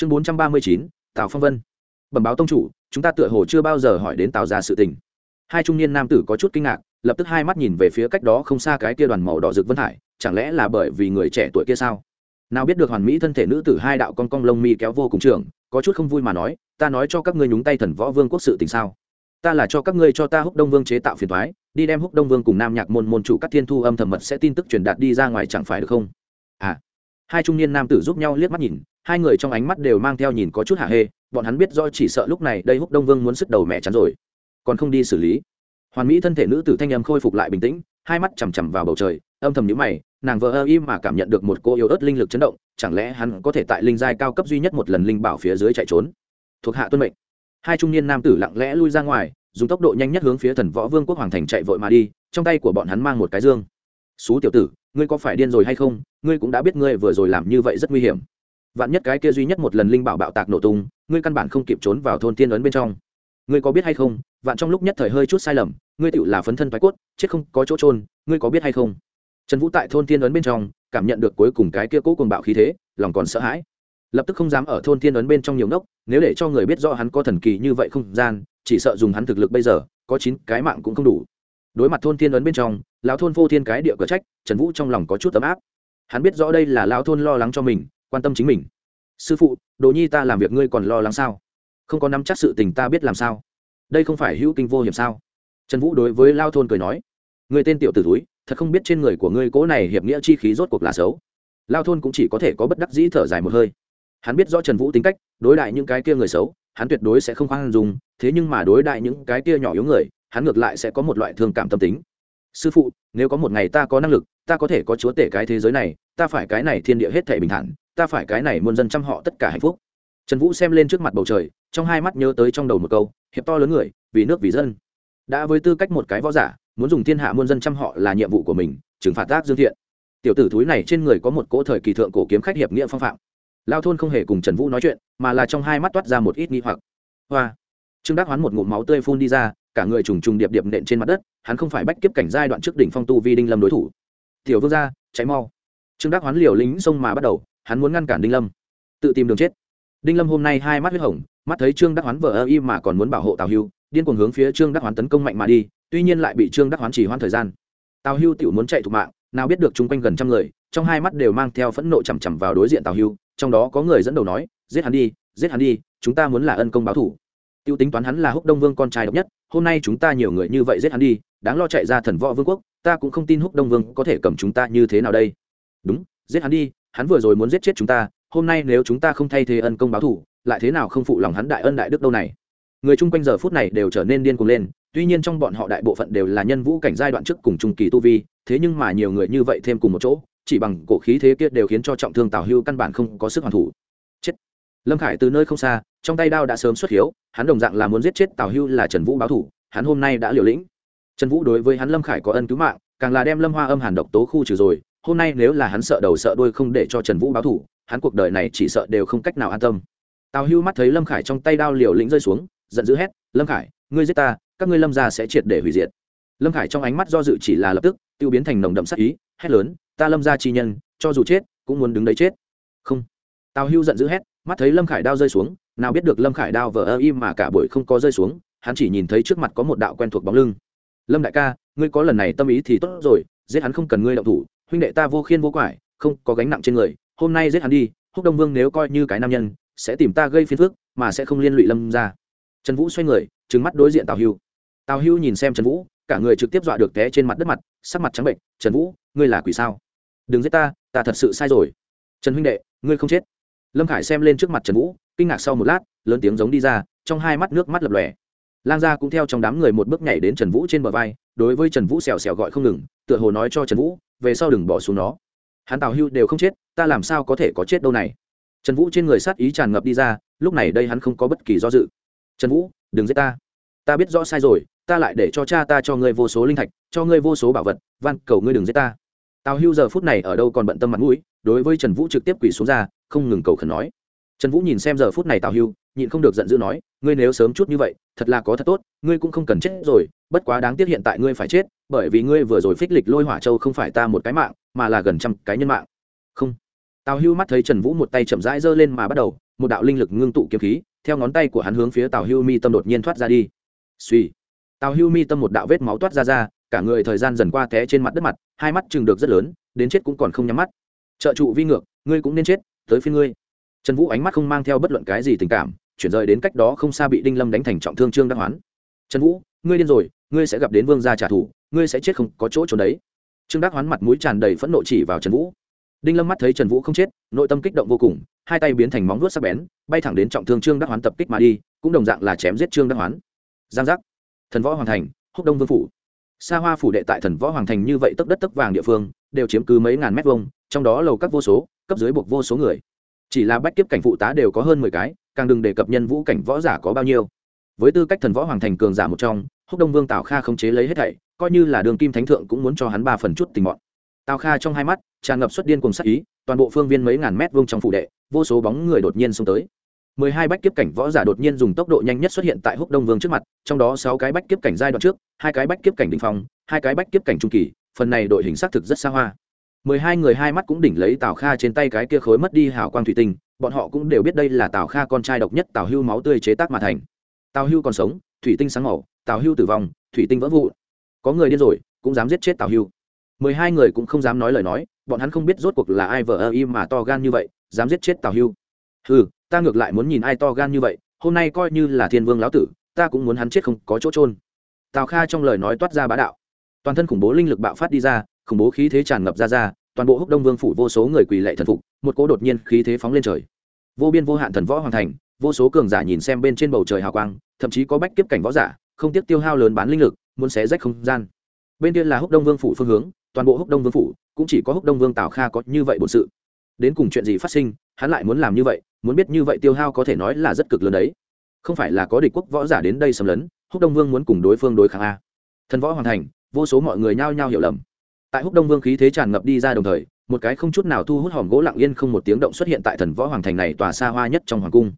chương bốn trăm ba mươi chín, tào phong vân. Bẩm báo tông chủ, chúng ta tựa hồ chưa bao giờ hỏi đến tào ra sự tình. Hai trung niên nam tử có chút kinh ngạc, lập tức hai mắt nhìn về phía cách đó không xa cái kia đoàn màu đỏ rực vân hải, chẳng lẽ là bởi vì người trẻ tuổi kia sao? Nào biết được hoàn mỹ thân thể nữ tử hai đạo con cong lông mi kéo vô cùng trường, có chút không vui mà nói, ta nói cho các ngươi nhúng tay thần võ vương quốc sự tình sao? Ta là cho các ngươi cho ta húc đông vương chế tạo phiền thoái đi đem húc đông vương cùng nam nhạc môn môn chủ các thiên thu âm thầm mật sẽ tin tức truyền đạt đi ra ngoài chẳng phải được không? À. Hai trung niên nam tử giúp nhau liếc mắt nhìn hai người trong ánh mắt đều mang theo nhìn có chút hạ hê, bọn hắn biết do chỉ sợ lúc này đây húc đông vương muốn sức đầu mẹ chắn rồi. Còn không đi xử lý. Hoàn mỹ thân thể nữ tử thanh âm khôi phục lại bình tĩnh, hai mắt chằm chằm vào bầu trời, âm thầm nhữ mày, nàng vợ ơ im mà cảm nhận được một cô yếu ớt linh lực chấn động, chẳng lẽ hắn có thể tại linh giai cao cấp duy nhất một lần linh bảo phía dưới chạy trốn? Thuộc hạ tuân mệnh. Hai trung niên nam tử lặng lẽ lui ra ngoài, dùng tốc độ nhanh nhất hướng phía thần võ vương quốc hoàng thành chạy vội mà đi, trong tay của bọn hắn mang một cái dương. Xú tiểu tử, ngươi có phải điên rồi hay không? Ngươi cũng đã biết ngươi vừa rồi làm như vậy rất nguy hiểm vạn nhất cái kia duy nhất một lần linh bảo bạo tạc nổ tung, ngươi căn bản không kịp trốn vào thôn tiên ấn bên trong. Ngươi có biết hay không, vạn trong lúc nhất thời hơi chút sai lầm, ngươi tựu là phấn thân thoái cốt, chết không có chỗ trôn ngươi có biết hay không? Trần vũ tại thôn tiên ấn bên trong, cảm nhận được cuối cùng cái kia cố cùng bạo khí thế, lòng còn sợ hãi. Lập tức không dám ở thôn tiên ấn bên trong nhiều ngốc nếu để cho người biết rõ hắn có thần kỳ như vậy không gian, chỉ sợ dùng hắn thực lực bây giờ, có chín cái mạng cũng không đủ. Đối mặt thôn tiên ấn bên trong, lão thôn vô thiên cái địa cửa trách, trần vũ trong lòng có chút tấm áp. Hắn biết rõ đây là lão thôn lo lắng cho mình quan tâm chính mình. Sư phụ, đồ nhi ta làm việc ngươi còn lo lắng sao? Không có nắm chắc sự tình ta biết làm sao? Đây không phải hữu kinh vô hiểm sao? Trần vũ đối với lao thôn cười nói, người tên tiểu t ử túi, thật không biết trên người của ngươi cố này hiệp nghĩa chi khí rốt cuộc là xấu. Lao thôn cũng chỉ có thể có bất đắc dĩ thở dài một hơi. Hắn biết rõ trần vũ tính cách, đối đại những cái kia người xấu, hắn tuyệt đối sẽ không khoan dùng thế nhưng mà đối đại những cái kia nhỏ yếu người, hắn ngược lại sẽ có một loại thương cảm tâm tính. Sư phụ, nếu có một ngày ta có năng lực, ta có thể có chúa tể cái thế giới này, ta phải cái này thiên địa hết thể bình thản ta phải cái này muôn dân chăm họ tất cả hạnh phúc. Trần vũ xem lên trước mặt bầu trời, trong hai mắt nhớ tới trong đầu một câu, hiệp to lớn người, vì nước vì dân. Đã với tư cách một cái võ giả, muốn dùng thiên hạ muôn dân chăm họ là nhiệm vụ của mình, trừng phạt tác dương thiện. Tiểu tử thúi này trên người có một cỗ thời kỳ thượng cổ kiếm khách hiệp nghĩa phong phạm. Lao thôn không hề cùng trần vũ nói chuyện, mà là trong hai mắt toát ra một ít nghi hoặc. Hoa! Trương đắc hoán một ngụm máu tươi phun đi ra, cả người trùng trùng điệp điệp nện trên mặt đất, hắn không phải bách kiếp cảnh giai đoạn trước đỉnh phong tu vi đinh lâm đối thủ. Tiểu vương gia cháy mau. Trương đắc hoán liều lính xông mà bắt đầu hắn muốn ngăn cản đinh lâm. Tự tìm đường chết. Đinh lâm hôm nay hai mắt huyết hồng, mắt thấy trương đắc hoán vờ ơ y mà còn muốn bảo hộ tào hưu, điên cuồng hướng phía trương đắc hoán tấn công mạnh mà đi, tuy nhiên lại bị trương đắc hoán chỉ hoãn thời gian. Tào hưu tiểu muốn chạy thục mạng, nào biết được chung quanh gần trăm người, trong hai mắt đều mang theo phẫn nộ chằm chằm vào đối diện tào hưu, trong đó có người dẫn đầu nói, giết hắn đi, giết hắn đi, chúng ta muốn là ân công báo thủ. Tiêu tính toán hắn là húc đông vương con trai độc nhất, hôm nay chúng ta nhiều người như vậy giết hắn đi, đáng lo chạy ra thần võ vương quốc, ta cũng không tin húc đông vương có thể cầm chúng ta như thế nào đây. Đúng, giết hắn đi hắn vừa rồi muốn giết chết chúng ta, hôm nay nếu chúng ta không thay thế ân công báo thủ, lại thế nào không phụ lòng hắn đại ân đại đức đâu này? Người chung quanh giờ phút này đều trở nên điên cuồng lên, tuy nhiên trong bọn họ đại bộ phận đều là nhân vũ cảnh giai đoạn trước cùng trung kỳ tu vi, thế nhưng mà nhiều người như vậy thêm cùng một chỗ, chỉ bằng cổ khí thế kia đều khiến cho trọng thương tào hưu căn bản không có sức hoàn thủ. Chết! Lâm khải từ nơi không xa, trong tay đao đã sớm xuất hiếu, hắn đồng dạng là muốn giết chết tào hưu là trần vũ báo thủ, hắn hôm nay đã liều lĩnh. Trần vũ đối với hắn lâm khải có ân cứu mạng, càng là đem lâm hoa âm hàn độc tố khu trừ rồi hôm nay nếu là hắn sợ đầu sợ đuôi không để cho trần vũ báo thủ, hắn cuộc đời này chỉ sợ đều không cách nào an tâm. Tào hưu mắt thấy lâm khải trong tay đao liều lĩnh rơi xuống, giận dữ hét, lâm khải, ngươi giết ta, các ngươi lâm gia sẽ triệt để hủy diệt. Lâm khải trong ánh mắt do dự chỉ là lập tức, tiêu biến thành nồng đậm sắc ý, hét lớn, ta lâm gia chi nhân, cho dù chết, cũng muốn đứng đấy chết. Không. Tào hưu giận dữ hét, mắt thấy lâm khải đao rơi xuống, nào biết được lâm khải đao vờ ơ im mà cả buổi không có rơi xuống, hắn chỉ nhìn thấy trước mặt có một đạo quen thuộc bóng lưng. Lâm đại ca, ngươi có lần này tâm ý thì tốt rồi, giết hắn không cần ngươi động thủ huynh đệ ta vô khiên vô quải, không có gánh nặng trên người, hôm nay giết hắn đi, húc đông vương nếu coi như cái nam nhân, sẽ tìm ta gây phiền phức, mà sẽ không liên lụy lâm ra. Trần vũ xoay người, trừng mắt đối diện tào hưu. Tào hưu nhìn xem trần vũ, cả người trực tiếp dọa được té trên mặt đất mặt, sắc mặt trắng bệnh, trần vũ, ngươi là quỷ sao? Đừng giết ta ta thật sự sai rồi. Trần huynh đệ, ngươi không chết. Lâm khải xem lên trước mặt trần vũ, kinh ngạc sau một lát, lớn tiếng giống đi ra, trong hai mắt nước mắt lập lòe. Lang gia cũng theo trong đám người một bước nhảy đến trần vũ trên bờ vai, đối với trần vũ xèo xèo gọi không ngừng, tựa hồ nói cho trần vũ về sau đừng bỏ xuống nó. Hắn tào hưu đều không chết, ta làm sao có thể có chết đâu này? Trần vũ trên người sát ý tràn ngập đi ra, lúc này đây hắn không có bất kỳ do dự. Trần vũ, đừng giết ta. Ta biết rõ sai rồi, ta lại để cho cha ta cho ngươi vô số linh thạch, cho ngươi vô số bảo vật, van, cầu ngươi đừng giết ta. Tào hưu giờ phút này ở đâu còn bận tâm mặt mũi, đối với trần vũ trực tiếp quỷ xuống ra, không ngừng cầu khẩn nói. Trần vũ nhìn xem giờ phút này tào hưu, nhịn không được giận dữ nói, ngươi nếu sớm chút như vậy, thật là có thật tốt, ngươi cũng không cần chết rồi bất quá đáng tiếc hiện tại ngươi phải chết, bởi vì ngươi vừa rồi phích lịch lôi hỏa châu không phải ta một cái mạng, mà là gần trăm cái nhân mạng. Không. Tào hưu mắt thấy trần vũ một tay chậm rãi giơ lên mà bắt đầu, một đạo linh lực ngưng tụ kiếm khí, theo ngón tay của hắn hướng phía tào hưu mi tâm đột nhiên thoát ra đi. Suy tào hưu mi tâm một đạo vết máu toát ra ra, cả người thời gian dần qua té trên mặt đất mặt, hai mắt chừng được rất lớn, đến chết cũng còn không nhắm mắt. Trợ trụ vi ngược, ngươi cũng nên chết, tới phía ngươi. Trần vũ ánh mắt không mang theo bất luận cái gì tình cảm, chuyển rời đến cách đó không xa bị đinh lâm đánh thành trọng thương trương đắc hoán. Trần vũ ngươi điên rồi, ngươi sẽ gặp đến vương gia trả thù, ngươi sẽ chết không có chỗ trốn đấy. Trương đắc hoán mặt mũi tràn đầy phẫn nộ chỉ vào trần vũ. Đinh lâm mắt thấy trần vũ không chết, nội tâm kích động vô cùng, hai tay biến thành móng vuốt sắc bén, bay thẳng đến trọng thương trương đắc hoán tập kích mà đi, cũng đồng dạng là chém giết trương đắc hoán. Giang giác. Thần võ hoàng thành, húc đông vương phủ. Xa hoa phủ đệ tại thần võ hoàng thành như vậy tấp đất tấp vàng địa phương, đều chiếm cứ mấy ngàn mét vuông, trong đó lầu các vô số, cấp dưới buộc vô số người. Chỉ là bách kiếp cảnh phụ tá đều có hơn mười cái, càng đừng đề cập nhân vũ cảnh võ giả có bao nhiêu với tư cách thần võ hoàng thành cường giả một trong, húc đông vương tào kha không chế lấy hết thảy, coi như là đường kim thánh thượng cũng muốn cho hắn ba phần chút tình mọn. Tào kha trong hai mắt, tràn ngập xuất điên cùng sắc ý, toàn bộ phương viên mấy ngàn mét vuông trong phủ đệ, vô số bóng người đột nhiên xông tới. Mười hai bách kiếp cảnh võ giả đột nhiên dùng tốc độ nhanh nhất xuất hiện tại húc đông vương trước mặt, trong đó sáu cái bách kiếp cảnh giai đoạn trước, hai cái bách kiếp cảnh đình phong, hai cái bách kiếp cảnh trung kỳ, phần này đội hình xác thực rất xa hoa. Mười hai người hai mắt cũng đỉnh lấy tào kha trên tay cái kia khối mất đi hào quang thủy tinh, bọn họ cũng đều biết đây là tào kha con trai độc nhất tào hưu máu tươi chế tác mà thành tào hưu còn sống, thủy tinh sáng màu, tào hưu tử vong, thủy tinh vỡ vụ có người điên rồi, cũng dám giết chết tào hưu. Mười hai người cũng không dám nói lời nói, bọn hắn không biết rốt cuộc là ai vờ ơ im mà to gan như vậy, dám giết chết tào hưu. Ừ ta ngược lại muốn nhìn ai to gan như vậy, hôm nay coi như là thiên vương lão tử, ta cũng muốn hắn chết không có chỗ trôn tào kha trong lời nói toát ra bá đạo. Toàn thân khủng bố linh lực bạo phát đi ra, khủng bố khí thế tràn ngập ra ra, toàn bộ húc đông vương phủ vô số người quỳ lệ thần phục, một cỗ đột nhiên khí thế phóng lên trời. Vô biên vô hạn thần võ hoàng thành vô số cường giả nhìn xem bên trên bầu trời hào quang, thậm chí có bách kiếp cảnh võ giả, không tiếc tiêu hao lớn bán linh lực, muốn xé rách không gian. Bên kia là húc đông vương phủ phương hướng, toàn bộ húc đông vương phủ cũng chỉ có húc đông vương tào kha có như vậy bổn sự. Đến cùng chuyện gì phát sinh, hắn lại muốn làm như vậy, muốn biết như vậy tiêu hao có thể nói là rất cực lớn đấy. Không phải là có địch quốc võ giả đến đây xâm lấn, húc đông vương muốn cùng đối phương đối kháng a. Thần võ hoàn thành, vô số mọi người nhao nhao hiểu lầm. Tại húc đông vương khí thế tràn ngập đi ra đồng thời, một cái không chút nào thu hút hòm gỗ lặng yên không một tiếng động xuất hiện tại thần võ hoàng thành này tòa xa hoa nhất trong hoàng cung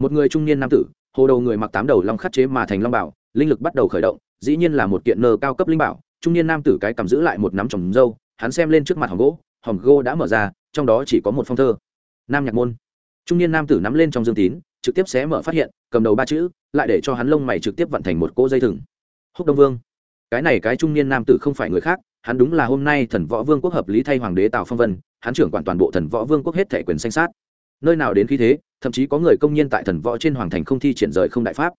một người trung niên nam tử, hồ đầu người mặc tám đầu long khắc chế mà thành long bảo, linh lực bắt đầu khởi động, dĩ nhiên là một kiện nơ cao cấp linh bảo. Trung niên nam tử cái cầm giữ lại một nắm trồng dâu hắn xem lên trước mặt hòm gỗ hòm gỗ đã mở ra, trong đó chỉ có một phong thơ. Nam nhạc môn. Trung niên nam tử nắm lên trong dương tín, trực tiếp xé mở phát hiện, cầm đầu ba chữ, lại để cho hắn lông mày trực tiếp vận thành một cỗ dây thừng. Húc đông vương. Cái này cái trung niên nam tử không phải người khác, hắn đúng là hôm nay thần võ vương quốc hợp lý thay hoàng đế tào phong vân, hắn trưởng quản toàn bộ thần võ vương quốc hết thể quyền danh sát nơi nào đến khi thế, thậm chí có người công nhân tại thần võ trên hoàng thành không thi triển rời không đại pháp.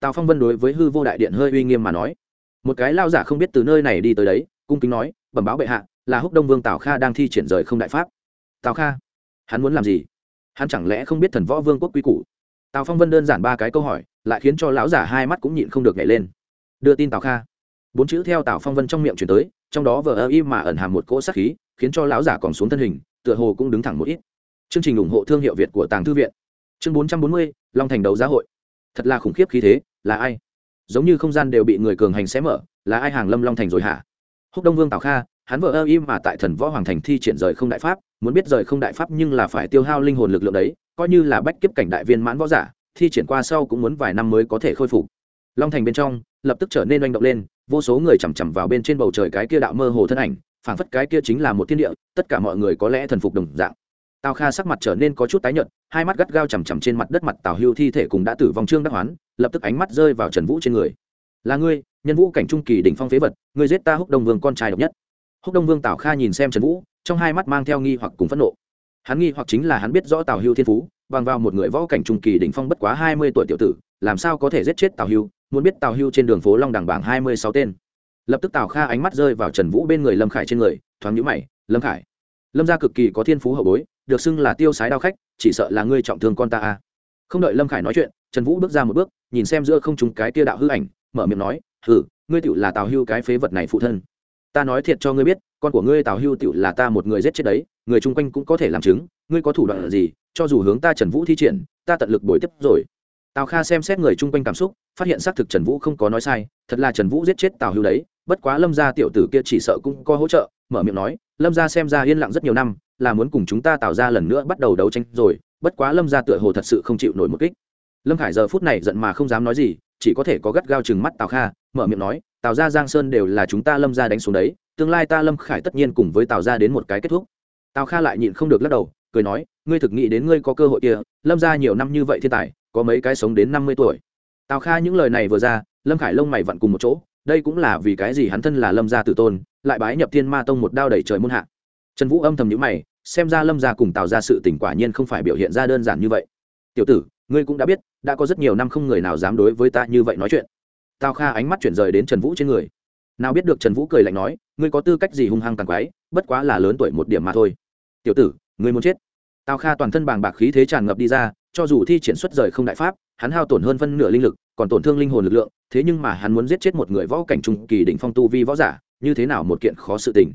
Tào phong vân đối với hư vô đại điện hơi uy nghiêm mà nói, một cái lao giả không biết từ nơi này đi tới đấy, cung kính nói, bẩm báo bệ hạ, là húc đông vương tào kha đang thi triển rời không đại pháp. Tào kha? Hắn muốn làm gì? Hắn chẳng lẽ không biết thần võ vương quốc quy củ? Tào phong vân đơn giản ba cái câu hỏi, lại khiến cho lão giả hai mắt cũng nhịn không được nhảy lên. Đưa tin tào kha. Bốn chữ theo tào phong vân trong miệng chuyển tới, trong đó vờ ơ im mà ẩn hàm một cỗ sát khí, khiến cho lão giả còn xuống thân hình, tựa hồ cũng đứng thẳng một ít chương trình ủng hộ thương hiệu việt của tàng thư viện. Chương bốn trăm bốn mươi, long thành đấu giá hội. Thật là khủng khiếp khí thế, là ai? Giống như không gian đều bị người cường hành xé mở, là ai hàng lâm long thành rồi hả? Húc đông vương tào kha, hắn vợ ơ im mà tại thần võ hoàng thành thi triển rời không đại pháp, muốn biết rời không đại pháp nhưng là phải tiêu hao linh hồn lực lượng đấy, coi như là bách kiếp cảnh đại viên mãn võ giả, thi triển qua sau cũng muốn vài năm mới có thể khôi phục. Long thành bên trong, lập tức trở nên oanh động lên, vô số người chằm chằm vào bên trên bầu trời cái kia đạo mơ hồ thân ảnh, phảng phất cái kia chính là một thiên địa, tất cả mọi người có lẽ thần phục đồng dạng tào kha sắc mặt trở nên có chút tái nhợt, hai mắt gắt gao chằm chằm trên mặt đất mặt tào hưu thi thể cùng đã tử vong trương đắc hoán, lập tức ánh mắt rơi vào trần vũ trên người. Là ngươi, nhân vũ cảnh trung kỳ đỉnh phong phế vật, ngươi giết ta húc đông vương con trai độc nhất. Húc đông vương tào kha nhìn xem trần vũ, trong hai mắt mang theo nghi hoặc cùng phẫn nộ. Hắn nghi hoặc chính là hắn biết rõ tào hưu thiên phú, bằng vào một người võ cảnh trung kỳ đỉnh phong bất quá hai mươi tuổi tiểu tử, làm sao có thể giết chết tào hưu, muốn biết tào hưu trên đường phố long đẳng bảng hai mươi sáu tên. Lập tức tào kha ánh mắt rơi vào trần vũ bên người lâm khải trên người, thoáng nhũ mày, lâm khải, lâm gia cực kỳ có thiên phú hậu bối được xưng là tiêu sái đao khách, chỉ sợ là ngươi trọng thương con ta a à. không đợi lâm khải nói chuyện, trần vũ bước ra một bước, nhìn xem giữa không chúng cái tia đạo hư ảnh, mở miệng nói hử ngươi tựu là tào hưu cái phế vật này phụ thân ta nói thiệt cho ngươi biết, con của ngươi tào hưu tựu là ta một người giết chết đấy, người chung quanh cũng có thể làm chứng, ngươi có thủ đoạn gì, cho dù hướng ta trần vũ thi triển, ta tận lực bồi tiếp rồi tào kha xem xét người chung quanh cảm xúc, phát hiện xác thực trần vũ không có nói sai, thật là trần vũ giết chết tào hưu đấy, bất quá lâm gia tiểu tử kia chỉ sợ cũng có hỗ trợ, mở miệng nói, lâm gia xem ra yên lặng rất nhiều năm là muốn cùng chúng ta tạo ra lần nữa bắt đầu đấu tranh rồi, bất quá lâm gia tựa hồ thật sự không chịu nổi một kích. Lâm khải giờ phút này giận mà không dám nói gì, chỉ có thể có gắt gao chừng mắt tào kha, mở miệng nói, tào gia giang sơn đều là chúng ta lâm gia đánh xuống đấy, tương lai ta lâm khải tất nhiên cùng với tào gia đến một cái kết thúc. Tào kha lại nhịn không được lắc đầu, cười nói, ngươi thực nghĩ đến ngươi có cơ hội kia, lâm ra nhiều năm như vậy thiên tài, có mấy cái sống đến năm mươi tuổi? Tào kha những lời này vừa ra, lâm khải lông mày vặn cùng một chỗ, đây cũng là vì cái gì hắn thân là lâm gia tử tôn, lại bái nhập thiên ma tông một đao đẩy trời muôn hạ. Trần vũ âm thầm nhữ mày xem ra lâm gia cùng tạo ra sự tình quả nhiên không phải biểu hiện ra đơn giản như vậy. Tiểu tử, ngươi cũng đã biết, đã có rất nhiều năm không người nào dám đối với ta như vậy nói chuyện. Tào kha ánh mắt chuyển rời đến trần vũ trên người. Nào biết được trần vũ cười lạnh nói, ngươi có tư cách gì hung hăng càng quái, bất quá là lớn tuổi một điểm mà thôi. Tiểu tử, ngươi muốn chết. Tào kha toàn thân bàng bạc khí thế tràn ngập đi ra, cho dù thi triển xuất rời không đại pháp, hắn hao tổn hơn phân nửa linh lực, còn tổn thương linh hồn lực lượng, thế nhưng mà hắn muốn giết chết một người võ cảnh trung kỳ đỉnh phong tu vi võ giả, như thế nào một kiện khó sự tình?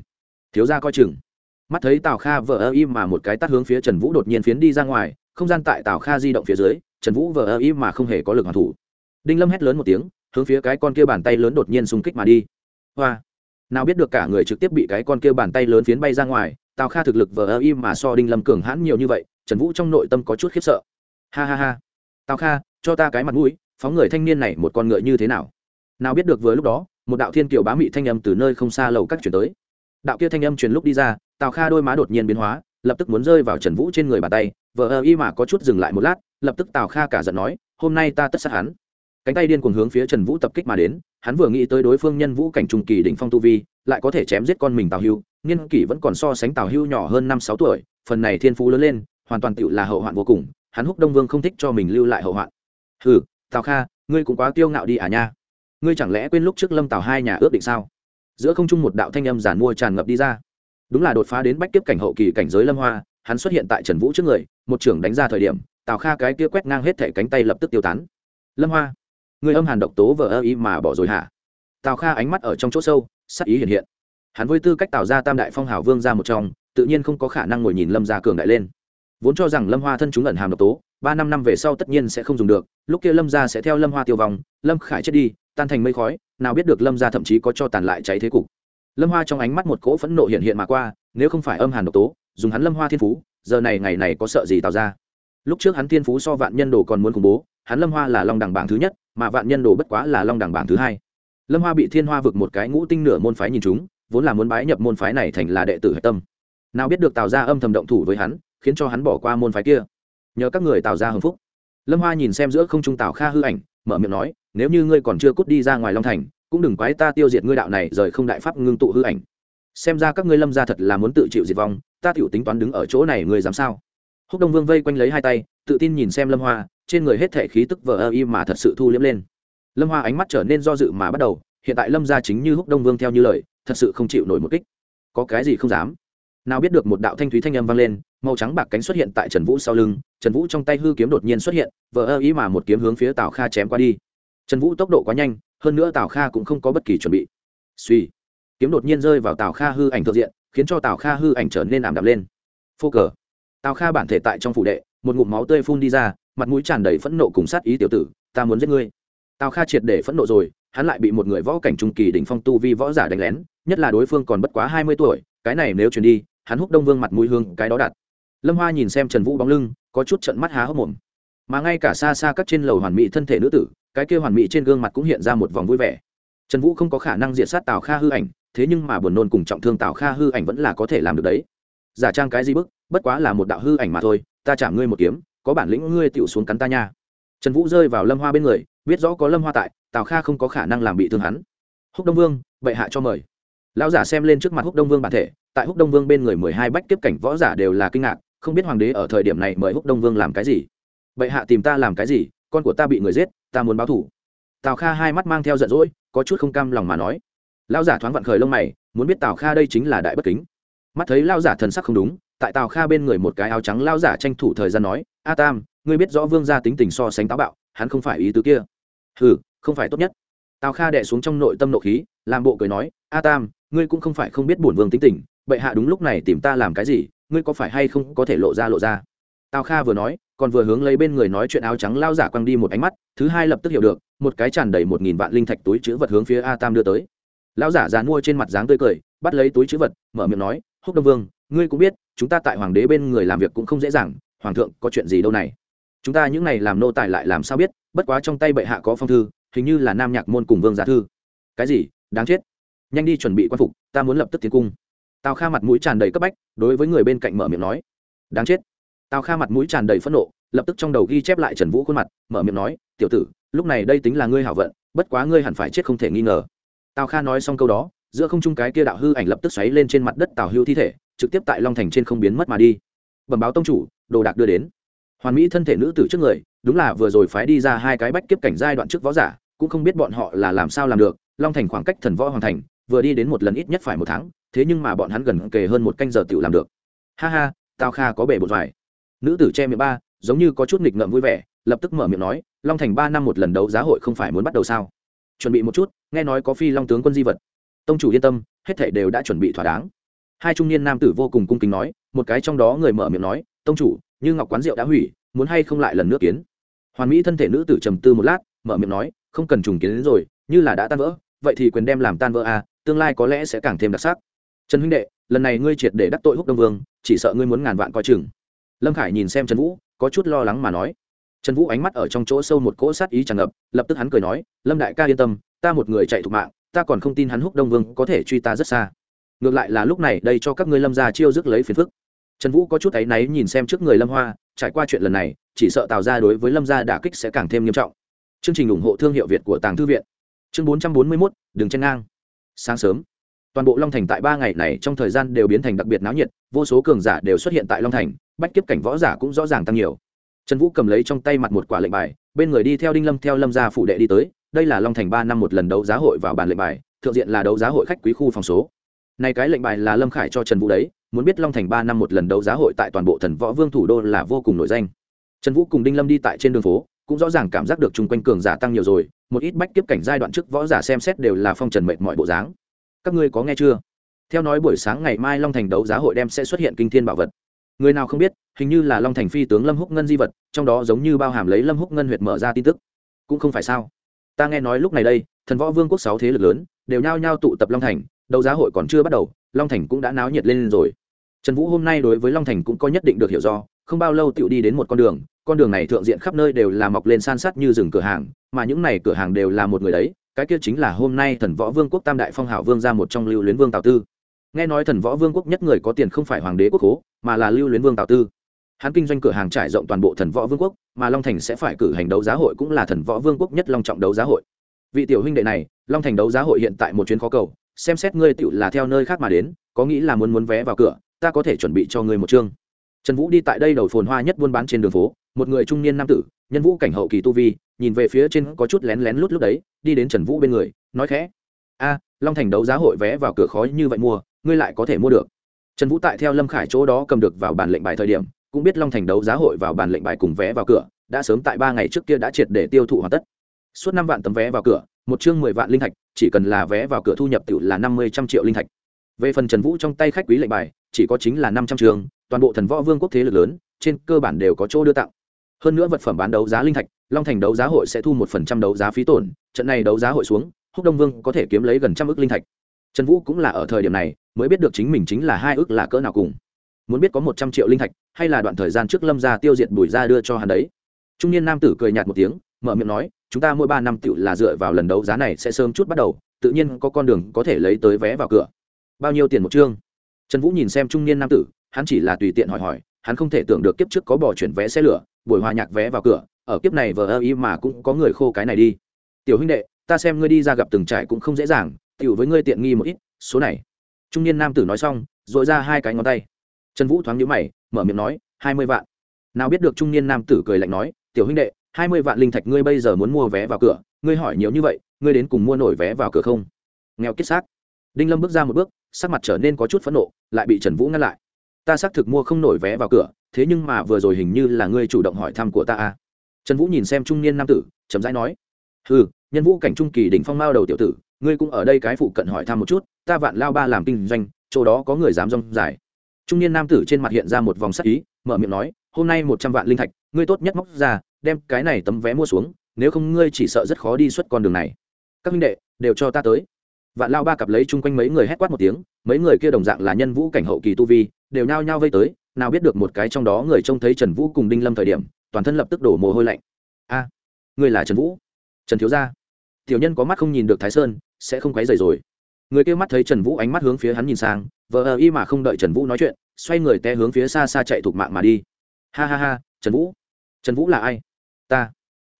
Thiếu ra coi chừng mắt thấy tào kha vờ ơ im mà một cái tắt hướng phía trần vũ đột nhiên phiến đi ra ngoài, không gian tại tào kha di động phía dưới, trần vũ vờ ơ im mà không hề có lực hoàn thủ. Đinh lâm hét lớn một tiếng, hướng phía cái con kia bàn tay lớn đột nhiên xung kích mà đi. Hoa! Nào biết được cả người trực tiếp bị cái con kia bàn tay lớn phiến bay ra ngoài, tào kha thực lực vờ ơ im mà so đinh lâm cường hãn nhiều như vậy, trần vũ trong nội tâm có chút khiếp sợ. Ha ha ha! Tào kha, cho ta cái mặt mũi, phóng người thanh niên này một con ngựa như thế nào? Nào biết được vừa lúc đó, một đạo thiên kiều bá mị thanh âm từ nơi không xa lầu các chuyển tới đạo kia thanh âm truyền lúc đi ra, tào kha đôi má đột nhiên biến hóa, lập tức muốn rơi vào trần vũ trên người bàn tay, vờ ơ y mà có chút dừng lại một lát, lập tức tào kha cả giận nói, hôm nay ta tất sát hắn. Cánh tay điên cuồng hướng phía trần vũ tập kích mà đến, hắn vừa nghĩ tới đối phương nhân vũ cảnh trung kỳ đỉnh phong tu vi, lại có thể chém giết con mình tào hưu, nghiên kỷ vẫn còn so sánh tào hưu nhỏ hơn năm sáu tuổi, phần này thiên phú lớn lên, hoàn toàn tựu là hậu hoạn vô cùng, hắn húc đông vương không thích cho mình lưu lại hậu hoạn. Ừ tào kha, ngươi cũng quá kiêu ngạo đi à nha. Ngươi chẳng lẽ quên lúc trước lâm tào hai nhà ước định sao? Giữa không trung một đạo thanh âm giản mua tràn ngập đi ra. Đúng là đột phá đến bách kiếp cảnh hậu kỳ cảnh giới lâm hoa, hắn xuất hiện tại trần vũ trước người, một trưởng đánh ra thời điểm, tào kha cái kia quét ngang hết thể cánh tay lập tức tiêu tán. Lâm hoa, người âm hàn độc tố vờ ơ ý mà bỏ rồi hả? Tào kha ánh mắt ở trong chỗ sâu, sắc ý hiện hiện. Hắn với tư cách tạo ra tam đại phong hào vương ra một trong, tự nhiên không có khả năng ngồi nhìn lâm gia cường đại lên. Vốn cho rằng lâm hoa thân chúng ẩn hàm độc tố, ba năm năm về sau tất nhiên sẽ không dùng được, lúc kia lâm gia sẽ theo lâm hoa tiêu vong, lâm khải chết đi tan thành mây khói, nào biết được lâm gia thậm chí có cho tàn lại cháy thế cục. Lâm hoa trong ánh mắt một cỗ phẫn nộ hiện hiện mà qua, nếu không phải âm hàn độc tố, dùng hắn lâm hoa thiên phú, giờ này ngày này có sợ gì tạo ra? Lúc trước hắn thiên phú so vạn nhân đồ còn muốn khủng bố, hắn lâm hoa là long đẳng bảng thứ nhất, mà vạn nhân đồ bất quá là long đẳng bảng thứ hai. Lâm hoa bị thiên hoa vực một cái ngũ tinh nửa môn phái nhìn chúng vốn là muốn bái nhập môn phái này thành là đệ tử hạch tâm. Nào biết được tạo ra âm thầm động thủ với hắn, khiến cho hắn bỏ qua môn phái kia. Nhờ các người tạo ra hưng phúc. Lâm hoa nhìn xem giữa không trung tào kha hư ảnh, mở miệng nói nếu như ngươi còn chưa cút đi ra ngoài long thành, cũng đừng quái ta tiêu diệt ngươi đạo này rời không đại pháp ngưng tụ hư ảnh. Xem ra các ngươi lâm ra thật là muốn tự chịu diệt vong, ta tiểu tính toán đứng ở chỗ này ngươi dám sao? Húc đông vương vây quanh lấy hai tay, tự tin nhìn xem lâm hoa, trên người hết thể khí tức vờ ơ y mà thật sự thu liếm lên. Lâm hoa ánh mắt trở nên do dự mà bắt đầu, hiện tại lâm ra chính như húc đông vương theo như lời, thật sự không chịu nổi một kích. Có cái gì không dám? Nào biết được một đạo thanh thúy thanh âm vang lên, màu trắng bạc cánh xuất hiện tại trần vũ sau lưng, trần vũ trong tay hư kiếm đột nhiên xuất hiện, vờ ơ ý mà một kiếm hướng phía tào kha chém qua đi trần vũ tốc độ quá nhanh, hơn nữa tào kha cũng không có bất kỳ chuẩn bị. Suy, kiếm đột nhiên rơi vào tào kha hư ảnh thượng diện, khiến cho tào kha hư ảnh trở nên ảm đạm lên. Phô cờ. Tào kha bản thể tại trong phủ đệ, một ngụm máu tươi phun đi ra, mặt mũi tràn đầy phẫn nộ cùng sát ý tiểu tử, ta muốn giết ngươi. Tào kha triệt để phẫn nộ rồi, hắn lại bị một người võ cảnh trung kỳ đỉnh phong tu vi võ giả đánh lén, nhất là đối phương còn bất quá hai mươi tuổi, cái này nếu truyền đi, hắn húc đông vương mặt mũi hương cái đó đặt lâm hoa nhìn xem trần vũ bóng lưng, có chút trận mắt há hốc mồm. Mà ngay cả xa xa các trên lầu hoàn mỹ thân thể nữ tử cái kia hoàn mỹ trên gương mặt cũng hiện ra một vòng vui vẻ. Trần vũ không có khả năng diệt sát tào kha hư ảnh, thế nhưng mà buồn nôn cùng trọng thương tào kha hư ảnh vẫn là có thể làm được đấy. Giả trang cái gì bức, bất quá là một đạo hư ảnh mà thôi, ta chạm ngươi một kiếm, có bản lĩnh ngươi tựu xuống cắn ta nha. Trần vũ rơi vào lâm hoa bên người, biết rõ có lâm hoa tại, tào kha không có khả năng làm bị thương hắn. Húc đông vương, bệ hạ cho mời. Lão giả xem lên trước mặt húc đông vương bản thể, tại húc đông vương bên người mười hai bách tiếp cảnh võ giả đều là kinh ngạc, không biết hoàng đế ở thời điểm này mời húc đông vương làm cái gì. Bệ hạ tìm ta làm cái gì, con của ta bị người giết ta muốn báo thủ. Tào kha hai mắt mang theo giận dỗi, có chút không cam lòng mà nói. Lão giả thoáng vặn khởi lông mày, muốn biết tào kha đây chính là đại bất kính. Mắt thấy lão giả thần sắc không đúng, tại tào kha bên người một cái áo trắng lão giả tranh thủ thời gian nói, a tam, ngươi biết rõ vương gia tính tình so sánh táo bạo, hắn không phải ý tứ kia. Hừ, không phải tốt nhất. Tào kha đẻ xuống trong nội tâm nộ khí, làm bộ cười nói, a tam, ngươi cũng không phải không biết bổn vương tính tình, bệ hạ đúng lúc này tìm ta làm cái gì, ngươi có phải hay không có thể lộ ra lộ ra? Tào kha vừa nói, còn vừa hướng lấy bên người nói chuyện áo trắng lao giả quăng đi một ánh mắt thứ hai lập tức hiểu được, một cái tràn đầy một nghìn vạn linh thạch túi chữ vật hướng phía a tam đưa tới. Lão giả dàn mua trên mặt dáng tươi cười, bắt lấy túi chữ vật, mở miệng nói, húc đông vương, ngươi cũng biết, chúng ta tại hoàng đế bên người làm việc cũng không dễ dàng, hoàng thượng có chuyện gì đâu này? Chúng ta những này làm nô tài lại làm sao biết, bất quá trong tay bệ hạ có phong thư, hình như là nam nhạc môn cùng vương giả thư. Cái gì? Đáng chết. Nhanh đi chuẩn bị quan phục, ta muốn lập tức tiến cung. Tào kha mặt mũi tràn đầy cấp bách, đối với người bên cạnh mở miệng nói, đáng chết. Tào kha mặt mũi tràn đầy phẫn nộ, lập tức trong đầu ghi chép lại trần vũ khuôn mặt, mở miệng nói tiểu tử, lúc này đây tính là ngươi hảo vận, bất quá ngươi hẳn phải chết không thể nghi ngờ. Tào kha nói xong câu đó, giữa không trung cái kia đạo hư ảnh lập tức xoáy lên trên mặt đất tào hưu thi thể, trực tiếp tại long thành trên không biến mất mà đi. Bẩm báo tông chủ, đồ đạc đưa đến. Hoàn mỹ thân thể nữ tử trước người, đúng là vừa rồi phái đi ra hai cái bách kiếp cảnh giai đoạn trước võ giả, cũng không biết bọn họ là làm sao làm được, long thành khoảng cách thần võ hoàn thành, vừa đi đến một lần ít nhất phải một tháng, thế nhưng mà bọn hắn gần kề hơn một canh giờ tự làm được. Ha ha tao kha có bể bột vải nữ tử che miệng ba, giống như có chút nghịch ngợm vui vẻ lập tức mở miệng nói, long thành ba năm một lần đấu giá hội không phải muốn bắt đầu sao? Chuẩn bị một chút, nghe nói có phi long tướng quân di vật. Tông chủ yên tâm, hết thể đều đã chuẩn bị thỏa đáng. Hai trung niên nam tử vô cùng cung kính nói, một cái trong đó người mở miệng nói, tông chủ, như ngọc quán rượu đã hủy, muốn hay không lại lần nước kiến? Hoàn mỹ thân thể nữ tử trầm tư một lát, mở miệng nói, không cần trùng kiến đến rồi, như là đã tan vỡ, vậy thì quyền đem làm tan vỡ à tương lai có lẽ sẽ càng thêm đặc sắc. Trần huynh đệ, lần này ngươi triệt để đắc tội húc đông vương, chỉ sợ ngươi muốn ngàn vạn coi chừng. Lâm khải nhìn xem trần vũ, có chút lo lắng mà nói trần vũ ánh mắt ở trong chỗ sâu một cỗ sát ý tràn ngập, lập tức hắn cười nói, lâm đại ca yên tâm, ta một người chạy thục mạng, ta còn không tin hắn húc đông vương có thể truy ta rất xa. Ngược lại là lúc này đây cho các ngươi lâm ra chiêu dứt lấy phiền phức. Trần vũ có chút áy náy nhìn xem trước người lâm hoa, trải qua chuyện lần này, chỉ sợ tạo ra đối với lâm gia đả kích sẽ càng thêm nghiêm trọng. Chương trình ủng hộ thương hiệu việt của tàng thư viện. Chương bốn trăm bốn mươi mốt đường chen ngang. Sáng sớm, toàn bộ long thành tại ba ngày này trong thời gian đều biến thành đặc biệt náo nhiệt, vô số cường giả đều xuất hiện tại long thành, bách kiếp cảnh võ giả cũng rõ ràng tăng nhiều trần vũ cầm lấy trong tay mặt một quả lệnh bài, bên người đi theo đinh lâm theo lâm gia phụ đệ đi tới, đây là long thành ba năm một lần đấu giá hội vào bàn lệnh bài, thượng diện là đấu giá hội khách quý khu phòng số. Này cái lệnh bài là lâm khải cho trần vũ đấy, muốn biết long thành ba năm một lần đấu giá hội tại toàn bộ thần võ vương thủ đô là vô cùng nổi danh. Trần vũ cùng đinh lâm đi tại trên đường phố, cũng rõ ràng cảm giác được chung quanh cường giả tăng nhiều rồi, một ít bách tiếp cảnh giai đoạn trước võ giả xem xét đều là phong trần mệt mọi bộ dáng. Các ngươi có nghe chưa? Theo nói buổi sáng ngày mai long thành đấu giá hội đem sẽ xuất hiện kinh thiên bảo vật người nào không biết, hình như là long thành phi tướng lâm húc ngân di vật, trong đó giống như bao hàm lấy lâm húc ngân huyệt mở ra tin tức. Cũng không phải sao? Ta nghe nói lúc này đây, thần võ vương quốc sáu thế lực lớn, đều nhao nhao tụ tập long thành, đấu giá hội còn chưa bắt đầu, long thành cũng đã náo nhiệt lên rồi. Trần vũ hôm nay đối với long thành cũng có nhất định được hiểu do, không bao lâu tựu đi đến một con đường con đường này thượng diện khắp nơi đều là mọc lên san sát như rừng cửa hàng, mà những này cửa hàng đều là một người đấy, cái kia chính là hôm nay thần võ vương quốc tam đại phong hảo vương ra một trong lưu luyến vương tào tư nghe nói thần võ vương quốc nhất người có tiền không phải hoàng đế quốc hố mà là lưu luyến vương tào tư. Hắn kinh doanh cửa hàng trải rộng toàn bộ thần võ vương quốc, mà long thành sẽ phải cử hành đấu giá hội cũng là thần võ vương quốc nhất long trọng đấu giá hội. Vị tiểu huynh đệ này, long thành đấu giá hội hiện tại một chuyến khó cầu, xem xét ngươi tựu là theo nơi khác mà đến, có nghĩ là muốn muốn vé vào cửa, ta có thể chuẩn bị cho ngươi một chương. Trần vũ đi tại đây đầu phồn hoa nhất buôn bán trên đường phố, một người trung niên nam tử, nhân vũ cảnh hậu kỳ tu vi, nhìn về phía trên có chút lén lén lút lúc đấy, đi đến trần vũ bên người, nói khẽ, a, long thành đấu giá hội vé vào cửa khó như vậy mua ngươi lại có thể mua được. Trần vũ tại theo lâm khải chỗ đó cầm được vào bản lệnh bài thời điểm, cũng biết long thành đấu giá hội vào bản lệnh bài cùng vé vào cửa, đã sớm tại ba ngày trước kia đã triệt để tiêu thụ hoàn tất. Suốt năm vạn tấm vé vào cửa, một chương mười vạn linh thạch, chỉ cần là vé vào cửa thu nhập tự là năm mươi trăm triệu linh thạch. Về phần trần vũ trong tay khách quý lệnh bài, chỉ có chính là năm trăm trường toàn bộ thần võ vương quốc thế lực lớn, trên cơ bản đều có chỗ đưa tặng. Hơn nữa vật phẩm bán đấu giá linh thạch, long thành đấu giá hội sẽ thu một phần trăm đấu giá phí tổn, trận này đấu giá hội xuống, húc đông vương có thể kiếm lấy gần trăm ước linh thạch trần vũ cũng là ở thời điểm này mới biết được chính mình chính là hai ước là cỡ nào cùng. Muốn biết có một trăm triệu linh thạch, hay là đoạn thời gian trước lâm gia tiêu diệt bùi ra đưa cho hắn đấy. Trung niên nam tử cười nhạt một tiếng, mở miệng nói, chúng ta mỗi ba năm tựu là dựa vào lần đấu giá này sẽ sớm chút bắt đầu, tự nhiên có con đường có thể lấy tới vé vào cửa. Bao nhiêu tiền một chương? Trần vũ nhìn xem trung niên nam tử, hắn chỉ là tùy tiện hỏi hỏi, hắn không thể tưởng được kiếp trước có bỏ chuyển vé xe lửa, buổi hòa nhạc vé vào cửa, ở kiếp này vờ ơ mà cũng có người khô cái này đi. Tiểu huynh đệ, ta xem ngươi đi ra gặp từng trải cũng không dễ dàng tiểu với ngươi tiện nghi một ít, số này. Trung niên nam tử nói xong dội ra hai cái ngón tay. Trần vũ thoáng nhíu mày, mở miệng nói, hai mươi vạn. Nào biết được trung niên nam tử cười lạnh nói, tiểu huynh đệ, hai mươi vạn linh thạch ngươi bây giờ muốn mua vé vào cửa, ngươi hỏi nhiều như vậy, ngươi đến cùng mua nổi vé vào cửa không? Nghèo kết xác. Đinh lâm bước ra một bước, sắc mặt trở nên có chút phẫn nộ, lại bị trần vũ ngăn lại. Ta xác thực mua không nổi vé vào cửa, thế nhưng mà vừa rồi hình như là ngươi chủ động hỏi thăm của ta à. trần vũ nhìn xem trung niên nam tử, chậm rãi nói ừ nhân vũ cảnh trung kỳ đỉnh phong mao đầu tiểu tử ngươi cũng ở đây cái phụ cận hỏi thăm một chút ta vạn lao ba làm kinh doanh chỗ đó có người dám rong dài. Trung niên nam tử trên mặt hiện ra một vòng sắc ý mở miệng nói hôm nay một trăm vạn linh thạch ngươi tốt nhất móc ra đem cái này tấm vé mua xuống nếu không ngươi chỉ sợ rất khó đi suốt con đường này. Các huynh đệ đều cho ta tới. Vạn lao ba cặp lấy chung quanh mấy người hét quát một tiếng mấy người kia đồng dạng là nhân vũ cảnh hậu kỳ tu vi đều nhao nhao vây tới nào biết được một cái trong đó người trông thấy trần vũ cùng đinh lâm thời điểm toàn thân lập tức đổ mồ hôi lạnh. A à, người là trần vũ? Trần thiếu gia. Tiểu nhân có mắt không nhìn được thái sơn sẽ không quấy rầy rồi. Người kia mắt thấy trần vũ ánh mắt hướng phía hắn nhìn sang, vờ ơ y mà không đợi trần vũ nói chuyện, xoay người té hướng phía xa xa chạy thục mạng mà đi. Ha ha ha, trần vũ. Trần vũ là ai? Ta.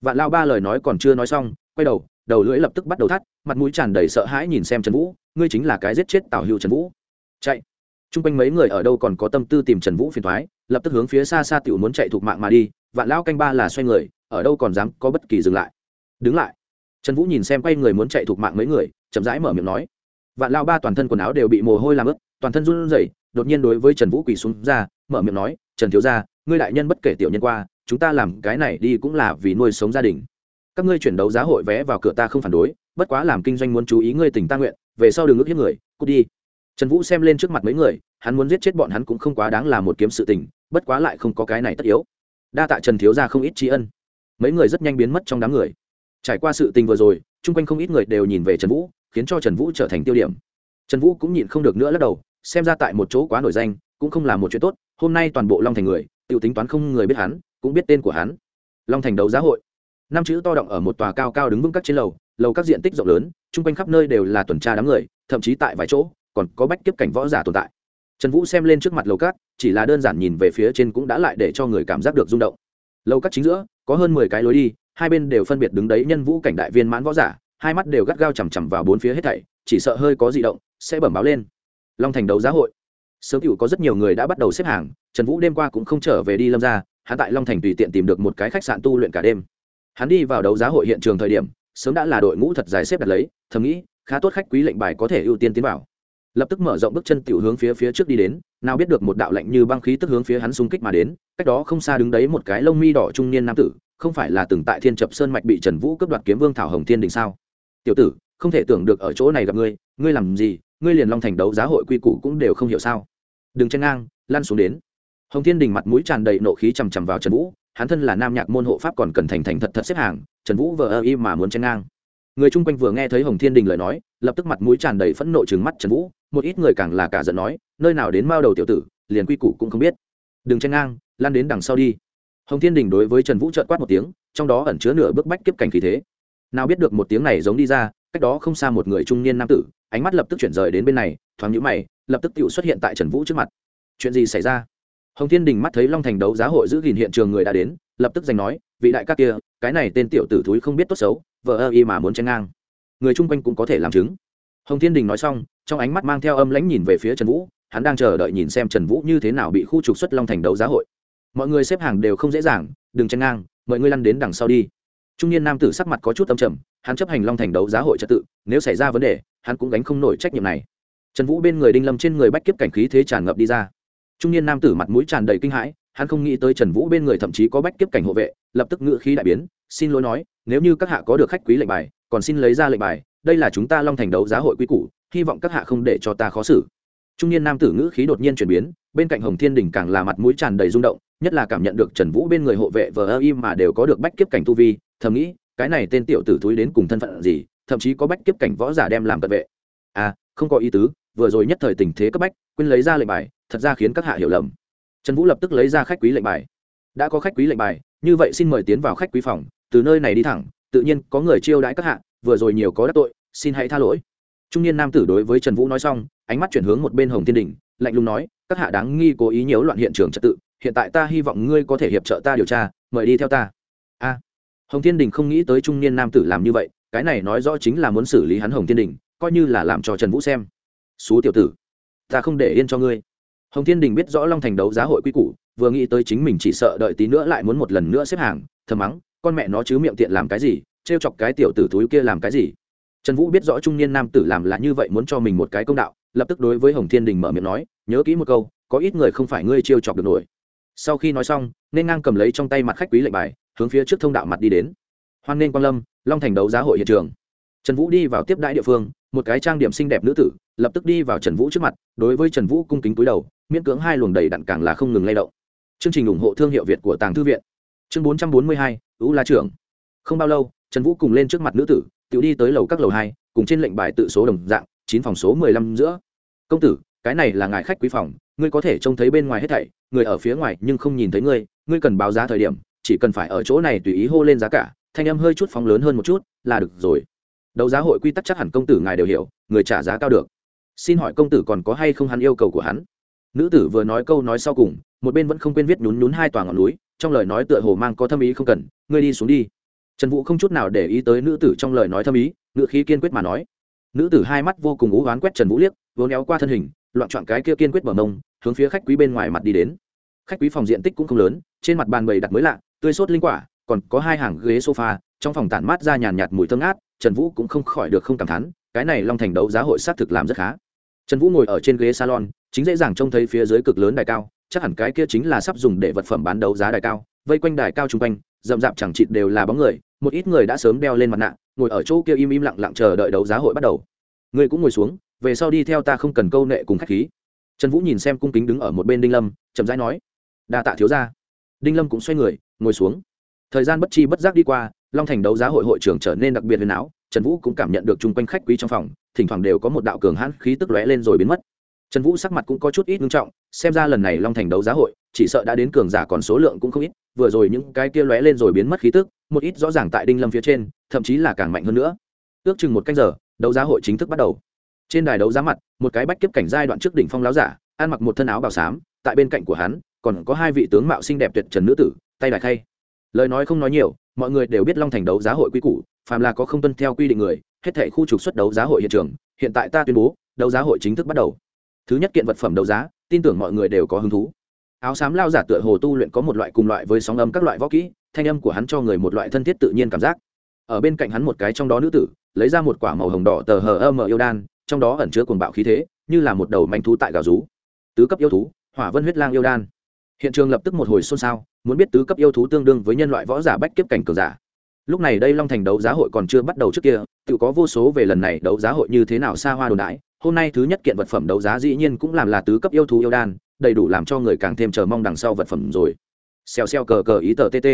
Vạn lao ba lời nói còn chưa nói xong, quay đầu đầu lưỡi lập tức bắt đầu thắt, mặt mũi tràn đầy sợ hãi nhìn xem trần vũ, ngươi chính là cái giết chết tào hữu trần vũ. Chạy. T r u n g quanh mấy người ở đâu còn có tâm tư tìm trần vũ phiền thoái lập tức hướng phía xa xa t i ể u muốn chạy thục mạng mà đi, vạn lao canh ba là xoay người, ở đâu còn dám có bất kỳ dừng lại. Đứng lại trần vũ nhìn xem quay người muốn chạy thục mạng mấy người, chậm rãi mở miệng nói. Vạn lao ba toàn thân quần áo đều bị mồ hôi làm ướt, toàn thân run rẩy, đột nhiên đối với trần vũ quỳ xuống ra, mở miệng nói, trần thiếu gia, ngươi đại nhân bất kể tiểu nhân qua, chúng ta làm cái này đi cũng là vì nuôi sống gia đình. Các ngươi chuyển đấu giá hội vé vào cửa ta không phản đối, bất quá làm kinh doanh muốn chú ý ngươi tình ta nguyện, về sau đừng ước hiếp người, cút đi. Trần vũ xem lên trước mặt mấy người, hắn muốn giết chết bọn hắn cũng không quá đáng là một kiếm sự tình, bất quá lại không có cái này tất yếu. Đa tạ trần thiếu gia không ít tri ân. Mấy người rất nhanh biến mất trong đám người trải qua sự tình vừa rồi, chung quanh không ít người đều nhìn về trần vũ, khiến cho trần vũ trở thành tiêu điểm. Trần vũ cũng nhịn không được nữa lắc đầu, xem ra tại một chỗ quá nổi danh, cũng không là một chuyện tốt, hôm nay toàn bộ long thành người t i ể u tính toán không người biết hắn, cũng biết tên của hắn. Long thành đấu giá hội. Năm chữ to động ở một tòa cao cao đứng vững các trên lầu lầu các diện tích rộng lớn, chung quanh khắp nơi đều là tuần tra đám người, thậm chí tại vài chỗ, còn có bách kiếp cảnh võ giả tồn tại. Trần vũ xem lên trước mặt lầu cát chỉ là đơn giản nhìn về phía trên cũng đã lại để cho người cảm giác được rung động. Lầu cát chính giữa, có hơn mười cái lối đi hai bên đều phân biệt đứng đấy nhân vũ cảnh đại viên mãn võ giả, hai mắt đều gắt gao chằm chằm vào bốn phía hết thảy, chỉ sợ hơi có di động, sẽ bẩm báo lên. Long thành đấu giá hội. Sớm cựu có rất nhiều người đã bắt đầu xếp hàng, trần vũ đêm qua cũng không trở về đi lâm ra hắn tại long thành tùy tiện tìm được một cái khách sạn tu luyện cả đêm. Hắn đi vào đấu giá hội hiện trường thời điểm, sớm đã là đội ngũ thật dài xếp đặt lấy, thầm nghĩ, khá tốt khách quý lệnh bài có thể ưu tiên tiến vào. Lập tức mở rộng bước chân tiểu hướng phía phía trước đi đến, nào biết được một đạo lệnh như băng khí tức hướng phía hắn xung kích mà đến, cách đó không xa đứng đấy một cái lông mi đỏ trung niên nam tử không phải là từng tại thiên chập sơn mạch bị trần vũ cướp đoạt kiếm vương thảo hồng thiên đình sao? Tiểu tử, không thể tưởng được ở chỗ này gặp ngươi ngươi làm gì? Ngươi liền long thành đấu giá hội quy củ cũng đều không hiểu sao? Đừng chen ngang, lăn xuống đến. Hồng thiên đình mặt mũi tràn đầy nộ khí chằm chằm vào trần vũ, hắn thân là nam nhạc môn hộ pháp còn cần thành thành thật thật xếp hàng, trần vũ vờ ơ y mà muốn chen ngang. Người chung quanh vừa nghe thấy hồng thiên đình lời nói, lập tức mặt mũi tràn đầy phẫn nộ trừng mắt trần vũ, một ít người càng là cả giận nói, nơi nào đến mao đầu tiểu tử, liền quy củ cũng không biết. Đừng chen ngang lan đến đằng sau đi hồng thiên đình đối với trần vũ trợn quát một tiếng, trong đó ẩn chứa nửa bức bách kiếp cảnh khí thế. Nào biết được một tiếng này giống đi ra, cách đó không xa một người trung niên nam tử, ánh mắt lập tức chuyển rời đến bên này, thoáng nhũ mày, lập tức tự xuất hiện tại trần vũ trước mặt. Chuyện gì xảy ra? Hồng thiên đình mắt thấy long thành đấu giá hội giữ gìn hiện trường người đã đến, lập tức giành nói, vị đại các kia, cái này tên tiểu tử thúi không biết tốt xấu vợ ơ y mà muốn chen ngang. Người chung quanh cũng có thể làm chứng. Hồng thiên đình nói xong, trong ánh mắt mang theo âm lãnh nhìn về phía trần vũ, hắn đang chờ đợi nhìn xem trần vũ như thế nào bị khu trục xuất long thành đấu giá hội mọi người xếp hàng đều không dễ dàng đừng chen ngang mọi người lăn đến đằng sau đi. Trung niên nam tử sắc mặt có chút âm trầm hắn chấp hành long thành đấu giá hội trật tự nếu xảy ra vấn đề hắn cũng gánh không nổi trách nhiệm này. Trần vũ bên người đinh lâm trên người bách kiếp cảnh khí thế tràn ngập đi ra. Trung niên nam tử mặt mũi tràn đầy kinh hãi hắn không nghĩ tới trần vũ bên người thậm chí có bách kiếp cảnh hộ vệ lập tức ngự khí đại biến xin lỗi nói nếu như các hạ có được khách quý lệnh bài còn xin lấy ra lệnh bài đây là chúng ta long thành đấu giá hội quý củ, hy vọng các hạ không để cho ta khó xử. Trung niên nam tử ngữ khí đột nhiên chuyển biến bên cạnh hồng thiên đình càng là mặt mũi tràn đầy rung động nhất là cảm nhận được trần vũ bên người hộ vệ vờ ơ im mà đều có được bách kiếp cảnh tu vi, thầm nghĩ, cái này tên tiểu tử thúi đến cùng thân phận gì, thậm chí có bách kiếp cảnh võ giả đem làm cận vệ. À không có ý tứ, vừa rồi nhất thời tình thế cấp bách, quên lấy ra lệnh bài, thật ra khiến các hạ hiểu lầm. Trần vũ lập tức lấy ra khách quý lệnh bài. Đã có khách quý lệnh bài, như vậy xin mời tiến vào khách quý phòng, từ nơi này đi thẳng, tự nhiên có người chiêu đãi các hạ, vừa rồi nhiều có đắc tội, xin hãy tha lỗi. Trung niên nam tử đối với trần vũ nói xong, ánh mắt chuyển hướng một bên hồng thiên đình, lạnh lùng nói, các hạ đáng nghi cố ý nhiễu loạn hiện trường trật tự hiện tại ta hy vọng ngươi có thể hiệp trợ ta điều tra, mời đi theo ta. A. Hồng thiên đình không nghĩ tới trung niên nam tử làm như vậy, cái này nói rõ chính là muốn xử lý hắn hồng thiên đình, coi như là làm cho trần vũ xem. Xú tiểu tử, ta không để yên cho ngươi. Hồng thiên đình biết rõ long thành đấu giá hội quy củ, vừa nghĩ tới chính mình chỉ sợ đợi tí nữa lại muốn một lần nữa xếp hàng, thầm mắng, con mẹ nó chứ miệng tiện làm cái gì t r e o chọc cái tiểu tử túi kia làm cái gì? Trần vũ biết rõ trung niên nam tử làm là như vậy muốn cho mình một cái công đạo, lập tức đối với hồng thiên đình mở miệng nói, nhớ kỹ một câu, có ít người không phải ngươi t chọc được nổi sau khi nói xong, nên ngang cầm lấy trong tay mặt khách quý lệnh bài, hướng phía trước thông đạo mặt đi đến. Hoan nên quan lâm, long thành đấu giá hội hiện trường. Trần vũ đi vào tiếp đãi địa phương, một cái trang điểm xinh đẹp nữ tử, lập tức đi vào trần vũ trước mặt, đối với trần vũ cung kính túi đầu, miễn cưỡng hai luồng đầy đặn càng là không ngừng lay động. Chương trình ủng hộ thương hiệu việt của tàng thư viện. Chương bốn trăm bốn mươi hai ưu la trưởng. Không bao lâu, trần vũ cùng lên trước mặt nữ tử tự đi tới lầu các lầu hai, cùng trên lệnh bài tự số đồng dạng, chín phòng số mười lăm giữa. Công tử cái này là ngài khách quý phòng, ngươi có thể trông thấy bên ngoài hết thảy, người ở phía ngoài nhưng không nhìn thấy ngươi ngươi cần báo giá thời điểm, chỉ cần phải ở chỗ này tùy ý hô lên giá cả, thanh âm hơi chút phóng lớn hơn một chút, là được rồi. Đấu giá hội quy tắc chắc hẳn công tử ngài đều hiểu, người trả giá cao được. Xin hỏi công tử còn có hay không hắn yêu cầu của hắn? Nữ tử vừa nói câu nói sau cùng, một bên vẫn không quên viết nhún nhún hai tòa ngọn núi, trong lời nói tựa hồ mang có thâm ý không cần, ngươi đi xuống đi. Trần vũ không chút nào để ý tới nữ tử trong lời nói thâm ý ngự khí kiên quyết mà nói. Nữ tử hai mắt vô cùng ú oán quét trần vũ liếc, vốn éo qua thân hình loạn chọn cái kia kiên quyết mở mông, hướng phía khách quý bên ngoài mặt đi đến. Khách quý phòng diện tích cũng không lớn, trên mặt bàn bày đặt mới lạ, tươi sốt linh quả, còn có hai hàng ghế sofa, trong phòng tản mát ra nhàn nhạt mùi thơm ngát, trần vũ cũng không khỏi được không cảm thán, cái này long thành đấu giá hội xác thực làm rất khá. Trần vũ ngồi ở trên ghế salon, chính dễ dàng trông thấy phía dưới cực lớn đài cao, chắc hẳn cái kia chính là sắp dùng để vật phẩm bán đấu giá đài cao, vây quanh đài cao chung quanh, rậm rạp chẳng chịt đều là bóng người, một ít người đã sớm đeo lên mặt nạ, ngồi ở chỗ kia im im lặng lặng chờ đợi đấu giá hội bắt đầu. Người cũng ngồi xuống về sau đi theo ta không cần câu nệ cùng khách khí. Trần vũ nhìn xem cung kính đứng ở một bên đinh lâm, chậm rãi nói, đa tạ thiếu ra đinh lâm cũng xoay người, ngồi xuống. Thời gian bất chi bất giác đi qua, long thành đấu giá hội hội trưởng trở nên đặc biệt huyền áo trần vũ cũng cảm nhận được chung quanh khách quý trong phòng, thỉnh thoảng đều có một đạo cường hãn khí tức lóe lên rồi biến mất. Trần vũ sắc mặt cũng có chút ít nghiêm trọng, xem ra lần này long thành đấu giá hội, chỉ sợ đã đến cường giả còn số lượng cũng không ít, vừa rồi những cái kia lóe lên rồi biến mất khí tức, một ít rõ ràng tại đinh lâm phía trên, thậm chí là càng mạnh hơn nữa. Ước chừng một canh giờ, đấu giá hội chính thức bắt đầu trên đài đấu giá mặt, một cái bách kiếp cảnh giai đoạn trước đỉnh phong láo giả, ăn mặc một thân áo bào xám, tại bên cạnh của hắn, còn có hai vị tướng mạo xinh đẹp tuyệt trần nữ tử, tay đại khay. Lời nói không nói nhiều, mọi người đều biết long thành đấu giá hội quy củ, phàm là có không tuân theo quy định người, hết thảy khu trục xuất đấu giá hội hiện trường, hiện tại ta tuyên bố, đấu giá hội chính thức bắt đầu. Thứ nhất kiện vật phẩm đấu giá, tin tưởng mọi người đều có hứng thú. Áo xám lao giả tựa hồ tu luyện có một loại cùng loại với sóng âm các loại võ kỹ, thanh âm của hắn cho người một loại thân thiết tự nhiên cảm giác. Ở bên cạnh hắn một cái trong đó nữ tử, lấy ra một quả màu hồng đỏ tờ hờ âm yêu đan trong đó ẩn chứa cuồng bạo khí thế, như là một đầu manh thú tại gào rú. Tứ cấp yêu thú, hỏa vân huyết lang yêu đan. Hiện trường lập tức một hồi xôn xao, muốn biết tứ cấp yêu thú tương đương với nhân loại võ giả bách kiếp cảnh cường giả. Lúc này đây long thành đấu giá hội còn chưa bắt đầu trước kia, tự có vô số về lần này đấu giá hội như thế nào xa hoa đồn đại. Hôm nay thứ nhất kiện vật phẩm đấu giá dĩ nhiên cũng làm là tứ cấp yêu thú yêu đan, đầy đủ làm cho người càng thêm chờ mong đằng sau vật phẩm rồi. Xèo xèo cờ cờ ý tờ tt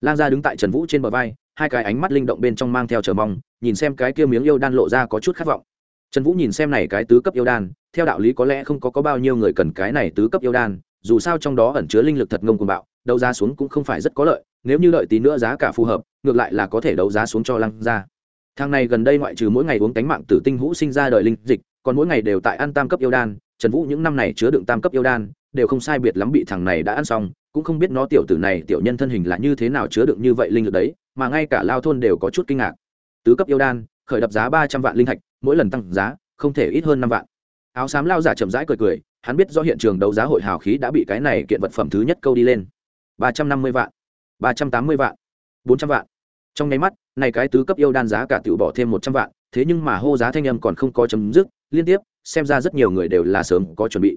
lang gia đứng tại trần vũ trên bờ vai, hai cái ánh mắt linh động bên trong mang theo chờ mong, nhìn xem cái kia miếng yêu đan lộ ra có chút khát vọng trần vũ nhìn xem này cái tứ cấp yêu đan theo đạo lý có lẽ không có, có bao nhiêu người cần cái này tứ cấp yêu đan dù sao trong đó ẩn chứa linh lực thật ngông cuồng bạo đấu giá xuống cũng không phải rất có lợi nếu như lợi tí nữa giá cả phù hợp ngược lại là có thể đấu giá xuống cho lăng ra thang này gần đây ngoại trừ mỗi ngày uống cánh mạng tử tinh hũ sinh ra đời linh dịch còn mỗi ngày đều tại ăn tam cấp yêu đan trần vũ những năm này chứa đựng tam cấp yêu đan đều không sai biệt lắm bị thằng này đã ăn xong cũng không biết nó tiểu tử này tiểu nhân thân hình là như thế nào chứa đựng như vậy linh lực đấy mà ngay cả lao thôn đều có chút kinh ngạc. Tứ cấp yêu đan khởi đập giá ba trăm vạn linh thạch, mỗi lần tăng giá không thể ít hơn năm vạn. Áo xám lao giả chậm rãi cười cười, hắn biết do hiện trường đấu giá hội hào khí đã bị cái này kiện vật phẩm thứ nhất câu đi lên. ba trăm năm mươi vạn, ba trăm tám mươi vạn, bốn trăm vạn. Trong nháy mắt, này cái tứ cấp yêu đan giá cả tự bỏ thêm một trăm vạn, thế nhưng mà hô giá thanh âm còn không có chấm dứt, liên tiếp, xem ra rất nhiều người đều là sớm có chuẩn bị.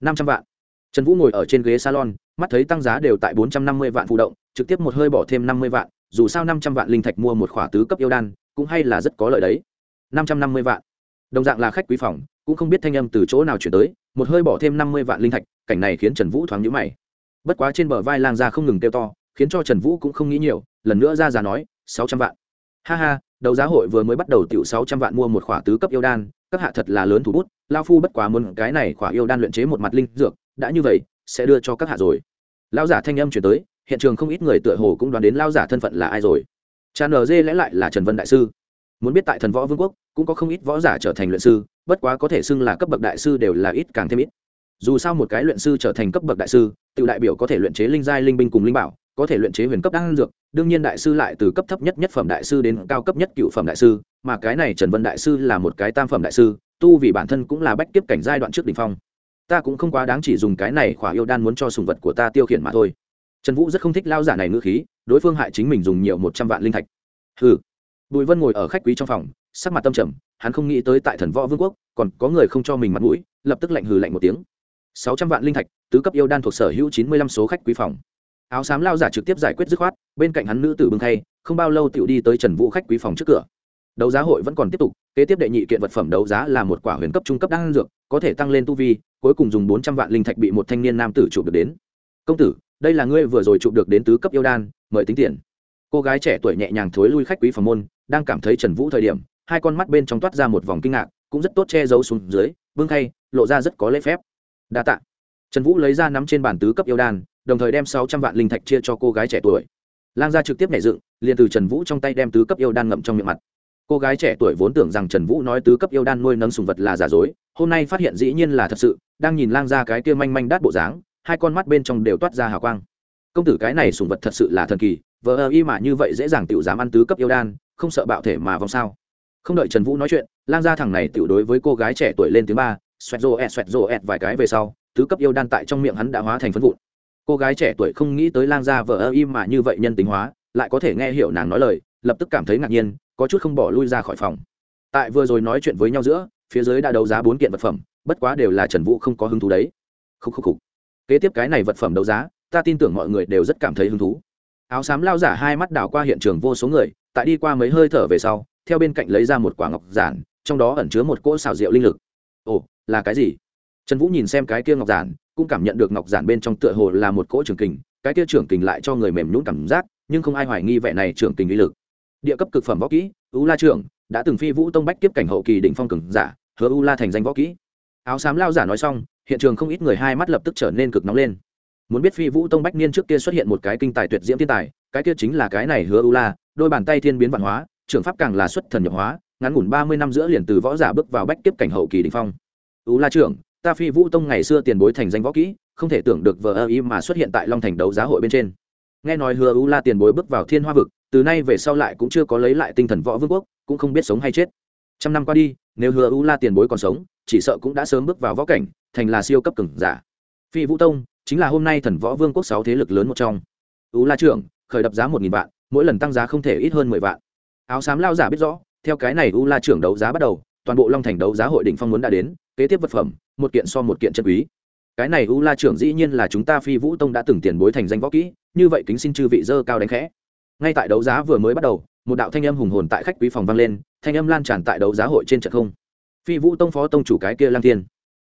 năm trăm vạn. Trần vũ ngồi ở trên ghế salon, mắt thấy tăng giá đều tại bốn trăm năm mươi vạn phụ động, trực tiếp một hơi bỏ thêm năm mươi vạn dù sao năm trăm vạn linh thạch mua một khỏa tứ cấp yêu đan, cũng hay là rất có lợi đấy. năm trăm năm mươi vạn. Đồng dạng là khách quý phòng, cũng không biết thanh âm từ chỗ nào chuyển tới, một hơi bỏ thêm năm mươi vạn linh thạch, cảnh này khiến trần vũ thoáng nhíu mày. Bất quá trên bờ vai lang ra không ngừng kêu to, khiến cho trần vũ cũng không nghĩ nhiều, lần nữa ra giá nói, sáu trăm vạn. Ha ha, đấu giá hội vừa mới bắt đầu tiểu sáu trăm vạn mua một khỏa tứ cấp yêu đan, các hạ thật là lớn thủ bút, lao phu bất quá muốn cái này khỏa yêu đan luyện chế một mặt linh dược, đã như vậy, sẽ đưa cho các hạ rồi. Lão giả thanh âm chuyển tới hiện trường không ít người tựa hồ cũng đoán đến lao giả thân phận là ai rồi. Cha nờ lẽ lại là trần vân đại sư. Muốn biết tại thần võ vương quốc, cũng có không ít võ giả trở thành luyện sư, bất quá có thể xưng là cấp bậc đại sư đều là ít càng thêm ít. Dù sao một cái luyện sư trở thành cấp bậc đại sư, tự đại biểu có thể luyện chế linh giai linh binh cùng linh bảo, có thể luyện chế huyền cấp đan dược, đương nhiên đại sư lại từ cấp thấp nhất nhất phẩm đại sư đến cao cấp nhất cựu phẩm đại sư, mà cái này trần vân đại sư là một cái tam phẩm đại sư, tu vì bản thân cũng là bách kiếp cảnh giai đoạn trước đ ỉ n h phong. Ta cũng không quá đáng chỉ dùng cái này khỏa yêu đan muốn cho sùng vật của ta tiêu khiển mà thôi trần vũ rất không thích lao giả này ngữ khí, đối phương hại chính mình dùng nhiều một trăm vạn linh thạch. Hừ. bùi vân ngồi ở khách quý trong phòng, sắc mặt tâm trầm, hắn không nghĩ tới tại thần võ vương quốc, còn có người không cho mình mặt mũi, lập tức lạnh hừ lạnh một tiếng. Sáu trăm vạn linh thạch, tứ cấp yêu đan thuộc sở hữu chín mươi lăm số khách quý phòng. Áo xám lao giả trực tiếp giải quyết dứt khoát, bên cạnh hắn nữ tử bưng khay, không bao lâu tựu đi tới trần vũ khách quý phòng trước cửa. Đấu giá hội vẫn còn tiếp tục, kế tiếp đệ nhị kiện vật phẩm đấu giá là một quả huyền cấp trung cấp đan dược, có thể tăng lên tu vi, cuối cùng dùng bốn trăm vạn linh thạch bị một thanh niên nam tử chụp được đến. Công tử đây là ngươi vừa rồi chụp được đến tứ cấp yêu đan, mời tính tiền. Cô gái trẻ tuổi nhẹ nhàng thối lui khách quý phòng môn, đang cảm thấy trần vũ thời điểm, hai con mắt bên trong toát ra một vòng kinh ngạc, cũng rất tốt che giấu xuống dưới, vương khay, lộ ra rất có lễ phép. Đa tạ. Trần vũ lấy ra nắm trên bàn tứ cấp yêu đan, đồng thời đem sáu trăm vạn linh thạch chia cho cô gái trẻ tuổi. Lang gia trực tiếp nhảy dựng, liền từ trần vũ trong tay đem tứ cấp yêu đan ngậm trong miệng mặt. Cô gái trẻ tuổi vốn tưởng rằng trần vũ nói tứ cấp yêu đan nuôi nấng sùng vật là giả dối, hôm nay phát hiện dĩ nhiên là thật sự, đang nhìn lang ra cái kia manh manh đát bộ dáng hai con mắt bên trong đều toát ra hào quang. Công tử cái này sùng vật thật sự là thần kỳ, vờ ơ y mà như vậy dễ dàng tự dám ăn tứ cấp yêu đan, không sợ bạo thể mà vong sao. Không đợi trần vũ nói chuyện, lang gia thằng này tự đối với cô gái trẻ tuổi lên tiếng ba, xoẹt rô ẹt, xoẹt rô ẹt vài cái về sau, tứ cấp yêu đan tại trong miệng hắn đã hóa thành phân vụn. Cô gái trẻ tuổi không nghĩ tới lang gia vờ ơ y mà như vậy nhân tính hóa, lại có thể nghe hiểu nàng nói lời, lập tức cảm thấy ngạc nhiên, có chút không bỏ lui ra khỏi phòng. Tại vừa rồi nói chuyện với nhau giữa, phía dưới đã đấu giá bốn kiện vật phẩm, bất quá đều là trần vũ không có hứng thú đấy. Khúc khúc khúc kế tiếp cái này vật phẩm đấu giá, ta tin tưởng mọi người đều rất cảm thấy hứng thú. Áo xám lao giả hai mắt đảo qua hiện trường vô số người, tại đi qua mấy hơi thở về sau, theo bên cạnh lấy ra một quả ngọc giản, trong đó ẩn chứa một cỗ xào rượu linh lực. Ồ, là cái gì? Trần vũ nhìn xem cái kia ngọc giản, cũng cảm nhận được ngọc giản bên trong tựa hồ là một cỗ trường kình, cái kia trưởng kình lại cho người mềm nhún cảm giác, nhưng không ai hoài nghi vẻ này trưởng kình uy lực. Địa cấp cực phẩm võ kỹ ưu la trưởng, đã từng phi vũ tông bách tiếp cảnh hậu kỳ đỉnh phong cường giả, hứa u la thành danh võ kỹ. Áo xám lao giả nói xong hiện trường không ít người hai mắt lập tức trở nên cực nóng lên. Muốn biết phi vũ tông bách niên trước kia xuất hiện một cái kinh tài tuyệt diễm thiên tài, cái kia chính là cái này hứa u la, đôi bàn tay thiên biến văn hóa, trưởng pháp càng là xuất thần nhập hóa, ngắn ngủn ba mươi năm giữa liền từ võ giả bước vào bách tiếp cảnh hậu kỳ đình phong. U la trưởng, ta phi vũ tông ngày xưa tiền bối thành danh võ kỹ, không thể tưởng được vờ ơ ý mà xuất hiện tại long thành đấu giá hội bên trên. Nghe nói hứa u la tiền bối bước vào thiên hoa vực, từ nay về sau lại cũng chưa có lấy lại tinh thần võ vương quốc, cũng không biết sống hay chết. Trăm năm qua đi, nếu hứa u la tiền bối còn sống, chỉ sợ cũng đã sớm bước vào võ cảnh thành là siêu cấp cường giả. Phi vũ tông chính là hôm nay thần võ vương quốc sáu thế lực lớn một trong. U la trưởng, khởi đập giá một nghìn vạn, mỗi lần tăng giá không thể ít hơn mười vạn. Áo xám lao giả biết rõ, theo cái này u la trưởng đấu giá bắt đầu, toàn bộ long thành đấu giá hội đỉnh phong muốn đã đến, kế tiếp vật phẩm, một kiện so một kiện chân quý. Cái này u la trưởng dĩ nhiên là chúng ta phi vũ tông đã từng tiền bối thành danh võ kỹ, như vậy kính xin chư vị dơ cao đánh khẽ. Ngay tại đấu giá vừa mới bắt đầu, một đạo thanh âm hùng hồn tại khách quý phòng vang lên, thanh âm lan tràn tại đấu giá hội trên trận không. Phi vũ tông phó tông chủ cái kia lang thiên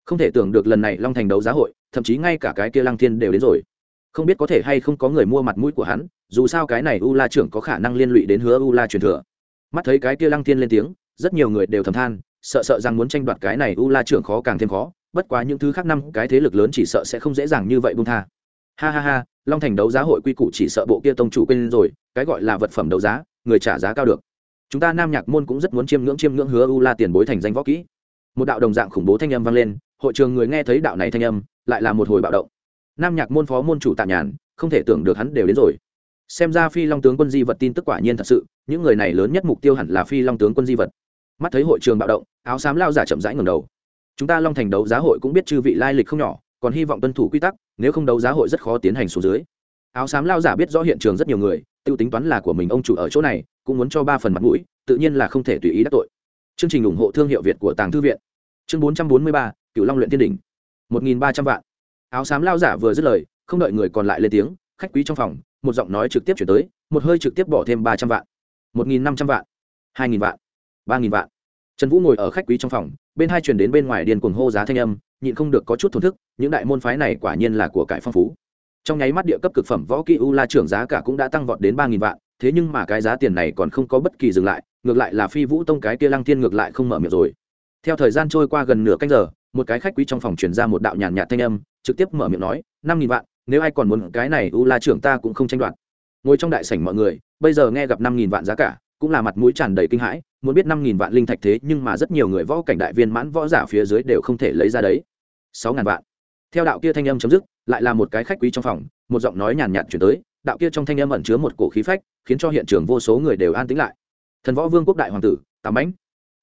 không thể tưởng được lần này long thành đấu giá hội, thậm chí ngay cả cái kia lang thiên đều đến rồi. Không biết có thể hay không có người mua mặt mũi của hắn, dù sao cái này u la trưởng có khả năng liên lụy đến hứa u la truyền thừa. Mắt thấy cái kia lăng thiên lên tiếng, rất nhiều người đều thầm than, sợ sợ rằng muốn tranh đoạt cái này u la trưởng khó càng thêm khó, bất quá những thứ khác năm cái thế lực lớn chỉ sợ sẽ không dễ dàng như vậy bung tha. Ha ha ha, long thành đấu giá hội quy củ chỉ sợ bộ kia tông chủ quên rồi, cái gọi là vật phẩm đấu giá, người trả giá cao được. Chúng ta nam nhạc môn cũng rất muốn chiêm ngưỡng chiêm ngưỡng hứa u la tiền bối thành danh võ kỹ. Một đạo đồng dạng khủng bố thanh âm vang lên hội trường người nghe thấy đạo này thanh âm, lại là một hồi bạo động. Nam nhạc môn phó môn chủ tạ nhàn, không thể tưởng được hắn đều đến rồi. Xem ra phi long tướng quân di vật tin tức quả nhiên thật sự, những người này lớn nhất mục tiêu hẳn là phi long tướng quân di vật. Mắt thấy hội trường bạo động, áo xám lao giả chậm rãi ngầm đầu. Chúng ta long thành đấu giá hội cũng biết chư vị lai lịch không nhỏ, còn hy vọng tuân thủ quy tắc, nếu không đấu giá hội rất khó tiến hành xuống dưới. Áo xám lao giả biết rõ hiện trường rất nhiều người t i ê u tính toán là của mình ông chủ ở chỗ này, cũng muốn cho ba phần mặt mũi, tự nhiên là không thể tùy ý đắc tội. Chương trình ủng hộ thương hiệu việt của tàng thư viện. Chương bốn trăm bốn mươi ba cựu long luyện tiên đỉnh. Một nghìn ba trăm vạn. Áo xám lao giả vừa dứt lời, không đợi người còn lại lên tiếng, khách quý trong phòng, một giọng nói trực tiếp chuyển tới, một hơi trực tiếp bỏ thêm ba trăm vạn. Một nghìn năm trăm vạn. Hai nghìn vạn. Ba nghìn vạn. Trần vũ ngồi ở khách quý trong phòng, bên hai chuyển đến bên ngoài điền cuồng hô giá thanh âm, nhịn không được có chút thổn thức, những đại môn phái này quả nhiên là của cải phong phú. Trong nháy mắt địa cấp cực phẩm võ kỹ u la trưởng giá cả cũng đã tăng vọt đến ba nghìn vạn, thế nhưng mà cái giá tiền này còn không có bất kỳ dừng lại, ngược lại là phi vũ tông cái kia lăng thiên ngược lại không mở miệng rồi. Theo thời gian trôi qua gần nửa canh giờ một cái khách quý trong phòng truyền ra một đạo nhàn nhạt thanh âm, trực tiếp mở miệng nói, năm nghìn vạn, nếu ai còn muốn cái này, u la trưởng ta cũng không tranh đoạt. Ngồi trong đại sảnh mọi người, bây giờ nghe gặp năm nghìn vạn giá cả, cũng là mặt mũi tràn đầy kinh hãi, muốn biết năm nghìn vạn linh thạch thế nhưng mà rất nhiều người võ cảnh đại viên mãn võ giả phía dưới đều không thể lấy ra đấy. Sáu ngàn vạn. Theo đạo kia thanh âm chấm dứt, lại là một cái khách quý trong phòng, một giọng nói nhàn nhạt chuyển tới, đạo kia trong thanh âm ẩn chứa một cổ khí phách, khiến cho hiện trường vô số người đều an tĩnh lại. Thần võ vương quốc đại hoàng tử, tào mãnh.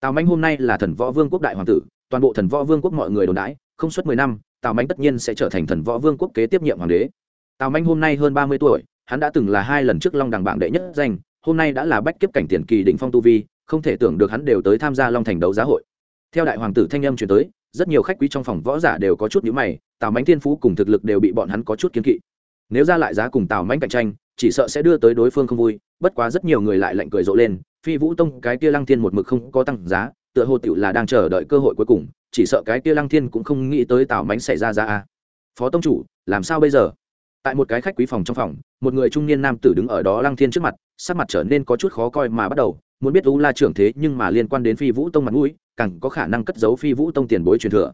Tào mãnh hôm nay là thần võ vương quốc đại hoàng tử toàn bộ thần võ vương quốc mọi người đồn đãi, không suốt mười năm, tào manh tất nhiên sẽ trở thành thần võ vương quốc kế tiếp nhiệm hoàng đế. Tào manh hôm nay hơn ba mươi tuổi, hắn đã từng là hai lần trước long đằng bảng đệ nhất danh, hôm nay đã là bách kiếp cảnh tiền kỳ đỉnh phong tu vi, không thể tưởng được hắn đều tới tham gia long thành đấu giá hội. Theo đại hoàng tử thanh âm chuyển tới, rất nhiều khách quý trong phòng võ giả đều có chút nhữ mày, tào mánh thiên phú cùng thực lực đều bị bọn hắn có chút kiến kỵ. Nếu ra lại giá cùng tào mánh cạnh tranh, chỉ sợ sẽ đưa tới đối phương không vui, bất quá rất nhiều người lại lạnh cười rộ lên, phi vũ tông, cái kia lăng thiên một mực không có tăng giá tựa hồ tiểu là đang chờ đợi cơ hội cuối cùng, chỉ sợ cái kia lăng thiên cũng không nghĩ tới tào mánh xảy ra ra a. Phó tông chủ, làm sao bây giờ? Tại một cái khách quý phòng trong phòng, một người trung niên nam tử đứng ở đó lăng thiên trước mặt, sắc mặt trở nên có chút khó coi mà bắt đầu, muốn biết u la trưởng thế nhưng mà liên quan đến phi vũ tông mặt mũi, càng có khả năng cất giấu phi vũ tông tiền bối truyền thừa.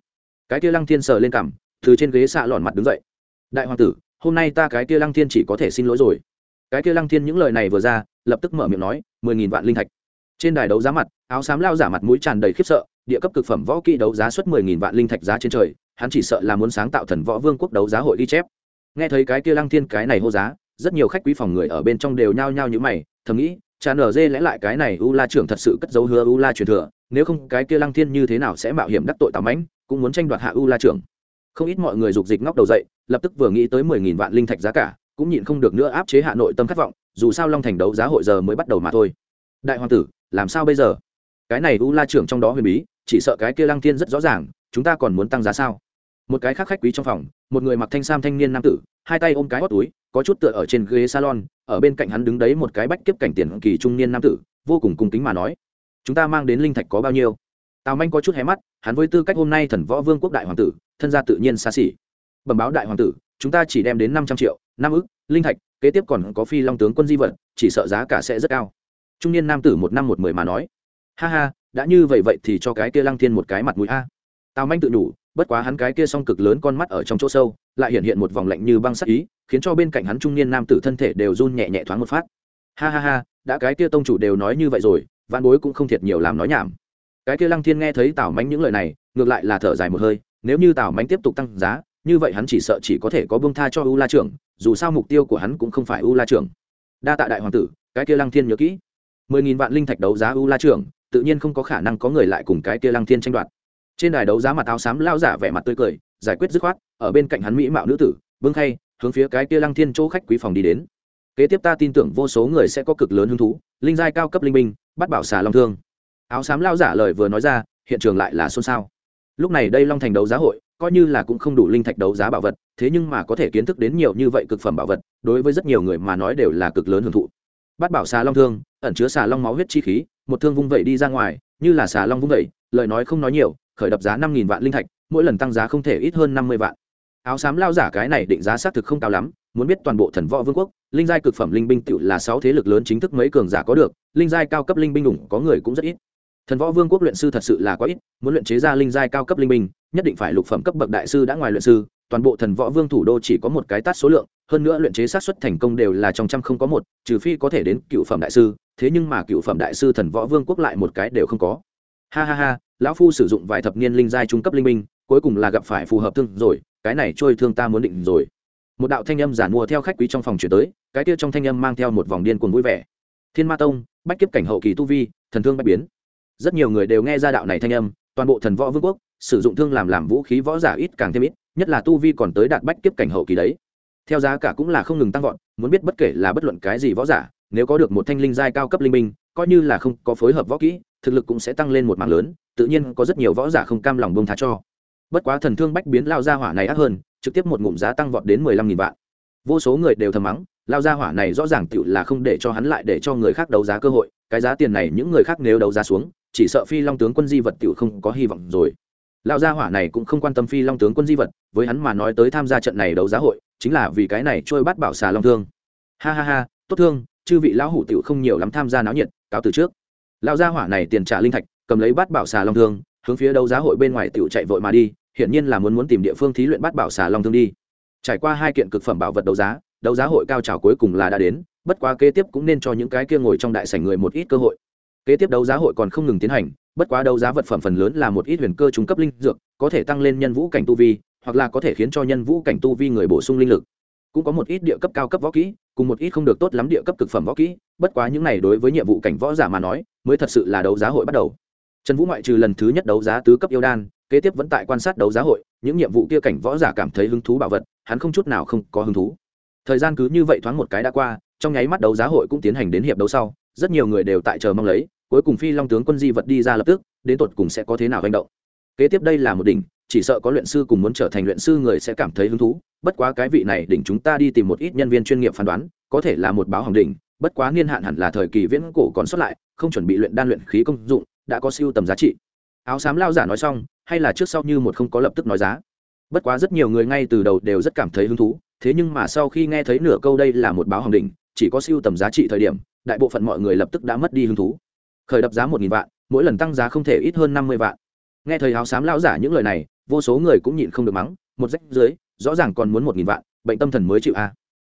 Cái kia lăng thiên sờ lên cằm, từ trên ghế xạ lọn mặt đứng dậy. Đại hoàng tử, hôm nay ta cái kia lăng thiên chỉ có thể xin lỗi rồi. Cái kia lăng thiên những lời này vừa ra, lập tức mở miệng nói, mười nghìn vạn linh thạch trên đài đấu giá mặt, áo xám lao giả mặt mũi tràn đầy khiếp sợ, địa cấp cực phẩm võ kỹ đấu giá suất mười nghìn vạn linh thạch giá trên trời, hắn chỉ sợ là muốn sáng tạo thần võ vương quốc đấu giá hội ghi chép. Nghe thấy cái kia lăng thiên cái này hô giá, rất nhiều khách quý phòng người ở bên trong đều nhao nhao như mày, thầm nghĩ tràn ở dê lẽ lại cái này u la trưởng thật sự cất dấu hứa u la truyền thừa, nếu không cái kia lăng thiên như thế nào sẽ mạo hiểm đắc tội tào mãnh, cũng muốn tranh đoạt hạ u la trưởng. Không ít mọi người dục dịch ngóc đầu dậy, lập tức vừa nghĩ tới mười nghìn vạn linh thạch giá cả, cũng nhịn không được nữa áp chế hạ nội tâm khát vọng, dù sao long thành đấu giá hội giờ mới bắt đầu mà thôi. Đại hoàng tử làm sao bây giờ? Cái này u la trưởng trong đó huyền bí, chỉ sợ cái kia lăng thiên rất rõ ràng, chúng ta còn muốn tăng giá sao? Một cái khác khách quý trong phòng, một người mặc thanh sam thanh niên nam tử, hai tay ôm cái hót túi, có chút tựa ở trên ghế salon, ở bên cạnh hắn đứng đấy một cái bách kiếp cảnh tiền kỳ trung niên nam tử, vô cùng cung kính mà nói, chúng ta mang đến linh thạch có bao nhiêu? Tào manh có chút hé mắt, hắn với tư cách hôm nay thần võ vương quốc đại hoàng tử, thân gia tự nhiên xa xỉ. Bẩm báo đại hoàng tử, chúng ta chỉ đem đến năm trăm triệu, năm ức, linh thạch, kế tiếp còn có phi long tướng quân di vật, chỉ sợ giá cả sẽ rất cao trung niên nam tử một năm một mười mà nói, ha ha, đã như vậy vậy thì cho cái kia lăng thiên một cái mặt mũi a. Tào manh tự đủ bất quá hắn cái kia song cực lớn con mắt ở trong chỗ sâu, lại hiện hiện một vòng lạnh như băng sắc ý, khiến cho bên cạnh hắn trung niên nam tử thân thể đều run nhẹ nhẹ thoáng một phát. Ha ha ha, đã cái kia tông chủ đều nói như vậy rồi văn bối cũng không thiệt nhiều làm nói nhảm. Cái kia lăng thiên nghe thấy tào mánh những lời này, ngược lại là thở dài một hơi, nếu như tào mánh tiếp tục tăng giá, như vậy hắn chỉ sợ chỉ có thể có bông tha cho u la trưởng, dù sao mục tiêu của hắn cũng không phải u la trưởng. Đa tạ đại hoàng tử, cái kia lăng thiên nhớ kỹ mười nghìn vạn linh thạch đấu giá u la trưởng, tự nhiên không có khả năng có người lại cùng cái kia lăng thiên tranh đoạt. Trên đài đấu giá mặt áo xám lao giả vẻ mặt tươi cười, giải quyết dứt khoát, ở bên cạnh hắn mỹ mạo nữ tử, vương khay, hướng phía cái kia lăng thiên chỗ khách quý phòng đi đến. Kế tiếp ta tin tưởng vô số người sẽ có cực lớn hứng thú, linh giai cao cấp linh minh bắt bảo xà long thương. Áo xám lao giả lời vừa nói ra, hiện trường lại là xôn xao. Lúc này đây long thành đấu giá hội, coi như là cũng không đủ linh thạch đấu giá bảo vật, thế nhưng mà có thể kiến thức đến nhiều như vậy cực phẩm bảo vật, đối với rất nhiều người mà nói đều là cực lớn hưởng thụ bắt bảo xà long thương, ẩn chứa xà long máu huyết chi khí, một thương vung vẩy đi ra ngoài, như là xà long vung vẩy, lời nói không nói nhiều, khởi đập giá năm nghìn vạn linh thạch, mỗi lần tăng giá không thể ít hơn năm mươi vạn. Áo xám lao giả cái này định giá xác thực không cao lắm, muốn biết toàn bộ thần võ vương quốc, linh giai cực phẩm linh binh tựu là sáu thế lực lớn chính thức mấy cường giả có được, linh giai cao cấp linh binh đủng có người cũng rất ít thần võ vương quốc luyện sư thật sự là quá ít muốn luyện chế ra linh giai cao cấp linh minh, nhất định phải lục phẩm cấp bậc đại sư đã ngoài luyện sư toàn bộ thần võ vương thủ đô chỉ có một cái tát số lượng hơn nữa luyện chế sát xuất thành công đều là trong trăm không có một trừ phi có thể đến cựu phẩm đại sư thế nhưng mà cựu phẩm đại sư thần võ vương quốc lại một cái đều không có. Ha ha ha lão phu sử dụng vài thập niên linh giai trung cấp linh minh, cuối cùng là gặp phải phù hợp thương rồi cái này trôi thương ta muốn định rồi. Một đạo thanh âm giản mua theo khách quý trong phòng chuyển tới cái kia trong thanh âm mang theo một vòng điên cuồng vui vẻ. Thiên ma tông bách kiếp cảnh hậu kỳ tu vi thần thương bách biến rất nhiều người đều nghe ra đạo này thanh âm, toàn bộ thần võ vương quốc sử dụng thương làm làm vũ khí võ giả ít càng thêm ít, nhất là tu vi còn tới đạt bách kiếp cảnh hậu kỳ đấy. Theo giá cả cũng là không ngừng tăng vọt, muốn biết bất kể là bất luận cái gì võ giả, nếu có được một thanh linh giai cao cấp linh minh coi như là không có phối hợp võ kỹ, thực lực cũng sẽ tăng lên một mảng lớn, tự nhiên có rất nhiều võ giả không cam lòng bông thá cho. Bất quá thần thương bách biến lao ra hỏa này ác hơn, trực tiếp một ngụm giá tăng vọt đến mười lăm nghìn vạn. Vô số người đều thầm mắng, lao ra hỏa này rõ ràng tựu là không để cho hắn lại để cho người khác đấu giá cơ hội, cái giá tiền này những người khác nếu đấu giá xuống chỉ sợ phi long tướng quân di vật tiểu không có hy vọng rồi. Lao gia hỏa này cũng không quan tâm phi long tướng quân di vật, với hắn mà nói tới tham gia trận này đấu giá hội, chính là vì cái này trôi bắt bảo xà long thương. Ha ha ha, tốt thương, chư vị lão hủ tiểu không nhiều lắm tham gia náo nhiệt, cáo từ trước. Lao gia hỏa này tiền trả linh thạch, cầm lấy bát bảo xà long thương, hướng phía đấu giá hội bên ngoài tiểu chạy vội mà đi, hiển nhiên là muốn muốn tìm địa phương thí luyện bát bảo xà long thương đi. Trải qua hai kiện cực phẩm bảo vật đấu giá đấu giá hội cao trào cuối cùng là đã đến, bất quá kế tiếp cũng nên cho những cái kia ngồi trong đại sảnh người một ít cơ hội kế tiếp đấu giá hội còn không ngừng tiến hành, bất quá đấu giá vật phẩm phần lớn là một ít huyền cơ trung cấp linh dược, có thể tăng lên nhân vũ cảnh tu vi, hoặc là có thể khiến cho nhân vũ cảnh tu vi người bổ sung linh lực. Cũng có một ít địa cấp cao cấp võ kỹ, cùng một ít không được tốt lắm địa cấp cực phẩm võ kỹ, bất quá những này đối với nhiệm vụ cảnh võ giả mà nói, mới thật sự là đấu giá hội bắt đầu. Trần vũ ngoại trừ lần thứ nhất đấu giá tứ cấp yêu đan, kế tiếp vẫn tại quan sát đấu giá hội, những nhiệm vụ kia cảnh võ giả cảm thấy hứng thú bảo vật, hắn không chút nào không có hứng thú. Thời gian cứ như vậy thoáng một cái đã qua, trong nháy mắt đấu giá hội cũng tiến hành đến hiệp đấu sau rất nhiều người đều tại chờ mong lấy, cuối cùng phi long tướng quân di vật đi ra lập tức, đến tột cùng sẽ có thế nào hành động. Kế tiếp đây là một đỉnh, chỉ sợ có luyện sư cùng muốn trở thành luyện sư người sẽ cảm thấy hứng thú, bất quá cái vị này đỉnh chúng ta đi tìm một ít nhân viên chuyên nghiệp phán đoán, có thể là một báo hỏng đỉnh, bất quá niên hạn hẳn là thời kỳ viễn cổ còn xuất lại, không chuẩn bị luyện đan luyện khí công dụng, đã có siêu tầm giá trị. Áo xám lao giả nói xong, hay là trước sau như một không có lập tức nói giá. Bất quá rất nhiều người ngay từ đầu đều rất cảm thấy hứng thú, thế nhưng mà sau khi nghe thấy nửa câu đây là một báo hỏng đỉnh, chỉ có siêu tầm giá trị thời điểm đại bộ phận mọi người lập tức đã mất đi hứng thú. Khởi đập giá một nghìn vạn, mỗi lần tăng giá không thể ít hơn năm mươi vạn. Nghe thời áo xám lão giả những lời này, vô số người cũng nhịn không được mắng, một rách dưới, rõ ràng còn muốn một nghìn vạn, bệnh tâm thần mới chịu a.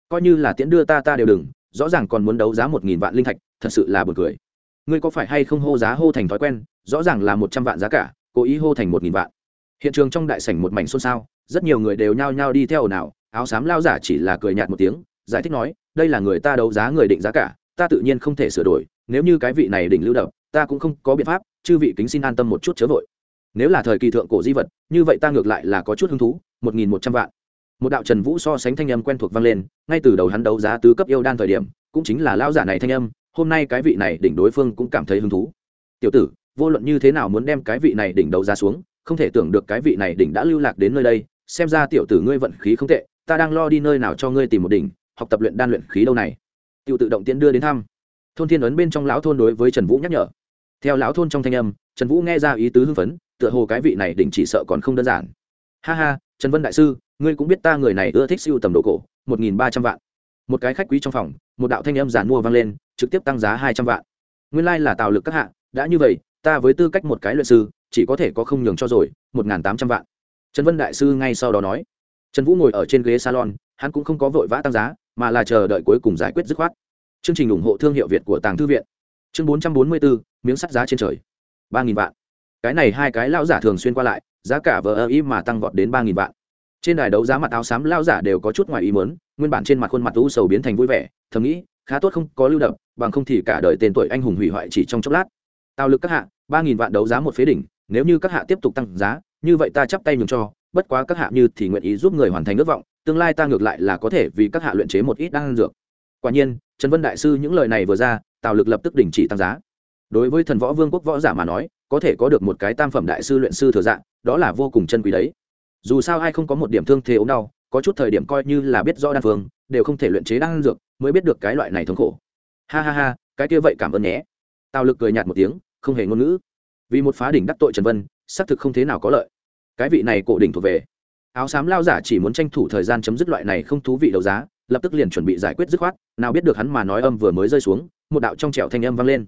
Coi như là tiễn đưa ta ta đều đừng, rõ ràng còn muốn đấu giá một nghìn vạn linh thạch, thật sự là b u ồ n cười. Ngươi có phải hay không hô giá hô thành thói quen, rõ ràng là một trăm vạn giá cả, cố ý hô thành một nghìn vạn. Hiện trường trong đại sảnh một mảnh xôn xao, rất nhiều người đều nhao nhao đi theo ồn ào, áo xám lao giả chỉ là cười nhạt một tiếng, giải thích nói, đây là người ta đấu giá người định giá cả ta tự nhiên không thể sửa đổi, nếu như cái vị này đỉnh lưu đập, ta cũng không có biện pháp, chư vị kính xin an tâm một chút chớ vội. Nếu là thời kỳ thượng cổ di vật, như vậy ta ngược lại là có chút hứng thú, một nghìn một trăm vạn. Một đạo trần vũ so sánh thanh âm quen thuộc vang lên, ngay từ đầu hắn đấu giá tứ cấp yêu đan thời điểm, cũng chính là lão giả này thanh âm, hôm nay cái vị này đỉnh đối phương cũng cảm thấy hứng thú. Tiểu tử, vô luận như thế nào muốn đem cái vị này đỉnh đấu giá xuống, không thể tưởng được cái vị này đỉnh đã lưu lạc đến nơi đây, xem ra tiểu tử ngươi vận khí không tệ, ta đang lo đi nơi nào cho ngươi tìm một đỉnh, học tập luyện đan luyện khí đâu này tiểu tự động tiễn đưa đến thăm. Thôn thiên ấn bên trong lão thôn đối với trần vũ nhắc nhở. Theo lão thôn trong thanh âm, trần vũ nghe ra ý tứ hưng phấn, tựa hồ cái vị này đỉnh chỉ sợ còn không đơn giản. Ha ha, trần vân đại sư, ngươi cũng biết ta người này ưa thích siêu tầm đồ cổ, một nghìn ba trăm vạn. Một cái khách quý trong phòng, một đạo thanh âm giản mua vang lên, trực tiếp tăng giá hai trăm vạn. Nguyên lai、like、là tạo lực các hạ, đã như vậy, ta với tư cách một cái luật sư, chỉ có thể có không nhường cho rồi, một n g h n tám trăm vạn. Trần vân đại sư ngay sau đó nói. Trần vũ ngồi ở trên ghế salon, hắn cũng không có vội vã tăng giá mà là chờ đợi cuối cùng giải quyết dứt khoát. Chương trình ủng hộ thương hiệu việt của tàng thư viện. Chương bốn trăm bốn mươi bốn miếng sắt giá trên trời. ba nghìn vạn. Cái này hai cái lão giả thường xuyên qua lại, giá cả vờ ơ ý mà tăng vọt đến ba nghìn vạn. Trên đài đấu giá mặt áo xám lão giả đều có chút ngoài ý mớn nguyên bản trên mặt khuôn mặt u sầu biến thành vui vẻ, thầm nghĩ, khá tốt không có lưu động bằng không thì cả đời tên tuổi anh hùng hủy hoại chỉ trong chốc lát. Tao lực các hạ, ba nghìn vạn đấu giá một phế đỉnh, nếu như các hạ tiếp tục tăng giá, như vậy ta chắp tay nhường cho, bất quá các hạ như thì nguyện ý giúp người hoàn thành ước vọng tương lai ta ngược lại là có thể vì các hạ luyện chế một ít đan dược. Quả nhiên, trần vân đại sư những lời này vừa ra tào lực lập tức đình chỉ tăng giá. Đối với thần võ vương quốc võ giả mà nói, có thể có được một cái tam phẩm đại sư luyện sư thừa dạng, đó là vô cùng chân quý đấy. Dù sao ai không có một điểm thương thế ốm đau, có chút thời điểm coi như là biết rõ đan phương, đều không thể luyện chế đan dược, mới biết được cái loại này thống khổ. Ha ha ha, cái kia vậy cảm ơn nhé. Tào lực cười nhạt một tiếng, không hề ngôn ngữ. Vì một phá đỉnh đắc tội trần vân, xác thực không thế nào có lợi. Cái vị này cổ đỉnh thuộc về áo xám lao giả chỉ muốn tranh thủ thời gian chấm dứt loại này không thú vị đấu giá, lập tức liền chuẩn bị giải quyết dứt khoát, nào biết được hắn mà nói âm vừa mới rơi xuống, một đạo trong trẻo thanh âm vang lên.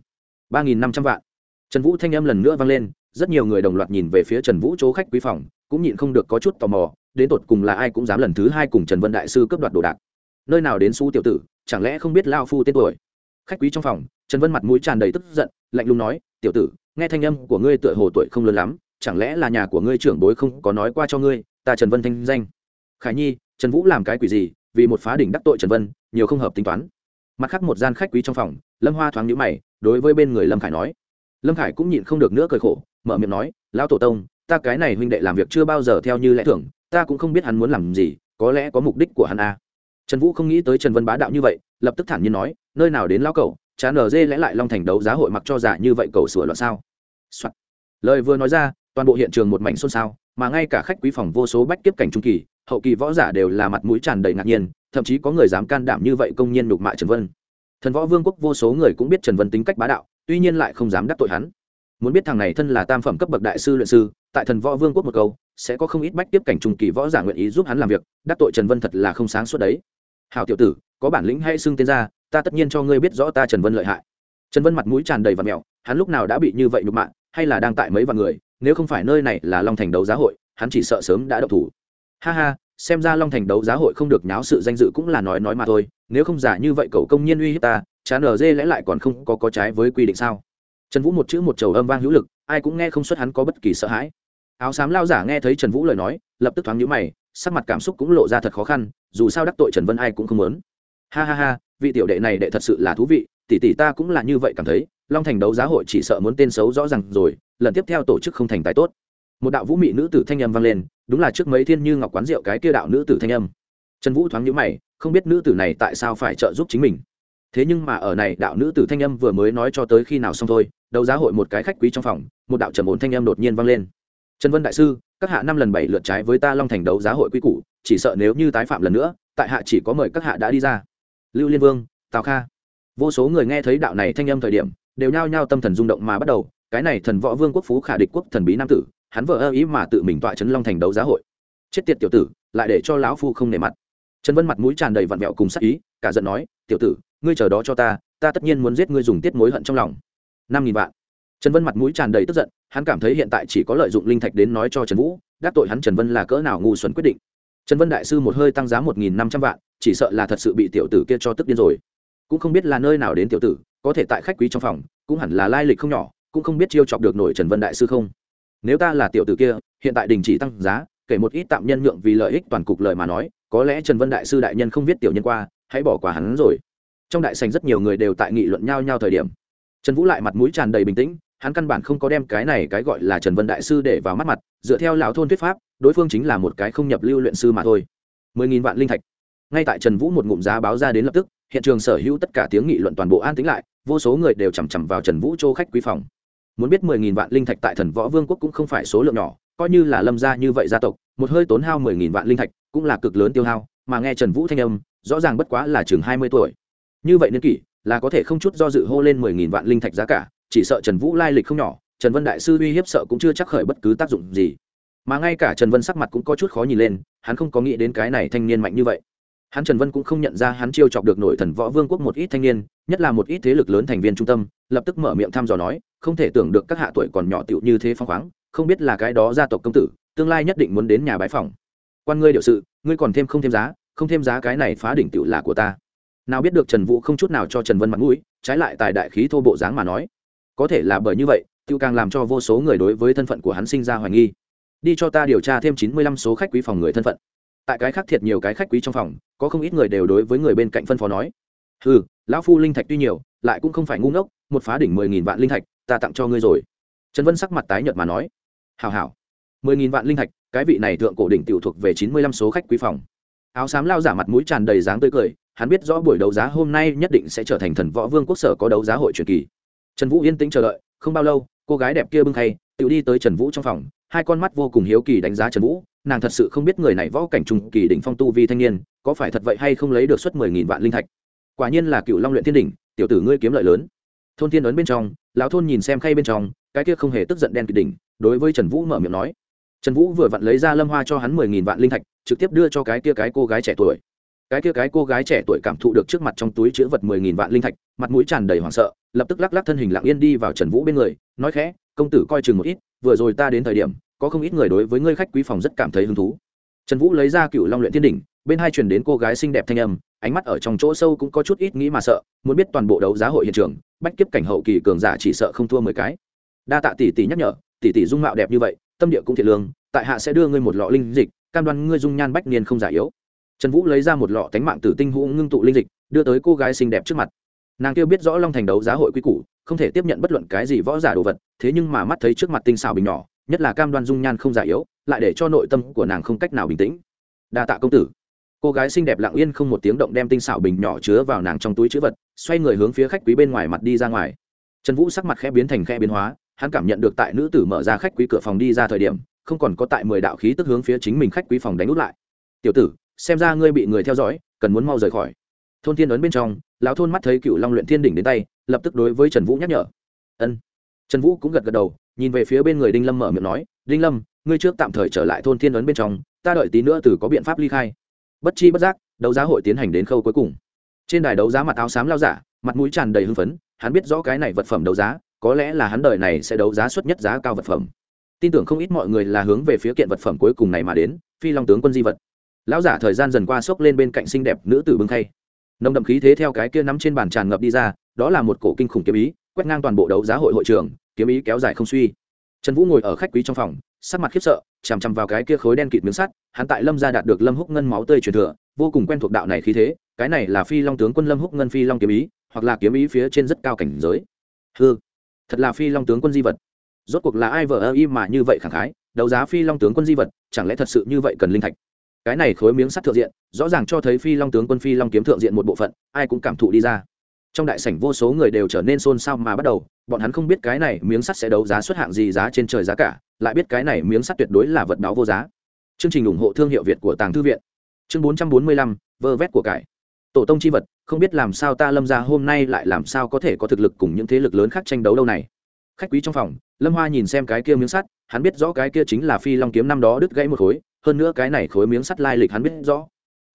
ba nghìn năm trăm vạn. Trần vũ thanh âm lần nữa vang lên, rất nhiều người đồng loạt nhìn về phía trần vũ chỗ khách quý phòng, cũng nhịn không được có chút tò mò, đến tột cùng là ai cũng dám lần thứ hai cùng trần vân đại sư cướp đoạt đồ đạc. Nơi nào đến su tiểu tử, chẳng lẽ không biết lao phu tên tuổi? Khách quý trong phòng, trần vân mặt mũi tràn đầy tức giận, lạnh lùng nói, tiểu tử, nghe thanh âm của ngươi tựa hồ tuổi không lớn lắm chẳng lẽ là nhà của ngươi trưởng bối không có nói qua cho ngươi, ta trần vân thanh danh khải nhi, trần vũ làm cái quỷ gì, vì một phá đỉnh đắc tội trần vân, nhiều không hợp tính toán mặt khác một gian khách quý trong phòng, lâm hoa thoáng nhữ mày, đối với bên người lâm khải nói lâm khải cũng nhịn không được nữa cười khổ, mở miệng nói, lão tổ tông, ta cái này huynh đệ làm việc chưa bao giờ theo như lẽ thường, ta cũng không biết hắn muốn làm gì, có lẽ có mục đích của hắn a à. trần vũ không nghĩ tới trần vân bá đạo như vậy, lập tức thản nhiên nói, nơi nào đến lao cậu chán ở dê lẽ lại long thành đấu giá hội mặc cho giả như vậy cầu sửa loạn sao、Soạn. lời vừa nói ra toàn bộ hiện trường một mảnh xôn xao, mà ngay cả khách quý phòng vô số bách tiếp cảnh trung kỳ, hậu kỳ võ giả đều là mặt mũi tràn đầy ngạc nhiên, thậm chí có người dám can đảm như vậy công nhiên nhục mạ trần vân. Thần võ vương quốc vô số người cũng biết trần vân tính cách bá đạo, tuy nhiên lại không dám đắc tội hắn. Muốn biết thằng này thân là tam phẩm cấp bậc đại sư luyện sư, tại thần võ vương quốc một câu, sẽ có không ít bách tiếp cảnh trung kỳ võ giả nguyện ý giúp hắn làm việc, đắc tội trần vân thật là không sáng suốt đấy. Hào tiểu tử, có bản lĩnh hay xưng tên ra, ta tất nhiên cho ngươi biết rõ ta trần vân lợi hại. Trần vân mặt mũi tràn đầy và mẹo, hắn lúc nào đã bị như vậy nhục mạ, hay là đang tại mấy vạn người nếu không phải nơi này là long thành đấu giá hội, hắn chỉ sợ sớm đã độc thủ. Ha ha, xem ra long thành đấu giá hội không được nháo sự danh dự cũng là nói nói mà thôi, nếu không giả như vậy cậu công nhiên uy hiếp ta chán ở dê lẽ lại còn không có có trái với quy định sao? Trần vũ một chữ một trầu âm vang hữu lực, ai cũng nghe không xuất hắn có bất kỳ sợ hãi. Áo xám lao giả nghe thấy trần vũ lời nói, lập tức thoáng nhũ mày, sắc mặt cảm xúc cũng lộ ra thật khó khăn, dù sao đắc tội trần vân ai cũng không muốn. Ha ha ha, vị tiểu đệ này đệ thật sự là thú vị, tỷ tỷ ta cũng là như vậy cảm thấy long thành đấu giá hội chỉ sợ muốn tên xấu rõ ràng rồi, lần tiếp theo tổ chức không thành tài tốt. Một đạo vũ mị nữ tử thanh âm vang lên, đúng là trước mấy thiên như ngọc quán rượu cái kia đạo nữ tử thanh âm. Trần vũ thoáng nhíu mày, không biết nữ tử này tại sao phải trợ giúp chính mình. Thế nhưng mà ở này, đạo nữ tử thanh âm vừa mới nói cho tới khi nào xong thôi, đấu giá hội một cái khách quý trong phòng, một đạo trầm ổn thanh âm đột nhiên vang lên. Trần vân đại sư, các hạ năm lần bảy lượt trái với ta long thành đấu giá hội quý củ, chỉ sợ nếu như tái phạm lần nữa, tại hạ chỉ có mời các hạ đã đi ra. Lưu liên vương, tào kha. Vô số người nghe thấy đạo này thanh âm thời điểm đều nhao nhao tâm thần rung động mà bắt đầu, cái này thần võ vương quốc phú khả địch quốc thần bí nam tử, hắn vợ ơ ý mà tự mình tọa chấn long thành đấu giá hội. Chết tiệt tiểu tử, lại để cho lão phu không nề mặt. Trần vân mặt mũi tràn đầy vặn vẹo cùng sắc ý, cả giận nói, tiểu tử, ngươi chờ đó cho ta ta tất nhiên muốn giết ngươi dùng tiết mối hận trong lòng. Năm nghìn vạn. Trần vân mặt mũi tràn đầy tức giận, hắn cảm thấy hiện tại chỉ có lợi dụng linh thạch đến nói cho trần vũ, đắc tội hắn trần vân là cỡ nào ngu xuẩn quyết định. Trần vân đại sư một hơi tăng giá một nghìn năm trăm vạn, chỉ sợ là thật sự bị tiểu tử kia cho tức điên rồi. Cũng không biết là nơi nào đến tiểu tử có thể tại khách quý trong phòng, cũng hẳn là lai lịch không nhỏ, cũng không biết chiêu chọc được nổi trần vân đại sư không. Nếu ta là tiểu tử kia, hiện tại đình chỉ tăng giá, kể một ít tạm nhân nhượng vì lợi ích toàn cục lời mà nói, có lẽ trần vân đại sư đại nhân không viết tiểu nhân qua, hãy bỏ qua hắn rồi. Trong đại sành rất nhiều người đều tại nghị luận nhau nhau thời điểm. Trần vũ lại mặt mũi tràn đầy bình tĩnh, hắn căn bản không có đem cái này cái gọi là trần vân đại sư để vào mắt mặt, dựa theo lão thôn thuyết pháp, đối phương chính là một cái không nhập lưu luyện sư mà thôi. Mười nghìn vạn linh thạch. Ngay tại trần vũ một ngụm giá báo ra đến lập tức hiện trường sở hữu tất cả tiếng nghị luận toàn bộ an tĩnh lại, vô số người đều chằm chằm vào trần vũ châu khách quý phòng. Muốn biết mười nghìn vạn linh thạch tại thần võ vương quốc cũng không phải số lượng nhỏ, coi như là lâm gia như vậy gia tộc, một hơi tốn hao mười nghìn vạn linh thạch cũng là cực lớn tiêu hao, mà nghe trần vũ thanh âm, rõ ràng bất quá là chừng hai mươi tuổi. Như vậy niên kỷ, là có thể không chút do dự hô lên mười nghìn vạn linh thạch giá cả, chỉ sợ trần vũ lai lịch không nhỏ, trần vân đại sư uy hiếp sợ cũng chưa chắc khởi bất cứ tác dụng gì. Mà ngay cả trần vân sắc mặt cũng có chút khó nhìn lên, hắn không có nghĩ đến cái này thanh niên mạnh như vậy hắn trần vân cũng không nhận ra hắn chiêu chọc được nổi thần võ vương quốc một ít thanh niên, nhất là một ít thế lực lớn thành viên trung tâm, lập tức mở miệng thăm dò nói, không thể tưởng được các hạ tuổi còn nhỏ tựu như thế phong khoáng, không biết là cái đó gia tộc công tử, tương lai nhất định muốn đến nhà bái phòng quan ngươi điều sự, ngươi còn thêm không thêm giá, không thêm giá cái này phá đỉnh tựu là của ta. Nào biết được trần vũ không chút nào cho trần vân mặt mũi, trái lại tài đại khí thô bộ dáng mà nói. Có thể là bởi như vậy tiêu càng làm cho vô số người đối với thân phận của hắn sinh ra hoài nghi. Đi cho ta điều tra thêm chín mươi lăm số khách quý phòng người thân phận tại cái khác thiệt nhiều cái khách quý trong phòng, có không ít người đều đối với người bên cạnh phân phó nói ừ lão phu linh thạch tuy nhiều, lại cũng không phải ngu ngốc, một phá đỉnh mười nghìn vạn linh thạch, ta tặng cho ngươi rồi. Trần vân sắc mặt tái nhợt mà nói hào hào mười nghìn vạn linh thạch, cái vị này thượng cổ đỉnh tiểu thuộc về chín mươi lăm số khách quý phòng. Áo xám lao giả mặt mũi tràn đầy dáng tươi cười, hắn biết rõ buổi đấu giá hôm nay nhất định sẽ trở thành thần võ vương quốc sở có đấu giá hội truyền kỳ. Trần vũ yên tĩnh chờ đợi, không bao lâu, cô gái đẹp kia bưng khay tự đi tới trần vũ trong phòng hai con mắt vô cùng hiếu kỳ đánh giá trần vũ, nàng thật sự không biết người này võ cảnh trùng kỳ đỉnh phong tu vi thanh niên, có phải thật vậy hay không lấy được suất mười nghìn vạn linh thạch. Quả nhiên là cựu long luyện thiên đỉnh, tiểu tử ngươi kiếm lợi lớn. Thôn thiên ấn bên trong, lão thôn nhìn xem khay bên trong, cái kia không hề tức giận đen kỳ đỉnh, đối với trần vũ mở miệng nói. Trần vũ vừa vặn lấy ra lâm hoa cho hắn mười nghìn vạn linh thạch, trực tiếp đưa cho cái kia cái cô gái trẻ tuổi. Cái kia cái cô gái trẻ tuổi cảm thụ được trước mặt trong túi chứa vật mười nghìn vạn linh thạch, mặt mũi tràn đầy hoảng sợ, lập tức lắc lắc thân hình lặng yên đi vào trần vũ bên người, nói khẽ, công tử coi chừng một ít vừa rồi ta đến thời điểm, có không ít người đối với ngươi khách quý phòng rất cảm thấy hứng thú. Trần vũ lấy ra cựu long luyện thiên đỉnh, bên hai truyền đến cô gái xinh đẹp thanh âm, ánh mắt ở trong chỗ sâu cũng có chút ít nghĩ mà sợ, muốn biết toàn bộ đấu giá hội hiện trường, bách kiếp cảnh hậu kỳ cường giả chỉ sợ không thua mười cái. Đa tạ tỷ tỷ nhắc nhở, tỷ tỷ dung mạo đẹp như vậy, tâm địa cũng thiệt lương, tại hạ sẽ đưa ngươi một lọ linh dịch, cam đoan ngươi dung nhan bách niên không giả yếu. Trần vũ lấy ra một lọ tánh mạng tử tinh hữu ngưng tụ linh dịch, đưa tới cô gái xinh đẹp trước mặt. Nàng kêu biết rõ long thành đấu giá hội quy củ không thể tiếp nhận bất luận cái gì võ giả đồ vật, thế nhưng mà mắt thấy trước mặt tinh xào bình nhỏ, nhất là cam đoan dung nhan không giả yếu, lại để cho nội tâm của nàng không cách nào bình tĩnh. Đa tạ công tử. Cô gái xinh đẹp lặng yên không một tiếng động đem tinh xảo bình nhỏ chứa vào nàng trong túi chữ vật, xoay người hướng phía khách quý bên ngoài mặt đi ra ngoài. Trần vũ sắc mặt khẽ biến thành khẽ biến hóa, hắn cảm nhận được tại nữ tử mở ra khách quý cửa phòng đi ra thời điểm, không còn có tại mười đạo khí tức hướng phía chính mình khách quý phòng đánh út lại. Tiểu tử, xem ra ngươi bị người theo dõi, cần muốn mau rời khỏi. Thôn thiên ấn bên trong lão thôn mắt thấy cựu long luyện thiên đỉnh đến tay, lập tức đối với trần vũ nhắc nhở. Ân. Trần vũ cũng gật gật đầu, nhìn về phía bên người đinh lâm mở miệng nói, đinh lâm, ngươi trước tạm thời trở lại thôn thiên ấn bên trong, ta đợi tí nữa từ có biện pháp ly khai. Bất chi bất giác, đấu giá hội tiến hành đến khâu cuối cùng. Trên đài đấu giá mặt áo xám lao giả, mặt mũi tràn đầy hưng phấn, hắn biết rõ cái này vật phẩm đấu giá, có lẽ là hắn đời này sẽ đấu giá suất nhất giá cao vật phẩm. Tin tưởng không ít mọi người là hướng về phía kiện vật phẩm cuối cùng này mà đến, phi long tướng quân di vật. Lão giả thời gian dần qua xốc lên bên cạnh xinh đẹp nữ tử bưng khay nồng đậm khí thế theo cái kia nắm trên bàn tràn ngập đi ra, đó là một cổ kinh khủng kiếm ý, quét ngang toàn bộ đấu giá hội hội trường, kiếm ý kéo dài không suy. Trần vũ ngồi ở khách quý trong phòng, sắc mặt khiếp sợ, chằm chằm vào cái kia khối đen kịt miếng sắt, hắn tại lâm gia đạt được lâm húc ngân máu tươi truyền thừa, vô cùng quen thuộc đạo này khí thế, cái này là phi long tướng quân lâm húc ngân phi long kiếm ý, hoặc là kiếm ý phía trên rất cao cảnh giới. Hư thật là phi long tướng quân di vật. Rốt cuộc là ai vờ ơ y mà như vậy khẳng khái, đấu giá phi long tướng quân di vật, chẳng lẽ thật sự như vậy cần linh thạch? Cái này khối miếng sắt thượng diện, rõ ràng cho thấy phi long tướng quân phi long kiếm thượng diện một bộ phận, ai cũng cảm thụ đi ra. Trong đại sảnh vô số người đều trở nên xôn xao mà bắt đầu, bọn hắn không biết cái này miếng sắt sẽ đấu giá xuất hạng gì giá trên trời giá cả, lại biết cái này miếng sắt tuyệt đối là vật báo vô giá. Chương trình ủng hộ thương hiệu việt của tàng thư viện. Chương bốn trăm bốn mươi lăm, vơ vét của cải. Tổ tông chi vật, không biết làm sao ta lâm ra hôm nay lại làm sao có thể có thực lực cùng những thế lực lớn khác tranh đấu đâu này. Khách quý trong phòng, lâm hoa nhìn xem cái kia miếng sắt, hắn biết rõ cái kia chính là phi long kiếm năm đó đứt gãy một khối hơn nữa cái này khối miếng sắt lai lịch hắn biết rõ.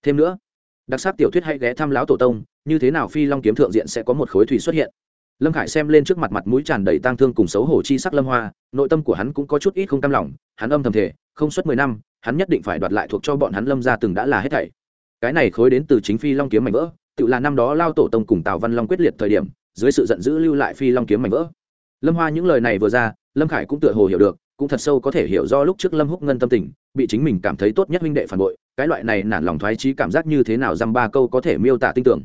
Thêm nữa, đặc sắc tiểu thuyết hay ghé thăm lão tổ tông, như thế nào phi long kiếm thượng diện sẽ có một khối thủy xuất hiện. Lâm khải xem lên trước mặt mặt mũi tràn đầy tang thương cùng xấu hổ chi sắc lâm hoa, nội tâm của hắn cũng có chút ít không cam lòng, hắn âm thầm thể không suốt mười năm, hắn nhất định phải đoạt lại thuộc cho bọn hắn lâm ra từng đã là hết thảy. Cái này khối đến từ chính phi long kiếm mảnh vỡ, tự là năm đó lao tổ tông cùng tào văn long quyết liệt thời điểm, dưới sự giận dữ lưu lại phi long kiếm mảnh vỡ. Lâm hoa những lời này vừa ra, lâm khải cũng tựa hồ hiểu được, cũng thật sâu có thể hiểu do lúc trước lâm húc ngân tâm tình bị chính mình cảm thấy tốt nhất huynh đệ phản bội, cái loại này nản lòng thoái trí cảm giác như thế nào dăm ba câu có thể miêu tả tinh tưởng.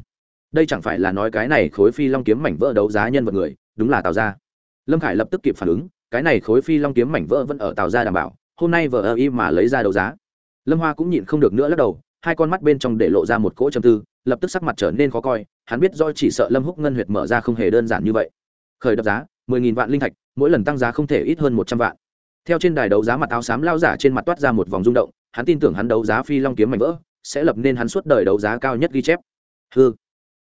Đây chẳng phải là nói cái này khối phi long kiếm mảnh vỡ đấu giá nhân vật người, đúng là tào gia. Lâm khải lập tức kịp phản ứng, cái này khối phi long kiếm mảnh vỡ vẫn ở tào gia đảm bảo, hôm nay vợ ơ y mà lấy ra đấu giá. Lâm hoa cũng nhịn không được nữa lắc đầu, hai con mắt bên trong để lộ ra một cỗ châm tư, lập tức sắc mặt trở nên khó coi, hắn biết do chỉ sợ lâm húc ngân huyệt mở ra không hề đơn giản như vậy. Khởi đập giá, mười nghìn vạn linh thạch, mỗi lần tăng giá không thể ít hơn một trăm vạn theo trên đài đấu giá mặt áo xám lao giả trên mặt toát ra một vòng rung động, hắn tin tưởng hắn đấu giá phi long kiếm mảnh vỡ sẽ lập nên hắn suốt đời đấu giá cao nhất ghi chép. Hư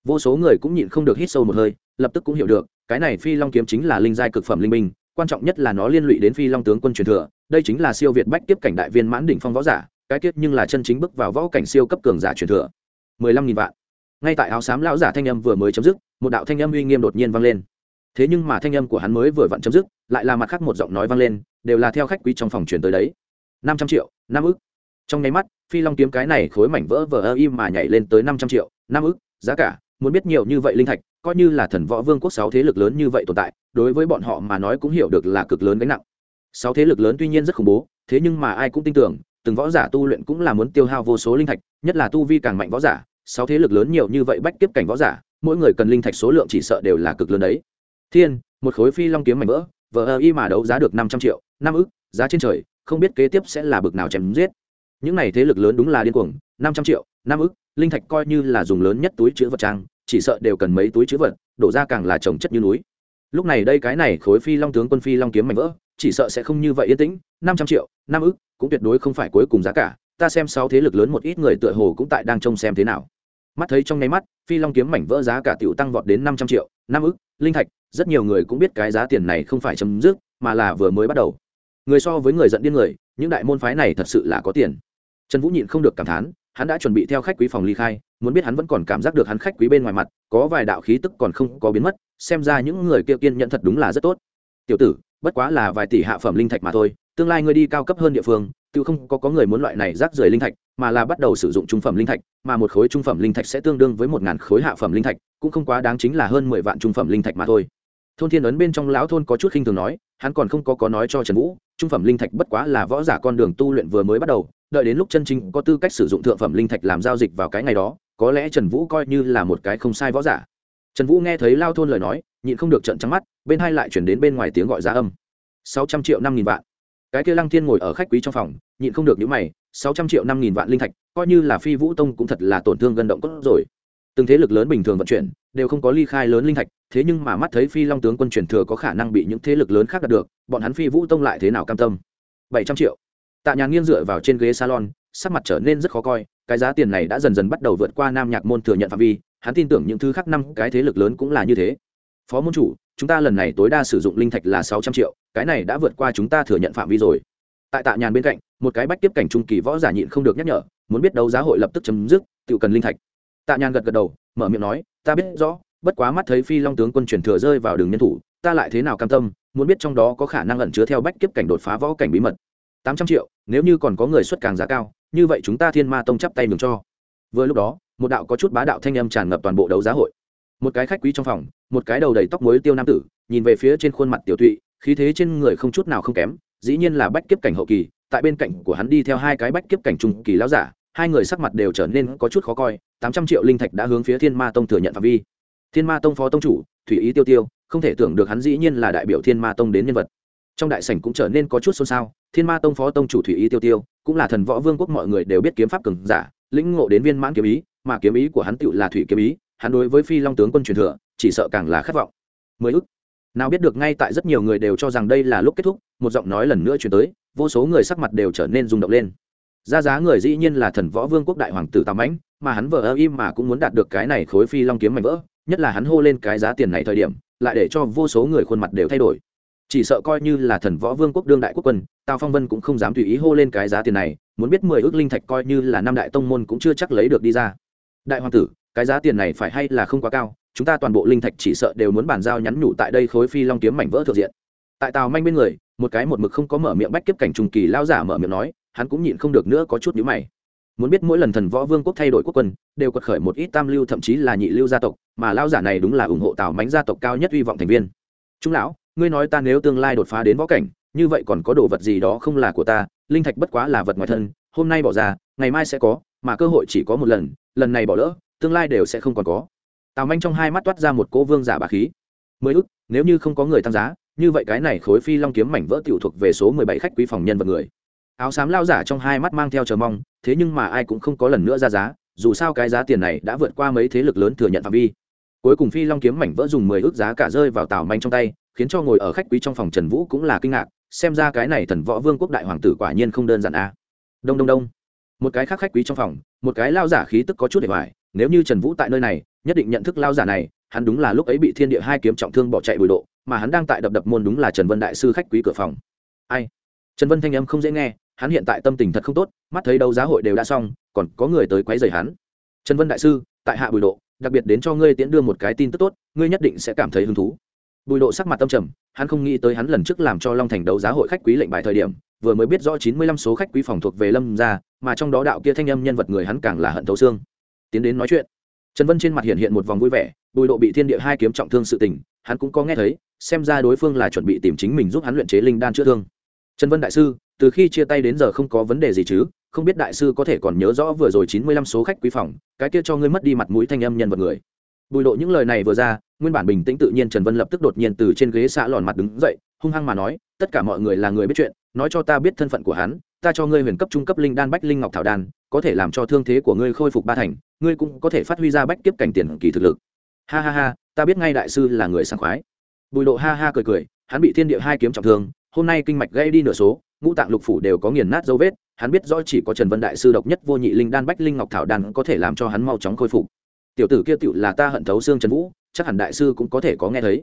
vô số người cũng nhịn không được hít sâu một hơi, lập tức cũng hiểu được, cái này phi long kiếm chính là linh giai cực phẩm linh minh quan trọng nhất là nó liên lụy đến phi long tướng quân truyền thừa, đây chính là siêu việt bách tiếp cảnh đại viên mãn đỉnh phong võ giả, cái tiết nhưng là chân chính bước vào võ cảnh siêu cấp cường giả truyền thừa. mười lăm nghìn vạn. Ngay tại áo xám lão giả thanh âm vừa mới chấm dứt, một đạo thanh âm uy nghiêm đột nhiên vang lên. Thế nhưng mà thanh âm của hắn mới vừa vặn chấm dứt, lại là mặt khác một giọng nói vang lên đều là theo khách quý trong phòng truyền tới đấy. Năm trăm triệu, năm ức. Trong nháy mắt, phi long kiếm cái này khối mảnh vỡ vờ ơ im mà nhảy lên tới năm trăm triệu, năm ức, giá cả, muốn biết nhiều như vậy linh thạch, coi như là thần võ vương quốc sáu thế lực lớn như vậy tồn tại, đối với bọn họ mà nói cũng hiểu được là cực lớn gánh nặng. Sáu thế lực lớn tuy nhiên rất khủng bố, thế nhưng mà ai cũng tin tưởng, từng võ giả tu luyện cũng là muốn tiêu hao vô số linh thạch, nhất là tu vi càng mạnh võ giả, sáu thế lực lớn nhiều như vậy bách tiếp cảnh võ giả, mỗi người cần linh thạch số lượng chỉ sợ đều là cực lớn đấy. Thiên, một khối phi long kiếm mảnh vỡ vờ ơ y mà đấu giá được năm trăm triệu, năm ức, giá trên trời, không biết kế tiếp sẽ là bực nào chém giết. Những này thế lực lớn đúng là điên cuồng, năm trăm triệu, năm ức, linh thạch coi như là dùng lớn nhất túi chữ vật trang, chỉ sợ đều cần mấy túi chữ vật, đổ ra càng là trồng chất như núi. Lúc này đây cái này khối phi long tướng quân phi long kiếm mảnh vỡ, chỉ sợ sẽ không như vậy yên tĩnh, năm trăm triệu, năm ức, cũng tuyệt đối không phải cuối cùng giá cả, ta xem sáu thế lực lớn một ít người tựa hồ cũng tại đang trông xem thế nào. Mắt thấy trong nháy mắt, phi long kiếm mảnh vỡ giá cả tiểu tăng vọt đến năm trăm triệu, năm ức, linh thạch rất nhiều người cũng biết cái giá tiền này không phải chấm dứt, mà là vừa mới bắt đầu. Người so với người giận điên người, những đại môn phái này thật sự là có tiền. Trần vũ nhịn không được cảm thán, hắn đã chuẩn bị theo khách quý phòng ly khai, muốn biết hắn vẫn còn cảm giác được hắn khách quý bên ngoài mặt, có vài đạo khí tức còn không có biến mất, xem ra những người kia kiên nhận thật đúng là rất tốt. Tiểu tử, bất quá là vài tỷ hạ phẩm linh thạch mà thôi, tương lai ngươi đi cao cấp hơn địa phương, tự không có có người muốn loại này rác rưởi linh thạch, mà là bắt đầu sử dụng trung phẩm linh thạch, mà một khối trung phẩm linh thạch sẽ tương đương với một ngàn khối hạ phẩm linh thạch, cũng không quá đáng chính là hơn mười vạn trung phẩm linh thạch mà thôi thôn thiên ấn bên trong lão thôn có chút khinh thường nói, hắn còn không có có nói cho trần vũ, trung phẩm linh thạch bất quá là võ giả con đường tu luyện vừa mới bắt đầu, đợi đến lúc chân chính có tư cách sử dụng thượng phẩm linh thạch làm giao dịch vào cái ngày đó, có lẽ trần vũ coi như là một cái không sai võ giả. Trần vũ nghe thấy lao thôn lời nói, nhịn không được trận trắng mắt, bên hai lại chuyển đến bên ngoài tiếng gọi giá âm. Sáu trăm triệu năm nghìn vạn. Cái kia lăng thiên ngồi ở khách quý trong phòng, nhịn không được những mày, sáu trăm triệu năm nghìn vạn linh thạch, coi như là phi vũ tông cũng thật là tổn thương gần động cốt rồi. Từng thế lực lớn bình thường vận chuyển, đều không có ly khai lớn linh thạch thế nhưng mà mắt thấy phi long tướng quân truyền thừa có khả năng bị những thế lực lớn khác đạt được, bọn hắn phi vũ tông lại thế nào cam tâm? Bảy trăm triệu. Tạ nhàn nghiêng dựa vào trên ghế salon, sắc mặt trở nên rất khó coi, cái giá tiền này đã dần dần bắt đầu vượt qua nam nhạc môn thừa nhận phạm vi, hắn tin tưởng những thứ khác năm cái thế lực lớn cũng là như thế. Phó môn chủ, chúng ta lần này tối đa sử dụng linh thạch là sáu trăm triệu, cái này đã vượt qua chúng ta thừa nhận phạm vi rồi. Tại tạ nhàn bên cạnh, một cái bách tiếp cảnh trung kỳ võ giả nhịn không được nhắc nhở, muốn biết đấu giá hội lập tức chấm dứt, tự cần linh thạch. Tạ nhàn gật gật đầu, mở miệng nói, ta biết rõ bất quá mắt thấy phi long tướng quân truyền thừa rơi vào đường nhân thủ, ta lại thế nào cam tâm, muốn biết trong đó có khả năng ẩn chứa theo bách kiếp cảnh đột phá võ cảnh bí mật. Tám trăm triệu, nếu như còn có người xuất càng giá cao, như vậy chúng ta thiên ma tông chắp tay mừng cho. Vừa lúc đó, một đạo có chút bá đạo thanh âm tràn ngập toàn bộ đấu giá hội. Một cái khách quý trong phòng, một cái đầu đầy tóc muối tiêu nam tử, nhìn về phía trên khuôn mặt tiểu tụy, khí thế trên người không chút nào không kém, dĩ nhiên là bách kiếp cảnh hậu kỳ, tại bên cạnh của hắn đi theo hai cái bách kiếp cảnh trung kỳ lão giả, hai người sắc mặt đều trở nên có chút khó coi, tám trăm triệu linh thạch đã hướng phía thiên ma tông thừa nhận phạm vi thiên ma tông phó tông chủ, thủy ý tiêu tiêu, không thể tưởng được hắn dĩ nhiên là đại biểu thiên ma tông đến nhân vật. Trong đại sảnh cũng trở nên có chút xôn xao, thiên ma tông phó tông chủ thủy ý tiêu tiêu, cũng là thần võ vương quốc mọi người đều biết kiếm pháp cường giả, lĩnh ngộ đến viên mãn kiếm ý, mà kiếm ý của hắn tựu là thủy kiếm ý, hắn đối với phi long tướng quân truyền thừa, chỉ sợ càng là khát vọng. Mười ức. Nào biết được ngay tại rất nhiều người đều cho rằng đây là lúc kết thúc, một giọng nói lần nữa truyền tới, vô số người sắc mặt đều trở nên rung động lên. Ra giá người dĩ nhiên là thần võ vương quốc đại hoàng tử Tam ánh mà hắn vợ ơ im mà cũng muốn đạt được cái này khối phi long kiếm mạnh vỡ nhất là hắn hô lên cái giá tiền này thời điểm, lại để cho vô số người khuôn mặt đều thay đổi. Chỉ sợ coi như là thần võ vương quốc đương đại quốc quân, tào phong vân cũng không dám tùy ý hô lên cái giá tiền này, muốn biết mười ước linh thạch coi như là năm đại tông môn cũng chưa chắc lấy được đi ra. Đại hoàng tử, cái giá tiền này phải hay là không quá cao, chúng ta toàn bộ linh thạch chỉ sợ đều muốn bàn giao nhắn nhủ tại đây khối phi long kiếm mảnh vỡ thượng diện. Tại tào manh bên người, một cái một mực không có mở miệng bách kiếp cảnh trùng kỳ lao giả mở miệng nói, hắn cũng nhịn không được nữa có chút nhíu mày. Muốn biết mỗi lần thần võ vương quốc thay đổi quốc quân, đều quật khởi một ít tam lưu thậm chí là nhị lưu gia tộc mà lão giả này đúng là ủng hộ tào mánh gia tộc cao nhất hy vọng thành viên. Trung lão, ngươi nói ta nếu tương lai đột phá đến võ cảnh, như vậy còn có đồ vật gì đó không là của ta, linh thạch bất quá là vật ngoài thân, hôm nay bỏ ra, ngày mai sẽ có, mà cơ hội chỉ có một lần lần này bỏ lỡ, tương lai đều sẽ không còn có. Tào manh trong hai mắt toát ra một cỗ vương giả bà khí. Mười ức, nếu như không có người tăng giá, như vậy cái này khối phi long kiếm mảnh vỡ tiểu thuộc về số mười bảy khách quý phòng nhân vật người. Áo xám lao giả trong hai mắt mang theo chờ mong, thế nhưng mà ai cũng không có lần nữa ra giá, dù sao cái giá tiền này đã vượt qua mấy thế lực lớn thừa nhận phạm vi cuối cùng phi long kiếm mảnh vỡ dùng mười ước giá cả rơi vào tào manh trong tay, khiến cho ngồi ở khách quý trong phòng trần vũ cũng là kinh ngạc, xem ra cái này thần võ vương quốc đại hoàng tử quả nhiên không đơn giản a đông đông đông. Một cái khác khách quý trong phòng, một cái lao giả khí tức có chút để hoài, nếu như trần vũ tại nơi này, nhất định nhận thức lao giả này, hắn đúng là lúc ấy bị thiên địa hai kiếm trọng thương bỏ chạy bùi độ, mà hắn đang tại đập đập môn đúng là trần vân đại sư khách quý cửa phòng. Ai? Trần vân thanh âm không dễ nghe, hắn hiện tại tâm tình thật không tốt, mắt thấy đâu giá hội đều đã xong, còn có người tới quấy rầy hắn. Trần vân đại sư, tại hạ bùi độ đặc biệt đến cho ngươi tiễn đưa một cái tin tức tốt, ngươi nhất định sẽ cảm thấy hứng thú. Bùi độ sắc mặt tâm trầm, hắn không nghĩ tới hắn lần trước làm cho long thành đấu giá hội khách quý lệnh bài thời điểm, vừa mới biết rõ chín mươi lăm số khách quý phòng thuộc về lâm gia, mà trong đó đạo kia thanh âm nhân vật người hắn càng là hận thấu xương. Tiến đến nói chuyện, trần vân trên mặt hiện hiện một vòng vui vẻ, bùi độ bị thiên địa hai kiếm trọng thương sự tình, hắn cũng có nghe thấy, xem ra đối phương là chuẩn bị tìm chính mình giúp hắn luyện chế linh đan chữa thương. Trần vân đại sư từ khi chia tay đến giờ không có vấn đề gì chứ, không biết đại sư có thể còn nhớ rõ vừa rồi chín mươi lăm số khách quý phòng, cái kia cho ngươi mất đi mặt mũi thanh âm nhân vật người. Bùi lộ những lời này vừa ra, nguyên bản bình tĩnh tự nhiên trần vân lập tức đột nhiên từ trên ghế xã lòn mặt đứng dậy, hung hăng mà nói, tất cả mọi người là người biết chuyện, nói cho ta biết thân phận của hắn, ta cho ngươi huyền cấp, trung cấp linh đan, bách linh ngọc thảo đan, có thể làm cho thương thế của ngươi khôi phục ba thành, ngươi cũng có thể phát huy ra bách kiếp cảnh tiền kỳ thực lực. Ha ha ha, ta biết ngay đại sư là người sảng khoái. Bùi lộ ha ha cười cười, hắn bị thiên địa hai kiếm trọng thương, hôm nay kinh mạch gây đi nửa số ngũ tạng lục phủ đều có nghiền nát dấu vết, hắn biết rõ chỉ có trần vân đại sư độc nhất vô nhị linh đan bách linh ngọc thảo đan có thể làm cho hắn mau chóng khôi phục. Tiểu tử kia tựu là ta hận thấu xương trần vũ, chắc hẳn đại sư cũng có thể có nghe thấy.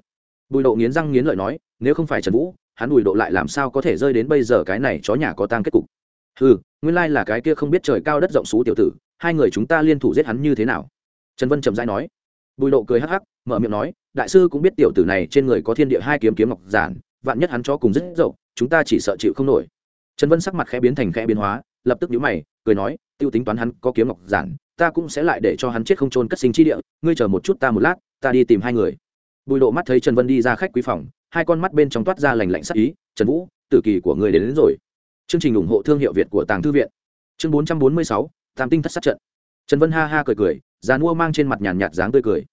Bùi độ nghiến răng nghiến lợi nói, nếu không phải trần vũ, hắn bùi độ lại làm sao có thể rơi đến bây giờ cái này chó nhà có tang kết cục? Ừ nguyên lai là cái kia không biết trời cao đất rộng xú tiểu tử, hai người chúng ta liên thủ giết hắn như thế nào? Trần vân trầm dai nói. Bùi độ cười hắc hắc, mở miệng nói, đại sư cũng biết tiểu tử này trên người có thiên địa hai kiếm kiếm ngọc giản vạn nhất hắn cho cùng rất dậu chúng ta chỉ sợ chịu không nổi. Trần vân sắc mặt khẽ biến thành khẽ biến hóa lập tức nhíu mày cười nói tiêu tính toán hắn có kiếm ngọc giản ta cũng sẽ lại để cho hắn chết không trôn cất sinh chi địa ngươi chờ một chút ta một lát ta đi tìm hai người. Bùi độ mắt thấy trần vân đi ra khách quý phòng hai con mắt bên trong toát ra lành lạnh sắc ý trần vũ tử kỳ của người đến, đến rồi. Chương trình ủng hộ thương hiệu việt của tàng thư viện. Chương bốn trăm bốn mươi sáu tam tinh thất sát trận. Trần vân ha ha cười cười già mua mang trên mặt nhàn nhạt dáng tươi cười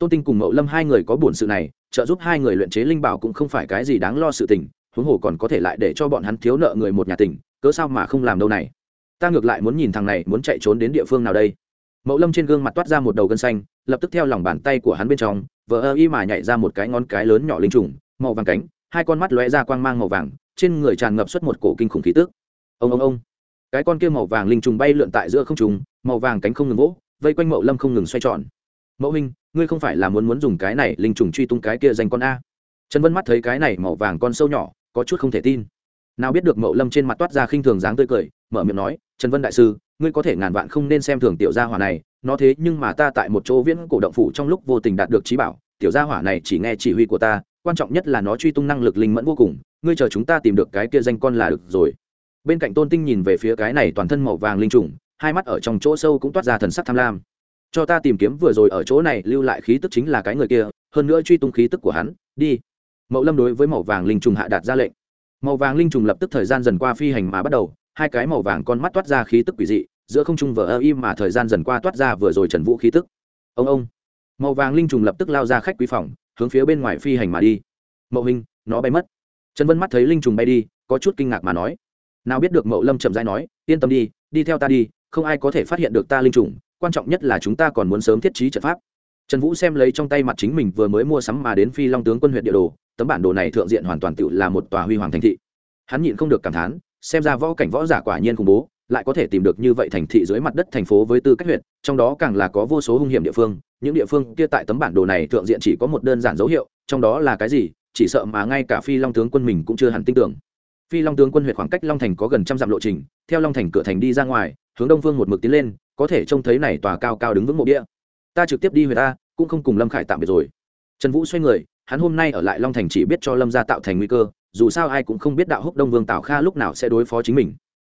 tôn tinh cùng mậu lâm hai người có buồn sự này, trợ giúp hai người luyện chế linh bảo cũng không phải cái gì đáng lo sự tình, huống hồ còn có thể lại để cho bọn hắn thiếu nợ người một nhà tỉnh cớ sao mà không làm đâu này? Ta ngược lại muốn nhìn thằng này muốn chạy trốn đến địa phương nào đây? Mậu lâm trên gương mặt toát ra một đầu gân xanh, lập tức theo lòng bàn tay của hắn bên trong, vờ ơ y mà nhảy ra một cái ngón cái lớn nhỏ linh trùng, màu vàng cánh, hai con mắt lóe ra quang mang màu vàng, trên người tràn ngập xuất một cổ kinh khủng khí tức. Ông ông ông. Cái con kia màu vàng linh trùng bay lượn tại giữa không trùng màu vàng cánh không ngừng vỗ, vây quanh mậu lâm không ngừng xoay tròn. Mẫu huynh ngươi không phải là muốn muốn dùng cái này linh trùng truy tung cái kia danh con a. Trần vân mắt thấy cái này màu vàng con sâu nhỏ, có chút không thể tin. Nào biết được mậu lâm trên mặt toát ra khinh thường dáng tươi cười, mở miệng nói, trần vân đại sư, ngươi có thể ngàn vạn không nên xem thường tiểu gia hỏa này, nó thế nhưng mà ta tại một chỗ viễn cổ động phủ trong lúc vô tình đạt được trí bảo, tiểu gia hỏa này chỉ nghe chỉ huy của ta, quan trọng nhất là nó truy tung năng lực linh mẫn vô cùng, ngươi chờ chúng ta tìm được cái kia danh con là được rồi. Bên cạnh tôn tinh nhìn về phía cái này toàn thân màu vàng linh trùng, hai mắt ở trong chỗ sâu cũng toát ra thần sắc tham lam cho ta tìm kiếm vừa rồi ở chỗ này, lưu lại khí tức chính là cái người kia, hơn nữa truy tung khí tức của hắn, đi. Mậu lâm đối với màu vàng linh trùng hạ đạt ra lệnh. Màu vàng linh trùng lập tức thời gian dần qua phi hành mà bắt đầu, hai cái màu vàng con mắt toát ra khí tức quỷ dị, giữa không trung vờ ơ im mà thời gian dần qua toát ra vừa rồi trần vũ khí tức. Ông ông. Màu vàng linh trùng lập tức lao ra khách quý phòng, hướng phía bên ngoài phi hành mà đi. Mậu hình nó bay mất. Trần vân mắt thấy linh trùng bay đi, có chút kinh ngạc mà nói. Nào biết được mậu lâm chậm dãi nói, yên tâm đi đi theo ta đi, không ai có thể phát hiện được ta linh trùng quan trọng nhất là chúng ta còn muốn sớm thiết trí trận pháp. Trần vũ xem lấy trong tay mặt chính mình vừa mới mua sắm mà đến phi long tướng quân huyện địa đồ, tấm bản đồ này thượng diện hoàn toàn tự là một tòa huy hoàng thành thị. Hắn nhịn không được cảm thán, xem ra võ cảnh võ giả quả nhiên khủng bố, lại có thể tìm được như vậy thành thị dưới mặt đất thành phố với tư cách huyện, trong đó càng là có vô số hung hiểm địa phương, những địa phương kia tại tấm bản đồ này thượng diện chỉ có một đơn giản dấu hiệu, trong đó là cái gì, chỉ sợ mà ngay cả phi long tướng quân mình cũng chưa hẳn tin tưởng. Phi long tướng quân huyện khoảng cách long thành có gần trăm dặm lộ trình, theo long thành cửa thành đi ra ngoài, hướng đông phương một mực tiến lên có thể trông thấy này tòa cao cao đứng vững mộ địa ta trực tiếp đi huyện ta, cũng không cùng lâm khải tạm biệt rồi. Trần vũ xoay người, hắn hôm nay ở lại long thành chỉ biết cho lâm gia tạo thành nguy cơ, dù sao ai cũng không biết đạo húc đông vương tào kha lúc nào sẽ đối phó chính mình.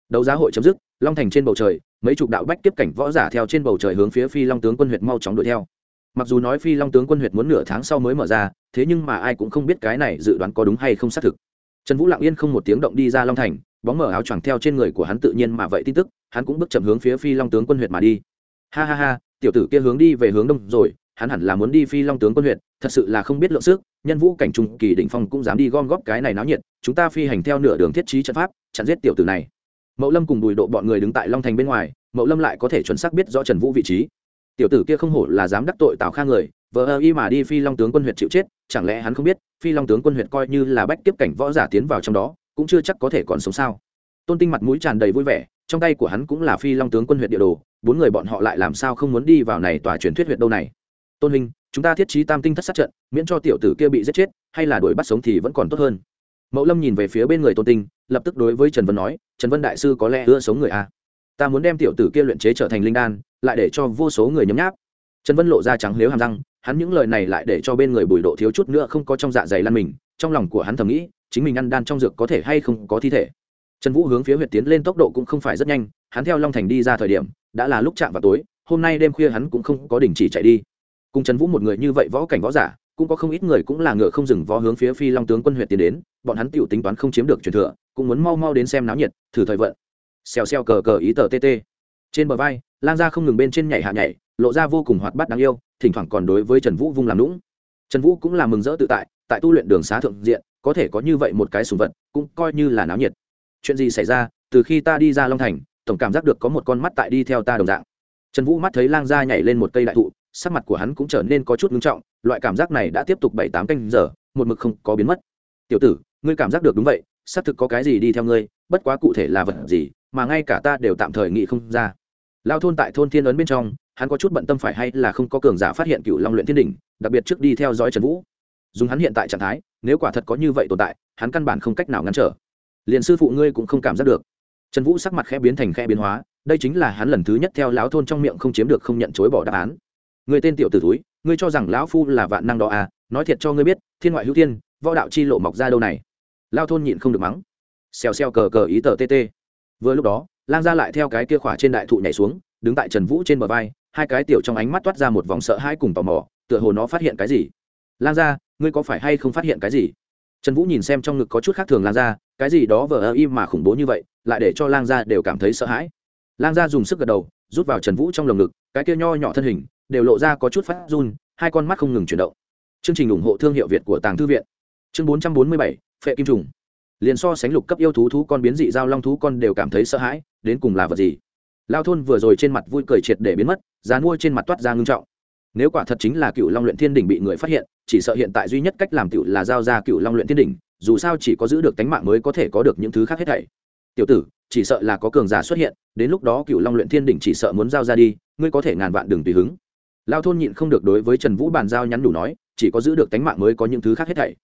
Đấu giá hội chấm dứt, long thành trên bầu trời, mấy chục đạo bách tiếp cảnh võ giả theo trên bầu trời hướng phía phi long tướng quân huyệt mau chóng đuổi theo. Mặc dù nói phi long tướng quân huyệt muốn nửa tháng sau mới mở ra, thế nhưng mà ai cũng không biết cái này dự đoán có đúng hay không xác thực. Trần vũ lặng yên không một tiếng động đi ra long thành bóng mở áo choàng theo trên người của hắn tự nhiên mà vậy tin tức, hắn cũng bước chậm hướng phía phi long tướng quân huyện mà đi. Ha ha ha, tiểu tử kia hướng đi về hướng đông rồi, hắn hẳn là muốn đi phi long tướng quân huyện thật sự là không biết lượng sức, nhân vũ cảnh trung kỳ đỉnh phong cũng dám đi gom góp cái này náo nhiệt, chúng ta phi hành theo nửa đường thiết trí trận pháp, chặn giết tiểu tử này. Mậu lâm cùng bùi độ bọn người đứng tại long thành bên ngoài, mậu lâm lại có thể chuẩn xác biết rõ trần vũ vị trí. Tiểu tử kia không hổ là dám đắc tội tào kha người vợ ơ y mà đi phi long tướng quân huyện chịu chết, chẳng lẽ hắn không biết phi long tướng quân huyện coi như là bách tiếp cảnh võ giả tiến vào trong đó cũng chưa chắc có thể còn sống sao. Tôn tinh mặt mũi tràn đầy vui vẻ, trong tay của hắn cũng là phi long tướng quân huyện địa đồ, bốn người bọn họ lại làm sao không muốn đi vào này tòa truyền thuyết huyện đâu này? Tôn huynh, chúng ta thiết trí tam tinh thất sát trận, miễn cho tiểu tử kia bị giết chết, hay là đuổi bắt sống thì vẫn còn tốt hơn. Mẫu lâm nhìn về phía bên người tôn tinh, lập tức đối với trần vân nói, trần vân đại sư có lẽ ưa sống người a ta muốn đem tiểu tử kia luyện chế trở thành linh đan, lại để cho vô số người nhấm nháp. Trần vân lộ ra trắng lếu hàm răng, hắn những lời này lại để cho bên người bùi độ thiếu chút nữa không có trong dạ dày lăn mình, trong lòng của hắn thầm nghĩ chính mình ăn đan trong dược có thể hay không có thi thể. Trần vũ hướng phía huyện tiến lên tốc độ cũng không phải rất nhanh, hắn theo long thành đi ra thời điểm, đã là lúc chạm vào tối, hôm nay đêm khuya hắn cũng không có đình chỉ chạy đi. Cùng trần vũ một người như vậy võ cảnh võ giả, cũng có không ít người cũng là ngựa không dừng vó hướng phía phi long tướng quân huyện tiến đến, bọn hắn tựu tính toán không chiếm được truyền thừa, cũng muốn mau mau đến xem náo nhiệt, thử thời vận. Xèo xèo cờ cờ ý tờ tt trên bờ vai, lang gia không ngừng bên trên nhảy hạ nhảy, lộ ra vô cùng hoạt bát đáng yêu, thỉnh thoảng còn đối với trần vũ vung làm lũng trần vũ cũng là mừng rỡ tự tại tại tu luyện đường xá thượng diện, có thể có như vậy một cái sùng vật, cũng coi như là náo nhiệt. Chuyện gì xảy ra? Từ khi ta đi ra long thành, tổng cảm giác được có một con mắt tại đi theo ta đồng dạng. Trần vũ mắt thấy lang gia nhảy lên một cây đại thụ, sắc mặt của hắn cũng trở nên có chút ngưng trọng, loại cảm giác này đã tiếp tục bảy tám canh giờ, một mực không có biến mất. Tiểu tử, ngươi cảm giác được đúng vậy, xác thực có cái gì đi theo ngươi, bất quá cụ thể là vật gì, mà ngay cả ta đều tạm thời nghĩ không ra. Lao thôn tại thôn thiên ấn bên trong hắn có chút bận tâm phải hay là không có cường giả phát hiện cựu long luyện thiên đỉnh, đặc biệt trước đi theo dõi trần vũ. Dùng hắn hiện tại trạng thái, nếu quả thật có như vậy tồn tại, hắn căn bản không cách nào ngăn trở. Liền sư phụ ngươi cũng không cảm giác được. Trần vũ sắc mặt khẽ biến thành khẽ biến hóa, đây chính là hắn lần thứ nhất theo lão thôn trong miệng không chiếm được không nhận chối bỏ đáp án. Người tên tiểu t ử túi ngươi cho rằng lão phu là vạn năng đó à nói thiệt cho ngươi biết, thiên ngoại hữu thiên, võ đạo chi lộ mọc ra đâu này. Lao thôn nhịn không được mắng. Xèo xèo cờ cờ ý tờ tt vừa lúc đó lan ra lại theo cái kia khỏa trên đại thụ nhảy xuống, đứng tại trần vũ trên bờ vai hai cái tiểu trong ánh mắt toát ra một vòng sợ hãi cùng tò mò, tựa hồ nó phát hiện cái gì? Lang ra ngươi có phải hay không phát hiện cái gì? Trần vũ nhìn xem trong ngực có chút khác thường lang ra cái gì đó vờ ơ im mà khủng bố như vậy, lại để cho lang ra đều cảm thấy sợ hãi. Lang ra dùng sức gật đầu, rút vào trần vũ trong lồng ngực, cái kia nho nhỏ thân hình, đều lộ ra có chút phát run, hai con mắt không ngừng chuyển động. Chương trình ủng hộ thương hiệu việt của tàng thư viện. Chương bốn trăm bốn mươi bảy, phệ kim trùng. Liền so sánh lục cấp yêu thú thú con biến dị giao long thú con đều cảm thấy sợ hãi, đến cùng là vật gì? Lao thôn vừa rồi trên mặt vui cười triệt để biến mất, giá mua trên mặt toát ra ngưng trọng. Nếu quả thật chính là cựu long luyện thiên đỉnh bị người phát hiện, chỉ sợ hiện tại duy nhất cách làm cựu là giao ra cựu long luyện thiên đỉnh, dù sao chỉ có giữ được tánh mạng mới có thể có được những thứ khác hết thảy. Tiểu tử, chỉ sợ là có cường giả xuất hiện, đến lúc đó cựu long luyện thiên đỉnh chỉ sợ muốn giao ra đi, ngươi có thể ngàn vạn đừng tùy hứng. Lao thôn nhịn không được đối với trần vũ bàn giao nhắn đủ nói, chỉ có giữ được tánh mạng mới có những thứ khác hết thảy.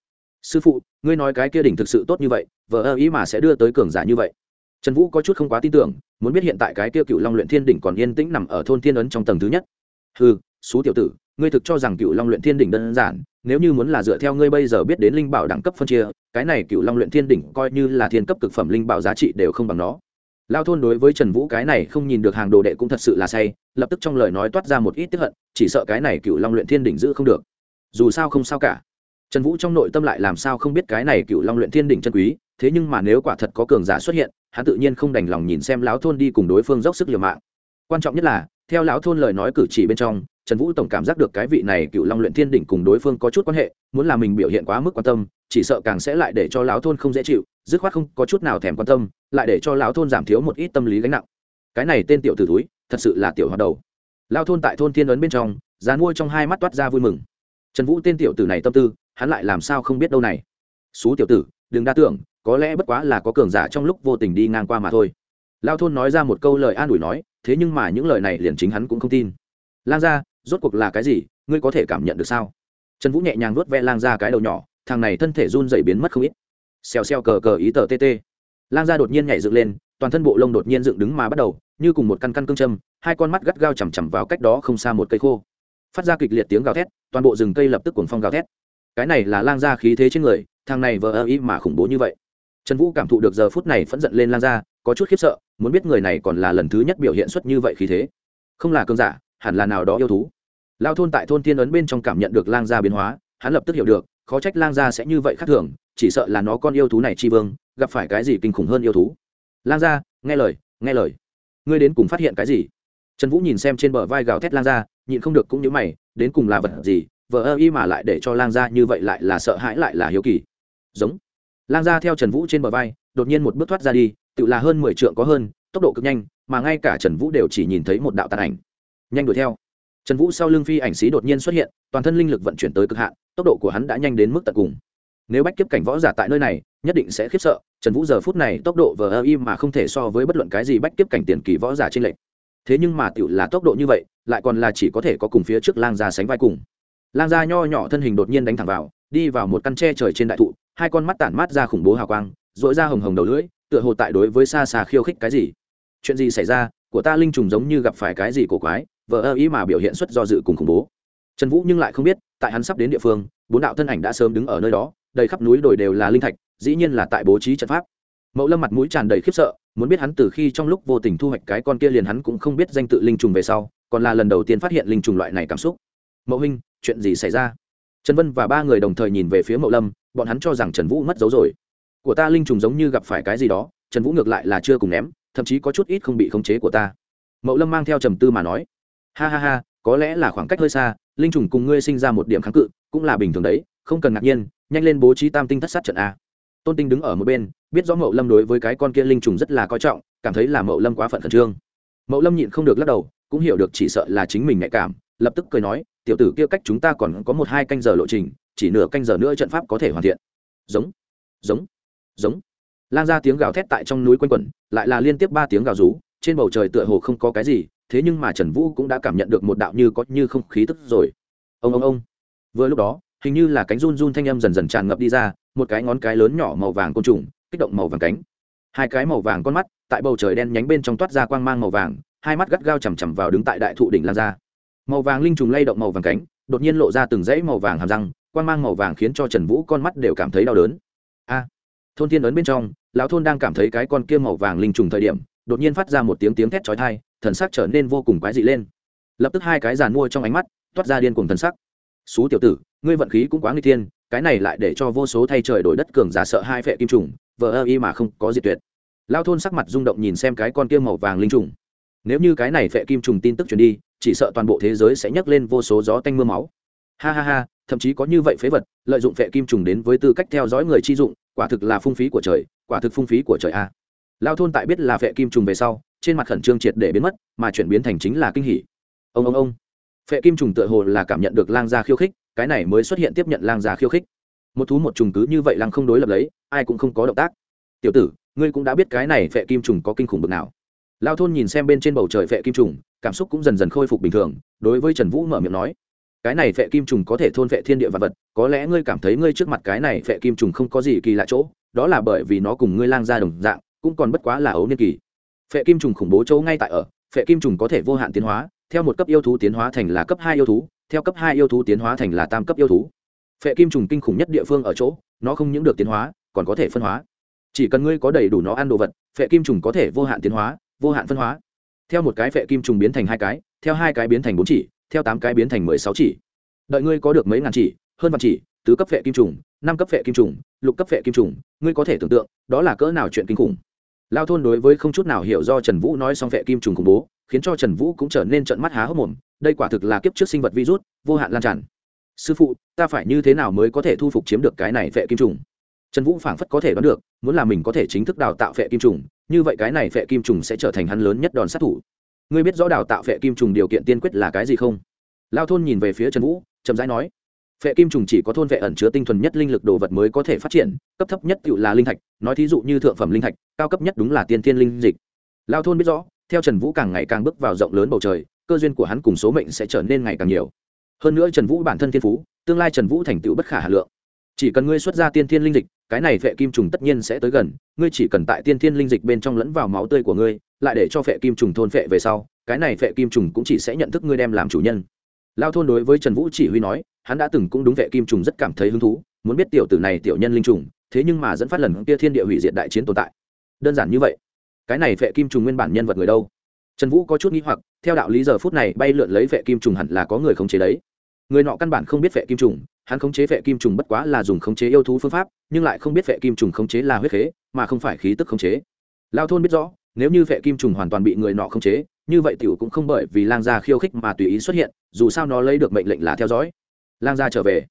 Sư phụ, ngươi nói cái kia đỉnh thực sự tốt như vậy vợ ơ ý mà sẽ đưa tới cường giả như vậy trần vũ có chút không quá tin tưởng, muốn biết hiện tại cái kia cựu long luyện thiên đỉnh còn yên tĩnh nằm ở thôn thiên ấn trong tầng thứ nhất. Ừ xú tiểu tử, ngươi thực cho rằng cựu long luyện thiên đỉnh đơn giản, nếu như muốn là dựa theo ngươi bây giờ biết đến linh bảo đẳng cấp phân chia, cái này cựu long luyện thiên đỉnh coi như là thiên cấp cực phẩm linh bảo giá trị đều không bằng nó. Lao thôn đối với trần vũ cái này không nhìn được hàng đồ đệ cũng thật sự là say, lập tức trong lời nói toát ra một ít tiếp hận, chỉ sợ cái này cựu long luyện thiên đỉnh giữ không được. Dù sao không sao cả. Trần vũ trong nội tâm lại làm sao không biết cái này cựu long luyện thiên đỉnh chân quý thế nhưng mà nếu quả thật có cường giả xuất hiện, hắn tự nhiên không đành lòng nhìn xem lão thôn đi cùng đối phương dốc sức liều mạng. Quan trọng nhất là, theo lão thôn lời nói cử chỉ bên trong, trần vũ tổng cảm giác được cái vị này cựu long luyện thiên đỉnh cùng đối phương có chút quan hệ, muốn là mình biểu hiện quá mức quan tâm, chỉ sợ càng sẽ lại để cho lão thôn không dễ chịu, dứt khoát không có chút nào thèm quan tâm, lại để cho lão thôn giảm thiếu một ít tâm lý gánh nặng. Cái này tên tiểu t túi thật sự là tiểu hoạt đầu. Lao thôn tại thôn thiên ấn bên trong giá mua trong hai mắt toát ra vui mừng. Trần vũ tên tiểu tử này tâm tư, hắn lại làm sao không biết đâu này? Xú tiểu tử, đừng đa tưởng có lẽ bất quá là có cường giả trong lúc vô tình đi ngang qua mà thôi. Lao thôn nói ra một câu lời an ủi nói, thế nhưng mà những lời này liền chính hắn cũng không tin. Lang gia, rốt cuộc là cái gì? Ngươi có thể cảm nhận được sao? Trần vũ nhẹ nhàng vuốt ve lang gia cái đầu nhỏ, thằng này thân thể run dày biến mất không ít. Xèo xèo cờ cờ ý tờ tt lang gia đột nhiên nhảy dựng lên, toàn thân bộ lông đột nhiên dựng đứng mà bắt đầu, như cùng một căn căn cương châm, hai con mắt gắt gao chằm chằm vào cách đó không xa một cây khô. Phát ra kịch liệt tiếng gào thét, toàn bộ rừng cây lập tức cuồng phong gào thét. Cái này là lang gia khí thế trên người, thằng này vờ ơ ý mà khủng bố như vậy trần vũ cảm thụ được giờ phút này phẫn giận lên lang gia có chút khiếp sợ, muốn biết người này còn là lần thứ nhất biểu hiện xuất như vậy khí thế. Không là cơn giả, hẳn là nào đó yêu thú. Lao thôn tại thôn tiên ấn bên trong cảm nhận được lang gia biến hóa, hắn lập tức hiểu được, khó trách lang gia sẽ như vậy khác thường, chỉ sợ là nó con yêu thú này chi vương, gặp phải cái gì kinh khủng hơn yêu thú. Lang gia, nghe lời nghe lời. Ngươi đến cùng phát hiện cái gì? Trần vũ nhìn xem trên bờ vai gào thét lang gia, nhịn không được cũng như mày, đến cùng là vật gì vợ ơ y mà lại để cho lang gia như vậy lại là sợ hãi lại là hiếu kỳ. Giống lang gia theo trần vũ trên bờ vai, đột nhiên một bước thoát ra đi, tự là hơn mười trượng có hơn, tốc độ cực nhanh, mà ngay cả trần vũ đều chỉ nhìn thấy một đạo tàn ảnh. Nhanh đuổi theo. Trần vũ sau lưng phi ảnh xí đột nhiên xuất hiện, toàn thân linh lực vận chuyển tới cực hạn, tốc độ của hắn đã nhanh đến mức tận cùng. Nếu bách kiếp cảnh võ giả tại nơi này, nhất định sẽ khiếp sợ, trần vũ giờ phút này tốc độ vờ ơ im mà không thể so với bất luận cái gì bách kiếp cảnh tiền kỳ võ giả trên lệch. Thế nhưng mà tựu là tốc độ như vậy, lại còn là chỉ có thể có cùng phía trước lang gia sánh vai cùng. Lang gia nho nhỏ thân hình đột nhiên đánh thẳng vào, đi vào một căn tre trời trên đại thụ hai con mắt tản mát ra khủng bố hào quang dội ra hồng hồng đầu lưỡi, tựa hồ tại đối với xa xa khiêu khích cái gì. Chuyện gì xảy ra, của ta linh trùng giống như gặp phải cái gì cổ quái vợ ơ ý mà biểu hiện xuất do dự cùng khủng bố. Trần vũ nhưng lại không biết, tại hắn sắp đến địa phương, bốn đạo thân ảnh đã sớm đứng ở nơi đó, đầy khắp núi đồi đều là linh thạch, dĩ nhiên là tại bố trí trận pháp. Mậu lâm mặt mũi tràn đầy khiếp sợ, muốn biết hắn từ khi trong lúc vô tình thu hoạch cái con kia liền hắn cũng không biết danh tự linh trùng về sau, còn là lần đầu tiên phát hiện linh trùng loại này cảm xúc. Mậu huynh, chuyện gì xảy ra? Trần vân và ba người đồng thời nhìn về phía mậu lâm bọn hắn cho rằng trần vũ mất dấu rồi. Của ta linh trùng giống như gặp phải cái gì đó, trần vũ ngược lại là chưa cùng ném, thậm chí có chút ít không bị khống chế của ta. Mậu lâm mang theo trầm tư mà nói, ha ha ha, có lẽ là khoảng cách hơi xa, linh trùng cùng ngươi sinh ra một điểm kháng cự, cũng là bình thường đấy, không cần ngạc nhiên, nhanh lên bố trí tam tinh thất sát trận a. Tôn tinh đứng ở một bên, biết rõ mậu lâm đối với cái con kia linh trùng rất là coi trọng, cảm thấy là mậu lâm quá phận khẩn trương. Mậu lâm nhịn không được lắc đầu, cũng hiểu được chỉ sợ là chính mình nhạy cảm, lập tức cười nói, tiểu tử kia cách chúng ta còn có một hai canh giờ lộ trình chỉ nửa canh giờ nữa trận pháp có thể hoàn thiện. Giống giống giống. Lan ra tiếng gào thét tại trong núi quanh quẩn, lại là liên tiếp ba tiếng gào rú, trên bầu trời tựa hồ không có cái gì, thế nhưng mà trần vũ cũng đã cảm nhận được một đạo như có như không khí tức rồi. Ông ông ông. Vừa lúc đó, hình như là cánh run run thanh âm dần dần tràn ngập đi ra, một cái ngón cái lớn nhỏ màu vàng côn trùng, kích động màu vàng cánh. Hai cái màu vàng con mắt, tại bầu trời đen nhánh bên trong toát ra quang mang màu vàng, hai mắt gắt gao chằm chằm vào đứng tại đại thụ đỉnh lan ra màu vàng linh trùng lay động màu vàng cánh, đột nhiên lộ ra từng dãy màu vàng hàm răng quang mang màu vàng khiến cho trần vũ con mắt đều cảm thấy đau đớn. A! Thôn thiên ấn bên trong, lão thôn đang cảm thấy cái con kia màu vàng linh trùng thời điểm, đột nhiên phát ra một tiếng tiếng thét chói tai, thần sắc trở nên vô cùng quái dị lên. Lập tức hai cái giàn mua trong ánh mắt, toát ra điên cùng thần sắc. Xú tiểu tử, ngươi vận khí cũng quá nguy thiên, cái này lại để cho vô số thay trời đổi đất cường giả sợ hai phệ kim trùng, vờ ơ y mà không có diệt tuyệt. Lao thôn sắc mặt rung động nhìn xem cái con kia màu vàng linh trùng. Nếu như cái này phệ kim trùng tin tức truyền đi, chỉ sợ toàn bộ thế giới sẽ nhấc lên vô số gió tanh mưa máu ha ha ha, thậm chí có như vậy phế vật, lợi dụng phệ kim trùng đến với tư cách theo dõi người chi dụng, quả thực là phung phí của trời, quả thực phung phí của trời a. Lao thôn tại biết là phệ kim trùng về sau, trên mặt khẩn trương triệt để biến mất, mà chuyển biến thành chính là kinh hỉ. Ông ông ông. Phệ kim trùng tựa hồ là cảm nhận được lang gia khiêu khích, cái này mới xuất hiện tiếp nhận lang gia khiêu khích. Một thú một trùng cứ như vậy lang không đối lập lấy, ai cũng không có động tác. Tiểu tử, ngươi cũng đã biết cái này phệ kim trùng có kinh khủng bực nào. Lao thôn nhìn xem bên trên bầu trời phệ kim trùng, cảm xúc cũng dần dần khôi phục bình thường, đối với trần vũ mở miệng nói cái này phệ kim trùng có thể thôn phệ thiên địa vật vật, có lẽ ngươi cảm thấy ngươi trước mặt cái này phệ kim trùng không có gì kỳ lạ chỗ, đó là bởi vì nó cùng ngươi lang gia đồng dạng, cũng còn bất quá là ấu niên kỳ. Phệ kim trùng khủng bố chỗ ngay tại ở, phệ kim trùng có thể vô hạn tiến hóa, theo một cấp yêu thú tiến hóa thành là cấp hai yêu thú, theo cấp hai yêu thú tiến hóa thành là tam cấp yêu thú. Phệ kim trùng kinh khủng nhất địa phương ở chỗ, nó không những được tiến hóa, còn có thể phân hóa. Chỉ cần ngươi có đầy đủ nó ăn đồ vật, phệ kim trùng có thể vô hạn tiến hóa, vô hạn phân hóa. Theo một cái phệ kim trùng biến thành hai cái, theo hai cái biến thành bốn chỉ theo tám cái biến thành mười sáu chỉ. Đợi ngươi có được mấy ngàn chỉ, hơn vạn chỉ, tứ cấp phệ kim trùng, năm cấp phệ kim trùng, lục cấp phệ kim trùng, ngươi có thể tưởng tượng, đó là cỡ nào chuyện kinh khủng. Lao thôn đối với không chút nào hiểu do trần vũ nói xong phệ kim trùng khủng bố, khiến cho trần vũ cũng trở nên trận mắt há hốc mồm, đây quả thực là kiếp trước sinh vật virus, vô hạn lan tràn. Sư phụ, ta phải như thế nào mới có thể thu phục chiếm được cái này phệ kim trùng? Trần vũ phảng phất có thể đoán được, muốn là mình có thể chính thức đào tạo phệ kim trùng, như vậy cái này phệ kim trùng sẽ trở thành hắn lớn nhất đòn sát thủ ngươi biết rõ đào tạo phệ kim trùng điều kiện tiên quyết là cái gì không? Lao thôn nhìn về phía trần vũ, chậm rãi nói, phệ kim trùng chỉ có thôn vệ ẩn chứa tinh thuần nhất linh lực đồ vật mới có thể phát triển, cấp thấp nhất tự là linh thạch, nói thí dụ như thượng phẩm linh thạch, cao cấp nhất đúng là tiên thiên linh dịch. Lao thôn biết rõ, theo trần vũ càng ngày càng bước vào rộng lớn bầu trời, cơ duyên của hắn cùng số mệnh sẽ trở nên ngày càng nhiều. Hơn nữa trần vũ bản thân thiên phú, tương lai trần vũ thành tựu bất khả hà lượng. Chỉ cần ngươi xuất ra tiên thiên linh dịch cái này phệ kim trùng tất nhiên sẽ tới gần, ngươi chỉ cần tại tiên thiên linh dịch bên trong lẫn vào máu tươi của ngươi, lại để cho phệ kim trùng thôn phệ về sau, cái này phệ kim trùng cũng chỉ sẽ nhận thức ngươi đem làm chủ nhân. Lao thôn đối với trần vũ chỉ huy nói, hắn đã từng cũng đúng vệ kim trùng rất cảm thấy hứng thú, muốn biết tiểu tử này tiểu nhân linh trùng, thế nhưng mà dẫn phát lần kia thiên địa hủy diệt đại chiến tồn tại. Đơn giản như vậy. Cái này vệ kim trùng nguyên bản nhân vật người đâu? Trần vũ có chút nghĩ hoặc, theo đạo lý giờ phút này bay lượn lấy vệ kim trùng hẳn là có người khống chế đấy. Người nọ căn bản không biết vệ kim trùng hắn khống chế vệ kim trùng bất quá là dùng khống chế yêu thú phương pháp, nhưng lại không biết vệ kim trùng khống chế là huyết khế, mà không phải khí tức khống chế. Lao thôn biết rõ, nếu như vệ kim trùng hoàn toàn bị người nọ khống chế, như vậy tiểu cũng không bởi vì lang gia khiêu khích mà tùy ý xuất hiện, dù sao nó lấy được mệnh lệnh là theo dõi. Lang gia trở về.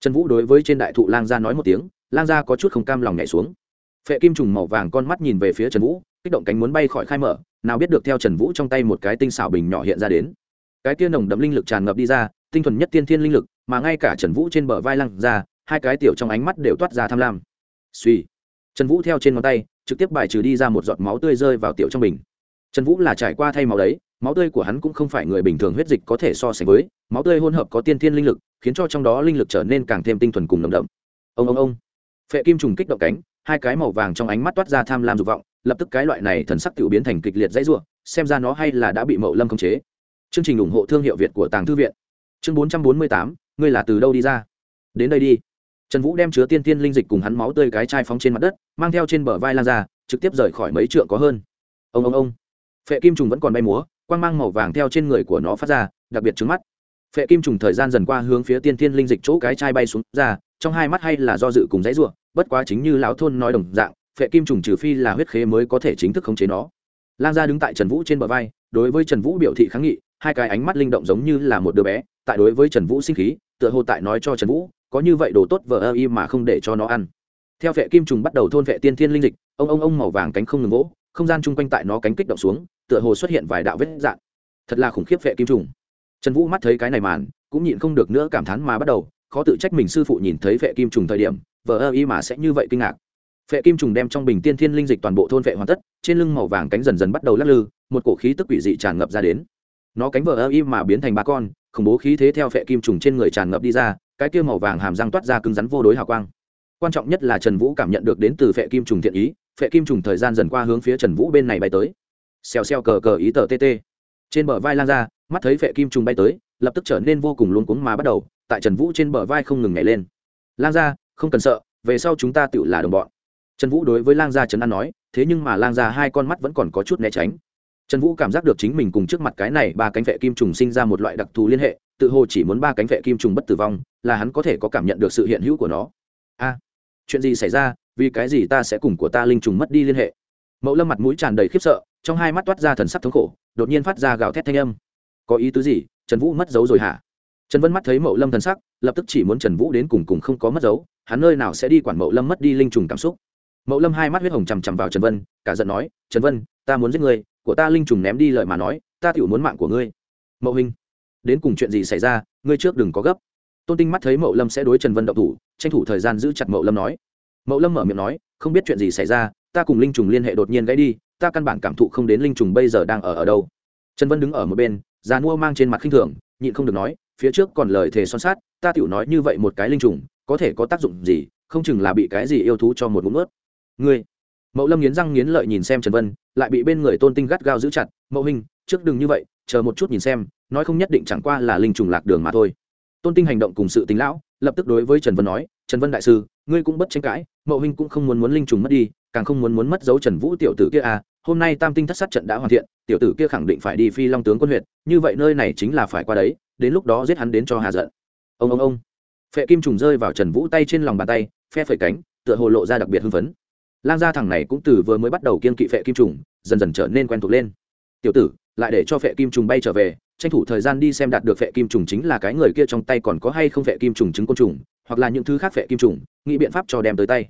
Trần vũ đối với trên đại thụ lang gia nói một tiếng, lang gia có chút không cam lòng nhảy xuống. Phệ kim trùng màu vàng con mắt nhìn về phía trần vũ, kích động cánh muốn bay khỏi khai mở, nào biết được theo trần vũ trong tay một cái tinh xảo bình nhỏ hiện ra đến. Cái tia nồng đậm linh lực tràn ngập đi ra, tinh thuần nhất tiên thiên linh lực mà ngay cả trần vũ trên bờ vai lăng ra hai cái tiểu trong ánh mắt đều toát ra tham lam. Suy trần vũ theo trên ngón tay trực tiếp bài trừ đi ra một giọt máu tươi rơi vào tiểu trong bình trần vũ là trải qua thay máu đấy máu tươi của hắn cũng không phải người bình thường huyết dịch có thể so sánh với máu tươi hỗn hợp có tiên thiên linh lực khiến cho trong đó linh lực trở nên càng thêm tinh thuần cùng nồng đậm. Ông ông ông. Phệ kim trùng kích động cánh hai cái màu vàng trong ánh mắt toát ra tham lam dục vọng lập tức cái loại này thần sắc tiểu biến thành kịch liệt dãy rủa, xem ra nó hay là đã bị Mậu Lâm khống chế. Chương trình ủng hộ thương hiệu Việt của Tàng thư viện. Chương 448, ngươi là từ đâu đi ra? Đến đây đi. Trần vũ đem chứa tiên tiên linh dịch cùng hắn máu tươi cái chai phóng trên mặt đất, mang theo trên bờ vai lan ra, trực tiếp rời khỏi mấy trượng có hơn. Ông ông ông. Phệ kim trùng vẫn còn bay múa, quang mang màu vàng theo trên người của nó phát ra, đặc biệt trứng mắt. Phệ kim trùng thời gian dần qua hướng phía tiên tiên linh dịch chỗ cái chai bay xuống ra, trong hai mắt hay là do dự cùng dãy ruộng bất quá chính như lão thôn nói đồng dạng, phệ kim trùng trừ phi là huyết khế mới có thể chính thức khống chế nó. Lan ra đứng tại trần vũ trên bờ vai, đối với trần vũ biểu thị kháng nghị, hai cái ánh mắt linh động giống như là một đứa bé tại đối với trần vũ sinh khí, tựa hồ tại nói cho trần vũ, có như vậy đồ tốt vờ ơ y mà không để cho nó ăn. Theo vệ kim trùng bắt đầu thôn vệ tiên thiên linh dịch, ông ông ông màu vàng cánh không ngừng vỗ, không gian chung quanh tại nó cánh kích động xuống, tựa hồ xuất hiện vài đạo vết dạn thật là khủng khiếp vệ kim trùng. Trần vũ mắt thấy cái này màn, cũng nhịn không được nữa cảm thán mà bắt đầu, khó tự trách mình sư phụ nhìn thấy vệ kim trùng thời điểm vờ ơ y mà sẽ như vậy kinh ngạc. Phệ kim trùng đem trong bình tiên thiên linh dịch toàn bộ thôn vệ hoàn tất, trên lưng màu vàng cánh dần dần bắt đầu lắc lư, một cổ khí tức quỷ dị tràn ngập ra đến. Nó cánh vờ ơ y mà biến thành ba con khủng bố khí thế theo phệ kim trùng trên người tràn ngập đi ra, cái kia màu vàng hàm răng toát ra cứng rắn vô đối hào quang. Quan trọng nhất là trần vũ cảm nhận được đến từ phệ kim trùng thiện ý, phệ kim trùng thời gian dần qua hướng phía trần vũ bên này bay tới. Xèo xèo cờ cờ ý tờ tt trên bờ vai lan ra, mắt thấy phệ kim trùng bay tới, lập tức trở nên vô cùng luống cuống mà bắt đầu, tại trần vũ trên bờ vai không ngừng nhảy lên. Lan ra, không cần sợ, về sau chúng ta tự là đồng bọn. Trần vũ đối với lang gia trấn an nói, thế nhưng mà lang gia hai con mắt vẫn còn có chút né tránh trần vũ cảm giác được chính mình cùng trước mặt cái này ba cánh vệ kim trùng sinh ra một loại đặc thù liên hệ, tự hồ chỉ muốn ba cánh vệ kim trùng bất tử vong, là hắn có thể có cảm nhận được sự hiện hữu của nó. A, chuyện gì xảy ra? Vì cái gì ta sẽ cùng của ta linh trùng mất đi liên hệ? Mẫu lâm mặt mũi tràn đầy khiếp sợ, trong hai mắt toát ra thần sắc thống khổ, đột nhiên phát ra gào thét thanh âm. Có ý tứ gì? Trần vũ mất dấu rồi hả? Trần vân mắt thấy mậu lâm thần sắc, lập tức chỉ muốn trần vũ đến cùng cùng không có mất dấu, hắn nơi nào sẽ đi quản mậu lâm mất đi linh trùng cảm xúc? Mậu lâm hai mắt huyết hồng chằm chằm vào trần vân, cả giận nói, trần vân, ta muốn giết ngươi của ta linh trùng ném đi lời mà nói, ta tiểu muốn mạng của ngươi. Mậu hình, đến cùng chuyện gì xảy ra, ngươi trước đừng có gấp. Tôn tinh mắt thấy mậu lâm sẽ đối trần vân động thủ, tranh thủ thời gian giữ chặt mậu lâm nói. Mậu lâm mở miệng nói, không biết chuyện gì xảy ra, ta cùng linh trùng liên hệ đột nhiên gãy đi, ta căn bản cảm thụ không đến linh trùng bây giờ đang ở ở đâu. Trần vân đứng ở một bên, già nua mang trên mặt khinh thường, nhịn không được nói, phía trước còn lời thề son sát ta tiểu nói như vậy một cái linh trùng, có thể có tác dụng gì, không chừng là bị cái gì yêu thú cho một ngụm ướt ngươi mậu lâm nghiến răng nghiến lợi nhìn xem trần vân, lại bị bên người tôn tinh gắt gao giữ chặt. Mậu hình trước đừng như vậy, chờ một chút nhìn xem, nói không nhất định chẳng qua là linh trùng lạc đường mà thôi. Tôn tinh hành động cùng sự tính lão, lập tức đối với trần vân nói, trần vân đại sư, ngươi cũng bất tranh cãi, mậu hình cũng không muốn muốn linh trùng mất đi, càng không muốn muốn mất dấu trần vũ tiểu tử kia à hôm nay tam tinh thất sát trận đã hoàn thiện, tiểu tử kia khẳng định phải đi phi long tướng quân huyện, như vậy nơi này chính là phải qua đấy, đến lúc đó giết hắn đến cho hà giận. Ông ông ông. Phệ kim trùng rơi vào trần vũ tay trên lòng bàn tay, phe phẩy cánh, tựa hồ lộ ra đặc biệt hưng phấn lang gia thằng này cũng từ vừa mới bắt đầu kiên kỵ phệ kim trùng, dần dần trở nên quen thuộc lên. Tiểu tử, lại để cho phệ kim trùng bay trở về, tranh thủ thời gian đi xem đạt được phệ kim trùng chính là cái người kia trong tay còn có hay không phệ kim trùng trứng côn trùng, hoặc là những thứ khác phệ kim trùng, nghĩ biện pháp cho đem tới tay.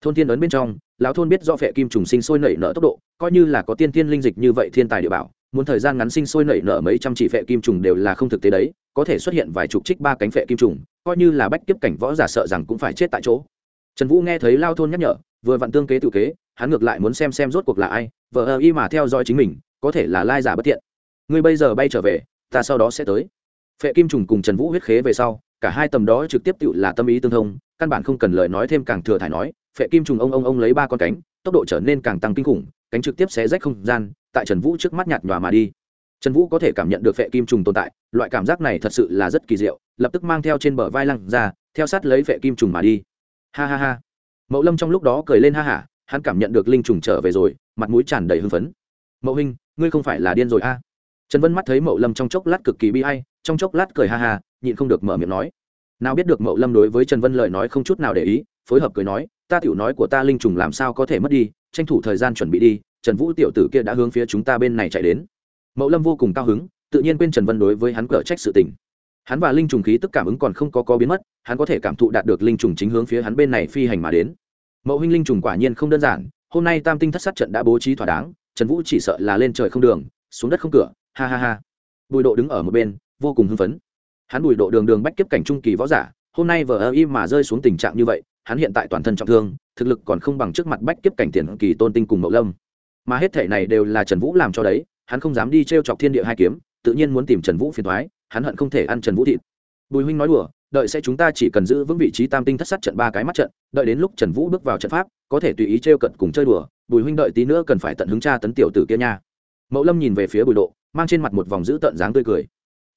Thôn thiên ấn bên trong, lão thôn biết do phệ kim trùng sinh sôi nảy nở tốc độ, coi như là có tiên thiên linh dịch như vậy thiên tài địa bảo, muốn thời gian ngắn sinh sôi nảy nở mấy trăm chỉ phệ kim trùng đều là không thực tế đấy, có thể xuất hiện vài chục trích ba cánh phệ kim trùng, coi như là bách kiếp cảnh võ giả sợ rằng cũng phải chết tại chỗ. Trần vũ nghe thấy lao thôn nhắc nhở vừa vặn tương kế tự kế, hắn ngược lại muốn xem xem rốt cuộc là ai vợ ơ y mà theo dõi chính mình, có thể là lai giả bất tiện ngươi bây giờ bay trở về, ta sau đó sẽ tới. Phệ kim trùng cùng trần vũ huyết khế về sau, cả hai tầm đó trực tiếp tự là tâm ý tương thông, căn bản không cần lời nói thêm càng thừa thải nói, phệ kim trùng ông ông ông lấy ba con cánh, tốc độ trở nên càng tăng kinh khủng, cánh trực tiếp xé rách không gian, tại trần vũ trước mắt nhạt nhòa mà đi. Trần vũ có thể cảm nhận được phệ kim trùng tồn tại, loại cảm giác này thật sự là rất kỳ diệu, lập tức mang theo trên bờ vai lăng ra, theo sát lấy phệ kim trùng mà đi. Ha ha ha mậu lâm trong lúc đó cười lên ha hả, hắn cảm nhận được linh trùng trở về rồi, mặt mũi tràn đầy hưng phấn. Mậu hình ngươi không phải là điên rồi a à? trần vân mắt thấy mậu lâm trong chốc lát cực kỳ bi hay trong chốc lát cười ha ha, nhịn không được mở miệng nói. Nào biết được mậu lâm đối với trần vân lời nói không chút nào để ý, phối hợp cười nói, ta tiểu nói của ta linh trùng làm sao có thể mất đi, tranh thủ thời gian chuẩn bị đi, trần vũ tiểu tử kia đã hướng phía chúng ta bên này chạy đến. Mậu lâm vô cùng cao hứng, tự nhiên quên trần vân đối với hắn cở trách sự tình hắn và linh trùng khí tức cảm ứng còn không có có biến mất, hắn có thể cảm thụ đạt được linh trùng chính hướng phía hắn bên này phi hành mà đến. Mẫu huynh linh trùng quả nhiên không đơn giản, hôm nay tam tinh thất sát trận đã bố trí thỏa đáng, trần vũ chỉ sợ là lên trời không đường, xuống đất không cửa, ha ha ha. Bùi độ đứng ở một bên, vô cùng hưng phấn. Hắn bùi độ đường đường bách kiếp cảnh trung kỳ võ giả, hôm nay vờ ơ y mà rơi xuống tình trạng như vậy, hắn hiện tại toàn thân trọng thương, thực lực còn không bằng trước mặt bách kiếp cảnh tiền kỳ tôn tinh cùng mậu lâm. Mà hết thể này đều là trần vũ làm cho đấy, hắn không dám đi t r e o chọc thiên địa hai kiếm, tự nhiên muốn tìm trần vũ phiền thoái hắn hận không thể ăn trần vũ thịt. Bùi huynh nói đùa, đợi sẽ chúng ta chỉ cần giữ vững vị trí tam tinh thất sát trận ba cái mắt trận, đợi đến lúc trần vũ bước vào trận pháp, có thể tùy ý t r e o cận cùng chơi đùa, bùi huynh đợi tí nữa cần phải tận hứng cha tấn tiểu tử kia nha. Mậu lâm nhìn về phía bùi độ, mang trên mặt một vòng giữ tận dáng tươi cười.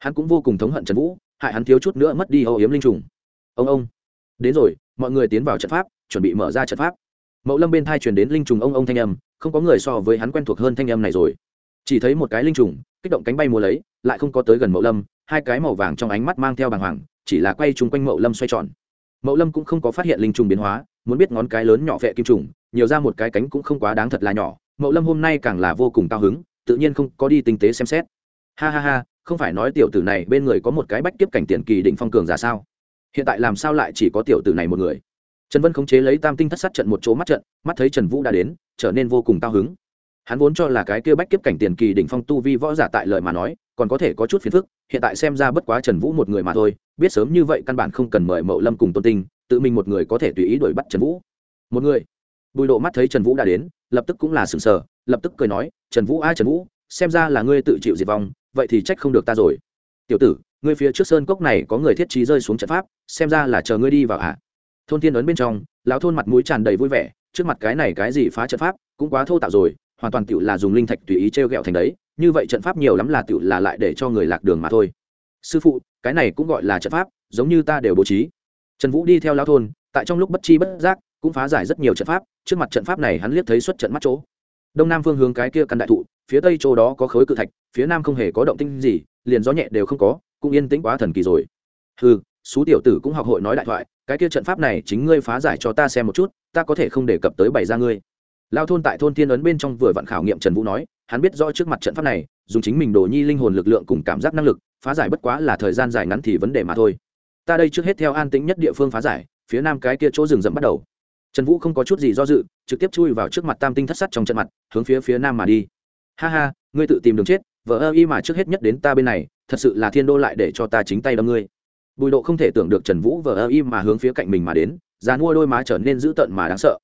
Hắn cũng vô cùng thống hận trần vũ, hại hắn thiếu chút nữa mất đi âu yếm linh trùng. Ông ông. Đến rồi, mọi người tiến vào trận pháp, chuẩn bị mở ra trận pháp. Mậu lâm bên thai truyền đến linh trùng ông ông thanh âm, không có người so với hắn quen thuộc hơn thanh âm này rồi chỉ thấy một cái linh trùng, kích động cánh bay múa lấy, lại không có tới gần mậu lâm, hai cái màu vàng trong ánh mắt mang theo bàng hoàng, chỉ là quay chung quanh mậu lâm xoay tròn. Mậu lâm cũng không có phát hiện linh trùng biến hóa, muốn biết ngón cái lớn nhỏ vệ kim trùng, nhiều ra một cái cánh cũng không quá đáng thật là nhỏ, mậu lâm hôm nay càng là vô cùng cao hứng, tự nhiên không có đi tinh tế xem xét. Ha ha ha, không phải nói tiểu tử này bên người có một cái bách tiếp cảnh tiền kỳ định phong cường giả sao? Hiện tại làm sao lại chỉ có tiểu tử này một người? Trần vân khống chế lấy tam tinh thất sát trận một chỗ mắt trận, mắt thấy trần vũ đã đến, trở nên vô cùng cao hứng hắn vốn cho là cái kia bách kiếp cảnh tiền kỳ đỉnh phong tu vi võ giả tại lời mà nói, còn có thể có chút phiền phức, hiện tại xem ra bất quá trần vũ một người mà thôi, biết sớm như vậy căn bản không cần mời mậu lâm cùng tôn tinh, tự mình một người có thể tùy ý đuổi bắt trần vũ. Một người. Bùi độ mắt thấy trần vũ đã đến, lập tức cũng là sừng sờ, lập tức cười nói, trần vũ ai trần vũ, xem ra là ngươi tự chịu diệt vong, vậy thì trách không được ta rồi. Tiểu tử, ngươi phía trước sơn cốc này có người thiết trí rơi xuống trận pháp, xem ra là chờ ngươi đi vào ạ thôn thiên ấn bên trong, lão thôn mặt mũi tràn đầy vui vẻ, trước mặt cái này cái gì phá trận pháp, cũng quá thô tạo rồi hoàn toàn tựu là dùng linh thạch tùy ý treo r thành đấy như vậy trận pháp nhiều lắm là tựu là lại để cho người lạc đường mà thôi. Sư phụ cái này cũng gọi là trận pháp giống như ta đều bố trí. Trần vũ đi theo lao thôn tại trong lúc bất chi bất giác cũng phá giải rất nhiều trận pháp trước mặt trận pháp này hắn liếc thấy xuất trận mắt chỗ. Đông nam phương hướng cái kia căn đại thụ phía tây chỗ đó có khối cự thạch phía nam không hề có động tinh gì liền gió nhẹ đều không có cũng yên tĩnh quá thần kỳ rồi. Hừ, xú tiểu tử cũng học hội nói đại thoại cái kia trận pháp này chính ngươi phá giải cho ta xem một chút ta có thể không đề cập tới bày ra ngươi lao thôn tại thôn thiên ấn bên trong vừa vặn khảo nghiệm trần vũ nói, hắn biết rõ trước mặt trận pháp này, dùng chính mình đồ nhi linh hồn lực lượng cùng cảm giác năng lực, phá giải bất quá là thời gian dài ngắn thì vấn đề mà thôi. Ta đây trước hết theo an tĩnh nhất địa phương phá giải, phía nam cái kia chỗ rừng rậm bắt đầu. Trần vũ không có chút gì do dự, trực tiếp chui vào trước mặt tam tinh thất sắt trong trận mặt, hướng phía phía nam mà đi. Ha ha, ngươi tự tìm đường chết vợ ơ y mà trước hết nhất đến ta bên này, thật sự là thiên đô lại để cho ta chính tay đâm ngươi. Bùi độ không thể tưởng được trần vũ vợ ơ im mà hướng phía cạnh mình mà đến giá mua đôi má trở nên dữ tợn mà đáng sợ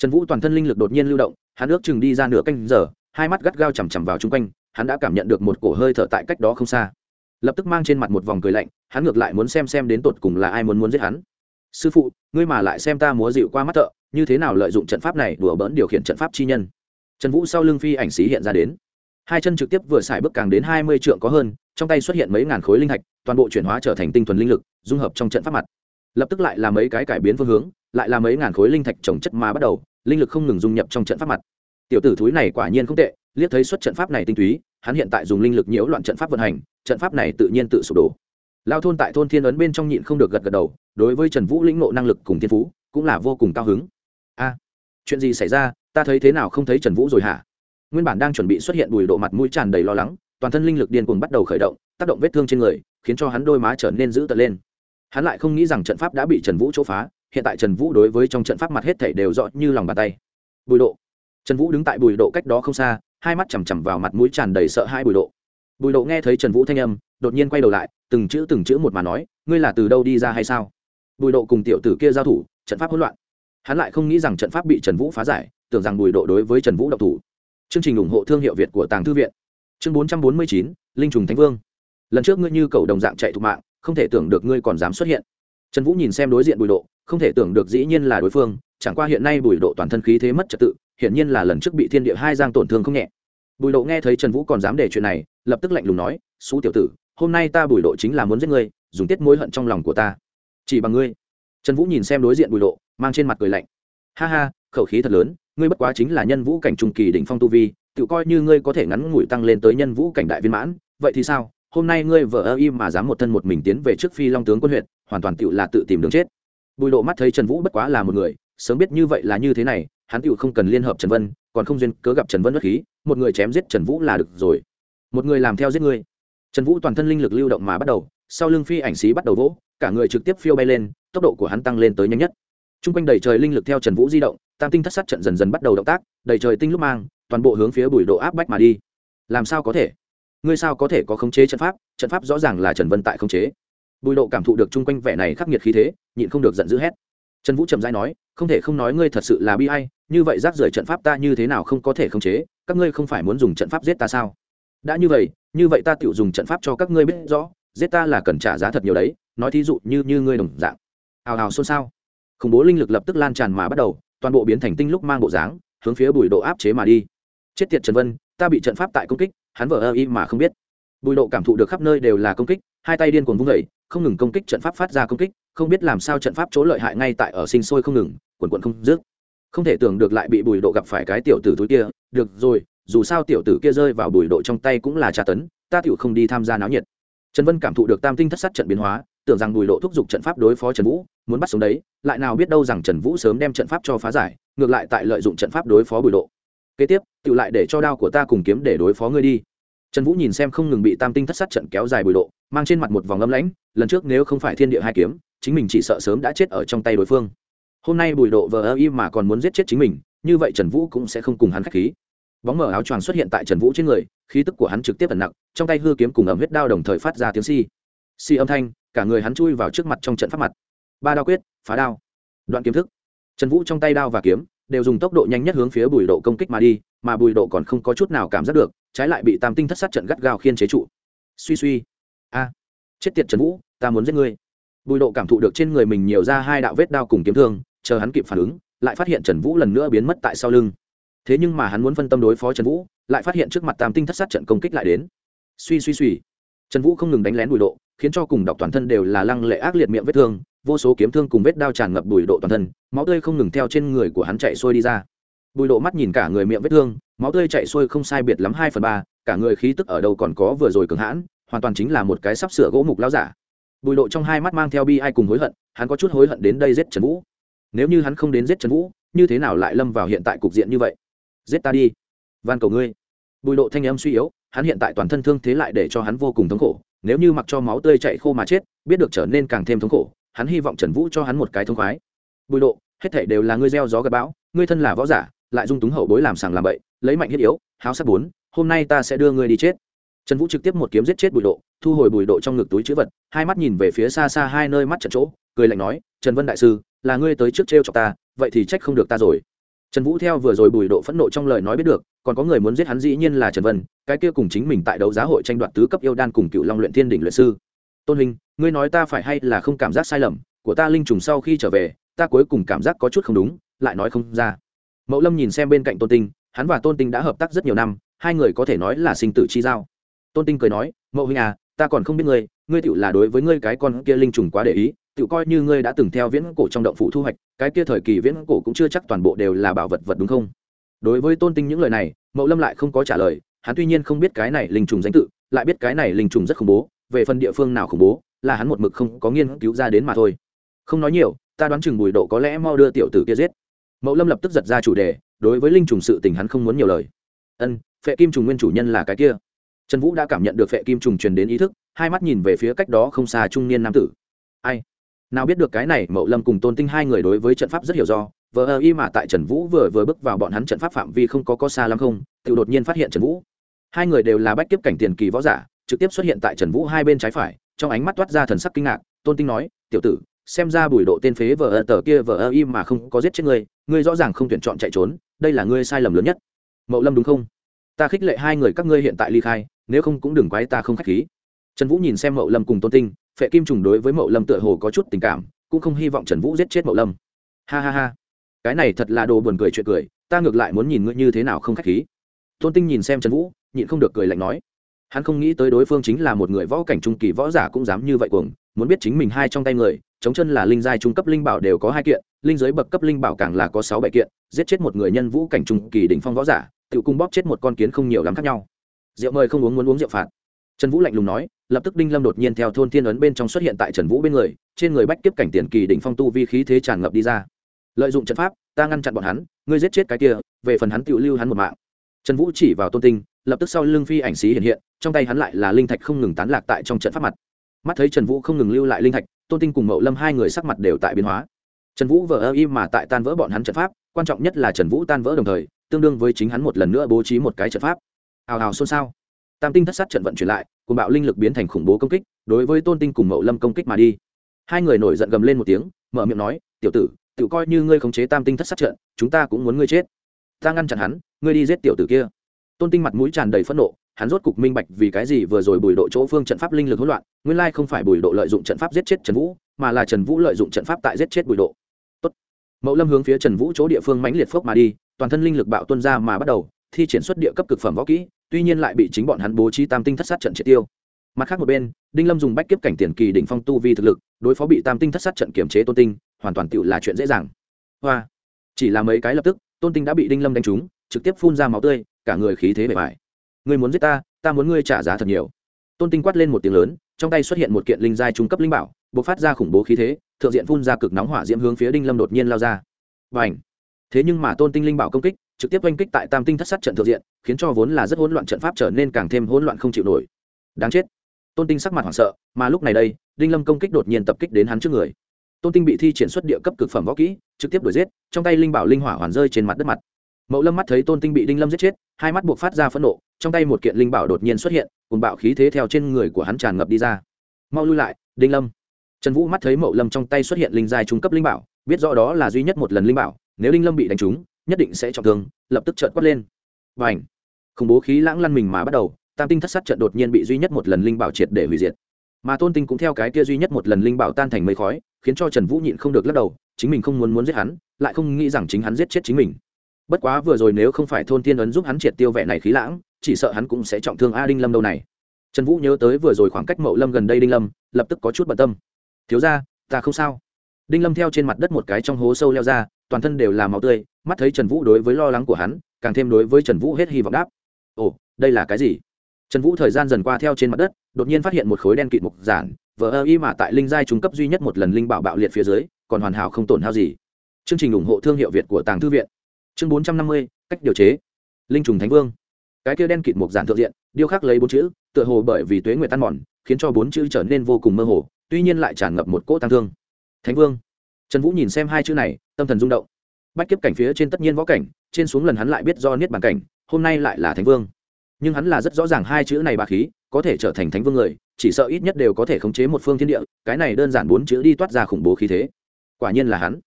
trần vũ toàn thân linh lực đột nhiên lưu động, hắn ước chừng đi ra nửa canh giờ, hai mắt gắt gao chằm chằm vào chung quanh, hắn đã cảm nhận được một cổ hơi thở tại cách đó không xa. Lập tức mang trên mặt một vòng cười lạnh, hắn ngược lại muốn xem xem đến tột cùng là ai muốn muốn giết hắn. Sư phụ, ngươi mà lại xem ta múa dịu qua mắt thợ, như thế nào lợi dụng trận pháp này đùa bỡn điều khiển trận pháp chi nhân? Trần vũ sau lưng phi ảnh xí hiện ra đến. Hai chân trực tiếp vừa xài bước càng đến hai mươi trượng có hơn, trong tay xuất hiện mấy ngàn khối linh thạch toàn bộ chuyển hóa trở thành tinh thuần linh lực, dung hợp trong trận pháp mặt. Lập tức lại là mấy cái cải biến phương hướng, lại là mấy ngàn khối linh thạch trồng chất mà bắt đầu linh lực không ngừng dung nhập trong trận pháp mặt. Tiểu tử thúi này quả nhiên không tệ, liếc thấy xuất trận pháp này tinh túy, hắn hiện tại dùng linh lực nhiễu loạn trận pháp vận hành, trận pháp này tự nhiên tự sụp đổ. Lao thôn tại thôn thiên ấn bên trong nhịn không được gật gật đầu, đối với trần vũ lĩnh ngộ năng lực cùng thiên phú, cũng là vô cùng cao hứng. A, chuyện gì xảy ra? Ta thấy thế nào không thấy trần vũ rồi hả? Nguyên bản đang chuẩn bị xuất hiện bùi độ mặt mũi tràn đầy lo lắng, toàn thân linh lực điên cuồng bắt đầu khởi động, tác động vết thương trên người, khiến cho hắn đôi má trở nên dữ tợn lên. Hắn lại không nghĩ rằng trận pháp đã bị trần vũ chỗ phá hiện tại trần vũ đối với trong trận pháp mặt hết thảy đều rõ như lòng bàn tay. Bùi độ. Trần vũ đứng tại bùi độ cách đó không xa, hai mắt chằm chằm vào mặt mũi tràn đầy sợ hai bùi độ. Bùi độ nghe thấy trần vũ thanh âm, đột nhiên quay đầu lại, từng chữ từng chữ một mà nói, ngươi là từ đâu đi ra hay sao? Bùi độ cùng tiểu tử kia giao thủ, trận pháp hỗn loạn. Hắn lại không nghĩ rằng trận pháp bị trần vũ phá giải, tưởng rằng bùi độ đối với trần vũ độc thủ. Chương trình ủng hộ thương hiệu việt của tàng thư viện. Chương bốn trăm bốn mươi chín, linh trùng thánh vương. Lần trước ngươi như cầu đồng dạng chạy thục mạng, không thể tưởng được ngươi còn dám xuất hiện. Trần vũ nhìn xem đối diện bùi độ không thể tưởng được dĩ nhiên là đối phương, chẳng qua hiện nay bùi độ toàn thân khí thế mất trật tự, hiển nhiên là lần trước bị thiên địa hai giang tổn thương không nhẹ. Bùi độ nghe thấy trần vũ còn dám để chuyện này, lập tức lạnh lùng nói xú tiểu tử, hôm nay ta bùi độ chính là muốn giết ngươi, dùng tiết mối hận trong lòng của ta. Chỉ bằng ngươi. Trần vũ nhìn xem đối diện bùi độ, mang trên mặt cười lạnh. Ha ha, khẩu khí thật lớn, ngươi bất quá chính là nhân vũ cảnh trung kỳ đỉnh phong tu vi, tự coi như ngươi có thể ngắn ngủi tăng lên tới nhân vũ cảnh đại viên mãn, vậy thì sao? Hôm nay ngươi vợ ơ im mà dám một thân một mình tiến về trước phi long tướng quân huyện, hoàn toàn tự là tự tìm đường chết bùi độ mắt thấy trần vũ bất quá là một người, sớm biết như vậy là như thế này, hắn tựu không cần liên hợp trần vân, còn không duyên cớ gặp trần vân bất khí, một người chém giết trần vũ là được rồi. Một người làm theo giết người. trần vũ toàn thân linh lực lưu động mà bắt đầu, sau lưng phi ảnh xí bắt đầu vỗ, cả người trực tiếp phiêu bay lên, tốc độ của hắn tăng lên tới nhanh nhất. T r u n g quanh đầy trời linh lực theo trần vũ di động, tam tinh thất sát trận dần dần bắt đầu động tác, đầy trời tinh lúc mang, toàn bộ hướng phía bùi độ áp bách mà đi. Làm sao có thể? Ngươi sao có thể có khống chế trận pháp? Trận pháp rõ ràng là trần vân tại khống chế bùi độ cảm thụ được chung quanh vẻ này khắc nghiệt khí thế nhịn không được giận dữ hét. Trần vũ trầm dai nói không thể không nói ngươi thật sự là bi ai, như vậy rác rưởi trận pháp ta như thế nào không có thể khống chế các ngươi không phải muốn dùng trận pháp giết ta sao? Đã như vậy như vậy ta tự dùng trận pháp cho các ngươi biết rõ giết ta là cần trả giá thật nhiều đấy nói thí dụ như như ngươi đồng dạng. Hào hào xôn xao. Khủng bố linh lực lập tức lan tràn mà bắt đầu toàn bộ biến thành tinh lúc mang bộ dáng hướng phía bùi độ áp chế mà đi. Chết tiệt trần vân ta bị trận pháp tại công kích hắn vờ ơ y mà không biết bùi độ cảm thụ được khắp nơi đều là công kích, hai tay điên cuồng vung vẩy không ngừng công kích trận pháp phát ra công kích, không biết làm sao trận pháp chỗ lợi hại ngay tại ở sinh sôi không ngừng, quần quần không dứt. Không thể tưởng được lại bị bùi độ gặp phải cái tiểu tử túi kia, được rồi, dù sao tiểu tử kia rơi vào bùi độ trong tay cũng là tra tấn, ta tiểu không đi tham gia náo nhiệt. Trần vân cảm thụ được tam tinh thất sát trận biến hóa, tưởng rằng bùi độ thúc giục trận pháp đối phó trần vũ, muốn bắt sống đấy, lại nào biết đâu rằng trần vũ sớm đem trận pháp cho phá giải, ngược lại tại lợi dụng trận pháp đối phó bùi độ. Kế tiếp tự lại để cho đao của ta cùng kiếm để đối phó ngươi đi trần vũ nhìn xem không ngừng bị tam tinh thất sát trận kéo dài bùi độ, mang trên mặt một vòng âm lãnh, lần trước nếu không phải thiên địa hai kiếm, chính mình chỉ sợ sớm đã chết ở trong tay đối phương. Hôm nay bùi độ vờ ơ y mà còn muốn giết chết chính mình, như vậy trần vũ cũng sẽ không cùng hắn k h á c h khí. Bóng mở áo choàng xuất hiện tại trần vũ trên người, khí tức của hắn trực tiếp ẩn nặng, trong tay hư kiếm cùng ẩm huyết đao đồng thời phát ra tiếng si si âm thanh, cả người hắn chui vào trước mặt trong trận pháp mặt. Ba đao quyết, phá đao. Đoạn kiếm thức. Trần vũ trong tay đao và kiếm đều dùng tốc độ nhanh nhất hướng phía bùi độ công kích mà đi, mà bùi độ còn không có chút nào cảm giác được trái lại bị tam tinh thất sát trận gắt gao khiên chế trụ. Suy suy. A. Chết tiệt trần vũ, ta muốn giết ngươi. Bùi độ cảm thụ được trên người mình nhiều ra hai đạo vết đao cùng kiếm thương, chờ hắn kịp phản ứng, lại phát hiện trần vũ lần nữa biến mất tại sau lưng. Thế nhưng mà hắn muốn phân tâm đối phó trần vũ, lại phát hiện trước mặt tam tinh thất sát trận công kích lại đến. Suy suy suy. Trần vũ không ngừng đánh lén bùi độ, khiến cho cùng đọc toàn thân đều là lăng lệ ác liệt miệng vết thương, vô số kiếm thương cùng vết đao tràn ngập bùi độ toàn thân, máu tươi không ngừng theo trên người của hắn chạy xuôi đi ra. Bùi độ mắt nhìn cả người miệng vết thương máu tươi chạy xuôi không sai biệt lắm hai phần ba cả người khí tức ở đâu còn có vừa rồi cường hãn hoàn toàn chính là một cái sắp sửa gỗ mục lao giả. Bùi lộ trong hai mắt mang theo bi ai cùng hối hận hắn có chút hối hận đến đây giết trần vũ. Nếu như hắn không đến giết trần vũ như thế nào lại lâm vào hiện tại cục diện như vậy? Giết ta đi. Van cầu ngươi. Bùi lộ thanh âm suy yếu hắn hiện tại toàn thân thương thế lại để cho hắn vô cùng thống khổ. Nếu như mặc cho máu tươi chạy khô mà chết biết được trở nên càng thêm thống khổ hắn hy vọng trần vũ cho hắn một cái thông khoái. Bùi lộ, hết thể đều là ngươi gieo gió gặp bão ngươi thân là võ giả lại dung túng hậu bối làm sàng làm bậy lấy mạnh thiết yếu, háo sắc bốn, hôm nay ta sẽ đưa ngươi đi chết. Trần vũ trực tiếp một kiếm giết chết bùi độ, thu hồi bùi độ trong ngực túi chữ vật, hai mắt nhìn về phía xa xa hai nơi mắt trận chỗ, cười lạnh nói, trần vân đại sư, là ngươi tới trước t r e o chọc ta, vậy thì trách không được ta rồi. Trần vũ theo vừa rồi bùi độ phẫn nộ trong lời nói biết được, còn có người muốn giết hắn dĩ nhiên là trần vân, cái kia cùng chính mình tại đấu giá hội tranh đoạt tứ cấp yêu đan cùng cựu long luyện thiên đỉnh luyện sư. Tôn hình ngươi nói ta phải hay là không cảm giác sai lầm, của ta linh trùng sau khi trở về, ta cuối cùng cảm giác có chút không đúng, lại nói không ra. Mẫu lâm nhìn xem bên cạnh tôn tinh hắn và tôn tinh đã hợp tác rất nhiều năm, hai người có thể nói là sinh tử chi giao. Tôn tinh cười nói, mậu huynh à ta còn không biết ngươi ngươi tựu là đối với ngươi cái con kia linh trùng quá để ý tựu coi như ngươi đã từng theo viễn cổ trong động phủ thu hoạch, cái kia thời kỳ viễn cổ cũng chưa chắc toàn bộ đều là bảo vật vật đúng không? Đối với tôn tinh những lời này, mậu lâm lại không có trả lời, hắn tuy nhiên không biết cái này linh trùng danh tự, lại biết cái này linh trùng rất khủng bố, về phần địa phương nào khủng bố, là hắn một mực không có nghiên cứu ra đến mà thôi. Không nói nhiều, ta đoán chừng bùi độ có lẽ mau đưa tiểu tử kia giết. Mậu lâm lập tức giật ra chủ đề đối với linh trùng sự tình hắn không muốn nhiều lời. Ân, phệ kim trùng nguyên chủ nhân là cái kia. Trần vũ đã cảm nhận được phệ kim trùng truyền đến ý thức, hai mắt nhìn về phía cách đó không xa trung niên nam tử. Ai? Nào biết được cái này, mậu lâm cùng tôn tinh hai người đối với trận pháp rất hiểu do, vờ ơ y mà tại trần vũ vừa vừa bước vào bọn hắn trận pháp phạm vi không có có xa lắm không, tự đột nhiên phát hiện trần vũ. Hai người đều là bách kiếp cảnh tiền kỳ võ giả, trực tiếp xuất hiện tại trần vũ hai bên trái phải, trong ánh mắt toát ra thần sắc kinh ngạc, tôn tinh nói, tiểu tử xem ra bùi độ tên phế vờ ơ tờ kia vờ ơ im mà không có giết chết ngươi ngươi rõ ràng không tuyển chọn chạy trốn, đây là ngươi sai lầm lớn nhất. Mậu lâm đúng không? Ta khích lệ hai người các ngươi hiện tại ly khai, nếu không cũng đừng quái ta không k h á c h khí. Trần vũ nhìn xem mậu lâm cùng tôn tinh, phệ kim trùng đối với mậu lâm tựa hồ có chút tình cảm, cũng không hy vọng trần vũ giết chết mậu lâm. Ha ha ha. Cái này thật là đồ buồn cười chuyện cười, ta ngược lại muốn nhìn ngươi như thế nào không k h á c h khí. Tôn tinh nhìn xem trần vũ, nhịn không được cười lạnh nói. Hắn không nghĩ tới đối phương chính là một người võ cảnh trung kỳ võ giả cũng dám như vậy cuồng muốn biết chính mình hai trong tay người, chống chân là linh giai trung cấp linh bảo đều có hai kiện, linh giới bậc cấp linh bảo càng là có sáu bảy kiện, giết chết một người nhân vũ cảnh trung kỳ đỉnh phong võ giả tự cung bóp chết một con kiến không nhiều lắm khác nhau. Rượu mời không uống muốn uống rượu phạt. Trần vũ lạnh lùng nói, lập tức đinh lâm đột nhiên theo thôn thiên ấn bên trong xuất hiện tại trần vũ bên người, trên người bách kiếp cảnh tiền kỳ đỉnh phong tu vi khí thế tràn ngập đi ra. Lợi dụng trận pháp, ta ngăn chặn bọn hắn, ngươi giết chết cái kia, về phần hắn tự lưu hắn một mạng. Trần vũ chỉ vào tôn tinh, lập tức sau lưng phi ảnh xí hiện hiện, trong tay hắn lại là linh thạch không ngừng tán lạc tại trong trận pháp mặt mắt thấy trần vũ không ngừng lưu lại linh thạch, tôn tinh cùng mậu lâm hai người sắc mặt đều tại biến hóa. Trần vũ vờ ơ y mà tại tan vỡ bọn hắn trận pháp, quan trọng nhất là trần vũ tan vỡ đồng thời, tương đương với chính hắn một lần nữa bố trí một cái trận pháp. Hào hào xôn xao. Tam tinh thất sát trận vận chuyển lại cùng bạo linh lực biến thành khủng bố công kích, đối với tôn tinh cùng mậu lâm công kích mà đi. Hai người nổi giận gầm lên một tiếng, mở miệng nói, tiểu tử tự coi như ngươi khống chế tam tinh thất sát trận, chúng ta cũng muốn ngươi chết. Ta ngăn chặn hắn, ngươi đi giết tiểu tử kia. Tôn tinh mặt mũi tràn đầy phẫn nộ hắn rốt cục minh bạch vì cái gì vừa rồi bùi độ chỗ phương trận pháp linh lực hỗn loạn, nguyên lai không phải bùi độ lợi dụng trận pháp giết chết trần vũ, mà là trần vũ lợi dụng trận pháp tại giết chết bùi độ. Tốt. mẫu lâm hướng phía trần vũ chỗ địa phương mãnh liệt phốc mà đi, toàn thân linh lực bạo tuân ra mà bắt đầu, thi triển xuất địa cấp cực phẩm võ kỹ, tuy nhiên lại bị chính bọn hắn bố trí tam tinh thất sát trận triệt tiêu. Mặt khác một bên, đinh lâm dùng bách kiếp cảnh tiền kỳ đỉnh phong tu vi thực lực, đối phó bị tam tinh thất sát trận kiểm chế tôn tinh, hoàn toàn tự là chuyện dễ dàng. Hoa. Chỉ là mấy cái lập tức, tôn tinh đã bị đinh lâm đánh trúng, trực tiếp phun ra máu tươi, cả người khí thế bề bài ngươi muốn giết ta ta muốn ngươi trả giá thật nhiều. Tôn tinh quát lên một tiếng lớn, trong tay xuất hiện một kiện linh giai trung cấp linh bảo, bộc phát ra khủng bố khí thế, thượng diện phun ra cực nóng hỏa diễm hướng phía đinh lâm đột nhiên lao ra. Và ảnh thế nhưng mà tôn tinh linh bảo công kích, trực tiếp oanh kích tại tam tinh thất sát trận thượng diện, khiến cho vốn là rất hỗn loạn trận pháp trở nên càng thêm hỗn loạn không chịu nổi. Đáng chết! Tôn tinh sắc mặt hoảng sợ, mà lúc này đây, đinh lâm công kích đột nhiên tập kích đến hắn trước người. Tôn tinh bị thi triển xuất địa cấp cực phẩm võ kỹ, trực tiếp đuổi giết, trong tay linh bảo linh hỏa hoàn rơi trên mặt đất mặt mậu lâm mắt thấy tôn tinh bị đinh lâm giết chết, hai mắt buộc phát ra phẫn nộ, trong tay một kiện linh bảo đột nhiên xuất hiện, cùng bạo khí thế theo trên người của hắn tràn ngập đi ra. Mau lui lại, đinh lâm. Trần vũ mắt thấy mậu lâm trong tay xuất hiện linh giai trung cấp linh bảo, biết rõ đó là duy nhất một lần linh bảo, nếu đinh lâm bị đánh trúng, nhất định sẽ trọng thương, lập tức trợn quát lên. Và ảnh khủng bố khí lãng lăn mình mà bắt đầu, tam tinh thất sát trận đột nhiên bị duy nhất một lần linh bảo triệt để hủy diệt. Mà tôn tinh cũng theo cái kia duy nhất một lần linh bảo tan thành mây khói, khiến cho trần vũ nhịn không được lắc đầu, chính mình không muốn muốn giết hắn, lại không nghĩ rằng chính hắn giết chết chính mình bất quá vừa rồi nếu không phải thôn tiên ấn giúp hắn triệt tiêu vẻ này khí lãng, chỉ sợ hắn cũng sẽ trọng thương a đinh lâm đâu này. Trần vũ nhớ tới vừa rồi khoảng cách mậu lâm gần đây đinh lâm, lập tức có chút bận tâm. Thiếu ra ta không sao. Đinh lâm theo trên mặt đất một cái trong hố sâu leo ra, toàn thân đều là máu tươi, mắt thấy trần vũ đối với lo lắng của hắn, càng thêm đối với trần vũ hết hy vọng đáp. Ồ, đây là cái gì? Trần vũ thời gian dần qua theo trên mặt đất, đột nhiên phát hiện một khối đen kịt mục giản, vờ ơ y mà tại linh giai trung cấp duy nhất một lần linh bảo bạo liệt phía dưới, còn hoàn hảo không tổn hao gì. Chương trình ủng hộ thương hiệu việt của tàng thư viện chương bốn trăm năm mươi, cách điều chế. Linh trùng thánh vương. Cái kia đen kịt một giản thượng diện, điêu khắc lấy bốn chữ, tựa hồ bởi vì tuế nguyệt tan mòn, khiến cho bốn chữ trở nên vô cùng mơ hồ, tuy nhiên lại tràn ngập một cỗ tăng thương. Thánh vương. Trần vũ nhìn xem hai chữ này, tâm thần rung động. Bách kiếp cảnh phía trên tất nhiên võ cảnh, trên xuống lần hắn lại biết do niết bàn cảnh, hôm nay lại là thánh vương. Nhưng hắn là rất rõ ràng hai chữ này bà khí, có thể trở thành thánh vương người, chỉ sợ ít nhất đều có thể khống chế một phương thiên địa, cái này đơn giản bốn chữ đi toát ra khủng bố khí thế. Quả nhiên là hắn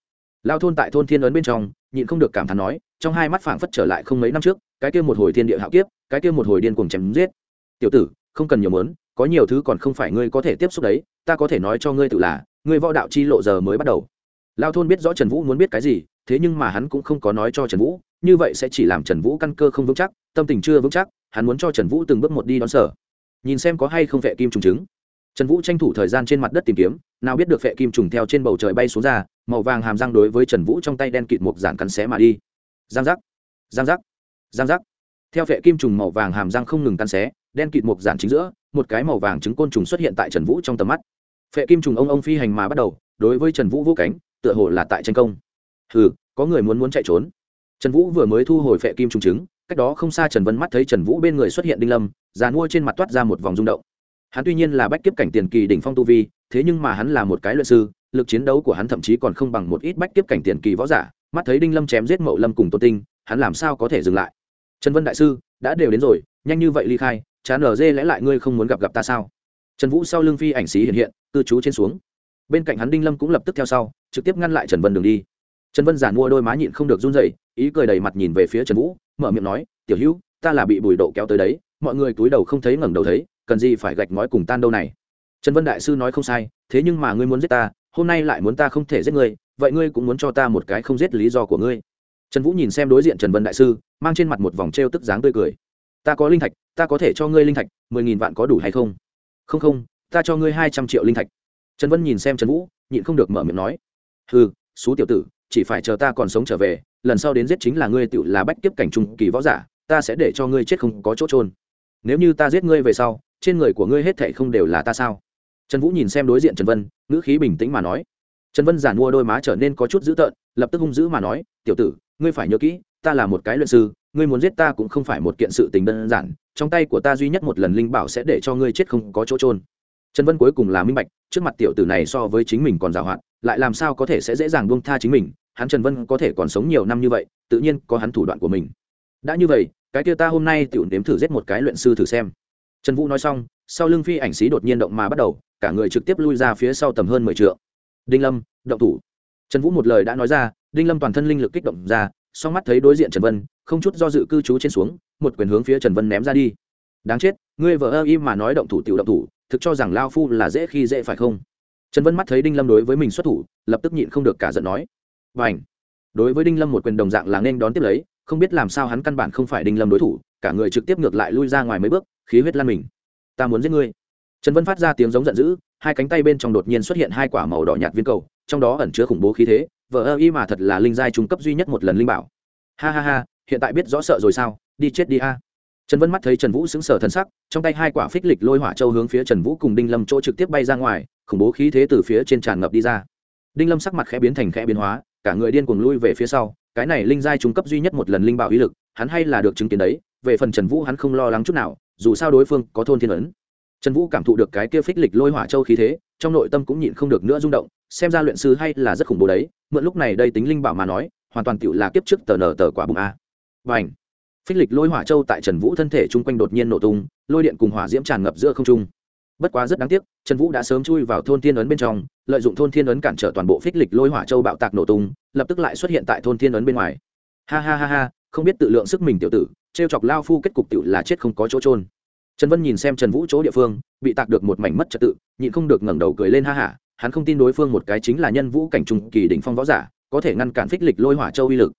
lao thôn tại thôn thiên ấn bên trong, nhịn không được cảm thán nói, trong hai mắt phảng phất trở lại không mấy năm trước, cái kia một hồi thiên địa hạo kiếp, cái kia một hồi điên cuồng chém giết. Tiểu tử, không cần nhiều mớn có nhiều thứ còn không phải ngươi có thể tiếp xúc đấy, ta có thể nói cho ngươi tự là, ngươi võ đạo chi lộ giờ mới bắt đầu. Lao thôn biết rõ trần vũ muốn biết cái gì, thế nhưng mà hắn cũng không có nói cho trần vũ, như vậy sẽ chỉ làm trần vũ căn cơ không vững chắc, tâm tình chưa vững chắc, hắn muốn cho trần vũ từng bước một đi đón sở. Nhìn xem có hay không vệ kim trùng trứng trần vũ tranh thủ thời gian trên mặt đất tìm kiếm, nào biết được vệ kim trùng theo trên bầu trời bay xuống ra, màu vàng hàm răng đối với trần vũ trong tay đen kịt một giản cắn xé mà đi. Giang giác giang giác giang giác. Theo vệ kim trùng màu vàng hàm răng không ngừng cắn xé, đen kịt một giản chính giữa, một cái màu vàng trứng côn trùng xuất hiện tại trần vũ trong tầm mắt. Phệ kim trùng ông ông phi hành mà bắt đầu, đối với trần vũ vô cánh, tựa hồ là tại tranh công. Hừ, có người muốn muốn chạy trốn. Trần vũ vừa mới thu hồi phệ kim trùng trứng, cách đó không xa trần vân mắt thấy trần vũ bên người xuất hiện đinh lâm, già nuôi trên mặt toát ra một vòng rung động hắn tuy nhiên là bách kiếp cảnh tiền kỳ đỉnh phong tu vi, thế nhưng mà hắn là một cái luật sư, lực chiến đấu của hắn thậm chí còn không bằng một ít bách kiếp cảnh tiền kỳ võ giả, mắt thấy đinh lâm chém giết mậu lâm cùng tô tinh, hắn làm sao có thể dừng lại? Trần vân đại sư, đã đều đến rồi, nhanh như vậy ly khai, chán ở dê lẽ lại ngươi không muốn gặp gặp ta sao? Trần vũ sau lưng phi ảnh xí hiện hiện, cư trú trên xuống. Bên cạnh hắn đinh lâm cũng lập tức theo sau, trực tiếp ngăn lại trần vân đường đi. Trần vân giản mua đôi má nhịn không được run dậy ý cười đầy mặt nhìn về phía trần vũ, mở miệng nói, tiểu hữu, ta là bị bùi độ kéo tới đấy, mọi người túi đầu không thấy ngẩng đầu thấy cần gì phải gạch ngói cùng tan đâu này? Trần vân đại sư nói không sai, thế nhưng mà ngươi muốn giết ta, hôm nay lại muốn ta không thể giết ngươi, vậy ngươi cũng muốn cho ta một cái không giết lý do của ngươi. Trần vũ nhìn xem đối diện trần vân đại sư, mang trên mặt một vòng t r e o tức dáng tươi cười. Ta có linh thạch, ta có thể cho ngươi linh thạch, mười nghìn vạn có đủ hay không? Không không, ta cho ngươi hai trăm triệu linh thạch. Trần vân nhìn xem trần vũ, nhịn không được mở miệng nói. Ừ xú tiểu tử, chỉ phải chờ ta còn sống trở về, lần sau đến giết chính là ngươi tự là bách tiếp cảnh trung kỳ võ giả, ta sẽ để cho ngươi chết không có chỗ trôn nếu như ta giết ngươi về sau trên người của ngươi hết thệ không đều là ta sao? Trần vũ nhìn xem đối diện trần vân, ngữ khí bình tĩnh mà nói. Trần vân giản mua đôi má trở nên có chút dữ tợn, lập tức hung dữ mà nói, tiểu tử, ngươi phải nhớ kỹ, ta là một cái luận sư, ngươi muốn giết ta cũng không phải một kiện sự tình đơn giản, trong tay của ta duy nhất một lần linh bảo sẽ để cho ngươi chết không có chỗ trôn trần vân cuối cùng là minh bạch, trước mặt tiểu tử này so với chính mình còn giàu hạn, lại làm sao có thể sẽ dễ dàng buông tha chính mình, hắn trần vân có thể còn sống nhiều năm như vậy, tự nhiên có hắn thủ đoạn của mình. Đã như vậy, cái kia ta hôm nay tiểu nếm thử giết một cái luyện sư thử xem trần vũ nói xong, sau lưng phi ảnh xí đột nhiên động mà bắt đầu, cả người trực tiếp lui ra phía sau tầm hơn mười t đinh lâm, động thủ. Trần vũ một lời đã nói ra, đinh lâm toàn thân linh lực kích động ra, song mắt thấy đối diện trần vân, không chút do dự cư trú trên xuống, một quyền hướng phía trần vân ném ra đi. Đáng chết, ngươi vợ ơ im mà nói động thủ tiểu động thủ, thực cho rằng lao phu là dễ khi dễ phải không? Trần vân mắt thấy đinh lâm đối với mình xuất thủ, lập tức nhịn không được cả giận nói. Và đối với đinh lâm một quyền đồng dạng là nên đón tiếp lấy, không biết làm sao hắn căn bản không phải đinh lâm đối thủ, cả người trực tiếp ngược lại lui ra ngoài mấy bước khí huyết lan mình. Ta muốn giết ngươi. Trần vân phát ra tiếng giống giận dữ, hai cánh tay bên trong đột nhiên xuất hiện hai quả màu đỏ nhạt viên cầu, trong đó ẩn chứa khủng bố khí thế vợ ơ y mà thật là linh giai trung cấp duy nhất một lần linh bảo. Ha ha ha, hiện tại biết rõ sợ rồi sao? Đi chết đi a. Trần vân mắt thấy trần vũ xứng sở thân sắc, trong tay hai quả phích lịch lôi hỏa châu hướng phía trần vũ cùng đinh lâm chỗ trực tiếp bay ra ngoài, khủng bố khí thế từ phía trên tràn ngập đi ra. Đinh lâm sắc mặt khẽ biến thành khẽ biến hóa, cả người điên cuồng lui về phía sau, cái này linh giai trung cấp duy nhất một lần linh bảo uy lực, hắn hay là được chứng kiến đấy, về phần trần vũ hắn không lo lắng chút nào dù sao đối phương có thôn thiên ấn. Trần vũ cảm thụ được cái kia phích lịch lôi hỏa châu khí thế, trong nội tâm cũng nhịn không được nữa rung động, xem ra luyện sư hay là rất khủng bố đấy, mượn lúc này đây tính linh bảo mà nói, hoàn toàn tựu là kiếp trước tờ nở tờ quả bụng a. Và ảnh phích lịch lôi hỏa châu tại trần vũ thân thể chung quanh đột nhiên nổ tung, lôi điện cùng hỏa diễm tràn ngập giữa không trung. Bất quá rất đáng tiếc, trần vũ đã sớm chui vào thôn thiên ấn bên trong, lợi dụng thôn thiên ấn cản trở toàn bộ phích lịch lôi hỏa châu bạo tạc nổ tung, lập tức lại xuất hiện tại thôn thiên ấn bên ngoài. Ha ha ha ha, không biết tự lượng sức mình tiểu tử trêu chọc lao phu kết cục tiểu là chết không có chỗ trôn trần vân nhìn xem trần vũ chỗ địa phương, bị tạc được một mảnh mất trật tự, nhịn không được ngẩng đầu cười lên ha hả, hắn không tin đối phương một cái chính là nhân vũ cảnh trung kỳ đỉnh phong võ giả, có thể ngăn cản phích lịch lôi hỏa châu uy lực.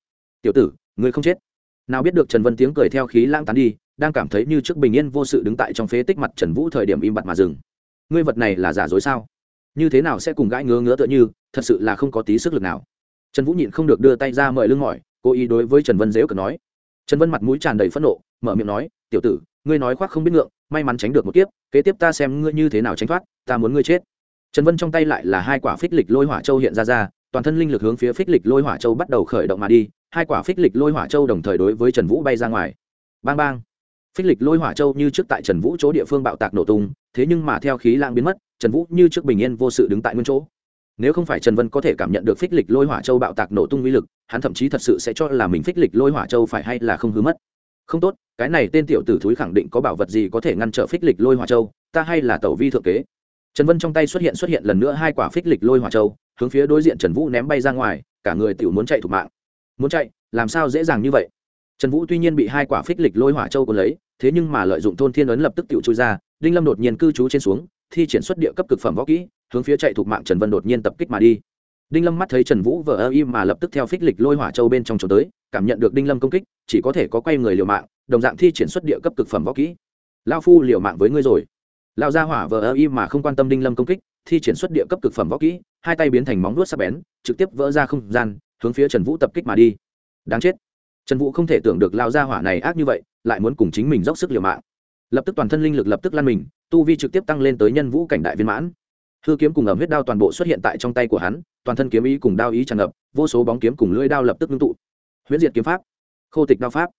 Tiểu tử người không chết. Nào biết được trần vân tiếng cười theo khí lãng tán đi, đang cảm thấy như trước bình yên vô sự đứng tại trong phế tích mặt trần vũ thời điểm im bặt mà dừng. Ngươi vật này là giả dối sao? Như thế nào sẽ cùng gãi ngứa ngứa tựa như, thật sự là không có tí sức lực nào. Trần vũ nhịn không được đưa tay ra mời lưng mỏi, cố ý đối với trần vân dễu cờ nói trần vân mặt mũi tràn đầy phẫn nộ, mở miệng nói, tiểu tử, ngươi nói khoác không biết ngượng, may mắn tránh được một kiếp, kế tiếp ta xem ngươi như thế nào tránh thoát, ta muốn ngươi chết. Trần vân trong tay lại là hai quả phích lịch lôi hỏa châu hiện ra ra, toàn thân linh lực hướng phía phích lịch lôi hỏa châu bắt đầu khởi động mà đi, hai quả phích lịch lôi hỏa châu đồng thời đối với trần vũ bay ra ngoài. Bang bang. Phích lịch lôi hỏa châu như trước tại trần vũ chỗ địa phương bạo tạc nổ tung, thế nhưng mà theo khí lãng biến mất, trần vũ như trước bình yên vô sự đứng tại nguyên chỗ nếu không phải trần vân có thể cảm nhận được phích lịch lôi hỏa châu bạo tạc nổ tung uy lực, hắn thậm chí thật sự sẽ cho là mình phích lịch lôi hỏa châu phải hay là không hứa mất. Không tốt, cái này tên tiểu tử thúi khẳng định có bảo vật gì có thể ngăn trở phích lịch lôi hỏa châu, ta hay là tẩu vi thượng kế. Trần vân trong tay xuất hiện xuất hiện lần nữa hai quả phích lịch lôi hỏa châu, hướng phía đối diện trần vũ ném bay ra ngoài, cả người tiểu muốn chạy thủ mạng. Muốn chạy, làm sao dễ dàng như vậy? Trần vũ tuy nhiên bị hai quả phích lịch lôi hỏa châu còn lấy, thế nhưng mà lợi dụng thôn thiên ấn lập tức tiểu chui ra, đinh lâm đột nhiên cư trú trên xuống, thi triển xuất địa cấp cực phẩm võ kỹ hướng phía chạy thuộc mạng trần vân đột nhiên tập kích mà đi. Đinh lâm mắt thấy trần vũ vờ ơ im mà lập tức theo phích lịch lôi hỏa châu bên trong trốn tới, cảm nhận được đinh lâm công kích, chỉ có thể có quay người liều mạng, đồng dạng thi triển xuất địa cấp cực phẩm võ kỹ. Lao phu liều mạng với ngươi rồi. Lao ra hỏa vờ ơ im mà không quan tâm đinh lâm công kích, thi triển xuất địa cấp cực phẩm võ kỹ, hai tay biến thành móng vuốt sắc bén, trực tiếp vỡ ra không gian, hướng phía trần vũ tập kích mà đi. Đáng chết. Trần vũ không thể tưởng được lao ra hỏa này ác như vậy, lại muốn cùng chính mình dốc sức liều mạng. Lập tức toàn thân linh lực lập tức lan mình, tu vi trực tiếp tăng lên tới nhân vũ cảnh đại viên mãn hư kiếm cùng ẩm huyết đao toàn bộ xuất hiện tại trong tay của hắn, toàn thân kiếm ý cùng đao ý tràn ngập, vô số bóng kiếm cùng lưỡi đao lập tức ngưng tụ. Huyễn diệt kiếm pháp, khô tịch đao pháp.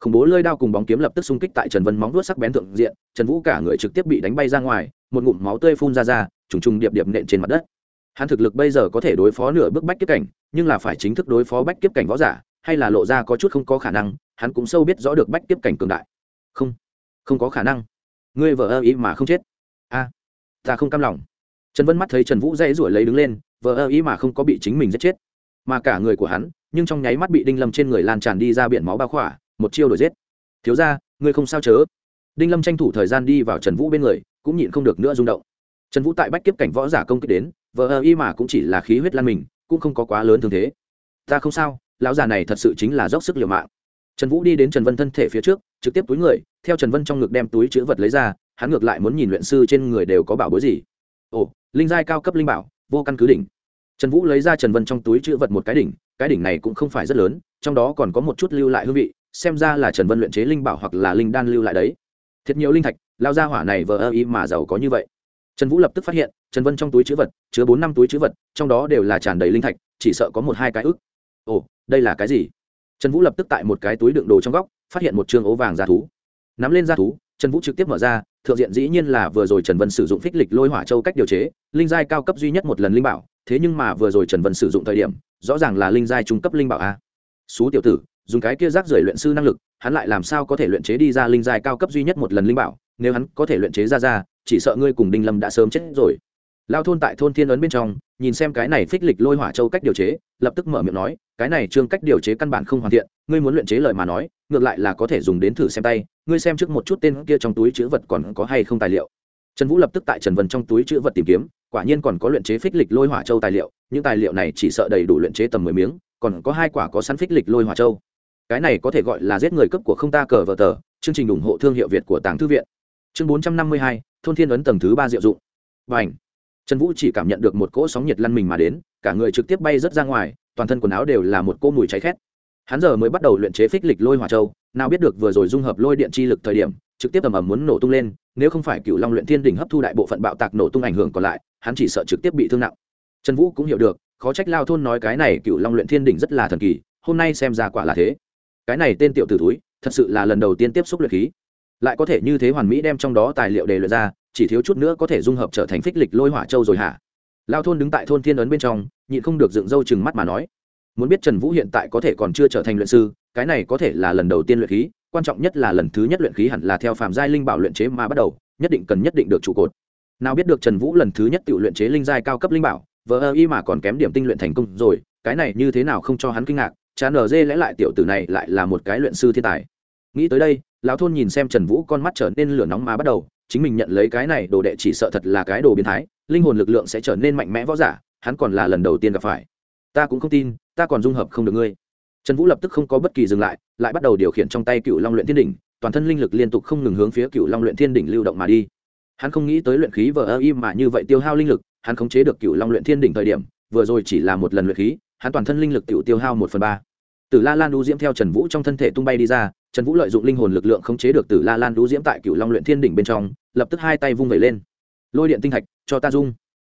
Khủng bố lưỡi đao cùng bóng kiếm lập tức xung kích tại trần vân móng vuốt sắc bén thượng diện, trần vũ cả người trực tiếp bị đánh bay ra ngoài, một ngụm máu tươi phun ra ra, trùng trùng điệp điệp nện trên mặt đất. Hắn thực lực bây giờ có thể đối phó nửa bước bách kiếp cảnh, nhưng là phải chính thức đối phó bách kiếp cảnh võ giả, hay là lộ ra có chút không có khả năng, hắn cũng sâu biết rõ được bách kiếp cảnh cường đại. Không không có khả năng. Ngươi vợ ơ ý mà không chết. A, ta không cam lòng trần vân mắt thấy trần vũ dãy ruổi lấy đứng lên vợ ơ ý mà không có bị chính mình giết chết. Mà cả người của hắn, nhưng trong nháy mắt bị đinh lâm trên người lan tràn đi ra biển máu bao khỏa, một chiêu đổi giết. Thiếu ra ngươi không sao chớ? Đinh lâm tranh thủ thời gian đi vào trần vũ bên người, cũng nhịn không được nữa rung động. Trần vũ tại bách kiếp cảnh võ giả công kích đến vợ ơ y mà cũng chỉ là khí huyết lan mình, cũng không có quá lớn thương thế. Ta không sao, lão già này thật sự chính là dốc sức liều mạng. Trần vũ đi đến trần vân thân thể phía trước, trực tiếp túi người, theo trần vân trong ngực đem túi chữ vật lấy ra, hắn ngược lại muốn nhìn luyện sư trên người đều có bảo bối gì. Ồ linh giai cao cấp linh bảo, vô căn cứ đỉnh. Trần vũ lấy ra trần vân trong túi chữ vật một cái đỉnh cái đỉnh này cũng không phải rất lớn, trong đó còn có một chút lưu lại hương vị, xem ra là trần vân luyện chế linh bảo hoặc là linh đan lưu lại đấy. Thiệt nhiều linh thạch, lao ra hỏa này vờ ơ ý mà giàu có như vậy. Trần vũ lập tức phát hiện, trần vân trong túi chữ vật, chứa bốn năm túi chữ vật, trong đó đều là tràn đầy linh thạch, chỉ sợ có một hai cái ức. Ồ, đây là cái gì? Trần vũ lập tức tại một cái túi đựng đồ trong góc, phát hiện một chương ố vàng ra thú. Nắm lên ra thú trần vũ trực tiếp mở ra, thượng diện dĩ nhiên là vừa rồi trần vân sử dụng phích lịch lôi hỏa châu cách điều chế, linh giai cao cấp duy nhất một lần linh bảo, thế nhưng mà vừa rồi trần vân sử dụng thời điểm, rõ ràng là linh giai trung cấp linh bảo a. Xú tiểu tử, dùng cái kia rác rưởi luyện sư năng lực, hắn lại làm sao có thể luyện chế đi ra linh giai cao cấp duy nhất một lần linh bảo, nếu hắn có thể luyện chế ra ra, chỉ sợ ngươi cùng đinh lâm đã sớm chết rồi. Lao thôn tại thôn thiên ấn bên trong, nhìn xem cái này phích lịch lôi hỏa châu cách điều chế, lập tức mở miệng nói, cái này trương cách điều chế căn bản không hoàn thiện, ngươi muốn luyện chế lời mà nói ngược lại là có thể dùng đến thử xem tay, ngươi xem trước một chút tên kia trong túi chữ vật còn có hay không tài liệu. Trần vũ lập tức tại trần vân trong túi chữ vật tìm kiếm, quả nhiên còn có luyện chế phích lịch lôi hỏa châu tài liệu, những tài liệu này chỉ sợ đầy đủ luyện chế tầm mười miếng, còn có hai quả có sẵn phích lịch lôi hỏa châu. Cái này có thể gọi là giết người cấp của không ta cờ vờ tờ, chương trình ủng hộ thương hiệu việt của tàng thư viện. Chương bốn trăm năm mươi hai, thôn thiên ấn tầng thứ ba diệu dụng. Và ảnh trần vũ chỉ cảm nhận được một cỗ sóng nhiệt lăn mình mà đến, cả người trực tiếp bay rớt ra ngoài, toàn thân quần áo đều là một cỗ mùi cháy khét hắn giờ mới bắt đầu luyện chế phích lịch lôi hỏa châu, nào biết được vừa rồi dung hợp lôi điện chi lực thời điểm, trực tiếp ầm ầm muốn nổ tung lên, nếu không phải cựu long luyện thiên đỉnh hấp thu đại bộ phận bạo tạc nổ tung ảnh hưởng còn lại, hắn chỉ sợ trực tiếp bị thương nặng. Trần vũ cũng hiểu được, khó trách lao thôn nói cái này cựu long luyện thiên đỉnh rất là thần kỳ, hôm nay xem ra quả là thế. Cái này tên tiểu tử túi thật sự là lần đầu tiên tiếp xúc luyện khí. Lại có thể như thế hoàn mỹ đem trong đó tài liệu để luyện ra, chỉ thiếu chút nữa có thể dung hợp trở thành phích lịch lôi hỏa châu rồi hả? Lao thôn đứng tại thôn thiên ấn bên trong, nhịn không được dựng râu chừng mắt mà nói muốn biết trần vũ hiện tại có thể còn chưa trở thành luyện sư, cái này có thể là lần đầu tiên luyện khí, quan trọng nhất là lần thứ nhất luyện khí hẳn là theo phạm giai linh bảo luyện chế mà bắt đầu, nhất định cần nhất định được trụ cột. Nào biết được trần vũ lần thứ nhất tự luyện chế linh giai cao cấp linh bảo, vờ ơ y mà còn kém điểm tinh luyện thành công rồi, cái này như thế nào không cho hắn kinh ngạc chán ở dê lẽ lại tiểu tử này lại là một cái luyện sư thiên tài. Nghĩ tới đây, lão thôn nhìn xem trần vũ con mắt trở nên lửa nóng mà bắt đầu, chính mình nhận lấy cái này đồ đệ chỉ sợ thật là cái đồ biến thái, linh hồn lực lượng sẽ trở nên mạnh mẽ võ giả, hắn còn là lần đầu tiên gặp phải. Ta cũng không tin ta còn dung hợp không được ngươi trần vũ lập tức không có bất kỳ dừng lại lại bắt đầu điều khiển trong tay cựu long luyện thiên đỉnh toàn thân linh lực liên tục không ngừng hướng phía cựu long luyện thiên đỉnh lưu động mà đi hắn không nghĩ tới luyện khí vờ ơ im mà như vậy tiêu hao linh lực hắn khống chế được cựu long luyện thiên đỉnh thời điểm vừa rồi chỉ là một lần luyện khí hắn toàn thân linh lực tự tiêu hao một phần ba Tử La Lan Đu Diễm theo Trần Vũ trong thân thể tung bay đi ra, Trần Vũ lợi dụng linh hồn lực lượng khống chế được Tử La Lan Đu Diễm tại Cựu Long Luyện Thiên đỉnh bên trong, lập tức hai tay vung vẩy lên. Lôi điện tinh thạch, cho ta dung.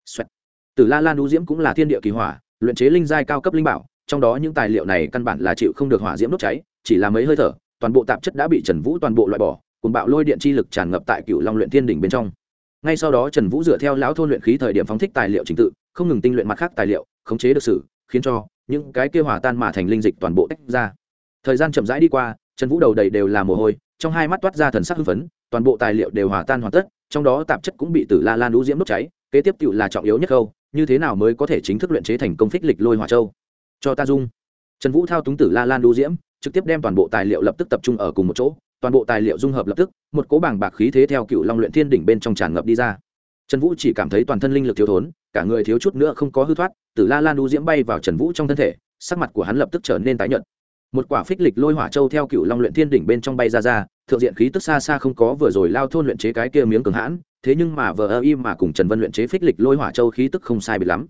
Xoẹt. Tử La Lan Đu Diễm cũng là thiên địa kỳ hỏa, luyện chế linh giai cao cấp linh bảo, trong đó những tài liệu này căn bản là chịu không được hỏa diễm đốt cháy, chỉ là mấy hơi thở, toàn bộ tạp chất đã bị Trần Vũ toàn bộ loại bỏ, cùng bạo lôi điện chi lực tràn ngập tại Cửu Long Luyện Thiên đỉnh bên trong. Ngay sau đó Trần Vũ dựa theo lão thôn luyện khí thời điểm phóng thích tài liệu trình tự, không ngừng tinh luyện mặt khác tài liệu, khống chế được sự, khiến cho những cái kia hòa tan mà thành linh dịch toàn bộ tách ra thời gian chậm rãi đi qua trần vũ đầu đầy đều là mồ hôi trong hai mắt toát ra thần sắc hưng phấn toàn bộ tài liệu đều hòa tan hoàn tất trong đó tạp chất cũng bị tử la lan lũ diễm đốt cháy kế tiếp tự là trọng yếu nhất câu như thế nào mới có thể chính thức luyện chế thành công phích lịch lôi hỏa châu? Cho ta dung. Trần vũ thao túng tử la lan đu diễm, trực tiếp đem toàn bộ tài liệu lập tức tập trung ở cùng một chỗ, toàn bộ tài liệu dung hợp lập tức, một cố bảng bạc khí thế theo cựu long luyện thiên đỉnh bên trong tràn ngập đi ra. Trần vũ chỉ cảm thấy toàn thân linh lực thiếu thốn, cả người thiếu chút nữa không có hư thoát, tử la lan đu diễm bay vào trần vũ trong thân thể, sắc mặt của hắn lập tức trở nên tái nhợt. Một quả phích lịch lôi hỏa châu theo cựu long luyện thiên đỉnh bên trong bay ra ra, thượng diện khí tức xa xa không có vừa rồi lao thôn luyện chế cái kia miếng cường hãn thế nhưng mà vờ ơ im mà cùng trần vân luyện chế phích lịch lôi hỏa châu khí tức không sai bị lắm.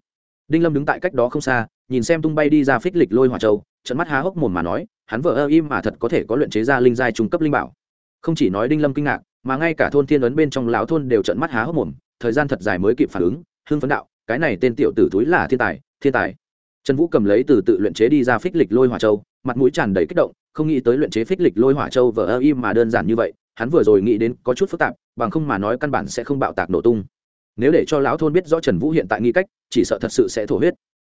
Đinh lâm đứng tại cách đó không xa, nhìn xem tung bay đi ra phích lịch lôi hỏa châu, trận mắt há hốc mồm mà nói, hắn vờ ơ im mà thật có thể có luyện chế ra linh giai trung cấp linh bảo. Không chỉ nói đinh lâm kinh ngạc, mà ngay cả thôn thiên ấn bên trong lão thôn đều trận mắt há hốc mồm, thời gian thật dài mới kịp phản ứng, hưng phấn đạo, cái này tên tiểu tử túi là thiên tài thiên tài. Trần vũ cầm lấy từ tự luyện chế đi ra phích lịch lôi hỏa châu, mặt mũi tràn đầy kích động, không nghĩ tới luyện chế phích lịch lôi hỏa châu vờ ơ im mà đơn giản như vậy, hắn vừa rồi nghĩ đến có chút phức tạp bằng không mà nói căn bản sẽ không bạo tạc nổ tung. Nếu để cho lão thôn biết rõ trần vũ hiện tại nghi cách, chỉ sợ thật sự sẽ thổ huyết.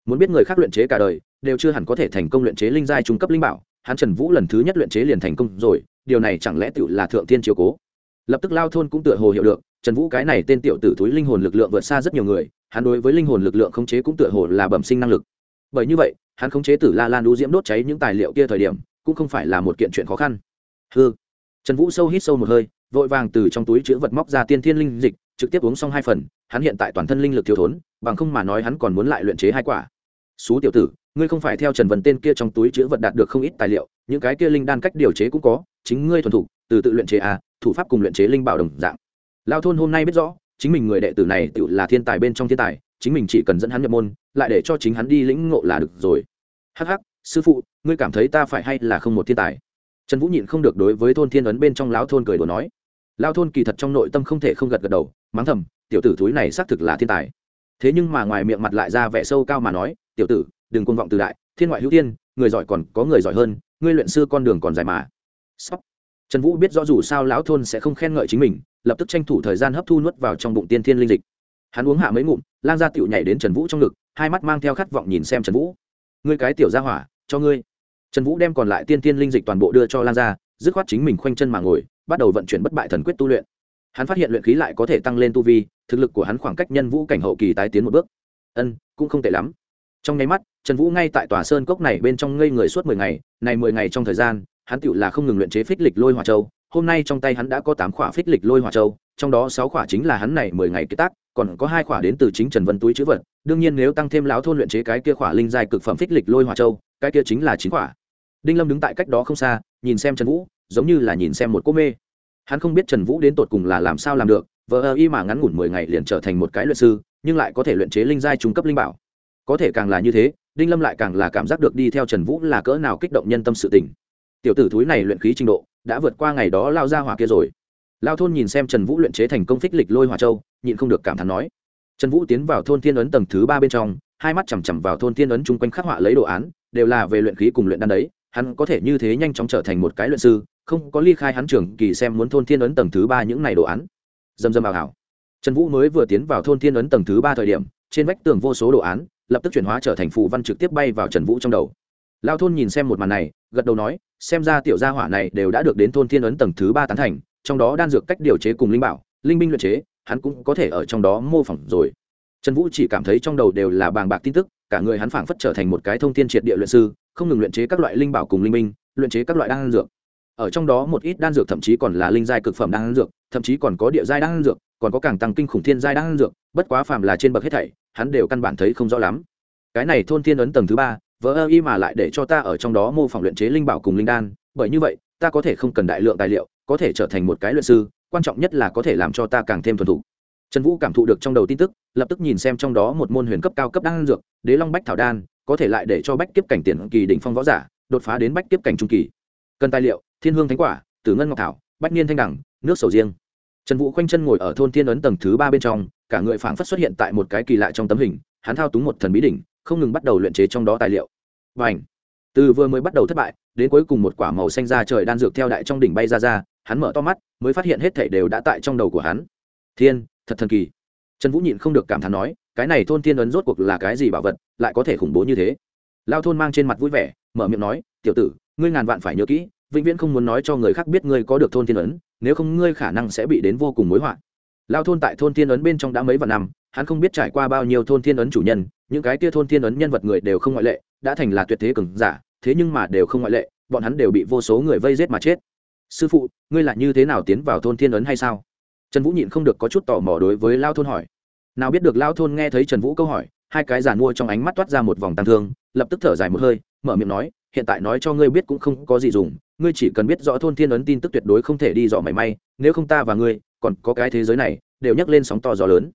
Muốn biết người khác luyện chế cả đời, đều chưa hẳn có thể thành công luyện chế linh giai trung cấp linh bảo, hắn trần vũ lần thứ nhất luyện chế liền thành công rồi, điều này chẳng lẽ tự là thượng tiên chiều cố? Lập tức lao thôn cũng tựa hồ hiểu được, trần vũ cái này tên tiểu tử túi linh hồn lực lượng vượt xa rất nhiều người, hắn đối với linh hồn lực lượng khống chế cũng tựa hồ là bẩm sinh năng lực. Bởi như vậy, hắn khống chế tử la lan đu diễm đốt cháy những tài liệu kia thời điểm, cũng không phải là một kiện chuyện khó khăn. Hư trần vũ sâu hít sâu một hơi vội vàng từ trong túi chữ vật móc ra tiên thiên linh dịch, trực tiếp uống xong hai phần, hắn hiện tại toàn thân linh lực thiếu thốn, bằng không mà nói hắn còn muốn lại luyện chế hai quả. Xú tiểu tử, ngươi không phải theo trần vân tên kia trong túi chữ vật đạt được không ít tài liệu, những cái kia linh đan cách điều chế cũng có, chính ngươi thuần thủ, từ tự luyện chế à thủ pháp cùng luyện chế linh bảo đồng dạng. Lao thôn hôm nay biết rõ, chính mình người đệ tử này tự là thiên tài bên trong thiên tài, chính mình chỉ cần dẫn hắn nhập môn, lại để cho chính hắn đi lĩnh ngộ là được rồi. Hắc hắc, sư phụ, ngươi cảm thấy ta phải hay là không một thiên tài? Trần vũ nhịn không được đối với thôn thiên ấn bên trong lão thôn cười đùa nói. Lao thôn kỳ thật trong nội tâm không thể không gật gật đầu, mắng thầm, tiểu tử thúi này xác thực là thiên tài. Thế nhưng mà ngoài miệng mặt lại ra vẻ sâu cao mà nói, tiểu tử, đừng côn vọng từ đại, thiên ngoại hữu tiên người giỏi còn có người giỏi hơn, ngươi luyện sư con đường còn dài mà. Sóc. trần vũ biết rõ dù sao lão thôn sẽ không khen ngợi chính mình, lập tức tranh thủ thời gian hấp thu nuốt vào trong bụng tiên thiên linh dịch. Hắn uống hạ mấy ngụm, lang gia tựu nhảy đến trần vũ trong ngực, hai mắt mang theo khát vọng nhìn xem trần vũ. Ngươi cái tiểu gia hỏa, cho ngươi trần vũ đem còn lại tiên thiên linh dịch toàn bộ đưa cho lang gia, dứt khoát chính mình khoanh chân mà ngồi, bắt đầu vận chuyển bất bại thần quyết tu luyện. Hắn phát hiện luyện khí lại có thể tăng lên tu vi, thực lực của hắn khoảng cách nhân vũ cảnh hậu kỳ tái tiến một bước. Ân, cũng không tệ lắm. Trong nháy mắt, trần vũ ngay tại tòa sơn cốc này bên trong ngây người suốt mười ngày, này mười ngày trong thời gian, hắn tựu là không ngừng luyện chế phích lịch lôi hòa châu, hôm nay trong tay hắn đã có tám khỏa phích lịch lôi hòa châu, trong đó sáu khỏa chính là hắn này mười ngày kế tác, còn có hai khỏa đến từ chính trần vân túi chữ vật, đương nhiên nếu tăng thêm lão thôn luyện chế cái kia khỏa linh giai cực phẩm phích lịch lôi hòa châu, cái kia chính là chín khỏa đinh lâm đứng tại cách đó không xa, nhìn xem trần vũ, giống như là nhìn xem một cô mê. Hắn không biết trần vũ đến tột cùng là làm sao làm được, vờ ơ y mà ngắn ngủn mười ngày liền trở thành một cái luyện sư, nhưng lại có thể luyện chế linh giai trung cấp linh bảo. Có thể càng là như thế, đinh lâm lại càng là cảm giác được đi theo trần vũ là cỡ nào kích động nhân tâm sự tình. Tiểu tử thúi này luyện khí trình độ, đã vượt qua ngày đó lao ra hỏa kia rồi. Lao thôn nhìn xem trần vũ luyện chế thành công phích lịch lôi hòa châu, nhịn không được cảm thán nói. Trần vũ tiến vào thôn thiên ấn tầng thứ ba bên trong, hai mắt chằm chằm vào thôn thiên ấn chung quanh khắc họa lấy đồ án, đều là về luyện khí cùng luyện đan đấy hắn có thể như thế nhanh chóng trở thành một cái luyện sư, không có ly khai hắn trường kỳ xem muốn thôn thiên ấn tầng thứ ba những này đồ án. Dầm dầm ảo hảo trần vũ mới vừa tiến vào thôn thiên ấn tầng thứ ba thời điểm, trên vách tường vô số đồ án, lập tức chuyển hóa trở thành phù văn trực tiếp bay vào trần vũ trong đầu. Lao thôn nhìn xem một màn này, gật đầu nói, xem ra tiểu gia hỏa này đều đã được đến thôn thiên ấn tầng thứ ba tán thành, trong đó đan dược cách điều chế cùng linh bảo, linh binh luyện chế, hắn cũng có thể ở trong đó mô phỏng rồi. Trần vũ chỉ cảm thấy trong đầu đều là bàng bạc tin tức, cả người hắn phảng phất trở thành một cái thông thiên triệt địa luyện sư không ngừng luyện chế các loại linh bảo cùng linh minh, luyện chế các loại đan dược. Ở trong đó một ít đan dược thậm chí còn là linh giai cực phẩm đan dược thậm chí còn có địa giai đan dược còn có càng tăng kinh khủng thiên giai đan dược bất quá phàm là trên bậc hết thảy hắn đều căn bản thấy không rõ lắm. Cái này thôn thiên ấn tầng thứ ba vỡ ơ y mà lại để cho ta ở trong đó mô phỏng luyện chế linh bảo cùng linh đan bởi như vậy ta có thể không cần đại lượng tài liệu có thể trở thành một cái luyện sư quan trọng nhất là có thể làm cho ta càng thêm thuần thủ trần vũ cảm thụ được trong đầu tin tức lập tức nhìn xem trong đó một môn huyền cấp cao cấp đan dược đế long bách thảo đan có thể lại để cho bách kiếp cảnh tiền kỳ đỉnh phong võ giả đột phá đến bách kiếp cảnh trung kỳ. Cần tài liệu, thiên hương thánh quả, tử ngân ngọc thảo, bách niên thanh đẳng, nước sầu riêng. Trần vũ khoanh chân ngồi ở thôn thiên ấn tầng thứ ba bên trong, cả người phảng phất xuất hiện tại một cái kỳ lạ trong tấm hình, hắn thao túng một thần bí đỉnh, không ngừng bắt đầu luyện chế trong đó tài liệu. Và ảnh từ vừa mới bắt đầu thất bại, đến cuối cùng một quả màu xanh ra trời đan dược theo đại trong đỉnh bay ra ra, hắn mở to mắt, mới phát hiện hết thảy đều đã tại trong đầu của hắn. Thiên, thật thần kỳ. Trần vũ nhịn không được cảm thán nói cái này thôn thiên ấn rốt cuộc là cái gì bảo vật, lại có thể khủng bố như thế? Lao thôn mang trên mặt vui vẻ, mở miệng nói, tiểu tử, ngươi ngàn vạn phải nhớ kỹ, vĩnh viễn không muốn nói cho người khác biết ngươi có được thôn thiên ấn, nếu không ngươi khả năng sẽ bị đến vô cùng mối họa. Lao thôn tại thôn thiên ấn bên trong đã mấy vạn năm, hắn không biết trải qua bao nhiêu thôn thiên ấn chủ nhân, những cái kia thôn thiên ấn nhân vật người đều không ngoại lệ, đã thành là tuyệt thế cường giả, thế nhưng mà đều không ngoại lệ, bọn hắn đều bị vô số người vây giết mà chết. Sư phụ, ngươi là như thế nào tiến vào thôn thiên ấn hay sao? Trần vũ nhịn không được có chút tò mò đối với lao thôn hỏi nào biết được lao thôn nghe thấy trần vũ câu hỏi, hai cái giàn mua trong ánh mắt toát ra một vòng tăng thương, lập tức thở dài một hơi, mở miệng nói, hiện tại nói cho ngươi biết cũng không có gì dùng, ngươi chỉ cần biết rõ thôn thiên ấn tin tức tuyệt đối không thể đi dọ mảy may, nếu không ta và ngươi, còn có cái thế giới này, đều nhắc lên sóng to gió lớn.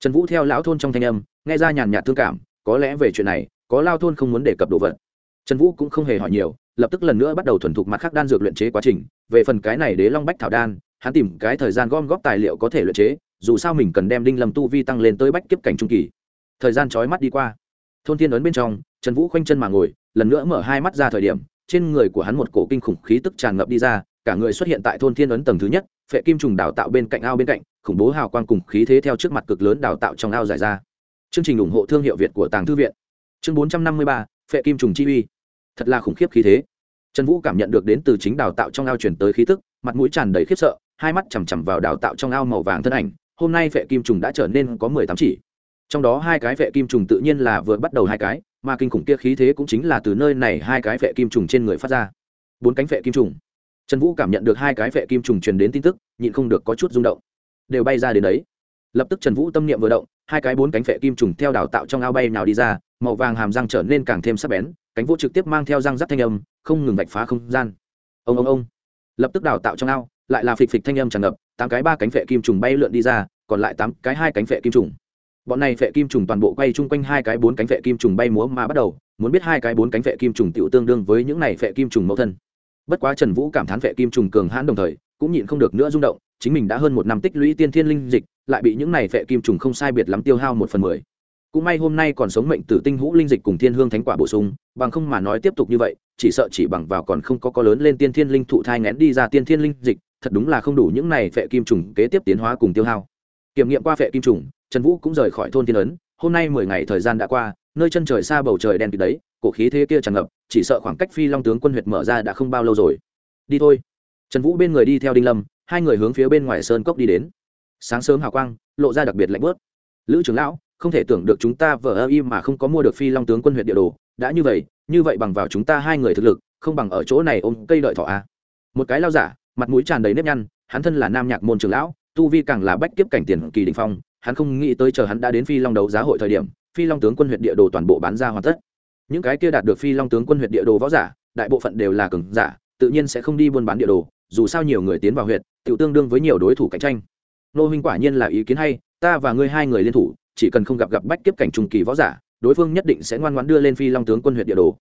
Trần vũ theo lão thôn trong thanh âm, nghe ra nhàn nhạt thương cảm, có lẽ về chuyện này, có lao thôn không muốn đề cập đồ vật. Trần vũ cũng không hề hỏi nhiều, lập tức lần nữa bắt đầu thuần thục mặt khác đan dược luyện chế quá trình, về phần cái này đế long bách thảo đan, hắn tìm cái thời gian gom góp tài liệu có thể luyện chế dù sao mình cần đem đinh lâm tu vi tăng lên tới bách kiếp cảnh trung kỳ. Thời gian trói mắt đi qua. Thôn thiên ấn bên trong, trần vũ khoanh chân mà ngồi, lần nữa mở hai mắt ra thời điểm, trên người của hắn một cổ kinh khủng khí tức tràn ngập đi ra, cả người xuất hiện tại thôn thiên ấn tầng thứ nhất, phệ kim trùng đào tạo bên cạnh ao bên cạnh, khủng bố hào quang cùng khí thế theo trước mặt cực lớn đào tạo trong ao giải ra. Chương trình ủng hộ thương hiệu việt của tàng thư viện. Chương bốn trăm năm mươi ba, phệ kim trùng chi uy. Thật là khủng khiếp khí thế. Trần vũ cảm nhận được đến từ chính đào tạo trong ao chuyển tới khí tức, mặt mũi tràn đầy khiếp sợ, hai mắt chằm chằm vào đào tạo trong ao màu vàng thân ảnh hôm nay vệ kim trùng đã trở nên có mười tám chỉ. Trong đó hai cái vệ kim trùng tự nhiên là vừa bắt đầu hai cái, mà kinh khủng kia khí thế cũng chính là từ nơi này hai cái vệ kim trùng trên người phát ra. Bốn cánh vệ kim trùng. Trần vũ cảm nhận được hai cái vệ kim trùng truyền đến tin tức, nhịn không được có chút rung động. Đều bay ra đến đấy. Lập tức trần vũ tâm niệm vừa động, hai cái bốn cánh vệ kim trùng theo đào tạo trong ao bay nào đi ra, màu vàng hàm răng trở nên càng thêm sắc bén, cánh vũ trực tiếp mang theo răng rắc thanh âm, không ngừng vạch phá không gian. Ông ông ông. Lập tức đào tạo trong ao lại là phịch phịch thanh âm tràn ngập, tám cái ba cánh phệ kim trùng bay lượn đi ra, còn lại tám cái hai cánh phệ kim trùng. Bọn này phệ kim trùng toàn bộ quay chung quanh hai cái bốn cánh phệ kim trùng bay múa mà bắt đầu, muốn biết hai cái bốn cánh phệ kim trùng tựu tương đương với những này phệ kim trùng mẫu thân. Bất quá trần vũ cảm thán phệ kim trùng cường hãn đồng thời, cũng nhịn không được nữa rung động, chính mình đã hơn một năm tích lũy tiên thiên linh dịch, lại bị những này phệ kim trùng không sai biệt lắm tiêu hao một phần mười. Cũng may hôm nay còn sống mệnh tử tinh hũ linh dịch cùng thiên hương thánh quả bổ sung, bằng không mà nói tiếp tục như vậy, chỉ sợ chỉ bằng vào còn không có có lớn lên tiên thiên linh thụ thai ngén đi ra tiên thiên linh dịch thật đúng là không đủ những này phệ kim trùng kế tiếp tiến hóa cùng tiêu hao. Kiểm nghiệm qua phệ kim trùng, trần vũ cũng rời khỏi thôn thiên ấn. Hôm nay mười ngày thời gian đã qua, nơi chân trời xa bầu trời đen kịt đấy, cổ khí thế kia tràn ngập, chỉ sợ khoảng cách phi long tướng quân huyệt mở ra đã không bao lâu rồi. Đi thôi. Trần vũ bên người đi theo đinh lâm, hai người hướng phía bên ngoài sơn cốc đi đến. Sáng sớm hào quang, lộ ra đặc biệt lạnh bớt lữ trưởng lão, không thể tưởng được chúng ta vờ ơ y mà không có mua được phi long tướng quân huyện địa đồ. Đã như vậy như vậy bằng vào chúng ta hai người thực lực, không bằng ở chỗ này ôm cây đợi thọ a à. một cái lao giả mặt mũi tràn đầy nếp nhăn, hắn thân là nam nhạc môn trưởng lão, tu vi càng là bách kiếp cảnh tiền kỳ đình phong, hắn không nghĩ tới chờ hắn đã đến phi long đấu giá hội thời điểm, phi long tướng quân huyện địa đồ toàn bộ bán ra hoàn tất. Những cái kia đạt được phi long tướng quân huyện địa đồ võ giả, đại bộ phận đều là cường giả, tự nhiên sẽ không đi buôn bán địa đồ, dù sao nhiều người tiến vào huyện tự tương đương với nhiều đối thủ cạnh tranh. Nô huynh quả nhiên là ý kiến hay, ta và ngươi hai người liên thủ, chỉ cần không gặp gặp bách kiếp cảnh trung kỳ võ giả, đối phương nhất định sẽ ngoan ngoãn đưa lên phi long tướng quân huyện địa đồ.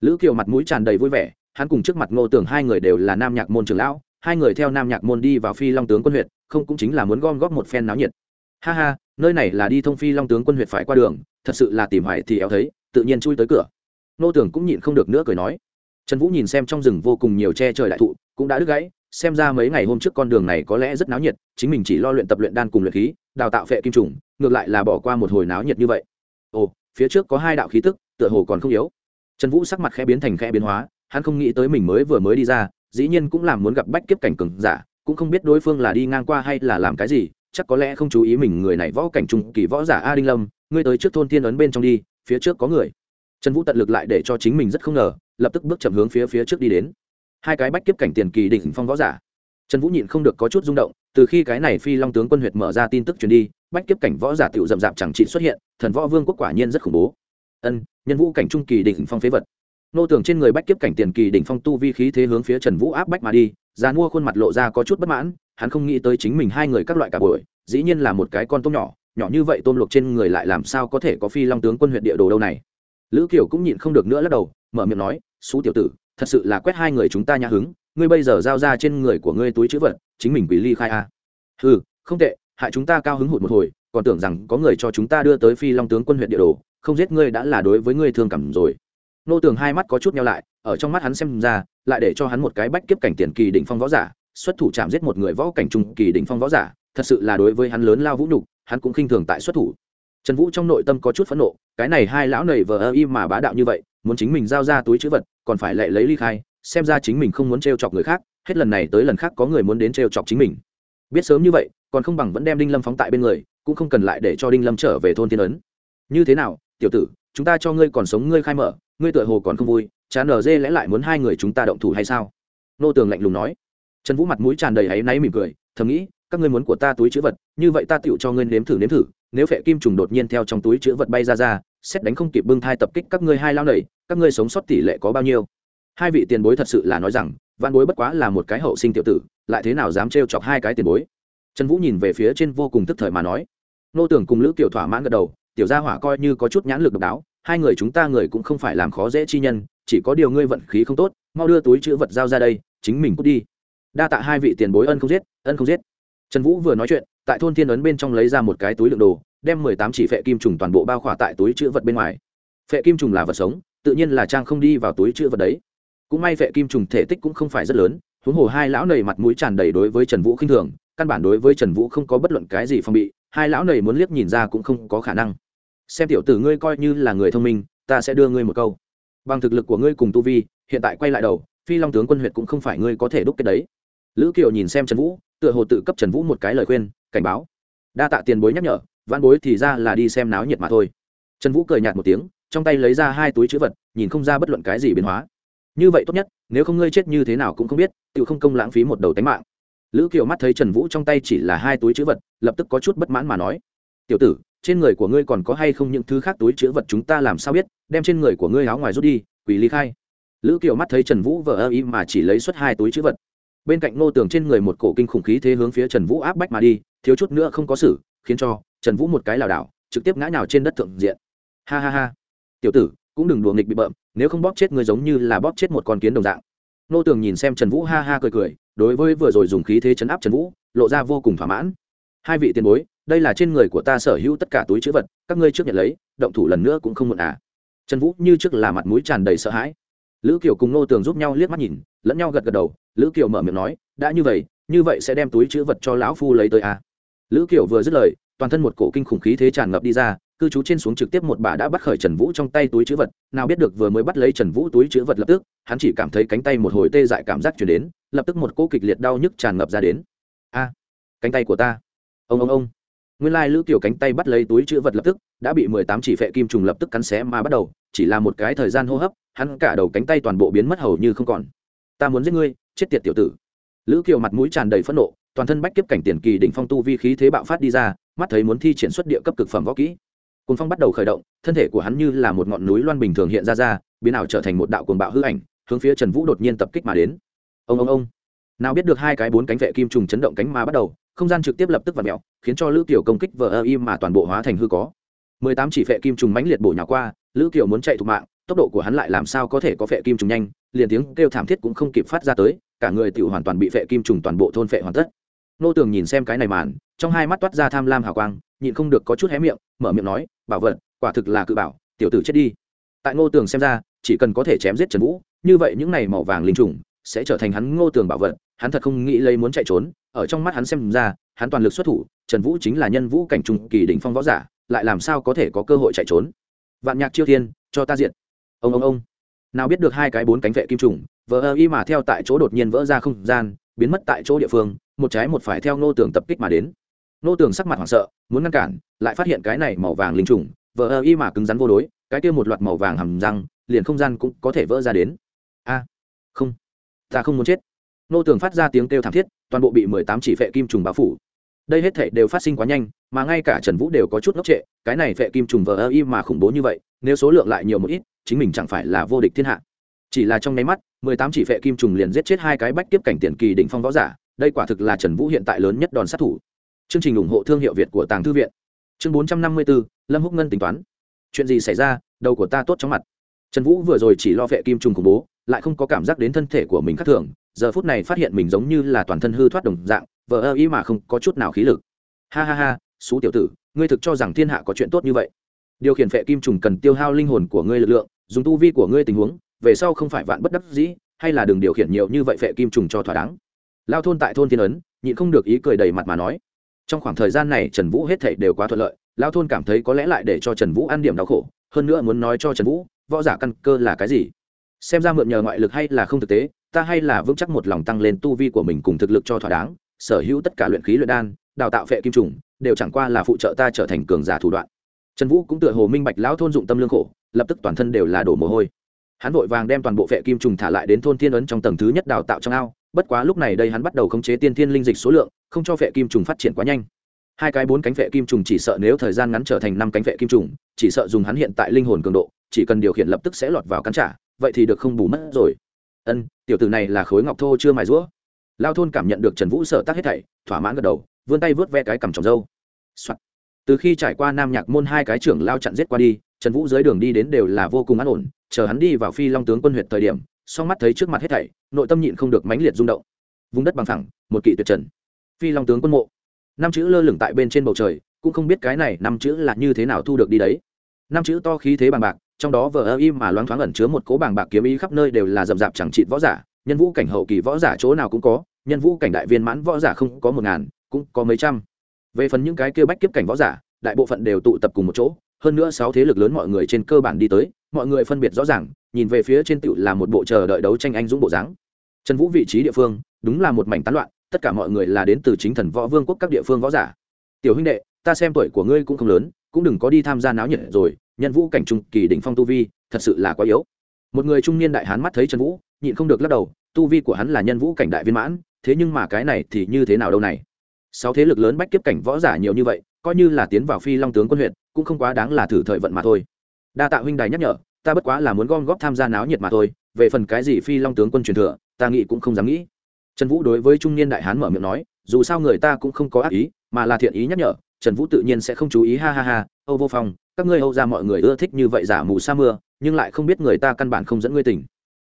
Lữ kiều mặt mũi tràn đầy vui vẻ, hắn cùng trước mặt ngô tưởng hai người đều là nam nhạc môn trưởng lão hai người theo nam nhạc môn đi vào phi long tướng quân huyện không cũng chính là muốn gom góp một phen náo nhiệt. Ha ha, nơi này là đi thông phi long tướng quân huyện phải qua đường, thật sự là tìm hoài thì éo thấy, tự nhiên chui tới cửa. Nô tưởng cũng nhịn không được nữa cười nói. Trần vũ nhìn xem trong rừng vô cùng nhiều che trời đại thụ, cũng đã đứt gãy, xem ra mấy ngày hôm trước con đường này có lẽ rất náo nhiệt, chính mình chỉ lo luyện tập luyện đan cùng luyện khí, đào tạo phệ kim trùng, ngược lại là bỏ qua một hồi náo nhiệt như vậy. Ồ, phía trước có hai đạo khí tức, tựa hồ còn không yếu. Trần vũ sắc mặt khẽ biến thành khẽ biến hóa, hắn không nghĩ tới mình mới vừa mới đi ra dĩ nhiên cũng làm muốn gặp bách kiếp cảnh cường giả, cũng không biết đối phương là đi ngang qua hay là làm cái gì, chắc có lẽ không chú ý mình người này võ cảnh trung kỳ võ giả a đinh lâm, ngươi tới trước thôn thiên ấn bên trong đi, phía trước có người. Trần vũ tận lực lại để cho chính mình rất không ngờ, lập tức bước chậm hướng phía phía trước đi đến. Hai cái bách kiếp cảnh tiền kỳ đỉnh phong võ giả. Trần vũ nhịn không được có chút rung động, từ khi cái này phi long tướng quân huyệt mở ra tin tức truyền đi, bách kiếp cảnh võ giả tiểu rậm rạp chẳng trị xuất hiện, thần võ vương quốc quả nhiên rất khủng bố. Ân, nhân vũ cảnh trung kỳ đỉnh phong phế vật nô tưởng trên người bách kiếp cảnh tiền kỳ đỉnh phong tu vi khí thế hướng phía trần vũ áp bách mà đi, già mua khuôn mặt lộ ra có chút bất mãn, hắn không nghĩ tới chính mình hai người các loại cả buổi, dĩ nhiên là một cái con tôm nhỏ nhỏ như vậy tôm luộc trên người lại làm sao có thể có phi long tướng quân huyện địa đồ đâu này lữ kiều cũng nhịn không được nữa lắc đầu, mở miệng nói, xú tiểu tử, thật sự là quét hai người chúng ta nhã hứng, ngươi bây giờ giao ra trên người của ngươi túi chữ vật, chính mình quỷ ly khai a à. ừ không tệ, hại chúng ta cao hứng hụt một hồi, còn tưởng rằng có người cho chúng ta đưa tới phi long tướng quân huyện địa đồ, không giết ngươi đã là đối với ngươi thương cảm rồi nô tường hai mắt có chút nhau lại, ở trong mắt hắn xem ra, lại để cho hắn một cái bách kiếp cảnh tiền kỳ đỉnh phong võ giả, xuất thủ chạm giết một người võ cảnh trung kỳ đỉnh phong võ giả, thật sự là đối với hắn lớn lao vũ nhục, hắn cũng khinh thường tại xuất thủ. Trần vũ trong nội tâm có chút phẫn nộ, cái này hai lão nầy vờ ơ y mà bá đạo như vậy, muốn chính mình giao ra túi chữ vật, còn phải lại lấy ly khai, xem ra chính mình không muốn t chọc người khác, hết lần này tới lần khác có người muốn đến t chọc chính mình. Biết sớm như vậy, còn không bằng vẫn đem đinh lâm phóng tại bên người, cũng không cần lại để cho đinh lâm trở về thôn thiên ấn. Như thế nào, tiểu tử, chúng ta cho ngươi còn sống ngươi khai mở ngươi tựa hồ còn không vui, chán ở dê lẽ lại muốn hai người chúng ta động thủ hay sao? Nô tường lạnh lùng nói. Trần vũ mặt mũi tràn đầy áy náy mỉm cười, thầm nghĩ, các ngươi muốn của ta túi chữ vật, như vậy ta tựu cho ngươi nếm thử nếm thử, nếu phệ kim trùng đột nhiên theo trong túi chữ vật bay ra ra, xét đánh không kịp bưng thai tập kích các ngươi hai lao nầy các ngươi sống sót tỷ lệ có bao nhiêu? Hai vị tiền bối thật sự là nói rằng văn bối bất quá là một cái hậu sinh tiểu tử, lại thế nào dám trêu chọc hai cái tiền bối? Trần vũ nhìn về phía trên vô cùng tức thời mà nói. Nô tưởng cùng lữ tiểu thỏa mãn gật đầu, tiểu gia hỏa coi như có chút nhãn lực độc đáo hai người chúng ta người cũng không phải làm khó dễ chi nhân, chỉ có điều ngươi vận khí không tốt, mau đưa túi chữ vật giao ra đây, chính mình cút đi. Đa tạ hai vị tiền bối ân không giết, ân không giết. Trần vũ vừa nói chuyện, tại thôn thiên ấn bên trong lấy ra một cái túi lượng đồ, đem mười tám chỉ phệ kim trùng toàn bộ bao khỏa tại túi chữ vật bên ngoài. Phệ kim trùng là vật sống, tự nhiên là trang không đi vào túi chữ vật đấy. Cũng may phệ kim trùng thể tích cũng không phải rất lớn, huống hồ hai lão nầy mặt mũi tràn đầy đối với trần vũ khinh thường, căn bản đối với trần vũ không có bất luận cái gì phong bị, hai lão nầy muốn liếc nhìn ra cũng không có khả năng xem tiểu tử ngươi coi như là người thông minh, ta sẽ đưa ngươi một câu. Bằng thực lực của ngươi cùng tu vi, hiện tại quay lại đầu, phi long tướng quân huyện cũng không phải ngươi có thể đúc cái đấy. Lữ kiều nhìn xem trần vũ, tựa hồ tự cấp trần vũ một cái lời khuyên, cảnh báo. Đa tạ tiền bối nhắc nhở văn bối thì ra là đi xem náo nhiệt mà thôi. Trần vũ cười nhạt một tiếng, trong tay lấy ra hai túi chữ vật, nhìn không ra bất luận cái gì biến hóa. Như vậy tốt nhất, nếu không ngươi chết như thế nào cũng không biết tự không công lãng phí một đầu tánh mạng. Lữ kiều mắt thấy trần vũ trong tay chỉ là hai túi chữ vật, lập tức có chút bất mãn mà nói. Tiểu tử trên người của ngươi còn có hay không những thứ khác túi chứa vật chúng ta làm sao biết, đem trên người của ngươi áo ngoài rút đi, quỷ ly khai. Lữ kiều mắt thấy trần vũ vờ ơ ý mà chỉ lấy xuất hai túi chữ vật. Bên cạnh ngô tường trên người một cổ kinh khủng khí thế hướng phía trần vũ áp bách mà đi, thiếu chút nữa không có xử, khiến cho trần vũ một cái lảo đảo, trực tiếp ngã nhào trên đất thượng diện. Ha ha ha. Tiểu tử, cũng đừng đùa nghịch bị bợm, nếu không bóp chết người giống như là bóp chết một con kiến đồng dạng. Ngô tường nhìn xem trần vũ ha ha cười cười, đối với vừa rồi dùng khí thế chấn áp trần vũ, lộ ra vô cùng thỏa mãn. Hai vị tiền bối đây là trên người của ta sở hữu tất cả túi chữ vật, các ngươi trước nhận lấy, động thủ lần nữa cũng không muộn à. Trần vũ như trước là mặt mũi tràn đầy sợ hãi. Lữ kiều cùng nô tường giúp nhau liếc mắt nhìn, lẫn nhau gật gật đầu, lữ kiều mở miệng nói, đã như vậy như vậy sẽ đem túi chữ vật cho lão phu lấy tới à. lữ kiều vừa dứt lời, toàn thân một cổ kinh khủng khí thế tràn ngập đi ra, cư trú trên xuống trực tiếp một bà đã bắt khởi trần vũ trong tay túi chữ vật, nào biết được vừa mới bắt lấy trần vũ túi chữ vật lập tức, hắn chỉ cảm thấy cánh tay một hồi tê dại cảm giác chuyển đến, lập tức một cỗ kịch liệt đau nhức tràn ngập ra đến. A, cánh tay của ta. Ông ông ông nguyên lai lữ kiều cánh tay bắt lấy túi chữ vật lập tức, đã bị mười tám chỉ phệ kim trùng lập tức cắn xé mà bắt đầu, chỉ là một cái thời gian hô hấp, hắn cả đầu cánh tay toàn bộ biến mất hầu như không còn. Ta muốn giết ngươi, chết tiệt tiểu tử. Lữ kiều mặt mũi tràn đầy phẫn nộ, toàn thân bách kiếp cảnh tiền kỳ đỉnh phong tu vi khí thế bạo phát đi ra, mắt thấy muốn thi triển xuất địa cấp cực phẩm võ kỹ. Cồn phong bắt đầu khởi động, thân thể của hắn như là một ngọn núi loan bình thường hiện ra ra, biến ảo trở thành một đạo cồn bạo hư ảnh, hướng phía trần vũ đột nhiên tập kích mà đến. Ông ông ông. Nào biết được hai cái bốn cánh vệ kim trùng chấn động cánh mà bắt đầu không gian trực tiếp lập tức vặn mẹo, khiến cho lữ kiều công kích vờ ơ im mà toàn bộ hóa thành hư có. Mười tám chỉ vệ kim trùng mãnh liệt bổ nhỏ qua, lữ kiều muốn chạy thục mạng, tốc độ của hắn lại làm sao có thể có vệ kim trùng nhanh, liền tiếng kêu thảm thiết cũng không kịp phát ra tới, cả người tự hoàn toàn bị vệ kim trùng toàn bộ thôn vệ hoàn tất. Nô tường nhìn xem cái này màn, trong hai mắt toát ra tham lam hào quang, nhịn không được có chút hé miệng, mở miệng nói, bảo vật, quả thực là cự bảo, tiểu tử chết đi. Tại ngô tường xem ra, chỉ cần có thể chém giết trần vũ, như vậy những này màu vàng linh trùng sẽ trở thành hắn ngô tường bảo vật, hắn thật không nghĩ lấy muốn chạy trốn ở trong mắt hắn xem ra, hắn toàn lực xuất thủ, trần vũ chính là nhân vũ cảnh trung kỳ đỉnh phong võ giả, lại làm sao có thể có cơ hội chạy trốn? Vạn nhạc chiêu thiên, cho ta diện ông ông ông. Nào biết được hai cái bốn cánh vệ kim trùng vỡ ơ y mà theo tại chỗ đột nhiên vỡ ra không gian, biến mất tại chỗ địa phương, một trái một phải theo nô tường tập kích mà đến. Nô tường sắc mặt hoảng sợ, muốn ngăn cản, lại phát hiện cái này màu vàng linh trùng vỡ ơ y mà cứng rắn vô đối, cái kia một loạt màu vàng hầm răng, liền không gian cũng có thể vỡ ra đến. A, không. Ta không muốn chết nô tường phát ra tiếng kêu thảm thiết, toàn bộ bị mười tám chỉ vệ kim trùng bao phủ. Đây hết thể đều phát sinh quá nhanh, mà ngay cả trần vũ đều có chút ngốc trệ, cái này vệ kim trùng vờ ơ y mà khủng bố như vậy, nếu số lượng lại nhiều một ít, chính mình chẳng phải là vô địch thiên hạ. Chỉ là trong nháy mắt, mười tám chỉ vệ kim trùng liền giết chết hai cái bách tiếp cảnh tiền kỳ đỉnh phong võ giả, đây quả thực là trần vũ hiện tại lớn nhất đòn sát thủ. Chương trình ủng hộ thương hiệu việt của tàng thư viện. Chương bốn trăm năm mươi bốn, lâm húc ngân tính toán. Chuyện gì xảy ra, đầu của ta tốt chóng mặt. Trần vũ vừa rồi chỉ lo vệ kim trùng khủng bố, lại không có cảm giác đến thân thể của mình khác thường giờ phút này phát hiện mình giống như là toàn thân hư thoát đồng dạng, vờ ơ ý mà không có chút nào khí lực. Ha ha ha, xú tiểu tử, ngươi thực cho rằng thiên hạ có chuyện tốt như vậy. Điều khiển phệ kim trùng cần tiêu hao linh hồn của ngươi lực lượng, dùng tu vi của ngươi tình huống, về sau không phải vạn bất đắc dĩ, hay là đừng điều khiển nhiều như vậy phệ kim trùng cho thỏa đáng. Lao thôn tại thôn thiên ấn, nhịn không được ý cười đầy mặt mà nói. Trong khoảng thời gian này trần vũ hết thảy đều quá thuận lợi, lao thôn cảm thấy có lẽ lại để cho trần vũ ăn điểm đau khổ, hơn nữa muốn nói cho trần vũ, võ giả căn cơ là cái gì? Xem ra mượn nhờ ngoại lực hay là không thực tế, ta hay là vững chắc một lòng tăng lên tu vi của mình cùng thực lực cho thỏa đáng, sở hữu tất cả luyện khí luyện đan, đào tạo phệ kim trùng, đều chẳng qua là phụ trợ ta trở thành cường giả thủ đoạn. Trần vũ cũng tựa hồ minh bạch lão thôn dụng tâm lương khổ, lập tức toàn thân đều là đổ mồ hôi. Hắn vội vàng đem toàn bộ phệ kim trùng thả lại đến thôn thiên ấn trong tầng thứ nhất đào tạo trong ao, bất quá lúc này đây hắn bắt đầu khống chế tiên thiên linh dịch số lượng, không cho phệ kim trùng phát triển quá nhanh. Hai cái bốn cánh phệ kim trùng chỉ sợ nếu thời gian ngắn trở thành năm cánh phệ kim trùng, chỉ sợ dùng hắn hiện tại linh hồn cường độ, chỉ cần điều khiển lập tức sẽ lọt vào cắn trả vậy thì được không bù mất rồi. Ân, tiểu tử này là khối ngọc thô chưa mài rũa. Lao thôn cảm nhận được trần vũ sợ tác hết thảy, thỏa mãn gật đầu, vươn tay vớt ve cái cằm trồng dâu、Soạn. từ khi trải qua nam nhạc môn hai cái trưởng lao chặn giết qua đi, trần vũ dưới đường đi đến đều là vô cùng an ổn, chờ hắn đi vào phi long tướng quân huyện thời điểm, song mắt thấy trước mặt hết thảy, nội tâm nhịn không được mãnh liệt rung động. Vùng đất bằng thẳng một kỵ tuyệt trần. Phi long tướng quân mộ. Năm chữ lơ lửng tại bên trên bầu trời, cũng không biết cái này năm chữ là như thế nào thu được đi đấy. Năm chữ to khí thế bằng bạc trong đó vờ ơ im mà loáng thoáng ẩn chứa một cố bảng bạc kiếm ý khắp nơi đều là rậm rạp chẳng trị võ giả, nhân vũ cảnh hậu kỳ võ giả chỗ nào cũng có, nhân vũ cảnh đại viên mãn võ giả không có một ngàn, cũng có mấy trăm. Về phần những cái kêu bách kiếp cảnh võ giả, đại bộ phận đều tụ tập cùng một chỗ, hơn nữa sáu thế lực lớn mọi người trên cơ bản đi tới, mọi người phân biệt rõ ràng, nhìn về phía trên tựu là một bộ chờ đợi đấu tranh anh dũng bộ dáng. Trần vũ vị trí địa phương, đúng là một mảnh tán loạn, tất cả mọi người là đến từ chính thần võ vương quốc các địa phương võ giả. Tiểu huynh đệ, ta xem tuổi của ngươi cũng không lớn, cũng đừng có đi tham gia náo nhiệt rồi nhân vũ cảnh trung kỳ đỉnh phong tu vi, thật sự là quá yếu. Một người trung niên đại hán mắt thấy trần vũ, nhịn không được lắc đầu, tu vi của hắn là nhân vũ cảnh đại viên mãn, thế nhưng mà cái này thì như thế nào đâu này? Sáu thế lực lớn bách kiếp cảnh võ giả nhiều như vậy, coi như là tiến vào phi long tướng quân huyện, cũng không quá đáng là thử thời vận mà thôi. Đa tạ huynh đài nhắc nhở, ta bất quá là muốn gom góp tham gia náo nhiệt mà thôi, về phần cái gì phi long tướng quân truyền thừa, ta nghĩ cũng không dám nghĩ. Trần vũ đối với trung niên đại hán mở miệng nói, dù sao người ta cũng không có ác ý, mà là thiện ý nhắc nhở, trần vũ tự nhiên sẽ không chú ý, ha ha ha âu vô phong các ngươi âu ra mọi người ưa thích như vậy giả mù sa mưa, nhưng lại không biết người ta căn bản không dẫn ngươi tỉnh.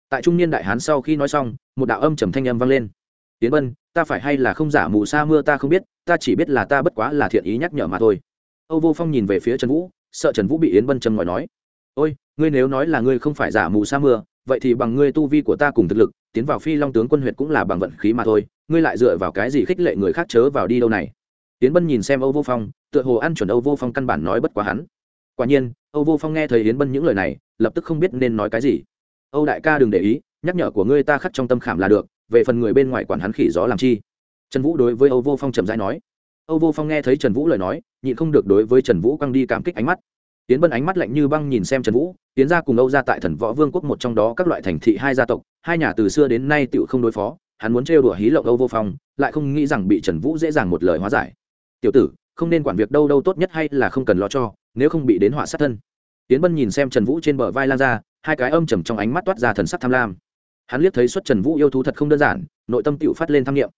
Tại trung niên đại hán sau khi nói xong, một đạo âm trầm thanh âm vang lên. Tiến bân, ta phải hay là không giả mù sa mưa ta không biết, ta chỉ biết là ta bất quá là thiện ý nhắc nhở mà thôi. Âu vô phong nhìn về phía trần vũ, sợ trần vũ bị yến bân châm ngòi nói, ôi, ngươi nếu nói là ngươi không phải giả mù sa mưa, vậy thì bằng ngươi tu vi của ta cùng thực lực, tiến vào phi long tướng quân huyện cũng là bằng vận khí mà thôi, ngươi lại dựa vào cái gì khích lệ người khác chớ vào đi đâu này? Yến bân nhìn xem âu vô phong, tựa hồ ăn chuẩn âu vô phong căn bản nói bất quá hắn quả nhiên, âu vô phong nghe thấy yến bân những lời này, lập tức không biết nên nói cái gì. Âu đại ca đừng để ý, nhắc nhở của ngươi ta khắc trong tâm khảm là được, về phần người bên ngoài quản hắn khỉ gió làm chi. Trần vũ đối với âu vô phong trầm rãi nói. Âu vô phong nghe thấy trần vũ lời nói, nhịn không được đối với trần vũ quăng đi cảm kích ánh mắt. Tiến bân ánh mắt lạnh như băng nhìn xem trần vũ, tiến ra cùng âu ra tại thần võ vương quốc một trong đó các loại thành thị hai gia tộc, hai nhà từ xưa đến nay tựu không đối phó, hắn muốn trêu đùa hí lộng âu vô phong, lại không nghĩ rằng bị trần vũ dễ dàng một lời hóa giải. Tiểu tử không nên quản việc đâu đâu tốt nhất hay là không cần lo cho, nếu không bị đến họa sát thân. Tiến bân nhìn xem trần vũ trên bờ vai lan ra, hai cái âm trầm trong ánh mắt toát ra thần sắc tham lam. Hắn liếc thấy xuất trần vũ yêu thú thật không đơn giản, nội tâm tựu phát lên tham nghiệm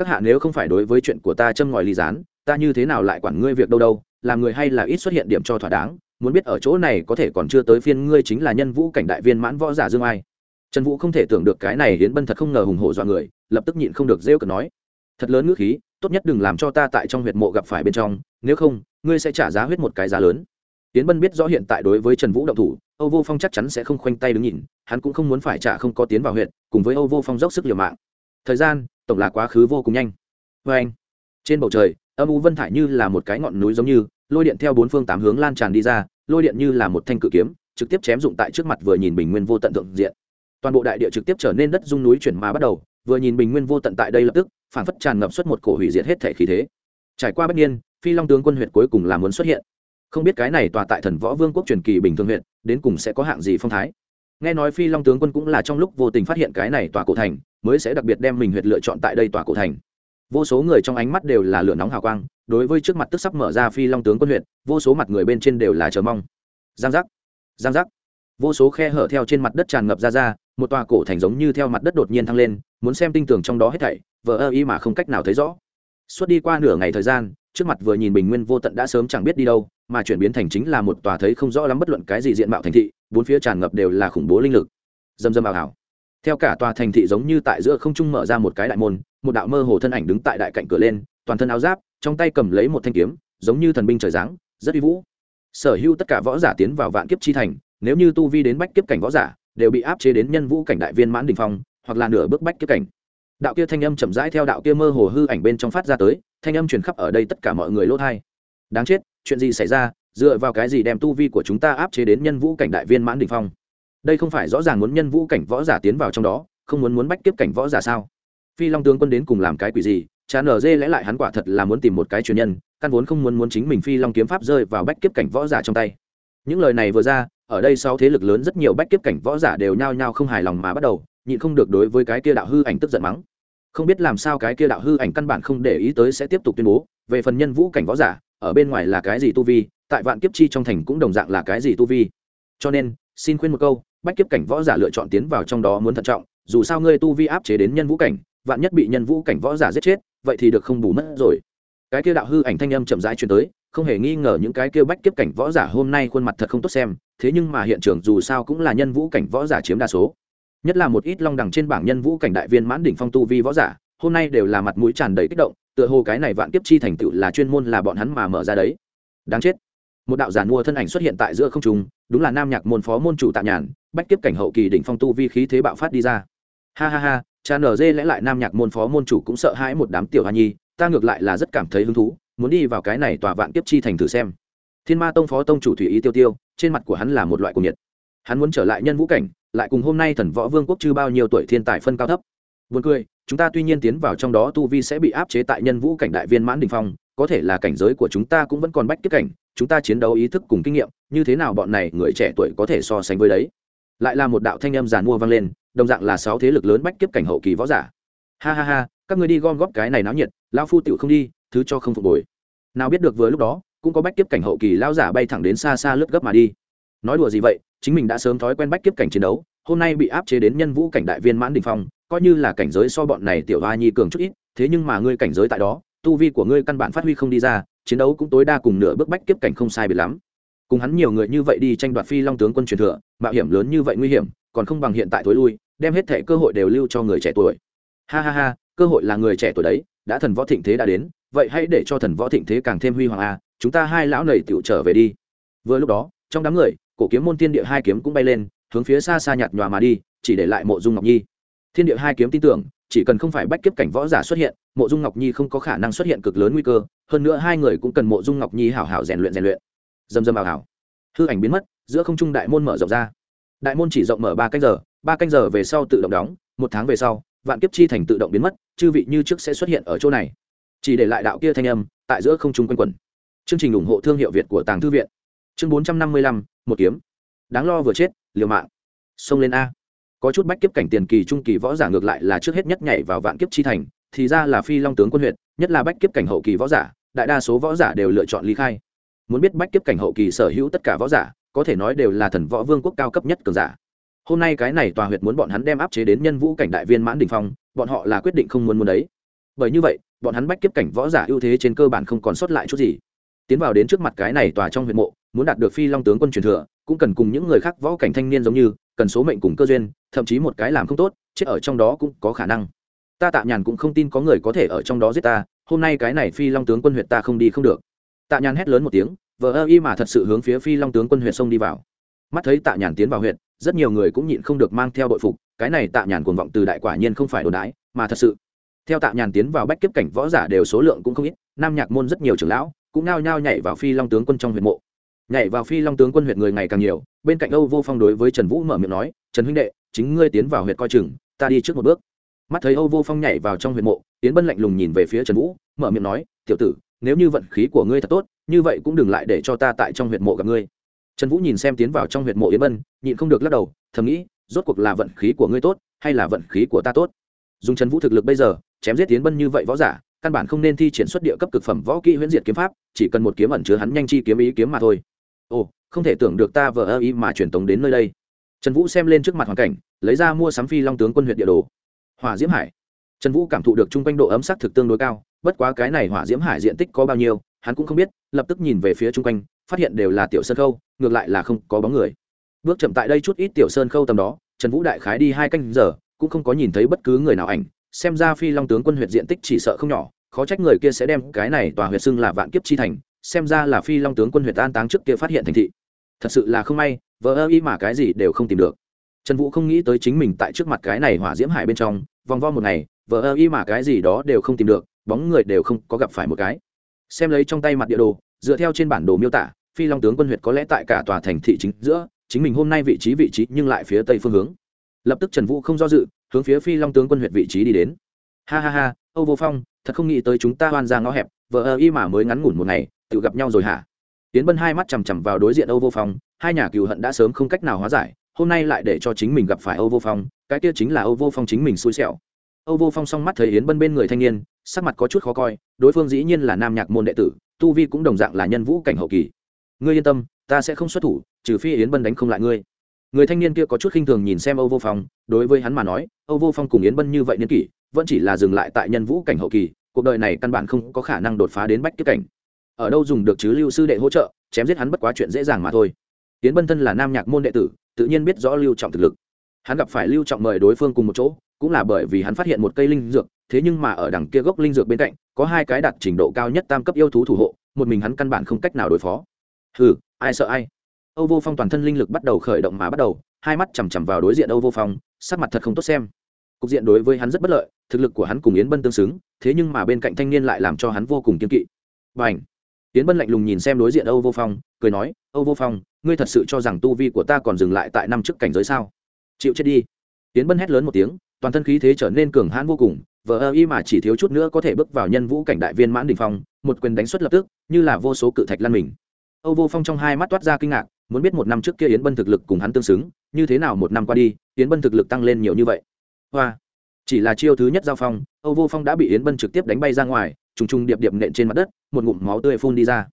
các hạ nếu không phải đối với chuyện của ta châm ngòi ly gián, ta như thế nào lại quản ngươi việc đâu đâu, làm người hay là ít xuất hiện điểm cho thỏa đáng, muốn biết ở chỗ này có thể còn chưa tới phiên ngươi chính là nhân vũ cảnh đại viên mãn võ giả dương ai. Trần vũ không thể tưởng được cái này hiến bân thật không ngờ hùng hổ dọa người, lập tức nhịn không được rêu cực nói. Thật lớn ngữ khí tốt nhất đừng làm cho ta tại trong huyệt mộ gặp phải bên trong, nếu không, ngươi sẽ trả giá huyết một cái giá lớn. Tiến bân biết rõ hiện tại đối với trần vũ động thủ, âu vô phong chắc chắn sẽ không khoanh tay đứng nhìn, hắn cũng không muốn phải trả không có tiến vào huyện cùng với âu vô phong dốc sức liều mạng. Thời gian, tổng là quá khứ vô cùng nhanh. Vê anh, trên bầu trời, âm u vân thải như là một cái ngọn núi giống như, lôi điện theo bốn phương tám hướng lan tràn đi ra, lôi điện như là một thanh cự kiếm, trực tiếp chém dụng tại trước mặt vừa nhìn bình nguyên vô tận thượng diện. Toàn bộ đại địa trực tiếp trở nên đất dung núi chuyển mà bắt đầu, vừa nhìn bình nguyên vô tận tại đây lập tức phản phất tràn ngập xuất một cổ hủy diệt hết thể khí thế. Trải qua bất nhiên phi long tướng quân huyện cuối cùng là muốn xuất hiện. Không biết cái này tòa tại thần võ vương quốc truyền kỳ bình thường huyện đến cùng sẽ có hạng gì phong thái. Nghe nói phi long tướng quân cũng là trong lúc vô tình phát hiện cái này tòa cổ thành, mới sẽ đặc biệt đem mình huyệt lựa chọn tại đây tòa cổ thành. Vô số người trong ánh mắt đều là lửa nóng hào quang, đối với trước mặt tức sắp mở ra phi long tướng quân huyện vô số mặt người bên trên đều là chờ mong. Giang giác giang giác. Vô số khe hở theo trên mặt đất tràn ngập ra ra, một tòa cổ thành giống như theo mặt đất đột nhiên thăng lên muốn xem tinh tường trong đó hết thảy, vờ ơ y mà không cách nào thấy rõ. Suốt đi qua nửa ngày thời gian, trước mặt vừa nhìn bình nguyên vô tận đã sớm chẳng biết đi đâu, mà chuyển biến thành chính là một tòa thấy không rõ lắm bất luận cái gì diện mạo thành thị, bốn phía tràn ngập đều là khủng bố linh lực. Dâm dâm ảo ảo theo cả tòa thành thị giống như tại giữa không trung mở ra một cái đại môn, một đạo mơ hồ thân ảnh đứng tại đại cạnh cửa lên, toàn thân áo giáp, trong tay cầm lấy một thanh kiếm, giống như thần binh trời giáng, rất uy vũ. Sở hữu tất cả võ giả tiến vào vạn kiếp chi thành, nếu như tu vi đến bách kiếp cảnh võ giả, đều bị áp chế đến nhân vũ cảnh đại viên mãn đình phong hoặc là nửa bước bách kiếp cảnh. Đạo kia thanh âm chậm rãi theo đạo kia mơ hồ hư ảnh bên trong phát ra tới, thanh âm truyền khắp ở đây tất cả mọi người lỗ thai đáng chết, chuyện gì xảy ra? Dựa vào cái gì đem tu vi của chúng ta áp chế đến nhân vũ cảnh đại viên mãn đỉnh phong? Đây không phải rõ ràng muốn nhân vũ cảnh võ giả tiến vào trong đó, không muốn muốn bách kiếp cảnh võ giả sao? Phi long tướng quân đến cùng làm cái quỷ gì? Chán ở dê lẽ lại hắn quả thật là muốn tìm một cái truyền nhân, căn vốn không muốn muốn chính mình phi long kiếm pháp rơi vào bách kiếp cảnh võ giả trong tay. Những lời này vừa ra, ở đây sau thế lực lớn rất nhiều bách kiếp cảnh võ giả đều nhao nhao không hài lòng mà bắt đầu nhịn không được đối với cái kia đạo hư ảnh tức giận mắng. Không biết làm sao cái kia đạo hư ảnh căn bản không để ý tới sẽ tiếp tục tuyên bố, về phần nhân vũ cảnh võ giả, ở bên ngoài là cái gì tu vi, tại vạn kiếp chi trong thành cũng đồng dạng là cái gì tu vi. Cho nên, xin khuyên một câu, bách kiếp cảnh võ giả lựa chọn tiến vào trong đó muốn thận trọng, dù sao ngươi tu vi áp chế đến nhân vũ cảnh, vạn nhất bị nhân vũ cảnh võ giả giết chết, vậy thì được không bù mất rồi. Cái kia đạo hư ảnh thanh âm chậm rãi truyền tới, không hề nghi ngờ những cái kia bách kiếp cảnh võ giả hôm nay khuôn mặt thật không tốt xem, thế nhưng mà hiện trường dù sao cũng là nhân vũ cảnh võ giả chiếm đa số nhất là một ít long đẳng trên bảng nhân vũ cảnh đại viên mãn đỉnh phong tu vi võ giả, hôm nay đều là mặt mũi tràn đầy kích động, tựa hồ cái này vạn kiếp chi thành tựu là chuyên môn là bọn hắn mà mở ra đấy. Đáng chết. Một đạo giả mua thân ảnh xuất hiện tại giữa không trung, đúng là nam nhạc môn phó môn chủ tạ nhàn, bách kiếp cảnh hậu kỳ đỉnh phong tu vi khí thế bạo phát đi ra. Ha ha ha, cha nở dê lẽ lại nam nhạc môn phó môn chủ cũng sợ hãi một đám tiểu hoa nhi, ta ngược lại là rất cảm thấy hứng thú, muốn đi vào cái này tòa vạn kiếp chi thành thử xem. Thiên ma tông phó tông chủ thủy ý tiêu tiêu, trên mặt của hắn là một loại cuồng nhiệt. Hắn muốn trở lại nhân vũ cảnh lại cùng hôm nay thần võ vương quốc chư bao nhiêu tuổi thiên tài phân cao thấp Buồn cười, chúng ta tuy nhiên tiến vào trong đó tu vi sẽ bị áp chế tại nhân vũ cảnh đại viên mãn đỉnh phong, có thể là cảnh giới của chúng ta cũng vẫn còn bách kiếp cảnh, chúng ta chiến đấu ý thức cùng kinh nghiệm, như thế nào bọn này người trẻ tuổi có thể so sánh với đấy. Lại là một đạo thanh âm giàn mua vang lên, đồng dạng là sáu thế lực lớn bách kiếp cảnh hậu kỳ võ giả. Ha ha ha, các ngươi đi gom góp cái này náo nhiệt, lão phu tiểu không đi, thứ cho không phục bồi. Nào biết được vừa lúc đó, cũng có bách kiếp cảnh hậu kỳ lão giả bay thẳng đến xa xa lướt gấp mà đi. Nói đùa gì vậy, chính mình đã sớm thói quen bách kiếp cảnh chiến đấu, hôm nay bị áp chế đến nhân vũ cảnh đại viên mãn đỉnh phong, coi như là cảnh giới so bọn này tiểu hoa nhi cường chút ít thế nhưng mà ngươi cảnh giới tại đó tu vi của ngươi căn bản phát huy không đi ra chiến đấu cũng tối đa cùng nửa bước bách kiếp cảnh không sai biệt lắm. Cùng hắn nhiều người như vậy đi tranh đoạt phi long tướng quân truyền thừa mạo hiểm lớn như vậy nguy hiểm còn không bằng hiện tại thối lui đem hết thẻ cơ hội đều lưu cho người trẻ tuổi. Ha ha ha cơ hội là người trẻ tuổi đấy đã thần võ thịnh thế đã đến vậy hãy để cho thần võ thịnh thế càng thêm huy hoàng a chúng ta hai lão nầy tựu trở về đi. Vừa lúc đó trong đám người cổ kiếm môn thiên địa hai kiếm cũng bay lên, hướng phía xa xa nhạt nhòa mà đi, chỉ để lại mộ dung ngọc nhi. Thiên địa hai kiếm tin tưởng, chỉ cần không phải bách kiếp cảnh võ giả xuất hiện, mộ dung ngọc nhi không có khả năng xuất hiện cực lớn nguy cơ, hơn nữa hai người cũng cần mộ dung ngọc nhi hảo hảo rèn luyện rèn luyện. Dầm dầm hảo hảo hư ảnh biến mất, giữa không trung đại môn mở rộng ra. Đại môn chỉ rộng mở ba canh giờ, ba canh giờ về sau tự động đóng, một tháng về sau, vạn kiếp chi thành tự động biến mất, chư vị như trước sẽ xuất hiện ở chỗ này. Chỉ để lại đạo kia thanh âm, tại giữa không trung quanh quẩn. Chương trình ủng hộ thương hiệu việt của tàng thư viện. Chương bốn trăm năm mươi lăm một kiếm. Đáng lo vừa chết, liều mạng. Xông lên a. Có chút bách kiếp cảnh tiền kỳ trung kỳ võ giả ngược lại là trước hết nhất nhảy vào vạn kiếp chi thành, thì ra là phi long tướng quân huyện, nhất là bách kiếp cảnh hậu kỳ võ giả, đại đa số võ giả đều lựa chọn ly khai. Muốn biết bách kiếp cảnh hậu kỳ sở hữu tất cả võ giả, có thể nói đều là thần võ vương quốc cao cấp nhất cường giả. Hôm nay cái này tòa huyệt muốn bọn hắn đem áp chế đến nhân vũ cảnh đại viên mãn đình phong, bọn họ là quyết định không muốn muốn đấy. Bởi như vậy, bọn hắn bách kiếp cảnh võ giả ưu thế trên cơ bản không còn sót lại chút gì. Tiến vào đến trước mặt cái này tòa trong huyện mộ muốn đạt được phi long tướng quân truyền thừa, cũng cần cùng những người khác võ cảnh thanh niên giống như, cần số mệnh cùng cơ duyên, thậm chí một cái làm không tốt, chết ở trong đó cũng có khả năng. Ta tạ nhàn cũng không tin có người có thể ở trong đó giết ta, hôm nay cái này phi long tướng quân huyện ta không đi không được. Tạ nhàn hét lớn một tiếng, vờ ơ y mà thật sự hướng phía phi long tướng quân huyện sông đi vào. Mắt thấy tạ nhàn tiến vào huyện rất nhiều người cũng nhịn không được mang theo đội phục, cái này tạ nhàn cuồng vọng từ đại quả nhiên không phải đồn đái mà thật sự. Theo tạ nhàn tiến vào bách kiếp cảnh võ giả đều số lượng cũng không ít, nam nhạc môn rất nhiều trưởng lão cũng nao nhao nhảy vào phi long tướng quân trong huyện mộ nhảy vào phi long tướng quân huyện người ngày càng nhiều, bên cạnh âu vô phong đối với trần vũ mở miệng nói, trần huynh đệ, chính ngươi tiến vào huyện coi chừng, ta đi trước một bước. Mắt thấy âu vô phong nhảy vào trong huyện mộ tiến bân lạnh lùng nhìn về phía trần vũ, mở miệng nói, tiểu tử, nếu như vận khí của ngươi thật tốt, như vậy cũng đừng lại để cho ta tại trong huyện mộ gặp ngươi. Trần vũ nhìn xem tiến vào trong huyện mộ yến bân, nhịn không được lắc đầu, thầm nghĩ, rốt cuộc là vận khí của ngươi tốt, hay là vận khí của ta tốt? Dùng trần vũ thực lực bây giờ, chém giết tiến bân như vậy võ giả, căn bản không nên thi triển xuất địa cấp cực phẩm võ kỹ huyễn diệt kiếm pháp, chỉ cần một kiếm ẩn chứa hắn nhanh chi kiếm ý kiếm mà thôi ồ, không thể tưởng được ta vợ ơ ý mà truyền tống đến nơi đây. Trần vũ xem lên trước mặt hoàn cảnh, lấy ra mua sắm phi long tướng quân huyện địa đồ. Hỏa diễm hải. Trần vũ cảm thụ được chung quanh độ ấm sắc thực tương đối cao, bất quá cái này hỏa diễm hải diện tích có bao nhiêu, hắn cũng không biết, lập tức nhìn về phía chung quanh, phát hiện đều là tiểu sơn khâu, ngược lại là không có bóng người. Bước chậm tại đây chút ít tiểu sơn khâu tầm đó, trần vũ đại khái đi hai canh giờ, cũng không có nhìn thấy bất cứ người nào ảnh, xem ra phi long tướng quân huyện diện tích chỉ sợ không nhỏ, khó trách người kia sẽ đem cái này tòa huyện xưng là vạn kiếp chi thành xem ra là phi long tướng quân huyện an táng trước kia phát hiện thành thị. Thật sự là không may vỡ ơ y mà cái gì đều không tìm được. Trần vũ không nghĩ tới chính mình tại trước mặt cái này hỏa diễm hải bên trong, vòng vo một ngày vỡ ơ y mà cái gì đó đều không tìm được, bóng người đều không có gặp phải một cái. Xem lấy trong tay mặt địa đồ, dựa theo trên bản đồ miêu tả, phi long tướng quân huyện có lẽ tại cả tòa thành thị chính giữa, chính mình hôm nay vị trí vị trí nhưng lại phía tây phương hướng. Lập tức trần vũ không do dự, hướng phía phi long tướng quân huyện vị trí đi đến. Ha ha ha âu vô phong, thật không nghĩ tới chúng ta hoan ra ngõ hẹp vợ ơ y mà mới ngắn ngủn một ngày tự gặp nhau rồi hả? Tiến bân hai mắt chằm chằm vào đối diện âu vô phong, hai nhà cựu hận đã sớm không cách nào hóa giải, hôm nay lại để cho chính mình gặp phải âu vô phong, cái kia chính là âu vô phong chính mình xui xẻo. Âu vô phong s mắt thấy yến bân bên người thanh niên, sắc mặt có chút khó coi, đối phương dĩ nhiên là nam nhạc môn đệ tử, tu vi cũng đồng dạng là nhân vũ cảnh hậu kỳ. Ngươi yên tâm, ta sẽ không xuất thủ, trừ phi yến bân đánh không lại ngươi. Người thanh niên kia có chút khinh thường nhìn xem âu vô phong, đối với hắn mà nói, âu vô phong cùng yến bân như vậy niên kỷ, vẫn chỉ là dừng lại tại nhân vũ cảnh hậu kỳ, cuộc đời này căn bản không có khả năng đột phá đến bách kiếp cảnh ở đâu dùng được chứ lưu sư đệ hỗ trợ, chém giết hắn bất quá chuyện dễ dàng mà thôi. Yến bân thân là nam nhạc môn đệ tử, tự nhiên biết rõ lưu trọng thực lực. Hắn gặp phải lưu trọng mời đối phương cùng một chỗ, cũng là bởi vì hắn phát hiện một cây linh dược, thế nhưng mà ở đằng kia gốc linh dược bên cạnh, có hai cái đạt trình độ cao nhất tam cấp yêu thú thủ hộ, một mình hắn căn bản không cách nào đối phó. Ừ ai sợ ai? Âu vô phong toàn thân linh lực bắt đầu khởi động mà bắt đầu, hai mắt chằm chằm vào đối diện âu vô phong, sắc mặt thật không tốt xem. Cục diện đối với hắn rất bất lợi, thực lực của hắn cùng yến bân tương xứng, thế nhưng mà bên cạnh thanh niên lại làm cho hắn vô cùng kiên kỵ. Và ảnh yến bân lạnh lùng nhìn xem đối diện âu vô phong, cười nói, âu vô phong, ngươi thật sự cho rằng tu vi của ta còn dừng lại tại năm trước cảnh giới sao? Chịu chết đi. Yến bân hét lớn một tiếng, toàn thân khí thế trở nên cường hãn vô cùng, vờ ơ y mà chỉ thiếu chút nữa có thể bước vào nhân vũ cảnh đại viên mãn đình phong, một quyền đánh xuất lập tức, như là vô số cự thạch lăn mình. Âu vô phong trong hai mắt toát ra kinh ngạc, muốn biết một năm trước kia yến bân thực lực cùng hắn tương xứng, như thế nào một năm qua đi, yến bân thực lực tăng lên nhiều như vậy. Hoa, chỉ là chiêu thứ nhất giao phong, âu vô phong đã bị yến bân trực tiếp đánh bay ra ngoài trùng trùng điệp điệp nện trên mặt đất, một ngụm máu tươi phun đi ra.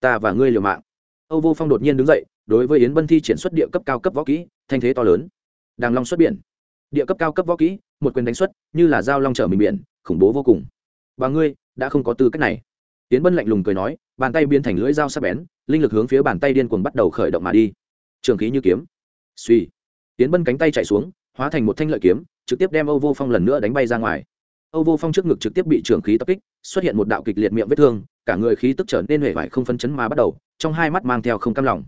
Ta và ngươi liều mạng. Âu vô phong đột nhiên đứng dậy, đối với yến bân thi triển xuất địa cấp cao cấp võ kỹ, thanh thế to lớn. Đàng long xuất biển. Địa cấp cao cấp võ kỹ, một quyền đánh xuất, như là dao long trở mình biển, khủng bố vô cùng. Và ngươi, đã không có tư cách này. Yến bân lạnh lùng cười nói, bàn tay biến thành lưỡi dao sắc bén, linh lực hướng phía bàn tay điên cuồng bắt đầu khởi động mà đi. Trường khí như kiếm. Suy Yến bân cánh tay chạy xuống, hóa thành một thanh lợi kiếm, trực tiếp đem âu vô phong lần nữa đánh bay ra ngoài. Âu vô phong trước ngực trực tiếp bị trường khí tập kích xuất hiện một đạo kịch liệt miệng vết thương, cả người khí tức trở nên hể vải không phân chấn mà bắt đầu, trong hai mắt mang theo không cam lòng.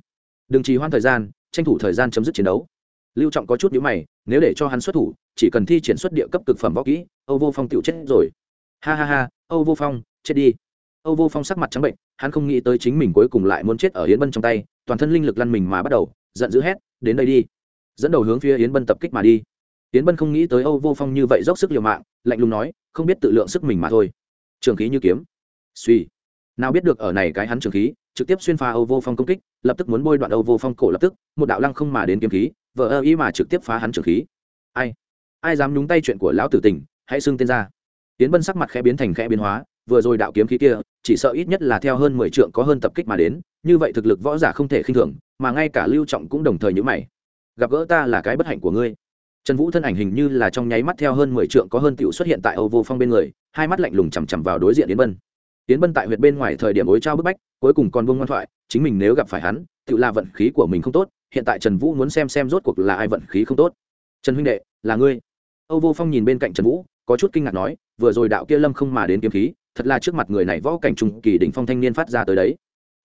Đừng trì hoãn thời gian, tranh thủ thời gian chấm dứt chiến đấu. Lưu trọng có chút nhữ mày, nếu để cho hắn xuất thủ, chỉ cần thi triển xuất địa cấp cực phẩm võ kỹ, âu vô phong tựu chết rồi. Ha ha ha, âu vô phong, chết đi. Âu vô phong sắc mặt trắng bệnh, hắn không nghĩ tới chính mình cuối cùng lại muốn chết ở yến bân trong tay, toàn thân linh lực lăn mình mà bắt đầu, giận dữ hét, đến đây đi. Dẫn đầu hướng phía yến bân tập kích mà đi. Yến bân không nghĩ tới âu vô phong như vậy dốc sức liều mạng, lạnh lùng nói, không biết tự lượng sức mình mà thôi trường khí như kiếm. Suy. Nào biết được ở này cái hắn trường khí, trực tiếp xuyên pha âu vô phong công kích, lập tức muốn bôi đoạn âu vô phong cổ lập tức, một đạo lăng không mà đến kiếm khí vợ ơ ý mà trực tiếp phá hắn trường khí. Ai? Ai dám nhúng tay chuyện của lão tử tình, hãy xưng tên ra. Tiến bân sắc mặt khẽ biến thành khẽ biến hóa, vừa rồi đạo kiếm khí kia, chỉ sợ ít nhất là theo hơn mười trượng có hơn tập kích mà đến, như vậy thực lực võ giả không thể khinh thường, mà ngay cả lưu trọng cũng đồng thời nhữ mày. Gặp gỡ ta là cái bất hạnh của ngươi trần vũ thân ảnh hình như là trong nháy mắt theo hơn mười trượng có hơn tiểu xuất hiện tại âu vô phong bên người, hai mắt lạnh lùng chằm chằm vào đối diện yến bân. Yến bân tại huyệt bên ngoài thời điểm ối trao bức bách, cuối cùng còn buông ngoan thoại, chính mình nếu gặp phải hắn tự là vận khí của mình không tốt, hiện tại trần vũ muốn xem xem rốt cuộc là ai vận khí không tốt. Trần huynh đệ, là ngươi. Âu vô phong nhìn bên cạnh trần vũ, có chút kinh ngạc nói, vừa rồi đạo kia lâm không mà đến kiếm khí, thật là trước mặt người này võ cảnh trung kỳ đỉnh phong thanh niên phát ra tới đấy.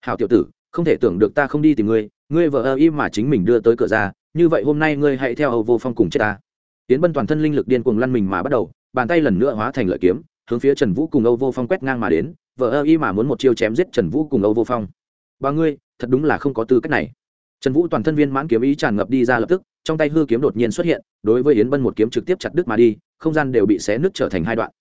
Hào tiểu tử, không thể tưởng được ta không đi tìm ngươi ngươi vợ ơ im mà chính mình đưa tới cửa ra như vậy hôm nay ngươi hãy theo âu vô phong cùng chết ta. Tiến bân toàn thân linh lực điên cuồng lăn mình mà bắt đầu, bàn tay lần nữa hóa thành lợi kiếm, hướng phía trần vũ cùng âu vô phong quét ngang mà đến vợ ơ y mà muốn một chiêu chém giết trần vũ cùng âu vô phong. Ba ngươi, thật đúng là không có tư cách này. Trần vũ toàn thân viên mãn kiếm ý tràn ngập đi ra lập tức, trong tay hư kiếm đột nhiên xuất hiện, đối với yến bân một kiếm trực tiếp chặt đứt mà đi, không gian đều bị xé nứt trở thành hai đoạn.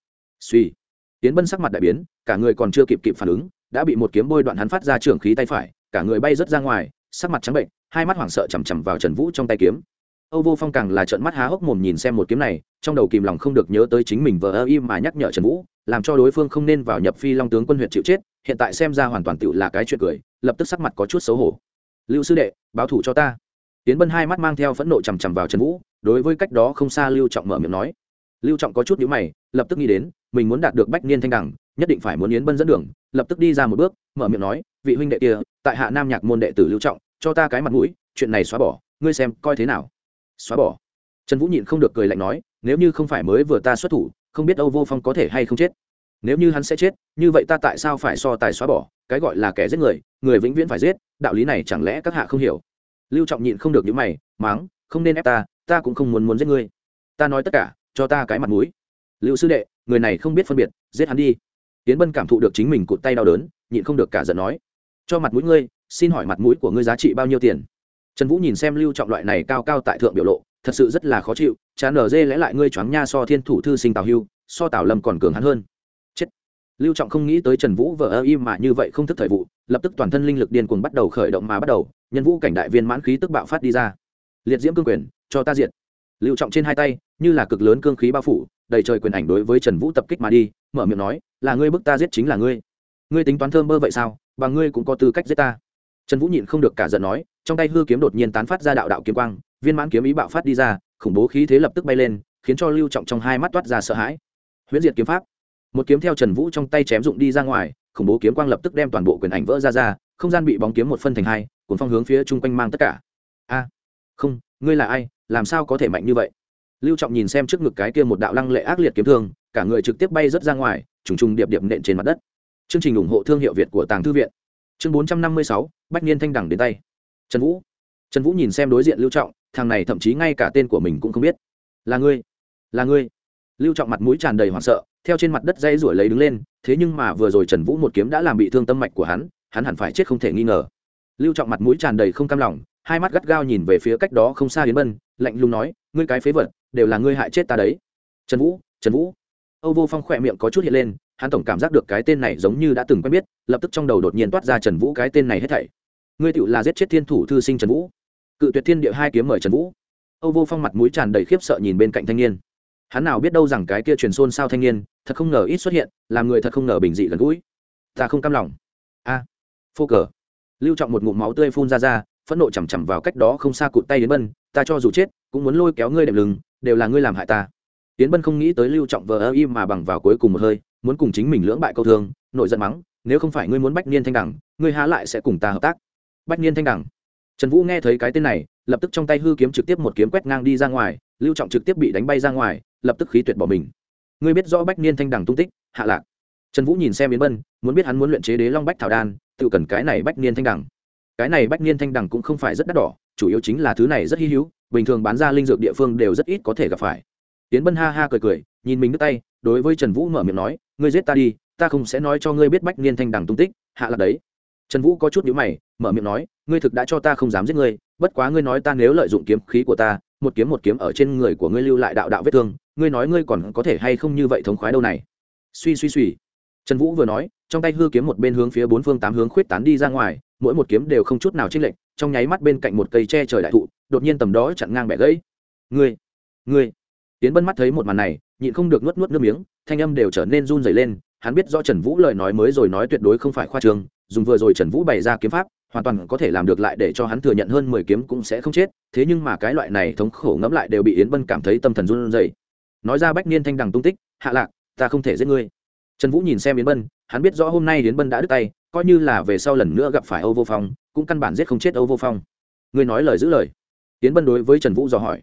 Suy yến bân sắc mặt đại biến, cả người còn chưa kịp kịp phản ứng, đã bị một kiếm bôi đoạn hắn phát ra trưởng khí tay phải, cả người bay rớt ra ngoài, sắc mặt trắng bệnh hai mắt hoảng sợ chằm chằm vào trần vũ trong tay kiếm. Âu vô phong càng là trợn mắt há hốc mồm nhìn xem một kiếm này, trong đầu kìm lòng không được nhớ tới chính mình vờ ơ im mà nhắc nhở trần vũ, làm cho đối phương không nên vào nhập phi long tướng quân huyện chịu chết, hiện tại xem ra hoàn toàn tựu là cái chuyện cười, lập tức sắc mặt có chút xấu hổ. Lưu sư đệ, báo thủ cho ta. Tiến bân hai mắt mang theo phẫn nộ chằm chằm vào trần vũ, đối với cách đó không xa lưu trọng mở miệng nói. Lưu trọng có chút nhữ mày, lập tức nghĩ đến, mình muốn đạt được bách niên thanh đẳng, nhất định phải muốn yến bân dẫn đường, lập tức đi ra một bước, mở miệng nói, vị huynh đệ kia, tại hạ nam nhạc môn đệ tử lưu trọng cho ta cái mặt mũi, chuyện này xóa bỏ, ngươi xem, coi thế nào? Xóa bỏ. Trần vũ nhịn không được cười lạnh nói, nếu như không phải mới vừa ta xuất thủ, không biết âu vô phong có thể hay không chết. Nếu như hắn sẽ chết, như vậy ta tại sao phải so tài xóa bỏ? Cái gọi là kẻ giết người người vĩnh viễn phải giết, đạo lý này chẳng lẽ các hạ không hiểu? Lưu trọng nhịn không được những mày máng không nên ép ta ta cũng không muốn muốn giết ngươi. Ta nói tất cả, cho ta cái mặt mũi. Lưu sư đệ, người này không biết phân biệt, giết hắn đi. Tiến bân cảm thụ được chính mình cụt tay đau đớn, nhịn không được cả giận nói, cho mặt mũi ngươi xin hỏi mặt mũi của ngươi giá trị bao nhiêu tiền? Trần vũ nhìn xem lưu trọng loại này cao cao tại thượng biểu lộ, thật sự rất là khó chịu, chán nở dê lẽ lại ngươi choáng nha so thiên thủ thư sinh tào hưu, so tào lâm còn cường hắn hơn. Chết. Lưu trọng không nghĩ tới trần vũ vờ ơ im mà như vậy không thức thời vụ, lập tức toàn thân linh lực điên cuồng bắt đầu khởi động mà bắt đầu, nhân vũ cảnh đại viên mãn khí tức bạo phát đi ra. Liệt diễm cương quyền, cho ta diện lưu trọng trên hai tay, như là cực lớn cương khí bao phủ, đầy trời quyền ảnh đối với trần vũ tập kích mà đi, mở miệng nói, là ngươi bức ta giết chính là ngươi. Ngươi tính toán thơm bơ vậy sao? Và ngươi cũng có tư cách giết ta trần vũ nhịn không được cả giận nói, trong tay hư kiếm đột nhiên tán phát ra đạo đạo kiếm quang, viên mãn kiếm ý bạo phát đi ra, khủng bố khí thế lập tức bay lên, khiến cho lưu trọng trong hai mắt toát ra sợ hãi. Huyễn diệt kiếm pháp. Một kiếm theo trần vũ trong tay chém dụng đi ra ngoài, khủng bố kiếm quang lập tức đem toàn bộ quyền ảnh vỡ ra ra, không gian bị bóng kiếm một phân thành hai, cuốn phong hướng phía chung quanh mang tất cả. A! Không, ngươi là ai? Làm sao có thể mạnh như vậy? Lưu trọng nhìn xem trước ngực cái kia một đạo lăng lệ ác liệt kiếm thương, cả người trực tiếp bay rớt ra ngoài, trùng trùng điệp điệp nện trên mặt đất. Chương trình ủng hộ thương hiệu việt của tàng thư viện chương bốn trăm năm mươi sáu, bách niên thanh đẳng đến tay. Trần vũ. Trần vũ nhìn xem đối diện lưu trọng, thằng này thậm chí ngay cả tên của mình cũng không biết. Là ngươi là ngươi. Lưu trọng mặt mũi tràn đầy hoảng sợ, theo trên mặt đất dây rủi lấy đứng lên, thế nhưng mà vừa rồi trần vũ một kiếm đã làm bị thương tâm mạch của hắn hắn hẳn phải chết không thể nghi ngờ. Lưu trọng mặt mũi tràn đầy không cam lòng, hai mắt gắt gao nhìn về phía cách đó không xa hiến bân, lạnh lùng nói, ngươi cái phế vật, đều là ngươi hại chết ta đấy. Trần vũ trần vũ. Âu vô phong khỏe miệng có chút hiện lên hắn tổng cảm giác được cái tên này giống như đã từng quen biết, lập tức trong đầu đột nhiên toát ra trần vũ cái tên này hết thảy. Ngươi tựu là giết chết thiên thủ thư sinh trần vũ. Cự tuyệt thiên địa hai kiếm mời trần vũ. Âu vô phong mặt mũi tràn đầy khiếp sợ nhìn bên cạnh thanh niên. Hắn nào biết đâu rằng cái kia truyền xôn sao thanh niên, thật không ngờ ít xuất hiện, làm người thật không ngờ bình dị gần gũi. Ta không cam lòng. A, phô cờ. Lưu trọng một ngụm máu tươi phun ra ra, phẫn nộ chằm chằm vào cách đó không xa cụt tay đến bân, ta cho dù chết, cũng muốn lôi kéo ngươi đệm lưng, đều là ngươi làm hại ta. Tiến bân không nghĩ tới lưu trọng vờ ơ im mà bằng vào cuối cùng một hơi muốn cùng chính mình lưỡng bại câu thương nội giận mắng, nếu không phải ngươi muốn bách niên thanh đẳng, ngươi há lại sẽ cùng ta hợp tác. Bách niên thanh đẳng. Trần vũ nghe thấy cái tên này, lập tức trong tay hư kiếm trực tiếp một kiếm quét ngang đi ra ngoài, lưu trọng trực tiếp bị đánh bay ra ngoài, lập tức khí tuyệt bỏ mình. Ngươi biết rõ bách niên thanh đẳng tung tích, hạ lạc. Trần vũ nhìn xem yến bân, muốn biết hắn muốn luyện chế đế long bách thảo đan, tự cần cái này bách niên thanh đẳng. Cái này bách niên thanh đẳng cũng không phải rất đắt đỏ, chủ yếu chính là thứ này rất hy hữu, bình thường bán ra linh dược địa phương đều rất ít có thể gặp phải. Yến bân ha ha cười cười, nhìn mình nước tay, đối với trần vũ mở miệng nói ngươi giết ta đi, ta không sẽ nói cho ngươi biết bách niên thanh đằng tung tích, hạ lạc đấy. Trần vũ có chút nhữ mày, mở miệng nói, ngươi thực đã cho ta không dám giết ngươi, bất quá ngươi nói ta nếu lợi dụng kiếm khí của ta, một kiếm một kiếm ở trên người của ngươi lưu lại đạo đạo vết thương, ngươi nói ngươi còn có thể hay không như vậy thống khoái đâu này? Suy suy suy. Trần vũ vừa nói, trong tay hư kiếm một bên hướng phía bốn phương tám hướng khuyết tán đi ra ngoài, mỗi một kiếm đều không chút nào chênh lệch, trong nháy mắt bên cạnh một cây tre trời đại thụ, đột nhiên tầm đó chặn ngang bẻ gãy. Ngươi ngươi tiến bân mắt thấy một màn này, nhịn không được nuốt nuốt nước miếng, thanh âm đều trở nên run rẩy lên, hắn biết rõ trần vũ lời nói mới rồi nói tuyệt đối không phải khoa trương, dùng vừa rồi trần vũ bày ra kiếm pháp, hoàn toàn có thể làm được lại để cho hắn thừa nhận hơn mười kiếm cũng sẽ không chết, thế nhưng mà cái loại này thống khổ ngẫm lại đều bị yến bân cảm thấy tâm thần run rẩy. Nói ra bách niên thanh đằng tung tích, hạ lạc, ta không thể giết ngươi. Trần vũ nhìn xem yến bân, hắn biết rõ hôm nay yến bân đã đứt tay, coi như là về sau lần nữa gặp phải âu vô phong, cũng căn bản giết không chết âu vô phong. Ngươi nói lời giữ lời. Yến bân đối với trần vũ dò hỏi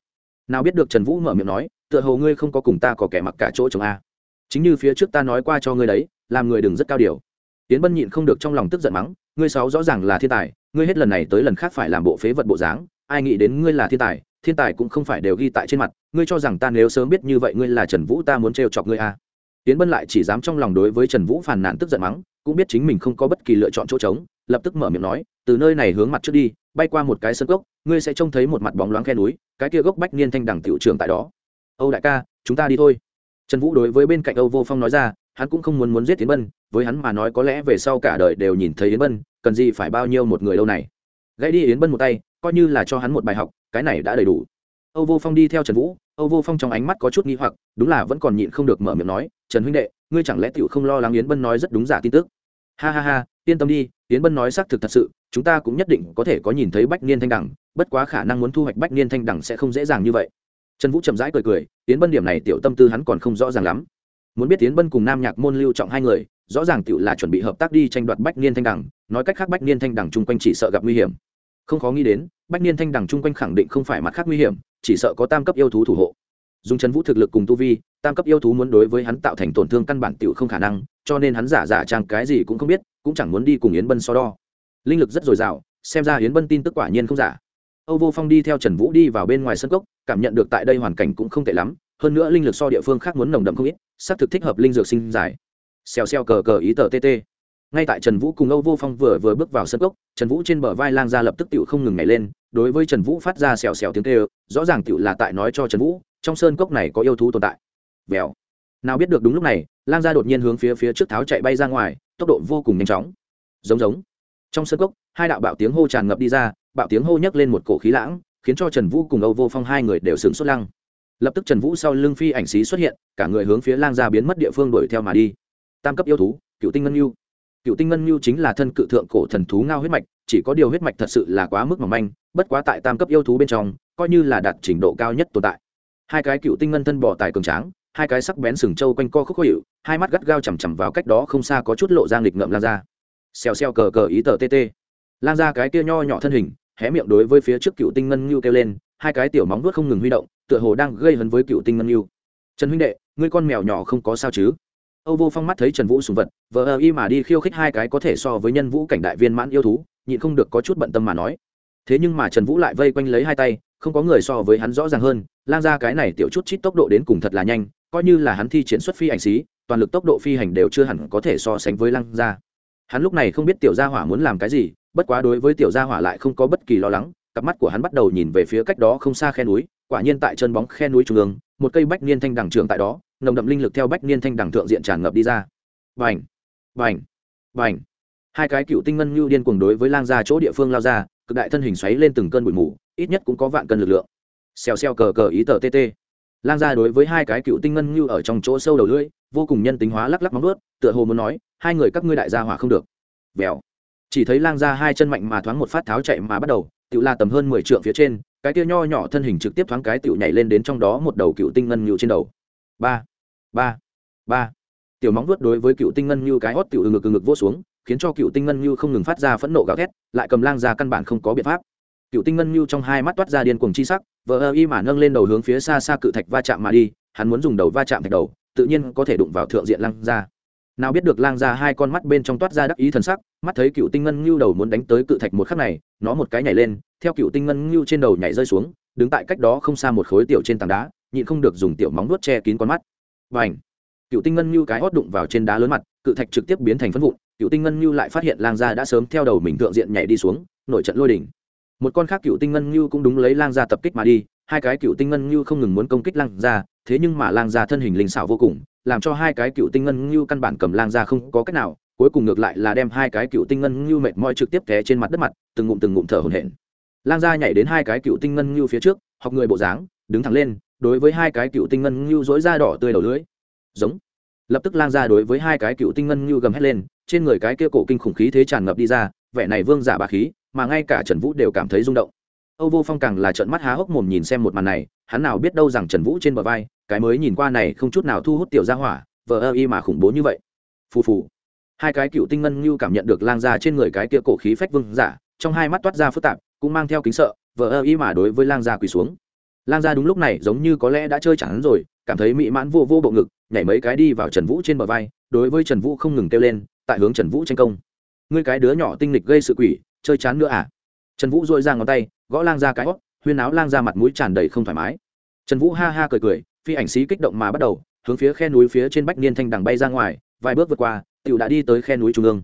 nào biết được trần vũ mở miệng nói, tựa hồ ngươi không có cùng ta có kẻ mặc cả chỗ chồng a chính như phía trước ta nói qua cho ngươi đấy, làm người đừng rất cao điều tiến bân nhịn không được trong lòng tức giận mắng, ngươi sáu rõ ràng là thiên tài, ngươi hết lần này tới lần khác phải làm bộ phế vật bộ dáng, ai nghĩ đến ngươi là thiên tài thiên tài cũng không phải đều ghi tại trên mặt, ngươi cho rằng ta nếu sớm biết như vậy ngươi là trần vũ ta muốn trêu chọc ngươi à. tiến bân lại chỉ dám trong lòng đối với trần vũ phàn nàn tức giận mắng, cũng biết chính mình không có bất kỳ lựa chọn chỗ trống, lập tức mở miệng nói, từ nơi này hướng mặt trước đi bay qua một cái sân gốc ngươi sẽ trông thấy một mặt bóng loáng khe núi, cái kia gốc bách niên thanh đẳng tiểu trường tại đó. Âu đại ca, chúng ta đi thôi. Trần vũ đối với bên cạnh âu vô phong nói ra, hắn cũng không muốn muốn giết tiến bân, với hắn mà nói có lẽ về sau cả đời đều nhìn thấy yến bân, cần gì phải bao nhiêu một người lâu này. Gãy đi yến bân một tay, coi như là cho hắn một bài học, cái này đã đầy đủ. Âu vô phong đi theo trần vũ, âu vô phong trong ánh mắt có chút nghi hoặc, đúng là vẫn còn nhịn không được mở miệng nói, trần huynh đệ, ngươi chẳng lẽ tựu không lo lắng yến bân nói rất đúng giả tin tức? Ha ha ha, yên tâm đi, yến bân nói xác thực thật sự chúng ta cũng nhất định có thể có nhìn thấy bách niên thanh đẳng bất quá khả năng muốn thu hoạch bách niên thanh đẳng sẽ không dễ dàng như vậy. Trần vũ chậm rãi cười cười, yến bân điểm này tiểu tâm tư hắn còn không rõ ràng lắm. Muốn biết tiến bân cùng nam nhạc môn lưu trọng hai người, rõ ràng tự là chuẩn bị hợp tác đi tranh đoạt bách niên thanh đẳng nói cách khác bách niên thanh đẳng chung quanh chỉ sợ gặp nguy hiểm. Không khó nghĩ đến, bách niên thanh đẳng chung quanh khẳng định không phải mặt khác nguy hiểm, chỉ sợ có tam cấp yêu thú thủ hộ. Dùng trần vũ thực lực cùng tu vi, tam cấp yêu thú muốn đối với hắn tạo thành tổn thương căn bản tiểu không khả năng, cho nên hắn giả giả trang cái gì cũng không biết, cũng chẳng muốn đi cùng yến bân so đo linh lực rất dồi dào, xem ra yến bân tin tức quả nhiên không giả. Âu vô phong đi theo trần vũ đi vào bên ngoài sân cốc, cảm nhận được tại đây hoàn cảnh cũng không tệ lắm, hơn nữa linh lực so địa phương khác muốn nồng đậm không ít, xác thực thích hợp linh dược sinh giải. Xèo xèo cờ cờ ý tờ tt ngay tại trần vũ cùng âu vô phong vừa vừa bước vào sân cốc, trần vũ trên bờ vai lang ra lập tức tự không ngừng nhảy lên, đối với trần vũ phát ra xèo xèo tiếng tê rõ ràng tự là tại nói cho trần vũ, trong sơn cốc này có yêu thú tồn tại. Vèo. Nào biết được đúng lúc này, lang gia đột nhiên hướng phía phía trước tháo chạy bay ra ngoài, tốc độ vô cùng nhanh chóng. Giống giống trong sân cốc, hai đạo bạo tiếng hô tràn ngập đi ra, bạo tiếng hô nhấc lên một cổ khí lãng, khiến cho trần vũ cùng âu vô phong hai người đều sướng sốt lăng. Lập tức trần vũ sau lưng phi ảnh xí xuất hiện, cả người hướng phía lang gia biến mất địa phương đuổi theo mà đi. Tam cấp yêu thú, cựu tinh ngân mưu cựu tinh ngân mưu chính là thân cự thượng cổ thần thú ngao huyết mạch, chỉ có điều huyết mạch thật sự là quá mức mỏng manh, bất quá tại tam cấp yêu thú bên trong, coi như là đạt trình độ cao nhất tồn tại. Hai cái cựu tinh ngân thân bỏ tài cường tráng, hai cái sắc bén sừng trâu quanh co khúc khó hiệu hai mắt gắt gao chằm chằm vào cách đó không xa có chút lộ giang nghịch ngậm lang ra xèo xèo cờ cờ ý tờ tt lang ra cái kia nho nhỏ thân hình, hé miệng đối với phía trước cựu tinh ngân ngưu kêu lên, hai cái tiểu móng vuốt không ngừng huy động, tựa hồ đang gây hấn với cựu tinh ngân ngưu. Trần huynh đệ, ngươi con mèo nhỏ không có sao chứ? Âu vô phong mắt thấy trần vũ sùng vật, vờ ơ y mà đi khiêu khích hai cái có thể so với nhân vũ cảnh đại viên mãn yêu thú, nhịn không được có chút bận tâm mà nói. Thế nhưng mà trần vũ lại vây quanh lấy hai tay, không có người so với hắn rõ ràng hơn lan ra cái này tiểu chút chít tốc độ đến cùng thật là nhanh, coi như là hắn thi triển xuất phi ảnh xí, toàn lực tốc độ phi hành đều chưa hẳn có thể so sánh với lăng gia hắn lúc này không biết tiểu gia hỏa muốn làm cái gì, bất quá đối với tiểu gia hỏa lại không có bất kỳ lo lắng, cặp mắt của hắn bắt đầu nhìn về phía cách đó không xa khe núi, quả nhiên tại chân bóng khe núi trung ương, một cây bách niên thanh đằng trường tại đó, nồng đậm linh lực theo bách niên thanh đằng thượng diện tràn ngập đi ra. Vành vành vành hai cái cựu tinh ngân như điên cuồng đối với lang ra chỗ địa phương lao ra, cực đại thân hình xoáy lên từng cơn bụi mù, ít nhất cũng có vạn cân lực lượng. Xèo xèo cờ cờ ý tờ tt lang ra đối với hai cái cựu tinh ngân như ở trong chỗ sâu đầu lưỡi vô cùng nhân tính hóa lắc lắc móng vuốt, tựa hồ muốn nói hai người các ngươi đại gia hỏa không được. Vèo. Chỉ thấy lang ra hai chân mạnh mà thoáng một phát tháo chạy mà bắt đầu tiểu la tầm hơn mười trượng phía trên cái kia nho nhỏ thân hình trực tiếp thoáng cái tiểu nhảy lên đến trong đó một đầu cựu tinh ngân nhu trên đầu. Ba. Ba. Ba. Tiểu móng vuốt đối với cựu tinh ngân nhu cái hót tiểu ngực ngực vô xuống khiến cho cựu tinh ngân nhu không ngừng phát ra phẫn nộ gào thét lại cầm lang ra căn bản không có biện pháp. Cựu tinh ngân nhu trong hai mắt toát ra điên cuồng chi sắc vờ y mà nâng lên đầu hướng phía xa xa cự thạch va chạm mà đi hắn muốn dùng đầu va chạm thạch đầu tự nhiên có thể đụng vào thượng diện lang gia. Nào biết được lang gia hai con mắt bên trong toát ra đắc ý thần sắc, mắt thấy cựu tinh ngân ngưu đầu muốn đánh tới cự thạch một khắc này, nó một cái nhảy lên, theo cựu tinh ngân ngưu trên đầu nhảy rơi xuống, đứng tại cách đó không xa một khối tiểu trên tảng đá, nhịn không được dùng tiểu móng nuốt che kín con mắt. Và ảnh cựu tinh ngân ngưu cái hót đụng vào trên đá lớn mặt, cự thạch trực tiếp biến thành phân vụn, cựu tinh ngân ngưu lại phát hiện lang gia đã sớm theo đầu mình thượng diện nhảy đi xuống nổi trận lôi đỉnh. Một con khác cựu tinh ngân ngưu cũng đúng lấy lang gia tập kích mà đi, hai cái cựu tinh ngân ngưu không ngừng muốn công kích lang gia thế nhưng mà lang gia thân hình linh xảo vô cùng, làm cho hai cái cựu tinh ngân ngưu căn bản cầm lang gia không có cách nào, cuối cùng ngược lại là đem hai cái cựu tinh ngân ngưu mệt mỏi trực tiếp té trên mặt đất mặt, từng ngụm từng ngụm thở hổn hển. Lang gia nhảy đến hai cái cựu tinh ngân ngưu phía trước, học người bộ dáng, đứng thẳng lên, đối với hai cái cựu tinh ngân ngưu rối da đỏ tươi đầu lưỡi. Giống. Lập tức lang gia đối với hai cái cựu tinh ngân ngưu gầm hét lên, trên người cái kia cổ kinh khủng khí thế tràn ngập đi ra, vẻ này vương giả bà khí, mà ngay cả trần vũ đều cảm thấy rung động âu vô phong càng là trợn mắt há hốc mồm nhìn xem một màn này, hắn nào biết đâu rằng trần vũ trên bờ vai, cái mới nhìn qua này không chút nào thu hút tiểu gia hỏa, vờ ơ y mà khủng bố như vậy. Phù phù. Hai cái cựu tinh ngân như cảm nhận được lang gia trên người cái kia cổ khí phách vương giả, trong hai mắt toát ra phức tạp, cũng mang theo kính sợ, vờ ơ y mà đối với lang gia quỳ xuống. Lang gia đúng lúc này giống như có lẽ đã chơi chẳng rồi, cảm thấy mỹ mãn vô vô bộ ngực, nhảy mấy cái đi vào trần vũ trên bờ vai, đối với trần vũ không ngừng kêu lên, tại hướng trần vũ tranh công. Ngươi cái đứa nhỏ tinh nghịch gây sự quỷ, chơi chán nữa à? Trần vũ dội ra ngón tay, gõ lang ra cái hót huyên áo lang ra mặt mũi tràn đầy không thoải mái. Trần vũ ha ha cười cười, phi ảnh xí kích động mà bắt đầu, hướng phía khe núi phía trên bách niên thanh đằng bay ra ngoài, vài bước vượt qua tựu đã đi tới khe núi trung ương.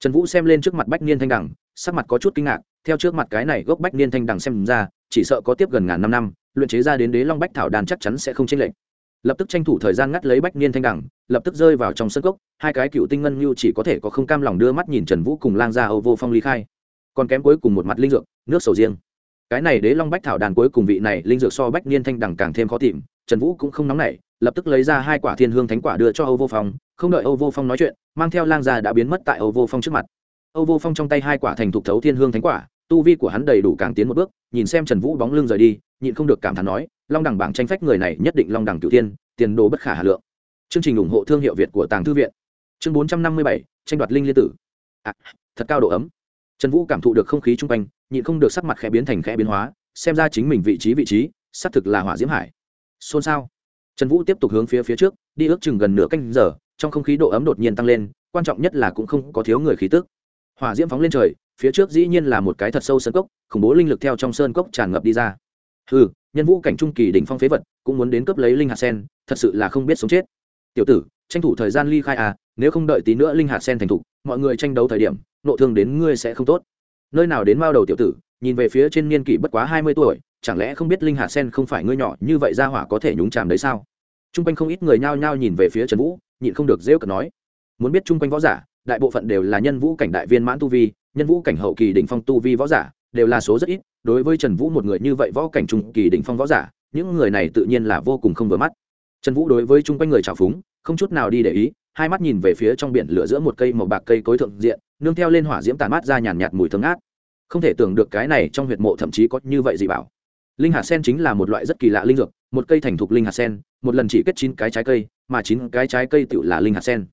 Trần vũ xem lên trước mặt bách niên thanh đằng, sắc mặt có chút kinh ngạc, theo trước mặt cái này gốc bách niên thanh đằng xem ra, chỉ sợ có tiếp gần ngàn năm năm, luyện chế ra đến đế long bách thảo đàn chắc chắn sẽ không chênh lệch. Lập tức tranh thủ thời gian ngắt lấy bách niên thanh đẳng lập tức rơi vào trong sân cốc hai cái cựu tinh ngân như chỉ có thể có không cam lòng đưa mắt nhìn trần vũ cùng lang ra âu vô phong ly khai còn kém cuối cùng một mặt linh dược nước sầu riêng. Cái này đế long bách thảo đàn cuối cùng vị này linh dược so bách niên thanh đẳng càng thêm khó tìm trần vũ cũng không nóng nảy lập tức lấy ra hai quả thiên hương thánh quả đưa cho âu vô phong không đợi âu vô phong nói chuyện mang theo lang già đã biến mất tại âu vô phong trước mặt. Âu vô phong trong tay hai quả thành thục thấu thiên hương thánh quả tu vi của hắn đầy đủ càng tiến một bước nhìn xem trần vũ bóng lưng rời đi nhịn không được cảm thán nói long đẳng bảng tranh phách người này nhất định long đẳng cửu tiên tiền đồ bất khả hà lượng. Chương trình ủng hộ thương hiệu việt của tàng thư viện. Chương bốn trăm năm mươi bảy tranh đoạt linh liên tử. À, thật cao độ ấm trần vũ cảm thụ được không khí chung quanh, nhịn không được sắc mặt khẽ biến thành khẽ biến hóa, xem ra chính mình vị trí vị trí, xác thực là hỏa diễm hải. Xôn xao. Trần vũ tiếp tục hướng phía phía trước, đi ước chừng gần nửa canh giờ, trong không khí độ ấm đột nhiên tăng lên, quan trọng nhất là cũng không có thiếu người khí tức. Hỏa diễm phóng lên trời, phía trước dĩ nhiên là một cái thật sâu sơn cốc, khủng bố linh lực theo trong sơn cốc tràn ngập đi ra. Ừ nhân vũ cảnh trung kỳ đỉnh phong phế vật, cũng muốn đến cướp lấy linh hạt sen, thật sự là không biết sống chết. Tiểu tử, tranh thủ thời gian ly khai à nếu không đợi tí nữa linh hạt sen thành thục, mọi người tranh đấu thời điểm, nộ thương đến ngươi sẽ không tốt. Nơi nào đến mao đầu tiểu tử, nhìn về phía trên niên kỷ bất quá hai mươi tuổi, chẳng lẽ không biết linh hạt sen không phải ngươi nhỏ như vậy ra hỏa có thể nhúng chàm đấy sao? T r u n g quanh không ít người nhao nhao nhìn về phía trần vũ, nhịn không được rêu cờ nói. Muốn biết t r u n g quanh võ giả, đại bộ phận đều là nhân vũ cảnh đại viên mãn tu vi, nhân vũ cảnh hậu kỳ đỉnh phong tu vi võ giả, đều là số rất ít, đối với trần vũ một người như vậy võ cảnh trung kỳ đỉnh phong võ giả, những người này tự nhiên là vô cùng không vừa mắt. Trần vũ đối với chung quanh người trào phúng, không chút nào đi để ý hai mắt nhìn về phía trong biển lửa giữa một cây màu bạc cây cối thượng diện, nương theo lên hỏa diễm tàn mát ra nhàn nhạt mùi thơm ngát. Không thể tưởng được cái này trong huyệt mộ thậm chí có như vậy gì bảo. Linh hạt sen chính là một loại rất kỳ lạ linh dược, một cây thành thục linh hạt sen, một lần chỉ kết chín cái trái cây, mà chín cái trái cây tự là linh hạt sen.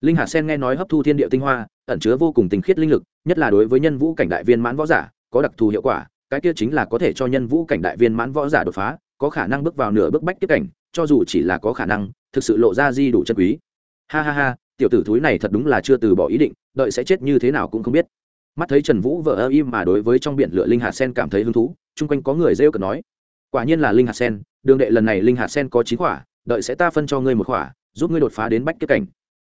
Linh hạt sen nghe nói hấp thu thiên địa tinh hoa, ẩn chứa vô cùng tinh khiết linh lực, nhất là đối với nhân vũ cảnh đại viên mãn võ giả, có đặc thù hiệu quả, cái kia chính là có thể cho nhân vũ cảnh đại viên mãn võ giả đột phá, có khả năng bước vào nửa bước bách tiếp cảnh, cho dù chỉ là có khả năng, thực sự lộ ra di đủ chân quý ha ha ha, tiểu tử thúi này thật đúng là chưa từ bỏ ý định, đợi sẽ chết như thế nào cũng không biết. Mắt thấy trần vũ vợ ơ im mà đối với trong biển lửa linh hạt sen cảm thấy hứng thú, chung quanh có người rêu cợt nói, quả nhiên là linh hạt sen, đường đệ lần này linh hạt sen có chín quả, đợi sẽ ta phân cho ngươi một quả, giúp ngươi đột phá đến bách kết cảnh.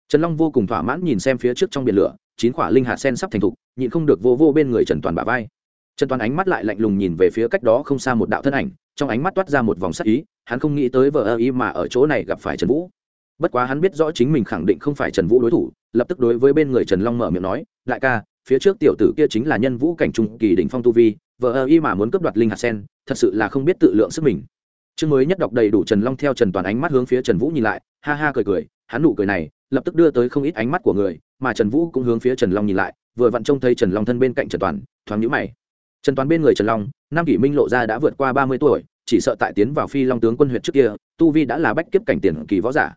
Trần long vô cùng thỏa mãn nhìn xem phía trước trong biển lửa, chín quả linh hạt sen sắp thành thục, nhịn không được vô vô bên người trần toàn bả vai. Trần toàn ánh mắt lại lạnh lùng nhìn về phía cách đó không xa một đạo thân ảnh, trong ánh mắt toát ra một vòng sắc ý, hắn không nghĩ tới vợ ơ ý mà ở chỗ này gặp phải trần vũ bất quá hắn biết rõ chính mình khẳng định không phải trần vũ đối thủ, lập tức đối với bên người trần long mở miệng nói, đại ca, phía trước tiểu tử kia chính là nhân vũ cảnh trung kỳ đỉnh phong tu vi vợ ơ y mà muốn cướp đoạt linh hạt sen, thật sự là không biết tự lượng sức mình. Chương mới nhất đọc đầy đủ trần long theo trần toàn ánh mắt hướng phía trần vũ nhìn lại, ha ha cười cười, hắn nụ cười này, lập tức đưa tới không ít ánh mắt của người, mà trần vũ cũng hướng phía trần long nhìn lại, vừa vặn trông thấy trần long thân bên cạnh trần toàn, thoáng nhữ mày. Trần toàn bên người trần long, nam kỷ minh lộ ra đã vượt qua ba mươi tuổi, chỉ sợ tại tiến vào phi long tướng quân huyện trước kia, tu vi đã là bách kiếp cảnh tiền kỳ võ giả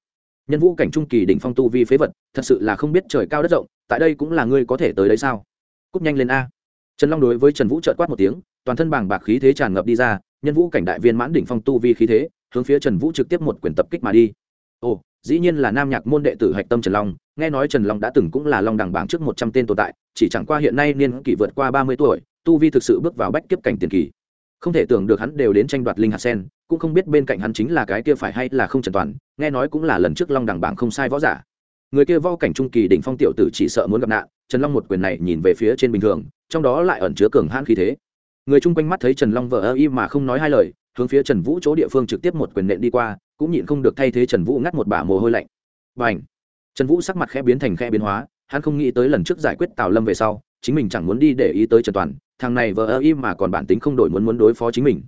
nhân vũ cảnh trung kỳ đỉnh phong tu vi phế vật, thật sự là không biết trời cao đất rộng, tại đây cũng là ngươi có thể tới đấy sao? Cúp nhanh lên a. Trần long đối với trần vũ trợt quát một tiếng, toàn thân bàng bạc khí thế tràn ngập đi ra, nhân vũ cảnh đại viên mãn đỉnh phong tu vi khí thế, hướng phía trần vũ trực tiếp một quyền tập kích mà đi. Ồ, dĩ nhiên là nam nhạc môn đệ tử hạch tâm trần long, nghe nói trần long đã từng cũng là long đẳng bảng trước một trăm tên tồn tại, chỉ chẳng qua hiện nay niên kỷ vượt qua ba mươi tuổi, tu vi thực sự bước vào bách kiếp cảnh tiền kỳ không thể tưởng được hắn đều đến tranh đoạt linh hạt sen, cũng không biết bên cạnh hắn chính là cái kia phải hay là không trần toàn, nghe nói cũng là lần trước long Đằng bảng không sai võ giả. Người kia vo cảnh trung kỳ đỉnh phong tiểu tử chỉ sợ muốn gặp nạn, trần long một quyền này nhìn về phía trên bình thường, trong đó lại ẩn chứa cường hãn khí thế. Người chung quanh mắt thấy trần long vờ ơ y mà không nói hai lời, hướng phía trần vũ chỗ địa phương trực tiếp một quyền nện đi qua, cũng nhịn không được thay thế trần vũ ngắt một bả mồ hôi lạnh. B à n h trần vũ sắc mặt khẽ biến thành khẽ biến hóa, hắn không nghĩ tới lần trước giải quyết tào lâm về sau, chính mình chẳng muốn đi để ý tới trần toàn thằng này vờ ơ im mà còn bản tính không đổi muốn muốn đối phó chính mình.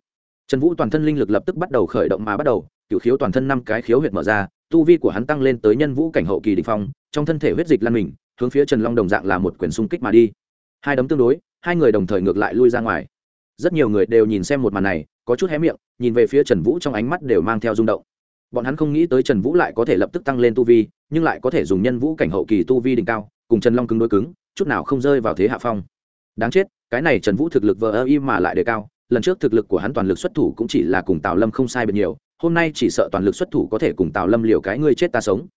Trần vũ toàn thân linh lực lập tức bắt đầu khởi động mà bắt đầu cựu khiếu toàn thân năm cái khiếu huyệt mở ra, tu vi của hắn tăng lên tới nhân vũ cảnh hậu kỳ đ phong, trong thân thể huyết dịch lan mình, hướng phía trần long đồng dạng là một quyền xung kích mà đi. Hai đấm tương đối, hai người đồng thời ngược lại lui ra ngoài. Rất nhiều người đều nhìn xem một màn này, có chút hé miệng, nhìn về phía trần vũ trong ánh mắt đều mang theo rung động. Bọn hắn không nghĩ tới trần vũ lại có thể lập tức tăng lên tu vi, nhưng lại có thể dùng nhân vũ cảnh hậu kỳ tu vi đỉnh cao, cùng trần long cứng đối cứng, chút nào không rơi vào thế hạ phong. Đáng chết cái này trần vũ thực lực vờ ơ y mà lại đề cao, lần trước thực lực của hắn toàn lực xuất thủ cũng chỉ là cùng tào lâm không sai biệt nhiều, hôm nay chỉ sợ toàn lực xuất thủ có thể cùng tào lâm liều cái ngươi chết ta sống.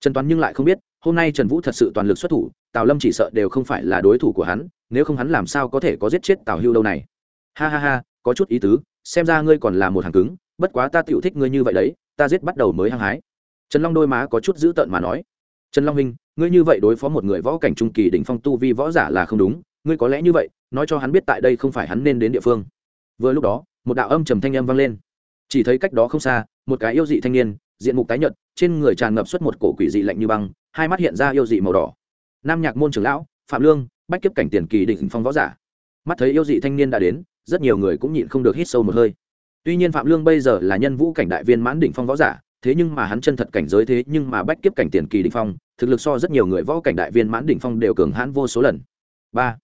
Trần toán nhưng lại không biết, hôm nay trần vũ thật sự toàn lực xuất thủ, tào lâm chỉ sợ đều không phải là đối thủ của hắn, nếu không hắn làm sao có thể có giết chết tào hưu đâu này. Ha ha ha, có chút ý tứ, xem ra ngươi còn là một hàng cứng, bất quá ta tựu thích ngươi như vậy đấy, ta giết bắt đầu mới hăng hái. Trần long đôi má có chút dữ tợn mà nói. Trần long minh ngươi như vậy đối phó một người võ cảnh trung kỳ đỉnh phong tu vi võ giả là không đúng ngươi có lẽ như vậy, nói cho hắn biết tại đây không phải hắn nên đến địa phương. Vừa lúc đó, một đạo âm trầm thanh âm vang lên. Chỉ thấy cách đó không xa, một cái yêu dị thanh niên, diện mục tái nhợt, trên người tràn ngập xuất một cổ quỷ dị lạnh như băng, hai mắt hiện ra yêu dị màu đỏ. Nam nhạc môn trưởng lão, phạm lương, bách kiếp cảnh tiền kỳ đỉnh phong võ giả. Mắt thấy yêu dị thanh niên đã đến, rất nhiều người cũng nhịn không được hít sâu một hơi. Tuy nhiên phạm lương bây giờ là nhân vũ cảnh đại viên mãn đỉnh phong võ giả, thế nhưng mà hắn chân thật cảnh giới thế nhưng mà bách kiếp cảnh tiền kỳ đỉnh phong, thực lực so rất nhiều người võ cảnh đại viên mãn đỉnh phong đều cường hãn vô số lần. Ba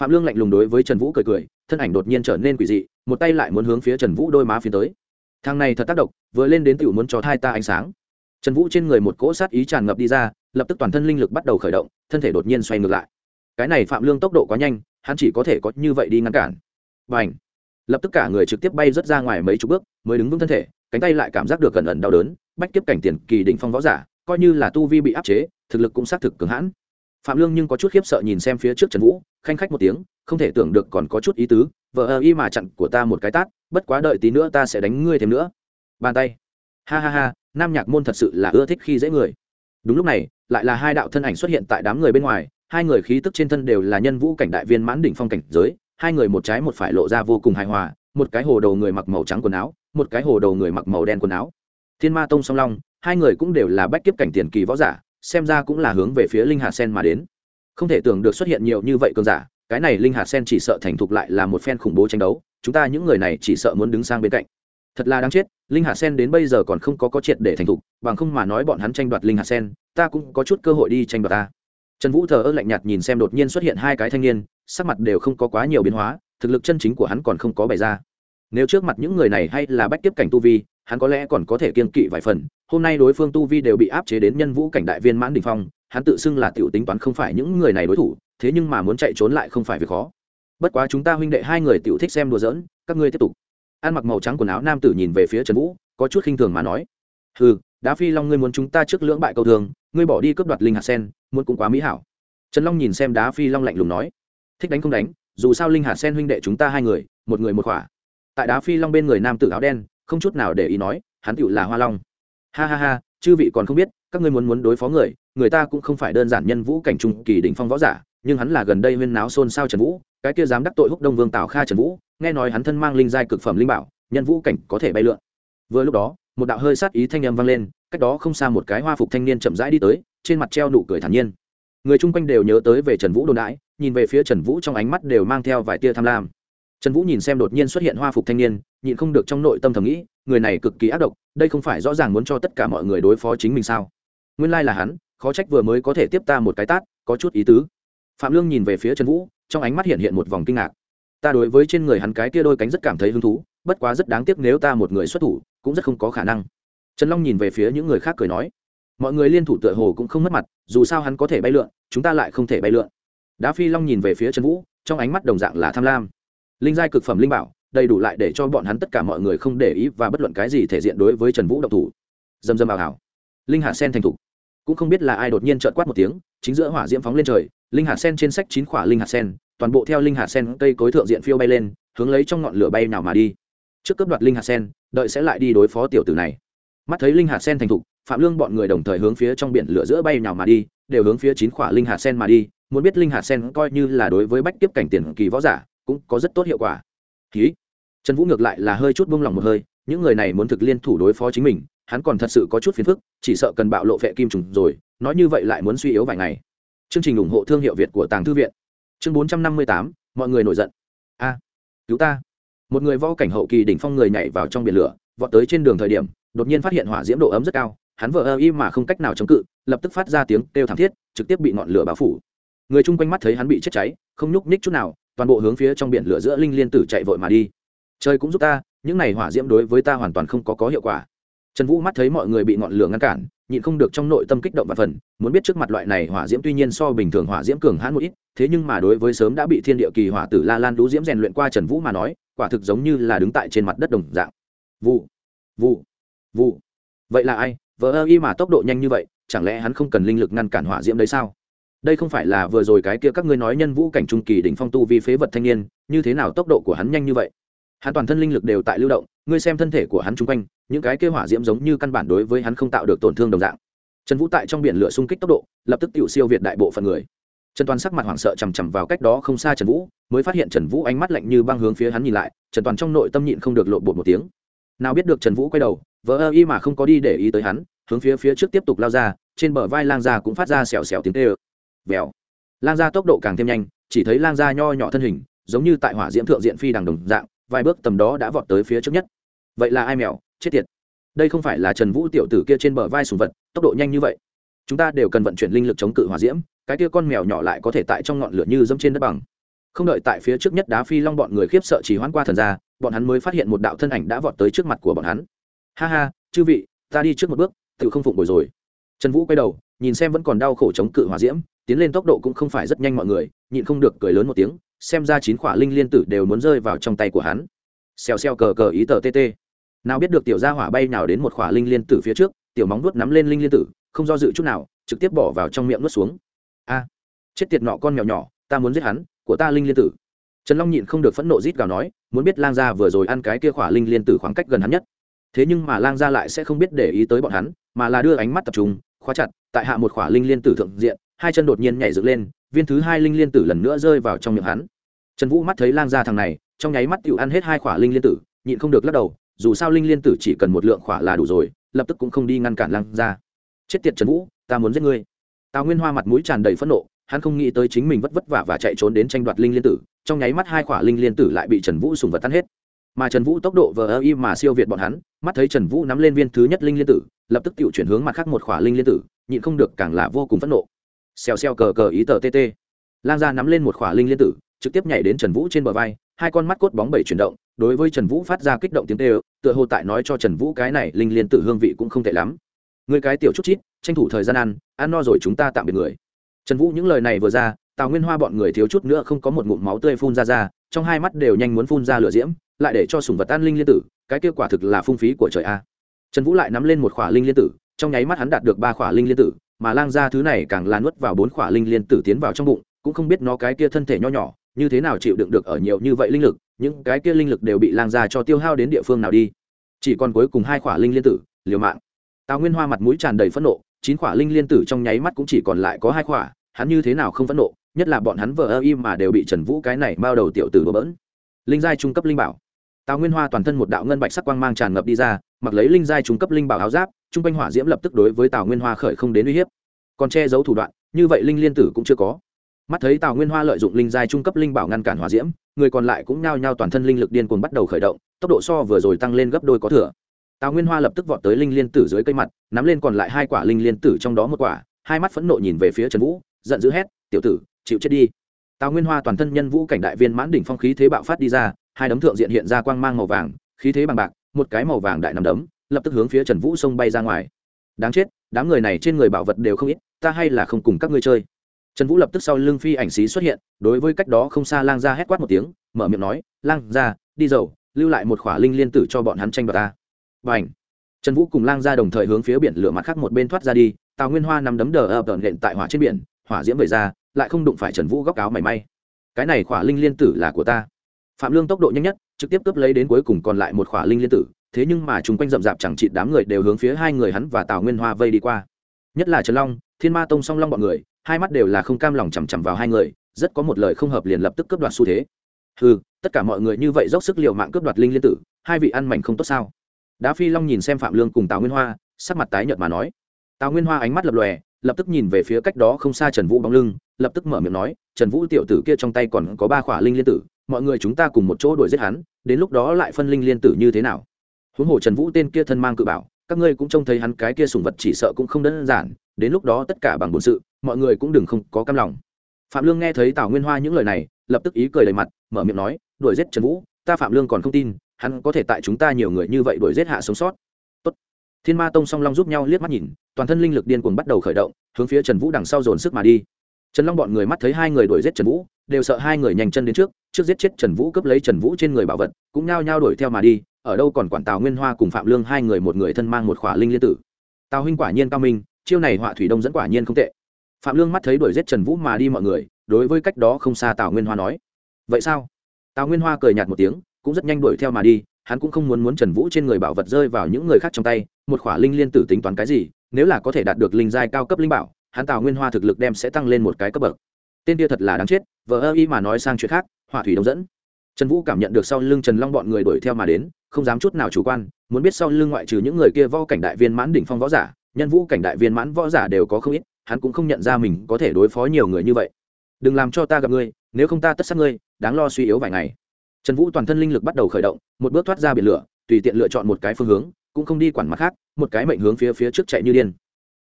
phạm lương lạnh lùng đối với trần vũ cười cười, thân ảnh đột nhiên trở nên quỷ dị, một tay lại muốn hướng phía trần vũ đôi má phía tới. Thằng này thật tác động, vừa lên đến tựu muốn cho thai ta ánh sáng. Trần vũ trên người một cỗ sát ý tràn ngập đi ra, lập tức toàn thân linh lực bắt đầu khởi động, thân thể đột nhiên xoay ngược lại. Cái này phạm lương tốc độ quá nhanh, hắn chỉ có thể có như vậy đi ngăn cản. Và ảnh lập tức cả người trực tiếp bay rớt ra ngoài mấy chục bước, mới đứng vững thân thể, cánh tay lại cảm giác được cẩn ẩn đau đớn, bách tiếp cảnh tiền kỳ đỉnh phong võ giả, coi như là tu vi bị áp chế, thực lực cũng xác thực cứng hãn phạm lương nhưng có chút khiếp sợ nhìn xem phía trước trần vũ, khanh khách một tiếng, không thể tưởng được còn có chút ý tứ, vợ ơ y mà chặn của ta một cái tát, bất quá đợi tí nữa ta sẽ đánh ngươi thêm nữa. Bàn tay. Ha ha ha, nam nhạc môn thật sự là ưa thích khi dễ người. Đúng lúc này, lại là hai đạo thân ảnh xuất hiện tại đám người bên ngoài, hai người khí tức trên thân đều là nhân vũ cảnh đại viên mãn đỉnh phong cảnh giới, hai người một trái một phải lộ ra vô cùng hài hòa, một cái hồ đầu người mặc màu trắng quần áo, một cái hồ đầu người mặc màu đen quần áo. Thiên ma tông song long, hai người cũng đều là bách kiếp cảnh tiền kỳ võ giả xem ra cũng là hướng về phía linh hạt sen mà đến. Không thể tưởng được xuất hiện nhiều như vậy cơn giả, cái này linh hạt sen chỉ sợ thành thục lại là một phen khủng bố tranh đấu, chúng ta những người này chỉ sợ muốn đứng sang bên cạnh. Thật là đáng chết, linh hạt sen đến bây giờ còn không có có triệt để thành thục, bằng không mà nói bọn hắn tranh đoạt linh hạt sen, ta cũng có chút cơ hội đi tranh đoạt ta. Trần vũ thờ ơ lạnh nhạt nhìn xem đột nhiên xuất hiện hai cái thanh niên, sắc mặt đều không có quá nhiều biến hóa, thực lực chân chính của hắn còn không có bày ra. Nếu trước mặt những người này hay là bách tiếp cảnh tu vi, hắn có lẽ còn có thể kiên kỵ vài phần hôm nay đối phương tu vi đều bị áp chế đến nhân vũ cảnh đại viên mãn đình phong, hắn tự xưng là t i ể u tính toán không phải những người này đối thủ, thế nhưng mà muốn chạy trốn lại không phải việc khó. Bất quá chúng ta huynh đệ hai người t i ể u thích xem đùa giỡn, các ngươi tiếp tục. Ăn mặc màu trắng quần áo nam tử nhìn về phía trần vũ, có chút khinh thường mà nói ừ đá phi long ngươi muốn chúng ta trước lưỡng bại câu thường, ngươi bỏ đi cướp đoạt linh hạt sen, muốn cũng quá mỹ hảo. Trần long nhìn xem đá phi long lạnh lùng nói, thích đánh không đánh, dù sao linh hạt sen huynh đệ chúng ta hai người, một người một khỏa tại đá phi long bên người nam tử áo đen, không chút nào để ý nói, hắn tựu là hoa long ha ha ha, chư vị còn không biết, các ngươi muốn muốn đối phó người người ta cũng không phải đơn giản nhân vũ cảnh trung kỳ đỉnh phong võ giả, nhưng hắn là gần đây huyên náo xôn xao trần vũ, cái kia dám đắc tội húc đông vương tào kha trần vũ, nghe nói hắn thân mang linh giai cực phẩm linh bảo, nhân vũ cảnh có thể bay lượn. Vừa lúc đó, một đạo hơi sát ý thanh âm vang lên, cách đó không xa một cái hoa phục thanh niên chậm rãi đi tới, trên mặt treo nụ cười thản nhiên. Người chung quanh đều nhớ tới về trần vũ đồn đãi nhìn về phía trần vũ trong ánh mắt đều mang theo vài tia tham lam. Trần vũ nhìn xem đột nhiên xuất hiện hoa phục thanh niên nhịn không được trong nội tâm thầm nghĩ, người này cực kỳ ác độc, đây không phải rõ ràng muốn cho tất cả mọi người đối phó chính mình sao? Nguyên lai là hắn, khó trách vừa mới có thể tiếp ta một cái tát, có chút ý tứ. Phạm lương nhìn về phía trần vũ, trong ánh mắt hiện hiện một vòng kinh ngạc. Ta đối với trên người hắn cái kia đôi cánh rất cảm thấy hứng thú, bất quá rất đáng tiếc nếu ta một người xuất thủ, cũng rất không có khả năng. Trần long nhìn về phía những người khác cười nói, mọi người liên thủ tựa hồ cũng không mất mặt, dù sao hắn có thể bay lượn, chúng ta lại không thể bay lượn. Đá phi long nhìn về phía trần vũ, trong ánh mắt đồng dạng là tham lam. Linh giai cực phẩm linh bảo đầy đủ lại để cho bọn hắn tất cả mọi người không để ý và bất luận cái gì thể diện đối với trần vũ độc thủ. Dầm dầm ảo ảo linh hạt sen thành thục. Cũng không biết là ai đột nhiên trợn quát một tiếng, chính giữa hỏa diễm phóng lên trời, linh hạt sen trên sách chín khỏa linh hạt sen, toàn bộ theo linh hạt sen cây cối thượng diện phiêu bay lên, hướng lấy trong ngọn lửa bay nào mà đi. Trước cướp đoạt linh hạt sen, đợi sẽ lại đi đối phó tiểu tử này. Mắt thấy linh hạt sen thành thục, phạm lương bọn người đồng thời hướng phía trong biển lửa giữa bay nào mà đi, đều hướng phía chín khỏa linh hạt sen mà đi, muốn biết linh hạt sen coi như là đối với bách tiếp cảnh tiền kỳ võ giả, cũng có rất tốt hiệu quả ký. Trần vũ ngược lại là hơi chút buông lỏng một hơi, những người này muốn thực liên thủ đối phó chính mình, hắn còn thật sự có chút phiền phức, chỉ sợ cần bạo lộ vệ kim trùng rồi, nói như vậy lại muốn suy yếu vài ngày. Chương trình ủng hộ thương hiệu việt của tàng thư viện. Chương bốn trăm năm mươi tám, mọi người nổi giận. A, cứu ta. Một người võ cảnh hậu kỳ đỉnh phong người nhảy vào trong biển lửa, vọt tới trên đường thời điểm, đột nhiên phát hiện hỏa diễm độ ấm rất cao, hắn vờ ơ y mà không cách nào chống cự, lập tức phát ra tiếng kêu thảm thiết, trực tiếp bị ngọn lửa bao phủ. Người chung quanh mắt thấy hắn bị chết cháy, không nhúc ních chút nào toàn bộ hướng phía trong biển lửa giữa linh liên tử chạy vội mà đi. Trời cũng giúp ta, những này hỏa diễm đối với ta hoàn toàn không có có hiệu quả. Trần vũ mắt thấy mọi người bị ngọn lửa ngăn cản, nhịn không được trong nội tâm kích động và phần, muốn biết trước mặt loại này hỏa diễm tuy nhiên so bình thường hỏa diễm cường hãn một ít, thế nhưng mà đối với sớm đã bị thiên địa kỳ hỏa tử la lan đũ diễm rèn luyện qua trần vũ mà nói, quả thực giống như là đứng tại trên mặt đất đồng dạng. Vụ vụ vụ. Vậy là ai? Vờ ơ y mà tốc độ nhanh như vậy, chẳng lẽ hắn không cần linh lực ngăn cản hỏa diễm đấy sao? Đây không phải là vừa rồi cái kia các ngươi nói nhân vũ cảnh trung kỳ đỉnh phong tu vi phế vật thanh niên, như thế nào tốc độ của hắn nhanh như vậy? Hắn toàn thân linh lực đều tại lưu động, ngươi xem thân thể của hắn chung quanh, những cái kia hỏa diễm giống như căn bản đối với hắn không tạo được tổn thương đồng dạng. Trần vũ tại trong biển lửa xung kích tốc độ, lập tức tiểu siêu việt đại bộ phận người. Trần toàn sắc mặt hoảng sợ chằm chằm vào cách đó không xa trần vũ, mới phát hiện trần vũ ánh mắt lạnh như băng hướng phía hắn nhìn lại, trần toàn trong nội tâm nhịn không được lộ bột một tiếng. Nào biết được trần vũ quay đầu vỡ ơ y mà không có đi để ý tới hắn, hướng phía phía trước tiếp tục lao ra, trên bờ vai lang già cũng phát ra xèo xèo tiếng tê ơ vèo. Lang gia tốc độ càng thêm nhanh, chỉ thấy lang gia nho nhỏ thân hình, giống như tại hỏa diễm thượng diện phi đằng đồng dạng, vài bước tầm đó đã vọt tới phía trước nhất. Vậy là ai mèo? Chết tiệt. Đây không phải là trần vũ tiểu tử kia trên bờ vai sùng vật, tốc độ nhanh như vậy. Chúng ta đều cần vận chuyển linh lực chống cự hỏa diễm, cái kia con mèo nhỏ lại có thể tại trong ngọn lửa như dẫm trên đất bằng. Không đợi tại phía trước nhất đá phi long bọn người khiếp sợ chỉ hoãn qua thần ra bọn hắn mới phát hiện một đạo thân ảnh đã vọt tới trước mặt của bọn hắn. Ha ha, chư vị, ta đi trước một bước tự không phụng bồi rồi. Trần vũ quay đầu, nhìn xem vẫn còn đau khổ chống cự hỏa diễm tiến lên tốc độ cũng không phải rất nhanh mọi người, nhịn không được cười lớn một tiếng, xem ra chín khỏa linh liên tử đều muốn rơi vào trong tay của hắn. Xèo xèo cờ cờ ý tờ tt nào biết được tiểu gia hỏa bay nào đến một khỏa linh liên tử phía trước, tiểu móng nuốt nắm lên linh liên tử, không do dự chút nào, trực tiếp bỏ vào trong miệng nuốt xuống. A, chết tiệt nọ con mèo nhỏ, ta muốn giết hắn, của ta linh liên tử. Trần long nhịn không được phẫn nộ rít gào nói, muốn biết lang gia vừa rồi ăn cái kia khỏa linh liên tử khoảng cách gần hắn nhất. Thế nhưng mà lang gia lại sẽ không biết để ý tới bọn hắn, mà là đưa ánh mắt tập trung, khóa chặt, tại hạ một khỏa linh liên tử thượng diện hai chân đột nhiên nhảy dựng lên, viên thứ hai linh liên tử lần nữa rơi vào trong miệng hắn. Trần vũ mắt thấy lang gia thằng này, trong nháy mắt tự ăn hết hai khỏa linh liên tử, nhịn không được lắc đầu, dù sao linh liên tử chỉ cần một lượng khỏa là đủ rồi, lập tức cũng không đi ngăn cản lang gia. Chết tiệt trần vũ, ta muốn giết ngươi. Tào nguyên hoa mặt mũi tràn đầy phẫn nộ, hắn không nghĩ tới chính mình vất vất vả và chạy trốn đến tranh đoạt linh liên tử, trong nháy mắt hai khỏa linh liên tử lại bị trần vũ sùng vật tan hết. Mà trần vũ tốc độ vờ ơ y mà siêu việt bọn hắn, mắt thấy trần vũ nắm lên viên thứ nhất linh liên tử, lập tức tự chuyển hướng mặt khác một khỏa linh liên tử, nhịn không được càng là vô cùng phẫn nộ xèo xèo cờ cờ ý tờ tt lang gia nắm lên một khỏa linh liên tử, trực tiếp nhảy đến trần vũ trên bờ vai, hai con mắt cốt bóng bẩy chuyển động, đối với trần vũ phát ra kích động tiếng tê ơ tựa hồ tại nói cho trần vũ cái này linh liên tử hương vị cũng không tệ lắm. Người cái tiểu chút chít, tranh thủ thời gian ăn ăn no rồi chúng ta tạm biệt người. Trần vũ những lời này vừa ra, tào nguyên hoa bọn người thiếu chút nữa không có một ngụm máu tươi phun ra ra, trong hai mắt đều nhanh muốn phun ra lửa diễm, lại để cho sùng vật an linh liên tử, cái kết quả thực là phung phí của trời a. Trần vũ lại nắm lên một khỏa linh liên tử, trong nháy mắt hắn đạt được ba khỏa linh liên tử mà lang ra thứ này càng lan nuốt vào bốn khỏa linh liên tử tiến vào trong bụng, cũng không biết nó cái kia thân thể nho nhỏ, như thế nào chịu đựng được ở nhiều như vậy linh lực, những cái kia linh lực đều bị lang gia cho tiêu hao đến địa phương nào đi. Chỉ còn cuối cùng hai khỏa linh liên tử, liều mạng. Tào nguyên hoa mặt mũi tràn đầy phẫn nộ, chín khỏa linh liên tử trong nháy mắt cũng chỉ còn lại có hai khỏa, hắn như thế nào không phẫn nộ, nhất là bọn hắn vờ ơ im mà đều bị trần vũ cái này bao đầu tiểu tử bỡ bỡn. Linh giai trung cấp linh bảo. Tào nguyên hoa toàn thân một đạo ngân bạch sắc quang mang tràn ngập đi ra, mặc lấy linh giai trung cấp linh bảo áo giáp trung quanh hỏa diễm lập tức đối với tào nguyên hoa khởi không đến uy hiếp. Còn che giấu thủ đoạn, như vậy linh liên tử cũng chưa có. Mắt thấy tào nguyên hoa lợi dụng linh giai trung cấp linh bảo ngăn cản hỏa diễm, người còn lại cũng nhao nhao toàn thân linh lực điên cuồng bắt đầu khởi động, tốc độ so vừa rồi tăng lên gấp đôi có thừa. Tào nguyên hoa lập tức vọt tới linh liên tử dưới cây mặt, nắm lên còn lại hai quả linh liên tử trong đó một quả, hai mắt phẫn nộ nhìn về phía trần vũ, giận dữ hét, tiểu tử, chịu chết đi. Tào nguyên hoa toàn thân nhân vũ cảnh đại viên mãn đỉnh phong khí thế bạo phát đi ra, hai đấm thượng diện hiện ra quang mang màu vàng, khí thế bằng bạc, một cái màu vàng đại nằm đấm lập tức hướng phía trần vũ xông bay ra ngoài. Đáng chết, đám người này trên người bảo vật đều không ít, ta hay là không cùng các ngươi chơi. Trần vũ lập tức sau lưng phi ảnh xí xuất hiện, đối với cách đó không xa lang ra hét quát một tiếng, mở miệng nói, lang ra đi dầu, lưu lại một khỏa linh liên tử cho bọn hắn tranh đoạt ta. Và ảnh trần vũ cùng lang ra đồng thời hướng phía biển lửa mặt khác một bên thoát ra đi, tào nguyên hoa nằm đấm đờ ập đợn lện tại hỏa trên biển, hỏa diễm về ra, lại không đụng phải trần vũ góc áo mảy may. Cái này khỏa linh liên tử là của ta. Phạm lương tốc độ nhanh nhất, trực tiếp cướp lấy đến cuối cùng còn lại một khỏa linh liên tử thế nhưng mà chúng quanh rậm rạp chẳng chịt đám người đều hướng phía hai người hắn và tào nguyên hoa vây đi qua. Nhất là trần long, thiên ma tông song long bọn người, hai mắt đều là không cam lòng chằm chằm vào hai người, rất có một lời không hợp liền lập tức cướp đoạt xu thế. Ừ tất cả mọi người như vậy dốc sức l i ề u mạng cướp đoạt linh liên tử, hai vị ăn mảnh không tốt sao? Đá phi long nhìn xem phạm lương cùng tào nguyên hoa, sắc mặt tái nhợt mà nói. Tào nguyên hoa ánh mắt lập lòe, lập tức nhìn về phía cách đó không xa trần vũ bóng lưng, lập tức mở miệng nói, trần vũ tiểu tử kia trong tay còn có ba khỏa linh liên tử, mọi người chúng ta cùng một chỗ đuổi giết hắn, đến lúc đó lại phân linh liên tử như thế nào? Huống hồ trần vũ tên kia thân mang cự bảo, các ngươi cũng trông thấy hắn cái kia sùng vật chỉ sợ cũng không đơn giản, đến lúc đó tất cả bằng bổn sự, mọi người cũng đừng không có cam lòng. Phạm lương nghe thấy tào nguyên hoa những lời này, lập tức ý cười đầy mặt, mở miệng nói, đuổi giết trần vũ, ta phạm lương còn không tin, hắn có thể tại chúng ta nhiều người như vậy đuổi giết hạ sống sót. Tốt. thiên ma tông song long giúp nhau liếc mắt nhìn, toàn thân linh lực điên cuồng bắt đầu khởi động, hướng phía trần vũ đằng sau dồn sức mà đi. Trần long bọn người mắt thấy hai người đuổi giết trần vũ, đều sợ hai người nhanh chân đến trước trước giết chết trần vũ cướp lấy trần vũ trên người bảo vật, cũng nhao nhao đuổi theo mà đi ở đâu còn quản tào nguyên hoa cùng phạm lương hai người một người thân mang một khỏa linh liên tử. Tào huynh quả nhiên cao minh, chiêu này họa thủy đông dẫn quả nhiên không tệ. Phạm lương mắt thấy đuổi giết trần vũ mà đi mọi người, đối với cách đó không xa tào nguyên hoa nói, vậy sao? Tào nguyên hoa cười nhạt một tiếng, cũng rất nhanh đuổi theo mà đi, hắn cũng không muốn muốn trần vũ trên người bảo vật rơi vào những người khác trong tay, một khỏa linh liên tử tính toán cái gì, nếu là có thể đạt được linh giai cao cấp linh bảo, hắn tào nguyên hoa thực lực đem sẽ tăng lên một cái cấp bậc. Tên kia thật là đáng chết, vờ ơ y mà nói sang chuyện khác hỏa thủy đông dẫn. Trần vũ cảm nhận được sau lưng trần long bọn người đuổi theo mà đến không dám chút nào chủ quan, muốn biết sau lưng ngoại trừ những người kia võ cảnh đại viên mãn đỉnh phong võ giả, nhân vũ cảnh đại viên mãn võ giả đều có không ít, hắn cũng không nhận ra mình có thể đối phó nhiều người như vậy. Đừng làm cho ta gặp ngươi, nếu không ta tất sát ngươi, đáng lo suy yếu vài ngày. Trần vũ toàn thân linh lực bắt đầu khởi động, một bước thoát ra biển lửa, tùy tiện lựa chọn một cái phương hướng, cũng không đi quản mặt khác, một cái mệnh hướng phía phía trước chạy như điên.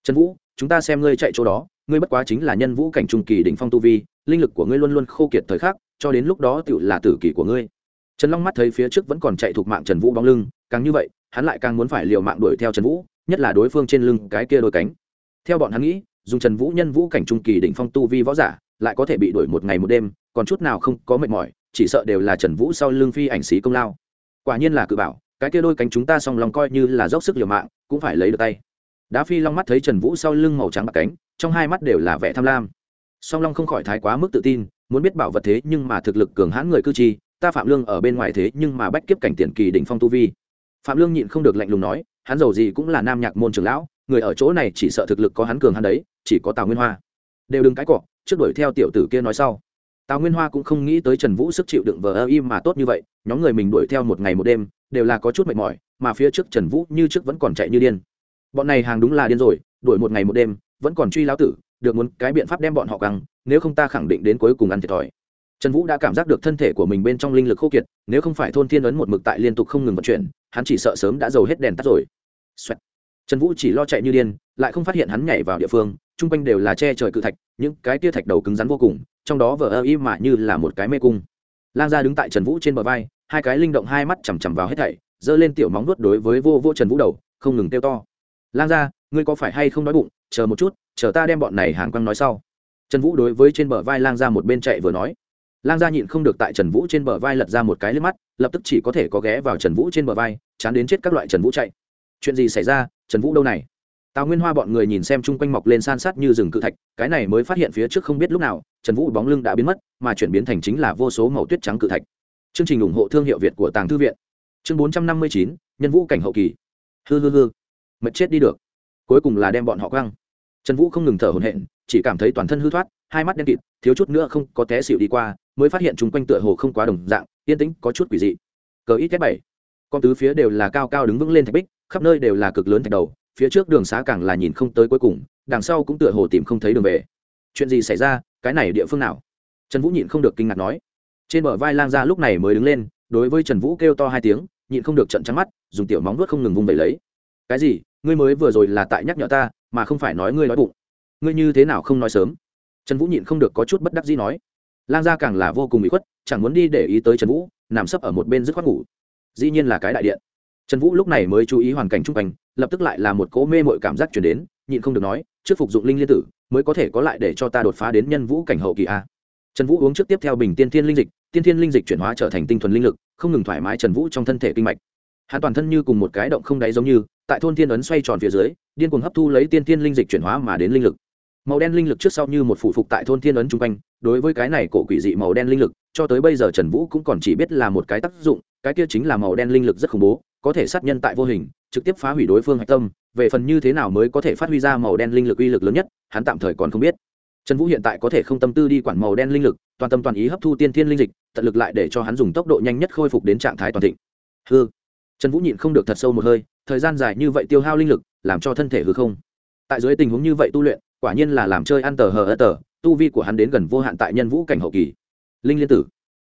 Trần vũ, chúng ta xem ngươi chạy chỗ đó, ngươi bất quá chính là nhân vũ cảnh trung kỳ đỉnh phong tu vi, linh lực của ngươi luôn luôn khô kiệt thời khắc, cho đến lúc đó tựu là tử kỳ của ngươi trần long mắt thấy phía trước vẫn còn chạy thuộc mạng trần vũ bóng lưng, càng như vậy, hắn lại càng muốn phải liều mạng đuổi theo trần vũ, nhất là đối phương trên lưng cái kia đôi cánh. Theo bọn hắn nghĩ, dùng trần vũ nhân vũ cảnh trung kỳ đỉnh phong tu vi võ giả, lại có thể bị đuổi một ngày một đêm, còn chút nào không có mệt mỏi, chỉ sợ đều là trần vũ sau lưng phi ảnh xí công lao. Quả nhiên là cự bảo, cái kia đôi cánh chúng ta song lòng coi như là dốc sức liều mạng, cũng phải lấy được tay. Đá phi long mắt thấy trần vũ sau lưng màu trắng bạc cánh, trong hai mắt đều là vẻ tham lam. Song long không khỏi thái quá mức tự tin, muốn biết bảo vật thế nhưng mà thực lực cường hãn người cư chi ta phạm lương ở bên ngoài thế nhưng mà bách kiếp cảnh tiền kỳ đỉnh phong tu vi. Phạm lương nhịn không được lạnh lùng nói, hắn giàu gì cũng là nam nhạc môn trưởng lão, người ở chỗ này chỉ sợ thực lực có hắn cường hắn đấy, chỉ có tào nguyên hoa. Đều đừng cái cọ, trước đuổi theo tiểu tử kia nói sau. Tào nguyên hoa cũng không nghĩ tới trần vũ sức chịu đựng vờ ơ im mà tốt như vậy, nhóm người mình đuổi theo một ngày một đêm, đều là có chút mệt mỏi, mà phía trước trần vũ như trước vẫn còn chạy như điên. Bọn này hàng đúng là điên rồi, đuổi một ngày một đêm, vẫn còn truy lão tử, được muốn cái biện pháp đem bọn họ căng nếu không ta khẳng định đến cuối cùng ăn thiệt thòi trần vũ đã cảm giác được thân thể của mình bên trong linh lực khô kiệt, nếu không phải thôn thiên ấn một mực tại liên tục không ngừng vận chuyển, hắn chỉ sợ sớm đã dầu hết đèn tắt rồi、Xoẹt. trần vũ chỉ lo chạy như điên, lại không phát hiện hắn nhảy vào địa phương, chung quanh đều là che trời cự thạch, những cái tia thạch đầu cứng rắn vô cùng, trong đó vờ ơ y mà như là một cái mê cung. Lang gia đứng tại trần vũ trên bờ vai, hai cái linh động hai mắt chằm chằm vào hết thảy, giơ lên tiểu móng nuốt đối với vô vô trần vũ đầu, không ngừng kêu to. Lang gia, ngươi có phải hay không đói bụng? Chờ một chút, chờ ta đem bọn này hàng quăng nói sau. Trần vũ đối với trên bờ vai lang gia một bên chạy vừa nói lang gia nhịn không được tại trần vũ trên bờ vai lật ra một cái lên mắt, lập tức chỉ có thể có ghé vào trần vũ trên bờ vai, chán đến chết các loại trần vũ chạy. Chuyện gì xảy ra? Trần vũ đâu này? Tào nguyên hoa bọn người nhìn xem chung quanh mọc lên san sát như rừng cự thạch, cái này mới phát hiện phía trước không biết lúc nào, trần vũ bóng lưng đã biến mất, mà chuyển biến thành chính là vô số màu tuyết trắng cự thạch. Chương trình ủng hộ thương hiệu việt của tàng thư viện. Chương bốn trăm năm mươi chín, nhân vũ cảnh hậu kỳ. Hư hư hư. Mệt chết đi được. Cuối cùng là đem bọn họ quăng. Trần vũ không ngừng thở hổn hển, chỉ cảm thấy toàn thân hư thoát, hai mắt đen kịt, thiếu chút nữa không có té xịu đi qua mới phát hiện chúng quanh tựa hồ không quá đồng dạng, yên tĩnh, có chút quỷ dị. Cờ ít ghép bảy. Con tứ phía đều là cao cao đứng vững lên thạch bích, khắp nơi đều là cực lớn thạch đầu, phía trước đường xá càng là nhìn không tới cuối cùng, đằng sau cũng tựa hồ tìm không thấy đường về. Chuyện gì xảy ra? Cái này địa phương nào? Trần vũ nhịn không được kinh ngạc nói. Trên bờ vai lang ra lúc này mới đứng lên, đối với trần vũ kêu to hai tiếng, nhịn không được trận trắng mắt, dùng tiểu móng vuốt không ngừng vung vẩy lấy. Cái gì? Ngươi mới vừa rồi là tại nhắc nhở ta, mà không phải nói ngươi nói bụng. Ngươi như thế nào không nói sớm? Trần vũ nhịn không được có chút bất đắc dĩ nói lang gia càng là vô cùng bị khuất, chẳng muốn đi để ý tới trần vũ, nằm sấp ở một bên dứt khoát ngủ. Dĩ nhiên là cái đại điện. Trần vũ lúc này mới chú ý hoàn cảnh chung quanh, lập tức lại là một cỗ mê mội cảm giác chuyển đến, nhịn không được nói, trước phục dụng linh liên tử, mới có thể có lại để cho ta đột phá đến nhân vũ cảnh hậu kỳ a. Trần vũ uống trước tiếp theo bình tiên thiên linh dịch, tiên thiên linh dịch chuyển hóa trở thành tinh thuần linh lực, không ngừng thoải mái trần vũ trong thân thể kinh mạch. Hắn toàn thân như cùng một cái động không đáy giống như, tại thôn thiên ấn xoay tròn phía dưới, điên cuồng hấp thu lấy tiên thiên linh dịch chuyển hóa mà đến linh lực màu đen linh lực trước sau như một phụ phục tại thôn thiên ấn chung quanh, đối với cái này cổ quỷ dị màu đen linh lực, cho tới bây giờ trần vũ cũng còn chỉ biết là một cái tác dụng, cái kia chính là màu đen linh lực rất khủng bố, có thể sát nhân tại vô hình, trực tiếp phá hủy đối phương hạch tâm, về phần như thế nào mới có thể phát huy ra màu đen linh lực uy lực lớn nhất, hắn tạm thời còn không biết. Trần vũ hiện tại có thể không tâm tư đi quản màu đen linh lực, toàn tâm toàn ý hấp thu tiên thiên linh dịch, tận lực lại để cho hắn dùng tốc độ nhanh nhất khôi phục đến trạng thái toàn thịnh. Hư trần vũ nhịn không được thật sâu một hơi, thời gian dài như vậy tiêu hao linh lực, làm cho thân thể hư không. Tại dưới tình huống như vậy tu luyện quả nhiên là làm chơi ăn tờ hờ ơ tờ, tu vi của hắn đến gần vô hạn tại nhân vũ cảnh hậu kỳ. Linh liên tử.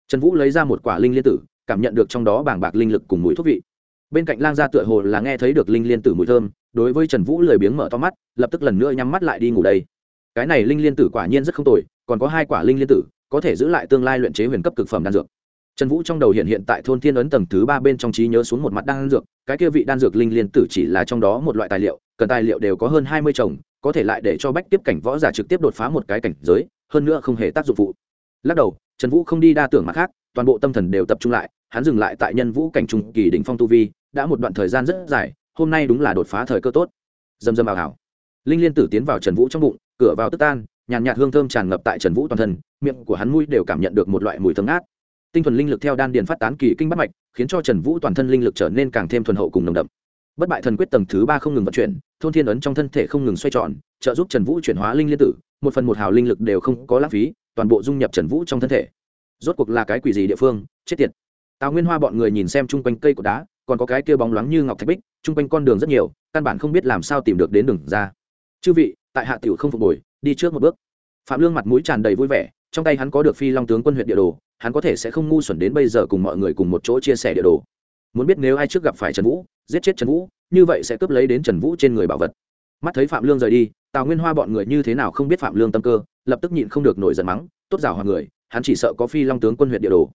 Trần vũ lấy ra một quả linh liên tử, cảm nhận được trong đó bảng bạc linh lực cùng mùi thuốc vị. Bên cạnh lang gia tựa hồ là nghe thấy được linh liên tử mùi thơm, đối với trần vũ lười biếng mở to mắt, lập tức lần nữa nhắm mắt lại đi ngủ đây. Cái này linh liên tử quả nhiên rất không tồi, còn có hai quả linh liên tử, có thể giữ lại tương lai luyện chế huyền cấp cực phẩm đan dược. Trần vũ trong đầu hiện hiện tại thôn thiên ấn tầng thứ ba bên trong trí nhớ xuống một mặt đan dược, cái kia vị đan dược linh liên tử chỉ là trong đó một loại tài liệu, cần tài liệu đều có hơn hai mươi chồng có thể lại để cho bách tiếp cảnh võ giả trực tiếp đột phá một cái cảnh giới, hơn nữa không hề tác dụng phụ. Lắc đầu, trần vũ không đi đa tưởng mặt khác, toàn bộ tâm thần đều tập trung lại, hắn dừng lại tại nhân vũ cảnh trung kỳ đỉnh phong tu vi, đã một đoạn thời gian rất dài, hôm nay đúng là đột phá thời cơ tốt. Dầm dầm ảo ảo linh liên tử tiến vào trần vũ trong bụng, cửa vào tức tan, nhàn nhạt hương thơm tràn ngập tại trần vũ toàn thân, miệng của hắn mũi đều cảm nhận được một loại mùi thơm ngát. Tinh thuần linh lực theo đan điền phát tán kỳ kinh bắt mạch, khiến cho trần vũ toàn thân linh lực trở nên càng thêm thuần hậu cùng nồng đậm. Bất bại thần quyết tầng thứ ba không ngừng vận chuyển thôn thiên ấn trong thân thể không ngừng xoay tròn, trợ giúp trần vũ chuyển hóa linh liên tử, một phần một hào linh lực đều không có lãng phí, toàn bộ dung nhập trần vũ trong thân thể. Rốt cuộc là cái quỷ gì địa phương? Chết tiệt. Tào nguyên hoa bọn người nhìn xem chung quanh cây của đá, còn có cái kia bóng loáng như ngọc thạch bích, chung quanh con đường rất nhiều, căn bản không biết làm sao tìm được đến đường ra. Chư vị, tại hạ tiểu không phục hồi, đi trước một bước. Phạm lương mặt mũi tràn đầy vui vẻ, trong tay hắn có được phi long tướng quân huyện địa đồ, hắn có thể sẽ không ngu xuẩn đến bây giờ cùng mọi người cùng một chỗ chia sẻ địa đồ. Muốn biết nếu ai trước gặp phải trần vũ, giết chết trần vũ như vậy sẽ cướp lấy đến trần vũ trên người bảo vật. Mắt thấy phạm lương rời đi, tào nguyên hoa bọn người như thế nào không biết phạm lương tâm cơ, lập tức nhịn không được nổi giận mắng, tốt rào hoàng người, hắn chỉ sợ có phi long tướng quân huyện địa đồ.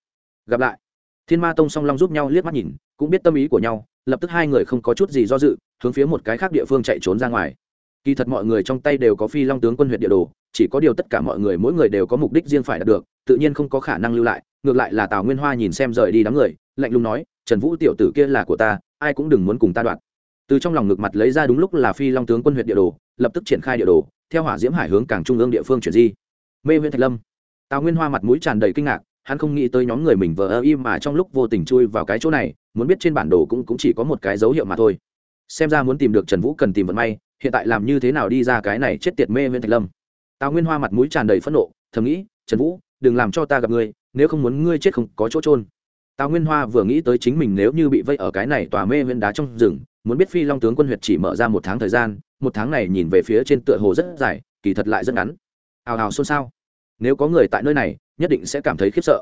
Gặp lại, thiên ma tông song long giúp nhau liếc mắt nhìn, cũng biết tâm ý của nhau, lập tức hai người không có chút gì do dự, hướng phía một cái khác địa phương chạy trốn ra ngoài. Kỳ thật mọi người trong tay đều có phi long tướng quân huyện địa đồ, chỉ có điều tất cả mọi người mỗi người đều có mục đích riêng phải đạt được, tự nhiên không có khả năng lưu lại, ngược lại là tào nguyên hoa nhìn xem rời đi đám người, lạnh lùng nói, trần vũ tiểu tử kia là của ta, ai cũng đừng muốn cùng ta đoạt từ trong lòng ngực mặt lấy ra đúng lúc là phi long tướng quân huyện địa đồ lập tức triển khai địa đồ theo hỏa diễm hải hướng càng trung ương địa phương chuyển di. Mê huyện thạch lâm. Tào nguyên hoa mặt mũi tràn đầy kinh ngạc hắn không nghĩ tới nhóm người mình vờ ơ im mà trong lúc vô tình chui vào cái chỗ này muốn biết trên bản đồ cũng, cũng chỉ có một cái dấu hiệu mà thôi. Xem ra muốn tìm được trần vũ cần tìm vận may hiện tại làm như thế nào đi ra cái này chết tiệt mê huyện thạch lâm. Tào nguyên hoa mặt mũi tràn đầy phẫn nộ thầm nghĩ trần vũ đừng làm cho ta gặp ngươi nếu không muốn ngươi chết không có chỗ trôn tào nguyên hoa vừa nghĩ tới chính mình nếu như bị vây ở cái này tòa mê huyễn đá trong rừng, muốn biết phi long tướng quân huyệt chỉ mở ra một tháng thời gian, một tháng này nhìn về phía trên tựa hồ rất dài, kỳ thật lại rất ngắn. Hào hào xôn xao. Nếu có người tại nơi này, nhất định sẽ cảm thấy khiếp sợ.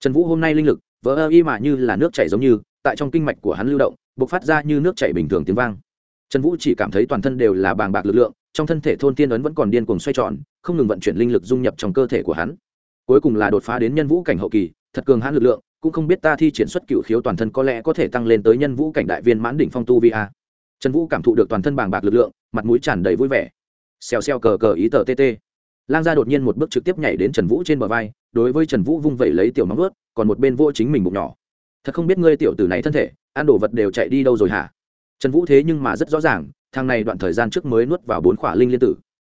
Trần vũ hôm nay linh lực, vỡ ơ y mà như là nước chảy giống như, tại trong kinh mạch của hắn lưu động b ộ c phát ra như nước chảy bình thường tiếng vang. Trần vũ chỉ cảm thấy toàn thân đều là bàng bạc lực lượng, trong thân thể thôn tiên ấn vẫn còn điên cuồng xoay tròn, không ngừng vận chuyển linh lực dung nhập trong cơ thể của hắn. Cuối cùng là đột phá đến nhân vũ cảnh hậu kỳ, thật cường hãn lực lượng cũng không biết ta thi triển xuất cựu khiếu toàn thân có lẽ có thể tăng lên tới nhân vũ cảnh đại viên mãn đỉnh phong tu vi a. Trần vũ cảm thụ được toàn thân bàng bạc lực lượng, mặt mũi tràn đầy vui vẻ. Xèo xèo cờ cờ ý tờ tt lang gia đột nhiên một bước trực tiếp nhảy đến trần vũ trên bờ vai, đối với trần vũ vung vẩy lấy tiểu móng ướt còn một bên vô chính mình bụng nhỏ. Thật không biết ngươi tiểu tử này thân thể, ăn đồ vật đều chạy đi đâu rồi hả? Trần vũ thế nhưng mà rất rõ ràng thằng này đoạn thời gian trước mới nuốt vào bốn khỏa linh liên tử.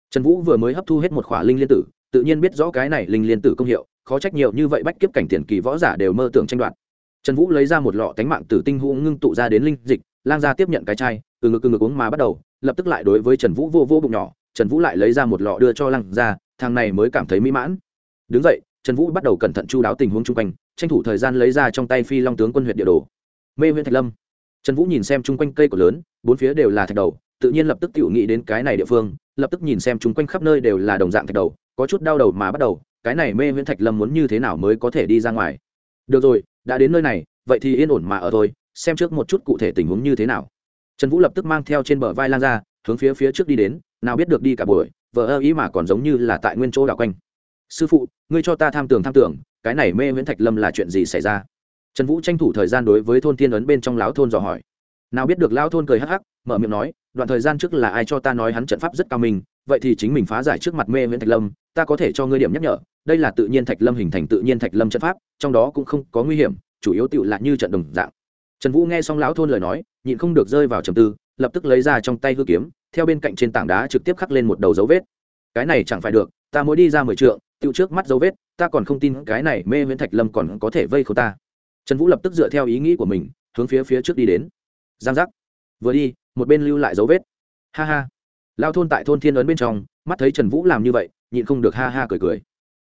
Trần vũ vừa mới hấp thu hết một khỏa linh liên tử, tự nhiên biết rõ cái này linh liên tử công hiệu khó trách nhiều như vậy bách kiếp cảnh tiền kỳ võ giả đều mơ tưởng tranh đoạt. Trần vũ lấy ra một lọ tánh mạng tử tinh hũ ngưng tụ ra đến linh dịch, lang gia tiếp nhận cái chai, từ ngực từ ngực uống mà bắt đầu, lập tức lại đối với trần vũ vô vô bụng nhỏ, trần vũ lại lấy ra một lọ đưa cho lang gia, thằng này mới cảm thấy mỹ mãn. Đứng dậy, trần vũ bắt đầu cẩn thận chu đáo tình huống chung quanh, tranh thủ thời gian lấy ra trong tay phi long tướng quân huyện địa đồ. Mê huyện thạch lâm. Trần vũ nhìn xem chung quanh cây cỏ lớn, bốn phía đều là thạch đầu, tự nhiên lập tức tự nghĩ đến cái này địa phương, lập tức nhìn xem chung quanh khắp nơi đều là đồng dạng thạch đầu, có chút đau đầu mà bắt đầu cái này mê viễn thạch lâm muốn như thế nào mới có thể đi ra ngoài? Được rồi, đã đến nơi này, vậy thì yên ổn mà ở thôi, xem trước một chút cụ thể tình huống như thế nào. Trần vũ lập tức mang theo trên bờ vai lan ra, hướng phía phía trước đi đến, nào biết được đi cả buổi vợ ơ ý mà còn giống như là tại nguyên chỗ đảo quanh. Sư phụ, ngươi cho ta tham tưởng tham tưởng, cái này mê viễn thạch lâm là chuyện gì xảy ra? Trần vũ tranh thủ thời gian đối với thôn thiên ấn bên trong lão thôn dò hỏi. Nào biết được lão thôn cười hắc hắc, mở miệng nói, đoạn thời gian trước là ai cho ta nói hắn trận pháp rất cao minh, vậy thì chính mình phá giải trước mặt mê viễn thạch lâm, ta có thể cho ngươi điểm nhắc nhở đây là tự nhiên thạch lâm hình thành tự nhiên thạch lâm trận pháp, trong đó cũng không có nguy hiểm, chủ yếu tựu là như trận đồng dạng. Trần vũ nghe xong lão thôn lời nói, nhịn không được rơi vào trầm tư, lập tức lấy ra trong tay hư kiếm, theo bên cạnh trên tảng đá trực tiếp khắc lên một đầu dấu vết. Cái này chẳng phải được, ta mới đi ra mười trượng tiêu trước mắt dấu vết, ta còn không tin cái này mê nguyễn thạch lâm còn có thể vây khâu ta. Trần vũ lập tức dựa theo ý nghĩ của mình, hướng phía phía trước đi đến. Giang giác. Vừa đi, một bên lưu lại dấu vết. Ha ha. Lao thôn tại thôn thiên ấn bên trong, mắt thấy trần vũ làm như vậy, nhịn không được ha ha cười cười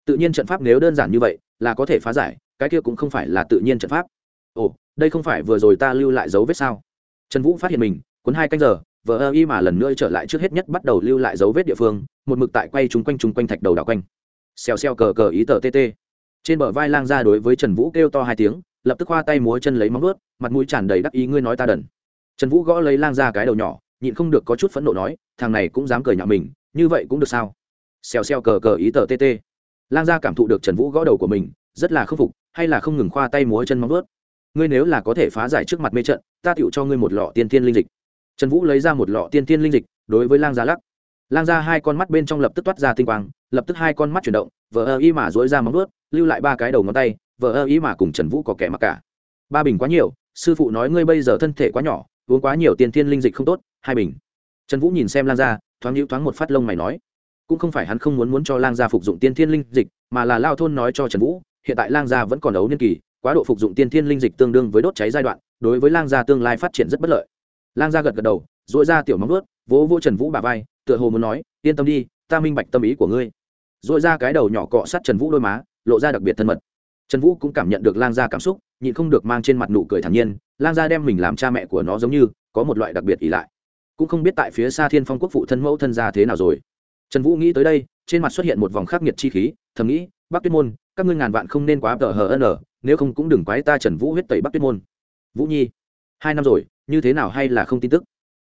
tự nhiên trận pháp nếu đơn giản như vậy là có thể phá giải, cái kia cũng không phải là tự nhiên trận pháp. Ồ, đây không phải vừa rồi ta lưu lại dấu vết sao? Trần vũ phát hiện mình, cuốn hai canh giờ, vờ ơ y mà lần nữa trở lại trước hết nhất bắt đầu lưu lại dấu vết địa phương, một mực tại quay chung quanh chung quanh thạch đầu đảo quanh. Xèo xèo cờ cờ ý tờ tt trên bờ vai lang ra đối với trần vũ kêu to hai tiếng, lập tức khoa tay múa chân lấy móng ướt mặt mũi tràn đầy đắc ý, ngươi nói ta đần. Trần vũ gõ lấy lang ra cái đầu nhỏ, nhịn không được có chút phẫn nộ nói, thằng này cũng dám cười nhạo mình, như vậy cũng được sao? Xèo xèo cờ cờ ý tờ tt lang gia cảm thụ được trần vũ gõ đầu của mình, rất là khâm phục, hay là không ngừng khoa tay múa chân móng ướt ngươi nếu là có thể phá giải trước mặt mê trận, ta tựu cho ngươi một lọ tiên tiên linh dịch. Trần vũ lấy ra một lọ tiên tiên linh dịch, đối với lang gia lắc. Lang gia hai con mắt bên trong lập tức toát ra tinh quang, lập tức hai con mắt chuyển động, vờ ơ y mà dối ra móng ướt lưu lại ba cái đầu ngón tay, vờ ơ y mà cùng trần vũ có kẻ mặc cả. Ba bình quá nhiều, sư phụ nói ngươi bây giờ thân thể quá nhỏ, uống quá nhiều tiên tiên linh dịch không tốt, hai bình. Trần vũ nhìn xem lang gia, thoáng hữu thoáng một phát lông mày nói cũng không phải hắn không muốn muốn cho lang gia phục dụng tiên thiên linh dịch, mà là lao thôn nói cho trần vũ, hiện tại lang gia vẫn còn ấu niên kỳ, quá độ phục dụng tiên thiên linh dịch tương đương với đốt cháy giai đoạn, đối với lang gia tương lai phát triển rất bất lợi. Lang gia gật gật đầu dội ra tiểu móng ướt vỗ vỗ trần vũ bà vai, tựa hồ muốn nói, yên tâm đi, ta minh bạch tâm ý của ngươi. Dội ra cái đầu nhỏ cọ sát trần vũ đôi má, lộ ra đặc biệt thân mật. Trần vũ cũng cảm nhận được lang gia cảm xúc, nhịn không được mang trên mặt nụ cười thản nhiên, lang gia đem mình làm cha mẹ của nó giống như, có một loại đặc biệt ỷ lại. Cũng không biết tại phía xa thiên phong quốc phụ thân mẫu thân gia thế nào rồi trần vũ nghĩ tới đây, trên mặt xuất hiện một vòng khắc nghiệt chi khí, thầm nghĩ, bắc tuyết môn, các ngươi ngàn vạn không nên quá tờ hờ n nếu không cũng đừng quái ta trần vũ huyết tẩy bắc tuyết môn. Vũ nhi, hai năm rồi, như thế nào hay là không tin tức?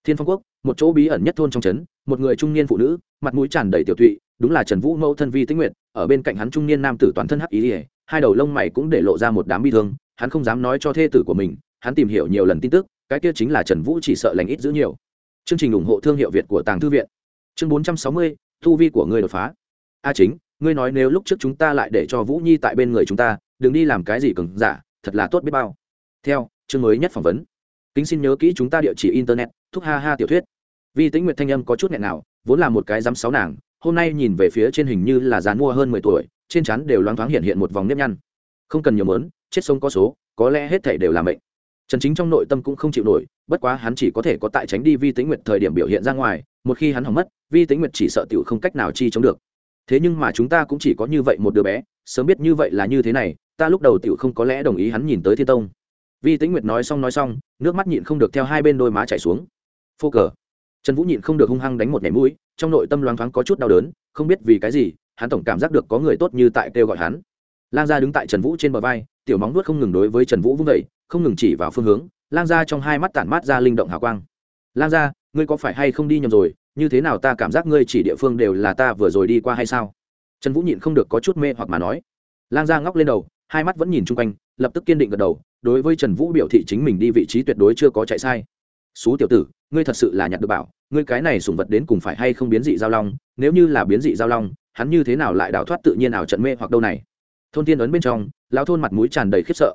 Thiên phong quốc, một chỗ bí ẩn nhất thôn trong trấn, một người trung niên phụ nữ, mặt mũi tràn đầy tiểu tụy, đúng là trần vũ mẫu thân vi tĩnh nguyệt, ở bên cạnh hắn trung niên nam tử toàn thân hắc ý ỉa hai đầu lông mày cũng để lộ ra một đám bi thương, hắn không dám nói cho thê tử của mình, hắn tìm hiểu nhiều lần tin tức, cái kia chính là trần vũ chỉ sợ lành ít giữ nhiều. Chương trình ủng hộ thương hiệu việt của tàng thư viện. Chương bốn trăm sáu mươi tu vi của ngươi đột phá. A chính, ngươi nói nếu lúc trước chúng ta lại để cho vũ nhi tại bên người chúng ta, đừng đi làm cái gì cứng giả, thật là tốt biết bao. Theo, chương mới nhất phỏng vấn. Kính xin nhớ kỹ chúng ta địa chỉ internet, thúc ha ha tiểu thuyết. Vì tĩnh nguyệt thanh âm có chút nghẹn nào, vốn là một cái dám sáu nàng, hôm nay nhìn về phía trên hình như là dán mua hơn mười tuổi, trên chắn đều loáng thoáng hiện hiện một vòng nếp nhăn. Không cần nhiều mớn, chết sống có số, có lẽ hết thảy đều là mệnh trần chính trong nội tâm cũng không chịu nổi, bất quá hắn chỉ có thể có tại tránh đi vi tĩnh nguyệt thời điểm biểu hiện ra ngoài, một khi hắn hỏng mất, vi tĩnh nguyệt chỉ sợ tiểu không cách nào chi chống được. Thế nhưng mà chúng ta cũng chỉ có như vậy một đứa bé, sớm biết như vậy là như thế này, ta lúc đầu tiểu không có lẽ đồng ý hắn nhìn tới thiên tông. Vi tĩnh nguyệt nói xong nói xong, nước mắt nhịn không được theo hai bên đôi má chảy xuống. Phô cờ. Trần vũ nhịn không được hung hăng đánh một nhảy mũi, trong nội tâm loáng thoáng có chút đau đớn, không biết vì cái gì, hắn tổng cảm giác được có người tốt như tại kêu gọi hắn. Lang gia đứng tại trần vũ trên bờ vai, tiểu móng nuốt không ngừng đối với trần vũ vung vẩy không ngừng chỉ vào phương hướng, lang gia trong hai mắt tản mát ra linh động hào quang. Lang gia, ngươi có phải hay không đi nhầm rồi? Như thế nào ta cảm giác ngươi chỉ địa phương đều là ta vừa rồi đi qua hay sao? Trần vũ nhịn không được có chút mê hoặc mà nói. Lang gia ngóc lên đầu, hai mắt vẫn nhìn chung quanh, lập tức kiên định gật đầu, đối với trần vũ biểu thị chính mình đi vị trí tuyệt đối chưa có chạy sai. Xú tiểu tử, ngươi thật sự là nhặt được bảo, ngươi cái này sùng vật đến cùng phải hay không biến dị giao long? Nếu như là biến dị giao long, hắn như thế nào lại đào thoát tự nhiên ảo trận mê hoặc đâu này? Thôn tiên ấn bên trong, lão thôn mặt mũi tràn đầy khiếp sợ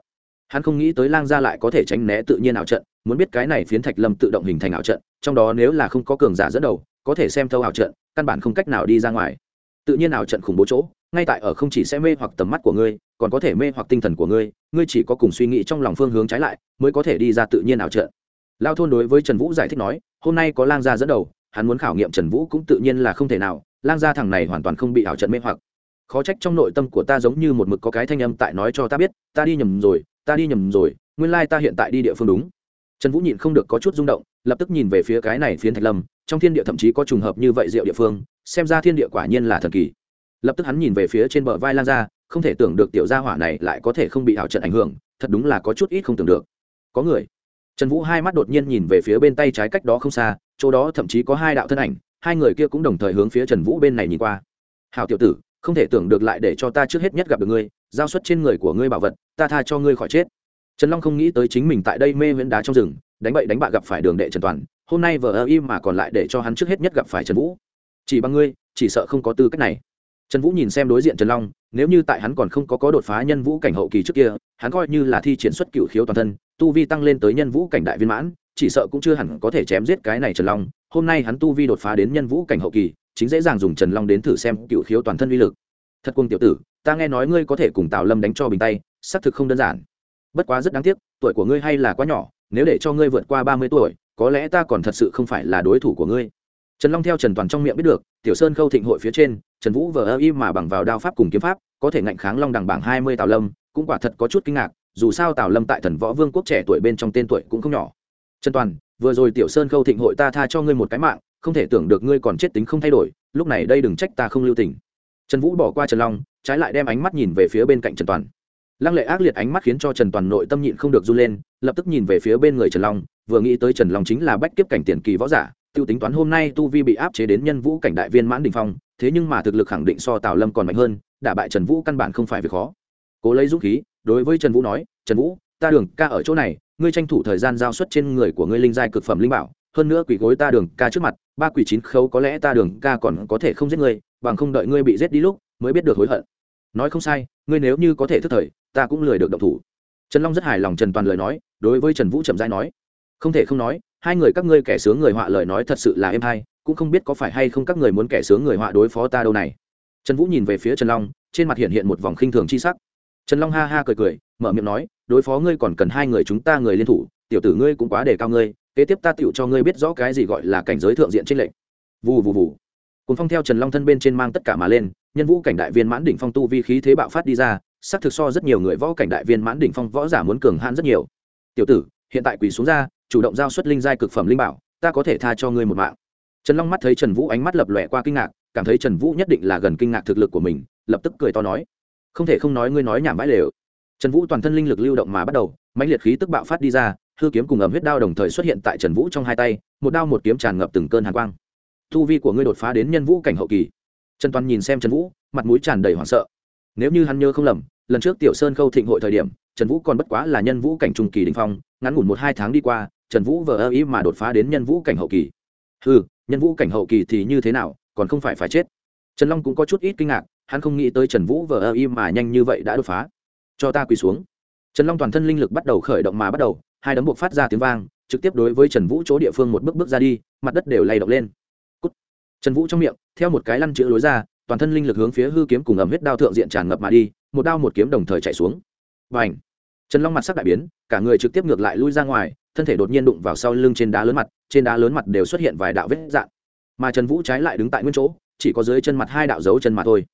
hắn không nghĩ tới lang gia lại có thể tránh né tự nhiên ảo trận, muốn biết cái này phiến thạch lâm tự động hình thành ảo trận, trong đó nếu là không có cường giả dẫn đầu, có thể xem thâu ảo trận, căn bản không cách nào đi ra ngoài. Tự nhiên ảo trận khủng bố chỗ, ngay tại ở không chỉ sẽ mê hoặc tầm mắt của ngươi, còn có thể mê hoặc tinh thần của ngươi ngươi chỉ có cùng suy nghĩ trong lòng phương hướng trái lại, mới có thể đi ra tự nhiên ảo trận. Lao thôn đối với trần vũ giải thích nói, hôm nay có lang gia dẫn đầu, hắn muốn khảo nghiệm trần vũ cũng tự nhiên là không thể nào, lang gia thằng này hoàn toàn không bị ảo trận mê hoặc. Khó trách trong nội tâm của ta giống như một mực có cái thanh âm tại nói cho ta biết, ta đi nhầm rồi ta đi nhầm rồi, nguyên lai ta hiện tại đi địa phương đúng. Trần vũ nhịn không được có chút rung động, lập tức nhìn về phía cái này phiến thạch lâm, trong thiên địa thậm chí có trùng hợp như vậy diệu địa phương, xem ra thiên địa quả nhiên là thần kỳ. Lập tức hắn nhìn về phía trên bờ vai lan ra không thể tưởng được tiểu gia hỏa này lại có thể không bị ảo trận ảnh hưởng, thật đúng là có chút ít không tưởng được. Có người. Trần vũ hai mắt đột nhiên nhìn về phía bên tay trái cách đó không xa, chỗ đó thậm chí có hai đạo thân ảnh, hai người kia cũng đồng thời hướng phía trần vũ bên này nhìn qua. Hào tiểu tử, không thể tưởng được lại để cho ta trước hết nhất gặp được ngươi giao xuất trên người của ngươi bảo vật, ta tha cho ngươi khỏi chết. Trần long không nghĩ tới chính mình tại đây mê viễn đá trong rừng, đánh bậy đánh bạ gặp phải đường đệ trần toàn, hôm nay vờ ơ im mà còn lại để cho hắn trước hết nhất gặp phải trần vũ. Chỉ bằng ngươi, chỉ sợ không có tư cách này. Trần vũ nhìn xem đối diện trần long, nếu như tại hắn còn không có có đột phá nhân vũ cảnh hậu kỳ trước kia, hắn coi như là thi triển xuất cựu khiếu toàn thân, tu vi tăng lên tới nhân vũ cảnh đại viên mãn, chỉ sợ cũng chưa hẳn có thể chém giết cái này trần long. Hôm nay hắn tu vi đột phá đến nhân vũ cảnh hậu kỳ, chính dễ dàng dùng trần long đến thử xem cựu khiếu toàn thân uy lực. Thật quân tiểu tử ta nghe nói ngươi có thể cùng tào lâm đánh cho bình tay, xác thực không đơn giản. Bất quá rất đáng tiếc, tuổi của ngươi hay là quá nhỏ, nếu để cho ngươi vượt qua ba mươi tuổi, có lẽ ta còn thật sự không phải là đối thủ của ngươi. Trần long theo trần toàn trong miệng biết được, tiểu sơn khâu thịnh hội phía trên, trần vũ vờ ơ y mà bằng vào đao pháp cùng kiếm pháp, có thể ngạnh kháng long đằng bảng hai mươi tào lâm, cũng quả thật có chút kinh ngạc, dù sao tào lâm tại thần võ vương quốc trẻ tuổi bên trong tên tuổi cũng không nhỏ. Trần toàn, vừa rồi tiểu sơn khâu thịnh hội ta tha cho ngươi một cái mạng, không thể tưởng được ngươi còn chết tính không thay đổi, lúc này đây đừng trách ta không lưu tình. Trần vũ bỏ qua trần long trái lại đem ánh mắt nhìn về phía bên cạnh trần toàn. Lăng lệ ác liệt ánh mắt khiến cho trần toàn nội tâm nhịn không được run lên, lập tức nhìn về phía bên người trần long, vừa nghĩ tới trần long chính là bách kiếp cảnh tiền kỳ võ giả, tiêu tính toán hôm nay tu vi bị áp chế đến nhân vũ cảnh đại viên mãn đình phong, thế nhưng mà thực lực khẳng định so tào lâm còn mạnh hơn, đả bại trần vũ căn bản không phải việc khó. Cố lấy dũng khí, đối với trần vũ nói, trần vũ, ta đường ca ở chỗ này, ngươi tranh thủ thời gian giao xuất trên người của ngươi linh giai cực phẩm linh bảo, hơn nữa quỷ gối ta đường ca trước mặt, ba quỷ chín khấu có lẽ ta đường ca còn có thể không giết ngươi, bằng không đợi ngươi bị giết đi lúc mới biết được hối hận. Nói không sai, ngươi nếu như có thể thức thời, ta cũng lười được động thủ. Trần long rất hài lòng trần toàn lời nói, đối với trần vũ chậm rãi nói, không thể không nói, hai người các ngươi kẻ sướng người họa lời nói thật sự là êm hay, cũng không biết có phải hay không các người muốn kẻ sướng người họa đối phó ta đâu này. Trần vũ nhìn về phía trần long, trên mặt hiện hiện một vòng khinh thường chi sắc. Trần long ha ha cười cười, mở miệng nói, đối phó ngươi còn cần hai người chúng ta người liên thủ, tiểu tử ngươi cũng quá đề cao ngươi, kế tiếp ta tựu cho ngươi biết rõ cái gì gọi là cảnh giới thượng diện trên lệnh. Vù vù vù cùng phong theo trần long thân bên trên mang tất cả mà lên, nhân vũ cảnh đại viên mãn đỉnh phong tu vi khí thế bạo phát đi ra sắc thực so rất nhiều người võ cảnh đại viên mãn đỉnh phong võ giả muốn cường hãn rất nhiều. Tiểu tử, hiện tại quỳ xuống ra, chủ động giao xuất linh giai cực phẩm linh bảo, ta có thể tha cho ngươi một mạng. Trần long mắt thấy trần vũ ánh mắt lập lòe qua kinh ngạc, cảm thấy trần vũ nhất định là gần kinh ngạc thực lực của mình, lập tức cười to nói, không thể không nói ngươi nói nhảm bãi lều. Trần vũ toàn thân linh lực lưu động mà bắt đầu, mãnh liệt khí tức bạo phát đi ra, hư kiếm cùng ẩm huyết đao đồng thời xuất hiện tại trần vũ trong hai tay, một đao một kiếm tràn ngập từng cơn hàn quang thu vi của ngươi đột phá đến nhân vũ cảnh hậu kỳ. Trần toàn nhìn xem trần vũ, mặt mũi tràn đầy hoảng sợ. Nếu như hắn nhớ không lầm, lần trước tiểu sơn khâu thịnh hội thời điểm, trần vũ còn bất quá là nhân vũ cảnh trung kỳ đình phong, ngắn ngủn một hai tháng đi qua, trần vũ vờ ơ ý mà đột phá đến nhân vũ cảnh hậu kỳ. Ừ nhân vũ cảnh hậu kỳ thì như thế nào, còn không phải phải chết. Trần long cũng có chút ít kinh ngạc, hắn không nghĩ tới trần vũ vờ ơ ý mà nhanh như vậy đã đột phá. Cho ta quỳ xuống. Trần long toàn thân linh lực bắt đầu khởi động mà bắt đầu, hai đấm buộc phát ra tiếng vang, trực tiếp đối với trần vũ chỗ địa phương một bước bước ra đi, mặt đất đều lay động lên trần vũ trong miệng, theo một cái lăn chữ lối ra, toàn thân linh lực hướng phía hư kiếm cùng ẩm huyết đao thượng diện tràn ngập mà đi, một đao một kiếm đồng thời chạy xuống. Và ảnh trần long mặt sắc đại biến, cả người trực tiếp ngược lại lui ra ngoài, thân thể đột nhiên đụng vào sau lưng trên đá lớn mặt, trên đá lớn mặt đều xuất hiện vài đạo vết dạn mà trần vũ trái lại đứng tại nguyên chỗ, chỉ có dưới chân mặt hai đạo dấu chân mà thôi.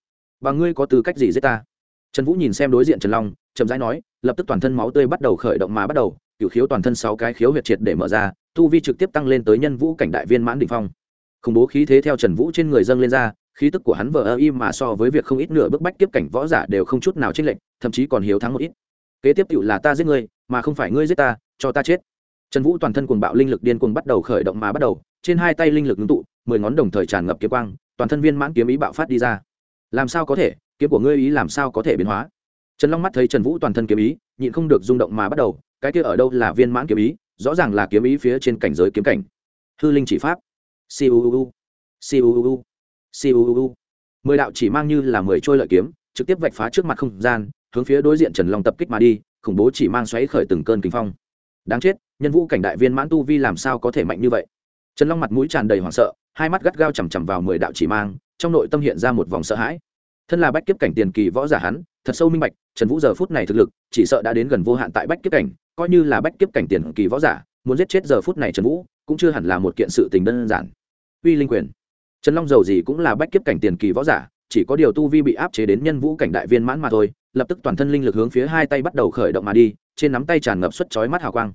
Và ngươi có tư cách gì giết ta? Trần vũ nhìn xem đối diện trần long, chậm rãi nói, lập tức toàn thân máu tươi bắt đầu khởi động mà bắt đầu, cửu khiếu toàn thân sáu cái khiếu huyệt triệt để mở ra, tu vi trực tiếp tăng lên tới nhân vũ cảnh đại viên mãn đ ỉ n h phong khủng bố khí thế theo trần vũ trên người dâng lên ra, khí tức của hắn vờ ơ y mà so với việc không ít nửa bức bách tiếp cảnh võ giả đều không chút nào chênh lệch, thậm chí còn hiếu thắng một ít. Kế tiếp cựu là ta giết ngươi, mà không phải ngươi giết ta, cho ta chết. Trần vũ toàn thân cuồng bạo linh lực điên cuồng bắt đầu khởi động mà bắt đầu, trên hai tay linh lực ngưng tụ, mười ngón đồng thời tràn ngập kiếm quang, toàn thân viên mãn kiếm ý bạo phát đi ra. Làm sao có thể? Kiếm của ngươi ý làm sao có thể biến hóa? Trần long mắt thấy trần vũ toàn thân kiếm ý, nhịn không được rung động mà bắt đầu, cái kia ở đâu là viên mãn kiếm ý? Rõ ràng là kiếm ý phía trên cảnh giới kiếm cảnh. Hư linh chỉ pháp. Siu siêu siêu mười đạo chỉ mang như là mười trôi lợi kiếm, trực tiếp vạch phá trước mặt không gian, hướng phía đối diện trần long tập kích mà đi, khủng bố chỉ mang xoáy khởi từng cơn kinh phong. Đáng chết, nhân vũ cảnh đại viên mãn tu vi làm sao có thể mạnh như vậy? Trần long mặt mũi tràn đầy hoảng sợ, hai mắt gắt gao chằm chằm vào mười đạo chỉ mang, trong nội tâm hiện ra một vòng sợ hãi. Thân là bách kiếp cảnh tiền kỳ võ giả hắn, thật sâu minh bạch, trần vũ giờ phút này thực lực, chỉ sợ đã đến gần vô hạn tại bách kiếp cảnh, coi như là bách kiếp cảnh tiền kỳ võ giả muốn giết chết giờ phút này trần vũ, cũng chưa hẳn là một kiện sự tình đơn giản. Uy linh quyền. Trần long dầu gì cũng là bách kiếp cảnh tiền kỳ võ giả, chỉ có điều tu vi bị áp chế đến nhân vũ cảnh đại viên mãn mà thôi, lập tức toàn thân linh lực hướng phía hai tay bắt đầu khởi động mà đi, trên nắm tay tràn ngập suất chói mắt hào quang.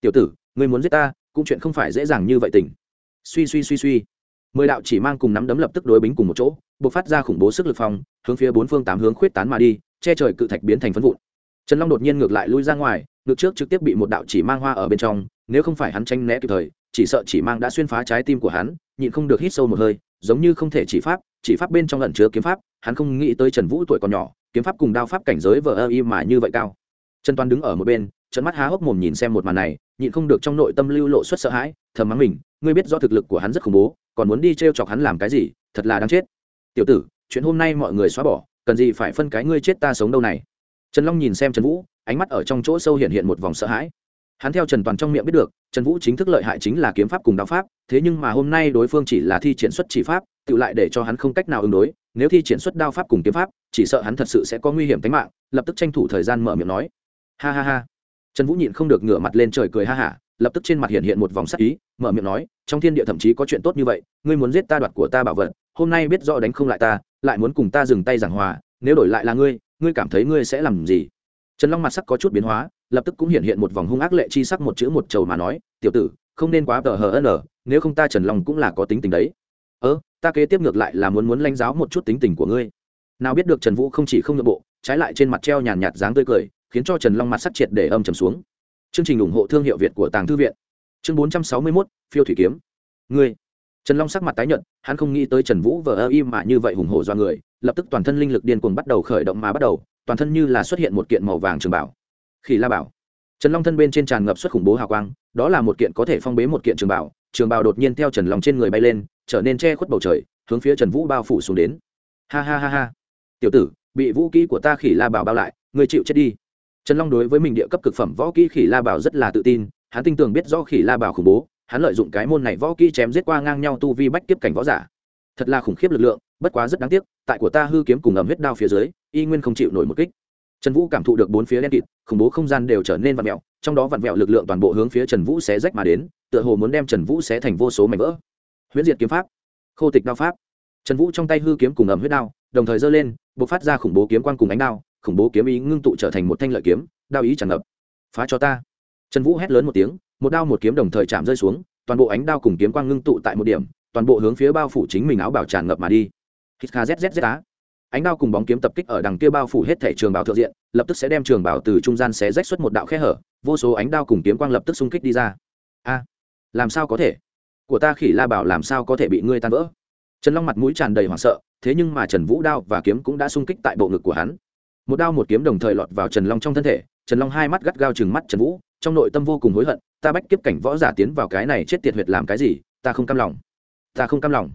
Tiểu tử người muốn giết ta, cũng chuyện không phải dễ dàng như vậy tỉnh suy suy suy suy. Mười đạo chỉ mang cùng nắm đấm lập tức đối bính cùng một chỗ b ộ c phát ra khủng bố sức lực phong, hướng phía bốn phương tám hướng khuyết tán mà đi, che trời cự thạch biến thành phân vụn. Trần long đột nhiên ngược lại lui ra ngoài, ngược trước trực tiếp bị một đạo chỉ mang hoa ở bên trong nếu không phải hắn tranh né kịp thời, chỉ sợ chỉ mang đã xuyên phá trái tim của hắn, nhịn không được hít sâu một hơi, giống như không thể chỉ pháp chỉ pháp bên trong lẩn chứa kiếm pháp, hắn không nghĩ tới trần vũ tuổi còn nhỏ, kiếm pháp cùng đao pháp cảnh giới vờ ơ y mà như vậy cao. Trần toàn đứng ở một bên trận mắt há hốc mồm nhìn xem một màn này, nhịn không được trong nội tâm lưu lộ suất sợ hãi, thầm mắng mình, ngươi biết do thực lực của hắn rất khủng bố, còn muốn đi t r e o chọc hắn làm cái gì, thật là đáng chết. Tiểu tử, chuyện hôm nay mọi người xóa bỏ, cần gì phải phân cái ngươi chết ta sống đâu này? Trần long nhìn xem trần vũ, ánh mắt ở trong chỗ sâu hiện hiện một vòng sợ hãi hắn theo trần toàn trong miệng biết được, trần vũ chính thức lợi hại chính là kiếm pháp cùng đạo pháp, thế nhưng mà hôm nay đối phương chỉ là thi triển xuất chỉ pháp, tự lại để cho hắn không cách nào ứng đối, nếu thi triển xuất đao pháp cùng kiếm pháp, chỉ sợ hắn thật sự sẽ có nguy hiểm tính mạng, lập tức tranh thủ thời gian mở miệng nói. Ha ha ha. Trần vũ nhịn không được ngửa mặt lên trời cười ha hả, lập tức trên mặt hiện hiện một vòng sắc ý, mở miệng nói, trong thiên địa thậm chí có chuyện tốt như vậy, ngươi muốn giết ta đoạt của ta bảo vật, hôm nay biết rõ đánh không lại ta, lại muốn cùng ta dừng tay giảng hòa, nếu đổi lại là ngươi ngươi cảm thấy ngươi sẽ làm gì? Trần long mặt sắc có chút biến hóa lập tức cũng hiện hiện một vòng hung ác lệ chi sắc một chữ một trầu mà nói, tiểu tử, không nên quá tờ hờ ân nếu không ta trần long cũng là có tính tình đấy. Ơ, ta kế tiếp ngược lại là muốn muốn lãnh giáo một chút tính tình của ngươi. Nào biết được trần vũ không chỉ không nội bộ, trái lại trên mặt treo nhàn nhạt dáng tươi cười, khiến cho trần long mặt sắc triệt để âm trầm xuống. Chương trình ủng hộ thương hiệu việt của tàng thư viện. Chương bốn trăm sáu mươi mốt, phiêu thủy kiếm. Ngươi. Trần long sắc mặt tái nhợt, hắn không nghĩ tới trần vũ vờ ơ im mà như vậy hùng hổ do người, lập tức toàn thân linh lực điên cuồng bắt đầu khởi động mà bắt đầu, toàn thân như là xuất hiện một kiện màu vàng trường bảo khỉ la bảo. Trần long thân bên trên tràn ngập xuất khủng bố hào quang, đó là một kiện có thể phong bế một kiện trường bảo. Trường bảo đột nhiên theo trần long trên người bay lên, trở nên che khuất bầu trời, hướng phía trần vũ bao phủ xuống đến. Ha ha ha ha. Tiểu tử, bị vũ kỹ của ta khỉ la bảo bao lại người chịu chết đi. Trần long đối với mình địa cấp cực phẩm võ kỹ khỉ la bảo rất là tự tin, hắn tin tưởng biết rõ khỉ la bảo khủng bố, hắn lợi dụng cái môn này võ kỹ chém giết qua ngang nhau tu vi bách tiếp cảnh võ giả. Thật là khủng khiếp lực lượng, bất quá rất đáng tiếc, tại của ta hư kiếm cùng ẩm huyết đao phía dưới, y nguyên không chịu nổi một kích trần vũ cảm thụ được bốn phía đen kịt, khủng bố không gian đều trở nên vặn vẹo trong đó vặn vẹo lực lượng toàn bộ hướng phía trần vũ xé rách mà đến, tựa hồ muốn đem trần vũ xé thành vô số mảnh vỡ. Huyễn diệt kiếm pháp, khô tịch đao pháp. Trần vũ trong tay hư kiếm cùng ẩm huyết đao, đồng thời giơ lên b ộ c phát ra khủng bố kiếm quan cùng ánh đao, khủng bố kiếm ý ngưng tụ trở thành một thanh lợi kiếm, đao ý tràn ngập. Phá cho ta. Trần vũ hét lớn một tiếng, một đao một kiếm đồng thời chạm rơi xuống, toàn bộ ánh đao cùng kiếm quang ngưng tụ tại một điểm, toàn bộ hướng phía bao phủ chính mình áo bảo tràn ngập mà đi. Hít kha zzz á ánh đao cùng bóng kiếm tập kích ở đằng kia bao phủ hết thể trường bảo thượng diện, lập tức sẽ đem trường bảo từ trung gian xé rách xuất một đạo khe hở, vô số ánh đao cùng kiếm quang lập tức xung kích đi ra. A, làm sao có thể? Của ta khỉ la bảo làm sao có thể bị ngươi tan vỡ? Trần long mặt mũi tràn đầy hoảng sợ, thế nhưng mà trần vũ đao và kiếm cũng đã xung kích tại bộ ngực của hắn. Một đao một kiếm đồng thời lọt vào trần long trong thân thể, trần long hai mắt gắt gao chừng mắt trần vũ, trong nội tâm vô cùng hối hận, ta bách kiếp cảnh võ giả tiến vào cái này chết tiệt huyệt làm cái gì, ta không cam lòng. Ta không cam lòng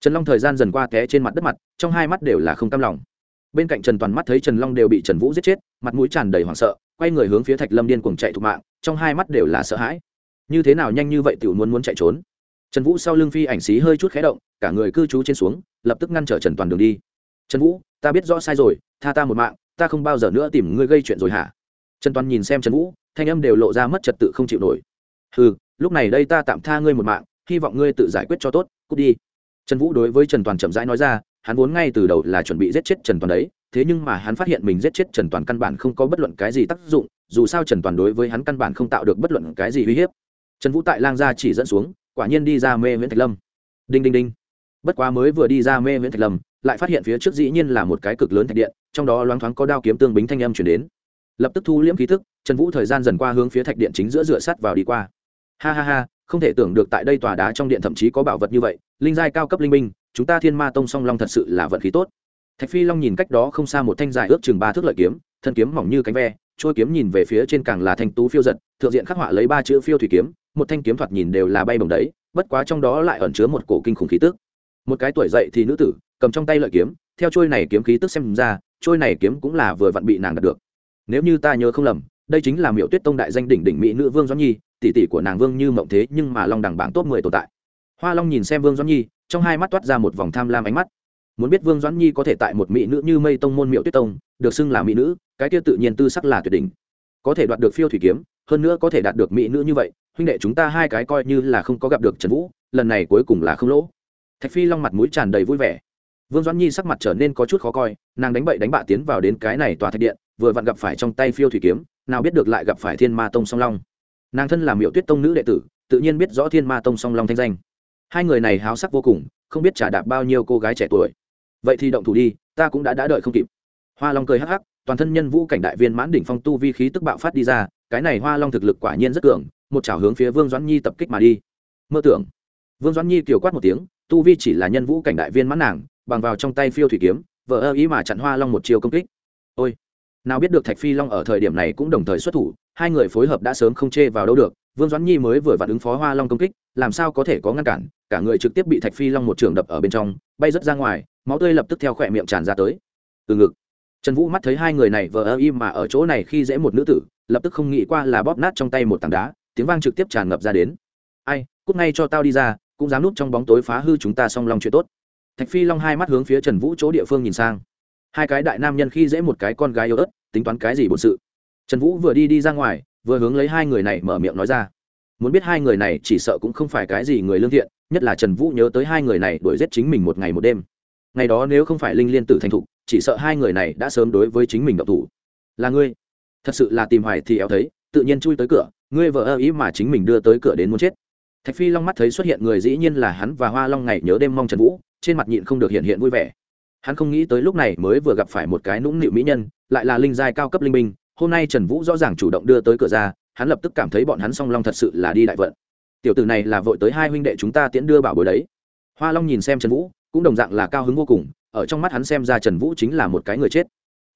trần long thời gian dần qua té trên mặt đất mặt, trong hai mắt đều là không cam lòng. Bên cạnh trần toàn mắt thấy trần long đều bị trần vũ giết chết, mặt mũi tràn đầy hoảng sợ, quay người hướng phía thạch lâm điên cuồng chạy thục mạng, trong hai mắt đều là sợ hãi. Như thế nào nhanh như vậy tiểu muốn muốn chạy trốn? Trần vũ sau lưng phi ảnh xí hơi chút khé động, cả người cư trú trên xuống, lập tức ngăn trở trần toàn đường đi. Trần vũ, ta biết rõ sai rồi, tha ta một mạng, ta không bao giờ nữa tìm ngươi gây chuyện rồi hả? Trần toàn nhìn xem trần vũ, thanh âm đều lộ ra mất trật tự không chịu nổi. Ừ lúc này đây ta tạm tha ngươi một mạng, hy vọng ngươi tự giải quyết cho tốt, cút đi trần vũ đối với trần toàn chậm rãi nói ra, hắn vốn ngay từ đầu là chuẩn bị giết chết trần toàn đấy, thế nhưng mà hắn phát hiện mình giết chết trần toàn căn bản không có bất luận cái gì tác dụng, dù sao trần toàn đối với hắn căn bản không tạo được bất luận cái gì uy hiếp. Trần vũ tại lang gia chỉ dẫn xuống, quả nhiên đi ra mê nguyễn thạch lâm. Đinh đinh đinh. Bất quá mới vừa đi ra mê nguyễn thạch lâm, lại phát hiện phía trước dĩ nhiên là một cái cực lớn thạch điện, trong đó loáng thoáng có đao kiếm tương bính thanh âm chuyển đến. Lập tức thu liễm khí thức, trần vũ thời gian dần qua hướng phía thạch điện chính giữa dựa sắt vào đi qua. Ha ha ha không thể tưởng được tại đây tòa đá trong điện thậm chí có bảo vật như vậy, linh giai cao cấp linh minh chúng ta thiên ma tông song long thật sự là vận khí tốt. Thạch phi long nhìn cách đó không xa một thanh dài ước chừng ba thước lợi kiếm, thân kiếm mỏng như cánh ve trôi kiếm nhìn về phía trên càng là thanh tú phiêu giật, thượng diện khắc họa lấy ba chữ phiêu thủy kiếm, một thanh kiếm thoạt nhìn đều là bay bồng đấy, bất quá trong đó lại ẩn chứa một cổ kinh khủng khí tức. Một cái tuổi dậy thì nữ tử, cầm trong tay lợi kiếm, theo trôi này kiếm khí tức xem ra trôi này kiếm cũng là vừa vặn bị nàng đạt được. Nếu như ta nhớ không lầm, đây chính là miệu tuyết tông đại danh đỉnh đỉnh mỹ nữ vương doãn nhi tỷ tỷ của nàng vương như mộng thế nhưng mà long đẳng bảng top mười tồn tại. Hoa long nhìn xem vương doãn nhi, trong hai mắt toát ra một vòng tham lam ánh mắt. Muốn biết vương doãn nhi có thể tại một mỹ nữ như mây tông môn miệu tuyết tông, được xưng là mỹ nữ, cái kia tự nhiên tư sắc là tuyệt đỉnh. Có thể đoạt được phiêu thủy kiếm, hơn nữa có thể đạt được mỹ nữ như vậy, huynh đệ chúng ta hai cái coi như là không có gặp được trần vũ, lần này cuối cùng là không lỗ. Thạch phi long mặt mũi tràn đầy vui vẻ. Vương doãn nhi sắc mặt trở nên có chút khó coi, nàng đánh bậy đánh bạ tiến vào đến cái này tòa thạch điện, vừa vặn gặp phải trong tay phiêu thủy kiếm, nào biết được lại gặp phải thiên ma tông song long nàng thân làm miệu tuyết tông nữ đệ tử tự nhiên biết rõ thiên ma tông song long thanh danh hai người này háo sắc vô cùng không biết trả đạp bao nhiêu cô gái trẻ tuổi vậy thì động thủ đi ta cũng đã đã đợi không kịp hoa long cười hắc hắc toàn thân nhân vũ cảnh đại viên mãn đỉnh phong tu vi khí tức bạo phát đi ra cái này hoa long thực lực quả nhiên rất cường một chảo hướng phía vương doãn nhi tập kích mà đi mơ tưởng vương doãn nhi kiều quát một tiếng tu vi chỉ là nhân vũ cảnh đại viên mãn nàng bằng vào trong tay phiêu thủy kiếm vợ ơ ý mà chặn hoa long một chiều công kích ôi nào biết được thạch phi long ở thời điểm này cũng đồng thời xuất thủ, hai người phối hợp đã sớm không chê vào đâu được, vương doãn nhi mới vừa vặn ứng phó hoa long công kích, làm sao có thể có ngăn cản, cả người trực tiếp bị thạch phi long một trường đập ở bên trong, bay rớt ra ngoài, máu tươi lập tức theo khỏe miệng tràn ra tới. Từ ngực, trần vũ mắt thấy hai người này vờ ơ im mà ở chỗ này khi dễ một nữ tử, lập tức không nghĩ qua là bóp nát trong tay một tảng đá, tiếng vang trực tiếp tràn ngập ra đến. Ai, cút ngay cho tao đi ra, cũng dám núp trong bóng tối phá hư chúng ta song long chuyện tốt. Thạch phi long hai mắt hướng phía trần vũ chỗ địa phương nhìn sang hai cái đại nam nhân khi dễ một cái con gái yếu ớt, tính toán cái gì bổn sự. Trần vũ vừa đi đi ra ngoài, vừa hướng lấy hai người này mở miệng nói ra. Muốn biết hai người này chỉ sợ cũng không phải cái gì người lương thiện, nhất là trần vũ nhớ tới hai người này đuổi giết chính mình một ngày một đêm. Ngày đó nếu không phải linh liên tử thành thục, chỉ sợ hai người này đã sớm đối với chính mình độc thủ. Là ngươi. Thật sự là tìm hoài thì éo thấy, tự nhiên chui tới cửa, ngươi vợ ơ ý mà chính mình đưa tới cửa đến muốn chết. Thạch phi long mắt thấy xuất hiện người dĩ nhiên là hắn và hoa long ngày nhớ đêm mong trần vũ, trên mặt nhịn không được hiện hiện vui vẻ hắn không nghĩ tới lúc này mới vừa gặp phải một cái nũng nịu mỹ nhân, lại là linh giai cao cấp linh minh. hôm nay trần vũ rõ ràng chủ động đưa tới cửa ra, hắn lập tức cảm thấy bọn hắn song long thật sự là đi đại vận. Tiểu tử này là vội tới hai huynh đệ chúng ta tiễn đưa bảo bối đấy. Hoa long nhìn xem trần vũ, cũng đồng dạng là cao hứng vô cùng, ở trong mắt hắn xem ra trần vũ chính là một cái người chết.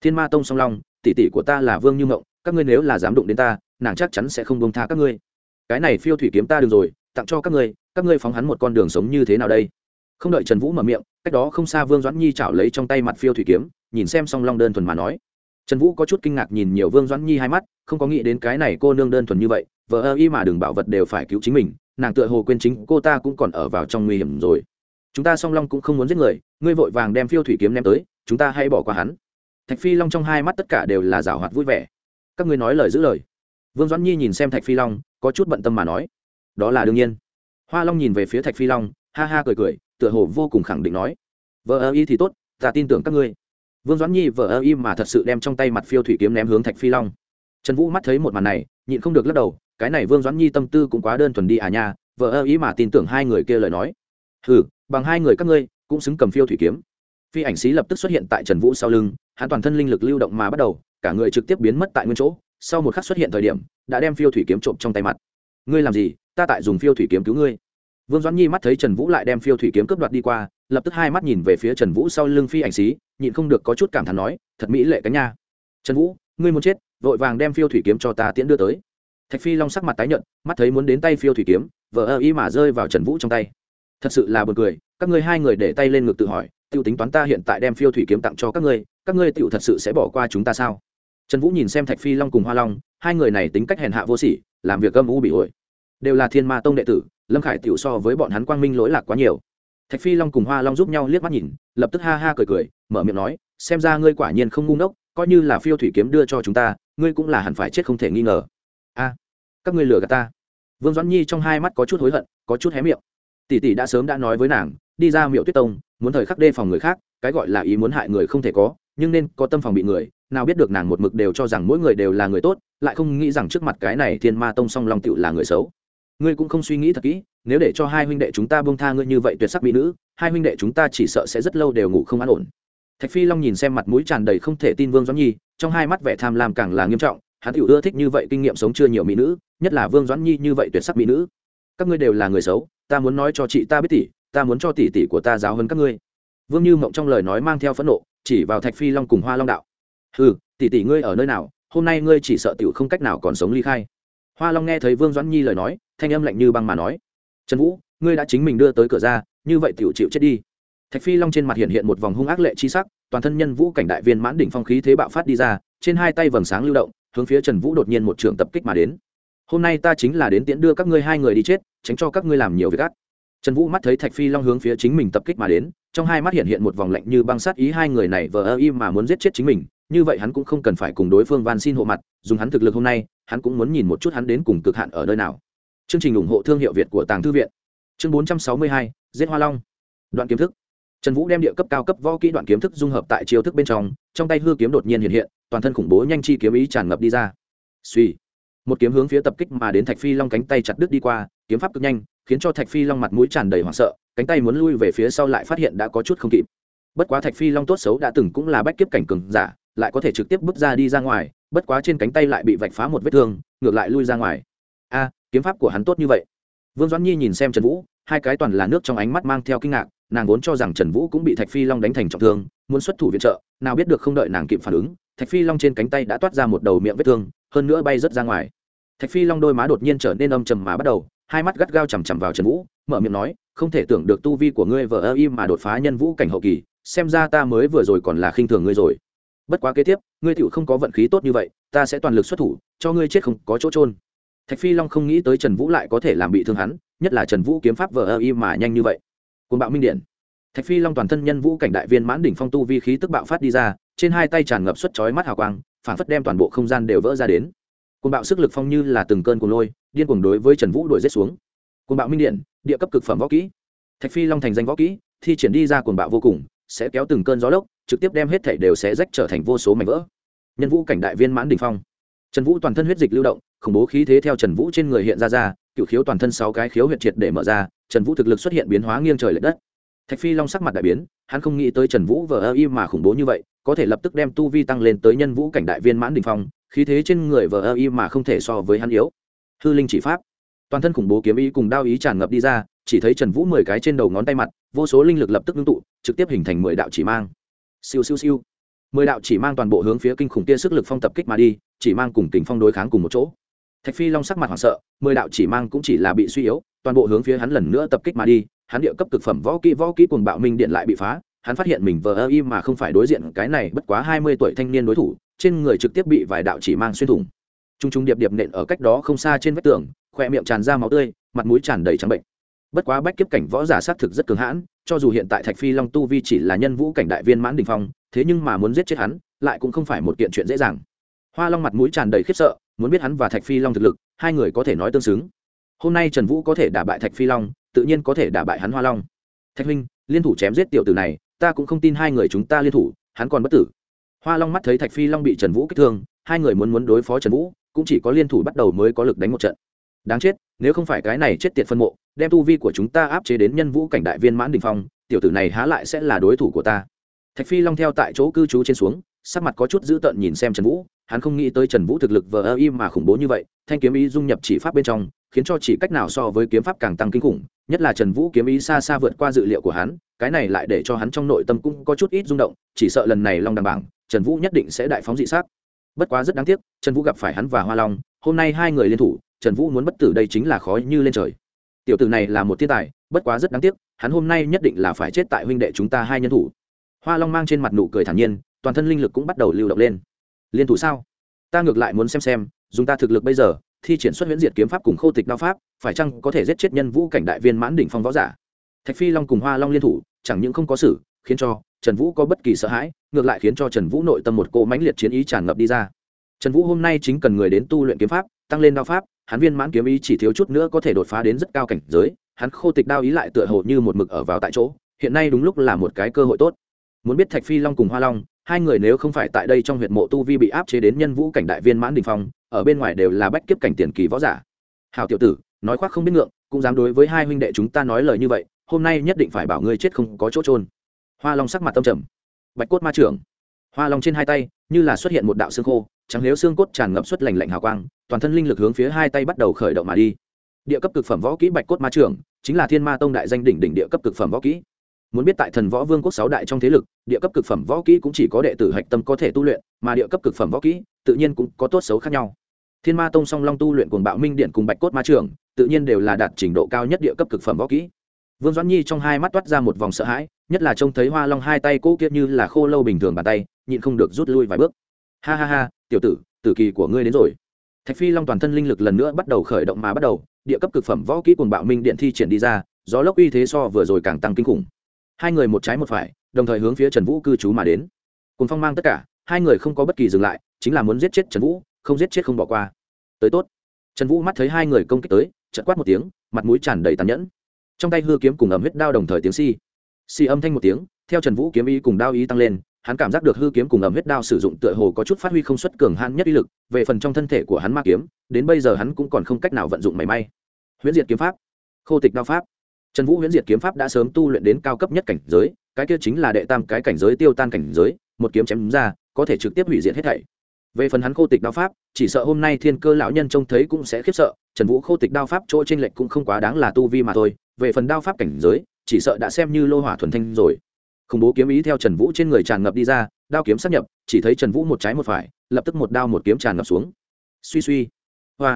Thiên ma tông song long, tỷ tỷ của ta là vương như mộng, các ngươi nếu là dám đụng đến ta, nàng chắc chắn sẽ không bông tha các ngươi. Cái này phiêu thủy kiếm ta được rồi, tặng cho các ngươi các ngươi phóng hắn một con đường sống như thế nào đây? Không đợi trần vũ mở miệng cách đó không xa vương doãn nhi chảo lấy trong tay mặt phiêu thủy kiếm, nhìn xem song long đơn thuần mà nói. Trần vũ có chút kinh ngạc nhìn nhiều vương doãn nhi hai mắt, không có nghĩ đến cái này cô nương đơn thuần như vậy vợ ơ y mà đừng bảo vật đều phải cứu chính mình, nàng tựa hồ quên chính cô ta cũng còn ở vào trong nguy hiểm rồi. Chúng ta song long cũng không muốn giết người, ngươi vội vàng đem phiêu thủy kiếm ném tới, chúng ta hãy bỏ qua hắn. Thạch phi long trong hai mắt tất cả đều là rào hoạt vui vẻ. Các ngươi nói lời giữ lời. Vương doãn nhi nhìn xem thạch phi long, có chút bận tâm mà nói. Đó là đương nhiên. Hoa long nhìn về phía thạch phi long, ha ha cười cười tựa hồ vô cùng khẳng định nói, vợ ơ y thì tốt, ta tin tưởng các ngươi. Vương doãn nhi vợ ơ y mà thật sự đem trong tay mặt phiêu thủy kiếm ném hướng thạch phi long. Trần vũ mắt thấy một màn này, nhịn không được lắc đầu, cái này vương doãn nhi tâm tư cũng quá đơn thuần đi à nha, vợ ơ y mà tin tưởng hai người kia lời nói. Hừ, bằng hai người các ngươi, cũng xứng cầm phiêu thủy kiếm. Phi ảnh sĩ lập tức xuất hiện tại trần vũ sau lưng, hắn toàn thân linh lực lưu động mà bắt đầu, cả người trực tiếp biến mất tại nguyên chỗ, sau một khắc xuất hiện thời điểm, đã đem phiêu thủy kiếm trộm trong tay mặt. Ngươi làm gì? Ta tại dùng phiêu thủy kiếm cứu ngươi vương doãn nhi mắt thấy trần vũ lại đem phiêu thủy kiếm cướp đoạt đi qua, lập tức hai mắt nhìn về phía trần vũ sau lưng phi ảnh xí, nhịn không được có chút cảm thán nói, thật mỹ lệ cánh nha. Trần vũ, ngươi muốn chết, vội vàng đem phiêu thủy kiếm cho ta tiễn đưa tới. Thạch phi long sắc mặt tái nhợt, mắt thấy muốn đến tay phiêu thủy kiếm vợ ơ y mà rơi vào trần vũ trong tay. Thật sự là buồn cười, các ngươi hai người để tay lên ngực tự hỏi t i ê u tính toán ta hiện tại đem phiêu thủy kiếm tặng cho các ngươi các ngươi t i ể u thật sự sẽ bỏ qua chúng ta sao? Trần vũ nhìn xem thạch phi long cùng hoa long, hai người này tính cách hèn hạ vô sỉ, làm việc âm u bị ổi. Đều là thiên ma tông đệ tử lâm khải t so với bọn hắn quang minh lỗi lạc quá nhiều thạch phi long cùng hoa long giúp nhau liếc mắt nhìn lập tức ha ha cười cười mở miệng nói xem ra ngươi quả nhiên không ngu ngốc coi như là phiêu thủy kiếm đưa cho chúng ta ngươi cũng là hẳn phải chết không thể nghi ngờ a các ngươi lừa gạt ta vương doãn nhi trong hai mắt có chút hối hận có chút hé miệng tỷ tỷ đã sớm đã nói với nàng đi ra miệu tuyết tông muốn thời khắc đề phòng người khác cái gọi là ý muốn hại người không thể có nhưng nên có tâm phòng bị người nào biết được nàng một mực đều cho rằng mỗi người đều là người tốt lại không nghĩ rằng trước mặt cái này thiên ma tông song long tựu là người xấu ngươi cũng không suy nghĩ thật kỹ, nếu để cho hai huynh đệ chúng ta bông tha ngươi như vậy tuyệt sắc mỹ nữ, hai huynh đệ chúng ta chỉ sợ sẽ rất lâu đều ngủ không an ổn. Thạch phi long nhìn xem mặt mũi tràn đầy không thể tin vương doãn nhi, trong hai mắt vẻ tham lam càng là nghiêm trọng, hắn tiểu ưa thích như vậy kinh nghiệm sống chưa nhiều mỹ nữ, nhất là vương doãn nhi như vậy tuyệt sắc mỹ nữ. Các ngươi đều là người xấu, ta muốn nói cho chị ta biết tỷ, ta muốn cho tỷ tỷ của ta giáo hơn các ngươi. Vương như mộng trong lời nói mang theo phẫn nộ, chỉ vào thạch phi long cùng hoa long đạo. Ừ tỷ tỷ ngươi ở nơi nào, hôm nay ngươi chỉ sợ tiểu không cách nào còn sống ly khai. Hoa long nghe thấy vương doãn nhi lời nói thanh âm lạnh như băng mà nói, trần vũ, ngươi đã chính mình đưa tới cửa ra, như vậy tiểu chịu chết đi. Thạch phi long trên mặt hiện hiện một vòng hung ác lệ chi sắc, toàn thân nhân vũ cảnh đại viên mãn đỉnh phong khí thế bạo phát đi ra, trên hai tay vầng sáng lưu động, hướng phía trần vũ đột nhiên một trường tập kích mà đến. Hôm nay ta chính là đến tiễn đưa các ngươi hai người đi chết, tránh cho các ngươi làm nhiều việc gắt. trần vũ mắt thấy thạch phi long hướng phía chính mình tập kích mà đến, trong hai mắt hiện hiện một vòng lạnh như băng sát ý hai người này vờ ơ y mà muốn giết chết chính mình, như vậy hắn cũng không cần phải cùng đối phương van xin hộ mặt, dùng hắn thực lực hôm nay, hắn cũng muốn nhìn một chút hắn đến cùng cực hạn ở nơi nào chương trình ủng hộ thương hiệu việt của tàng thư viện. Chương bốn trăm sáu mươi hai, giết hoa long. Đoạn kiếm thức. Trần vũ đem địa cấp cao cấp võ kỹ đoạn kiếm thức dung hợp tại chiêu thức bên trong trong tay hư kiếm đột nhiên hiện hiện, toàn thân khủng bố nhanh chi kiếm ý tràn ngập đi ra. Suy một kiếm hướng phía tập kích mà đến thạch phi long cánh tay chặt đứt đi qua, kiếm pháp cực nhanh, khiến cho thạch phi long mặt mũi tràn đầy hoảng sợ, cánh tay muốn lui về phía sau lại phát hiện đã có chút không kịp. Bất quá thạch phi long tốt xấu đã từng cũng là bách kiếp cảnh cường giả, lại có thể trực tiếp bước ra đi ra ngoài, bất quá trên cánh tay lại bị vạch phá một vết thương, ngược lại lui ra ngoài kiếm pháp của hắn tốt như vậy. Vương doãn nhi nhìn xem trần vũ, hai cái toàn là nước trong ánh mắt mang theo kinh ngạc, nàng vốn cho rằng trần vũ cũng bị thạch phi long đánh thành trọng thương, muốn xuất thủ viện trợ, nào biết được không đợi nàng kịp phản ứng, thạch phi long trên cánh tay đã toát ra một đầu miệng vết thương, hơn nữa bay rớt ra ngoài. Thạch phi long đôi má đột nhiên trở nên âm trầm mà bắt đầu, hai mắt gắt gao chằm chằm vào trần vũ, mở miệng nói, không thể tưởng được tu vi của ngươi vờ ơ im mà đột phá nhân vũ cảnh hậu kỳ, xem ra ta mới vừa rồi còn là khinh thường ngươi rồi. Bất quá kế tiếp, ngươi tựu không có vận khí tốt như vậy, ta sẽ toàn lực xuất thủ, cho ngươi chết không có chỗ trôn thạch phi long không nghĩ tới trần vũ lại có thể làm bị thương hắn, nhất là trần vũ kiếm pháp vờ ơ y mà nhanh như vậy. Côn bạo minh điển. thạch phi long toàn thân nhân vũ cảnh đại viên mãn đỉnh phong tu vi khí tức bạo phát đi ra, trên hai tay tràn ngập suất chói mắt hào quang, phản phất đem toàn bộ không gian đều vỡ ra đến. Côn bạo sức lực phong như là từng cơn cuồng lôi, điên cuồng đối với trần vũ đuổi rết xuống. Côn bạo minh điện, địa cấp cực phẩm võ kỹ. Thạch phi long thành danh võ kỹ, thi triển đi ra cuồng bạo vô cùng, sẽ kéo từng cơn gió lốc, trực tiếp đem hết thể đều sẽ rách trở thành vô số mảnh vỡ. Nhân vũ cảnh đại viên mãn đỉnh phong. Trần vũ toàn thân huyết dịch lưu động khủng bố khí thế theo trần vũ trên người hiện ra ra, cựu khiếu toàn thân sáu cái khiếu huyệt triệt để mở ra, trần vũ thực lực xuất hiện biến hóa nghiêng trời l ệ đất. Thạch phi long sắc mặt đại biến, hắn không nghĩ tới trần vũ vờ ơ y mà khủng bố như vậy, có thể lập tức đem tu vi tăng lên tới nhân vũ cảnh đại viên mãn đình phong, khí thế trên người vờ ơ y mà không thể so với hắn yếu. Hư linh chỉ pháp. Toàn thân khủng bố kiếm ý cùng đao ý tràn ngập đi ra, chỉ thấy trần vũ mười cái trên đầu ngón tay mặt, vô số linh lực lập tức ngưng tụ, trực tiếp hình thành mười đạo chỉ mang. Siêu siêu siêu. Mười đạo chỉ mang toàn bộ hướng phía kinh khủng kia sức lực phong tập kích mà đi, chỉ mang cùng tình phong đối kháng cùng một chỗ thạch phi long sắc mặt hoảng sợ, mười đạo chỉ mang cũng chỉ là bị suy yếu, toàn bộ hướng phía hắn lần nữa tập kích mà đi, hắn địa cấp cực phẩm võ kỹ võ kỹ cùng bạo minh điện lại bị phá, hắn phát hiện mình vờ ơ y mà không phải đối diện cái này bất quá hai mươi tuổi thanh niên đối thủ, trên người trực tiếp bị vài đạo chỉ mang xuyên thủng. T r u n g t r u n g điệp điệp nện ở cách đó không xa trên vách tường, khoe miệng tràn ra máu tươi, mặt mũi tràn đầy trắng bệnh. Bất quá bách kiếp cảnh võ giả xác thực rất cường hãn, cho dù hiện tại thạch phi long tu vi chỉ là nhân vũ cảnh đại viên mãn đình phong, thế nhưng mà muốn giết chết hắn, lại cũng không phải một kiện chuyện dễ dàng. Hoa long mặt mũi tràn đầy khiếp sợ muốn biết hắn và thạch phi long thực lực, hai người có thể nói tương xứng. Hôm nay trần vũ có thể đả bại thạch phi long, tự nhiên có thể đả bại hắn hoa long. Thạch huynh, liên thủ chém giết tiểu tử này, ta cũng không tin hai người chúng ta liên thủ, hắn còn bất tử. Hoa long mắt thấy thạch phi long bị trần vũ kích thương, hai người muốn muốn đối phó trần vũ, cũng chỉ có liên thủ bắt đầu mới có lực đánh một trận. Đáng chết, nếu không phải cái này chết tiệt phân mộ, đem tu vi của chúng ta áp chế đến nhân vũ cảnh đại viên mãn đình phong, tiểu tử này há lại sẽ là đối thủ của ta. Thạch phi long theo tại chỗ cư trú trên xuống sắc mặt có chút dữ tợn nhìn xem trần vũ, hắn không nghĩ tới trần vũ thực lực vờ ơ im mà khủng bố như vậy, thanh kiếm ý dung nhập chỉ pháp bên trong, khiến cho chỉ cách nào so với kiếm pháp càng tăng kinh khủng, nhất là trần vũ kiếm ý xa xa vượt qua dự liệu của hắn, cái này lại để cho hắn trong nội tâm cũng có chút ít rung động, chỉ sợ lần này long đằng bảng, trần vũ nhất định sẽ đại phóng dị xác bất quá rất đáng tiếc, trần vũ gặp phải hắn và hoa long, hôm nay hai người liên thủ, trần vũ muốn bất tử đây chính là khó như lên trời. Tiểu tử này là một thiên tài, bất quá rất đáng tiếc, hắn hôm nay nhất định là phải chết tại huynh đệ chúng ta hai nhân thủ. Hoa long mang trên mặt nụ cười thản nhiên toàn thân linh lực cũng bắt đầu lưu động lên. Liên thủ sao? Ta ngược lại muốn xem xem, dùng ta thực lực bây giờ, thi triển xuất huyễn diệt kiếm pháp cùng khô tịch đao pháp, phải chăng có thể giết chết nhân vũ cảnh đại viên mãn đỉnh phong võ giả? Thạch phi long cùng hoa long liên thủ, chẳng những không có xử, khiến cho trần vũ có bất kỳ sợ hãi, ngược lại khiến cho trần vũ nội tâm một cỗ mãnh liệt chiến ý tràn ngập đi ra. Trần vũ hôm nay chính cần người đến tu luyện kiếm pháp, tăng lên đao pháp, hắn viên mãn kiếm ý chỉ thiếu chút nữa có thể đột phá đến rất cao cảnh giới, hắn khô tịch đao ý lại tựa hồ như một mực ở vào tại chỗ, hiện nay đúng lúc là một cái cơ hội tốt muốn biết thạch phi long cùng hoa long, hai người nếu không phải tại đây trong huyệt mộ tu vi bị áp chế đến nhân vũ cảnh đại viên mãn đình phong, ở bên ngoài đều là bách kiếp cảnh tiền kỳ võ giả. Hào tiểu tử, nói khoác không biết ngượng, cũng dám đối với hai huynh đệ chúng ta nói lời như vậy, hôm nay nhất định phải bảo ngươi chết không có chỗ trôn hoa long sắc mặt tâm trầm. Bạch cốt ma trưởng. Hoa long trên hai tay, như là xuất hiện một đạo xương khô, trắng nếu xương cốt tràn ngập xuất lành lạnh hào quang, toàn thân linh lực hướng phía hai tay bắt đầu khởi động mà đi. Địa cấp cực phẩm võ kỹ bạch cốt ma trưởng, chính là thiên ma tông đại danh đỉnh đỉnh địa cấp cực phẩm võ kỹ muốn biết tại thần võ vương quốc sáu đại trong thế lực, địa cấp cực phẩm võ kỹ cũng chỉ có đệ tử hạch tâm có thể tu luyện, mà địa cấp cực phẩm võ kỹ, tự nhiên cũng có tốt xấu khác nhau. Thiên ma tông song long tu luyện cùng bạo minh điện cùng bạch cốt ma trưởng tự nhiên đều là đạt trình độ cao nhất địa cấp cực phẩm võ kỹ. Vương doãn nhi trong hai mắt toát ra một vòng sợ hãi, nhất là trông thấy hoa long hai tay cỗ kiệt như là khô lâu bình thường bàn tay, nhịn không được rút lui vài bước. Ha ha ha, tiểu tử tử kỳ của ngươi đến rồi. Thạch phi long toàn thân linh lực lần nữa bắt đầu khởi động mà bắt đầu, địa cấp cực phẩm võ kỹ cùng bạo minh điện thi triển đi ra, gió lốc uy thế so vừa rồi càng tăng kinh khủng hai người một trái một phải, đồng thời hướng phía trần vũ cư trú mà đến. Cùng phong mang tất cả, hai người không có bất kỳ dừng lại, chính là muốn giết chết trần vũ, không giết chết không bỏ qua. Tới tốt. Trần vũ mắt thấy hai người công kích tới chật quát một tiếng, mặt mũi tràn đầy tàn nhẫn. Trong tay hư kiếm cùng ẩm huyết đao đồng thời tiếng si si âm thanh một tiếng, theo trần vũ kiếm ý cùng đao ý tăng lên, hắn cảm giác được hư kiếm cùng ẩm huyết đao sử dụng tựa hồ có chút phát huy không xuất cường hạn nhất uy lực, về phần trong thân thể của hắn ma kiếm, đến bây giờ hắn cũng còn không cách nào vận dụng mảy may. Huyễn diệt kiếm pháp. Khô tịch đao pháp trần vũ huyễn diệt kiếm pháp đã sớm tu luyện đến cao cấp nhất cảnh giới, cái kia chính là đệ tam cái cảnh giới tiêu tan cảnh giới, một kiếm chém ra, có thể trực tiếp hủy diệt hết thảy. Về phần hắn khô tịch đao pháp, chỉ sợ hôm nay thiên cơ lão nhân trông thấy cũng sẽ khiếp sợ, trần vũ khô tịch đao pháp chỗ t r ê n lệch cũng không quá đáng là tu vi mà thôi. Về phần đao pháp cảnh giới, chỉ sợ đã xem như lô hỏa thuần thanh rồi. Khủng bố kiếm ý theo trần vũ trên người tràn ngập đi ra, đao kiếm sắp nhập, chỉ thấy trần vũ một trái một phải, lập tức một đao một kiếm tràn ngập xuống. Suy suy. Hoa.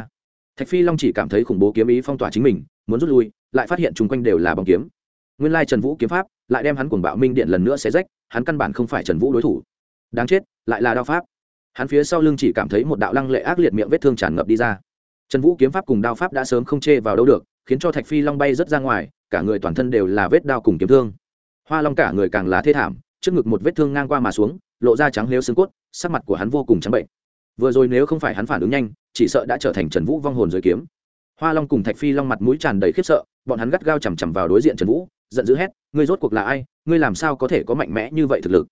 Thạch phi long chỉ cảm thấy khủng bố kiếm ý phong tỏa chính mình, muốn rút lui lại phát hiện chung quanh đều là bóng kiếm. Nguyên lai trần vũ kiếm pháp, lại đem hắn cuồng bạo minh điện lần nữa xé rách, hắn căn bản không phải trần vũ đối thủ. Đáng chết, lại là đao pháp. Hắn phía sau lưng chỉ cảm thấy một đạo lăng lệ ác liệt miệng vết thương tràn ngập đi ra. Trần vũ kiếm pháp cùng đao pháp đã sớm không chê vào đâu được, khiến cho thạch phi long bay rất ra ngoài, cả người toàn thân đều là vết đao cùng kiếm thương. Hoa long cả người càng là thê thảm, trước ngực một vết thương ngang qua mà xuống, lộ ra trắng lếu xương cốt, sắc mặt của hắn vô cùng trắng bệnh. Vừa rồi nếu không phải hắn phản ứng nhanh, chỉ sợ đã trở thành trần vũ vong hồn dưới kiếm hoa long cùng thạch phi long mặt mũi tràn đầy khiếp sợ, bọn hắn gắt gao chằm chằm vào đối diện trần vũ, giận dữ hét, ngươi rốt cuộc là ai? Ngươi làm sao có thể có mạnh mẽ như vậy thực lực?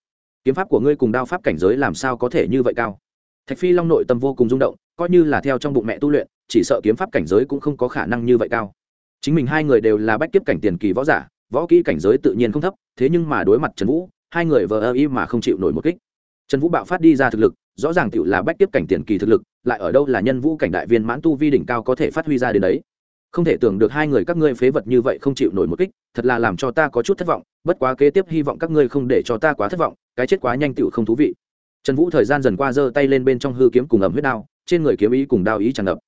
Kiếm pháp của ngươi cùng đao pháp cảnh giới làm sao có thể như vậy cao? Thạch phi long nội tâm vô cùng rung động, coi như là theo trong bụng mẹ tu luyện, chỉ sợ kiếm pháp cảnh giới cũng không có khả năng như vậy cao. Chính mình hai người đều là bách kiếp cảnh tiền kỳ võ giả, võ kỹ cảnh giới tự nhiên không thấp, thế nhưng mà đối mặt trần vũ, hai người vờ ơ y mà không chịu nổi một kích. Trần vũ bạo phát đi ra thực lực, rõ ràng tự là bách kiếp cảnh tiền kỳ thực lực lại ở đâu là nhân vũ cảnh đại viên mãn tu vi đỉnh cao có thể phát huy ra đến đấy. Không thể tưởng được hai người các ngươi phế vật như vậy không chịu nổi một kích, thật là làm cho ta có chút thất vọng, bất quá kế tiếp hy vọng các ngươi không để cho ta quá thất vọng, cái chết quá nhanh tựu không thú vị. Trần vũ thời gian dần qua giơ tay lên bên trong hư kiếm cùng ẩm huyết đao, trên người kiếm ý cùng đao ý tràn ngập.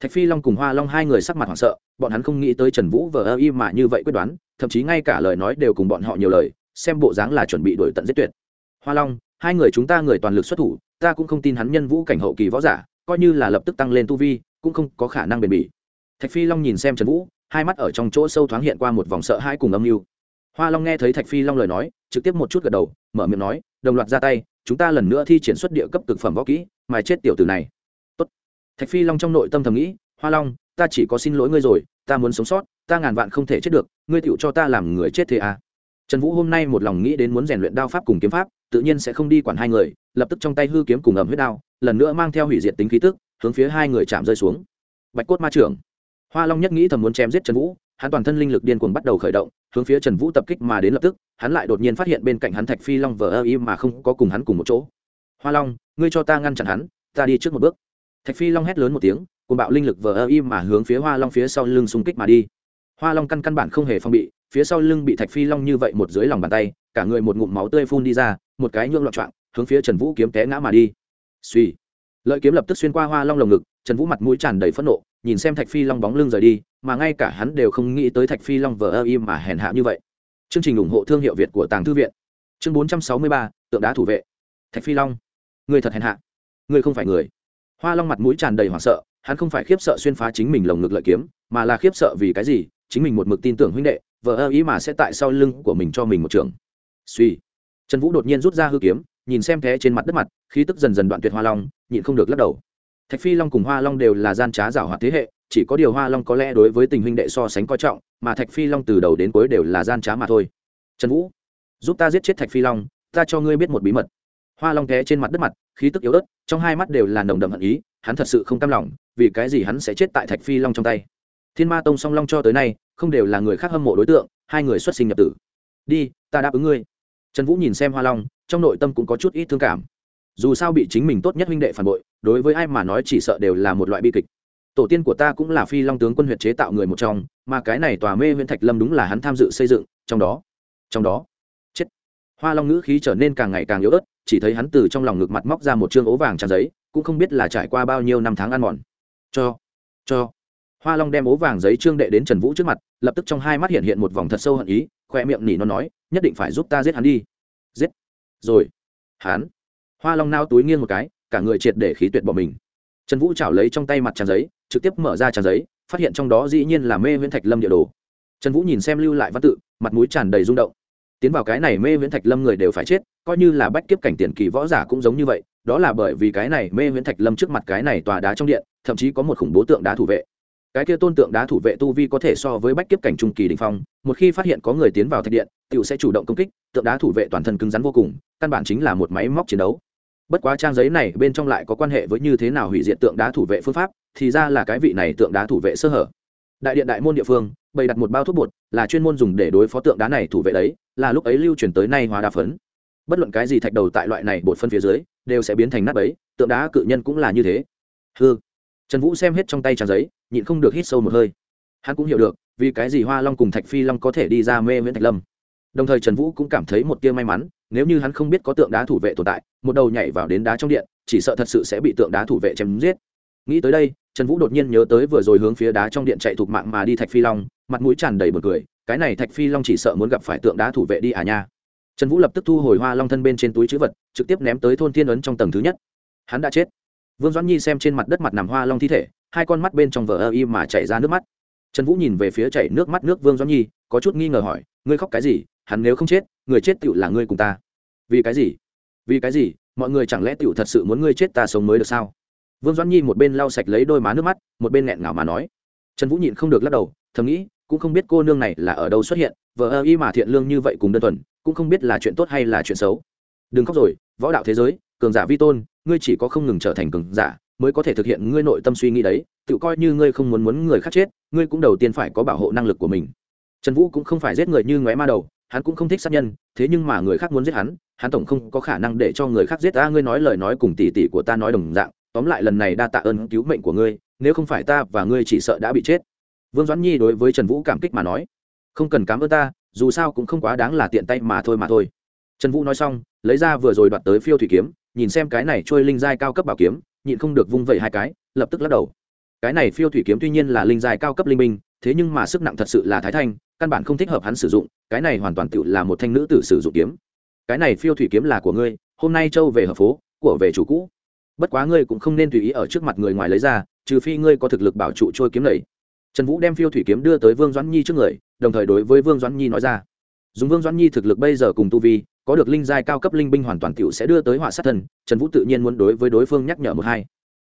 Thạch phi long cùng hoa long hai người sắc mặt hoảng sợ, bọn hắn không nghĩ tới trần vũ vờ ơ y mà như vậy quyết đoán, thậm chí ngay cả lời nói đều cùng bọn họ nhiều lời, xem bộ dáng là chuẩn bị đổi tận giết tuyệt. Hoa long, hai người chúng ta người toàn lực xuất thủ, ta cũng không tin hắn nhân vũ cảnh hậu kỳ võ giả coi như là lập tức tăng lên tu vi, cũng không có khả năng bền bỉ. Thạch phi long nhìn xem trần vũ, hai mắt ở trong chỗ sâu thoáng hiện qua một vòng sợ hãi cùng âm mưu. Hoa long nghe thấy thạch phi long lời nói, trực tiếp một chút gật đầu, mở miệng nói, đồng loạt ra tay, chúng ta lần nữa thi triển xuất địa cấp cực phẩm võ kỹ, mà chết tiểu tử này. Tốt. thạch phi long trong nội tâm thầm nghĩ, hoa long, ta chỉ có xin lỗi ngươi rồi, ta muốn sống sót, ta ngàn vạn không thể chết được, ngươi tựu cho ta làm người chết thế à? Trần vũ hôm nay một lòng nghĩ đến muốn rèn luyện đao pháp cùng kiếm pháp tự nhiên sẽ không đi quản hai người, lập tức trong tay hư kiếm cùng ẩm huyết đao, lần nữa mang theo hủy diệt tính khí tức, hướng phía hai người chạm rơi xuống. Bạch cốt ma trưởng. Hoa long nhất nghĩ thầm muốn chém giết trần vũ, hắn toàn thân linh lực điên cuồng bắt đầu khởi động, hướng phía trần vũ tập kích mà đến lập tức, hắn lại đột nhiên phát hiện bên cạnh hắn thạch phi long vờ ơ y mà không có cùng hắn cùng một chỗ. Hoa long, ngươi cho ta ngăn chặn hắn, ta đi trước một bước. Thạch phi long hét lớn một tiếng cùng bạo linh lực vờ ơ y mà hướng phía hoa long phía sau lưng xung kích mà đi. Hoa long căn căn bản không hề phong bị, phía sau lưng bị thạch phi long như vậy một dưới lòng bàn tay, cả người một ngụm máu tươi phun đi ra một cái nhượng loạn trọng, hướng phía trần vũ kiếm té ngã mà đi. Suy lợi kiếm lập tức xuyên qua hoa long lồng ngực, trần vũ mặt mũi tràn đầy phẫn nộ, nhìn xem thạch phi long bóng lưng rời đi, mà ngay cả hắn đều không nghĩ tới thạch phi long vờ ơ im mà hèn hạ như vậy. Chương trình ủng hộ thương hiệu việt của tàng thư viện. Chương bốn trăm sáu mươi ba, tượng đá thủ vệ. Thạch phi long. Người thật hèn hạ. Người không phải người. Hoa long mặt mũi tràn đầy hoảng sợ, hắn không phải khiếp sợ xuyên phá chính mình lồng ngực lợi kiếm, mà là khiếp sợ vì cái gì? Chính mình một mực tin tưởng huynh đệ, vờ ơ ý mà sẽ tại sau lưng của mình cho mình một trường. Suy trần vũ đột nhiên rút ra hư kiếm, nhìn xem thế trên mặt đất mặt, khí tức dần dần đoạn tuyệt hoa long, nhịn không được lắc đầu. Thạch phi long cùng hoa long đều là gian trá giảo hoạt thế hệ, chỉ có điều hoa long có lẽ đối với tình huynh đệ so sánh coi trọng, mà thạch phi long từ đầu đến cuối đều là gian trá mà thôi. Trần vũ, giúp ta giết chết thạch phi long, ta cho ngươi biết một bí mật. Hoa long té trên mặt đất mặt, khí tức yếu ớt, trong hai mắt đều là nồng đậm hận ý, hắn thật sự không cam lòng, vì cái gì hắn sẽ chết tại thạch phi long trong tay. Thiên ma tông song long cho tới nay, không đều là người khác hâm mộ đối tượng, hai người xuất sinh nhập tử. Đi, ta đáp ứng ngươi trần vũ nhìn xem hoa long, trong nội tâm cũng có chút ít thương cảm. Dù sao bị chính mình tốt nhất huynh đệ phản bội, đối với ai mà nói chỉ sợ đều là một loại bi kịch. Tổ tiên của ta cũng là phi long tướng quân huyện chế tạo người một trong, mà cái này tòa mê huyện thạch lâm đúng là hắn tham dự xây dựng, trong đó trong đó, chết. Hoa long ngữ khí trở nên càng ngày càng yếu ớt, chỉ thấy hắn từ trong lòng ngực mặt móc ra một chương ố vàng tràn giấy, cũng không biết là trải qua bao nhiêu năm tháng ăn mòn. Cho cho. Hoa long đem ố vàng giấy trương đệ đến trần vũ trước mặt, lập tức trong hai mắt hiện hiện một vòng thật sâu hận ý khoe miệng nỉ nó nói, nhất định phải giúp ta giết hắn đi. Giết. Rồi. Hắn. Hoa long nao túi nghiêng một cái, cả người triệt để khí tuyệt bỏ mình. Trần vũ chảo lấy trong tay mặt tràn giấy, trực tiếp mở ra tràn giấy, phát hiện trong đó dĩ nhiên là mê viễn thạch lâm địa đồ. Trần vũ nhìn xem lưu lại văn tự, mặt mũi tràn đầy rung động. Tiến vào cái này mê viễn thạch lâm người đều phải chết, coi như là bách kiếp cảnh tiền kỳ võ giả cũng giống như vậy, đó là bởi vì cái này mê viễn thạch lâm trước mặt cái này tòa đá trong điện, thậm chí có một khủng bố tượng đá thủ vệ cái kia tôn tượng đá thủ vệ tu vi có thể so với bách kiếp cảnh trung kỳ đình phong, một khi phát hiện có người tiến vào thạch điện t i ể u sẽ chủ động công kích, tượng đá thủ vệ toàn thân cứng rắn vô cùng, căn bản chính là một máy móc chiến đấu. Bất quá trang giấy này bên trong lại có quan hệ với như thế nào hủy diệt tượng đá thủ vệ phương pháp, thì ra là cái vị này tượng đá thủ vệ sơ hở. Đại điện đại môn địa phương, bày đặt một bao thuốc bột, là chuyên môn dùng để đối phó tượng đá này thủ vệ đấy, là lúc ấy lưu truyền tới nay hóa đá phấn. Bất luận cái gì thạch đầu tại loại này bột phân phía dưới, đều sẽ biến thành nắp ấy tượng đá cự nhân cũng là như thế. Hư trần vũ xem hết trong tay trang giấy nhịn không được hít sâu một hơi. Hắn cũng hiểu được, vì cái gì hoa long cùng thạch phi long có thể đi ra mê miễn thạch lâm. Đồng thời trần vũ cũng cảm thấy một tia may mắn, nếu như hắn không biết có tượng đá thủ vệ tồn tại, một đầu nhảy vào đến đá trong điện, chỉ sợ thật sự sẽ bị tượng đá thủ vệ chém giết. Nghĩ tới đây, trần vũ đột nhiên nhớ tới vừa rồi hướng phía đá trong điện chạy thục mạng mà đi thạch phi long, mặt mũi tràn đầy bật cười, cái này thạch phi long chỉ sợ muốn gặp phải tượng đá thủ vệ đi à nha. Trần vũ lập tức thu hồi hoa long thân bên trên túi chữ vật, trực tiếp ném tới thôn thiên ấn trong tầng thứ nhất. Hắn đã chết. Vương doãn nhi xem trên mặt đất mặt nằm hoa long thi thể hai con mắt bên trong vờ ơ y mà chảy ra nước mắt. Trần vũ nhìn về phía chảy nước mắt nước vương doãn nhi, có chút nghi ngờ hỏi, ngươi khóc cái gì? Hắn nếu không chết, người chết tựu là ngươi cùng ta. Vì cái gì? Vì cái gì? Mọi người chẳng lẽ tựu thật sự muốn ngươi chết ta sống mới được sao? Vương doãn nhi một bên lau sạch lấy đôi má nước mắt, một bên nghẹn ngào mà nói. Trần vũ nhịn không được lắc đầu, thầm nghĩ, cũng không biết cô nương này là ở đâu xuất hiện, vờ ơ y mà thiện lương như vậy cùng đơn thuần, cũng không biết là chuyện tốt hay là chuyện xấu. Đừng khóc rồi, võ đạo thế giới, cường giả vi tôn, ngươi chỉ có không ngừng trở thành cường giả mới có thể thực hiện ngươi nội tâm suy nghĩ đấy, tự coi như ngươi không muốn muốn người khác chết, ngươi cũng đầu tiên phải có bảo hộ năng lực của mình. Trần vũ cũng không phải giết người như ngóe ma đầu, hắn cũng không thích sát nhân, thế nhưng mà người khác muốn giết hắn hắn tổng không có khả năng để cho người khác giết ta, ngươi nói lời nói cùng tỉ tỉ của ta nói đồng dạng, tóm lại lần này đa tạ ơn cứu mệnh của ngươi, nếu không phải ta và ngươi chỉ sợ đã bị chết. Vương doãn nhi đối với trần vũ cảm kích mà nói, không cần cám ơn ta, dù sao cũng không quá đáng là tiện tay mà thôi mà thôi. Trần vũ nói xong, lấy ra vừa rồi đoạt tới phiêu thủy kiếm, nhìn xem cái này trôi linh giai cao cấp bảo kiếm nhịn không được vung vẩy hai cái, lập tức lắc đầu. Cái này phiêu thủy kiếm tuy nhiên là linh giai cao cấp linh minh thế nhưng mà sức nặng thật sự là thái thanh, căn bản không thích hợp hắn sử dụng, cái này hoàn toàn tự là một thanh nữ tử sử dụng kiếm. Cái này phiêu thủy kiếm là của ngươi, hôm nay châu về hợp phố, của về chủ cũ. Bất quá ngươi cũng không nên tùy ý ở trước mặt người ngoài lấy ra, trừ phi ngươi có thực lực bảo trụ trôi kiếm lầy trần vũ đem phiêu thủy kiếm đưa tới vương doãn nhi trước người, đồng thời đối với vương doãn nhi nói ra. Dùng vương doãn nhi thực lực bây giờ cùng tu vi có được linh giai cao cấp linh binh hoàn toàn tiểu sẽ đưa tới họa sát thần trần vũ tự nhiên muốn đối với đối phương nhắc nhở một hai.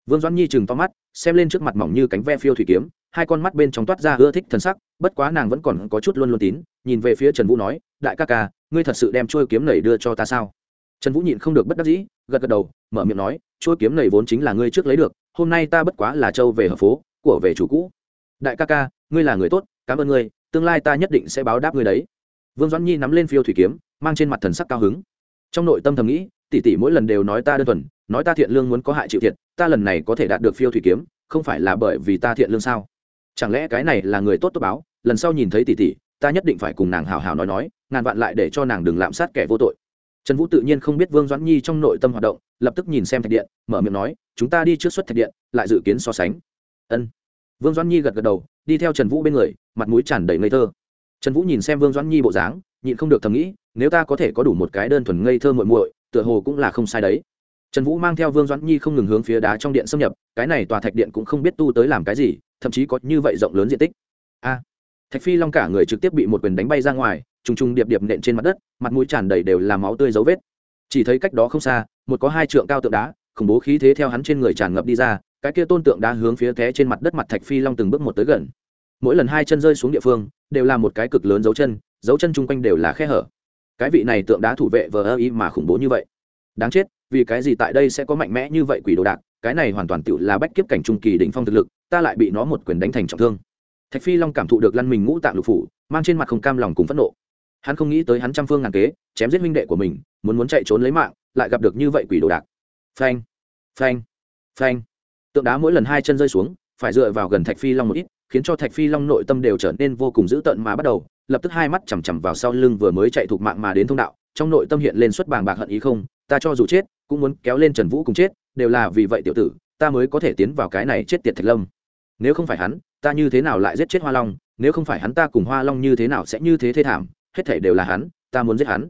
Vương doãn nhi chừng to mắt, xem lên trước mặt mỏng như cánh ve phiêu thủy kiếm, hai con mắt bên trong toát ra ưa thích thần sắc, bất quá nàng vẫn còn có chút luôn luôn tín, nhìn về phía trần vũ nói, đại ca ca, ngươi thật sự đem chuôi kiếm này đưa cho ta sao? Trần vũ nhịn không được bất đắc dĩ, gật gật đầu, mở miệng nói, chuôi kiếm này vốn chính là ngươi trước lấy được, hôm nay ta bất quá là châu về hợp phố, của về chủ cũ. Đại ca ca, ngươi là người tốt, cảm ơn ngươi, tương lai ta nhất định sẽ báo đáp ngươi đấy vương doãn nhi nắm lên phiêu thủy kiếm, mang trên mặt thần sắc cao hứng. Trong nội tâm thầm nghĩ, tỷ tỷ mỗi lần đều nói ta đơn thuần, nói ta thiện lương muốn có hại chịu thiệt, ta lần này có thể đạt được phiêu thủy kiếm, không phải là bởi vì ta thiện lương sao? Chẳng lẽ cái này là người tốt tốt báo, lần sau nhìn thấy tỷ tỷ, ta nhất định phải cùng nàng hào hào nói nói, ngàn vạn lại để cho nàng đừng lạm sát kẻ vô tội. Trần vũ tự nhiên không biết vương doãn nhi trong nội tâm hoạt động, lập tức nhìn xem thạch điện, mở miệng nói, chúng ta đi trước xuất thạch điện, lại dự kiến so sánh. Ân. Vương doãn nhi gật gật đầu, đi theo trần vũ bên người, mặt mũi tràn đầy ngây thơ trần vũ nhìn xem vương doãn nhi bộ dáng, nhịn không được thầm nghĩ, nếu ta có thể có đủ một cái đơn thuần ngây thơ muội muội, tựa hồ cũng là không sai đấy. Trần vũ mang theo vương doãn nhi không ngừng hướng phía đá trong điện xâm nhập, cái này tòa thạch điện cũng không biết tu tới làm cái gì, thậm chí có như vậy rộng lớn diện tích. A! Thạch phi long cả người trực tiếp bị một quyền đánh bay ra ngoài, trùng trùng điệp điệp nện trên mặt đất, mặt mũi tràn đầy đều là máu tươi dấu vết. Chỉ thấy cách đó không xa, một có hai trượng cao tượng đá, khủng bố khí thế theo hắn trên người tràn ngập đi ra, cái kia tôn tượng đá hướng phía té trên mặt đất mặt thạch phi long từng bước một tới gần. Mỗi lần hai chân rơi xuống địa phương đều là một cái cực lớn dấu chân dấu chân chung quanh đều là khe hở. Cái vị này tượng đá thủ vệ vờ ơ ý mà khủng bố như vậy. Đáng chết, vì cái gì tại đây sẽ có mạnh mẽ như vậy quỷ đồ đạc, cái này hoàn toàn tự là bách kiếp cảnh trung kỳ đỉnh phong thực lực, ta lại bị nó một quyền đánh thành trọng thương. Thạch phi long cảm thụ được lăn mình ngũ tạng lục phủ, mang trên mặt không cam lòng cùng phẫn nộ. Hắn không nghĩ tới hắn trăm phương ngàn kế, chém giết huynh đệ của mình, muốn muốn chạy trốn lấy mạng, lại gặp được như vậy quỷ đồ đạc. Phanh phanh phanh. Tượng đá mỗi lần hai chân rơi xuống, phải dựa vào gần thạch phi long một ít khiến cho thạch phi long nội tâm đều trở nên vô cùng dữ tợn mà bắt đầu, lập tức hai mắt chằm chằm vào sau lưng vừa mới chạy thuộc mạng mà đến thông đạo, trong nội tâm hiện lên suất bàng bạc hận ý không, ta cho dù chết, cũng muốn kéo lên trần vũ cùng chết, đều là vì vậy tiểu tử, ta mới có thể tiến vào cái này chết tiệt thạch lâm. Nếu không phải hắn, ta như thế nào lại giết chết hoa long? Nếu không phải hắn ta cùng hoa long như thế nào sẽ như thế thê thảm, hết thể đều là hắn, ta muốn giết hắn.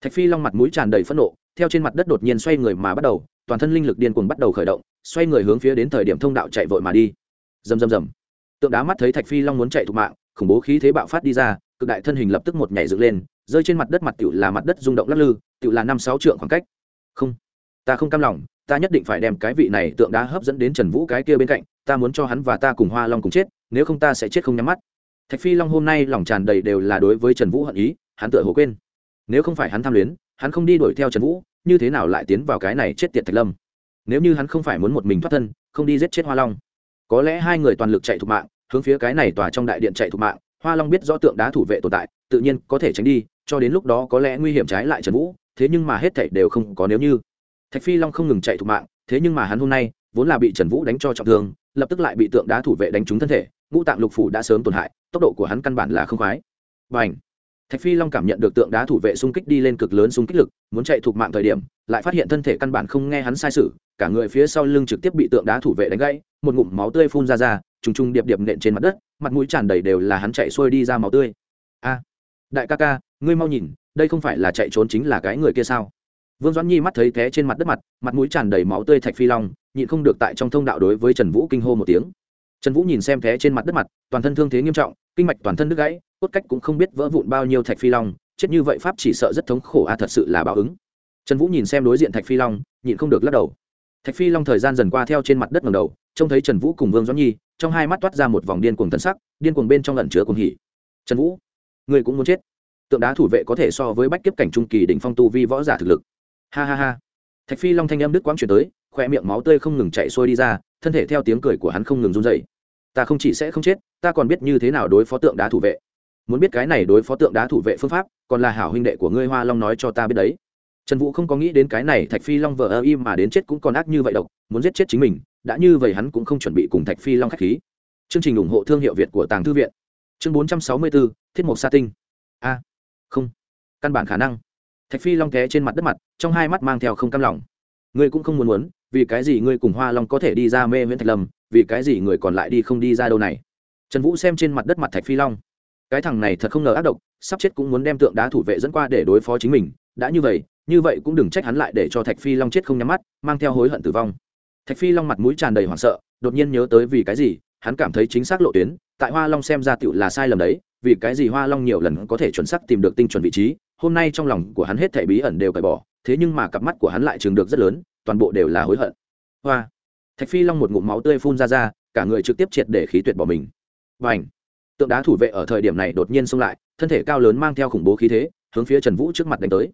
Thạch phi long mặt mũi tràn đầy phẫn nộ, theo trên mặt đất đột nhiên xoay người mà bắt đầu, toàn thân linh lực điên cuồng bắt đầu khởi động, xoay người hướng phía đến thời điểm thông đạo chạy vội mà đi. Rầm rầm rầm tượng đá mắt thấy thạch phi long muốn chạy thục mạng, khủng bố khí thế bạo phát đi ra, cực đại thân hình lập tức một nhảy dựng lên, rơi trên mặt đất mặt tựu là mặt đất rung động lắc lư tựu là năm sáu trượng khoảng cách. Không, ta không cam lòng, ta nhất định phải đem cái vị này tượng đá hấp dẫn đến trần vũ cái kia bên cạnh, ta muốn cho hắn và ta cùng hoa long cùng chết, nếu không ta sẽ chết không nhắm mắt. Thạch phi long hôm nay lòng tràn đầy đều là đối với trần vũ hận ý, hắn tựa hồ quên. Nếu không phải hắn tham luyến, hắn không đi đuổi theo trần vũ, như thế nào lại tiến vào cái này chết tiệt thạch lâm? Nếu như hắn không phải muốn một mình thoát thân, không đi giết chết hoa long có lẽ hai người toàn lực chạy thục mạng, hướng phía cái này tòa trong đại điện chạy thục mạng, hoa long biết rõ tượng đá thủ vệ tồn tại, tự nhiên có thể tránh đi, cho đến lúc đó có lẽ nguy hiểm trái lại trần vũ, thế nhưng mà hết thảy đều không có nếu như. Thạch phi long không ngừng chạy thục mạng, thế nhưng mà hắn hôm nay, vốn là bị trần vũ đánh cho trọng thương, lập tức lại bị tượng đá thủ vệ đánh trúng thân thể, ngũ tạng lục phủ đã sớm tổn hại, tốc độ của hắn căn bản là không khoái. Và thạch phi long cảm nhận được tượng đá thủ vệ xung kích đi lên cực lớn xung kích lực, muốn chạy thuộc mạng thời điểm, lại phát hiện thân thể căn bản không nghe hắn sai sự cả người phía sau lưng trực tiếp bị tượng đá thủ vệ đánh gãy, một ngụm máu tươi phun ra ra, trùng trùng điệp điệp nện trên mặt đất, mặt mũi tràn đầy đều là hắn chạy xuôi đi ra máu tươi. A, đại ca ca, ngươi mau nhìn, đây không phải là chạy trốn chính là cái người kia sao? Vương doãn nhi mắt thấy thế trên mặt đất mặt mặt mũi tràn đầy máu tươi thạch phi long, nhịn không được tại trong thông đạo đối với trần vũ kinh hô một tiếng. Trần vũ nhìn xem thế trên mặt đất mặt, toàn thân thương thế nghiêm trọng, kinh mạch toàn thân đứt gãy, cốt cách cũng không biết vỡ vụn bao nhiêu thạch phi long, chết như vậy pháp chỉ sợ rất thống khổ a, thật sự là báo ứng. Trần vũ nhìn xem đối diện thạch phi long, nhịn không được lắc đầu thạch phi long thời gian dần qua theo trên mặt đất ngầm đầu, trông thấy trần vũ cùng vương doãn nhi, trong hai mắt toát ra một vòng điên cuồng tân sắc, điên cuồng bên trong lẩn chứa cuồng hỉ. Trần vũ người cũng muốn chết? Tượng đá thủ vệ có thể so với bách kiếp cảnh trung kỳ đỉnh phong tu vi võ giả thực lực. Ha ha ha. Thạch phi long thanh âm đức quang chuyển tới khoe miệng máu tươi không ngừng chạy xuôi đi ra, thân thể theo tiếng cười của hắn không ngừng run dậy ta không chỉ sẽ không chết, ta còn biết như thế nào đối phó tượng đá thủ vệ. Muốn biết cái này đối phó tượng đá thủ vệ phương pháp, còn là hảo huynh đệ của ngươi hoa long nói cho ta biết đấy trần vũ không có nghĩ đến cái này thạch phi long vợ ơ im mà đến chết cũng còn ác như vậy độc, muốn giết chết chính mình, đã như vậy hắn cũng không chuẩn bị cùng thạch phi long k h á c h khí. Chương trình ủng hộ thương hiệu việt của tàng thư viện. Chương bốn trăm sáu mươi bốn thiết mộc sa tinh. A, không. Căn bản khả năng. Thạch phi long té trên mặt đất mặt, trong hai mắt mang theo không cam lòng. Ngươi cũng không muốn muốn, vì cái gì ngươi cùng hoa long có thể đi ra mê viễn thạch lâm, vì cái gì người còn lại đi không đi ra đâu này? Trần vũ xem trên mặt đất mặt thạch phi long. Cái thằng này thật không ngờ ác độc, sắp chết cũng muốn đem tượng đá thủ vệ dẫn qua để đối phó chính mình. Đã như vậy như vậy cũng đừng trách hắn lại để cho thạch phi long chết không nhắm mắt, mang theo hối hận tử vong. Thạch phi long mặt mũi tràn đầy hoảng sợ, đột nhiên nhớ tới vì cái gì, hắn cảm thấy chính xác lộ tuyến, tại hoa long xem ra tựu là sai lầm đấy, vì cái gì hoa long nhiều lần có thể chuẩn xác tìm được tinh chuẩn vị trí, hôm nay trong lòng của hắn hết thảy bí ẩn đều cởi bỏ, thế nhưng mà cặp mắt của hắn lại trường được rất lớn, toàn bộ đều là hối hận. Hoa! Thạch phi long một ngụm máu tươi phun ra ra, cả người trực tiếp triệt để khí tuyệt bỏ mình. Và ảnh tượng đá thủ vệ ở thời điểm này đột nhiên xông lại, thân thể cao lớn mang theo khủng bố khí thế, hướng phía trần vũ trước mặt đánh tới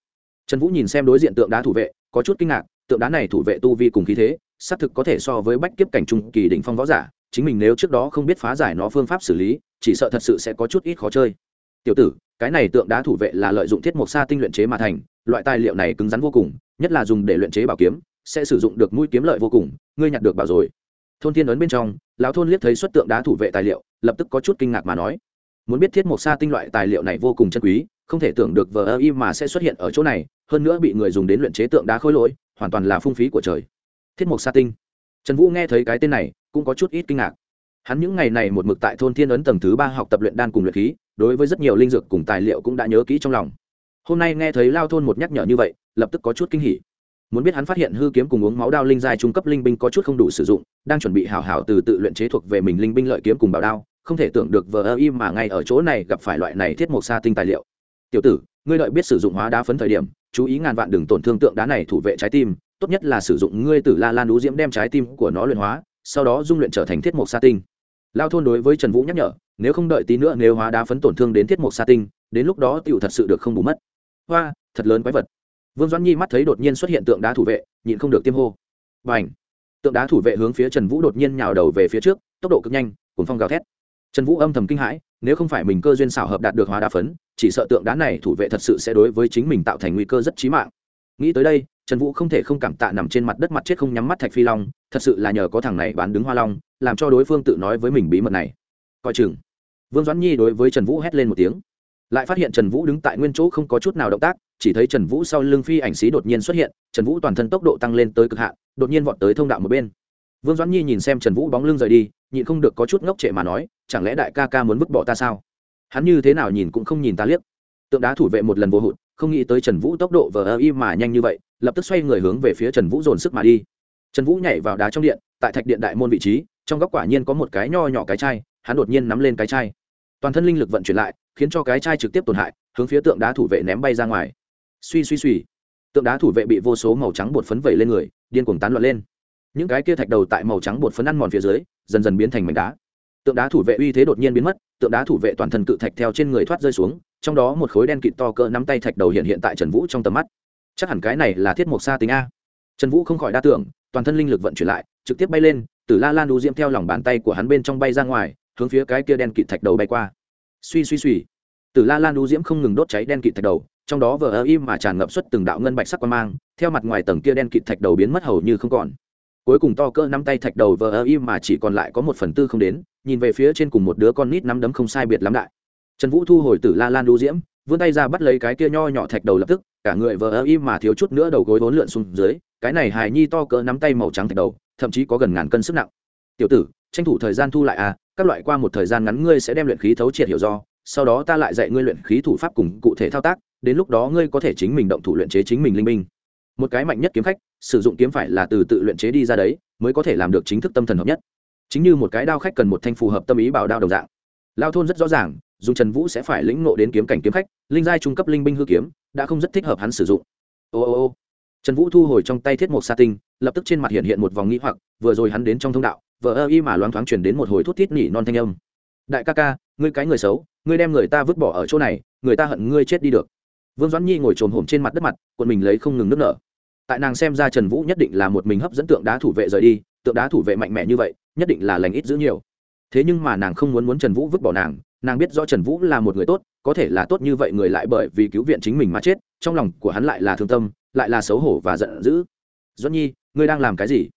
trần vũ nhìn xem đối diện tượng đá thủ vệ, có chút kinh ngạc, tượng đá này thủ vệ tu vi cùng khí thế, xác thực có thể so với bách kiếp cảnh trung kỳ đỉnh phong võ giả, chính mình nếu trước đó không biết phá giải nó phương pháp xử lý, chỉ sợ thật sự sẽ có chút ít khó chơi. Tiểu tử, cái này tượng đá thủ vệ là lợi dụng thiết mộc sa tinh luyện chế mà thành, loại tài liệu này cứng rắn vô cùng, nhất là dùng để luyện chế bảo kiếm, sẽ sử dụng được mũi kiếm lợi vô cùng, ngươi nhặt được bảo rồi. Thôn thiên ấn bên trong, lão thôn liếc thấy xuất tượng đá thủ vệ tài liệu, lập tức có chút kinh ngạc mà nói, muốn biết thiết mộc sa tinh loại tài liệu này vô cùng chân quý không thể tưởng được vờ ơ y mà sẽ xuất hiện ở chỗ này, hơn nữa bị người dùng đến luyện chế tượng đá khối lỗi, hoàn toàn là phung phí của trời. Thiết mộc sa tinh. Trần vũ nghe thấy cái tên này, cũng có chút ít kinh ngạc. Hắn những ngày này một mực tại thôn thiên ấn tầng thứ ba học tập luyện đan cùng luyện khí, đối với rất nhiều linh dược cùng tài liệu cũng đã nhớ kỹ trong lòng. Hôm nay nghe thấy lao thôn một nhắc nhở như vậy, lập tức có chút kinh hỉ. Muốn biết hắn phát hiện hư kiếm cùng uống máu đao linh giai trung cấp linh binh có chút không đủ sử dụng, đang chuẩn bị hảo hảo từ tự luyện chế thuộc về mình linh binh lợi kiếm cùng bảo đao, không thể tưởng được vờ ơ y mà ngay ở chỗ này gặp phải loại này thiết mộc sa tinh tài liệu tiểu tử, ngươi đợi biết sử dụng hóa đá phấn thời điểm, chú ý ngàn vạn đừng tổn thương tượng đá này thủ vệ trái tim, tốt nhất là sử dụng ngươi tử la lan đũ diễm đem trái tim của nó luyện hóa, sau đó dung luyện trở thành thiết mộc sa tinh. Lao thôn đối với trần vũ nhắc nhở, nếu không đợi tí nữa nếu hóa đá phấn tổn thương đến thiết mộc sa tinh, đến lúc đó tựu thật sự được không bù mất. Hoa, thật lớn quái vật. Vương doãn nhi mắt thấy đột nhiên xuất hiện tượng đá thủ vệ, nhịn không được tiêm hô. Và h tượng đá thủ vệ hướng phía trần vũ đột nhiên nhào đầu về phía trước, tốc độ cực nhanh cuốn phong gào thét. Trần vũ âm thầm kinh hãi nếu không phải mình cơ duyên xảo hợp đạt được hóa đá phấn, chỉ sợ tượng đá này thủ vệ thật sự sẽ đối với chính mình tạo thành nguy cơ rất chí mạng. Nghĩ tới đây, trần vũ không thể không cảm tạ nằm trên mặt đất mặt chết không nhắm mắt thạch phi long, thật sự là nhờ có thằng này bán đứng hoa long, làm cho đối phương tự nói với mình bí mật này. Coi chừng. Vương doãn nhi đối với trần vũ hét lên một tiếng. Lại phát hiện trần vũ đứng tại nguyên chỗ không có chút nào động tác, chỉ thấy trần vũ sau lưng phi ảnh xí đột nhiên xuất hiện, trần vũ toàn thân tốc độ tăng lên tới cực hạn, đột nhiên vọt tới thông đạo một bên. Vương doãn nhi nhìn xem trần vũ bóng lưng rời đi nhịn không được có chút ngốc trệ mà nói, chẳng lẽ đại ca ca muốn vứt bỏ ta sao? Hắn như thế nào nhìn cũng không nhìn ta liếc. Tượng đá thủ vệ một lần vô hụt, không nghĩ tới trần vũ tốc độ vờ ơ y mà nhanh như vậy, lập tức xoay người hướng về phía trần vũ dồn sức mà đi. Trần vũ nhảy vào đá trong điện, tại thạch điện đại môn vị trí, trong góc quả nhiên có một cái nho nhỏ cái chai, hắn đột nhiên nắm lên cái chai. Toàn thân linh lực vận chuyển lại, khiến cho cái chai trực tiếp tổn hại, hướng phía tượng đá thủ vệ ném bay ra ngoài. Suy suy suy. Tượng đá thủ vệ bị vô số màu trắng bột phấn vẩy lên người, điên cuồng tán loạn lên những cái kia thạch đầu tại màu trắng bột phấn ăn mòn phía dưới, dần dần biến thành mảnh đá. Tượng đá thủ vệ uy thế đột nhiên biến mất, tượng đá thủ vệ toàn thân cự thạch theo trên người thoát rơi xuống, trong đó một khối đen kịt to cỡ nắm tay thạch đầu hiện hiện tại trần vũ trong tầm mắt. Chắc hẳn cái này là thiết mộc xa tính a. Trần vũ không khỏi đa tưởng, toàn thân linh lực vận chuyển lại, trực tiếp bay lên, từ la lan đu diễm theo lòng bàn tay của hắn bên trong bay ra ngoài, hướng phía cái kia đen kịt thạch đầu bay qua. Suy suy suy. Từ la lan đu diễm không ngừng đốt cháy đen kịt thạch đầu, trong đó vờ ơ im mà tràn ngập xuất từng đạo ngân bạch sắc quan mang, theo mặt ngoài tầng kia đen kịt thạch đầu biến mất hầu như không còn cuối cùng to cỡ nắm tay thạch đầu vờ ơ im mà chỉ còn lại có một phần tư không đến, nhìn về phía trên cùng một đứa con nít nắm đấm không sai biệt lắm đại trần vũ thu hồi từ la lan đu diễm, vươn tay ra bắt lấy cái kia nho nhỏ thạch đầu lập tức, cả người vờ ơ im mà thiếu chút nữa đầu gối vốn lượn xuống dưới, cái này hài nhi to cỡ nắm tay màu trắng thạch đầu, thậm chí có gần ngàn cân sức nặng tiểu tử, tranh thủ thời gian thu lại à các loại qua một thời gian ngắn ngươi sẽ đem luyện khí thấu triệt hiểu do, sau đó ta lại dạy ngươi luyện khí thủ pháp cùng cụ thể thao tác, đến lúc đó ngươi có thể chính mình động thủ luyện chế chính mình linh minh. một cái mạnh nhất kiếm khách sử dụng kiếm phải là từ tự luyện chế đi ra đấy, mới có thể làm được chính thức tâm thần hợp nhất. Chính như một cái đao khách cần một thanh phù hợp tâm ý bảo đao đồng dạng. Lao thôn rất rõ ràng dùng trần vũ sẽ phải lĩnh ngộ đến kiếm cảnh kiếm khách, linh giai trung cấp linh binh hư kiếm, đã không rất thích hợp hắn sử dụng. Ô ô ô. Trần vũ thu hồi trong tay thiết mộc sa tinh, lập tức trên mặt hiện hiện một vòng nghĩ hoặc, vừa rồi hắn đến trong thông đạo vợ ơ y mà loáng thoáng chuyển đến một hồi thút thít nỉ non thanh âm. Đại ca ca, ngươi cái người xấu, ngươi đem người ta vứt bỏ ở chỗ này, người ta hận ngươi chết đi được. Vương doãn nhi ngồi trồm hổm trên mặt đất mặt quần mình lấy không ngừng nước nở tại nàng xem ra trần vũ nhất định là một mình hấp dẫn tượng đá thủ vệ rời đi, tượng đá thủ vệ mạnh mẽ như vậy, nhất định là lành ít giữ nhiều. Thế nhưng mà nàng không muốn muốn trần vũ vứt bỏ nàng nàng biết rõ trần vũ là một người tốt, có thể là tốt như vậy người lại bởi vì cứu viện chính mình mà chết, trong lòng của hắn lại là thương tâm, lại là xấu hổ và giận dữ. Doãn nhi, ngươi đang làm cái gì?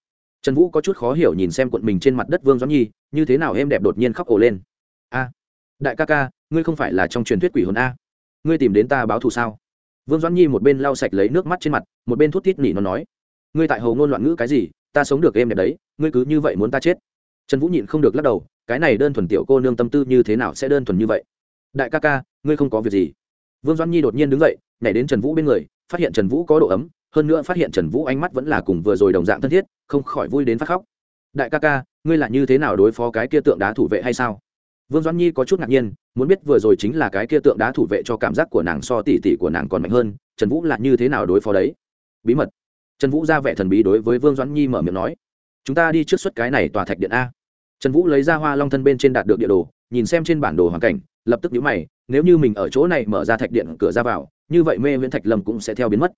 Trần vũ có chút khó hiểu nhìn xem quận mình trên mặt đất vương doãn nhi, như thế nào êm đẹp đột nhiên khóc ổ lên. A, đại ca ca, ngươi không phải là trong truyền thuyết quỷ hồn a. Ngươi tìm đến ta báo thù sao? Vương doãn nhi một bên lau sạch lấy nước mắt trên mặt, một bên thút thít nỉ nó nói, ngươi tại hầu ngôn loạn ngữ cái gì? Ta sống được êm đẹp đấy, ngươi cứ như vậy muốn ta chết. Trần vũ nhịn không được lắc đầu, cái này đơn thuần tiểu cô nương tâm tư như thế nào sẽ đơn thuần như vậy? Đại ca ca, ngươi không có việc gì. Vương doãn nhi đột nhiên đứng dậy, nhảy đến trần vũ bên người, phát hiện trần vũ có độ ấm, hơn nữa phát hiện trần vũ ánh mắt vẫn là cùng vừa rồi đồng dạng thân thiết, không khỏi vui đến phát khóc. Đại ca ca, ngươi là như thế nào đối phó cái kia tượng đá thủ vệ hay sao? Vương doãn nhi có chút ngạc nhiên, muốn biết vừa rồi chính là cái kia tượng đá thủ vệ cho cảm giác của nàng so tỉ tỉ của nàng còn mạnh hơn, trần vũ là như thế nào đối phó đấy? Bí mật. Trần vũ ra vẻ thần bí đối với vương doãn nhi mở miệng nói, chúng ta đi trước suất cái này tòa thạch điện a. Trần vũ lấy ra hoa long thân bên trên đạt được địa đồ, nhìn xem trên bản đồ hoàn cảnh, lập tức nhíu mày, nếu như mình ở chỗ này mở ra thạch điện cửa ra vào, như vậy mê viễn thạch lâm cũng sẽ theo biến mất.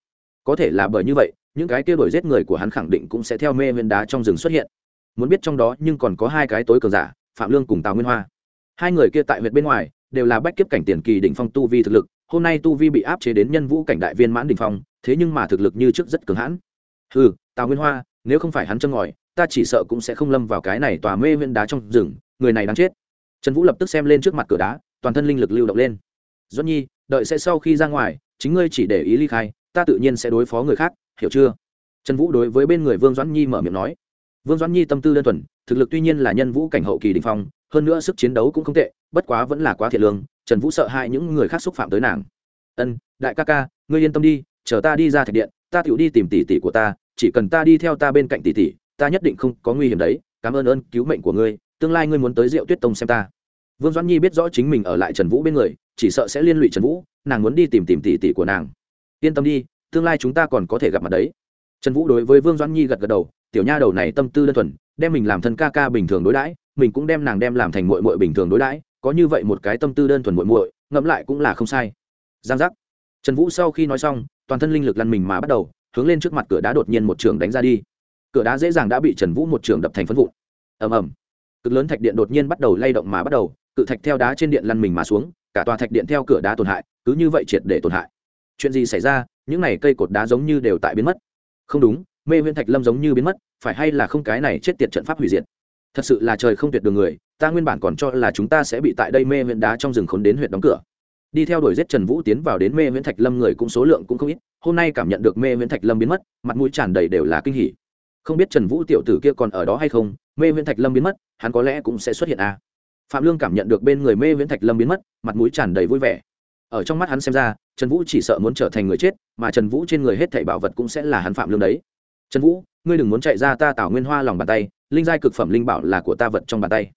Có thể là bởi như vậy, những cái kia đổi giết người của hắn khẳng định cũng sẽ theo mê viễn đá trong rừng xuất hiện. Muốn biết trong đó nhưng còn có hai cái tối cường giả, phạm lương cùng tào nguyên hoa hai người kia tại huyện bên ngoài, đều là bách kiếp cảnh tiền kỳ đỉnh phong tu vi thực lực, hôm nay tu vi bị áp chế đến nhân vũ cảnh đại viên mãn đỉnh phong, thế nhưng mà thực lực như trước rất cường hãn. Ừ tào nguyên hoa, nếu không phải hắn chân ngòi, ta chỉ sợ cũng sẽ không lâm vào cái này tòa mê viên đá trong rừng, người này đang chết. Trần vũ lập tức xem lên trước mặt cửa đá, toàn thân linh lực lưu động lên. Doãn nhi, đợi sẽ sau khi ra ngoài, chính ngươi chỉ để ý ly khai, ta tự nhiên sẽ đối phó người khác, hiểu chưa? Trần vũ đối với bên người vương doãn nhi mở miệng nói. Vương doãn nhi tâm tư đơn thuần, thực lực tuy nhiên là nhân vũ cảnh hậu kỳ đình phong hơn nữa sức chiến đấu cũng không tệ, bất quá vẫn là quá thiệt lương, trần vũ sợ hãi những người khác xúc phạm tới nàng. Ân, đại ca ca, ngươi yên tâm đi, chờ ta đi ra thạch điện, ta tựu đi tìm tỷ tỷ của ta, chỉ cần ta đi theo ta bên cạnh tỷ tỷ, ta nhất định không có nguy hiểm đấy, cảm ơn ơn cứu mệnh của ngươi, tương lai ngươi muốn tới rượu tuyết tông xem ta. Vương doãn nhi biết rõ chính mình ở lại trần vũ bên người, chỉ sợ sẽ liên lụy trần vũ, nàng muốn đi tìm tìm tỷ tỷ của nàng. Yên tâm đi, tương lai chúng ta còn có thể gặp mặt đấy. Trần vũ đối với vương doãn nhi gật gật đầu, tiểu nha đầu này tâm tư đơn thuần, đem mình làm thân ca ca bình thường đối đãi mình cũng đem nàng đem làm thành muội muội bình thường đối đãi, có như vậy một cái tâm tư đơn thuần muội muội, ngẫm lại cũng là không sai. Giang giác. Trần vũ sau khi nói xong, toàn thân linh lực lăn mình mà bắt đầu, hướng lên trước mặt cửa đá đột nhiên một trường đánh ra đi. Cửa đá dễ dàng đã bị trần vũ một trường đập thành phân vụn. Ầm ầm. Cực lớn thạch điện đột nhiên bắt đầu lay động mà bắt đầu, cự thạch theo đá trên điện lăn mình mà xuống, cả tòa thạch điện theo cửa đá tổn hại, cứ như vậy triệt để tổn hại. Chuyện gì xảy ra? Những này cây cột đá giống như đều tại biến mất. Không đúng, mê huyễn thạch lâm giống như biến mất, phải hay là không cái này chết tiệt trận pháp hủy diệt? Thật sự là trời không tuyệt đường người, ta nguyên bản còn cho là chúng ta sẽ bị tại đây mê huyện đá trong rừng khốn đến huyện đóng cửa. Đi theo đuổi giết trần vũ tiến vào đến mê huyện thạch lâm người cũng số lượng cũng không ít, hôm nay cảm nhận được mê huyện thạch lâm biến mất, mặt mũi tràn đầy đều là kinh hỉ. Không biết trần vũ tiểu tử kia còn ở đó hay không, mê huyện thạch lâm biến mất, hắn có lẽ cũng sẽ xuất hiện à. phạm lương cảm nhận được bên người mê huyện thạch lâm biến mất, mặt mũi tràn đầy vui vẻ. Ở trong mắt hắn xem ra, trần vũ chỉ sợ muốn trở thành người chết, mà trần vũ trên người hết thảy bảo vật cũng sẽ là hắn phạm lương đấy. Trần vũ ngươi đừng muốn chạy ra ta tảo nguyên hoa lòng bàn tay, linh giai cực phẩm linh bảo là của ta vật trong bàn tay.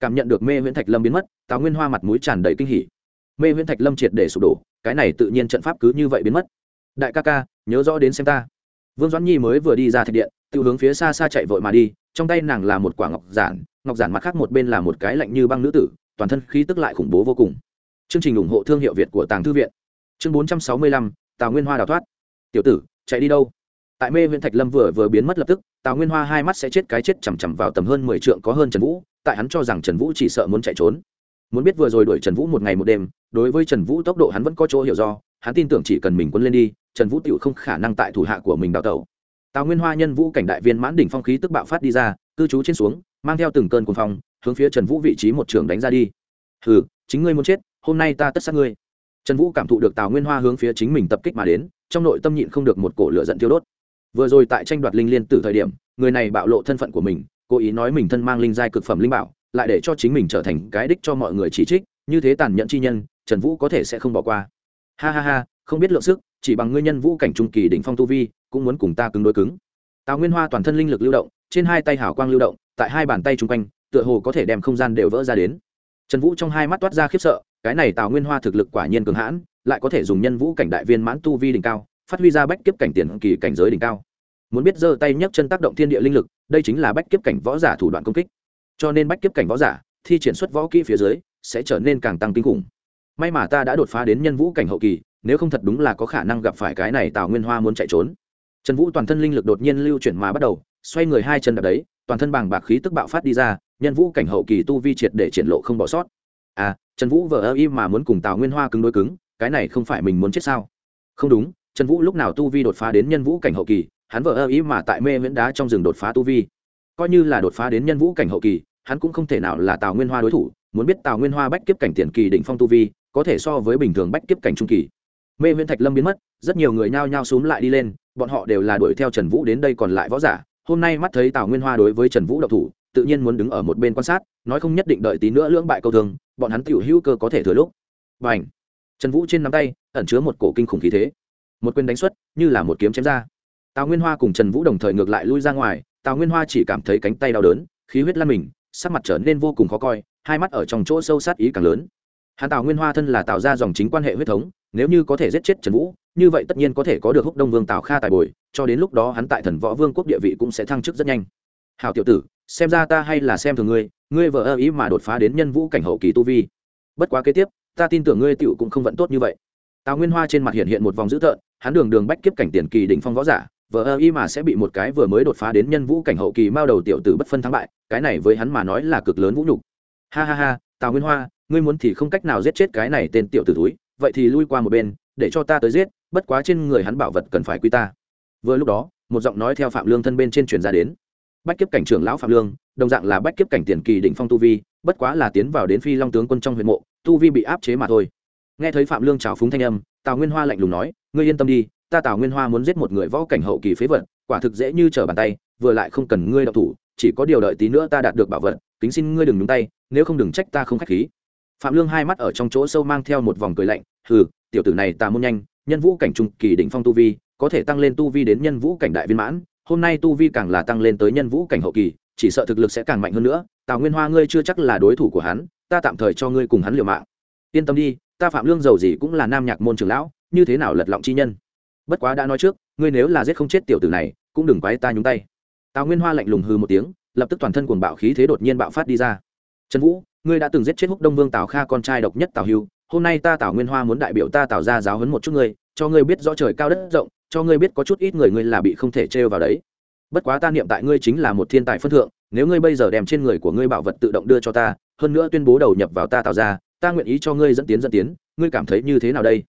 Cảm nhận được mê huyễn thạch lâm biến mất, tào nguyên hoa mặt mũi tràn đầy kinh hỉ. Mê huyễn thạch lâm triệt để sụp đổ, cái này tự nhiên trận pháp cứ như vậy biến mất. Đại ca ca, nhớ rõ đến xem ta. Vương doãn nhi mới vừa đi ra thạch điện tự hướng phía xa xa chạy vội mà đi, trong tay nàng là một quả ngọc giản ngọc giản mặt khác một bên là một cái lạnh như băng nữ tử, toàn thân khí tức lại khủng bố vô cùng. Chương trình ủng hộ thương hiệu việt của tàng thư viện. Chương bốn trăm sáu mươi lăm, tào nguyên hoa đào thoát. Tiểu tử, chạy đi đâu? Tại mê huyện thạch lâm vừa vừa biến mất lập tức, tào nguyên hoa hai mắt sẽ chết cái chết chằm chằm vào tầm hơn mười trượng có hơn trần vũ, tại hắn cho rằng trần vũ chỉ sợ muốn chạy trốn. Muốn biết vừa rồi đuổi trần vũ một ngày một đêm, đối với trần vũ tốc độ hắn vẫn có chỗ hiểu do, hắn tin tưởng chỉ cần mình quân lên đi, trần vũ tựu không khả năng tại thủ hạ của mình đào tẩu. Tào nguyên hoa nhân vũ cảnh đại viên mãn đỉnh phong khí tức bạo phát đi ra, cư trú trên xuống, mang theo từng cơn cuồng phong, hướng phía trần vũ vị trí một trường đánh ra đi. Hừ, chính ngươi muốn chết, hôm nay ta tất sát ngươi. Trần vũ cảm thụ được tào nguyên hoa hướng phía chính mình tập kích mà đến, trong nội tâm nhịn không được một cổ lửa giận tiêu đốt vừa rồi tại tranh đoạt linh liên từ thời điểm, người này bạo lộ thân phận của mình, cố ý nói mình thân mang linh giai cực phẩm linh bảo, lại để cho chính mình trở thành cái đích cho mọi người chỉ trích, như thế tàn nhẫn chi nhân, trần vũ có thể sẽ không bỏ qua. Ha ha ha, không biết lượng sức, chỉ bằng ngươi nhân vũ cảnh trung kỳ đỉnh phong tu vi, cũng muốn cùng ta cứng đối cứng. Tào nguyên hoa toàn thân linh lực lưu động, trên hai tay hảo quang lưu động, tại hai bàn tay chung quanh, tựa hồ có thể đem không gian đều vỡ ra đến. Trần vũ trong hai mắt toát ra khiếp sợ, cái này tào nguyên hoa thực lực quả nhiên cường hãn, lại có thể dùng nhân vũ cảnh đại viên mãn tu vi đỉnh cao phát huy ra bách kiếp cảnh tiền kỳ cảnh giới đỉnh cao. Muốn biết giơ tay nhấc chân tác động thiên địa linh lực, đây chính là bách kiếp cảnh võ giả thủ đoạn công kích. Cho nên bách kiếp cảnh võ giả, thi triển xuất võ kỹ phía dưới, sẽ trở nên càng tăng kinh khủng. May mà ta đã đột phá đến nhân vũ cảnh hậu kỳ, nếu không thật đúng là có khả năng gặp phải cái này tào nguyên hoa muốn chạy trốn. Trần vũ toàn thân linh lực đột nhiên lưu chuyển mà bắt đầu, xoay người hai chân đập đấy, toàn thân bàng bạc khí tức bạo phát đi ra, nhân vũ cảnh hậu kỳ tu vi triệt để triển lộ không bỏ sót. À trần vũ vờ ơ y mà muốn cùng tào nguyên hoa cứng đối cứng, cái này không phải mình muốn chết sao? Không đúng trần vũ lúc nào tu vi đột phá đến nhân vũ cảnh hậu kỳ, hắn vờ ơ ý mà tại mê viễn đá trong rừng đột phá tu vi. Coi như là đột phá đến nhân vũ cảnh hậu kỳ, hắn cũng không thể nào là tào nguyên hoa đối thủ, muốn biết tào nguyên hoa bách kiếp cảnh tiền kỳ đỉnh phong tu vi, có thể so với bình thường bách kiếp cảnh trung kỳ. Mê viễn thạch lâm biến mất, rất nhiều người nhao nhao xúm lại đi lên, bọn họ đều là đuổi theo trần vũ đến đây còn lại võ giả. Hôm nay mắt thấy tào nguyên hoa đối với trần vũ độc thủ, tự nhiên muốn đứng ở một bên quan sát, nói không nhất định đợi tí nữa lưỡng bại câu thường bọn hắn tiểu hữu cơ có thể thừa lúc. Và ảnh trần vũ trên nắm tay, ẩn chứa một cổ kinh khủng khí thế một quyền đánh xuất, như là một kiếm chém ra. Tào nguyên hoa cùng trần vũ đồng thời ngược lại lui ra ngoài, tào nguyên hoa chỉ cảm thấy cánh tay đau đớn, khí huyết lan mình, sắc mặt trở nên vô cùng khó coi, hai mắt ở trong chỗ sâu sát ý càng lớn. Hắn tào nguyên hoa thân là tạo ra dòng chính quan hệ huyết thống, nếu như có thể giết chết trần vũ, như vậy tất nhiên có thể có được húc đông vương tào kha tài bồi, cho đến lúc đó hắn tại thần võ vương quốc địa vị cũng sẽ thăng chức rất nhanh. Hào tiểu tử, xem ra ta hay là xem thường ngươi ngươi vợ ơ ý mà đột phá đến nhân vũ cảnh hậu kỳ tu vi. Bất quá kế tiếp, ta tin tưởng ngươi tựu cũng không vẫn tốt như vậy. Tào nguyên hoa trên mặt hiện hiện một vòng dữ tợn hắn đường đường bách kiếp cảnh tiền kỳ đỉnh phong võ giả, vờ ơ y mà sẽ bị một cái vừa mới đột phá đến nhân vũ cảnh hậu kỳ mao đầu tiểu tử bất phân thắng bại, cái này với hắn mà nói là cực lớn vũ nhục. Ha ha ha, tào nguyên hoa, ngươi muốn thì không cách nào giết chết cái này tên tiểu tử túi, vậy thì lui qua một bên, để cho ta tới giết, bất quá trên người hắn bảo vật cần phải quy ta. Vừa lúc đó, một giọng nói theo phạm lương thân bên trên truyền ra đến. Bách kiếp cảnh trưởng lão phạm lương, đồng dạng là bách kiếp cảnh tiền kỳ đỉnh phong tu vi, bất quá là tiến vào đến phi long tướng quân trong huyện mộ, tu vi bị áp chế mà thôi. Nghe thấy phạm lương trào phúng thanh âm tào nguyên hoa lạnh lùng nói, ngươi yên tâm đi, ta tào nguyên hoa muốn giết một người võ cảnh hậu kỳ phế vật, quả thực dễ như trở bàn tay, vừa lại không cần ngươi đọc thủ, chỉ có điều đợi tí nữa ta đạt được bảo vật, kính xin ngươi đừng nhúng tay, nếu không đừng trách ta không k h á c h khí. Phạm lương hai mắt ở trong chỗ sâu mang theo một vòng cười lạnh, hừ, tiểu tử này ta muốn nhanh, nhân vũ cảnh trung kỳ đỉnh phong tu vi, có thể tăng lên tu vi đến nhân vũ cảnh đại viên mãn, hôm nay tu vi càng là tăng lên tới nhân vũ cảnh hậu kỳ, chỉ sợ thực lực sẽ càng mạnh hơn nữa, tào nguyên hoa ngươi chưa chắc là đối thủ của hắn, ta tạm thời cho ngươi cùng hắn liều mạng. Yên tâm đi ta phạm lương giàu gì cũng là nam nhạc môn trưởng lão, như thế nào lật lọng chi nhân? Bất quá đã nói trước, ngươi nếu là giết không chết tiểu tử này, cũng đừng quái ta nhúng tay. Tào nguyên hoa lạnh lùng hư một tiếng, lập tức toàn thân cuồng bạo khí thế đột nhiên bạo phát đi ra. Trần vũ, ngươi đã từng giết chết húc đông vương tào kha con trai độc nhất tào hưu, hôm nay ta tào nguyên hoa muốn đại biểu ta tào ra giáo hấn một chút ngươi, cho ngươi biết rõ trời cao đất rộng, cho ngươi biết có chút ít người ngươi là bị không thể trêu vào đấy. Bất quá ta niệm tại ngươi chính là một thiên tài phân thượng, nếu ngươi bây giờ đem trên người của ngươi bảo vật tự động đưa cho ta, hơn nữa tuyên bố đầu nhập vào ta tạo ra ta nguyện ý cho ngươi dẫn tiến dẫn tiến, ngươi cảm thấy như thế nào đây?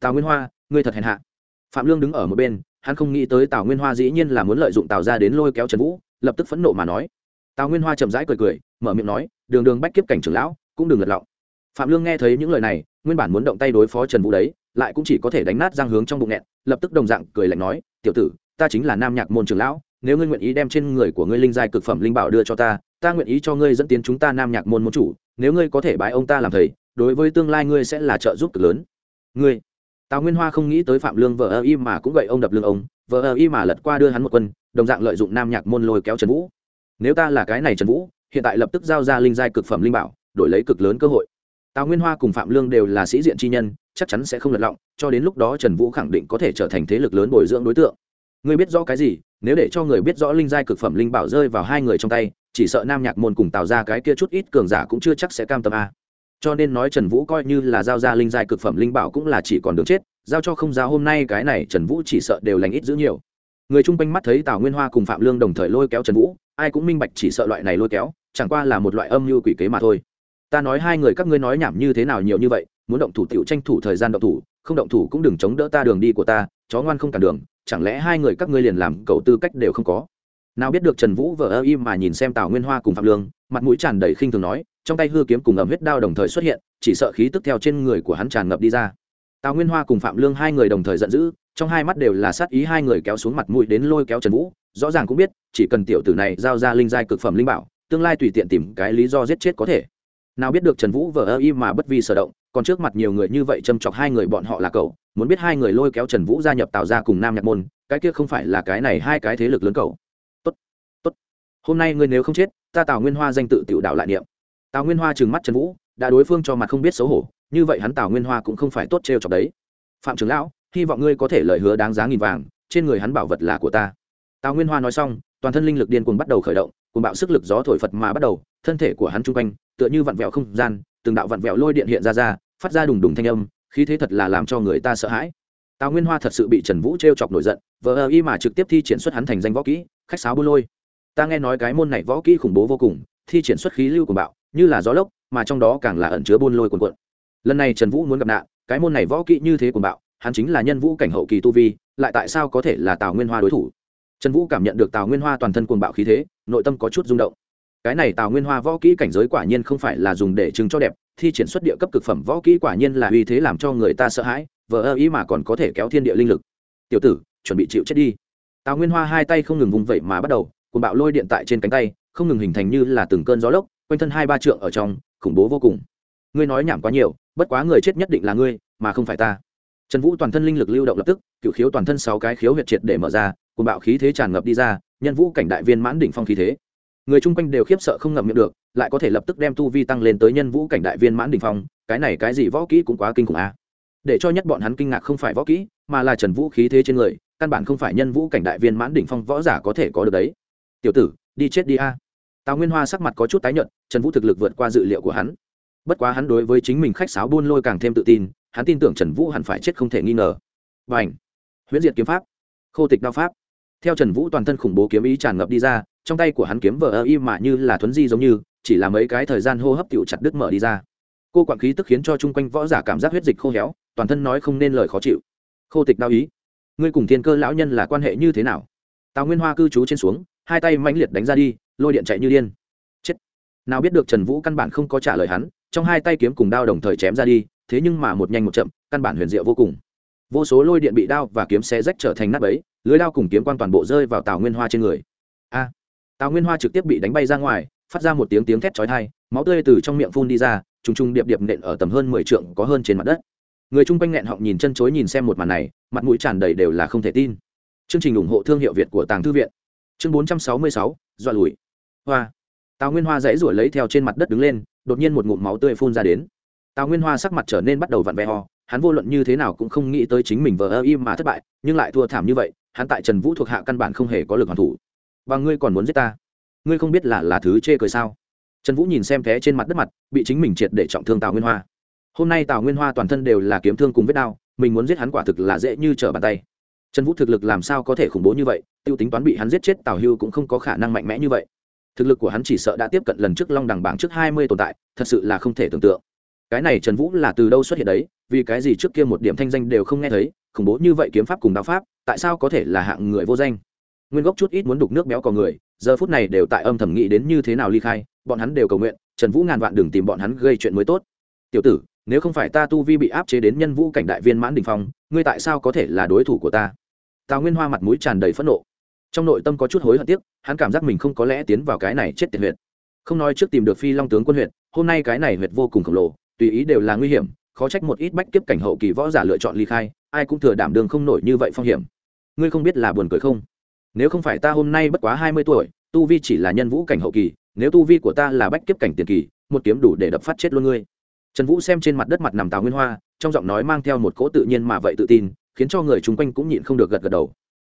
Tào nguyên hoa, ngươi thật hèn hạ. Phạm lương đứng ở một bên, hắn không nghĩ tới tào nguyên hoa dĩ nhiên là muốn lợi dụng tào ra đến lôi kéo trần vũ, lập tức phẫn nộ mà nói. Tào nguyên hoa chậm rãi cười cười, mở miệng nói, đường đường bách kiếp cảnh trưởng lão, cũng đừng lật lọng. Phạm lương nghe thấy những lời này, nguyên bản muốn động tay đối phó trần vũ đấy, lại cũng chỉ có thể đánh nát răng hướng trong bụng nghẹn, lập tức đồng dạng cười lạnh nói, tiểu tử, ta chính là nam nhạc môn trưởng lão, nếu ngươi nguyện ý đem trên người của ngươi linh giai cực phẩm linh bảo đưa cho ta ta nguyện ý cho ngươi dẫn tiến chúng ta nam nhạc môn môn chủ nếu ngươi có thể bái ông ta làm thầy, đối với tương lai ngươi sẽ là trợ giúp cực lớn. Ngươi, tào nguyên hoa không nghĩ tới phạm lương vợ ơ y mà cũng gậy ông đập lương ông vợ ơ y mà lật qua đưa hắn một quân, đồng dạng lợi dụng nam nhạc môn lôi kéo trần vũ. Nếu ta là cái này trần vũ, hiện tại lập tức giao ra linh giai cực phẩm linh bảo, đổi lấy cực lớn cơ hội. Tào nguyên hoa cùng phạm lương đều là sĩ diện chi nhân, chắc chắn sẽ không lật lọng, cho đến lúc đó trần vũ khẳng định có thể trở thành thế lực lớn bồi dưỡng đối tượng. Ngươi biết rõ cái gì, nếu để cho người biết rõ linh giai cực phẩm linh bảo rơi vào hai người trong tay chỉ sợ nam nhạc môn cùng tạo ra cái kia chút ít cường giả cũng chưa chắc sẽ cam tâm a. Cho nên nói trần vũ coi như là giao ra linh giai cực phẩm linh bảo cũng là chỉ còn đường chết, giao cho không giao hôm nay cái này trần vũ chỉ sợ đều lành ít giữ nhiều. Người chung quanh mắt thấy tào nguyên hoa cùng phạm lương đồng thời lôi kéo trần vũ, ai cũng minh bạch chỉ sợ loại này lôi kéo, chẳng qua là một loại âm mưu quỷ kế mà thôi. Ta nói hai người các ngươi nói nhảm như thế nào nhiều như vậy, muốn động thủ tiểu tranh thủ thời gian động thủ, không động thủ cũng đừng chống đỡ ta đường đi của ta, chó ngoan không cản đường, chẳng lẽ hai người các ngươi liền làm cậu tư cách đều không có? Nào biết được trần vũ vờ ơ im mà nhìn xem tào nguyên hoa cùng phạm lương, mặt mũi tràn đầy khinh thường nói, trong tay hư kiếm cùng ẩm huyết đao đồng thời xuất hiện, chỉ sợ khí tức theo trên người của hắn tràn ngập đi ra tào nguyên hoa cùng phạm lương hai người đồng thời giận dữ, trong hai mắt đều là sát ý hai người kéo xuống mặt mũi đến lôi kéo trần vũ, rõ ràng cũng biết, chỉ cần tiểu tử này giao ra linh giai cực phẩm linh bảo, tương lai tùy tiện tìm cái lý do giết chết có thể nào biết được trần vũ vờ ơ im mà bất vi sở động, còn trước mặt nhiều người như vậy châm chọc hai người bọn họ là cậu, muốn biết hai người lôi kéo trần vũ gia nhập tạo ra cùng nam nhạc môn, cái kia không phải là cái này hai cái thế lực lớn cậu hôm nay ngươi nếu không chết, ta tào nguyên hoa danh tự tiểu đạo lại niệm. Tào nguyên hoa trừng mắt trần vũ, đã đối phương cho mặt không biết xấu hổ, như vậy hắn tào nguyên hoa cũng không phải tốt trêu chọc đấy. Phạm trưởng lão, hy vọng ngươi có thể lời hứa đáng giá nghìn vàng, trên người hắn bảo vật là của ta. Tào nguyên hoa nói xong, toàn thân linh lực điên cuồng bắt đầu khởi động cùng bạo sức lực gió thổi phật mà bắt đầu, thân thể của hắn chung quanh, tựa như vặn vẹo không gian, từng đạo vặn vẹo lôi điện hiện ra ra, phát ra đùng đùng thanh âm, khí thế thật là làm cho người ta sợ hãi. Tào nguyên hoa thật sự bị trần vũ t r e o chọc nổi giận, vờ ơ y mà trực tiếp thi triển xuất hắn thành danh võ kỹ, khách sáo buôn lôi ta nghe nói cái môn này võ kỹ khủng bố vô cùng, thi triển xuất khí lưu của bạo, như là gió lốc, mà trong đó càng là ẩn chứa buôn lôi cuồn cuộn. Lần này trần vũ muốn gặp nạn, cái môn này võ kỹ như thế cuồng bạo, hắn chính là nhân vũ cảnh hậu kỳ tu vi, lại tại sao có thể là tào nguyên hoa đối thủ? Trần vũ cảm nhận được tào nguyên hoa toàn thân cuồng bạo khí thế, nội tâm có chút rung động. Cái này tào nguyên hoa võ kỹ cảnh giới quả nhiên không phải là dùng để chứng cho đẹp, thi triển xuất địa cấp cực phẩm võ kỹ quả nhiên là uy thế làm cho người ta sợ hãi, vờ ơ ý mà còn có thể kéo thiên địa linh lực. Tiểu tử, chuẩn bị chịu chết đi. Tào nguyên hoa hai tay không ngừng vùng vẫy mà bắt đầu cuồng bạo lôi điện tại trên cánh tay, không ngừng hình thành như là từng cơn gió lốc, quanh thân hai ba trượng ở trong, khủng bố vô cùng. Ngươi nói nhảm quá nhiều, bất quá người chết nhất định là ngươi, mà không phải ta. Trần vũ toàn thân linh lực lưu động lập tức, cựu khiếu toàn thân sáu cái khiếu huyệt triệt để mở ra cùng bạo khí thế tràn ngập đi ra, nhân vũ cảnh đại viên mãn đỉnh phong khí thế. Người chung quanh đều khiếp sợ không ngậm miệng được, lại có thể lập tức đem tu vi tăng lên tới nhân vũ cảnh đại viên mãn đỉnh phong, cái này cái gì võ kỹ cũng quá kinh khủng a để cho nhất bọn hắn kinh ngạc không phải võ kỹ, mà là trần vũ khí thế trên người, căn bản không phải nhân vũ cảnh đại viên mãn đỉnh phong võ giả có thể có được đấy tiểu tử, đi chết đi a. Tào nguyên hoa sắc mặt có chút tái nhợt, trần vũ thực lực vượt qua dự liệu của hắn. Bất quá hắn đối với chính mình khách sáo buôn lôi càng thêm tự tin, hắn tin tưởng trần vũ hẳn phải chết không thể nghi ngờ. Và ảnh huyễn diệt kiếm pháp. Khô tịch đao pháp. Theo trần vũ toàn thân khủng bố kiếm ý tràn ngập đi ra, trong tay của hắn kiếm vờ ơ y mà như là thuấn di giống như, chỉ là mấy cái thời gian hô hấp tựu chặt đứt mở đi ra. Cô quản khí tức khiến cho chung quanh võ giả cảm giác huyết dịch khô héo, toàn thân nói không nên lời khó chịu. Khô tịch đao ý. Ngươi cùng thiên cơ lão nhân là quan hệ như thế nào? Tào nguyên hoa cư trú trên xuống hai tay mãnh liệt đánh ra đi, lôi điện chạy như điên. Chết. Nào biết được trần vũ căn bản không có trả lời hắn, trong hai tay kiếm cùng đao đồng thời chém ra đi, thế nhưng mà một nhanh một chậm, căn bản huyền diệu vô cùng. Vô số lôi điện bị đao và kiếm xé rách trở thành nắp ấy lưới đao cùng kiếm quan toàn bộ rơi vào tào nguyên hoa trên người. A. Tào nguyên hoa trực tiếp bị đánh bay ra ngoài, phát ra một tiếng tiếng thét chói thai máu tươi từ trong miệng phun đi ra, trùng trùng điệp điệp nện ở tầm hơn mười trượng có hơn trên mặt đất. Người chung quanh nghẹn họng nhìn chân chối nhìn xem một màn này, mặt mũi tràn đầy đều là không thể tin. Chương trình ủng hộ thương hiệu việt của tàng thư viện chương bốn trăm sáu mươi sáu, dọa lùi. Hoa. Tào nguyên hoa dãy ruổi lấy theo trên mặt đất đứng lên, đột nhiên một ngụm máu tươi phun ra đến. Tào nguyên hoa sắc mặt trở nên bắt đầu vặn vẹ ho hắn vô luận như thế nào cũng không nghĩ tới chính mình vờ ơ im mà thất bại, nhưng lại thua thảm như vậy, hắn tại trần vũ thuộc hạ căn bản không hề có lực hoàn thủ. Và ngươi còn muốn giết ta? Ngươi không biết là là thứ chê cười sao? Trần vũ nhìn xem thế trên mặt đất mặt, bị chính mình triệt để trọng thương tào nguyên hoa. Hôm nay tào nguyên hoa toàn thân đều là kiếm thương cùng vết đao mình muốn giết hắn quả thực là dễ như trở bàn tay trần vũ thực lực làm sao có thể khủng bố như vậy t i ê u tính toán bị hắn giết chết tào hưu cũng không có khả năng mạnh mẽ như vậy. Thực lực của hắn chỉ sợ đã tiếp cận lần trước long đằng bảng trước hai mươi tồn tại, thật sự là không thể tưởng tượng. Cái này trần vũ là từ đâu xuất hiện đấy, vì cái gì trước kia một điểm thanh danh đều không nghe thấy, khủng bố như vậy kiếm pháp cùng đạo pháp, tại sao có thể là hạng người vô danh? Nguyên gốc chút ít muốn đục nước béo cò người, giờ phút này đều tại âm thầm nghĩ đến như thế nào ly khai, bọn hắn đều cầu nguyện, trần vũ ngàn vạn đừng tìm bọn hắn gây chuyện mới tốt. Tiểu tử, nếu không phải ta tu vi bị áp chế đến nhân vũ cảnh đại viên mãn đình phong, ngươi tại sao có thể là đối thủ của ta? Tào nguyên hoa mặt mũi tràn đầy phẫn nộ. Trong nội tâm có chút hối hận tiếc, hắn cảm giác mình không có lẽ tiến vào cái này chết tiệt huyệt. Không nói trước tìm được phi long tướng quân huyện hôm nay cái này huyệt vô cùng khổng lồ, tùy ý đều là nguy hiểm, khó trách một ít bách kiếp cảnh hậu kỳ võ giả lựa chọn ly khai, ai cũng thừa đảm đường không nổi như vậy phong hiểm. Ngươi không biết là buồn cười không? Nếu không phải ta hôm nay bất quá hai mươi tuổi, tu vi chỉ là nhân vũ cảnh hậu kỳ, nếu tu vi của ta là bách kiếp cảnh tiền kỳ, một kiếm đủ để đập phát chết luôn ngươi. Trần vũ xem trên mặt đất mặt nằm tào nguyên hoa, trong giọng nói mang theo một cỗ tự nhiên mà vậy tự tin khiến cho người chung quanh cũng nhịn không được gật gật đầu.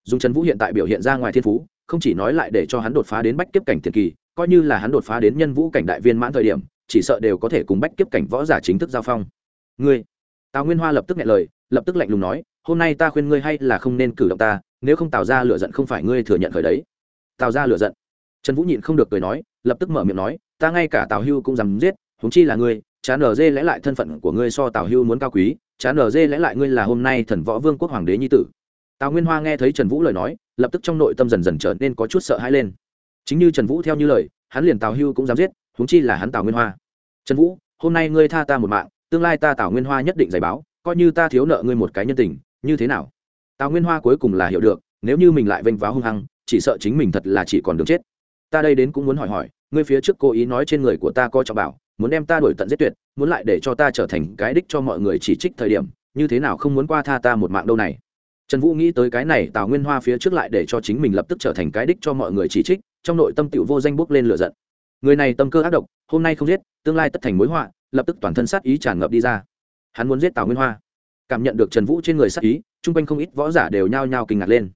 Dùng trần vũ hiện tại biểu hiện ra ngoài thiên phú, không chỉ nói lại để cho hắn đột phá đến bách kiếp cảnh tiền kỳ, coi như là hắn đột phá đến nhân vũ cảnh đại viên mãn thời điểm, chỉ sợ đều có thể cùng bách kiếp cảnh võ giả chính thức giao phong. Ngươi, tào nguyên hoa lập tức nghe lời, lập tức lạnh lùng nói, hôm nay ta khuyên ngươi hay là không nên cử động ta, nếu không tào ra lựa giận không phải ngươi thừa nhận khởi đấy. Tào ra lựa giận. Trần vũ nhịn không được cười nói, lập tức mở miệng nói, ta ngay cả tào hưu cũng dám giết chúng chi là ngươi, chán ở dê lẽ lại thân phận của ngươi so tào hưu muốn cao quý chán ở dê lẽ lại ngươi là hôm nay thần võ vương quốc hoàng đế nhi tử. Tào nguyên hoa nghe thấy trần vũ lời nói, lập tức trong nội tâm dần dần trở nên có chút sợ hãi lên. Chính như trần vũ theo như lời, hắn liền tào hưu cũng dám giết húng chi là hắn tào nguyên hoa. Trần vũ, hôm nay ngươi tha ta một mạng, tương lai ta tào nguyên hoa nhất định giải báo, coi như ta thiếu nợ ngươi một cái nhân tình, như thế nào? Tào nguyên hoa cuối cùng là hiểu được, nếu như mình lại vênh váo hung hăng, chỉ sợ chính mình thật là chỉ còn đường chết. Ta đây đến cũng muốn hỏi hỏi, ngươi phía trước cố ý nói trên người của ta coi trọng bảo muốn đem ta đổi tận giết tuyệt, muốn lại để cho ta trở thành cái đích cho mọi người chỉ trích thời điểm, như thế nào không muốn qua tha ta một mạng đâu này. Trần vũ nghĩ tới cái này, tào nguyên hoa phía trước lại để cho chính mình lập tức trở thành cái đích cho mọi người chỉ trích, trong nội tâm tựu vô danh bốc lên lửa giận. Người này tâm cơ ác độc, hôm nay không giết, tương lai tất thành mối họa, lập tức toàn thân sát ý tràn ngập đi ra. Hắn muốn giết tào nguyên hoa. Cảm nhận được trần vũ trên người sát ý, chung quanh không ít võ giả đều nhao nhao kinh ngạc lên.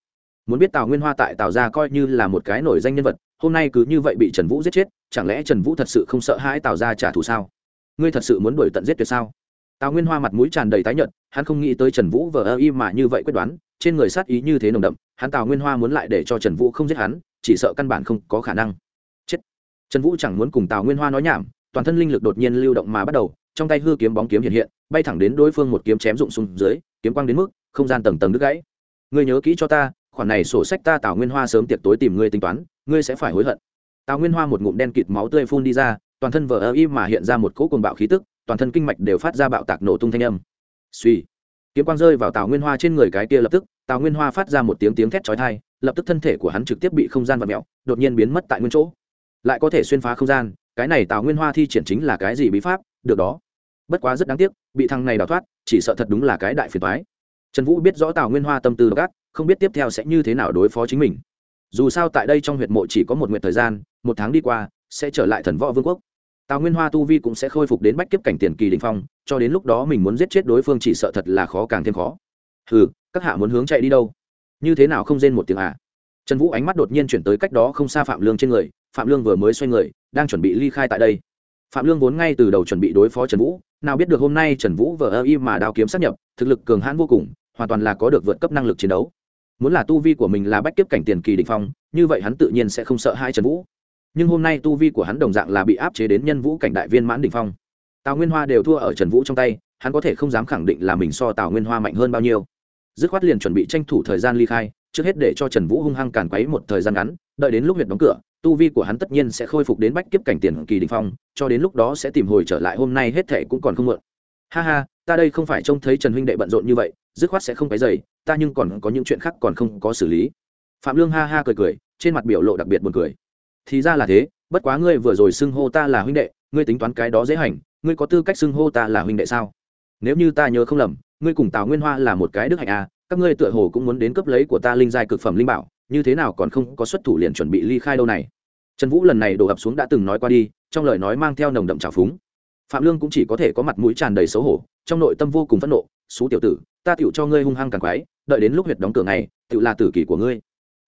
Muốn biết tào nguyên hoa tại tào gia coi như là một cái nổi danh nhân vật hôm nay cứ như vậy bị trần vũ giết chết, chẳng lẽ trần vũ thật sự không sợ hãi tào gia trả thù sao? Ngươi thật sự muốn đuổi tận giết tuyệt sao? Tào nguyên hoa mặt mũi tràn đầy tái nhợt, hắn không nghĩ tới trần vũ vờ ơ y mà như vậy quyết đoán, trên người sát ý như thế nồng đậm, hắn tào nguyên hoa muốn lại để cho trần vũ không giết hắn, chỉ sợ căn bản không có khả năng. Chết! Trần vũ chẳng muốn cùng tào nguyên hoa nói nhảm, toàn thân linh lực đột nhiên lưu động mà bắt đầu, trong tay hư kiếm bóng kiếm hiện hiện, bay thẳng đến đối phương một kiếm chém rụng xuống dưới, kiếm quang đến mức, không gian tầng tầng đứt gãy. Ngươi nhớ kỹ cho ta, khoản này sổ sách ta tào nguyên hoa sớm tiệc tối tìm ngươi tính toán ngươi sẽ phải hối hận. Tào nguyên hoa một ngụm đen kịt máu tươi phun đi ra, toàn thân vờ ơ y mà hiện ra một cỗ cuồng bạo khí tức, toàn thân kinh mạch đều phát ra bạo tạc nổ tung thanh âm. Suy kiếm quang rơi vào tào nguyên hoa trên người cái kia lập tức, tào nguyên hoa phát ra một tiếng tiếng thét chói tai, lập tức thân thể của hắn trực tiếp bị không gian và mẹo đột nhiên biến mất tại nguyên chỗ. Lại có thể xuyên phá không gian, cái này tào nguyên hoa thi triển chính là cái gì bí pháp, được đó. Bất quá rất đáng tiếc, bị thằng này đào thoát, chỉ sợ thật đúng là cái đại phiền toái. Trần vũ biết rõ tào nguyên hoa tâm tư gác không biết tiếp theo sẽ như thế nào đối phó chính mình dù sao tại đây trong huyệt mộ chỉ có một nguyện thời gian, một tháng đi qua, sẽ trở lại thần võ vương quốc. Tào nguyên hoa tu vi cũng sẽ khôi phục đến bách kiếp cảnh tiền kỳ đình phong, cho đến lúc đó mình muốn giết chết đối phương chỉ sợ thật là khó càng thêm khó. Ừ các hạ muốn hướng chạy đi đâu? Như thế nào không rên một tiếng à? Trần vũ ánh mắt đột nhiên chuyển tới cách đó không xa phạm lương trên người, phạm lương vừa mới xoay người, đang chuẩn bị ly khai tại đây. Phạm lương vốn ngay từ đầu chuẩn bị đối phó trần vũ, nào biết được hôm nay trần vũ vờ ơ y mà đao kiếm sắp nhập, thực lực cường hãn vô cùng, hoàn toàn là có được vượt cấp năng lực chiến đấu muốn là tu vi của mình là bách kiếp cảnh tiền kỳ định phong, như vậy hắn tự nhiên sẽ không sợ hai trần vũ. Nhưng hôm nay tu vi của hắn đồng dạng là bị áp chế đến nhân vũ cảnh đại viên mãn đ ỉ n h phong. Tào nguyên hoa đều thua ở trần vũ trong tay, hắn có thể không dám khẳng định là mình so tào nguyên hoa mạnh hơn bao nhiêu. Dứt khoát liền chuẩn bị tranh thủ thời gian ly khai, trước hết để cho trần vũ hung hăng càn quấy một thời gian ngắn, đợi đến lúc huyệt đóng cửa, tu vi của hắn tất nhiên sẽ khôi phục đến bách kiếp cảnh tiền kỳ đình phong, cho đến lúc đó sẽ tìm hồi trở lại, hôm nay hết thệ cũng còn không mượn ha ha, ta đây không phải trông thấy trần huynh đệ bận rộn như vậy, dứt khoát sẽ không cái dày ta nhưng còn có những chuyện khác còn không có xử lý. Phạm lương ha ha cười cười, trên mặt biểu lộ đặc biệt buồn cười. Thì ra là thế, bất quá ngươi vừa rồi xưng hô ta là huynh đệ, ngươi tính toán cái đó dễ hành, ngươi có tư cách xưng hô ta là huynh đệ sao? Nếu như ta nhớ không lầm, ngươi cùng tào nguyên hoa là một cái đức hạnh à các ngươi tựa hồ cũng muốn đến cấp lấy của ta linh giai cực phẩm linh bảo, như thế nào còn không có xuất thủ liền chuẩn bị ly khai đâu này? Trần vũ lần này đổ ập xuống đã từng nói qua đi, trong lời nói mang theo nồng đậm trào phúng phạm lương cũng chỉ có thể có mặt mũi tràn đầy xấu hổ, trong nội tâm vô cùng phẫn nộ xú tiểu tử, ta tựu cho ngươi hung hăng càng quái, đợi đến lúc huyệt đóng cửa này tựu là tử kỷ của ngươi.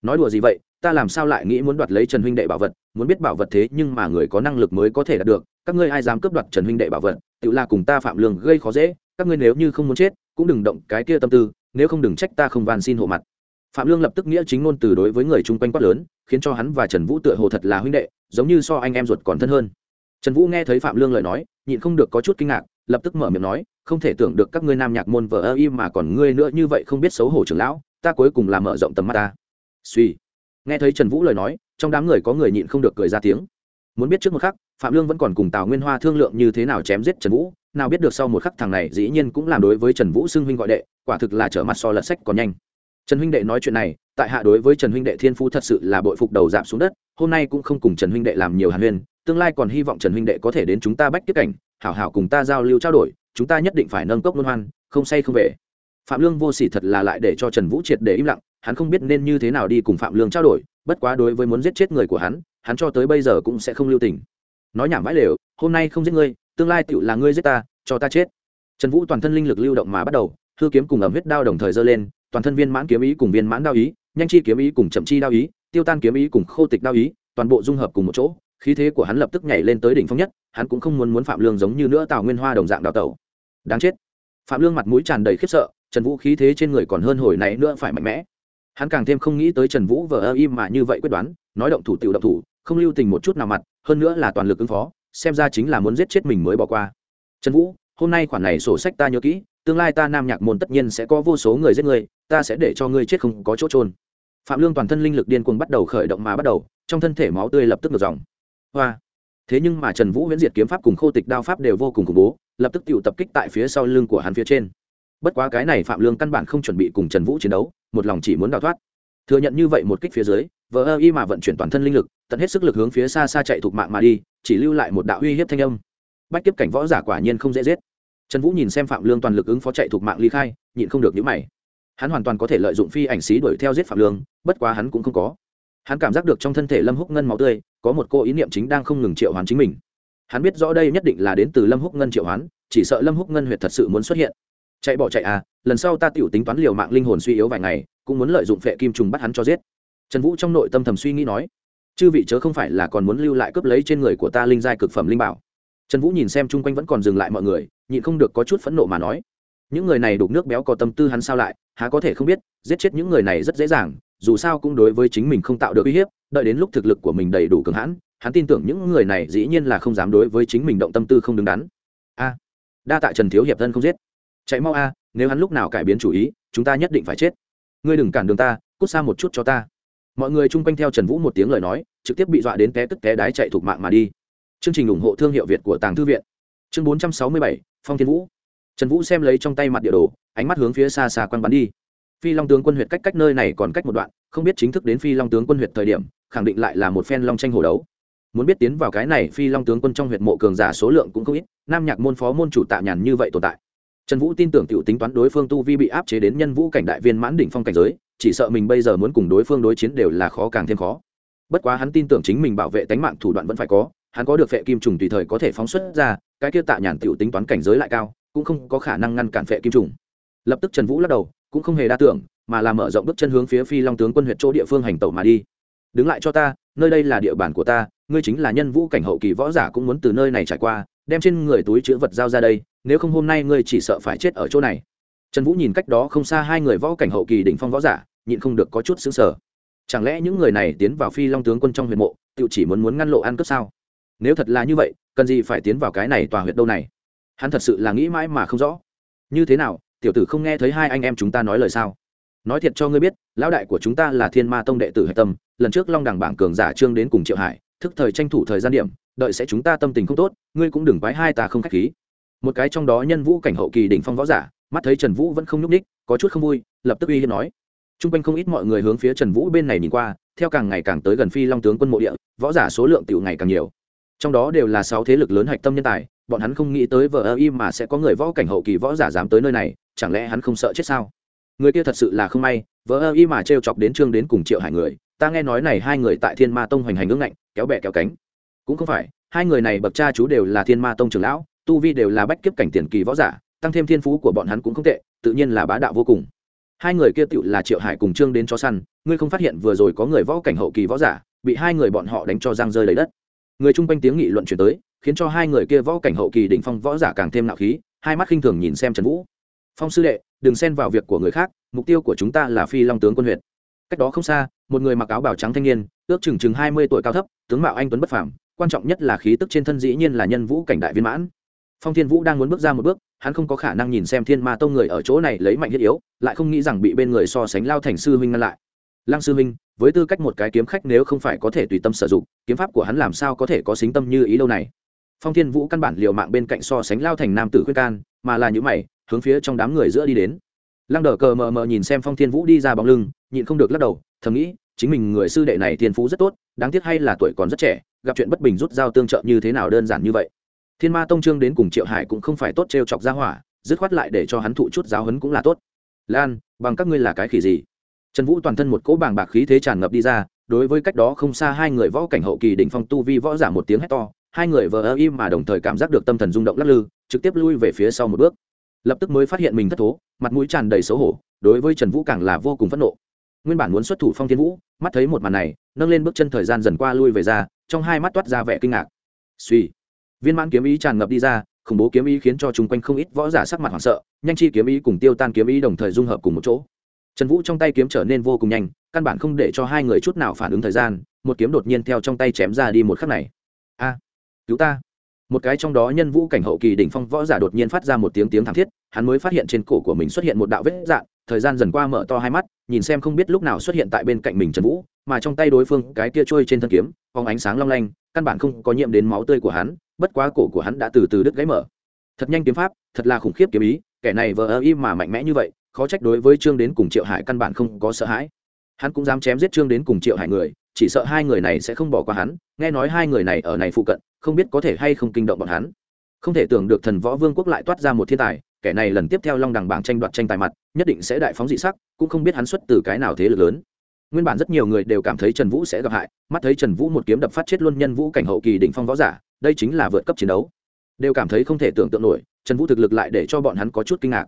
Nói đùa gì vậy, ta làm sao lại nghĩ muốn đoạt lấy trần huynh đệ bảo vật, muốn biết bảo vật thế nhưng mà người có năng lực mới có thể đạt được, các ngươi ai dám cướp đoạt trần huynh đệ bảo vật tựu là cùng ta phạm lương gây khó dễ, các ngươi nếu như không muốn chết, cũng đừng động cái kia tâm tư, nếu không đừng trách ta không van xin hộ mặt. Phạm lương lập tức nghĩa chính ngôn từ đối với người chung quanh quát lớn, khiến cho hắn và trần vũ tựa hồ thật là huynh đệ, giống như so anh em ruột còn thân hơn trần vũ nghe thấy phạm lương lời nói, nhịn không được có chút kinh ngạc, lập tức mở miệng nói, không thể tưởng được các ngươi nam nhạc môn vợ ơ im mà còn ngươi nữa như vậy không biết xấu hổ trưởng lão, ta cuối cùng là mở rộng tầm mắt ta. Suy nghe thấy trần vũ lời nói, trong đám người có người nhịn không được cười ra tiếng. Muốn biết trước một khắc, phạm lương vẫn còn cùng tào nguyên hoa thương lượng như thế nào chém giết trần vũ, nào biết được sau một khắc thằng này dĩ nhiên cũng làm đối với trần vũ xưng huynh gọi đệ, quả thực là trở mặt so lật sách còn nhanh. Trần huynh đệ nói chuyện này, tại hạ đối với trần huynh đệ thiên phú thật sự là bội phục đầu giảm xuống đất, hôm nay cũng không cùng trần huynh đệ làm nhiều hàn huyên tương lai còn hy vọng trần huynh đệ có thể đến chúng ta bách tiếp cảnh, hảo hảo cùng ta giao lưu trao đổi, chúng ta nhất định phải nâng cốc luân hoan, không say không về. Phạm lương vô s ỉ thật là lại để cho trần vũ triệt để im lặng, hắn không biết nên như thế nào đi cùng phạm lương trao đổi, bất quá đối với muốn giết chết người của hắn hắn cho tới bây giờ cũng sẽ không lưu tình. Nói nhảm vãi lều, hôm nay không giết ngươi, tương lai tựu là ngươi giết ta, cho ta chết. Trần vũ toàn thân linh lực lưu động mà bắt đầu, hư kiếm cùng ẩm huyết đao đồng thời dơ lên, toàn thân viên mãn kiếm ý cùng viên mãn đao ý, nhanh chi kiếm ý cùng chậm chi đao ý, tiêu tan kiếm ý cùng khô tịch đao ý, toàn bộ dung hợp cùng một chỗ khí thế của hắn lập tức nhảy lên tới đỉnh phong nhất, hắn cũng không muốn muốn phạm lương giống như nữa tào nguyên hoa đồng dạng đào tẩu. Đáng chết. Phạm lương mặt mũi tràn đầy khiếp sợ, trần vũ khí thế trên người còn hơn hồi này nữa phải mạnh mẽ. Hắn càng thêm không nghĩ tới trần vũ vờ ơ im mà như vậy quyết đoán, nói động thủ tiểu động thủ, không lưu tình một chút nào mặt, hơn nữa là toàn lực ứng phó, xem ra chính là muốn giết chết mình mới bỏ qua. Trần vũ, hôm nay khoản này sổ sách ta nhớ kỹ, tương lai ta nam nhạc môn tất nhiên sẽ có vô số người giết người, ta sẽ để cho ngươi chết không có chỗ trôn phạm lương toàn thân linh lực điên cuồng bắt đầu khởi động mà bắt đầu, trong thân thể máu tươi lập tức ngược dòng hoa. Thế nhưng mà trần vũ huyễn diệt kiếm pháp cùng khô tịch đao pháp đều vô cùng khủng bố, lập tức tự tập kích tại phía sau lưng của hắn phía trên. Bất quá cái này phạm lương căn bản không chuẩn bị cùng trần vũ chiến đấu, một lòng chỉ muốn đào thoát. Thừa nhận như vậy một kích phía dưới, vờ ơ y mà vận chuyển toàn thân linh lực, tận hết sức lực hướng phía xa xa chạy thục mạng mà đi, chỉ lưu lại một đạo uy hiếp thanh âm. Bách kiếp cảnh võ giả quả nhiên không dễ giết. Trần vũ nhìn xem phạm lương toàn lực ứng phó chạy thục mạng ly khai, nhịn không được nhữ mày. Hắn hoàn toàn có thể lợi dụng phi ảnh xí đuổi theo giết phạm lương, bất quá hắn cũng không có. Hắn cảm giác được trong thân thể lâm húc ngân máu tươi có một cô ý niệm chính đang không ngừng triệu hoán chính mình. Hắn biết rõ đây nhất định là đến từ lâm húc ngân triệu hoán, chỉ sợ lâm húc ngân huyệt thật sự muốn xuất hiện. Chạy bỏ chạy à lần sau ta tiểu tính toán liều mạng linh hồn suy yếu vài ngày, cũng muốn lợi dụng phệ kim trùng bắt hắn cho giết. Trần vũ trong nội tâm thầm suy nghĩ nói, chư vị chớ không phải là còn muốn lưu lại cướp lấy trên người của ta linh giai cực phẩm linh bảo. Trần vũ nhìn xem chung quanh vẫn còn dừng lại mọi người, nhịn không được có chút phẫn nộ mà nói, những người này đục nước béo có tâm tư hắn sao lại, há có thể không biết, giết chết những người này rất dễ dàng, dù sao cũng đối với chính mình không tạo được uy hiếp đợi đến lúc thực lực của mình đầy đủ cường hãn, hắn tin tưởng những người này dĩ nhiên là không dám đối với chính mình động tâm tư không đứng đắn. A, đa tạ trần thiếu hiệp thân không giết. Chạy mau a, nếu hắn lúc nào cải biến chủ ý, chúng ta nhất định phải chết. Ngươi đừng cản đường ta, cút xa một chút cho ta. Mọi người chung quanh theo trần vũ một tiếng lời nói, trực tiếp bị dọa đến té tức té đái chạy thuộc mạng mà đi. Chương trình ủng hộ thương hiệu việt của tàng thư viện. Chương bốn trăm sáu mươi bảy, phong thiên vũ. Trần vũ xem lấy trong tay mặt địa đồ, ánh mắt hướng phía xa xa quăng bắn đi phi long tướng quân huyện cách cách nơi này còn cách một đoạn, không biết chính thức đến phi long tướng quân huyện thời điểm, khẳng định lại là một phen long tranh hồ đấu. Muốn biết tiến vào cái này, phi long tướng quân trong huyện mộ cường giả số lượng cũng không ít, nam nhạc môn phó môn chủ tạ nhàn như vậy tồn tại. Trần vũ tin tưởng t i ể u tính toán đối phương tu vi bị áp chế đến nhân vũ cảnh đại viên mãn đỉnh phong cảnh giới, chỉ sợ mình bây giờ muốn cùng đối phương đối chiến đều là khó càng thêm khó. Bất quá hắn tin tưởng chính mình bảo vệ tánh mạng thủ đoạn vẫn phải có, hắn có được phệ kim trùng tùy thời có thể phóng xuất ra, cái kia tạ nhàn t i ể u tính toán cảnh giới lại cao, cũng không có khả năng ngăn cản phệ kim trùng. Lập tức trần vũ lắc đầu cũng không hề đa tưởng, mà là mở rộng bước chân hướng phía phi long tướng quân huyện chỗ địa phương hành tẩu mà đi. Đứng lại cho ta, nơi đây là địa bàn của ta, ngươi chính là nhân vũ cảnh hậu kỳ võ giả cũng muốn từ nơi này trải qua, đem trên người túi chữ vật giao ra đây, nếu không hôm nay ngươi chỉ sợ phải chết ở chỗ này. Trần vũ nhìn cách đó không xa hai người võ cảnh hậu kỳ đỉnh phong võ giả, nhịn không được có chút xứng sở chẳng lẽ những người này tiến vào phi long tướng quân trong huyện mộ, tự chỉ muốn muốn ngăn lộ ăn cướp sao? Nếu thật là như vậy, cần gì phải tiến vào cái này tòa huyện đâu này? Hắn thật sự là nghĩ mãi mà không rõ. Như thế nào tiểu tử không nghe thấy hai anh em chúng ta nói lời sao? Nói thiệt cho ngươi biết, lão đại của chúng ta là thiên ma tông đệ tử hạch tâm, lần trước long đẳng bảng cường giả trương đến cùng triệu hải, thức thời tranh thủ thời gian điểm, đợi sẽ chúng ta tâm tình không tốt, ngươi cũng đừng quái hai ta không k h á c h khí. Một cái trong đó nhân vũ cảnh hậu kỳ đỉnh phong võ giả, mắt thấy trần vũ vẫn không nhúc ních có chút không vui, lập tức uy hiếp nói. T r u n g quanh không ít mọi người hướng phía trần vũ bên này nhìn qua, theo càng ngày càng tới gần phi long tướng quân mộ địa, võ giả số lượng tiểu ngày càng nhiều. Trong đó đều là sáu thế lực lớn hạch tâm nhân tài bọn hắn không nghĩ tới vờ ơ im mà sẽ có người võ cảnh hậu kỳ võ giả dám tới nơi này, chẳng lẽ hắn không sợ chết sao? Người kia thật sự là không may, vờ ơ im mà t r e o chọc đến trương đến cùng triệu hải người, ta nghe nói này hai người tại thiên ma tông hoành hành ngưỡng ngạnh, kéo bẹ kéo cánh. Cũng không phải, hai người này bậc cha chú đều là thiên ma tông trường lão, tu vi đều là bách kiếp cảnh tiền kỳ võ giả, tăng thêm thiên phú của bọn hắn cũng không tệ, tự nhiên là bá đạo vô cùng. Hai người kia tựu là triệu hải cùng trương đến cho săn, ngươi không phát hiện vừa rồi có người võ cảnh hậu kỳ võ giả, bị hai người bọn họ đánh cho giang rơi lấy đất người chung quanh tiếng nghị luận chuyển tới, khiến cho hai người kia võ cảnh hậu kỳ đỉnh phong võ giả càng thêm nạo khí, hai mắt khinh thường nhìn xem trần vũ. Phong sư đệ, đừng xen vào việc của người khác, mục tiêu của chúng ta là phi long tướng quân huyện. Cách đó không xa, một người mặc áo bào trắng thanh niên, ước chừng chừng hai mươi tuổi cao thấp, tướng mạo anh tuấn bất phàm, quan trọng nhất là khí tức trên thân dĩ nhiên là nhân vũ cảnh đại viên mãn. Phong thiên vũ đang muốn bước ra một bước, hắn không có khả năng nhìn xem thiên ma tông người ở chỗ này lấy mạnh thiết yếu, lại không nghĩ rằng bị bên người so sánh lao thành sư huynh ngăn lại lăng sư Minh, với tư cách một cái kiếm khách nếu không phải có thể tùy tâm sử dụng kiếm pháp của hắn làm sao có thể có xính tâm như ý đâu này? Phong thiên vũ căn bản liều mạng bên cạnh so sánh lao thành nam tử khuyên can mà là những mày hướng phía trong đám người giữa đi đến. Lăng đờ cờ mờ mờ nhìn xem phong thiên vũ đi ra bóng lưng nhịn không được lắc đầu thầm nghĩ chính mình người sư đệ này thiên phú rất tốt đáng tiếc hay là tuổi còn rất trẻ gặp chuyện bất bình rút dao tương trợ như thế nào đơn giản như vậy. Thiên ma tông trương đến cùng triệu hải cũng không phải tốt t r e o chọc ra hỏa dứt khoát lại để cho hắn thụ chút giáo hấn cũng là tốt. Lan bằng các ngươi là cái khỉ gì? Trần vũ toàn thân một cỗ bàng bạc khí thế tràn ngập đi ra, đối với cách đó không xa hai người võ cảnh hậu kỳ đỉnh phong tu vi võ giả một tiếng hét to, hai người vờ ơ im mà đồng thời cảm giác được tâm thần rung động lắc lư, trực tiếp lui về phía sau một bước. Lập tức mới phát hiện mình thất thố, mặt mũi tràn đầy xấu hổ, đối với trần vũ càng là vô cùng phẫn nộ. Nguyên bản muốn xuất thủ phong thiên vũ, mắt thấy một màn này, nâng lên bước chân thời gian dần qua lui về ra, trong hai mắt toát ra vẻ kinh ngạc. Suy. Viên mãn kiếm ý tràn ngập đi ra, khủng bố kiếm ý khiến cho chung quanh không ít võ giả sắc mặt hoảng sợ, nhanh chi kiếm ý cùng tiêu tan kiếm ý đồng thời dung hợp cùng một chỗ trần vũ trong tay kiếm trở nên vô cùng nhanh, căn bản không để cho hai người chút nào phản ứng thời gian, một kiếm đột nhiên theo trong tay chém ra đi một khắc này. A, cứu ta. Một cái trong đó nhân vũ cảnh hậu kỳ đỉnh phong võ giả đột nhiên phát ra một tiếng tiếng thảm thiết, hắn mới phát hiện trên cổ của mình xuất hiện một đạo vết dạn thời gian dần qua mở to hai mắt, nhìn xem không biết lúc nào xuất hiện tại bên cạnh mình trần vũ, mà trong tay đối phương, cái kia trôi trên thân kiếm, phóng ánh sáng long lanh, căn bản không có nhiễm đến máu tươi của hắn, bất quá cổ của hắn đã từ từ đứt gãy mở. Thật nhanh kiếm pháp, thật là khủng khiếp kiếm ý, kẻ này vờ ơ im mà mạnh mẽ như vậy khó trách đối với trương đến cùng triệu hải căn bản không có sợ hãi. Hắn cũng dám chém giết trương đến cùng triệu hải người, chỉ sợ hai người này sẽ không bỏ qua hắn, nghe nói hai người này ở này phụ cận, không biết có thể hay không kinh động bọn hắn. Không thể tưởng được thần võ vương quốc lại toát ra một thiên tài, kẻ này lần tiếp theo long đẳng bảng tranh đoạt tranh tài mặt, nhất định sẽ đại phóng dị sắc, cũng không biết hắn xuất từ cái nào thế lực lớn. Nguyên bản rất nhiều người đều cảm thấy trần vũ sẽ gặp hại, mắt thấy trần vũ một kiếm đập phát chết luôn nhân vũ cảnh hậu kỳ đỉnh phong võ giả, đây chính là vượt cấp chiến đấu. Đều cảm thấy không thể tưởng tượng nổi, trần vũ thực lực lại để cho bọn hắn có chút kinh ngạc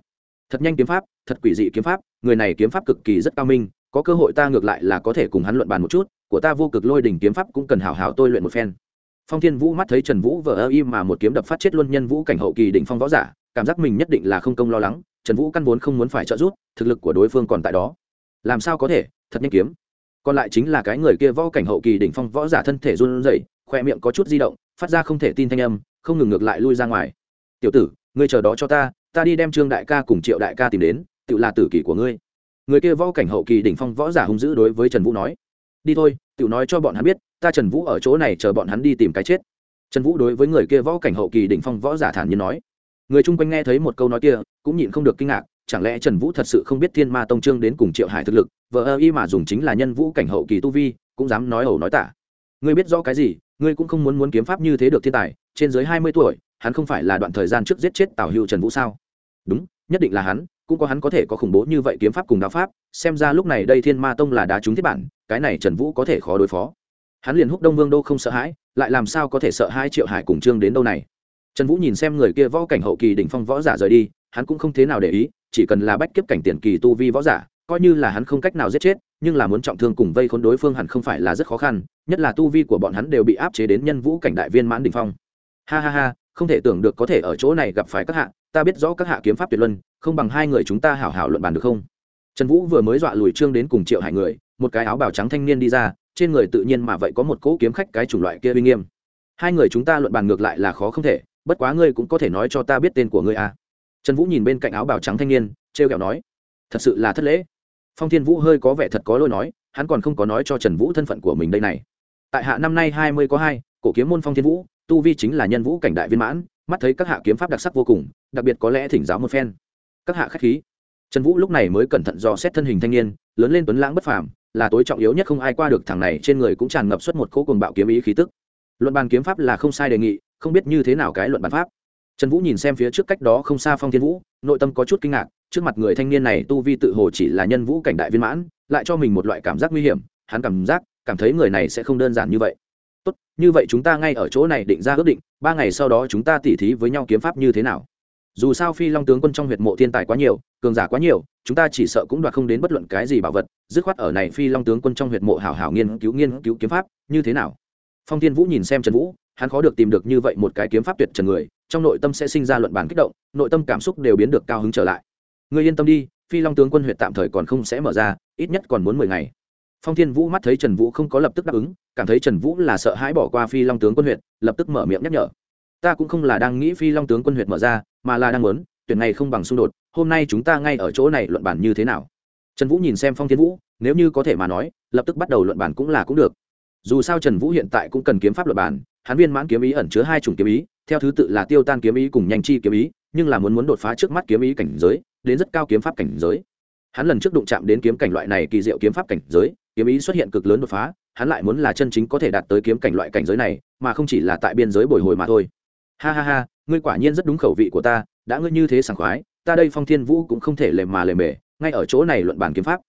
thật nhanh kiếm pháp, thật quỷ dị kiếm pháp, người này kiếm pháp cực kỳ rất cao minh, có cơ hội ta ngược lại là có thể cùng hắn luận bàn một chút, của ta vô cực lôi đỉnh kiếm pháp cũng cần hào hào tôi luyện một phen. Phong thiên vũ mắt thấy trần vũ vờ ơ im mà một kiếm đập phát chết luôn nhân vũ cảnh hậu kỳ đỉnh phong võ giả, cảm giác mình nhất định là không công lo lắng, trần vũ căn vốn không muốn phải trợ giúp, thực lực của đối phương còn tại đó. Làm sao có thể, thật nhanh kiếm. Còn lại chính là cái người kia võ cảnh hậu kỳ đỉnh phong võ giả thân thể run rẩy, khoe miệng có chút di động, phát ra không thể tin thanh âm, không ngừng ngược lại lui ra ngoài. Tiểu tử, ngươi chờ đó cho ta ta đi đem trương đại ca cùng triệu đại ca tìm đến, tự là tử kỷ của ngươi. Người kia võ cảnh hậu kỳ đỉnh phong võ giả hung dữ đối với trần vũ nói. Đi thôi, tự nói cho bọn hắn biết, ta trần vũ ở chỗ này chờ bọn hắn đi tìm cái chết. Trần vũ đối với người kia võ cảnh hậu kỳ đỉnh phong võ giả thản nhiên nói. Người chung quanh nghe thấy một câu nói kia, cũng nhịn không được kinh ngạc, chẳng lẽ trần vũ thật sự không biết thiên ma tông trương đến cùng triệu hải thực lực vợ ơ y mà dùng chính là nhân vũ cảnh hậu kỳ tu vi, cũng dám nói ẩu nói tả. Ngươi biết rõ cái gì, ngươi cũng không muốn muốn kiếm pháp như thế được thiên tài, trên dưới hai mươi tuổi hắn không phải là đoạn thời gian trước giết chết tào Hưu trần vũ sao? Đúng, nhất định là hắn, cũng có hắn có thể có khủng bố như vậy kiếm pháp cùng đạo pháp, xem ra lúc này đây thiên ma tông là đá trúng thiết bản, cái này trần vũ có thể khó đối phó. Hắn liền húc đông vương đô không sợ hãi, lại làm sao có thể sợ hai triệu hải cùng trương đến đâu này? Trần vũ nhìn xem người kia võ cảnh hậu kỳ đỉnh phong võ giả rời đi, hắn cũng không thế nào để ý, chỉ cần là bách kiếp cảnh tiền kỳ tu vi võ giả, coi như là hắn không cách nào giết chết, nhưng là muốn trọng thương cùng vây khốn đối phương hẳn không phải là rất khó khăn, nhất là tu vi của bọn hắn đều bị áp chế đến nhân vũ cảnh đại viên mãn đình phong. Ha ha ha không thể tưởng được có thể ở chỗ này gặp phải các hạ, ta biết rõ các hạ kiếm pháp tuyệt luân, không bằng hai người chúng ta hảo hảo luận bàn được không? Trần vũ vừa mới dọa lùi trương đến cùng triệu hải người, một cái áo bào trắng thanh niên đi ra, trên người tự nhiên mà vậy có một cỗ kiếm khách cái chủng loại kia uy nghiêm. Hai người chúng ta luận bàn ngược lại là khó không thể, bất quá ngươi cũng có thể nói cho ta biết tên của ngươi à. trần vũ nhìn bên cạnh áo bào trắng thanh niên t r kẹo nói, thật sự là thất lễ. Phong thiên vũ hơi có vẻ thật có lỗi nói, hắn còn không có nói cho trần vũ thân phận của mình đây này. Tại hạ năm nay hai mươi có hai, cổ kiếm môn phong thiên vũ tu vi chính là nhân vũ cảnh đại viên mãn, mắt thấy các hạ kiếm pháp đặc sắc vô cùng, đặc biệt có lẽ thỉnh giáo một phen. Các hạ k h á c h khí. Trần vũ lúc này mới cẩn thận dò xét thân hình thanh niên, lớn lên tuấn lãng bất phàm, là tối trọng yếu nhất không ai qua được thằng này, trên người cũng tràn ngập suốt một cỗ cùng bạo kiếm ý khí tức. Luận bàn kiếm pháp là không sai đề nghị, không biết như thế nào cái luận bàn pháp. Trần vũ nhìn xem phía trước cách đó không xa phong thiên vũ, nội tâm có chút kinh ngạc, trước mặt người thanh niên này tu vi tự hồ chỉ là nhân vũ cảnh đại viên mãn, lại cho mình một loại cảm giác nguy hiểm, hắn cảm giác, cảm thấy người này sẽ không đơn giản như vậy như vậy chúng ta ngay ở chỗ này định ra ước định, ba ngày sau đó chúng ta tỉ thí với nhau kiếm pháp như thế nào. Dù sao phi long tướng quân trong huyệt mộ thiên tài quá nhiều, cường giả quá nhiều, chúng ta chỉ sợ cũng đoạt không đến bất luận cái gì bảo vật, dứt khoát ở này phi long tướng quân trong huyệt mộ hảo hảo nghiên cứu nghiên cứu kiếm pháp, như thế nào? Phong thiên vũ nhìn xem trần vũ, hắn khó được tìm được như vậy một cái kiếm pháp tuyệt trần người, trong nội tâm sẽ sinh ra luận bàn kích động, nội tâm cảm xúc đều biến được cao hứng trở lại. Người yên tâm đi, phi long tướng quân huyệt tạm thời còn không sẽ mở ra, ít nhất còn muốn mười ngày phong thiên vũ mắt thấy trần vũ không có lập tức đáp ứng, cảm thấy trần vũ là sợ hãi bỏ qua phi long tướng quân huyện lập tức mở miệng nhắc nhở. Ta cũng không là đang nghĩ phi long tướng quân huyện mở ra, mà là đang muốn, tuyển này không bằng xung đột, hôm nay chúng ta ngay ở chỗ này luận bản như thế nào? Trần vũ nhìn xem phong thiên vũ, nếu như có thể mà nói, lập tức bắt đầu luận bản cũng là cũng được. Dù sao trần vũ hiện tại cũng cần kiếm pháp luận bản hắn viên mãn kiếm ý ẩn chứa hai chủng kiếm ý, theo thứ tự là tiêu tan kiếm ý cùng nhanh chi kiếm ý, nhưng là muốn muốn đột phá trước mắt kiếm ý cảnh giới, đến rất cao kiếm pháp cảnh giới. Hắn lần trước đụng chạm đến kiếm cảnh loại này kỳ diệu kiếm pháp cảnh giới kiếm ý xuất hiện cực lớn đột phá, hắn lại muốn là chân chính có thể đạt tới kiếm cảnh loại cảnh giới này, mà không chỉ là tại biên giới bồi hồi mà thôi. Ha ha ha, ngươi quả nhiên rất đúng khẩu vị của ta, đã ngươi như thế sảng khoái, ta đây phong thiên vũ cũng không thể lề mà lề mề, ngay ở chỗ này luận bàn kiếm pháp.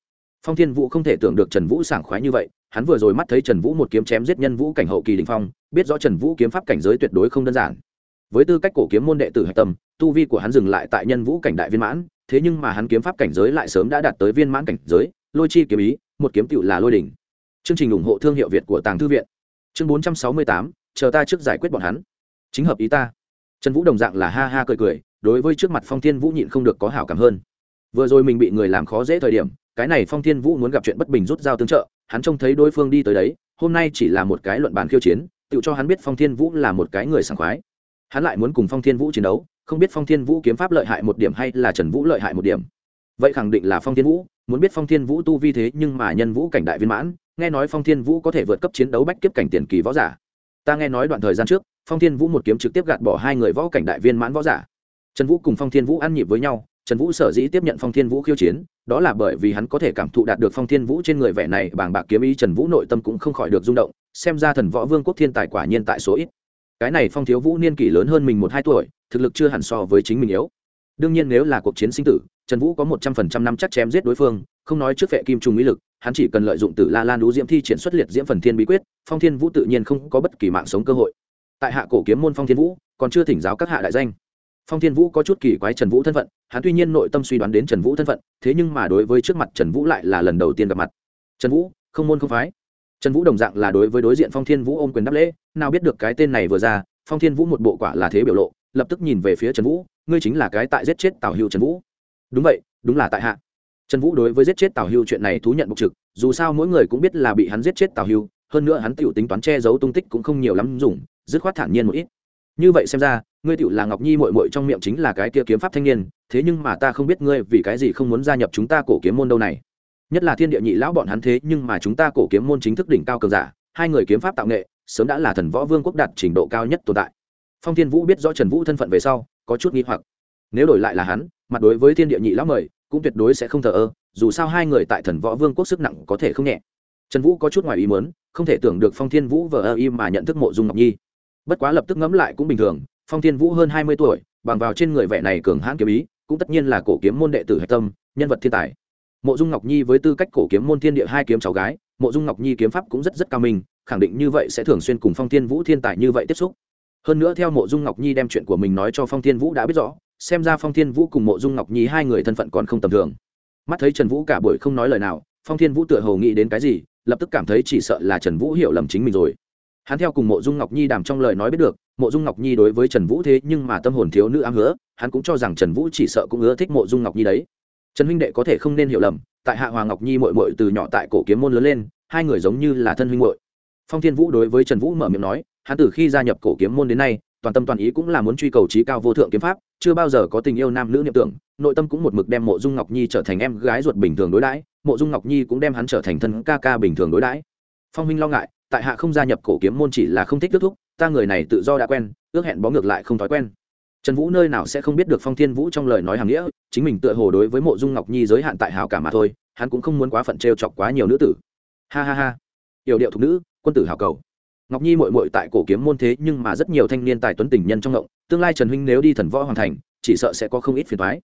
Phong thiên vũ không thể tưởng được trần vũ sảng khoái như vậy, hắn vừa rồi mắt thấy trần vũ một kiếm chém giết nhân vũ cảnh hậu kỳ đình phong, biết rõ trần vũ kiếm pháp cảnh giới tuyệt đối không đơn giản. Với tư cách cổ kiếm môn đệ tử hạch tâm, tu vi của hắn dừng lại tại nhân vũ cảnh đại viên mãn, thế nhưng mà hắn kiếm pháp cảnh giới lại sớm đã đạt tới viên mãn cảnh giới, lôi chi kiếm ý một kiếm tựu là lôi đỉnh. Chương trình ủng hộ thương hiệu việt của tàng thư viện. Chương bốn trăm sáu mươi tám, chờ ta trước giải quyết bọn hắn. Chính hợp ý ta. Trần vũ đồng dạng là ha ha cười cười, đối với trước mặt phong thiên vũ nhịn không được có hảo cảm hơn. Vừa rồi mình bị người làm khó dễ thời điểm, cái này phong thiên vũ muốn gặp chuyện bất bình rút dao tương trợ, hắn trông thấy đối phương đi tới đấy, hôm nay chỉ là một cái luận bàn khiêu chiến tự cho hắn biết phong thiên vũ là một cái người sảng khoái. Hắn lại muốn cùng phong thiên vũ chiến đấu, không biết phong thiên vũ kiếm pháp lợi hại một điểm hay là trần vũ lợi hại một điểm. Vậy khẳng định là phong thiên vũ muốn biết phong thiên vũ tu vi thế nhưng mà nhân vũ cảnh đại viên mãn, nghe nói phong thiên vũ có thể vượt cấp chiến đấu bách kiếp cảnh tiền kỳ võ giả. Ta nghe nói đoạn thời gian trước, phong thiên vũ một kiếm trực tiếp gạt bỏ hai người võ cảnh đại viên mãn võ giả. Trần vũ cùng phong thiên vũ ăn nhịp với nhau, trần vũ sở dĩ tiếp nhận phong thiên vũ khiêu chiến, đó là bởi vì hắn có thể cảm thụ đạt được phong thiên vũ trên người vẻ này bàng bạc kiếm ý, trần vũ nội tâm cũng không khỏi được rung động, xem ra thần võ vương quốc thiên tài quả nhiên tại số ít. Cái này phong thiếu vũ niên kỷ lớn hơn mình một hai tuổi, thực lực chưa hẳn so với chính mình yếu. Đương nhiên nếu là cuộc chiến sinh tử trần vũ có một trăm phần trăm năm chắc chém giết đối phương, không nói trước vệ kim trùng mỹ lực, hắn chỉ cần lợi dụng từ la lan đũ diễm thi triển xuất liệt diễm phần thiên bí quyết, phong thiên vũ tự nhiên không có bất kỳ mạng sống cơ hội. Tại hạ cổ kiếm môn phong thiên vũ, còn chưa thỉnh giáo các hạ đại danh. Phong thiên vũ có chút kỳ quái trần vũ thân phận, hắn tuy nhiên nội tâm suy đoán đến trần vũ thân phận, thế nhưng mà đối với trước mặt trần vũ lại là lần đầu tiên gặp mặt. Trần vũ, không môn không phái. Trần vũ đồng dạng là đối với đối diện phong thiên vũ ôm quyền đáp lễ, nào biết được cái tên này vừa ra, phong thiên vũ một bộ quả là thế biểu lộ, lập tức nhìn về phía trần vũ, ngươi chính là cái tại giết chết tào hưu trần vũ đúng vậy, đúng là tại hạ. Trần vũ đối với giết chết tào hưu chuyện này thú nhận bộc trực, dù sao mỗi người cũng biết là bị hắn giết chết tào hưu, hơn nữa hắn tựu tính toán che giấu tung tích cũng không nhiều lắm dùng, dứt khoát thản nhiên một ít. Như vậy xem ra, ngươi tựu là ngọc nhi mội mội trong miệng chính là cái kia kiếm pháp thanh niên, thế nhưng mà ta không biết ngươi vì cái gì không muốn gia nhập chúng ta cổ kiếm môn đâu này. Nhất là thiên địa nhị lão bọn hắn thế nhưng mà chúng ta cổ kiếm môn chính thức đỉnh cao cường giả, hai người kiếm pháp tạo nghệ, sớm đã là thần võ vương quốc đạt trình độ cao nhất tồn tại. Phong thiên vũ biết rõ trần vũ thân phận về sau, có chút nghi hoặc nếu đổi lại là hắn, mặt đối với thiên địa nhị lão mời, cũng tuyệt đối sẽ không thờ ơ, dù sao hai người tại thần võ vương quốc sức nặng có thể không nhẹ. Trần vũ có chút ngoài ý muốn, không thể tưởng được phong thiên vũ vờ ơ im mà nhận thức mộ dung ngọc nhi. Bất quá lập tức ngẫm lại cũng bình thường, phong thiên vũ hơn hai mươi tuổi, bằng vào trên người vẻ này cường hãn kiếm ý, cũng tất nhiên là cổ kiếm môn đệ tử hạch tâm, nhân vật thiên tài. Mộ dung ngọc nhi với tư cách cổ kiếm môn thiên địa hai kiếm cháu gái, mộ dung ngọc nhi kiếm pháp cũng rất rất cao minh, khẳng định như vậy sẽ thường xuyên cùng phong thiên vũ thiên tài như vậy tiếp xúc. Hơn nữa theo mộ dung ngọc nhi đem chuyện của mình nói cho phong thiên vũ đã biết rõ xem ra phong thiên vũ cùng mộ dung ngọc nhi hai người thân phận còn không tầm thường. Mắt thấy trần vũ cả buổi không nói lời nào, phong thiên vũ tựa hồ nghĩ đến cái gì, lập tức cảm thấy chỉ sợ là trần vũ hiểu lầm chính mình rồi. Hắn theo cùng mộ dung ngọc nhi đàm trong lời nói biết được, mộ dung ngọc nhi đối với trần vũ thế nhưng mà tâm hồn thiếu nữ ám hứa, hắn cũng cho rằng trần vũ chỉ sợ cũng ưa thích mộ dung ngọc nhi đấy. Trần huynh đệ có thể không nên hiểu lầm, tại hạ hoàng ngọc nhi mội mội từ nhỏ tại cổ kiếm môn lớn lên, hai người giống như là thân huynh mội phong thiên vũ đối với trần vũ mở miệng nói, hắn từ khi gia nhập cổ kiếm môn đến nay toàn tâm toàn ý cũng là muốn truy cầu trí cao vô thượng kiếm pháp, chưa bao giờ có tình yêu nam nữ niệm tưởng, nội tâm cũng một mực đem mộ dung ngọc nhi trở thành em gái ruột bình thường đối đãi, mộ dung ngọc nhi cũng đem hắn trở thành thân ca ca bình thường đối đãi. Phong Minh lo ngại, tại hạ không gia nhập cổ kiếm môn chỉ là không thích kết thúc, ta người này tự do đã quen, ước hẹn bó ngược lại không thói quen. Trần vũ nơi nào sẽ không biết được phong thiên vũ trong lời nói hàng nghĩa, chính mình tựa hồ đối với mộ dung ngọc nhi giới hạn tại hào cả mà thôi, hắn cũng không muốn quá phận t chọc quá nhiều nữ tử. Ha ha ha. Yểu điệu thục nữ, quân tử hào cầu ngọc nhi mội mội tại cổ kiếm môn thế nhưng mà rất nhiều thanh niên tài tuấn tình nhân trong ngộng, tương lai trần huynh nếu đi thần võ hoàn thành, chỉ sợ sẽ có không ít phiền thoái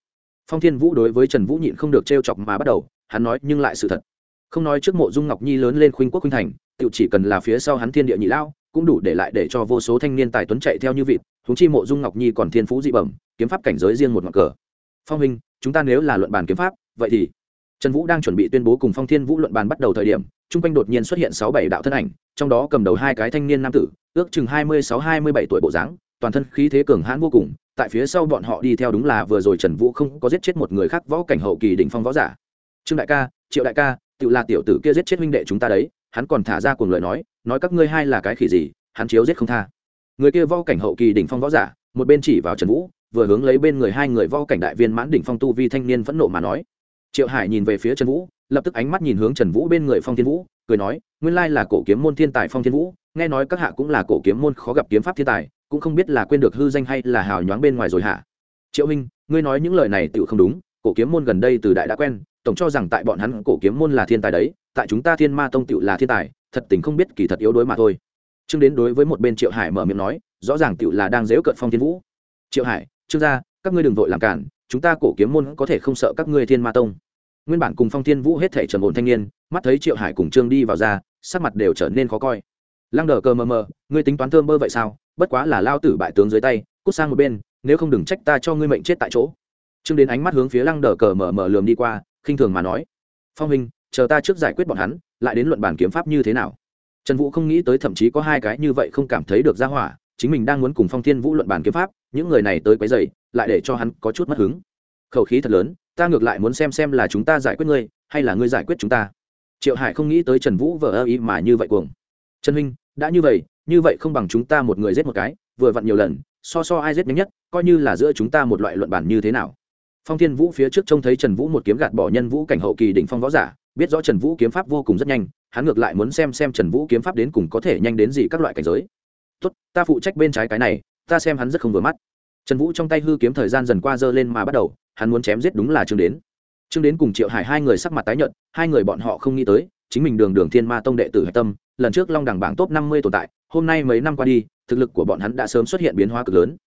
phong thiên vũ đối với trần vũ nhịn không được t chọc mà bắt đầu, hắn nói, nhưng lại sự thật. Không nói trước mộ dung ngọc nhi lớn lên khuynh quốc khuynh thành tự chỉ cần là phía sau hắn thiên địa nhị lao, cũng đủ để lại để cho vô số thanh niên tài tuấn chạy theo như vịt húng chi mộ dung ngọc nhi còn thiên phú dị bẩm, kiếm pháp cảnh giới riêng một ngọn cờ. Phong minh chúng ta nếu là luận bàn kiếm pháp, vậy thì trần vũ đang chuẩn bị tuyên bố cùng phong thiên vũ luận bàn bắt đầu thời điểm chung quanh đột nhiên xuất hiện sáu bảy đạo thân ảnh trong đó cầm đầu hai cái thanh niên nam tử, ước chừng hai mươi sáu, hai mươi bảy tuổi bộ dáng, toàn thân khí thế cường hãn vô cùng, tại phía sau bọn họ đi theo đúng là vừa rồi trần vũ không có giết chết một người khác võ cảnh hậu kỳ đỉnh phong võ giả. Trương đại ca, triệu đại ca, tự là tiểu tử kia giết chết huynh đệ chúng ta đấy, hắn còn thả ra cùng lời nói nói các ngươi hai là cái khỉ gì, hắn chiếu giết không tha. Người kia võ cảnh hậu kỳ đỉnh phong võ giả, một bên chỉ vào trần vũ, vừa hướng lấy bên người hai người võ cảnh đại viên mãn đỉnh phong tu vi thanh niên phẫn nộ mà nói. Triệu hải nhìn về phía trần vũ lập tức ánh mắt nhìn hướng trần vũ bên người phong thiên vũ, cười nói, nguyên lai là cổ kiếm môn thiên tài phong thiên vũ, nghe nói các hạ cũng là cổ kiếm môn khó gặp kiếm pháp thiên tài, cũng không biết là quên được hư danh hay là hào nhoáng bên ngoài rồi hả? Triệu minh ngươi nói những lời này tự không đúng, cổ kiếm môn gần đây từ đại đã quen, tổng cho rằng tại bọn hắn cổ kiếm môn là thiên tài đấy, tại chúng ta thiên ma tông tựu là thiên tài, thật tình không biết kỳ thật yếu đối mà thôi. Trương đến đối với một bên triệu hải mở miệng nói, rõ ràng tựu là đang dễu cận phong thiên vũ. Triệu hải, trương gia, các ngươi đừng vội làm cản, chúng ta cổ kiếm môn có thể không sợ các ngươi thiên ma tông nguyên bản cùng phong thiên vũ hết thể trầm ổn thanh niên, mắt thấy triệu hải cùng trương đi vào ra, sắc mặt đều trở nên khó coi. Lăng đờ cờ mờ mờ, ngươi tính toán thơm bơ vậy sao? Bất quá là lao tử bại tướng dưới tay, cút sang một bên, nếu không đừng trách ta cho ngươi mệnh chết tại chỗ. Trương đến ánh mắt hướng phía lăng đờ cờ mờ mờ lườm đi qua, khinh thường mà nói. Phong minh chờ ta trước giải quyết bọn hắn, lại đến luận bản kiếm pháp như thế nào? Trần vũ không nghĩ tới thậm chí có hai cái như vậy không cảm thấy được ra hỏa, chính mình đang muốn cùng phong thiên vũ luận bản kiếm pháp, những người này tới quấy dày lại để cho hắn có chút mất hứng. Khẩu khí thật lớn ta ngược lại muốn xem xem là chúng ta giải quyết ngươi, hay là ngươi giải quyết chúng ta. Triệu hải không nghĩ tới trần vũ vờ ơ ý mà như vậy cuồng. Trần huynh, đã như vậy như vậy không bằng chúng ta một người giết một cái, vừa vặn nhiều lần, so so ai giết nhanh nhất, coi như là giữa chúng ta một loại luận bản như thế nào. Phong thiên vũ phía trước trông thấy trần vũ một kiếm gạt bỏ nhân vũ cảnh hậu kỳ đỉnh phong võ giả, biết rõ trần vũ kiếm pháp vô cùng rất nhanh, hắn ngược lại muốn xem xem trần vũ kiếm pháp đến cùng có thể nhanh đến gì các loại cảnh giới. Tốt, ta phụ trách bên trái cái này, ta xem hắn rất không vừa mắt trần vũ trong tay hư kiếm thời gian dần qua dơ lên mà bắt đầu, hắn muốn chém giết đúng là trương đến. Trương đến cùng triệu hải hai người sắc mặt tái nhợt, hai người bọn họ không nghĩ tới, chính mình đường đường thiên ma tông đệ tử hạch tâm, lần trước long đẳng bảng top năm mươi tồn tại, hôm nay mấy năm qua đi, thực lực của bọn hắn đã sớm xuất hiện biến hóa cực lớn.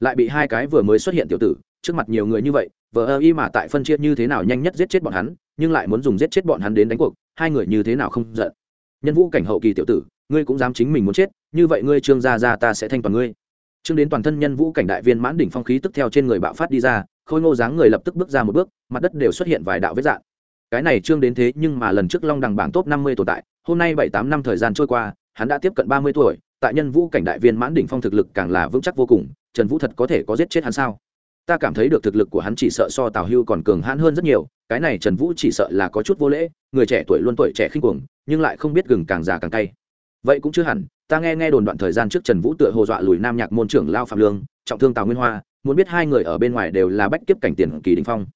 Lại bị hai cái vừa mới xuất hiện tiểu tử, trước mặt nhiều người như vậy, vờ ơ y mà tại phân chia như thế nào nhanh nhất giết chết bọn hắn, nhưng lại muốn dùng giết chết bọn hắn đến đánh cuộc, hai người như thế nào không giận. Nhân vũ cảnh hậu kỳ tiểu tử, ngươi cũng dám chính mình muốn chết, như vậy ngươi trương gia gia ta sẽ thanh toàn ngươi trương đến toàn thân nhân vũ cảnh đại viên mãn đỉnh phong khí tức theo trên người bạo phát đi ra, khôi ngô dáng người lập tức bước ra một bước, mặt đất đều xuất hiện vài đạo vết dạng. Cái này trương đến thế nhưng mà lần trước long đằng bảng top năm mươi tồn tại, hôm nay bảy tám năm thời gian trôi qua, hắn đã tiếp cận ba mươi tuổi, tại nhân vũ cảnh đại viên mãn đỉnh phong thực lực càng là vững chắc vô cùng, trần vũ thật có thể có giết chết hắn sao? Ta cảm thấy được thực lực của hắn chỉ sợ so tào hưu còn cường hãn hơn rất nhiều, cái này trần vũ chỉ sợ là có chút vô lễ, người trẻ tuổi luôn tuổi trẻ khinh cuồng, nhưng lại không biết gừng càng già càng cay. Vậy cũng chưa hẳn ta nghe nghe đồn đoạn thời gian trước trần vũ tựa hồ dọa lùi nam nhạc môn trưởng lao phạm lương, trọng thương tào nguyên hoa, muốn biết hai người ở bên ngoài đều là bách kiếp cảnh tiền kỳ đình phong.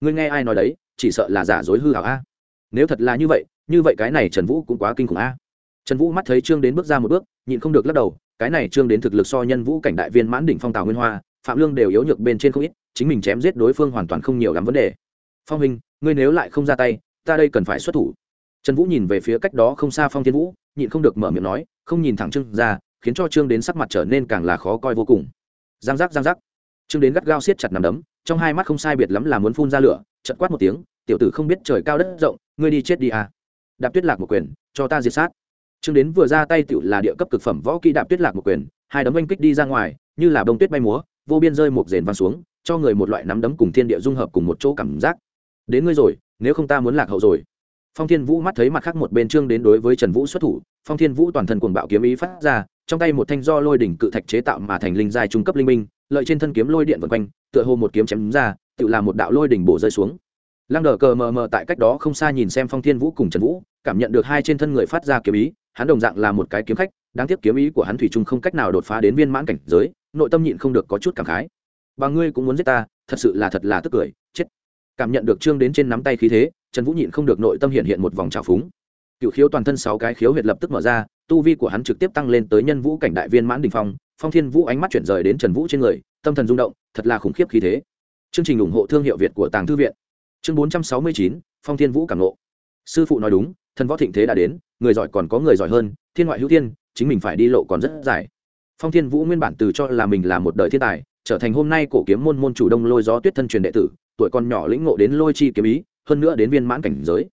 Ngươi nghe ai nói đấy, chỉ sợ là giả dối hư hảo a. Nếu thật là như vậy như vậy cái này trần vũ cũng quá kinh khủng a. Trần vũ mắt thấy trương đến bước ra một bước, nhịn không được lắc đầu, cái này trương đến thực lực so nhân vũ cảnh đại viên mãn đỉnh phong tào nguyên hoa, phạm lương đều yếu nhược bên trên không ít, chính mình chém giết đối phương hoàn toàn không nhiều lắm vấn đề. Phong hình ngươi nếu lại không ra tay, ta đây cần phải xuất thủ. Trần vũ nhìn về phía cách đó không xa phong thiên vũ nhịn không được mở miệng nói, không nhìn thẳng trương ra, khiến cho trương đến sắc mặt trở nên càng là khó coi vô cùng. Giang giác giang giác. Trương đến gắt gao siết chặt nằm đấm, trong hai mắt không sai biệt lắm là muốn phun ra lửa chật quát một tiếng, tiểu tử không biết trời cao đất rộng, ngươi đi chết đi à. Đạp tuyết lạc một quyền, cho ta diệt sát. Trương đến vừa ra tay tựu là địa cấp cực phẩm võ kỹ đạp tuyết lạc một quyền, hai đấm oanh kích đi ra ngoài, như là bông tuyết bay múa, vô biên rơi một rền văng xuống, cho người một loại nắm đấm cùng thiên địa dung hợp cùng một chỗ cảm giác. Đến ngươi rồi, nếu không ta muốn lạc hậu rồi phong thiên vũ mắt thấy mặt khác một bên trương đến đối với trần vũ xuất thủ, phong thiên vũ toàn thân cuồng bạo kiếm ý phát ra, trong tay một thanh do lôi đỉnh cự thạch chế tạo mà thành linh dài trung cấp linh minh lợi trên thân kiếm lôi điện vần quanh, tựa hồ một kiếm chém ra, tự làm một đạo lôi đỉnh bổ rơi xuống. Lăng đờ cờ mờ mờ tại cách đó không xa nhìn xem phong thiên vũ cùng trần vũ, cảm nhận được hai trên thân người phát ra kiếm ý, hắn đồng dạng là một cái kiếm khách, đáng tiếc kiếm ý của hắn thủy trung không cách nào đột phá đến viên mãn cảnh giới, nội tâm nhịn không được có chút cảm khái. Và ngươi cũng muốn giết ta, thật sự là thật là tức cười, chết. Cảm nhận được trương đến trên nắm tay khí thế trần vũ nhịn không được nội tâm hiện hiện một vòng trào phúng. Cựu khiếu toàn thân sáu cái khiếu huyệt lập tức mở ra, tu vi của hắn trực tiếp tăng lên tới nhân vũ cảnh đại viên mãn đình phong phong thiên vũ ánh mắt chuyển rời đến trần vũ trên người, tâm thần rung động, thật là khủng khiếp khí thế. Chương trình ủng hộ thương hiệu việt của tàng thư viện. Chương bốn trăm sáu mươi chín, phong thiên vũ cảm nộ sư phụ nói đúng, thần võ thịnh thế đã đến, người giỏi còn có người giỏi hơn, thiên ngoại hữu thiên, chính mình phải đi lộ còn rất dài. Phong thiên vũ nguyên bản từ cho là mình là một đời thiên tài, trở thành hôm nay cổ kiếm môn môn chủ đông lôi gió tuyết thân truyền đệ tử, tuổi còn nhỏ lĩnh ngộ đến lôi chi kiếm ý hơn nữa đến viên mãn cảnh giới.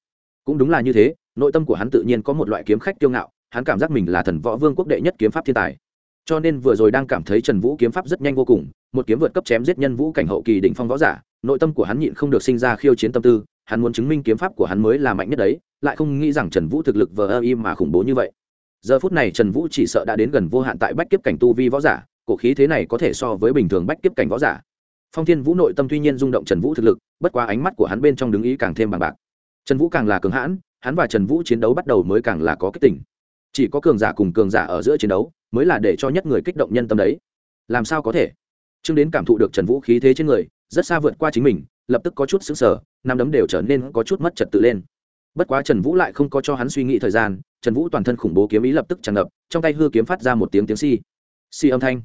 Cũng đúng là như thế, nội tâm của hắn tự nhiên có một loại kiếm khách kiêu ngạo, hắn cảm giác mình là thần võ vương quốc đệ nhất kiếm pháp thiên tài. Cho nên vừa rồi đang cảm thấy trần vũ kiếm pháp rất nhanh vô cùng, một kiếm vượt cấp chém giết nhân vũ cảnh hậu kỳ đỉnh phong võ giả, nội tâm của hắn nhịn không được sinh ra khiêu chiến tâm tư, hắn muốn chứng minh kiếm pháp của hắn mới là mạnh nhất đấy, lại không nghĩ rằng trần vũ thực lực vờ ơ im mà khủng bố như vậy. Giờ phút này trần vũ chỉ sợ đã đến gần vô hạn tại bách kiếp cảnh tu vi võ giả, cổ khí thế này có thể so với bình thường bách kiếp cảnh võ giả phong thiên vũ nội tâm tuy nhiên rung động trần vũ thực lực, bất quá ánh mắt của hắn bên trong đứng ý càng thêm bằng bạc. Trần vũ càng là cường hãn, hắn và trần vũ chiến đấu bắt đầu mới càng là có kích tình. Chỉ có cường giả cùng cường giả ở giữa chiến đấu, mới là để cho nhất người kích động nhân tâm đấy. Làm sao có thể? Trương đến cảm thụ được trần vũ khí thế trên người, rất xa vượt qua chính mình, lập tức có chút xứng sở năm đấm đều trở nên có chút mất trật tự lên. Bất quá trần vũ lại không có cho hắn suy nghĩ thời gian, trần vũ toàn thân khủng bố kiếm ý lập tức tràn ngập, trong tay hư kiếm phát ra một tiếng tiếng si si âm thanh.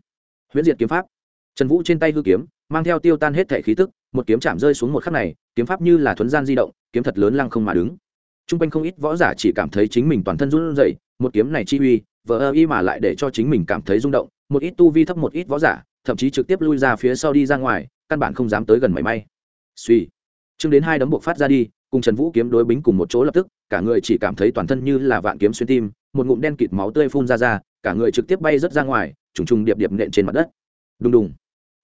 Huyễn diệt kiếm pháp. Trần vũ trên tay hư kiếm mang theo tiêu tan hết thể khí tức, một kiếm chạm rơi xuống một khắc này, kiếm pháp như là thuấn gian di động, kiếm thật lớn lăng không mà đứng. T r u n g quanh không ít võ giả chỉ cảm thấy chính mình toàn thân run rẩy, một kiếm này chi uy, vờ ơ y mà lại để cho chính mình cảm thấy rung động, một ít tu vi thấp một ít võ giả, thậm chí trực tiếp lui ra phía sau đi ra ngoài, căn bản không dám tới gần mảy may. Suy chứng đến hai đấm buộc phát ra đi, cùng trần vũ kiếm đối bính cùng một chỗ lập tức, cả người chỉ cảm thấy toàn thân như là vạn kiếm xuyên tim, một ngụm đen kịt máu tươi phun ra ra, cả người trực tiếp bay rớt ra ngoài, trùng trùng điệp điệp nện trên mặt đất. Đùng đùng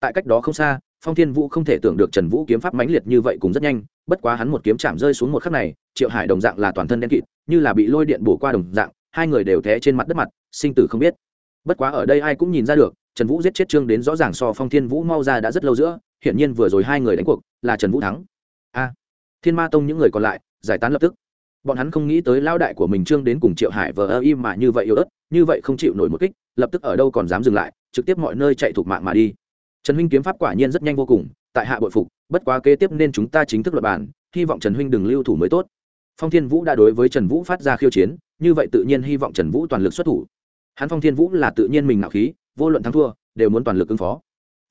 tại cách đó không xa, phong thiên vũ không thể tưởng được trần vũ kiếm pháp mãnh liệt như vậy cũng rất nhanh, bất quá hắn một kiếm chạm rơi xuống một khắc này, triệu hải đồng dạng là toàn thân đen kịt, như là bị lôi điện bổ qua đồng dạng, hai người đều té trên mặt đất mặt, sinh tử không biết. Bất quá ở đây ai cũng nhìn ra được, trần vũ giết chết trương đến rõ ràng so phong thiên vũ mau ra đã rất lâu giữa, hiển nhiên vừa rồi hai người đánh cuộc, là trần vũ thắng. A, thiên ma tông những người còn lại, giải tán lập tức. Bọn hắn không nghĩ tới lao đại của mình trương đến cùng triệu hải vờ ơ im mà như vậy yếu ớt, như vậy không chịu nổi một kích, lập tức ở đâu còn dám dừng lại, trực tiếp mọi nơi chạy thuộc mạng mà đi trần huynh kiếm pháp quả nhiên rất nhanh vô cùng, tại hạ bội phục, bất quá kế tiếp nên chúng ta chính thức luật bản, hy vọng trần huynh đừng lưu thủ mới tốt. Phong thiên vũ đã đối với trần vũ phát ra khiêu chiến, như vậy tự nhiên hy vọng trần vũ toàn lực xuất thủ. Hắn phong thiên vũ là tự nhiên mình nạo khí, vô luận thắng thua, đều muốn toàn lực ứng phó.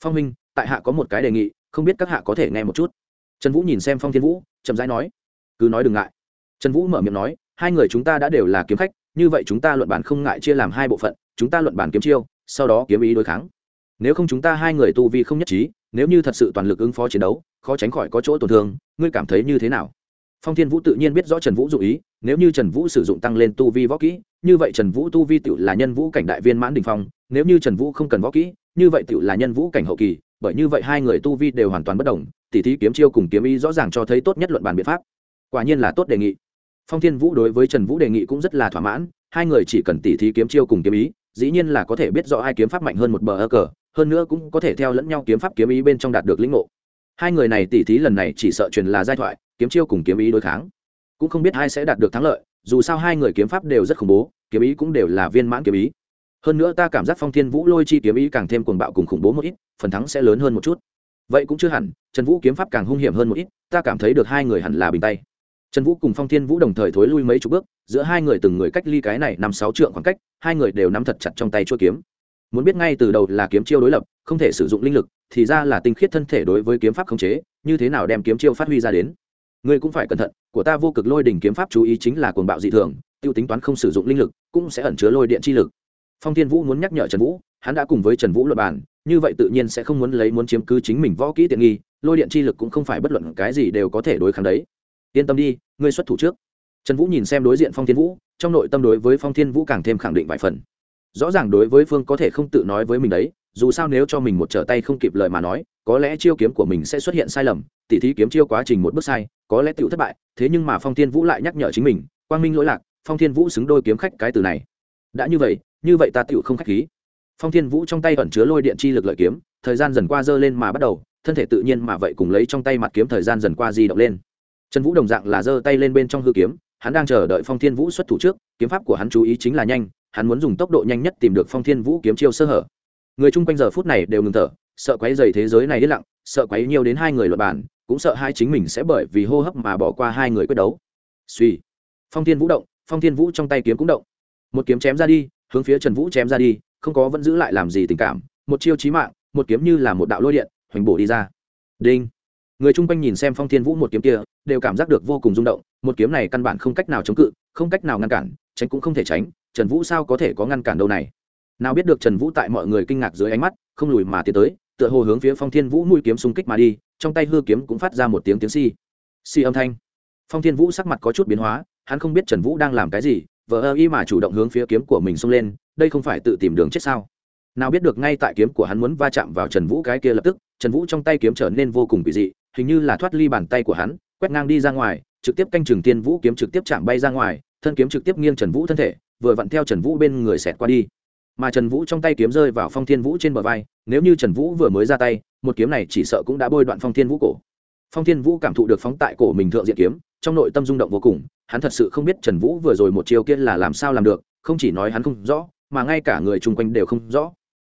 Phong huynh, tại hạ có một cái đề nghị, không biết các hạ có thể nghe một chút. Trần vũ nhìn xem phong thiên vũ, chậm rãi nói, cứ nói đừng ngại. Trần vũ mở miệng nói, hai người chúng ta đã đều là kiếm khách, như vậy chúng ta luận bản không ngại chia làm hai bộ phận, chúng ta luận bản kiếm chiêu, sau đó kiếm ý đối kháng nếu không chúng ta hai người tu vi không nhất trí, nếu như thật sự toàn lực ứng phó chiến đấu, khó tránh khỏi có chỗ tổn thương, ngươi cảm thấy như thế nào? Phong thiên vũ tự nhiên biết rõ trần vũ dụ ý, nếu như trần vũ sử dụng tăng lên tu vi võ kỹ, như vậy trần vũ tu vi tự là nhân vũ cảnh đại viên mãn đình phong, nếu như trần vũ không cần võ kỹ, như vậy tự là nhân vũ cảnh hậu kỳ, bởi như vậy hai người tu vi đều hoàn toàn bất đồng, tỉ thí kiếm chiêu cùng kiếm ý rõ ràng cho thấy tốt nhất luận bàn biện pháp. Quả nhiên là tốt đề nghị. Phong thiên vũ đối với trần vũ đề nghị cũng rất là thỏa mãn, hai người chỉ cần tỉ thí kiếm chiêu cùng kiếm ý, dĩ nhiên là có thể biết rõ ai kiếm pháp mạnh hơn một bờ ơ cờ hơn nữa cũng có thể theo lẫn nhau kiếm pháp kiếm ý bên trong đạt được lĩnh ngộ. Hai người này tỉ thí lần này chỉ sợ truyền là giai thoại, kiếm chiêu cùng kiếm ý đối kháng. Cũng không biết ai sẽ đạt được thắng lợi, dù sao hai người kiếm pháp đều rất khủng bố, kiếm ý cũng đều là viên mãn kiếm ý. Hơn nữa ta cảm giác phong thiên vũ lôi chi kiếm ý càng thêm cuồng bạo cùng khủng bố một ít, phần thắng sẽ lớn hơn một chút. Vậy cũng chưa hẳn, trần vũ kiếm pháp càng hung hiểm hơn một ít, ta cảm thấy được hai người hẳn là bình tay. Trần vũ cùng phong thiên vũ đồng thời thối lui mấy chục bước, giữa hai người từng người cách ly cái này năm sáu trượng khoảng cách, hai người đều nắm thật chặt trong tay chuôi kiếm muốn biết ngay từ đầu là kiếm chiêu đối lập, không thể sử dụng linh lực, thì ra là tinh khiết thân thể đối với kiếm pháp khống chế, như thế nào đem kiếm chiêu phát huy ra đến? Ngươi cũng phải cẩn thận, của ta vô cực lôi đỉnh kiếm pháp chú ý chính là cuồng bạo dị thường, tiêu tính toán không sử dụng linh lực, cũng sẽ ẩn chứa lôi điện chi lực. Phong thiên vũ muốn nhắc nhở trần vũ, hắn đã cùng với trần vũ luật bàn, như vậy tự nhiên sẽ không muốn lấy muốn chiếm cứ chính mình võ kỹ tiện nghi, lôi điện chi lực cũng không phải bất luận cái gì đều có thể đối kháng đấy. Yên tâm đi, ngươi xuất thủ trước. Trần vũ nhìn xem đối diện phong thiên vũ, trong nội tâm đối với phong thiên vũ càng thêm khẳng định vài phần rõ ràng đối với phương có thể không tự nói với mình đấy, dù sao nếu cho mình một trở tay không kịp lời mà nói, có lẽ chiêu kiếm của mình sẽ xuất hiện sai lầm, tỉ thí kiếm chiêu quá trình một bước sai, có lẽ tựu thất bại, thế nhưng mà phong thiên vũ lại nhắc nhở chính mình, quang minh lỗi lạc, phong thiên vũ xứng đôi kiếm khách cái từ này. Đã như vậy như vậy ta tựu không khách khí. Phong thiên vũ trong tay ẩn chứa lôi điện chi lực lợi kiếm, thời gian dần qua dơ lên mà bắt đầu, thân thể tự nhiên mà vậy cùng lấy trong tay mặt kiếm thời gian dần qua di động lên. Trần vũ đồng dạng là giơ tay lên bên trong hư kiếm hắn đang chờ đợi phong thiên vũ xuất thủ trước, kiếm pháp của hắn chú ý chính là nhanh, hắn muốn dùng tốc độ nhanh nhất tìm được phong thiên vũ kiếm chiêu sơ hở. Người chung quanh giờ phút này đều ngừng thở, sợ quấy dày thế giới này yên lặng, sợ quấy nhiều đến hai người luật bản cũng sợ hai chính mình sẽ bởi vì hô hấp mà bỏ qua hai người quyết đấu. Suy. Phong thiên vũ động, phong thiên vũ trong tay kiếm cũng động. Một kiếm chém ra đi, hướng phía trần vũ chém ra đi, không có vẫn giữ lại làm gì tình cảm, một chiêu chí mạng, một kiếm như là một đạo lôi điện, hoành bổ đi ra. Đinh. Người chung quanh nhìn xem phong thiên vũ một kiếm kia đều cảm giác được vô cùng rung động, một kiếm này căn bản không cách nào chống cự, không cách nào ngăn cản, tránh cũng không thể tránh, trần vũ sao có thể có ngăn cản đâu này? Nào biết được trần vũ tại mọi người kinh ngạc dưới ánh mắt, không lùi mà tiến tới, tựa hồ hướng phía phong thiên vũ mũi kiếm xung kích mà đi, trong tay hư kiếm cũng phát ra một tiếng tiếng si si âm thanh. Phong thiên vũ sắc mặt có chút biến hóa, hắn không biết trần vũ đang làm cái gì, vờ ơ y mà chủ động hướng phía kiếm của mình xông lên, đây không phải tự tìm đường chết sao? Nào biết được ngay tại kiếm của hắn muốn va chạm vào trần vũ cái kia lập tức, trần vũ trong tay kiếm trở nên vô cùng kỳ dị, hình như là thoát ly bàn tay của hắn quét ngang đi ra ngoài, trực tiếp canh chừng tiên vũ kiếm trực tiếp chạm bay ra ngoài, thân kiếm trực tiếp nghiêng trần vũ thân thể, vừa vặn theo trần vũ bên người xẹt qua đi. Mà trần vũ trong tay kiếm rơi vào phong thiên vũ trên bờ vai, nếu như trần vũ vừa mới ra tay, một kiếm này chỉ sợ cũng đã bôi đoạn phong thiên vũ cổ. Phong thiên vũ cảm thụ được phóng tại cổ mình thượng diện kiếm, trong nội tâm rung động vô cùng, hắn thật sự không biết trần vũ vừa rồi một chiêu kia là làm sao làm được, không chỉ nói hắn không rõ, mà ngay cả người chung quanh đều không rõ.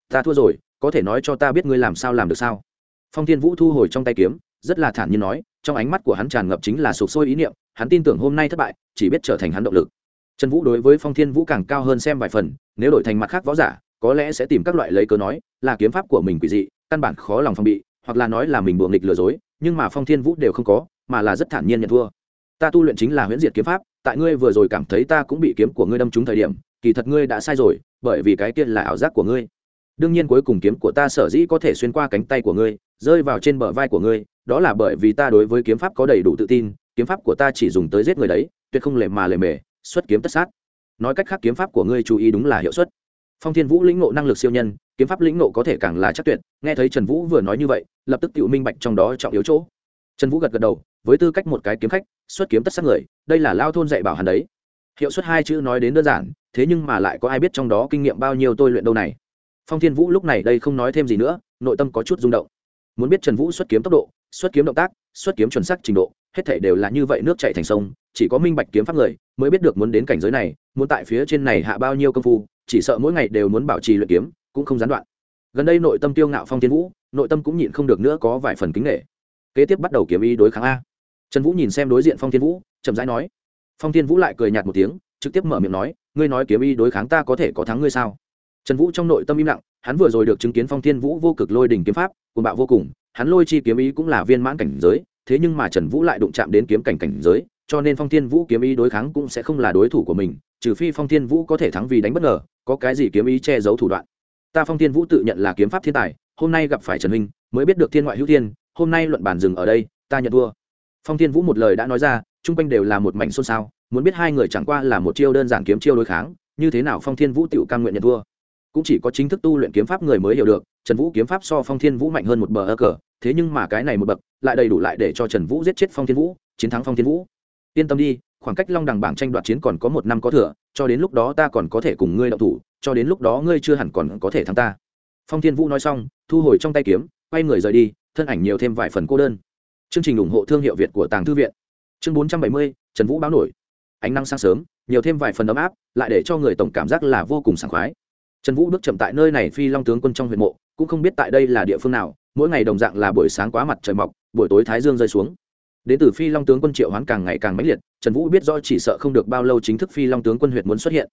Ta thua rồi, có thể nói cho ta biết ngươi làm sao làm được sao? Phong thiên vũ thu hồi trong tay kiếm, rất là thản nhiên nói trong ánh mắt của hắn tràn ngập chính là sụp sôi ý niệm, hắn tin tưởng hôm nay thất bại, chỉ biết trở thành hắn động lực. Trần vũ đối với phong thiên vũ càng cao hơn xem vài phần, nếu đổi thành mặt khác võ giả, có lẽ sẽ tìm các loại lấy cớ nói, là kiếm pháp của mình quỷ dị, căn bản khó lòng phong bị, hoặc là nói là mình buồng nghịch lừa dối, nhưng mà phong thiên vũ đều không có, mà là rất thản nhiên nhận thua. Ta tu luyện chính là huyễn diệt kiếm pháp, tại ngươi vừa rồi cảm thấy ta cũng bị kiếm của ngươi đâm trúng thời điểm, kỳ thật ngươi đã sai rồi, bởi vì cái kia là ảo giác của ngươi. Đương nhiên cuối cùng kiếm của ta sở dĩ có thể xuyên qua cánh tay của ngươi, rơi vào trên bờ vai của ngươi đó là bởi vì ta đối với kiếm pháp có đầy đủ tự tin, kiếm pháp của ta chỉ dùng tới giết người đấy, tuyệt không lề mà lề mề, xuất kiếm tất sát. Nói cách khác kiếm pháp của ngươi chú ý đúng là hiệu suất. Phong thiên vũ lĩnh ngộ năng lực siêu nhân, kiếm pháp lĩnh ngộ có thể càng là chắc tuyệt, nghe thấy trần vũ vừa nói như vậy, lập tức tự minh bạch trong đó trọng yếu chỗ. Trần vũ gật gật đầu, với tư cách một cái kiếm khách, xuất kiếm tất sát người, đây là lao thôn dạy bảo hắn đấy. Hiệu suất hai chữ nói đến đơn giản, thế nhưng mà lại có ai biết trong đó kinh nghiệm bao nhiêu tôi luyện đâu này. Phong thiên vũ lúc này đây không nói thêm gì nữa, nội tâm có chút rung động muốn biết trần vũ xuất kiếm tốc độ, xuất kiếm động tác, xuất kiếm chuẩn xác trình độ, hết thể đều là như vậy nước chạy thành sông, chỉ có minh bạch kiếm pháp người mới biết được muốn đến cảnh giới này, muốn tại phía trên này hạ bao nhiêu công phu, chỉ sợ mỗi ngày đều muốn bảo trì luyện kiếm, cũng không gián đoạn. Gần đây nội tâm tiêu ngạo phong thiên vũ, nội tâm cũng nhịn không được nữa có vài phần kính nghệ kế tiếp bắt đầu kiếm ý đối kháng a. Trần vũ nhìn xem đối diện phong thiên vũ, chậm rãi nói. Phong thiên vũ lại cười nhạt một tiếng, trực tiếp mở miệng nói, ngươi nói kiếm ý đối kháng ta có thể có thắng ngươi sao? Trần vũ trong nội tâm im lặng, hắn vừa rồi được chứng kiến phong thiên vũ vô cực lôi đỉnh kiếm pháp, cuồng bạo vô cùng, hắn lôi chi kiếm ý cũng là viên mãn cảnh giới, thế nhưng mà trần vũ lại đụng chạm đến kiếm cảnh cảnh giới, cho nên phong thiên vũ kiếm ý đối kháng cũng sẽ không là đối thủ của mình, trừ phi phong thiên vũ có thể thắng vì đánh bất ngờ, có cái gì kiếm ý che giấu thủ đoạn. Ta phong thiên vũ tự nhận là kiếm pháp thiên tài, hôm nay gặp phải trần huynh mới biết được thiên ngoại hữu thiên, hôm nay luận bản dừng ở đây, ta nhận thua. Phong thiên vũ một lời đã nói ra, chung quanh đều là một mảnh xôn xao, muốn biết hai người chẳng qua là một chiêu đơn giản kiếm chiêu đối kháng, như thế nào phong thiên vũ tự cam nguyện nhận thua cũng chỉ có chính thức tu luyện kiếm pháp người mới hiểu được, trần vũ kiếm pháp so phong thiên vũ mạnh hơn một bờ ơ cờ thế nhưng mà cái này một bậc lại đầy đủ lại để cho trần vũ giết chết phong thiên vũ, chiến thắng phong thiên vũ. Yên tâm đi, khoảng cách long đằng bảng tranh đoạt chiến còn có một năm có thừa, cho đến lúc đó ta còn có thể cùng ngươi đậu thủ, cho đến lúc đó ngươi chưa hẳn còn có thể thắng ta. Phong thiên vũ nói xong, thu hồi trong tay kiếm, quay người rời đi, thân ảnh nhiều thêm vài phần cô đơn. Chương trình ủng hộ thương hiệu việt của tàng thư viện. Chương bốn trăm bảy mươi, trần vũ báo nổi. Ánh nắng sáng sớm, nhiều thêm vài phần ấm áp, lại để cho người tổng cảm giác là vô cùng sảng khoái trần vũ bước chậm tại nơi này phi long tướng quân trong huyện mộ, cũng không biết tại đây là địa phương nào, mỗi ngày đồng dạng là buổi sáng quá mặt trời mọc, buổi tối thái dương rơi xuống. Đến từ phi long tướng quân triệu hoán càng ngày càng mãnh liệt, trần vũ biết rõ chỉ sợ không được bao lâu chính thức phi long tướng quân huyện muốn xuất hiện.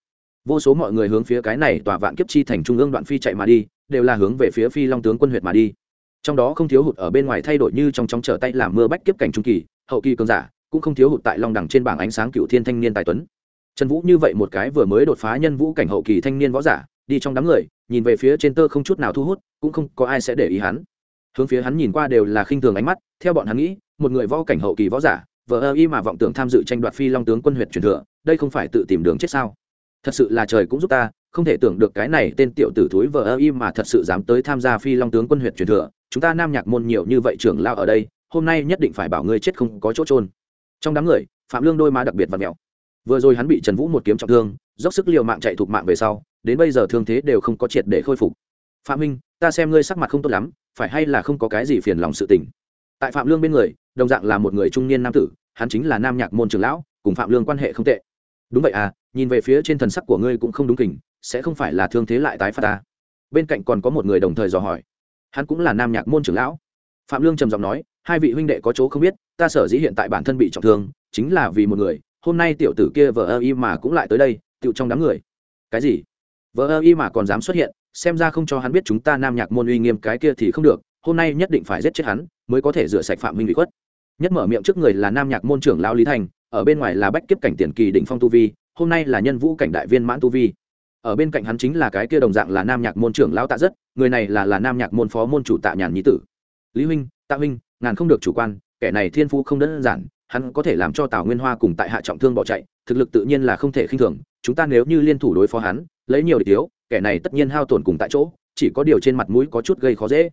Vô số mọi người hướng phía cái này tòa vạn kiếp chi thành trung ương đoạn phi chạy mà đi, đều là hướng về phía phi long tướng quân huyện mà đi. Trong đó không thiếu hụt ở bên ngoài thay đổi như trong chóng trở tay làm mưa bách kiếp cảnh trung kỳ, hậu kỳ cường giả, cũng không thiếu hụt tại long đẳng trên bảng ánh sáng cựu thiên thanh niên tài tuấn. Trần vũ như vậy một cái vừa mới đột phá nhân vũ cảnh hậu kỳ thanh niên võ giả đi trong đám người, nhìn về phía trên tơ không chút nào thu hút, cũng không có ai sẽ để ý hắn. Hướng phía hắn nhìn qua đều là khinh thường ánh mắt, theo bọn hắn nghĩ, một người võ cảnh hậu kỳ võ giả vợ ơ y mà vọng tưởng tham dự tranh đoạt phi long tướng quân huyện truyền thừa, đây không phải tự tìm đường chết sao? Thật sự là trời cũng giúp ta, không thể tưởng được cái này tên tiểu tử thúi vợ ơ y mà thật sự dám tới tham gia phi long tướng quân huyện truyền thừa, chúng ta nam nhạc môn nhiều như vậy trưởng lao ở đây, hôm nay nhất định phải bảo ngươi chết không có chỗ trôn trong đám người, phạm lương đôi má đặc biệt và mèo. Vừa rồi hắn bị trần vũ một kiếm trọng thương, dốc sức l i ề u mạng chạy thục mạng về sau đến bây giờ thương thế đều không có triệt để khôi phục. Phạm minh ta xem ngươi sắc mặt không tốt lắm, phải hay là không có cái gì phiền lòng sự tình. Tại phạm lương bên người, đồng dạng là một người trung niên nam tử, hắn chính là nam nhạc môn trường lão, cùng phạm lương quan hệ không tệ. Đúng vậy à nhìn về phía trên thần sắc của ngươi cũng không đúng kình, sẽ không phải là thương thế lại tái phát ta. Bên cạnh còn có một người đồng thời dò hỏi. Hắn cũng là nam nhạc môn trưởng lão. Phạm lương trầm giọng nói, hai vị huynh đệ có chỗ không biết, ta sở dĩ hiện tại bản thân bị trọng thương, chính là vì một người, hôm nay tiểu tử kia vờ ơ y mà cũng lại tới đây, tựu trong đám người. Cái gì? Vờ ơ y mà còn dám xuất hiện, xem ra không cho hắn biết chúng ta nam nhạc môn uy nghiêm cái kia thì không được, hôm nay nhất định phải giết chết hắn, mới có thể rửa sạch phạm minh bị khuất. Nhất mở miệng trước người là nam nhạc môn trưởng lão lý thành, ở bên ngoài là bách kiếp cảnh tiền kỳ đỉnh phong tu vi, hôm nay là nhân vũ cảnh đại viên mãn tu vi. Ở bên cạnh hắn chính là cái kia đồng dạng là nam nhạc môn trưởng lão tạ rất, người này là là nam nhạc môn phó môn chủ tạ nhàn nhí tử. Lý huynh, tạ huynh, ngàn không được chủ quan, kẻ này thiên phú không đơn giản, hắn có thể làm cho tào nguyên hoa cùng tại hạ trọng thương bỏ chạy, thực lực tự nhiên là không thể khinh thường, chúng ta nếu như liên thủ đối phó hắn lấy nhiều để thiếu, kẻ này tất nhiên hao tổn cùng tại chỗ, chỉ có điều trên mặt mũi có chút gây khó dễ.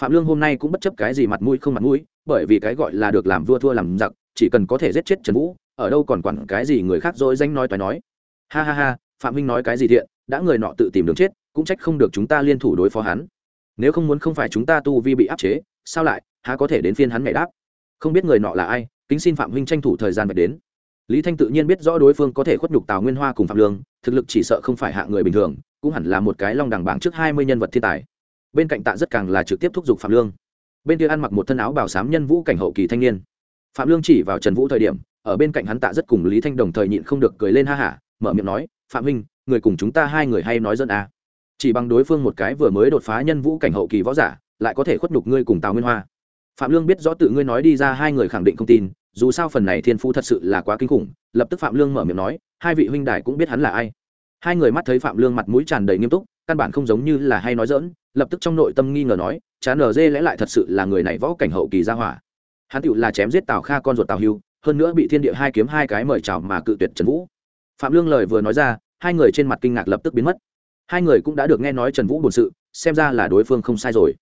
Phạm lương hôm nay cũng bất chấp cái gì mặt mũi không mặt mũi, bởi vì cái gọi là được làm vua thua làm giặc, chỉ cần có thể giết chết trần vũ, ở đâu còn quản cái gì người khác dối danh nói toài nói. Ha ha ha, phạm minh nói cái gì thiện, đã người nọ tự tìm đường chết, cũng trách không được chúng ta liên thủ đối phó hắn. Nếu không muốn không phải chúng ta tu vi bị áp chế, sao lại, há có thể đến phiên hắn mẹ đáp? Không biết người nọ là ai, kính xin phạm huynh tranh thủ thời gian về đến. Lý thanh tự nhiên biết rõ đối phương có thể khuất nhục tào nguyên hoa cùng phạm lương thực lực chỉ sợ không phải hạ người bình thường cũng hẳn là một cái long đẳng bảng trước hai mươi nhân vật thiên tài. Bên cạnh tạ rất càng là trực tiếp thúc giục phạm lương. Bên kia ăn mặc một thân áo bảo sám nhân vũ cảnh hậu kỳ thanh niên. Phạm lương chỉ vào trần vũ thời điểm ở bên cạnh hắn tạ rất cùng lý thanh đồng thời nhịn không được cười lên ha hả mở miệng nói phạm Minh, người cùng chúng ta hai người hay nói dân à. chỉ bằng đối phương một cái vừa mới đột phá nhân vũ cảnh hậu kỳ võ giả lại có thể khuất nhục ngươi cùng tào nguyên hoa. Phạm lương biết rõ tự ngươi nói đi ra hai người khẳng định không tin dù sao phần này thiên phú thật sự là quá kinh khủng, lập tức phạm lương mở miệng nói, hai vị huynh đài cũng biết hắn là ai. Hai người mắt thấy phạm lương mặt mũi tràn đầy nghiêm túc, căn bản không giống như là hay nói dỡn lập tức trong nội tâm nghi ngờ nói chán ở dê lẽ lại thật sự là người này võ cảnh hậu kỳ ra hỏa. Hắn tựu là chém giết tào kha con ruột tào hưu, hơn nữa bị thiên địa hai kiếm hai cái mời chào mà cự tuyệt trần vũ. Phạm lương lời vừa nói ra, hai người trên mặt kinh ngạc lập tức biến mất. Hai người cũng đã được nghe nói trần vũ buồn sự, xem ra là đối phương không sai rồi.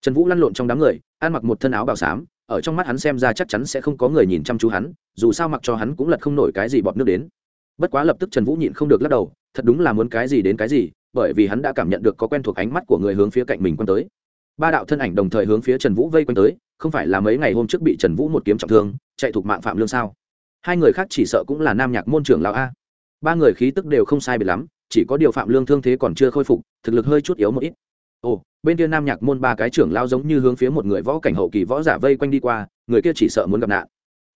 Trần vũ lăn lộn trong đám người, ăn mặc một thân áo bào xám ở trong mắt hắn xem ra chắc chắn sẽ không có người nhìn chăm chú hắn, dù sao mặc cho hắn cũng lật không nổi cái gì bọt nước đến. Bất quá lập tức trần vũ nhịn không được lắc đầu, thật đúng là muốn cái gì đến cái gì, bởi vì hắn đã cảm nhận được có quen thuộc ánh mắt của người hướng phía cạnh mình quan tới. Ba đạo thân ảnh đồng thời hướng phía trần vũ vây quanh tới, không phải là mấy ngày hôm trước bị trần vũ một kiếm trọng thương, chạy thuộc mạng phạm lương sao? Hai người khác chỉ sợ cũng là nam nhạc môn trưởng lão a. Ba người khí tức đều không sai biệt lắm, chỉ có điều phạm lương thương thế còn chưa khôi phục, thực lực hơi chút yếu một ít. Ồ bên kia nam nhạc môn ba cái trưởng lao giống như hướng phía một người võ cảnh hậu kỳ võ giả vây quanh đi qua, người kia chỉ sợ muốn gặp nạn.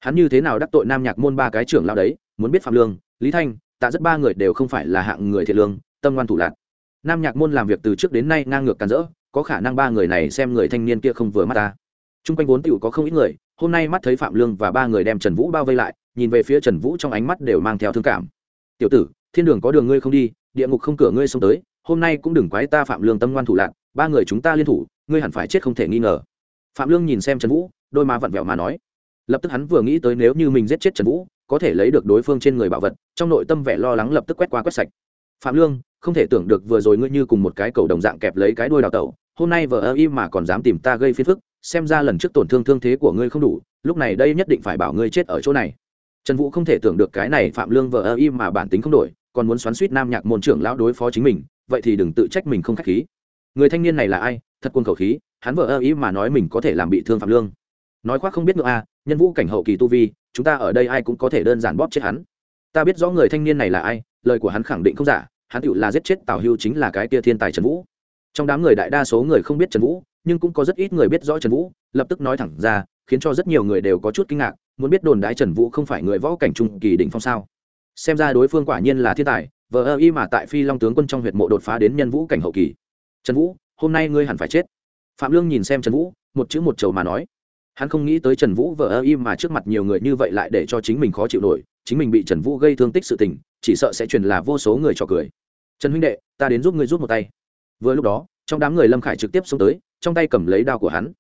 Hắn như thế nào đắc tội nam nhạc môn ba cái trưởng lao đấy, muốn biết phạm lương, lý thanh, tạ rất ba người đều không phải là hạng người thiện lương, tâm ngoan thủ lạc. Nam nhạc môn làm việc từ trước đến nay ngang ngược càn rỡ, có khả năng ba người này xem người thanh niên kia không vừa mắt ta. T r u n g quanh vốn t i ể u có không ít người, hôm nay mắt thấy phạm lương và ba người đem trần vũ bao vây lại, nhìn về phía trần vũ trong ánh mắt đều mang theo thương cảm. Tiểu tử, thiên đường có đường ngươi không đi, địa ngục không cửa ngươi xông tới, hôm nay cũng đừng quái ta phạm lương tâm ngoan thủ lạc ba người chúng ta liên thủ, ngươi hẳn phải chết không thể nghi ngờ. Phạm lương nhìn xem trần vũ, đôi má vặn vẹo mà nói. Lập tức hắn vừa nghĩ tới nếu như mình giết chết trần vũ, có thể lấy được đối phương trên người bảo vật, trong nội tâm vẻ lo lắng lập tức quét qua quét sạch. Phạm lương, không thể tưởng được vừa rồi ngươi như cùng một cái cầu đồng dạng kẹp lấy cái đuôi đào tẩu, hôm nay vợ ơ y mà còn dám tìm ta gây phiền phức, xem ra lần trước tổn thương thương thế của ngươi không đủ, lúc này đây nhất định phải bảo ngươi chết ở chỗ này. Trần vũ không thể tưởng được cái này phạm lương vợ ơ y mà bản tính không đổi, còn muốn xoắn suýt nam nhạc môn trưởng lão đối phó chính mình, vậy thì đừng tự trách mình không k h á c h khí người thanh niên này là ai? Thật quân khẩu khí, hắn vợ ơ y mà nói mình có thể làm bị thương phạm lương. Nói khoác không biết ngựa a, nhân vũ cảnh hậu kỳ tu vi, chúng ta ở đây ai cũng có thể đơn giản bóp chết hắn. Ta biết rõ người thanh niên này là ai, lời của hắn khẳng định không giả, hắn tựu là giết chết tào hưu chính là cái tia thiên tài trần vũ. Trong đám người đại đa số người không biết trần vũ, nhưng cũng có rất ít người biết rõ trần vũ, lập tức nói thẳng ra, khiến cho rất nhiều người đều có chút kinh ngạc, muốn biết đồn đái trần vũ không phải người võ cảnh trung kỳ đỉnh phong sao. Xem ra đối phương quả nhiên là thiên tài vờ ơ y mà tại phi long tướng quân trong huyệt mộ đột phá đến nhân vũ cảnh hậu kỳ trần vũ, hôm nay ngươi hẳn phải chết. Phạm lương nhìn xem trần vũ, một chữ một chầu mà nói. Hắn không nghĩ tới trần vũ vợ ơ y mà trước mặt nhiều người như vậy lại để cho chính mình khó chịu nổi, chính mình bị trần vũ gây thương tích sự tình, chỉ sợ sẽ truyền là vô số người trò cười. Trần huynh đệ, ta đến giúp ngươi rút một tay. Vừa lúc đó, trong đám người lâm khải trực tiếp xông tới, trong tay cầm lấy đao của hắn.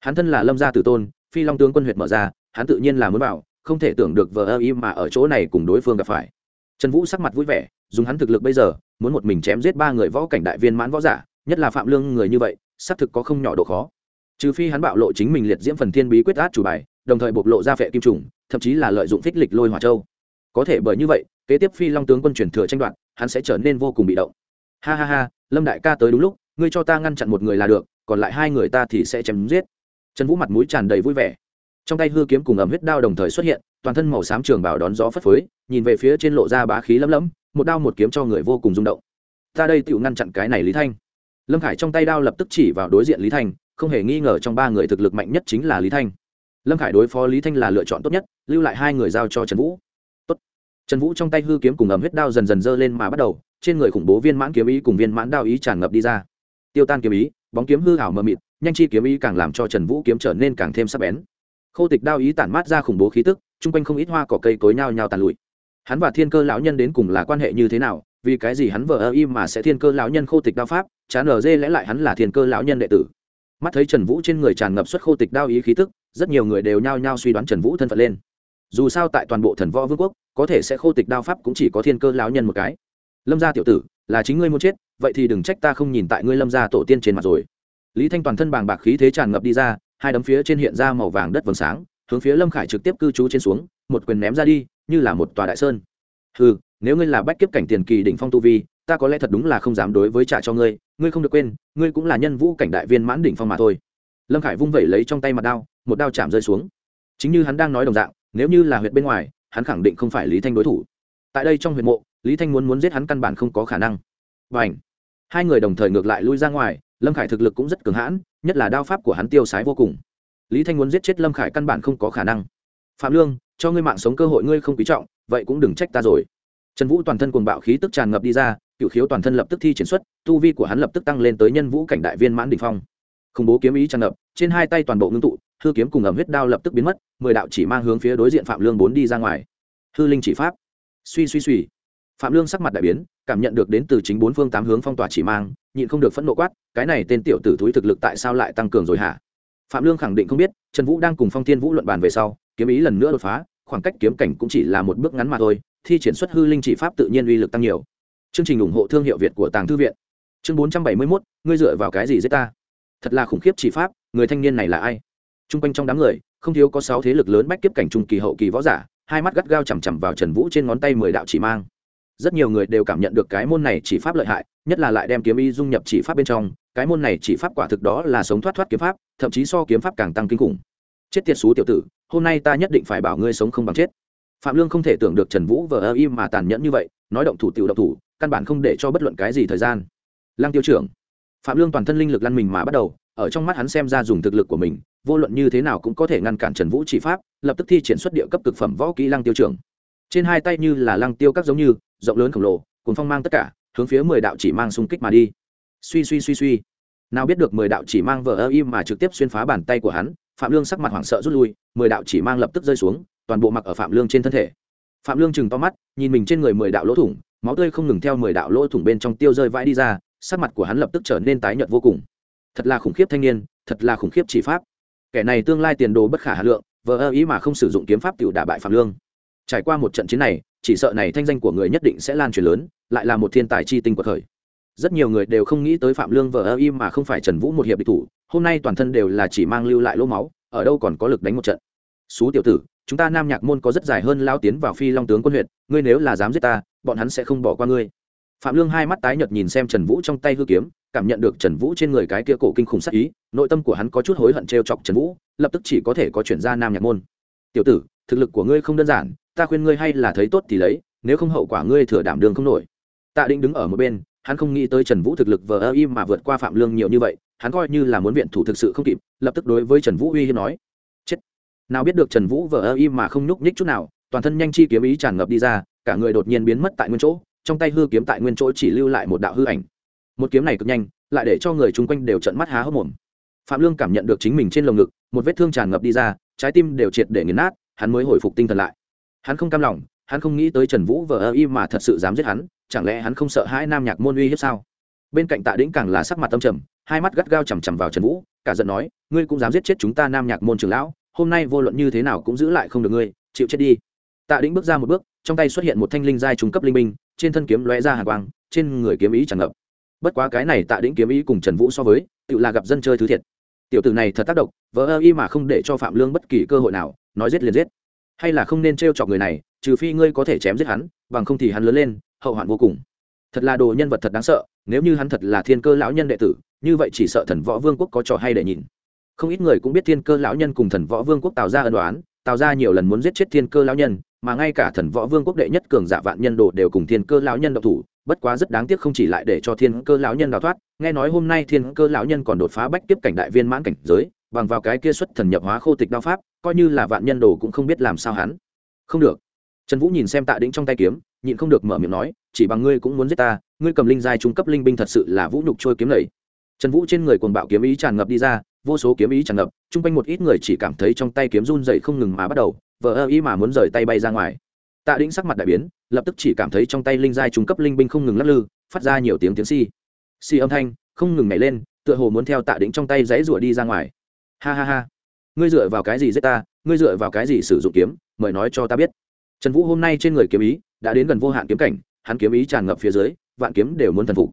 Hắn thân là lâm gia tử tôn, phi long tướng quân huyệt mở ra, hắn tự nhiên là muốn bảo không thể tưởng được vợ ơ y mà ở chỗ này cùng đối phương gặp phải. Trần vũ sắc mặt vui vẻ, dùng hắn thực lực bây giờ, muốn một mình chém giết ba người võ cảnh đại viên mãn võ giả nhất là phạm lương người như vậy, xác thực có không nhỏ độ khó. Trừ phi hắn bạo lộ chính mình liệt diễm phần thiên bí quyết át chủ bài, đồng thời bộc lộ ra phệ kim trùng, thậm chí là lợi dụng phích lịch lôi hỏa châu. Có thể bởi như vậy, kế tiếp phi long tướng quân truyền thừa tranh đoạt, hắn sẽ trở nên vô cùng bị động. Ha ha ha, lâm đại ca tới đúng lúc, ngươi cho ta ngăn chặn một người là được, còn lại hai người ta thì sẽ chém giết. Trần vũ mặt mũi tràn đầy vui vẻ. Trong tay hư kiếm cùng ẩm huyết đao đồng thời xuất hiện, toàn thân màu xám trường bảo đón gió phất phới, nhìn về phía trên lộ ra bá khí lấm lấm, một đao một kiếm cho người vô cùng rung động. Ta đây tự ngăn chặn cái này lý thanh lâm khải trong tay đao lập tức chỉ vào đối diện lý thanh, không hề nghi ngờ trong ba người thực lực mạnh nhất chính là lý thanh. Lâm khải đối phó lý thanh là lựa chọn tốt nhất, lưu lại hai người giao cho trần vũ. Tốt. trần vũ trong tay hư kiếm cùng ẩm huyết đao dần dần dơ lên mà bắt đầu, trên người khủng bố viên mãn kiếm ý cùng viên mãn đao ý tràn ngập đi ra. Tiêu tan kiếm ý, bóng kiếm hư hảo mờ mịt, nhanh chi kiếm ý càng làm cho trần vũ kiếm trở nên càng thêm sắc bén. Khô tịch đao ý tản mát ra khủng bố khí tức, chung quanh không ít hoa cỏ cây cối nhao nhao tàn lụi. Hắn và thiên cơ lão nhân đến cùng là quan hệ như thế nào vì cái gì hắn vờ ơ im mà sẽ thiên cơ lão nhân khô tịch đao pháp chán ở dê lẽ lại hắn là thiên cơ lão nhân đệ tử. Mắt thấy trần vũ trên người tràn ngập xuất khô tịch đao ý khí tức, rất nhiều người đều nhao nhao suy đoán trần vũ thân phận lên. Dù sao tại toàn bộ thần võ vương quốc, có thể sẽ khô tịch đao pháp cũng chỉ có thiên cơ lão nhân một cái. Lâm gia tiểu tử, là chính ngươi muốn chết, vậy thì đừng trách ta không nhìn tại ngươi lâm gia tổ tiên trên mặt rồi. Lý thanh toàn thân bàng bạc khí thế tràn ngập đi ra, hai đấm phía trên hiện ra màu vàng đất vầng sáng, hướng phía lâm khải trực tiếp cư trú trên xuống, một quyền ném ra đi, như là một tòa đại sơn. Ừ nếu ngươi là bách kiếp cảnh tiền kỳ đỉnh phong tu vi, ta có lẽ thật đúng là không dám đối với trả cho ngươi ngươi không được quên, ngươi cũng là nhân vũ cảnh đại viên mãn đỉnh phong mà thôi. Lâm khải vung vẩy lấy trong tay mặt đao, một đao chạm rơi xuống. Chính như hắn đang nói đồng dạng, nếu như là huyện bên ngoài, hắn khẳng định không phải lý thanh đối thủ. Tại đây trong huyện mộ, lý thanh muốn muốn giết hắn căn bản không có khả năng. Và ảnh hai người đồng thời ngược lại lui ra ngoài, lâm khải thực lực cũng rất cường hãn, nhất là đao pháp của hắn tiêu sái vô cùng. Lý thanh muốn giết chết lâm khải căn bản không có khả năng. Phạm lương, cho ngươi mạng sống cơ hội ngươi không quý trọng, vậy cũng đừng trách ta rồi trần vũ toàn thân cuồng bạo khí tức tràn ngập đi ra cựu khiếu toàn thân lập tức thi triển xuất, tu vi của hắn lập tức tăng lên tới nhân vũ cảnh đại viên mãn đ ỉ n h phong. Khủng bố kiếm ý tràn ngập, trên hai tay toàn bộ ngưng tụ, hư kiếm cùng ẩm huyết đao lập tức biến mất, mười đạo chỉ mang hướng phía đối diện phạm lương bốn đi ra ngoài. Hư linh chỉ pháp. Suy suy suy. Phạm lương sắc mặt đại biến, cảm nhận được đến từ chính bốn phương tám hướng phong tỏa chỉ mang, nhịn không được phẫn nộ quát, cái này tên tiểu tử thúi thực lực tại sao lại tăng cường rồi hả? Phạm lương khẳng định không biết, trần vũ đang cùng phong Thiên vũ luận bàn về sau, kiếm ý lần nữa đột phá, khoảng cách kiếm cảnh cũng chỉ là một bước ngắn mà thôi thi triển xuất hư linh chỉ pháp tự nhiên uy lực tăng nhiều. Chương trình ủng hộ thương hiệu việt của tàng thư viện. Chương bốn trăm bảy mươi mốt, ngươi dựa vào cái gì giết ta? Thật là khủng khiếp chỉ pháp, người thanh niên này là ai? T r u n g quanh trong đám người, không thiếu có sáu thế lực lớn bách kiếp cảnh trung kỳ hậu kỳ võ giả, hai mắt gắt gao chằm chằm vào trần vũ trên ngón tay mười đạo chỉ mang. Rất nhiều người đều cảm nhận được cái môn này chỉ pháp lợi hại, nhất là lại đem kiếm y dung nhập chỉ pháp bên trong, cái môn này chỉ pháp quả thực đó là sống thoát thoát kiếm pháp, thậm chí so kiếm pháp càng tăng kinh khủng. Chết tiệt xú tiểu tử, hôm nay ta nhất định phải bảo ngươi sống không bằng chết phạm lương không thể tưởng được trần vũ vờ ơ im mà tàn nhẫn như vậy, nói động thủ tiểu động thủ, căn bản không để cho bất luận cái gì thời gian. Lăng tiêu trưởng, phạm lương toàn thân linh lực lăn mình mà bắt đầu, ở trong mắt hắn xem ra dùng thực lực của mình, vô luận như thế nào cũng có thể ngăn cản trần vũ chỉ pháp, lập tức thi triển xuất địa cấp cực phẩm võ kỹ lăng tiêu trưởng. Trên hai tay như là lăng tiêu các giống như, rộng lớn khổng lồ cùng phong mang tất cả, hướng phía mười đạo chỉ mang xung kích mà đi. Suy suy suy suy. Nào biết được mười đạo chỉ mang vờ ơ im mà trực tiếp xuyên phá bàn tay của hắn, phạm lương sắc mặt hoảng sợ rút lui, mười đạo chỉ mang lập tức rơi xuống toàn bộ mặc ở phạm lương trên thân thể. Phạm lương chừng to mắt, nhìn mình trên người mười đạo lỗ thủng, máu tươi không ngừng theo mười đạo lỗ thủng bên trong tiêu rơi vãi đi ra, sắc mặt của hắn lập tức trở nên tái nhợt vô cùng. Thật là khủng khiếp thanh niên, thật là khủng khiếp chỉ pháp. Kẻ này tương lai tiền đồ bất khả hà lượng, vờ ơ ý mà không sử dụng kiếm pháp tự đả bại phạm lương. Trải qua một trận chiến này, chỉ sợ này thanh danh của người nhất định sẽ lan truyền lớn, lại là một thiên tài chi tinh của thời. Rất nhiều người đều không nghĩ tới phạm lương vờ ơ ý mà không phải trần vũ một hiệp địch thủ, hôm nay toàn thân đều là chỉ mang lưu lại lỗ máu, ở đâu còn có lực đánh một trận. Xú tiểu tử chúng ta nam nhạc môn có rất dài hơn lao tiến vào phi long tướng quân huyện, ngươi nếu là dám giết ta, bọn hắn sẽ không bỏ qua ngươi. Phạm lương hai mắt tái nhợt nhìn xem trần vũ trong tay hư kiếm, cảm nhận được trần vũ trên người cái kia cổ kinh khủng sắc ý, nội tâm của hắn có chút hối hận t chọc trần vũ, lập tức chỉ có thể có chuyển ra nam nhạc môn. Tiểu tử, thực lực của ngươi không đơn giản, ta khuyên ngươi hay là thấy tốt thì lấy, nếu không hậu quả ngươi thừa đảm đường không nổi. Tạ định đứng ở một bên, hắn không nghĩ tới trần vũ thực lực vờ ơ im mà vượt qua phạm lương nhiều như vậy, hắn coi như là muốn viện thủ thực sự không kịp, lập tức đối với trần vũ uy hiếp nói nào biết được trần vũ vờ ơ im mà không nhúc nhích chút nào, toàn thân nhanh chi kiếm ý tràn ngập đi ra, cả người đột nhiên biến mất tại nguyên chỗ, trong tay hư kiếm tại nguyên chỗ chỉ lưu lại một đạo hư ảnh. Một kiếm này cực nhanh, lại để cho người chung quanh đều trận mắt há hốc mồm. Phạm lương cảm nhận được chính mình trên lồng ngực, một vết thương tràn ngập đi ra, trái tim đều triệt để nghiền nát, hắn mới hồi phục tinh thần lại. Hắn không cam lòng, hắn không nghĩ tới trần vũ vờ ơ y mà thật sự dám giết hắn, chẳng lẽ hắn không sợ hãi nam nhạc môn uy hiếp sao? Bên cạnh tạ đĩnh càng là sắc mặt tâm trầm, hai mắt gắt gao chằm chằm vào trần vũ, cả giận nói, ngươi cũng dám giết chết chúng ta nam nhạc môn trường lão hôm nay vô luận như thế nào cũng giữ lại không được ngươi, chịu chết đi. Tạ đĩnh bước ra một bước, trong tay xuất hiện một thanh linh giai trung cấp linh binh, trên thân kiếm lóe ra hàng quang, trên người kiếm ý tràn ngập. Bất quá cái này tạ đĩnh kiếm ý cùng trần vũ so với tự là gặp dân chơi thứ thiệt. Tiểu tử này thật tác động, vỡ ơ y mà không để cho phạm lương bất kỳ cơ hội nào, nói giết liền giết. Hay là không nên t r e o chọc người này, trừ phi ngươi có thể chém giết hắn, bằng không thì hắn lớn lên, hậu hoạn vô cùng. Thật là đồ nhân vật thật đáng sợ, nếu như hắn thật là thiên cơ lão nhân đệ tử, như vậy chỉ sợ thần võ vương quốc có trò hay để nhìn không ít người cũng biết thiên cơ lão nhân cùng thần võ vương quốc tạo ra ân đoán tạo ra nhiều lần muốn giết chết thiên cơ lão nhân, mà ngay cả thần võ vương quốc đệ nhất cường giả vạn nhân đồ đều cùng thiên cơ lão nhân độc thủ, bất quá rất đáng tiếc không chỉ lại để cho thiên cơ lão nhân đào thoát, nghe nói hôm nay thiên cơ lão nhân còn đột phá bách tiếp cảnh đại viên mãn cảnh giới, bằng vào cái kia xuất thần nhập hóa khô tịch đao pháp, coi như là vạn nhân đồ cũng không biết làm sao hắn. Không được. Trần vũ nhìn xem tạ đĩnh trong tay kiếm, nhịn không được mở miệng nói, chỉ bằng ngươi cũng muốn giết ta, ngươi cầm linh giai trung cấp linh binh thật sự là vũ nhục trôi kiếm lầy. Trần vũ trên người cuồng bạo kiếm ý tràn ngập đi ra vô số kiếm ý tràn ngập, chung quanh một ít người chỉ cảm thấy trong tay kiếm run dậy không ngừng mà bắt đầu, vờ ơ ý mà muốn rời tay bay ra ngoài. Tạ đĩnh sắc mặt đại biến, lập tức chỉ cảm thấy trong tay linh giai trung cấp linh binh không ngừng lắc lư, phát ra nhiều tiếng tiếng si si âm thanh, không ngừng nhảy lên, tựa hồ muốn theo tạ đĩnh trong tay dãy rủa đi ra ngoài. Ha ha ha. Ngươi dựa vào cái gì giết ta? Ngươi dựa vào cái gì sử dụng kiếm? Mời nói cho ta biết. Trần vũ hôm nay trên người kiếm ý đã đến gần vô hạn kiếm cảnh, hắn kiếm ý tràn ngập phía dưới, vạn kiếm đều muốn thần phục.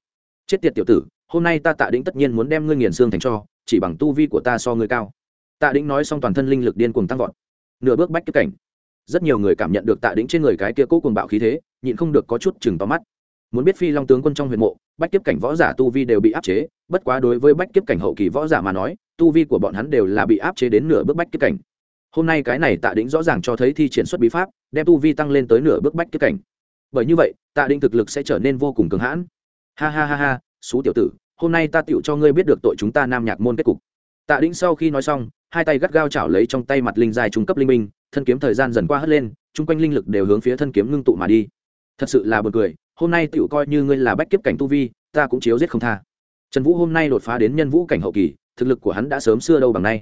Chết tiệt tiểu tử, hôm nay ta tạ đĩnh tất nhiên muốn đem ngươi nghiền xương thành cho chỉ bằng tu vi của ta so ngươi cao. Tạ đĩnh nói xong toàn thân linh lực điên cuồng tăng vọt. Nửa bước bách kiếp cảnh. Rất nhiều người cảm nhận được tạ đĩnh trên người cái kia cố cùng bạo khí thế, nhịn không được có chút chừng to mắt. Muốn biết phi long tướng quân trong huyền mộ, bách kiếp cảnh võ giả tu vi đều bị áp chế, bất quá đối với bách kiếp cảnh hậu kỳ võ giả mà nói, tu vi của bọn hắn đều là bị áp chế đến nửa bước bách kiếp cảnh. Hôm nay cái này tạ đĩnh rõ ràng cho thấy thi triển xuất bí pháp, đem tu vi tăng lên tới nửa bước bách kiếp cảnh. Bởi như vậy, tạ đĩnh thực lực sẽ trở nên vô cùng cường hãn. Ha ha ha ha, xú tiểu tử hôm nay ta tựu cho ngươi biết được tội chúng ta nam nhạc môn kết cục. Tạ đĩnh sau khi nói xong, hai tay gắt gao chảo lấy trong tay mặt linh dài trung cấp linh minh, thân kiếm thời gian dần qua hất lên, chung quanh linh lực đều hướng phía thân kiếm ngưng tụ mà đi. Thật sự là b u ồ n cười, hôm nay tựu coi như ngươi là bách kiếp cảnh tu vi, ta cũng chiếu giết không tha. Trần vũ hôm nay đột phá đến nhân vũ cảnh hậu kỳ, thực lực của hắn đã sớm xưa đâu bằng nay.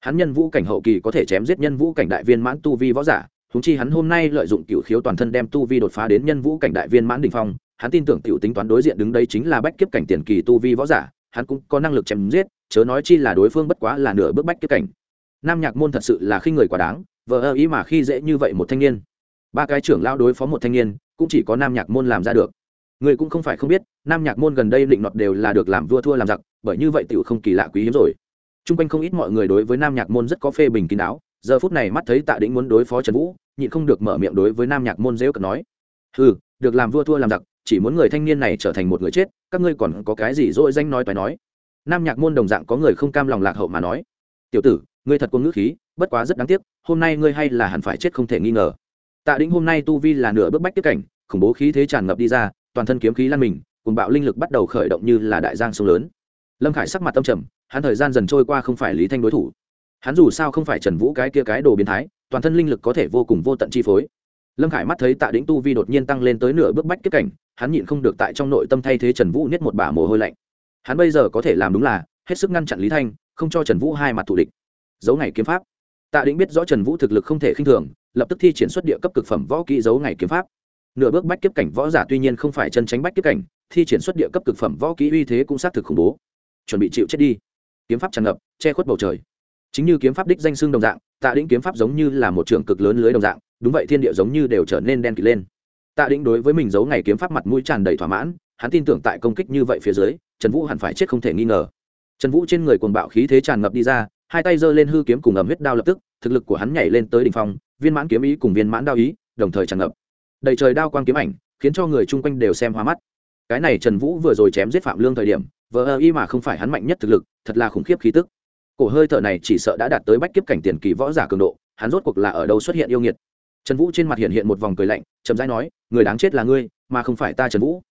Hắn nhân vũ cảnh hậu kỳ có thể chém giết nhân vũ cảnh đại viên mãn tu vi võ giả huống chi hắn hôm nay lợi dụng cựu khiếu toàn thân đem tu vi đột phá đến nhân vũ cảnh đại viên mãn đình phong, hắn tin tưởng t tính toán đối diện đứng đây chính là bách kiếp cảnh tiền kỳ tu vi võ giả, hắn cũng có năng lực chém giết, chớ nói chi là đối phương bất quá là nửa bước bách kiếp cảnh. Nam nhạc môn thật sự là khi người quá đáng, vờ ơ ý mà khi dễ như vậy một thanh niên. Ba cái trưởng lao đối phó một thanh niên, cũng chỉ có nam nhạc môn làm ra được. Người cũng không phải không biết, nam nhạc môn gần đây định nọt đều là được làm vua thua làm giặc, bởi như vậy tựu không kỳ lạ quý hiếm rồi. T r u n g quanh không ít mọi người đối với nam nhạc môn rất có phê bình kín đáo giờ phút này mắt thấy tạ đĩnh muốn đối phó trần vũ, nhịn không được mở miệng đối với nam nhạc môn dễ cận nói ừ được làm vua thua làm giặc, chỉ muốn người thanh niên này trở thành một người chết, các ngươi còn có cái gì dỗi danh nói toài nói? Nam nhạc môn đồng dạng có người không cam lòng lạc hậu mà nói, tiểu tử, ngươi thật quân ngữ khí, bất quá rất đáng tiếc, hôm nay ngươi hay là hẳn phải chết không thể nghi ngờ. Tạ đĩnh hôm nay tu vi là nửa bước bách tiếp cảnh, khủng bố khí thế tràn ngập đi ra, toàn thân kiếm khí lan mình cùng bạo linh lực bắt đầu khởi động như là đại giang sông lớn. Lâm khải sắc mặt tâm trầm, hắn thời gian dần trôi qua không phải lý thanh đối thủ hắn dù sao không phải trần vũ cái kia cái đồ biến thái, toàn thân linh lực có thể vô cùng vô tận chi phối. Lâm khải mắt thấy tạ đĩnh tu vi đột nhiên tăng lên tới nửa bước bách kết cảnh, hắn nhịn không được tại trong nội tâm thay thế trần vũ niết một bả mồ hôi lạnh. Hắn bây giờ có thể làm đúng là, hết sức ngăn chặn lý thanh, không cho trần vũ hai mặt thủ địch. Dấu ngày kiếm pháp. Tạ đĩnh biết rõ trần vũ thực lực không thể khinh thường, lập tức thi triển xuất địa cấp cực phẩm võ kỹ dấu ngày kiếm pháp. Nửa bước bách kiếp cảnh võ giả tuy nhiên không phải chân tránh bách kiếp cảnh, thi triển xuất địa cấp cực phẩm võ kỹ uy thế cũng xác thực khủng bố. Chuẩn bị chịu chết đi. Kiếm pháp tràn ngập, che khuất bầu trời chính như kiếm pháp đích danh xưng đồng dạng, tạ đĩnh kiếm pháp giống như là một trường cực lớn lưới đồng dạng, đúng vậy thiên địa giống như đều trở nên đen kịt lên. Tạ đĩnh đối với mình giấu ngày kiếm pháp mặt mũi tràn đầy thỏa mãn, hắn tin tưởng tại công kích như vậy phía dưới, trần vũ hẳn phải chết không thể nghi ngờ. Trần vũ trên người cuồng bạo khí thế tràn ngập đi ra, hai tay giơ lên hư kiếm cùng ẩm huyết đao lập tức, thực lực của hắn nhảy lên tới đỉnh phong, viên mãn kiếm ý cùng viên mãn đao ý đồng thời tràn ngập. Đầy trời đao quang kiếm ảnh, khiến cho người chung quanh đều xem hoa mắt. Cái này trần vũ vừa rồi chém giết phạm lương thời điểm, vờ ơ y mà không phải hắn mạnh nhất thực lực, thật là khủng khiếp khí tức cổ hơi thở này chỉ sợ đã đạt tới bách kiếp cảnh tiền kỳ võ giả cường độ, hắn rốt cuộc là ở đâu xuất hiện yêu nghiệt? Trần vũ trên mặt hiện hiện một vòng cười lạnh, chậm rãi nói, người đáng chết là ngươi, mà không phải ta trần vũ.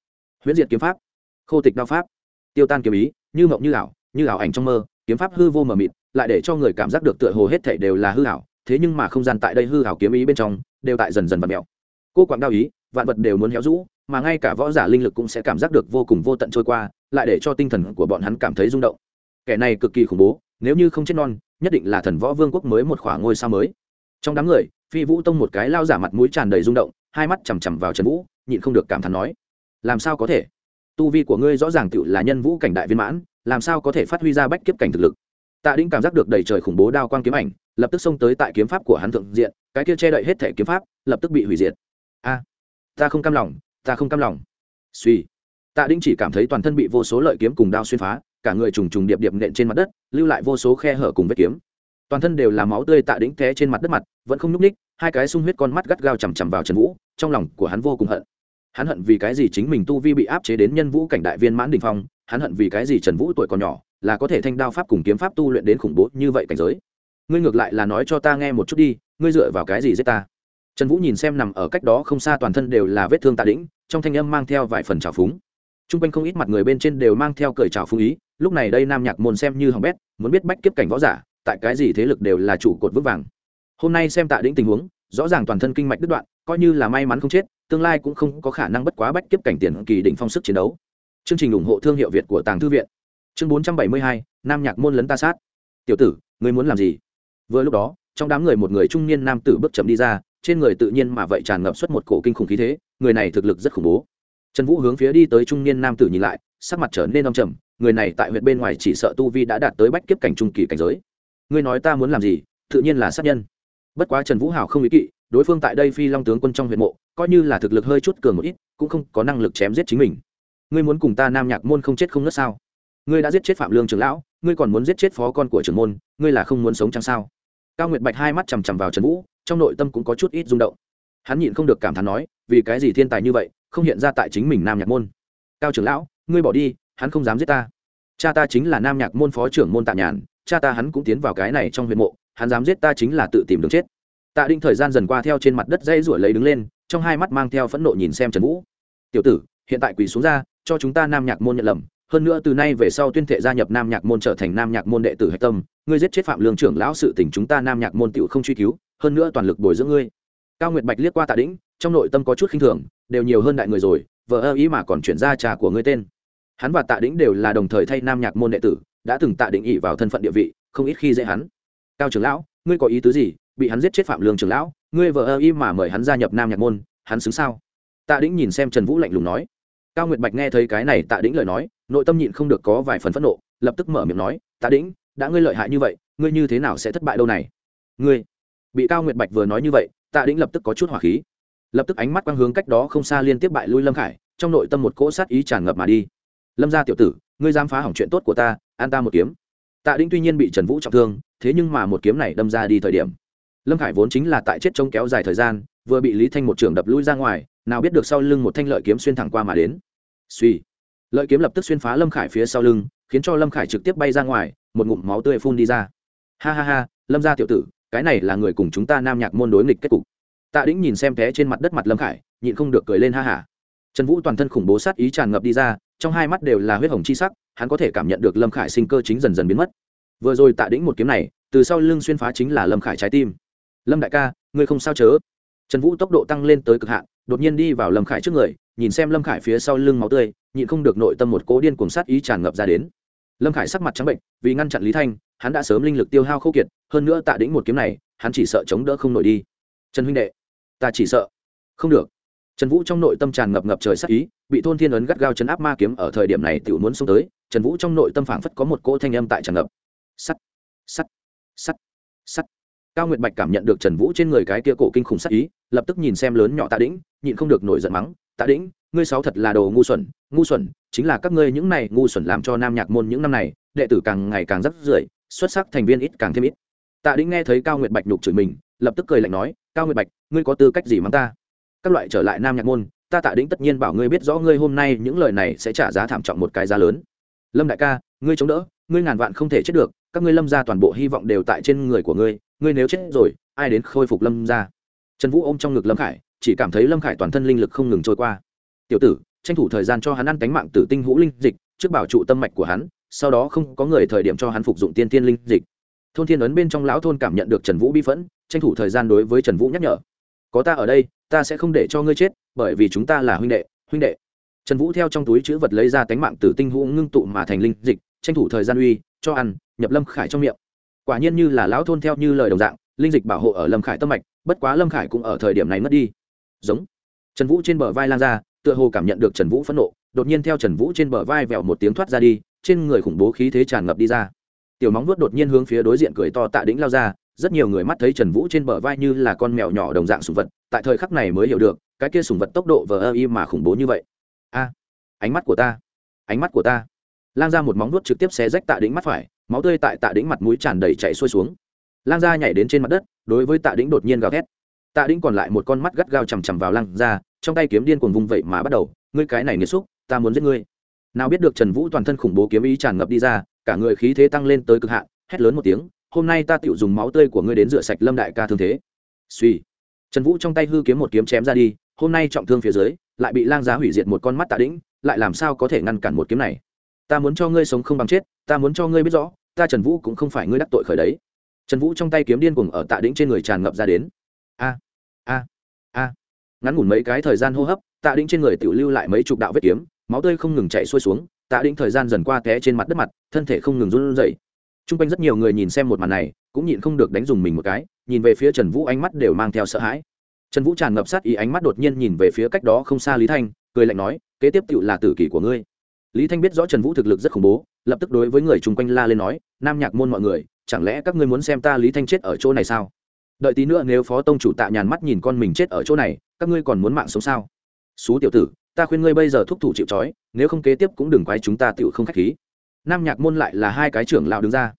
Huyễn diệt kiếm pháp. Khô tịch đao pháp. Tiêu tan kiếm ý, như mộng như ảo như ảo ảnh trong mơ, kiếm pháp hư vô mờ mịt, lại để cho người cảm giác được tựa hồ hết thể đều là hư ảo, thế nhưng mà không gian tại đây hư ảo kiếm ý bên trong, đều tại dần dần và mèo. Cô quặng đao ý, vạn vật đều muốn héo rũ, mà ngay cả võ giả linh lực cũng sẽ cảm giác được vô cùng vô tận trôi qua, lại để cho tinh thần của bọn hắn cảm thấy rung động. Kẻ này cực kỳ khủng bố nếu như không chết non, nhất định là thần võ vương quốc mới một khoảng ngôi sao mới. Trong đám người, phi vũ tông một cái lao giả mặt mũi tràn đầy rung động, hai mắt chằm chằm vào trần vũ, nhịn không được cảm thán nói, làm sao có thể? Tu vi của ngươi rõ ràng tự là nhân vũ cảnh đại viên mãn, làm sao có thể phát huy ra bách kiếp cảnh thực lực? Tạ đĩnh cảm giác được đầy trời khủng bố đao quang kiếm ảnh, lập tức xông tới tại kiếm pháp của hắn thượng diện, cái kia che đậy hết thể kiếm pháp, lập tức bị hủy diệt. A, ta không cam lòng, ta không cam lòng. Suy. Tạ đĩnh chỉ cảm thấy toàn thân bị vô số lợi kiếm cùng đao xuyên phá cả người trùng trùng điệp điệp nện trên mặt đất, lưu lại vô số khe hở cùng vết kiếm. Toàn thân đều là máu tươi tạ đĩnh té trên mặt đất mặt, vẫn không nhúc ních hai cái sung huyết con mắt gắt gao chằm chằm vào trần vũ, trong lòng của hắn vô cùng hận. Hắn hận vì cái gì chính mình tu vi bị áp chế đến nhân vũ cảnh đại viên mãn đình phong, hắn hận vì cái gì trần vũ tuổi còn nhỏ, là có thể thanh đao pháp cùng kiếm pháp tu luyện đến khủng bố như vậy cảnh giới. Ngươi ngược lại là nói cho ta nghe một chút đi, ngươi dựa vào cái gì giết ta? Trần vũ nhìn xem nằm ở cách đó không xa toàn thân đều là vết thương tạ đĩnh, trong thanh âm mang theo vài phần trào phúng. T r u n g quanh không ít mặt người bên trên đều mang theo cởi trào phúng ý lúc này đây nam nhạc môn xem như hỏng bét, muốn biết bách kiếp cảnh võ giả, tại cái gì thế lực đều là chủ cột vững vàng. Hôm nay xem tạ đĩnh tình huống, rõ ràng toàn thân kinh mạch đứt đoạn, coi như là may mắn không chết, tương lai cũng không có khả năng bất quá bách kiếp cảnh tiền kỳ đỉnh phong sức chiến đấu. Chương trình ủng hộ thương hiệu việt của tàng thư viện. Chương bốn trăm bảy mươi hai, nam nhạc môn lấn ta sát. Tiểu tử, ngươi muốn làm gì? Vừa lúc đó, trong đám người một người trung niên nam tử bước chậm đi ra, trên người tự nhiên mà vậy tràn ngập xuất một cổ kinh khủng khí thế, người này thực lực rất khủng bố. Trần vũ hướng phía đi tới trung niên nam tử nhìn lại, sắc mặt trở nên âm trầm người này tại huyện bên ngoài chỉ sợ tu vi đã đạt tới bách kiếp cảnh trung kỳ cảnh giới. Ngươi nói ta muốn làm gì, tự nhiên là sát nhân. Bất quá trần vũ hào không ý kỵ, đối phương tại đây phi long tướng quân trong huyện mộ, coi như là thực lực hơi chút cường một ít, cũng không có năng lực chém giết chính mình. Ngươi muốn cùng ta nam nhạc môn không chết không nứt sao? Ngươi đã giết chết phạm lương trưởng lão, ngươi còn muốn giết chết phó con của trưởng môn, ngươi là không muốn sống chăng sao? Cao nguyệt bạch hai mắt chằm chằm vào trần vũ, trong nội tâm cũng có chút ít rung động. Hắn nhịn không được cảm thán nói, vì cái gì thiên tài như vậy, không hiện ra tại chính mình nam nhạc môn? Cao trưởng lão, ngươi bỏ đi hắn không dám giết ta. Cha ta chính là nam nhạc môn phó trưởng môn tạ nhàn, cha ta hắn cũng tiến vào cái này trong huyện mộ, hắn dám giết ta chính là tự tìm đường chết. Tạ đinh thời gian dần qua theo trên mặt đất dây rủa lấy đứng lên, trong hai mắt mang theo phẫn nộ nhìn xem trần vũ. Tiểu tử, hiện tại quỳ xuống ra, cho chúng ta nam nhạc môn nhận lầm, hơn nữa từ nay về sau tuyên thệ gia nhập nam nhạc môn trở thành nam nhạc môn đệ tử hạch tâm, ngươi giết chết phạm lương trưởng lão sự tình chúng ta nam nhạc môn tựu không truy cứu, hơn nữa toàn lực bồi dưỡng ngươi. Cao nguyệt bạch liếc qua tạ đĩnh trong nội tâm có chút khinh thường, đều nhiều hơn đại người rồi vợ ơ ý mà còn chuyển ra trà của ngươi tên hắn và tạ đĩnh đều là đồng thời thay nam nhạc môn đệ tử, đã từng tạ đĩnh ỉ vào thân phận địa vị, không ít khi dễ hắn. Cao trưởng lão, ngươi có ý tứ gì? Bị hắn giết chết phạm lương trưởng lão, ngươi vợ ơ y mà mời hắn gia nhập nam nhạc môn, hắn xứng sao? Tạ đĩnh nhìn xem trần vũ lạnh lùng nói. Cao nguyệt bạch nghe thấy cái này, tạ đĩnh lời nói, nội tâm nhịn không được có vài phần phẫn nộ, lập tức mở miệng nói, tạ đĩnh, đã ngươi lợi hại như vậy, ngươi như thế nào sẽ thất bại đâu này? Ngươi? Bị cao nguyệt bạch vừa nói như vậy, tạ đĩnh lập tức có chút hỏa khí. Lập tức ánh mắt quang hướng cách đó không xa liên tiếp bại lui lâm khải, trong nội tâm một cỗ sát ý tràn ngập mà đi lâm gia tiểu tử, ngươi dám phá hỏng chuyện tốt của ta, an ta một kiếm. Tạ đinh tuy nhiên bị trần vũ trọng thương, thế nhưng mà một kiếm này đâm ra đi thời điểm. Lâm khải vốn chính là tại chết trông kéo dài thời gian, vừa bị lý thanh một trường đập lui ra ngoài, nào biết được sau lưng một thanh lợi kiếm xuyên thẳng qua mà đến. Suy lợi kiếm lập tức xuyên phá lâm khải phía sau lưng, khiến cho lâm khải trực tiếp bay ra ngoài, một ngụm máu tươi phun đi ra. Ha ha ha, lâm gia tiểu tử, cái này là người cùng chúng ta nam nhạc môn đối nghịch kết cục. Tạ đĩnh nhìn xem té trên mặt đất mặt lâm khải, nhịn không được cười lên ha hả trần vũ toàn thân khủng bố sát ý tràn ngập đi ra trong hai mắt đều là huyết hồng chi sắc, hắn có thể cảm nhận được lâm khải sinh cơ chính dần dần biến mất. Vừa rồi tạ đĩnh một kiếm này, từ sau lưng xuyên phá chính là lâm khải trái tim. Lâm đại ca, ngươi không sao chớ? Trần vũ tốc độ tăng lên tới cực hạn, đột nhiên đi vào lâm khải trước người, nhìn xem lâm khải phía sau lưng máu tươi, nhịn không được nội tâm một cố điên cuồng sát ý tràn ngập ra đến. Lâm khải sắc mặt trắng bệnh, vì ngăn chặn lý thanh, hắn đã sớm linh lực tiêu hao khô kiệt, hơn nữa tạ đĩnh một kiếm này, hắn chỉ sợ chống đỡ không nổi đi. Trần huynh đệ, ta chỉ sợ. Không được trần vũ trong nội tâm tràn ngập ngập trời sắc ý, bị thôn thiên ấn gắt gao chấn áp ma kiếm ở thời điểm này tự muốn xuống tới, trần vũ trong nội tâm phảng phất có một cỗ thanh âm tại tràn ngập. Sắt sắt sắt sắt. Cao nguyệt bạch cảm nhận được trần vũ trên người cái kia cổ kinh khủng sắc ý, lập tức nhìn xem lớn nhỏ tạ đĩnh, nhịn không được nổi giận mắng, tạ đĩnh, ngươi sáu thật là đồ ngu xuẩn ngu xuẩn, chính là các ngươi những này ngu xuẩn làm cho nam nhạc môn những năm này, đệ tử càng ngày càng rắc rưởi, xuất sắc thành viên ít càng thêm ít. Tạ đĩnh nghe thấy cao nguyệt bạch nhục chửi mình, lập tức cười lạnh nói, cao nguyệt bạch, ngươi có tư cách gì mắng ta? Các loại trở lại nam nhạc môn, ta tạ đĩnh tất nhiên bảo ngươi biết rõ ngươi hôm nay những lời này sẽ trả giá thảm trọng một cái giá lớn. Lâm đại ca, ngươi chống đỡ, ngươi ngàn vạn không thể chết được, các ngươi lâm ra toàn bộ hy vọng đều tại trên người của ngươi ngươi nếu chết rồi, ai đến khôi phục lâm ra trần vũ ôm trong ngực lâm khải, chỉ cảm thấy lâm khải toàn thân linh lực không ngừng trôi qua. Tiểu tử, tranh thủ thời gian cho hắn ăn cánh mạng tử tinh hữu linh dịch, trước bảo trụ tâm mạch của hắn, sau đó không có người thời điểm cho hắn phục dụng tiên tiên linh dịch. Thôn thiên ấn bên trong lão thôn cảm nhận được trần vũ bi phẫn, tranh thủ thời gian đối với trần vũ nhắc nhở có ta ở đây, ta sẽ không để cho ngươi chết, bởi vì chúng ta là huynh đệ huynh đệ. Trần vũ theo trong túi chữ vật lấy ra tánh mạng tử tinh hữu ngưng tụ mà thành linh dịch, tranh thủ thời gian uy, cho ăn, nhập lâm khải trong miệng. Quả nhiên như là lão thôn theo như lời đồng dạng, linh dịch bảo hộ ở lâm khải tâm mạch, bất quá lâm khải cũng ở thời điểm này mất đi. Giống. Trần vũ trên bờ vai lan ra, tựa hồ cảm nhận được trần vũ phẫn nộ, đột nhiên theo trần vũ trên bờ vai vẹo một tiếng thoát ra đi, trên người khủng bố khí thế tràn ngập đi ra. Tiểu móng vuốt đột nhiên hướng phía đối diện cười to tạ đĩnh lao ra rất nhiều người mắt thấy trần vũ trên bờ vai như là con mèo nhỏ đồng dạng sùng vật, tại thời khắc này mới hiểu được, cái kia sùng vật tốc độ vờ ơ y mà khủng bố như vậy. A, ánh mắt của ta, ánh mắt của ta. Lan ra một móng nuốt trực tiếp xé rách tạ đĩnh mắt phải, máu tươi tại tạ đĩnh mặt mũi tràn đầy chạy xuôi xuống. Lan ra nhảy đến trên mặt đất, đối với tạ đĩnh đột nhiên gào thét. Tạ đĩnh còn lại một con mắt gắt gao chằm chằm vào lan ra trong tay kiếm điên cuồng vung vậy mà bắt đầu, ngươi cái này nghiêm xúc, ta muốn giết ngươi. Nào biết được trần vũ toàn thân khủng bố kiếm ý tràn ngập đi ra, cả người khí thế tăng lên tới cực hạn, hét lớn một tiếng hôm nay ta tự dùng máu tươi của ngươi đến rửa sạch lâm đại ca thương thế. Suy trần vũ trong tay hư kiếm một kiếm chém ra đi, hôm nay trọng thương phía dưới, lại bị lang giá hủy diệt một con mắt tạ đĩnh, lại làm sao có thể ngăn cản một kiếm này? Ta muốn cho ngươi sống không bằng chết, ta muốn cho ngươi biết rõ, ta trần vũ cũng không phải ngươi đắc tội khởi đấy. Trần vũ trong tay kiếm điên cuồng ở tạ đĩnh trên người tràn ngập ra đến. A a a. Ngắn ngủn mấy cái thời gian hô hấp tạ đĩnh trên người tự lưu lại mấy chục đạo vết kiếm, máu tươi không ngừng chạy xuôi xuống tạ đĩnh thời gian dần qua té trên mặt đất mặt, thân thể không ngừng run rẩy t r u n g quanh rất nhiều người nhìn xem một màn này, cũng nhịn không được đánh dùng mình một cái, nhìn về phía trần vũ ánh mắt đều mang theo sợ hãi. Trần vũ tràn ngập sát ý ánh mắt đột nhiên nhìn về phía cách đó không xa lý thanh, cười lạnh nói, kế tiếp tự là tử kỷ của ngươi. Lý thanh biết rõ trần vũ thực lực rất khủng bố, lập tức đối với người chung quanh la lên nói, nam nhạc môn mọi người, chẳng lẽ các ngươi muốn xem ta lý thanh chết ở chỗ này sao? Đợi tí nữa nếu phó tông chủ tạ nhàn mắt nhìn con mình chết ở chỗ này, các ngươi còn muốn mạng sống sao? Xú tiểu tử, ta khuyên ngươi bây giờ thúc thủ chịu trói, nếu không kế tiếp cũng đừng quái chúng ta tựu không k h á c h khí nam nhạc môn lại là hai cái trưởng lão đứng ra.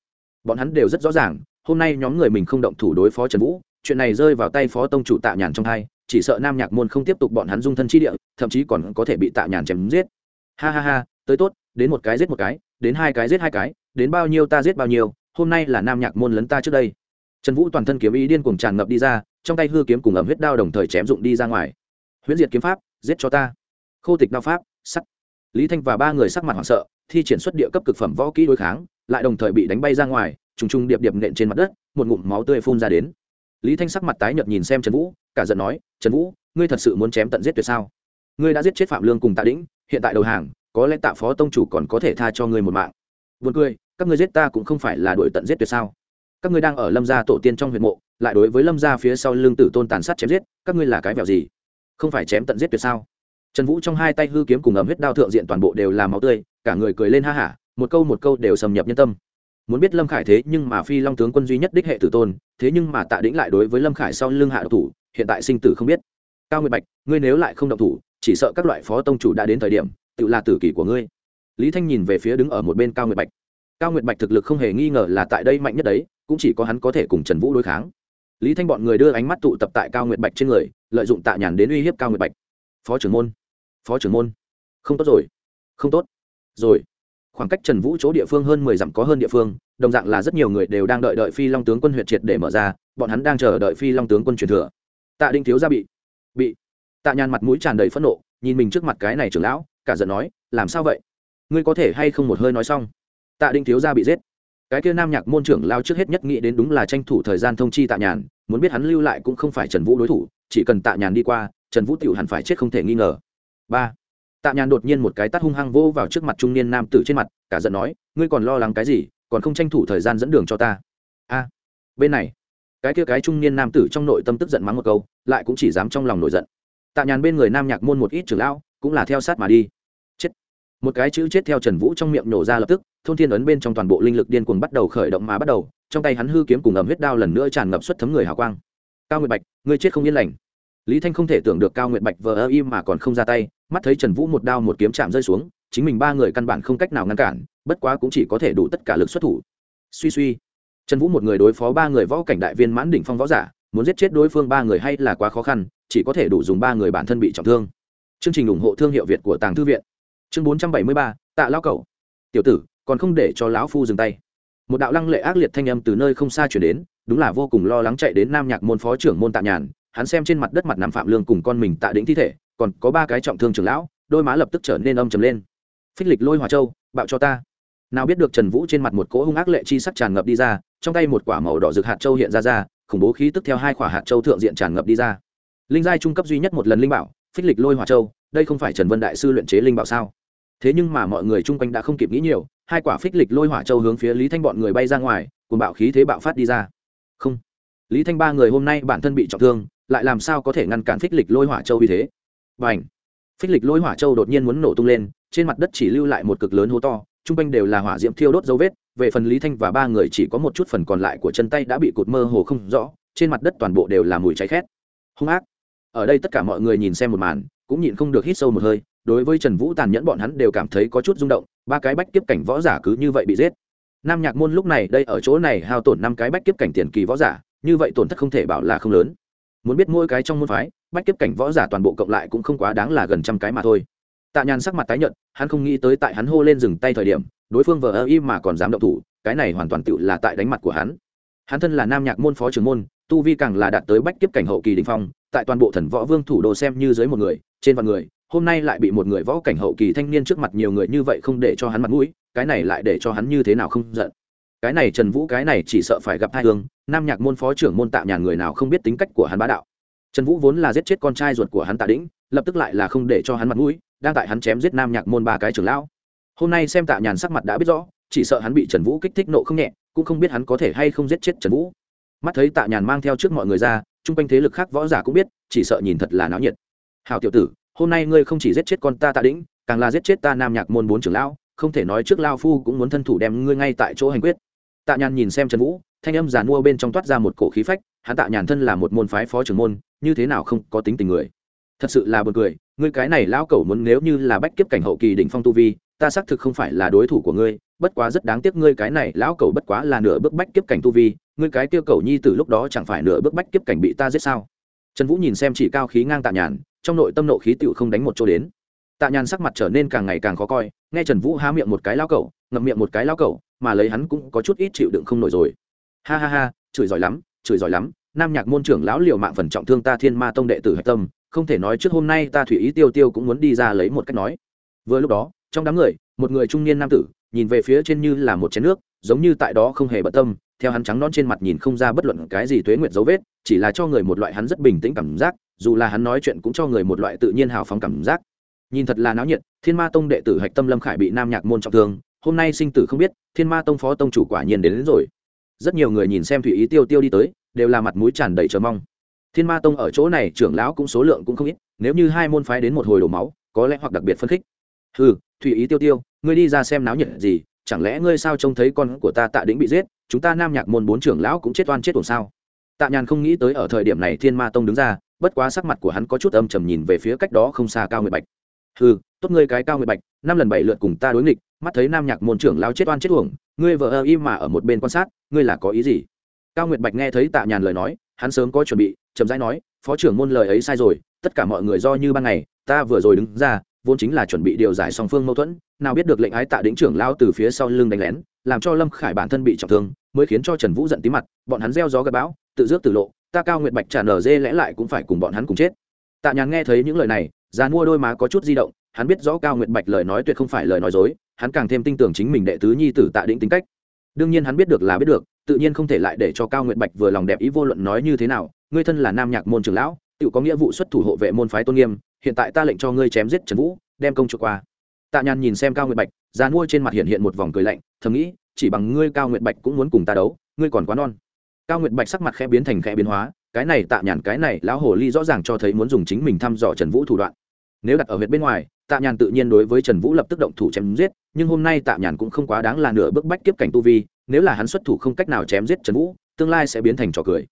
Bọn hắn đều rất rõ ràng, hôm nay nhóm người mình không động thủ đối phó trần vũ, chuyện này rơi vào tay phó tông chủ tạ nhàn trong hai, chỉ sợ nam nhạc môn không tiếp tục bọn hắn dung thân chi địa, thậm chí còn có thể bị tạ nhàn chém giết. Ha ha ha, tới tốt, đến một cái giết một cái, đến hai cái giết hai cái, đến bao nhiêu ta giết bao nhiêu, hôm nay là nam nhạc môn lấn ta trước đây. Trần vũ toàn thân kiếm ý điên cuồng tràn ngập đi ra, trong tay hư kiếm cùng ẩm huyết đao đồng thời chém dụng đi ra ngoài. Huyễn diệt kiếm pháp, giết cho ta. Khô tịch đao pháp, sắt. Lý thanh và ba người sắc mặt hoảng sợ thi triển xuất địa cấp cực phẩm võ kỹ đối kháng lại đồng thời bị đánh bay ra ngoài trùng trùng điệp điệp nện trên mặt đất một ngụm máu tươi phun ra đến lý thanh sắc mặt tái nhợt nhìn xem trần vũ cả giận nói trần vũ ngươi thật sự muốn chém tận giết tuyệt sao ngươi đã giết chết phạm lương cùng tạ đĩnh hiện tại đầu hàng có lẽ tạ phó tông chủ còn có thể tha cho ngươi một mạng Buồn cười, các ngươi giết ta cũng không phải là đuổi tận giết tuyệt sao? Các ngươi đang ở Lâm gia tổ tiên trong huyền mộ, lại đối với Lâm gia phía sau lưng tử tôn tàn sát chém giết, các ngươi là cái vẹo gì? Không phải chém tận giết tuyệt sao? trần vũ trong hai tay hư kiếm cùng ấm huyết đao thượng diện toàn bộ đều là máu tươi cả người cười lên ha hả, một câu một câu đều xâm nhập nhân tâm. Muốn biết lâm khải thế nhưng mà phi long tướng quân duy nhất đích hệ tử tôn, thế nhưng mà tạ đĩnh lại đối với lâm khải sau lưng hạ độc thủ, hiện tại sinh tử không biết. Cao nguyệt bạch, ngươi nếu lại không độc thủ, chỉ sợ các loại phó tông chủ đã đến thời điểm, tự là tử kỷ của ngươi. Lý thanh nhìn về phía đứng ở một bên cao nguyệt bạch. Cao nguyệt bạch thực lực không hề nghi ngờ là tại đây mạnh nhất đấy, cũng chỉ có hắn có thể cùng trần vũ đối kháng. Lý thanh bọn người đưa ánh mắt tụ tập tại cao nguyệt bạch trên người, lợi dụng tạ nhàn đến uy hiếp cao nguyệt bạch. Phó trưởng môn, phó trưởng môn. Không tốt rồi, không tốt rồi. Khoảng cách trần vũ chỗ địa phương hơn mười dặm có hơn địa phương, đồng dạng là rất nhiều người đều đang đợi đợi phi long tướng quân huyện triệt để mở ra, bọn hắn đang chờ đợi phi long tướng quân truyền thừa. Tạ đinh thiếu gia bị bị tạ nhàn mặt mũi tràn đầy phẫn nộ, nhìn mình trước mặt cái này trưởng lão, cả giận nói, làm sao vậy? Ngươi có thể hay không một hơi nói xong? Tạ đinh thiếu gia bị giết. Cái kia nam nhạc môn trưởng lao trước hết nhất nghĩ đến đúng là tranh thủ thời gian thông chi tạ nhàn, muốn biết hắn lưu lại cũng không phải trần vũ đối thủ, chỉ cần tạ nhàn đi qua, trần vũ tiểu hẳn phải chết không thể nghi ngờ. Ba tạ nhàn đột nhiên một cái tắt hung hăng vô vào trước mặt trung niên nam tử trên mặt, cả giận nói, ngươi còn lo lắng cái gì, còn không tranh thủ thời gian dẫn đường cho ta? A, bên này. Cái kia cái trung niên nam tử trong nội tâm tức giận mắng một câu, lại cũng chỉ dám trong lòng nổi giận. Tạ nhàn bên người nam nhạc môn một ít trưởng lão, cũng là theo sát mà đi. Chết. Một cái chữ chết theo trần vũ trong miệng nổ ra lập tức, thôn thiên ấn bên trong toàn bộ linh lực điên cuồng bắt đầu khởi động mà bắt đầu, trong tay hắn hư kiếm cùng ẩm huyết đao lần nữa tràn ngập xuất thấm người hào quang. Cao nguyệt bạch, ngươi chết không yên lành lý thanh không thể tưởng được cao nguyệt bạch vờ ơ im mà còn không ra tay, mắt thấy trần vũ một đao một kiếm chạm rơi xuống, chính mình ba người căn bản không cách nào ngăn cản, bất quá cũng chỉ có thể đủ tất cả lực xuất thủ. Suy suy. Trần vũ một người đối phó ba người võ cảnh đại viên mãn đỉnh phong võ giả, muốn giết chết đối phương ba người hay là quá khó khăn, chỉ có thể đủ dùng ba người bản thân bị trọng thương. Chương trình ủng hộ thương hiệu việt của tàng thư viện. Chương bốn trăm bảy mươi ba, tạ lao cầu tiểu tử, còn không để cho lão phu dừng tay. Một đạo lăng lệ ác liệt thanh âm từ nơi không xa chuyển đến, đúng là vô cùng lo lắng chạy đến nam nhạc môn phó trưởng môn tạ nhàn hắn xem trên mặt đất mặt nằm phạm lương cùng con mình tạ đĩnh thi thể, còn có ba cái trọng thương trưởng lão, đôi má lập tức trở nên âm trầm lên. Phích lịch lôi hòa châu, bạo cho ta. Nào biết được trần vũ trên mặt một cỗ hung ác lệ chi sắc tràn ngập đi ra, trong tay một quả màu đỏ rực hạt châu hiện ra ra, khủng bố khí tức theo hai quả hạt châu thượng diện tràn ngập đi ra. Linh giai trung cấp duy nhất một lần linh bảo, phích lịch lôi hòa châu, đây không phải trần vân đại sư luyện chế linh bảo sao? Thế nhưng mà mọi người chung quanh đã không kịp nghĩ nhiều, hai quả phích lịch lôi hỏa châu hướng phía lý thanh bọn người bay ra ngoài cùng bạo khí thế bạo phát đi ra. Không. Lý thanh ba người hôm nay bản thân bị trọng thương lại làm sao có thể ngăn cản phích lịch lôi hỏa châu như thế? Và phích lịch lôi hỏa châu đột nhiên muốn nổ tung lên, trên mặt đất chỉ lưu lại một cực lớn hố to chung quanh đều là hỏa diễm thiêu đốt dấu vết, về phần lý thanh và ba người chỉ có một chút phần còn lại của chân tay đã bị cột mơ hồ không rõ, trên mặt đất toàn bộ đều là mùi cháy khét. Hung ác! Ở đây tất cả mọi người nhìn xem một màn, cũng nhịn không được hít sâu một hơi, đối với trần vũ tàn nhẫn bọn hắn đều cảm thấy có chút rung động, ba cái bách kiếp cảnh võ giả cứ như vậy bị giết. Nam nhạc môn lúc này đây ở chỗ này hao tổn năm cái bách kiếp cảnh tiền kỳ võ giả, như vậy tổn thất không thể bảo là không lớn muốn biết mỗi cái trong môn phái, bách kiếp cảnh võ giả toàn bộ cộng lại cũng không quá đáng là gần trăm cái mà thôi. Tạ nhàn sắc mặt tái nhợt, hắn không nghĩ tới tại hắn hô lên dừng tay thời điểm, đối phương vờ ơ im mà còn dám động thủ, cái này hoàn toàn tự là tại đánh mặt của hắn. Hắn thân là nam nhạc môn phó trưởng môn, tu vi càng là đạt tới bách kiếp cảnh hậu kỳ đình phong, tại toàn bộ thần võ vương thủ đô xem như dưới một người, trên vạn người, hôm nay lại bị một người võ cảnh hậu kỳ thanh niên trước mặt nhiều người như vậy không để cho hắn mặt mũi, cái này lại để cho hắn như thế nào không giận cái này trần vũ cái này chỉ sợ phải gặp hai hương nam nhạc môn phó trưởng môn tạ nhàn người nào không biết tính cách của hắn bá đạo. Trần vũ vốn là giết chết con trai ruột của hắn tạ đĩnh, lập tức lại là không để cho hắn mặt mũi, đang tại hắn chém giết nam nhạc môn ba cái trưởng lão. Hôm nay xem tạ nhàn sắc mặt đã biết rõ, chỉ sợ hắn bị trần vũ kích thích nộ không nhẹ, cũng không biết hắn có thể hay không giết chết trần vũ. Mắt thấy tạ nhàn mang theo trước mọi người ra, chung quanh thế lực khác võ giả cũng biết, chỉ sợ nhìn thật là náo nhiệt. Hào tiểu tử, hôm nay ngươi không chỉ giết chết con ta tạ đĩnh, càng là giết chết ta nam nhạc môn bốn trưởng lão, không thể nói trước lao phu cũng muốn thân thủ đem ngươi ngay tại chỗ hành quyết tạ nhàn nhìn xem trần vũ, thanh âm giàn mua bên trong toát ra một cổ khí phách, hắn tạ nhàn thân là một môn phái phó trưởng môn, như thế nào không có tính tình người. Thật sự là b u ồ n cười, ngươi cái này lão cẩu muốn nếu như là bách kiếp cảnh hậu kỳ đỉnh phong tu vi, ta xác thực không phải là đối thủ của ngươi, bất quá rất đáng tiếc ngươi cái này lão cẩu bất quá là nửa bước bách kiếp cảnh tu vi, ngươi cái tiêu cẩu nhi từ lúc đó chẳng phải nửa bước bách kiếp cảnh bị ta giết sao? Trần vũ nhìn xem chỉ cao khí ngang tạ nhàn, trong nội tâm nộ khí tựu không đánh một chỗ đến. Tạ nhàn sắc mặt trở nên càng ngày càng khó coi, nghe trần vũ há miệng một cái lao cẩu, ngậm miệng một cái lao cẩu mà lấy hắn cũng có chút ít chịu đựng không nổi rồi. Ha ha ha, chửi giỏi lắm, chửi giỏi lắm, nam nhạc môn trưởng lão liều mạng phần trọng thương ta thiên ma tông đệ tử hạch tâm, không thể nói trước hôm nay ta thủy ý tiêu tiêu cũng muốn đi ra lấy một cách nói. Vừa lúc đó, trong đám người, một người trung niên nam tử, nhìn về phía trên như là một chén nước, giống như tại đó không hề bận tâm, theo hắn trắng non trên mặt nhìn không ra bất luận cái gì tuế nguyệt dấu vết, chỉ là cho người một loại hắn rất bình tĩnh cảm giác, dù là hắn nói chuyện cũng cho người một loại tự nhiên hào phóng cảm giác. Nhìn thật là náo nhiệt, thiên ma tông đệ tử hạch tâm lâm khải bị nam nhạc môn trọng thương hôm nay sinh tử không biết thiên ma tông phó tông chủ quả nhiên đến, đến rồi. Rất nhiều người nhìn xem thủy ý tiêu tiêu đi tới đều là mặt mũi tràn đầy chờ mong. Thiên ma tông ở chỗ này trưởng lão cũng số lượng cũng không ít nếu như hai môn phái đến một hồi đổ máu có lẽ hoặc đặc biệt phân khích. Ừ thủy ý tiêu tiêu ngươi đi ra xem náo nhiệt gì chẳng lẽ ngươi sao trông thấy con của ta tạ đĩnh bị giết chúng ta nam nhạc môn bốn trưởng lão cũng chết oan chết tuồng sao? Tạ nhàn không nghĩ tới ở thời điểm này thiên ma tông đứng ra bất quá sắc mặt của hắn có chút âm trầm nhìn về phía cách đó không xa cao nguyệt bạch. Ừ tốt ngươi cái cao nguyệt bạch năm lần bảy lượt cùng ta đối nghịch mắt thấy nam nhạc môn trưởng lao chết oan chết uổng, ngươi vợ ơ im mà ở một bên quan sát, ngươi là có ý gì? Cao nguyệt bạch nghe thấy tạ nhàn lời nói, hắn sớm có chuẩn bị, chậm rãi nói, phó trưởng môn lời ấy sai rồi, tất cả mọi người do như ban ngày, ta vừa rồi đứng ra, vốn chính là chuẩn bị điều giải song phương mâu thuẫn, nào biết được lệnh ái tạ đĩnh trưởng lao từ phía sau lưng đánh lén, làm cho lâm khải bản thân bị trọng thương, mới khiến cho trần vũ giận tí mặt, bọn hắn gieo gió gặp bão, tự rước tự lộ, ta cao nguyệt bạch trả nở dê lẽ lại cũng phải cùng bọn hắn cùng chết. Tạ nhàn nghe thấy những lời này già mua đôi má có chút di động, hắn biết rõ cao nguyệt bạch lời nói tuyệt không phải lời nói dối hắn càng thêm tin tưởng chính mình đệ tứ nhi tử tạ định tính cách. Đương nhiên hắn biết được là biết được, tự nhiên không thể lại để cho cao nguyệt bạch vừa lòng đẹp ý vô luận nói như thế nào, ngươi thân là nam nhạc môn trưởng lão, tự có nghĩa vụ xuất thủ hộ vệ môn phái tôn nghiêm, hiện tại ta lệnh cho ngươi chém giết trần vũ, đem công chuộc qua. Tạ nhàn nhìn xem cao nguyệt bạch già mua trên mặt hiện hiện một vòng cười lạnh, thầm nghĩ, chỉ bằng ngươi cao nguyệt bạch cũng muốn cùng ta đấu, ngươi còn quá non. Cao nguyệt bạch sắc mặt khẽ biến thành khẽ biến hóa, cái này tạ nhàn, cái này lão hồ ly rõ ràng cho thấy muốn dùng chính mình thăm dò trần vũ thủ đoạn. Nếu đặt ở huyện bên ngoài tạ nhàn tự nhiên đối với trần vũ lập tức động thủ chém giết, nhưng hôm nay tạ nhàn cũng không quá đáng là nửa bức bách kiếp cảnh tu vi, nếu là hắn xuất thủ không cách nào chém giết trần vũ, tương lai sẽ biến thành trò cười.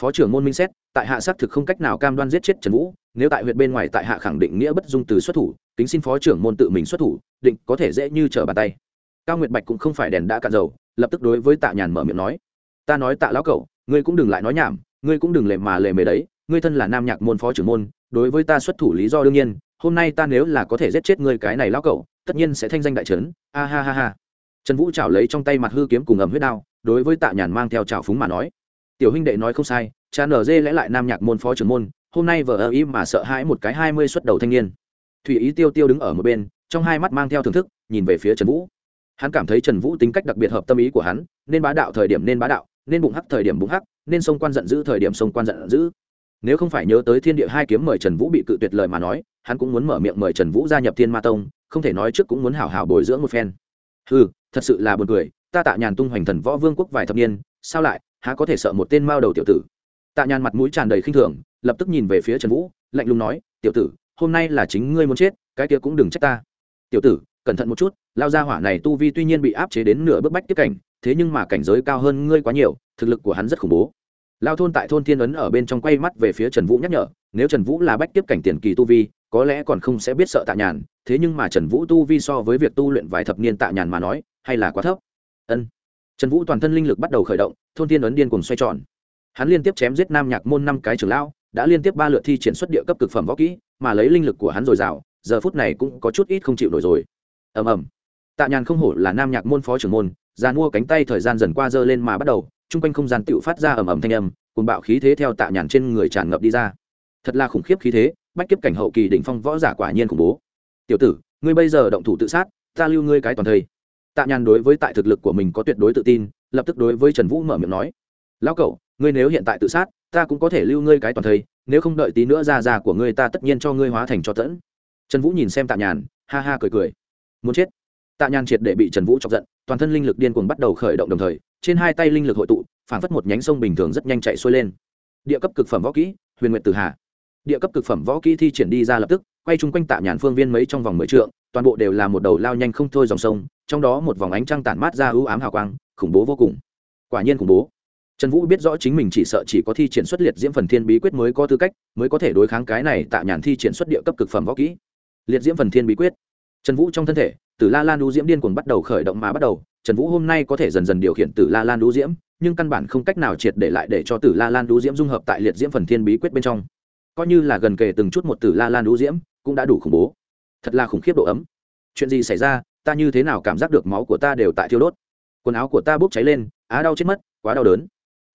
Phó trưởng môn minh xét, tại hạ xác thực không cách nào cam đoan giết chết trần vũ, nếu tại huyện bên ngoài tại hạ khẳng định nghĩa bất dung từ xuất thủ, kính xin phó trưởng môn tự mình xuất thủ, định có thể dễ như trở bàn tay. Cao nguyệt bạch cũng không phải đèn đã cạn dầu, lập tức đối với tạ nhàn mở miệng nói, ta nói tạ lão cẩu ngươi cũng đừng lại nói nhảm, ngươi cũng đừng lề mà lề mề đấy, ngươi thân là nam nhạc môn phó trưởng môn, đối với ta xuất thủ lý do đương nhiên hôm nay ta nếu là có thể giết chết ngươi cái này lão cẩu, tất nhiên sẽ thanh danh đại trấn. A ha ha ha. Trần vũ chảo lấy trong tay mặt hư kiếm cùng ẩm huyết đao, đối với tạ nhàn mang theo chảo phúng mà nói. Tiểu huynh đệ nói không sai, cha nở dê lẽ lại nam nhạc môn phó trưởng môn, hôm nay vợ ơ ý mà sợ hãi một cái hai mươi xuất đầu thanh niên. Thủy ý tiêu tiêu đứng ở một bên, trong hai mắt mang theo thưởng thức, nhìn về phía trần vũ. Hắn cảm thấy trần vũ tính cách đặc biệt hợp tâm ý của hắn, nên bá đạo thời điểm nên bá đạo, nên bụng hắc thời điểm bụng hắc, nên sông quan giận dữ thời điểm sông quan giận dữ. Nếu không phải nhớ tới thiên địa hai kiếm mời trần vũ bị cự tuyệt lời mà nói hắn cũng muốn mở miệng mời trần vũ gia nhập thiên ma tông, không thể nói trước cũng muốn hảo hảo bồi dưỡng một phen. Ừ thật sự là buồn cười, ta tạ nhàn tung hoành thần võ vương quốc vài thập niên, sao lại, há có thể sợ một tên mao đầu tiểu tử? Tạ nhàn mặt mũi tràn đầy khinh thường, lập tức nhìn về phía trần vũ, lạnh lùng nói, tiểu tử, hôm nay là chính ngươi muốn chết, cái kia cũng đừng trách ta. Tiểu tử, cẩn thận một chút, lao ra hỏa này tu vi tuy nhiên bị áp chế đến nửa bước bách tiếp cảnh, thế nhưng mà cảnh giới cao hơn ngươi quá nhiều, thực lực của hắn rất khủng bố. Lao thôn tại thôn thiên ấn ở bên trong quay mắt về phía trần vũ nhắc nhở, nếu trần vũ là bách tiếp cảnh tiền kỳ tu vi có lẽ còn không sẽ biết sợ tạ nhàn, thế nhưng mà trần vũ tu vi so với việc tu luyện vài thập niên tạ nhàn mà nói, hay là quá thấp. Ân. Trần vũ toàn thân linh lực bắt đầu khởi động, thôn thiên ấn điên cùng xoay tròn. Hắn liên tiếp chém giết nam nhạc môn năm cái trưởng lão, đã liên tiếp ba lượt thi triển xuất địa cấp cực phẩm võ kỹ, mà lấy linh lực của hắn dồi dào, giờ phút này cũng có chút ít không chịu nổi rồi. Ầm ầm. Tạ nhàn không hổ là nam nhạc môn phó trưởng môn, già mua cánh tay thời gian dần qua dơ lên mà bắt đầu, chung quanh không gian tựu phát ra ầm ầm thanh âm cùng bạo khí thế theo tạ nhàn trên người tràn ngập đi ra. Thật là khủng khiếp khí thế bách kiếp cảnh hậu kỳ đỉnh phong võ giả quả nhiên khủng bố. Tiểu tử, ngươi bây giờ động thủ tự sát, ta lưu ngươi cái toàn thây. Tạ nhàn đối với tại thực lực của mình có tuyệt đối tự tin, lập tức đối với trần vũ mở miệng nói, lão cậu, ngươi nếu hiện tại tự sát, ta cũng có thể lưu ngươi cái toàn thây, nếu không đợi tí nữa ra già của ngươi ta tất nhiên cho ngươi hóa thành cho tẫn. Trần vũ nhìn xem tạ nhàn, ha ha cười cười. Muốn chết? Tạ nhàn triệt để bị trần vũ chọc giận, toàn thân linh lực điên cuồng bắt đầu khởi động đồng thời, trên hai tay linh lực hội tụ, phản phất một nhánh sông bình thường rất nhanh chạy xuôi lên. Địa cấp cực phẩm võ kỹ, huyền nguyện tử hà địa cấp cực phẩm võ kỹ thi triển đi ra lập tức, quay chung quanh tạ nhàn phương viên mấy trong vòng mười trượng, toàn bộ đều là một đầu lao nhanh không thôi dòng sông, trong đó một vòng ánh trăng tản mát ra ưu ám hào quang, khủng bố vô cùng. Quả nhiên khủng bố. Trần vũ biết rõ chính mình chỉ sợ chỉ có thi triển xuất liệt diễm phần thiên bí quyết mới có tư cách, mới có thể đối kháng cái này tạ nhàn thi triển xuất địa cấp cực phẩm võ kỹ. Liệt diễm phần thiên bí quyết. Trần vũ trong thân thể, từ la lan đu diễm điên cuồng bắt đầu khởi động mà bắt đầu, trần vũ hôm nay có thể dần dần điều khiển từ la lan đu diễm, nhưng căn bản không cách nào triệt để lại để cho tử la lan đu diễm dung hợp tại liệt diễm phần thiên bí quyết bên trong coi như là gần kề từng chút một tử la lan đũ diễm, cũng đã đủ khủng bố. Thật là khủng khiếp độ ấm. Chuyện gì xảy ra, ta như thế nào cảm giác được máu của ta đều tại thiêu đốt. Quần áo của ta bốc cháy lên, á đau chết mất, quá đau đớn.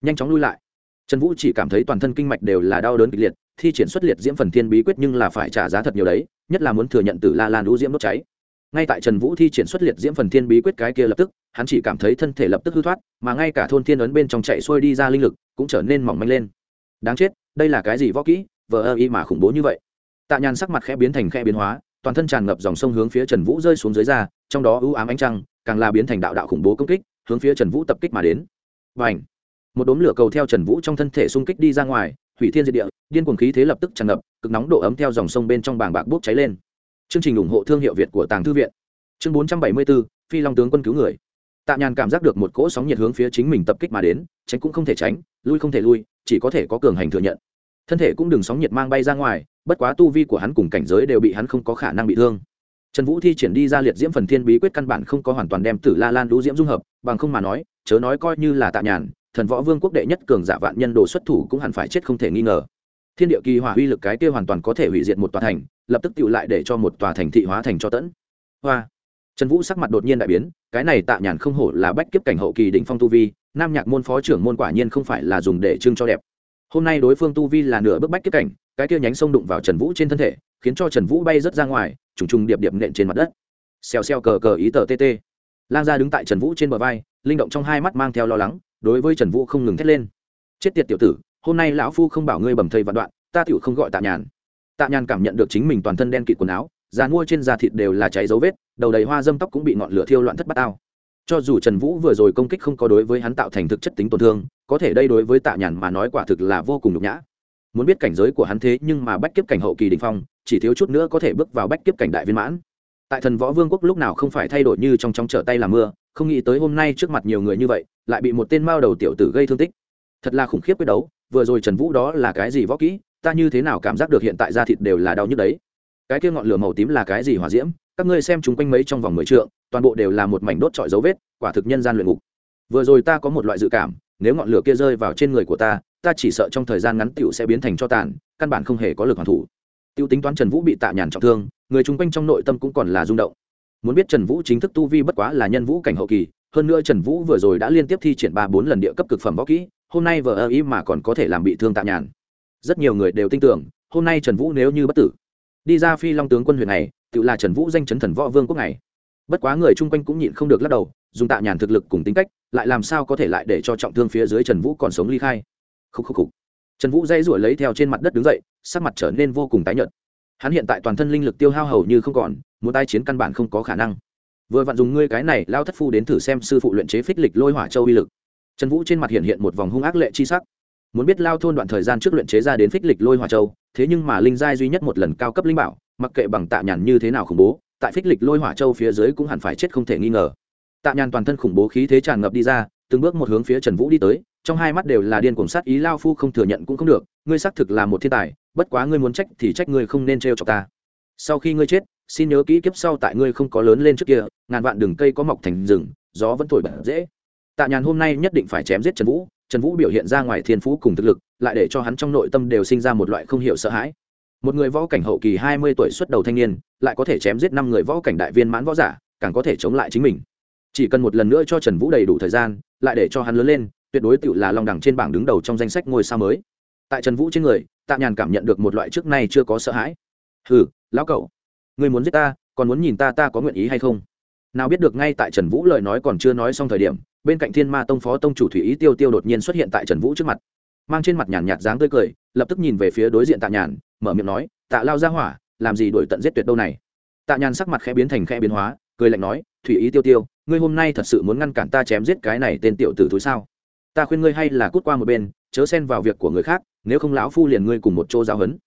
Nhanh chóng lui lại. Trần vũ chỉ cảm thấy toàn thân kinh mạch đều là đau đớn kịch liệt, thi triển xuất liệt diễm phần thiên bí quyết nhưng là phải trả giá thật nhiều đấy, nhất là muốn thừa nhận từ la lan đũ diễm đốt cháy. Ngay tại trần vũ thi triển xuất liệt diễm phần thiên bí quyết cái kia lập tức, hắn chỉ cảm thấy thân thể lập tức hư thoát, mà ngay cả thôn thiên ấn bên trong chạy xuôi đi ra linh lực cũng trở nên mỏng manh lên. Đáng chết, đây là cái gì võ kỹ? Vờ ơ y mà khủng bố như vậy. Tạ nhàn sắc mặt khẽ biến thành khẽ biến hóa, toàn thân tràn ngập dòng sông hướng phía trần vũ rơi xuống dưới ra trong đó ưu ám ánh trăng càng là biến thành đạo đạo khủng bố công kích, hướng phía trần vũ tập kích mà đến. Và ảnh một đốm lửa cầu theo trần vũ trong thân thể xung kích đi ra ngoài, hủy thiên diệt địa, điên cuồng khí thế lập tức tràn ngập, cực nóng độ ấm theo dòng sông bên trong bàng bạc bốc cháy lên. Chương trình ủng hộ thương hiệu việt của tàng thư viện. Chương bốn trăm bảy mươi bốn phi long tướng quân cứu người. Tạ nhàn cảm giác được một cỗ sóng nhiệt hướng phía chính mình tập kích mà đến, tránh cũng không thể tránh, lui không thể lui, chỉ có thể có cường hành thừa nhận thân thể cũng đừng sóng nhiệt mang bay ra ngoài, bất quá tu vi của hắn cùng cảnh giới đều bị hắn không có khả năng bị thương. Trần vũ thi triển đi ra liệt diễm phần thiên bí quyết căn bản không có hoàn toàn đem tử la lan đũ diễm dung hợp, bằng không mà nói, chớ nói coi như là tạ nhàn, thần võ vương quốc đệ nhất cường giả vạn nhân đồ xuất thủ cũng hẳn phải chết không thể nghi ngờ. Thiên địa kỳ hỏa uy lực cái kia hoàn toàn có thể hủy diệt một tòa thành, lập tức tự lại để cho một tòa thành thị hóa thành cho tẫn. Hoa. Trần vũ sắc mặt đột nhiên đại biến, cái này tạ nhàn không hổ là bách kiếp cảnh hậu kỳ đỉnh phong tu vi, nam nhạc môn phó trưởng môn quả nhiên không phải là dùng để trưng cho đẹp hôm nay đối phương tu vi là nửa bước bách kiếp cảnh, cái kia nhánh sông đụng vào trần vũ trên thân thể, khiến cho trần vũ bay rớt ra ngoài, trùng trùng điệp điệp nện trên mặt đất. Xèo xèo cờ cờ ý tờ tt lang gia đứng tại trần vũ trên bờ vai, linh động trong hai mắt mang theo lo lắng, đối với trần vũ không ngừng thét lên. Chết tiệt tiểu tử, hôm nay lão phu không bảo ngươi bầm thây vạn đoạn, ta tiểu không gọi tạ nhàn. Tạ nhàn cảm nhận được chính mình toàn thân đen kịt quần áo, da mua trên da thịt đều là cháy dấu vết, đầu đầy hoa dâm tóc cũng bị ngọn lửa thiêu loạn thất bát ao cho dù trần vũ vừa rồi công kích không có đối với hắn tạo thành thực chất tính tổn thương, có thể đây đối với tạ nhàn mà nói quả thực là vô cùng nhục nhã. Muốn biết cảnh giới của hắn thế nhưng mà bách kiếp cảnh hậu kỳ đình phong, chỉ thiếu chút nữa có thể bước vào bách kiếp cảnh đại viên mãn. Tại thần võ vương quốc lúc nào không phải thay đổi như trong trong trở tay làm mưa, không nghĩ tới hôm nay trước mặt nhiều người như vậy, lại bị một tên mao đầu tiểu tử gây thương tích. Thật là khủng khiếp quyết đấu, vừa rồi trần vũ đó là cái gì võ kỹ, ta như thế nào cảm giác được hiện tại da thịt đều là đau nhức đấy. Cái kia ngọn lửa màu tím là cái gì hỏa diễm? Các ngươi xem chúng quanh mấy trong vòng mười trượng, toàn bộ đều là một mảnh đốt trọi dấu vết, quả thực nhân gian luyện ngục. Vừa rồi ta có một loại dự cảm, nếu ngọn lửa kia rơi vào trên người của ta ta chỉ sợ trong thời gian ngắn tiểu sẽ biến thành cho tàn, căn bản không hề có lực hoàn thủ. Tiêu tính toán trần vũ bị tạ nhàn trọng thương, người chung quanh trong nội tâm cũng còn là rung động. Muốn biết trần vũ chính thức tu vi bất quá là nhân vũ cảnh hậu kỳ, hơn nữa trần vũ vừa rồi đã liên tiếp thi triển ba bốn lần địa cấp cực phẩm võ kỹ, hôm nay vừa ơ ý mà còn có thể làm bị thương tạ nhàn. Rất nhiều người đều tin tưởng, hôm nay trần vũ nếu như bất tử, đi ra phi long tướng quân huyện này tự là trần vũ danh chấn thần võ vương quốc này. Bất quá người chung quanh cũng nhịn không được lắc đầu, dùng tạ nhàn thực lực cùng tính cách, lại làm sao có thể lại để cho trọng thương phía dưới trần vũ còn sống ly khai. Khúc khúc khúc. Trần vũ dây rủi lấy theo trên mặt đất đứng dậy, sắc mặt trở nên vô cùng tái nhợt. Hắn hiện tại toàn thân linh lực tiêu hao hầu như không còn, muốn tai chiến căn bản không có khả năng. Vừa vặn dùng ngươi cái này lao thất phu đến thử xem sư phụ luyện chế phích lịch lôi hỏa châu uy lực. Trần vũ trên mặt hiện hiện một vòng hung ác lệ chi sắc. Muốn biết lao thôn đoạn thời gian trước luyện chế ra đến phích lịch lôi hỏa châu, thế nhưng mà linh giai duy nhất một lần cao cấp linh bảo mặc kệ bằng tạ nhàn như thế nào khủng bố, tại phích lịch lôi hỏa châu phía dưới cũng hẳn phải chết không thể nghi ngờ. Tạ nhàn toàn thân khủng bố khí thế tràn ngập đi ra, từng bước một hướng phía trần vũ đi tới, trong hai mắt đều là điên cuồng sát ý, lao phu không thừa nhận cũng không được, ngươi xác thực là một thiên tài, bất quá ngươi muốn trách thì trách ngươi không nên trêu chọc ta. Sau khi ngươi chết, xin nhớ kỹ kiếp sau tại ngươi không có lớn lên trước kia, ngàn vạn đường cây có mọc thành rừng, gió vẫn thổi bật dễ. Tạ nhàn hôm nay nhất định phải chém giết trần vũ trần vũ biểu hiện ra ngoài thiên phú cùng thực lực, lại để cho hắn trong nội tâm đều sinh ra một loại không hiểu sợ hãi một người võ cảnh hậu kỳ hai mươi tuổi xuất đầu thanh niên, lại có thể chém giết năm người võ cảnh đại viên mãn võ giả, càng có thể chống lại chính mình. Chỉ cần một lần nữa cho trần vũ đầy đủ thời gian, lại để cho hắn lớn lên, tuyệt đối tự là long đẳng trên bảng đứng đầu trong danh sách ngôi sao mới. Tại trần vũ trên người, tạ nhàn cảm nhận được một loại trước nay chưa có sợ hãi. Hừ, lão cậu người muốn giết ta, còn muốn nhìn ta ta có nguyện ý hay không? Nào biết được ngay tại trần vũ lời nói còn chưa nói xong thời điểm, bên cạnh thiên ma tông phó tông chủ thủy ý tiêu tiêu đột nhiên xuất hiện tại trần vũ trước mặt mang trên mặt nhàn nhạt dáng tươi cười, lập tức nhìn về phía đối diện tạ nhàn, mở miệng nói, tạ lao ra hỏa, làm gì đổi tận giết tuyệt đâu này? Tạ nhàn sắc mặt khẽ biến thành khẽ biến hóa, cười lạnh nói, thủy ý tiêu tiêu, ngươi hôm nay thật sự muốn ngăn cản ta chém giết cái này tên tiểu tử thúi sao? Ta khuyên ngươi hay là cút qua một bên, chớ xen vào việc của người khác, nếu không lão phu liền ngươi cùng một chỗ giao hấn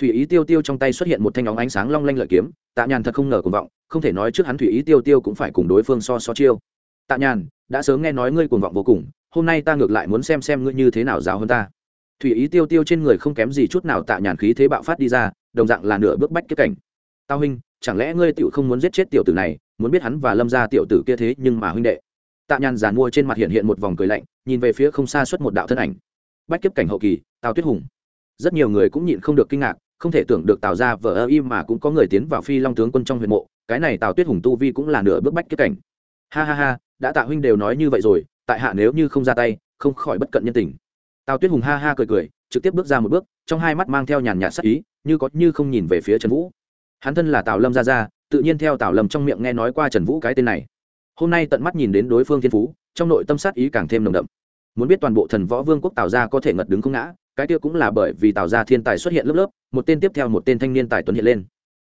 thủy ý tiêu tiêu trong tay xuất hiện một thanh óng ánh sáng long lanh lợi kiếm, tạ nhàn thật không ngờ cuồng vọng, không thể nói trước hắn thủy ý tiêu tiêu cũng phải cùng đối phương so so chiêu. Tạ nhàn, đã sớm nghe nói ngươi cuồng vọng vô cùng hôm nay ta ngược lại muốn xem xem ngươi như thế nào giáo hơn ta. Thủy ý tiêu tiêu trên người không kém gì chút nào tạ nhàn khí thế bạo phát đi ra, đồng dạng là nửa bước bách kết cảnh. Tao huynh, chẳng lẽ ngươi tiểu không muốn giết chết tiểu tử này, muốn biết hắn và lâm gia tiểu tử kia thế nhưng mà huynh đệ. Tạ nhàn giàn mua trên mặt hiện hiện một vòng cười lạnh, nhìn về phía không xa xuất một đạo thân ảnh. Bách kiếp cảnh hậu kỳ, tào tuyết hùng. Rất nhiều người cũng nhịn không được kinh ngạc, không thể tưởng được tào ra vờ ơ im mà cũng có người tiến vào phi long tướng quân trong huyện mộ, cái này tào tuyết hùng tu vi cũng là nửa bước bách kiếp cảnh. Ha ha ha, đã tạ huynh đều nói như vậy rồi tại hạ nếu như không ra tay, không khỏi bất cận nhân tình. Tào tuyết hùng ha ha cười cười, trực tiếp bước ra một bước, trong hai mắt mang theo nhàn nhạt sắc ý, như có như không nhìn về phía trần vũ. Hắn thân là tào lâm gia gia, tự nhiên theo tào lâm trong miệng nghe nói qua trần vũ cái tên này. Hôm nay tận mắt nhìn đến đối phương thiên phú, trong nội tâm sát ý càng thêm nồng đậm. Muốn biết toàn bộ thần võ vương quốc tào gia có thể ngật đứng không ngã, cái kia cũng là bởi vì tào gia thiên tài xuất hiện lớp lớp, một tên tiếp theo một tên thanh niên tài tuấn hiện lên.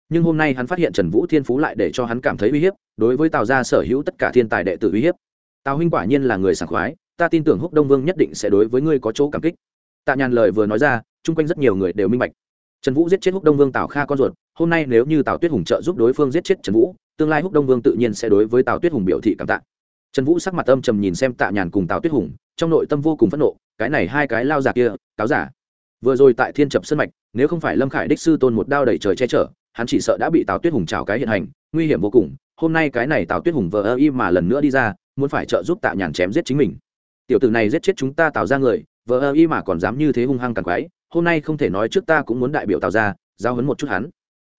Nhưng hôm nay hắn phát hiện trần vũ thiên phú lại để cho hắn cảm thấy uy hiếp, đối với tào gia sở hữu tất cả thiên tài đệ tử uy hiếp tào huynh quả nhiên là người sảng khoái, ta tin tưởng húc đông vương nhất định sẽ đối với ngươi có chỗ cảm kích. Tạ nhàn lời vừa nói ra, chung quanh rất nhiều người đều minh bạch. Trần vũ giết chết húc đông vương tào kha con ruột, hôm nay nếu như tào tuyết hùng trợ giúp đối phương giết chết trần vũ, tương lai húc đông vương tự nhiên sẽ đối với tào tuyết hùng biểu thị cảm tạ. Trần vũ sắc mặt âm trầm nhìn xem tạ nhàn cùng tào tuyết hùng, trong nội tâm vô cùng phẫn nộ, cái này hai cái lao giả kia, cáo giả. Vừa rồi tại thiên trập sân mạch, nếu không phải lâm khải đích sư tôn một đao đẩy trời che chở, hắn chỉ sợ đã bị tào tuyết hùng trào cái hiện hành, nguy hiểm vô cùng. Hôm nay cái này tào tuyết hùng vờ ơ y mà lần nữa đi ra muốn phải trợ giúp tạ nhàn chém giết chính mình. Tiểu tử này giết chết chúng ta tạo ra người vợ ơ y mà còn dám như thế hung hăng càng quái, hôm nay không thể nói trước ta cũng muốn đại biểu tào ra giao hấn một chút hắn.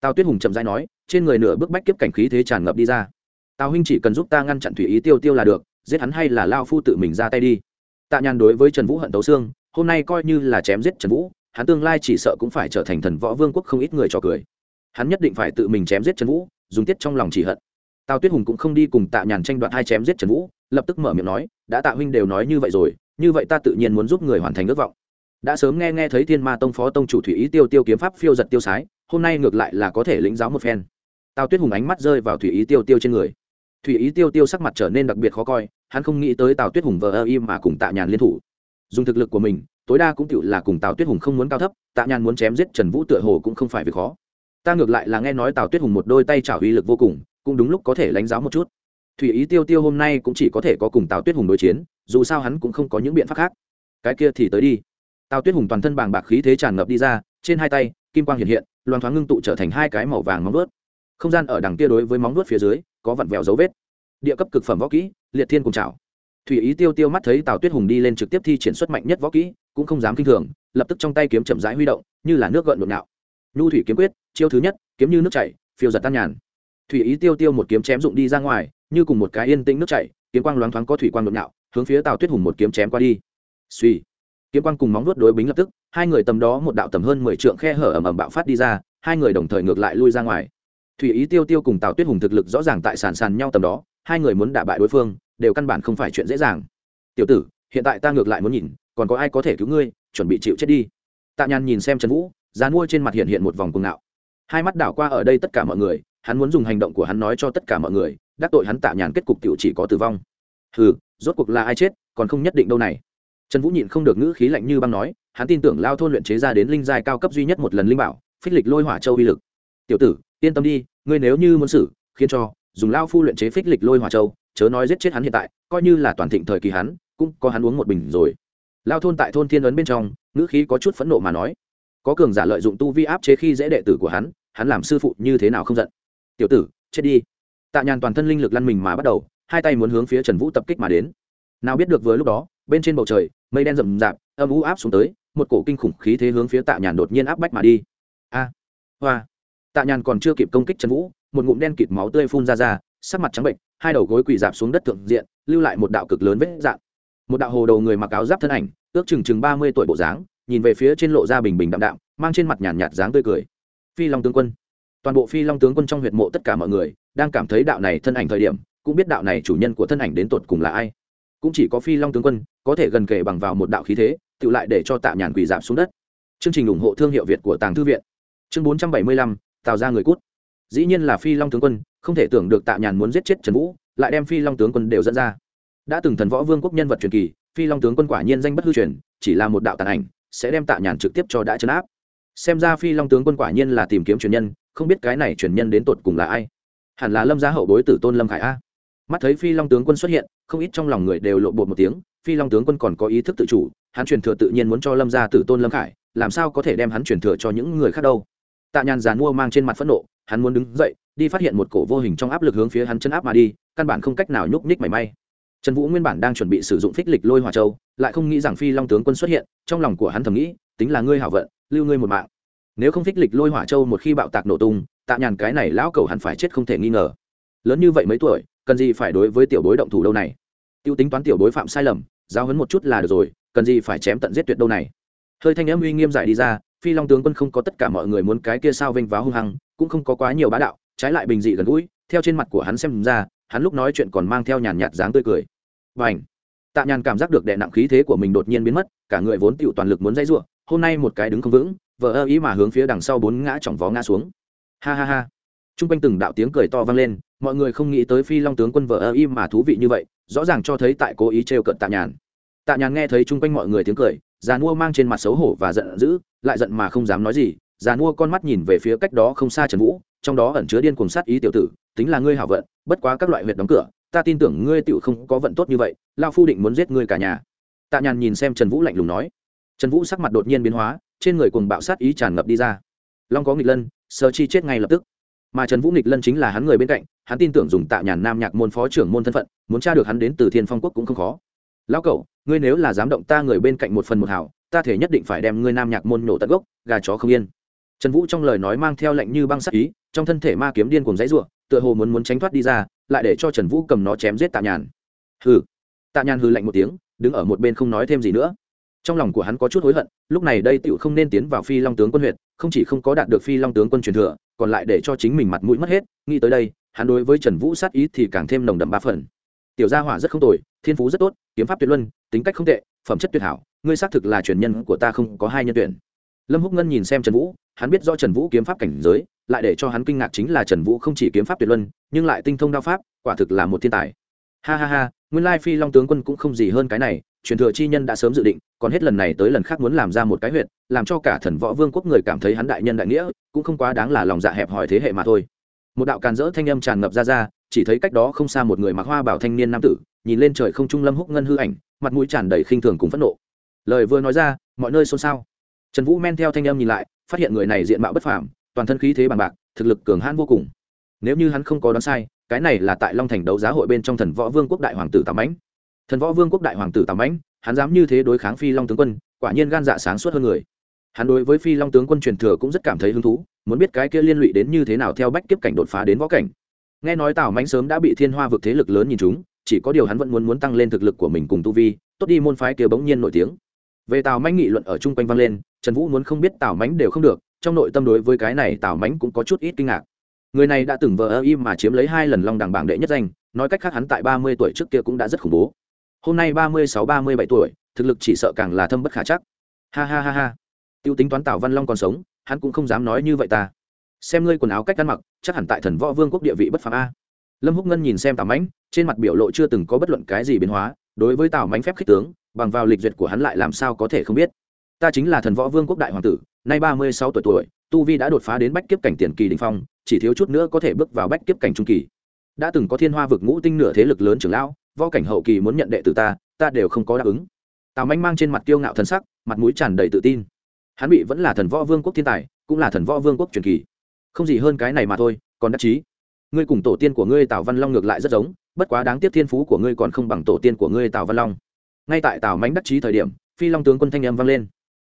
Tào tuyết hùng chậm dãi nói, trên người nửa bước bách kiếp cảnh khí thế tràn ngập đi ra. Tào huynh chỉ cần giúp ta ngăn chặn thủy ý tiêu tiêu là được, giết hắn hay là lao phu tự mình ra tay đi. Tạ nhàn đối với trần vũ hận tấu xương, hôm nay coi như là chém giết trần vũ, hắn tương lai chỉ sợ cũng phải trở thành thần võ vương quốc không ít người trò cười. Hắn nhất định phải tự mình chém giết trần vũ, dùng tiết trong lòng chỉ hận tào tuyết hùng cũng không đi cùng tạ nhàn tranh đoạt hai chém giết trần vũ, lập tức mở miệng nói, đã tạ huynh đều nói như vậy rồi, như vậy ta tự nhiên muốn giúp người hoàn thành ước vọng. Đã sớm nghe nghe thấy thiên ma tông phó tông chủ thủy ý tiêu tiêu kiếm pháp phiêu giật tiêu sái, hôm nay ngược lại là có thể lĩnh giáo một phen. Tào tuyết hùng ánh mắt rơi vào thủy ý tiêu tiêu trên người. Thủy ý tiêu tiêu sắc mặt trở nên đặc biệt khó coi, hắn không nghĩ tới tào tuyết hùng vờ ơ im mà cùng tạ nhàn liên thủ. Dùng thực lực của mình, tối đa cũng tự là cùng tào tuyết hùng không muốn cao thấp, tạ nhàn muốn chém giết trần vũ tựa hồ cũng không phải việc khó. Ta ngược lại là nghe nói tào tuyết hùng một đôi tay trả uy lực vô cùng cũng đúng lúc có thể lãnh giáo một chút. Thủy ý tiêu tiêu hôm nay cũng chỉ có thể có cùng tào tuyết hùng đối chiến, dù sao hắn cũng không có những biện pháp khác. Cái kia thì tới đi. Tào tuyết hùng toàn thân bàng bạc khí thế tràn ngập đi ra, trên hai tay, kim quang hiện hiện, loan thoáng ngưng tụ trở thành hai cái màu vàng móng vuốt. Không gian ở đằng kia đối với móng vuốt phía dưới, có vặn vẹo dấu vết. Địa cấp cực phẩm võ kỹ, liệt thiên cùng chảo thủy ý tiêu tiêu mắt thấy tào tuyết hùng đi lên trực tiếp thi triển xuất mạnh nhất võ kỹ, cũng không dám kinh thường, lập tức trong tay kiếm chậm rãi huy động, như là nước gợn nhộn nhạo nhu thủy kiếm quyết, chiêu thứ nhất, kiếm như nước chảy, phiêu giật tan nhàn thủy ý tiêu tiêu một kiếm chém dụng đi ra ngoài, như cùng một cái yên tĩnh nước chảy, kiếm quang loáng thoáng có thủy quang nhộn nhạo hướng phía tào tuyết hùng một kiếm chém qua đi. Suy kiếm quang cùng móng vuốt đối bính lập tức, hai người tầm đó một đạo tầm hơn mười trượng khe hở ầm ầm bạo phát đi ra, hai người đồng thời ngược lại lui ra ngoài. Thủy ý tiêu tiêu cùng tào tuyết hùng thực lực rõ ràng tại sàn sàn nhau tầm đó, hai người muốn đả bại đối phương, đều căn bản không phải chuyện dễ dàng. Tiểu tử, hiện tại ta ngược lại muốn nhìn, còn có ai có thể cứu ngươi, chuẩn bị chịu chết đi. Tạ nhàn nhìn xem trần vũ dán mua trên mặt hiện hiện một vòng cuồng ngạo. Hai mắt đảo qua ở đây tất cả mọi người hắn muốn dùng hành động của hắn nói cho tất cả mọi người, đắc tội hắn tạ nhàn kết cục tiểu chỉ có tử vong. Hừ, rốt cuộc là ai chết, còn không nhất định đâu này. Trần vũ nhịn không được ngữ khí lạnh như băng nói, hắn tin tưởng lao thôn luyện chế ra đến linh giai cao cấp duy nhất một lần linh bảo, phích lịch lôi hỏa châu uy lực. Tiểu tử, yên tâm đi, ngươi nếu như muốn xử, khiến cho, dùng lao phu luyện chế phích lịch lôi hỏa châu, chớ nói giết chết hắn hiện tại, coi như là toàn thịnh thời kỳ hắn, cũng có hắn uống một bình rồi. Lao thôn tại thôn thiên ấn bên trong, ngữ khí có chút phẫn nộ mà nói, có cường giả lợi dụng tu vi áp chế khi dễ đệ tử của hắn hắn làm sư phụ như thế nào không giận? Tiểu tử, chết đi. Tạ nhàn toàn thân linh lực lăn mình mà bắt đầu, hai tay muốn hướng phía trần vũ tập kích mà đến. Nào biết được vừa lúc đó, bên trên bầu trời, mây đen rậm rạp, âm u áp xuống tới, một cổ kinh khủng khí thế hướng phía tạ nhàn đột nhiên áp bách mà đi. A, hoa. Tạ nhàn còn chưa kịp công kích trần vũ, một ngụm đen kịt máu tươi phun ra ra, sắc mặt trắng bệnh, hai đầu gối quỳ dạp xuống đất thượng diện, lưu lại một đạo cực lớn vết dạn một đạo hồ đầu người mặc áo giáp thân ảnh, ước chừng chừng ba mươi tuổi bộ dáng, nhìn về phía trên lộ ra bình bình đạm đạm, mang trên mặt nhàn nhạt dáng tươi cười. Phi long tướng quân toàn bộ phi long tướng quân trong huyệt mộ tất cả mọi người đang cảm thấy đạo này thân ảnh thời điểm, cũng biết đạo này chủ nhân của thân ảnh đến tột cùng là ai. Cũng chỉ có phi long tướng quân có thể gần kề bằng vào một đạo khí thế, tự lại để cho tạ nhàn quỳ giảm xuống đất. Chương trình ủng hộ thương hiệu việt của tàng thư viện. Chương bốn trăm bảy mươi lăm tạo ra người cút. Dĩ nhiên là phi long tướng quân, không thể tưởng được tạ nhàn muốn giết chết trần vũ, lại đem phi long tướng quân đều dẫn ra. Đã từng thần võ vương quốc nhân vật truyền kỳ, phi long tướng quân quả nhiên danh bất hư truyền, chỉ là một đạo tàn ảnh, sẽ đem tạ nhàn trực tiếp cho đã chấn áp. Xem ra phi long tướng quân quả nhiên là tìm kiếm truyền nhân không biết cái này truyền nhân đến tột cùng là ai. Hẳn là lâm gia hậu bối tử tôn lâm khải a. Mắt thấy phi long tướng quân xuất hiện, không ít trong lòng người đều lộ bột một tiếng, phi long tướng quân còn có ý thức tự chủ, hắn truyền thừa tự nhiên muốn cho lâm gia tử tôn lâm khải, làm sao có thể đem hắn truyền thừa cho những người khác đâu. Tạ nhàn giàn mua mang trên mặt phẫn nộ, hắn muốn đứng dậy, đi phát hiện một cổ vô hình trong áp lực hướng phía hắn chân áp mà đi, căn bản không cách nào nhúc nhích mảy may. Trần vũ nguyên bản đang chuẩn bị sử dụng phích lịch lôi hòa châu, lại không nghĩ rằng phi long tướng quân xuất hiện, trong lòng của hắn thầm nghĩ, tính là ngươi hảo vận, lưu ngươi một mạng nếu không thích lịch lôi hỏa châu một khi bạo tạc nổ tung, tạ nhàn cái này lão cầu hẳn phải chết không thể nghi ngờ. Lớn như vậy mấy tuổi, cần gì phải đối với tiểu bối động thủ đâu này? T i ê u tính toán tiểu bối phạm sai lầm, giáo hấn một chút là được rồi, cần gì phải chém tận giết tuyệt đâu này? Hơi thanh âm uy nghiêm giải đi ra, phi long tướng quân không có tất cả mọi người muốn cái kia sao vênh váo hung hăng, cũng không có quá nhiều bá đạo, trái lại bình dị gần gũi, theo trên mặt của hắn xem ra, hắn lúc nói chuyện còn mang theo nhàn nhạt dáng tươi cười. Và ảnh tạ nhàn cảm giác được đệ nặng khí thế của mình đột nhiên biến mất, cả người vốn tựu toàn lực muốn dãy r u ộ n hôm nay một cái đứng không vững, vờ ơ ý mà hướng phía đằng sau bốn ngã chỏng vó ngã xuống. Ha ha ha. T r u n g quanh từng đạo tiếng cười to vang lên, mọi người không nghĩ tới phi long tướng quân vờ ơ im mà thú vị như vậy, rõ ràng cho thấy tại cố ý t r e o cận tạ nhàn. Tạ nhàn nghe thấy chung quanh mọi người tiếng cười, già mua mang trên mặt xấu hổ và giận dữ, lại giận mà không dám nói gì, già mua con mắt nhìn về phía cách đó không xa trần vũ, trong đó ẩn chứa điên cuồng sát ý tiểu tử, tính là ngươi hảo vận, bất quá các loại huyệt đóng cửa, ta tin tưởng ngươi tựu không có vận tốt như vậy, lao phu định muốn giết ngươi cả nhà. Tạ nhàn nhìn xem trần vũ lạnh lùng nói trần vũ sắc mặt đột nhiên biến hóa, trên người cùng bạo sát ý tràn ngập đi ra. Long có nghịch lân sơ chi chết ngay lập tức. Mà trần vũ nghịch lân chính là hắn người bên cạnh, hắn tin tưởng dùng tạ nhàn nam nhạc môn phó trưởng môn thân phận, muốn tra được hắn đến từ thiên phong quốc cũng không khó. Lão cậu, ngươi nếu là dám động ta người bên cạnh một phần một hảo, ta thể nhất định phải đem ngươi nam nhạc môn nổ tận gốc, gà chó không yên. Trần vũ trong lời nói mang theo lệnh như băng sắc ý, trong thân thể ma kiếm điên cùng dãy ruộng tựa hồ muốn muốn tránh thoát đi ra, lại để cho trần vũ cầm nó chém giết tạ nhàn. Hừ. Tạ nhàn hừ lạnh một tiếng, đứng ở một bên không nói thêm gì nữa trong lòng của hắn có chút hối hận, lúc này đây tựu không nên tiến vào phi long tướng quân huyện, không chỉ không có đạt được phi long tướng quân truyền thừa, còn lại để cho chính mình mặt mũi mất hết, nghĩ tới đây, hắn đối với trần vũ sát ý thì càng thêm nồng đậm ba phần. Tiểu gia hỏa rất không tồi, thiên phú rất tốt, kiếm pháp tuyệt luân, tính cách không tệ, phẩm chất tuyệt hảo, ngươi xác thực là truyền nhân của ta không có hai nhân tuyển. Lâm húc ngân nhìn xem trần vũ, hắn biết do trần vũ kiếm pháp cảnh giới, lại để cho hắn kinh ngạc chính là trần vũ không chỉ kiếm pháp tuyệt luân, nhưng lại tinh thông đao pháp, quả thực là một thiên tài. Ha ha ha, nguyên lai phi long tướng quân cũng không gì hơn cái này truyền thừa chi nhân đã sớm dự định, còn hết lần này tới lần khác muốn làm ra một cái huyện làm cho cả thần võ vương quốc người cảm thấy hắn đại nhân đại nghĩa, cũng không quá đáng là lòng dạ hẹp hòi thế hệ mà thôi. Một đạo càn rỡ thanh âm tràn ngập ra ra, chỉ thấy cách đó không xa một người mặc hoa bảo thanh niên nam tử, nhìn lên trời không trung lâm húc ngân hư ảnh, mặt mũi tràn đầy khinh thường cùng phẫn nộ. Lời vừa nói ra, mọi nơi xôn xao. Trần vũ men theo thanh âm nhìn lại, phát hiện người này diện mạo bất phàm, toàn thân khí thế bằng bạc, thực lực cường hãn vô cùng. Nếu như hắn không có đoán sai, cái này là tại long thành đấu giá hội bên trong thần võ vương quốc đại hoàng tử tàm ánh thần võ vương quốc đại hoàng tử tàm ánh hắn dám như thế đối kháng phi long tướng quân, quả nhiên gan dạ sáng suốt hơn người. Hắn đối với phi long tướng quân truyền thừa cũng rất cảm thấy hứng thú, muốn biết cái kia liên lụy đến như thế nào theo bách kiếp cảnh đột phá đến võ cảnh. Nghe nói tào mánh sớm đã bị thiên hoa vực thế lực lớn nhìn chúng chỉ có điều hắn vẫn muốn muốn tăng lên thực lực của mình cùng tu vi, tốt đi môn phái kia bỗng nhiên nổi tiếng. Về tào mánh nghị luận ở chung quanh vang lên, trần vũ muốn không biết tào mánh đều không được, trong nội tâm đối với cái này tào mánh cũng có chút ít kinh ngạc. Người này đã từng vờ ơ im mà chiếm lấy hai lần long đẳng bảng đệ nhất danh, nói cách khác hắn tại ba mươi tuổi trước kia cũng đã rất khủng bố hôm nay ba mươi sáu, ba mươi bảy tuổi, thực lực chỉ sợ càng là thâm bất khả chắc. Ha ha ha ha. T i ê u tính toán tào văn long còn sống, hắn cũng không dám nói như vậy ta. Xem ngươi quần áo cách ăn mặc, chắc hẳn tại thần võ vương quốc địa vị bất phàm a. Lâm húc ngân nhìn xem tào mãnh, trên mặt biểu lộ chưa từng có bất luận cái gì biến hóa, đối với tào mãnh phép khích tướng, bằng vào lịch duyệt của hắn lại làm sao có thể không biết. Ta chính là thần võ vương quốc đại hoàng tử, nay ba mươi sáu tuổi tuổi, tu vi đã đột phá đến bách kiếp cảnh tiền kỳ đình phong, chỉ thiếu chút nữa có thể bước vào bách kiếp cảnh trung kỳ. Đã từng có thiên hoa vực ngũ tinh nửa thế lực lớn trưởng lão võ cảnh hậu kỳ muốn nhận đệ tử ta ta đều không có đáp ứng. Tào manh mang trên mặt kiêu ngạo thần sắc, mặt mũi tràn đầy tự tin. Hắn bị vẫn là thần võ vương quốc thiên tài, cũng là thần võ vương quốc truyền kỳ. Không gì hơn cái này mà thôi, còn đắc chí. Ngươi cùng tổ tiên của ngươi tào văn long ngược lại rất giống, bất quá đáng tiếc thiên phú của ngươi còn không bằng tổ tiên của ngươi tào văn long. Ngay tại tào mánh đắc chí thời điểm, phi long tướng quân thanh âm vang lên.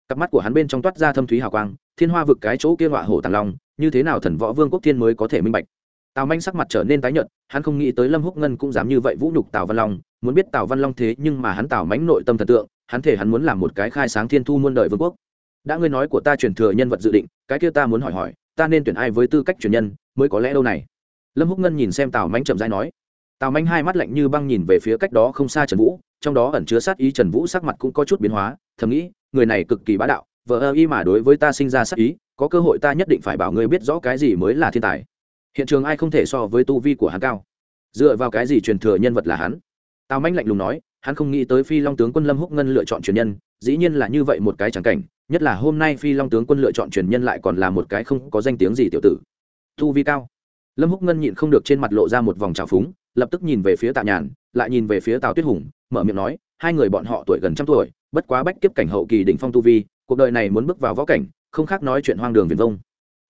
Cặp mắt của hắn bên trong toát ra thâm thúy hào quang, thiên hoa vực cái chỗ kia họa hổ tàng long, như thế nào thần võ vương quốc thiên mới có thể minh bạch? Tào manh sắc mặt trở nên tái nhợt, hắn không nghĩ tới lâm húc ngân cũng dám như vậy vũ nhục tào văn long, muốn biết tào văn long thế nhưng mà hắn tào mánh nội tâm thần tượng, hắn thể hắn muốn làm một cái khai sáng thiên thu muôn đời vương quốc. Đã ngươi nói của ta truyền thừa nhân vật dự định, cái kia ta muốn hỏi hỏi, ta nên tuyển ai với tư cách truyền nhân, mới có lẽ đâu này? Lâm húc ngân nhìn xem tào mánh chậm rãi nói. Tào mánh hai mắt lạnh như băng nhìn về phía cách đó không xa trần vũ, trong đó ẩn chứa sát ý trần vũ sắc mặt cũng có chút biến hóa, thầm nghĩ, người này cực kỳ bá đạo vợ ơ y mà đối với ta sinh ra sát ý, có cơ hội ta nhất định phải bảo ngươi biết rõ cái gì mới là thiên tài hiện trường ai không thể so với tu vi của hắn cao? Dựa vào cái gì truyền thừa nhân vật là hắn? Tào manh lạnh lùng nói, hắn không nghĩ tới phi long tướng quân lâm húc ngân lựa chọn truyền nhân, dĩ nhiên là như vậy một cái trắng cảnh, nhất là hôm nay phi long tướng quân lựa chọn truyền nhân lại còn là một cái không có danh tiếng gì tiểu tử. Tu vi cao. Lâm húc ngân nhịn không được trên mặt lộ ra một vòng trào phúng, lập tức nhìn về phía tạ nhàn, lại nhìn về phía tào tuyết hùng, mở miệng nói, hai người bọn họ tuổi gần trăm tuổi, bất quá bách kiếp cảnh hậu kỳ đỉnh phong tu vi, cuộc đời này muốn bước vào võ cảnh, không khác nói chuyện hoang đường viền vông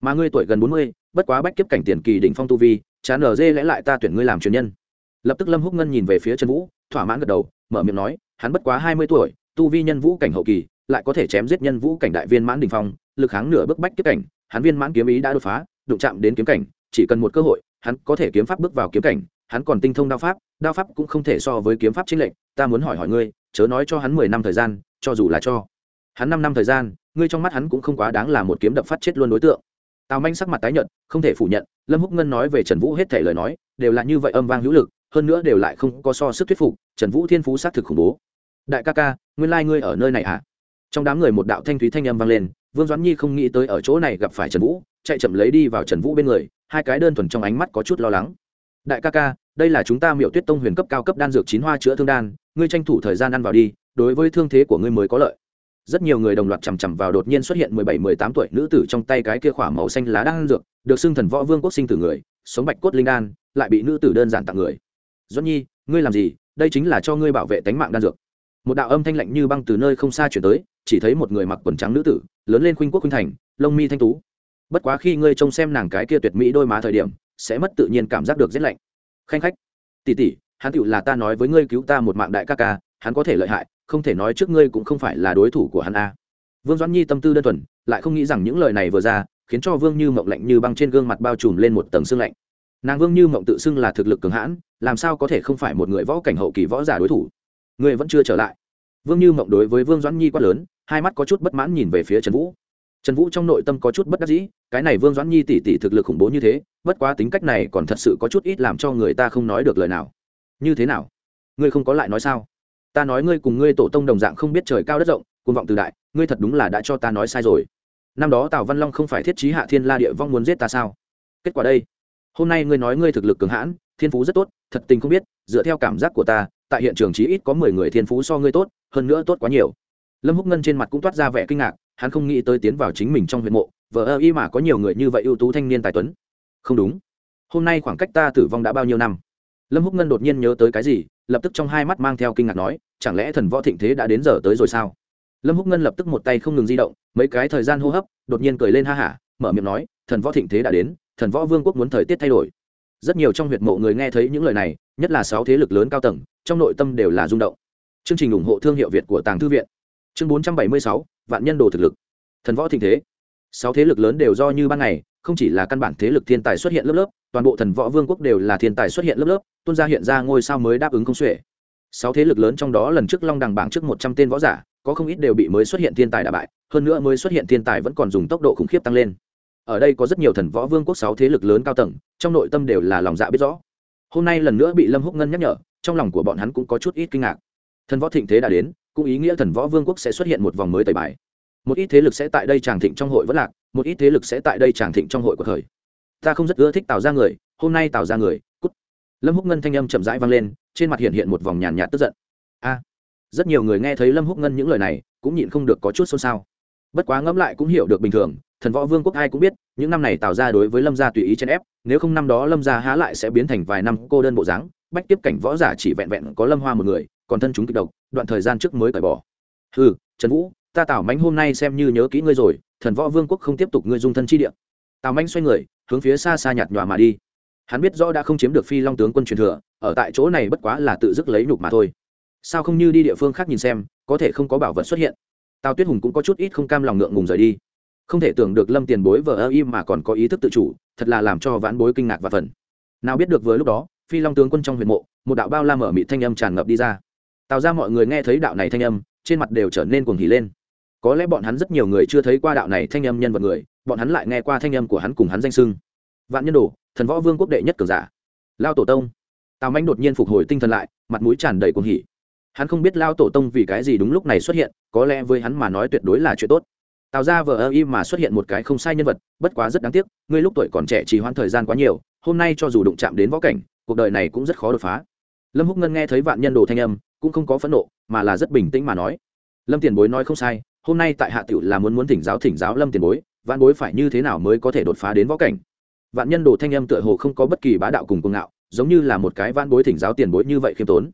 mà ngươi tuổi gần bốn mươi, bất quá bách kiếp cảnh tiền kỳ đỉnh phong tu vi, chán ở dê lẽ lại ta tuyển ngươi làm truyền nhân. Lập tức lâm húc ngân nhìn về phía trần vũ, thỏa mãn gật đầu, mở miệng nói, hắn bất quá hai mươi tuổi, tu vi nhân vũ cảnh hậu kỳ, lại có thể chém giết nhân vũ cảnh đại viên mãn đỉnh phong, lực kháng nửa bước bách kiếp cảnh, hắn viên mãn kiếm ý đã đột phá, đụng chạm đến kiếm cảnh, chỉ cần một cơ hội, hắn có thể kiếm pháp bước vào kiếm cảnh, hắn còn tinh thông đao pháp đao pháp cũng không thể so với kiếm pháp chính lệnh ta muốn hỏi hỏi ngươi, chớ nói cho hắn mười năm thời gian, cho dù là cho hắn năm năm thời gian, ngươi trong mắt hắn cũng không quá đáng là một kiếm đập phát chết luôn đối tượng tào manh sắc mặt tái nhợt, không thể phủ nhận, lâm húc ngân nói về trần vũ hết thể lời nói, đều là như vậy âm vang hữu lực, hơn nữa đều lại không có so sức thuyết phục, trần vũ thiên phú xác thực khủng bố. Đại ca ca, nguyên lai、like、ngươi ở nơi này à trong đám người một đạo thanh thúy thanh âm vang lên, vương doãn nhi không nghĩ tới ở chỗ này gặp phải trần vũ, chạy chậm lấy đi vào trần vũ bên người, hai cái đơn thuần trong ánh mắt có chút lo lắng. Đại ca ca, đây là chúng ta miệu tuyết tông huyền cấp cao cấp đan dược chín hoa chữa thương đan, ngươi tranh thủ thời gian ăn vào đi, đối với thương thế của ngươi mới có lợi rất nhiều người đồng loạt chằm chằm vào đột nhiên xuất hiện mười bảy, mười tám tuổi nữ tử trong tay cái kia khỏa màu xanh lá đang dược, được xưng thần võ vương quốc sinh tử người, sống bạch cốt linh đan, lại bị nữ tử đơn giản tặng người. Doãn nhi, ngươi làm gì? Đây chính là cho ngươi bảo vệ tánh mạng đan dược. Một đạo âm thanh lạnh như băng từ nơi không xa chuyển tới, chỉ thấy một người mặc quần trắng nữ tử, lớn lên khuynh quốc khuynh thành, lông mi thanh tú. Bất quá khi ngươi trông xem nàng cái kia tuyệt mỹ đôi má thời điểm, sẽ mất tự nhiên cảm giác được rét lạnh. Khanh khách, tỷ tỷ, hắn tựu là ta nói với ngươi cứu ta một mạng đại ca ca, hắn có thể lợi hại không thể nói trước ngươi cũng không phải là đối thủ của hắn a. Vương doãn nhi tâm tư đơn thuần, lại không nghĩ rằng những lời này vừa ra, khiến cho vương như mộng lạnh như băng trên gương mặt bao trùm lên một tầng xương lạnh. Nàng vương như mộng tự xưng là thực lực cường hãn, làm sao có thể không phải một người võ cảnh hậu kỳ võ giả đối thủ? Ngươi vẫn chưa trở lại. Vương như mộng đối với vương doãn nhi quát lớn, hai mắt có chút bất mãn nhìn về phía trần vũ. Trần vũ trong nội tâm có chút bất đắc dĩ, cái này vương doãn nhi tỷ tỷ thực lực khủng bố như thế, bất quá tính cách này còn thật sự có chút ít làm cho người ta không nói được lời nào. Như thế nào? Ngươi không có lại nói sao? Ta nói ngươi cùng ngươi tổ tông đồng dạng không biết trời cao đất rộng côn vọng từ đại, ngươi thật đúng là đã cho ta nói sai rồi. Năm đó tào văn long không phải thiết trí hạ thiên la địa vong muốn giết ta sao? Kết quả đây, hôm nay ngươi nói ngươi thực lực cường hãn, thiên phú rất tốt, thật tình không biết, dựa theo cảm giác của ta, tại hiện trường chí ít có mười người thiên phú so ngươi tốt, hơn nữa tốt quá nhiều. Lâm húc ngân trên mặt cũng toát ra vẻ kinh ngạc, hắn không nghĩ tới tiến vào chính mình trong huyện mộ vợ ơ y mà có nhiều người như vậy ưu tú thanh niên tài tuấn. Không đúng. Hôm nay khoảng cách ta tử vong đã bao nhiêu năm? Lâm húc ngân đột nhiên nhớ tới cái gì lập tức trong hai mắt mang theo kinh ngạc nói, chẳng lẽ thần võ thịnh thế đã đến giờ tới rồi sao? Lâm húc ngân lập tức một tay không ngừng di động, mấy cái thời gian hô hấp, đột nhiên cười lên ha hả, mở miệng nói, thần võ thịnh thế đã đến, thần võ vương quốc muốn thời tiết thay đổi. Rất nhiều trong huyệt mộ người nghe thấy những lời này, nhất là sáu thế lực lớn cao tầng, trong nội tâm đều là rung động. Chương trình ủng hộ thương hiệu việt của tàng thư viện. Chương bốn trăm bảy mươi sáu, vạn nhân đồ thực lực. Thần võ thịnh thế. Sáu thế lực lớn đều do như ban ngày, không chỉ là căn bản thế lực thiên tài xuất hiện lớp lớp toàn bộ thần võ vương quốc đều là thiên tài xuất hiện lớp lớp, tôn ra hiện ra ngôi sao mới đáp ứng không xuể. Sáu thế lực lớn trong đó lần trước long đằng bảng trước một trăm tên võ giả, có không ít đều bị mới xuất hiện thiên tài đả bại, hơn nữa mới xuất hiện thiên tài vẫn còn dùng tốc độ khủng khiếp tăng lên. Ở đây có rất nhiều thần võ vương quốc sáu thế lực lớn cao tầng, trong nội tâm đều là lòng dạ biết rõ. Hôm nay lần nữa bị lâm húc ngân nhắc nhở, trong lòng của bọn hắn cũng có chút ít kinh ngạc. Thần võ thịnh thế đã đến, cũng ý nghĩa thần võ vương quốc sẽ xuất hiện một vòng mới tẩy bài. Một ít thế lực sẽ tại đây tràng thịnh trong hội vẫn lạc, một ít thế lực sẽ tại đây tràng thịnh trong hội của thời ta không rất ưa thích tào ra người, hôm nay tào ra người, cút. Lâm húc ngân thanh âm chậm rãi vang lên, trên mặt hiện hiện một vòng nhàn nhạt tức giận. A, rất nhiều người nghe thấy lâm húc ngân những lời này, cũng nhịn không được có chút xôn xao. Bất quá ngẫm lại cũng hiểu được bình thường, thần võ vương quốc ai cũng biết, những năm này tạo ra đối với lâm gia tùy ý chen ép, nếu không năm đó lâm gia há lại sẽ biến thành vài năm cô đơn bộ dáng, bách tiếp cảnh võ giả chỉ vẹn vẹn có lâm hoa một người, còn thân chúng kịch độc, đoạn thời gian trước mới cởi bỏ. Ừ trần vũ, ta tảo mánh hôm nay xem như nhớ kỹ ngươi rồi, thần võ vương quốc không tiếp tục ngươi dung thân chi địa tào manh xoay người, hướng phía xa xa nhạt nhòa mà đi. Hắn biết rõ đã không chiếm được phi long tướng quân truyền thừa, ở tại chỗ này bất quá là tự dứt lấy nhục mà thôi. Sao không như đi địa phương khác nhìn xem, có thể không có bảo vật xuất hiện. Tào tuyết hùng cũng có chút ít không cam lòng ngượng ngùng rời đi. Không thể tưởng được lâm tiền bối vờ ơ im mà còn có ý thức tự chủ, thật là làm cho vãn bối kinh ngạc và phần nào biết được vừa lúc đó, phi long tướng quân trong huyện mộ, một đạo bao la mở mị thanh âm tràn ngập đi ra. Tạo ra mọi người nghe thấy đạo này thanh âm, trên mặt đều trở nên cuồng hỉ lên. Có lẽ bọn hắn rất nhiều người chưa thấy qua đạo này thanh âm nhân vật người bọn hắn lại nghe qua thanh âm của hắn cùng hắn danh sưng vạn nhân đồ, thần võ vương quốc đệ nhất cường giả. Lao tổ tông. Tào manh đột nhiên phục hồi tinh thần lại, mặt mũi tràn đầy cuồng hỉ. Hắn không biết lao tổ tông vì cái gì đúng lúc này xuất hiện, có lẽ với hắn mà nói tuyệt đối là chuyện tốt. Tào ra vờ ơ im mà xuất hiện một cái không sai nhân vật, bất quá rất đáng tiếc ngươi lúc tuổi còn trẻ chỉ hoãn thời gian quá nhiều, hôm nay cho dù đụng chạm đến võ cảnh, cuộc đời này cũng rất khó đột phá. Lâm húc ngân nghe thấy vạn nhân đồ thanh âm, cũng không có phẫn nộ, mà là rất bình tĩnh mà nói. Lâm tiền bối nói không sai, hôm nay tại hạ tiểu là muốn muốn thỉnh giáo thỉnh giáo lâm tiền bối vạn bối phải như thế nào mới có thể đột phá đến võ cảnh? Vạn nhân đồ thanh âm tựa hồ không có bất kỳ bá đạo cùng cuồng ngạo, giống như là một cái vạn bối thỉnh giáo tiền bối như vậy khiêm tốn.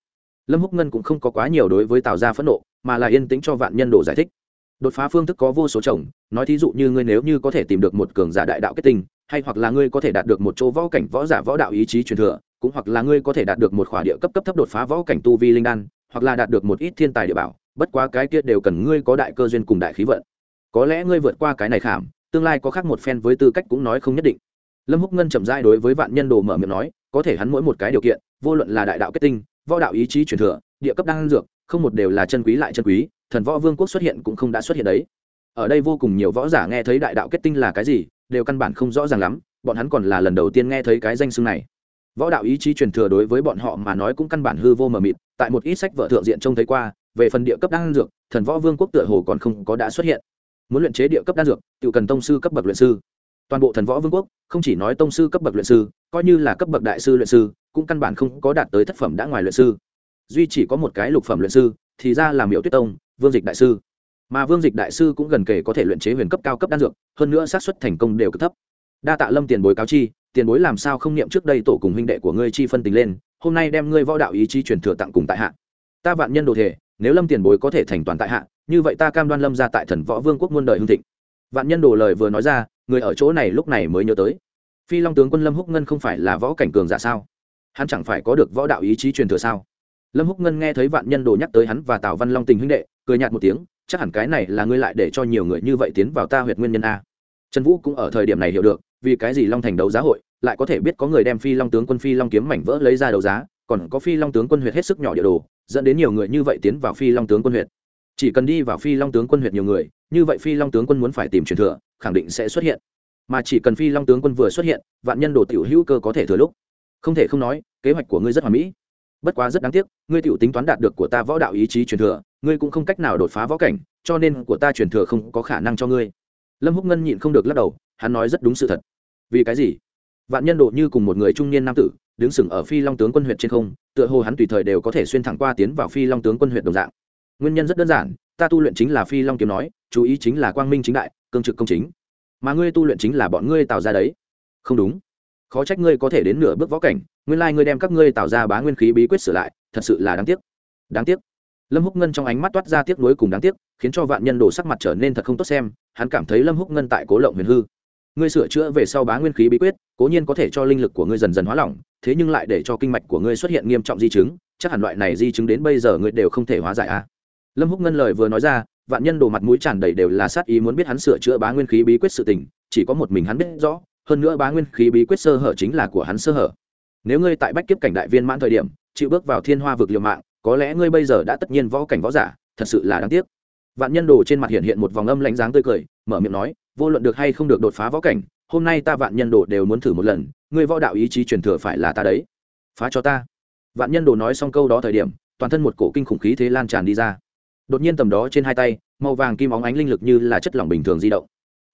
Lâm húc ngân cũng không có quá nhiều đối với tào gia phẫn nộ, mà là yên tĩnh cho vạn nhân đồ giải thích. Đột phá phương thức có vô số chồng nói thí dụ như ngươi nếu như có thể tìm được một cường giả đại đạo kết tinh, hay hoặc là ngươi có thể đạt được một chỗ võ cảnh võ giả võ đạo ý chí truyền thừa, cũng hoặc là ngươi có thể đạt được một khỏa địa cấp cấp thấp đột phá võ cảnh tu vi linh đan, hoặc là đạt được một ít thiên tài địa bảo, bất quá cái kia đều cần ngươi có đại cơ duyên cùng đại khí vận. Có lẽ ngươi vượt qua cái này khảm tương lai có khác một phen với tư cách cũng nói không nhất định. Lâm húc ngân chậm rãi đối với vạn nhân đồ mở miệng nói, có thể hắn mỗi một cái điều kiện, vô luận là đại đạo kết tinh, võ đạo ý chí truyền thừa, địa cấp đan dược, không một đều là chân quý lại chân quý, thần võ vương quốc xuất hiện cũng không đã xuất hiện đấy. Ở đây vô cùng nhiều võ giả nghe thấy đại đạo kết tinh là cái gì, đều căn bản không rõ ràng lắm, bọn hắn còn là lần đầu tiên nghe thấy cái danh xưng này. Võ đạo ý chí truyền thừa đối với bọn họ mà nói cũng căn bản hư vô mờ mịt, tại một ít sách vợ thượng diện trông thấy qua, về phần địa cấp đan dược, thần võ vương quốc tựa hồ còn không có đã xuất hiện muốn luyện chế địa cấp đan dược, tự cần tông sư cấp bậc luyện sư. Toàn bộ thần võ vương quốc, không chỉ nói tông sư cấp bậc luyện sư, coi như là cấp bậc đại sư luyện sư, cũng căn bản không có đạt tới thất phẩm đã ngoài luyện sư. Duy chỉ có một cái lục phẩm luyện sư, thì ra là miệu tuyết tông, vương dịch đại sư. Mà vương dịch đại sư cũng gần kể có thể luyện chế huyền cấp cao cấp đan dược, hơn nữa xác suất thành công đều cực thấp. Đa tạ lâm tiền bối cáo chi, tiền bối làm sao không niệm trước đây tổ cùng huynh đệ của ngươi chi phân tình lên, hôm nay đem ngươi võ đạo ý chí truyền thừa tặng cùng tại hạ. Ta vạn nhân đồ thể nếu lâm tiền bối có thể thành toàn tại hạ, như vậy ta cam đoan lâm ra tại thần võ vương quốc muôn đời hương thịnh. Vạn nhân đồ lời vừa nói ra, người ở chỗ này lúc này mới nhớ tới. Phi long tướng quân lâm húc ngân không phải là võ cảnh cường giả sao? Hắn chẳng phải có được võ đạo ý chí truyền thừa sao? Lâm húc ngân nghe thấy vạn nhân đồ nhắc tới hắn và tào văn long tình huynh đệ, cười nhạt một tiếng, chắc hẳn cái này là ngươi lại để cho nhiều người như vậy tiến vào ta huyệt nguyên nhân a. Trần vũ cũng ở thời điểm này hiểu được, vì cái gì long thành đấu giá hội, lại có thể biết có người đem phi long tướng quân phi long kiếm mảnh vỡ lấy ra đấu giá còn có phi long tướng quân huyệt hết sức nhỏ địa đồ, dẫn đến nhiều người như vậy tiến vào phi long tướng quân huyệt. Chỉ cần đi vào phi long tướng quân huyệt nhiều người, như vậy phi long tướng quân muốn phải tìm truyền thừa, khẳng định sẽ xuất hiện. Mà chỉ cần phi long tướng quân vừa xuất hiện, vạn nhân đồ tiểu hữu cơ có thể thừa lúc. Không thể không nói, kế hoạch của ngươi rất hoàn mỹ. Bất quá rất đáng tiếc, ngươi tiểu tính toán đạt được của ta võ đạo ý chí truyền thừa, ngươi cũng không cách nào đột phá võ cảnh, cho nên của ta truyền thừa không có khả năng cho ngươi. Lâm húc ngân nhịn không được lắc đầu, hắn nói rất đúng sự thật. Vì cái gì? Vạn nhân độ như cùng một người trung niên nam tử đứng sừng ở phi long tướng quân huyện trên không, tựa hồ hắn tùy thời đều có thể xuyên thẳng qua tiến vào phi long tướng quân huyện đồng dạng. Nguyên nhân rất đơn giản, ta tu luyện chính là phi long kiếm nói, chú ý chính là quang minh chính đại, cương trực công chính. Mà ngươi tu luyện chính là bọn ngươi tạo ra đấy. Không đúng. Khó trách ngươi có thể đến nửa bước võ cảnh, nguyên lai ngươi đem các ngươi tạo ra bá nguyên khí bí quyết sửa lại, thật sự là đáng tiếc. Đáng tiếc. Lâm húc ngân trong ánh mắt toát ra tiếc nuối cùng đáng tiếc, khiến cho vạn nhân đồ sắc mặt trở nên thật không tốt xem, hắn cảm thấy lâm húc ngân tại cố lộng huyền hư ngươi sửa chữa về sau bá nguyên khí bí quyết, cố nhiên có thể cho linh lực của ngươi dần dần hóa lỏng, thế nhưng lại để cho kinh mạch của ngươi xuất hiện nghiêm trọng di chứng, chắc hẳn loại này di chứng đến bây giờ ngươi đều không thể hóa giải a à. lâm húc ngân lời vừa nói ra, vạn nhân đồ mặt mũi tràn đầy đều là sát ý muốn biết hắn sửa chữa bá nguyên khí bí quyết sự tình, chỉ có một mình hắn biết rõ, hơn nữa bá nguyên khí bí quyết sơ hở chính là của hắn sơ hở nếu ngươi tại bách kiếp cảnh đại viên mãn thời điểm, chịu bước vào thiên hoa vực liều mạng, có lẽ ngươi bây giờ đã tất nhiên võ cảnh võ giả, thật sự là đáng tiếc vạn nhân đồ trên mặt hiện hiện một vòng âm lãnh dáng tươi cười, mở miệng nói, vô luận được hay không được đột phá võ cảnh, hôm nay ta vạn nhân đồ đều muốn thử một lần người võ đạo ý chí truyền thừa phải là ta đấy. Phá cho ta. Vạn nhân đồ nói xong câu đó thời điểm, toàn thân một cổ kinh khủng khí thế lan tràn đi ra. Đột nhiên tầm đó trên hai tay, màu vàng kim óng ánh linh lực như là chất lỏng bình thường di động,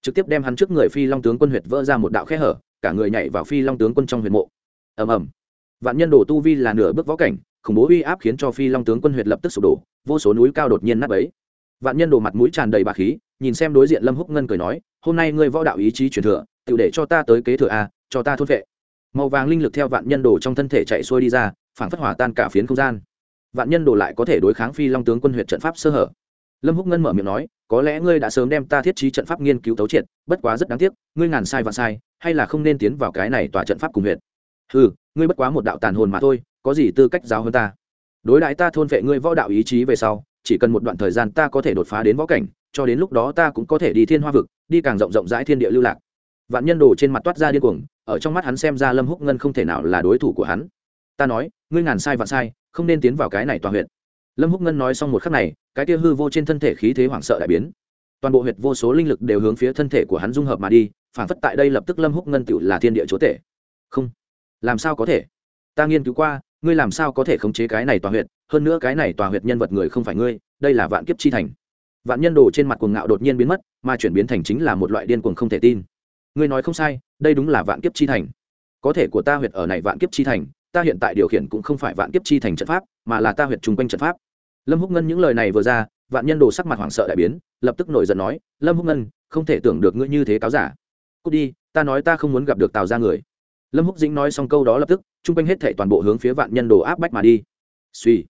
trực tiếp đem hắn trước người phi long tướng quân huyệt vỡ ra một đạo khe hở, cả người nhảy vào phi long tướng quân trong huyệt mộ. Ầm ầm. Vạn nhân đồ tu vi là nửa bước võ cảnh, khủng bố uy áp khiến cho phi long tướng quân huyệt lập tức sụp đổ, vô số núi cao đột nhiên nắp ấy vạn nhân đồ mặt mũi tràn đầy bà khí, nhìn xem đối diện lâm húc ngân cười nói, hôm nay ngươi võ đạo ý chí truyền thừa tự để cho ta tới kế thừa a, cho ta thốt vệ. Màu vàng linh lực theo vạn nhân đồ trong thân thể chạy xuôi đi ra phảng phất hỏa tan cả phiến không gian. Vạn nhân đồ lại có thể đối kháng phi long tướng quân huyện trận pháp sơ hở. Lâm húc ngân mở miệng nói, có lẽ ngươi đã sớm đem ta thiết trí trận pháp nghiên cứu tấu triệt, bất quá rất đáng tiếc, ngươi ngàn sai và sai, hay là không nên tiến vào cái này tòa trận pháp cùng huyện ừ ngươi bất quá một đạo tàn hồn mà thôi, có gì tư cách giáo hơn ta? Đối đại ta thôn vệ ngươi võ đạo ý chí về sau chỉ cần một đoạn thời gian ta có thể đột phá đến võ cảnh, cho đến lúc đó ta cũng có thể đi thiên hoa vực, đi càng rộng rộng rãi thiên địa lưu lạc. Vạn nhân đồ trên mặt toát ra điên cuồng, ở trong mắt hắn xem ra lâm húc ngân không thể nào là đối thủ của hắn. Ta nói, ngươi ngàn sai vạn sai, không nên tiến vào cái này toàn huyện lâm húc ngân nói xong một khắc này, cái tia hư vô trên thân thể khí thế hoảng sợ đại biến. Toàn bộ huyệt vô số linh lực đều hướng phía thân thể của hắn dung hợp mà đi, phản phất tại đây lập tức lâm húc ngân tựu là thiên địa chúa tể. Không, làm sao có thể? Ta nghiên cứu qua ngươi làm sao có thể khống chế cái này tòa huyệt, hơn nữa cái này tòa huyệt nhân vật người không phải ngươi, đây là vạn kiếp chi thành. Vạn nhân đồ trên mặt cuồng ngạo đột nhiên biến mất, mà chuyển biến thành chính là một loại điên cuồng không thể tin. Ngươi nói không sai, đây đúng là vạn kiếp chi thành. Có thể của ta huyệt ở này vạn kiếp chi thành, ta hiện tại điều khiển cũng không phải vạn kiếp chi thành trận pháp, mà là ta huyệt chung quanh trận pháp. Lâm húc ngân những lời này vừa ra, vạn nhân đồ sắc mặt hoảng sợ đại biến, lập tức nổi giận nói, lâm húc ngân, không thể tưởng được ngươi như thế cáo giả. Cút đi, ta nói ta không muốn gặp được tào ra người lâm húc dĩnh nói xong câu đó lập tức, chung quanh hết thể toàn bộ hướng phía vạn nhân đồ áp bách mà đi. Suy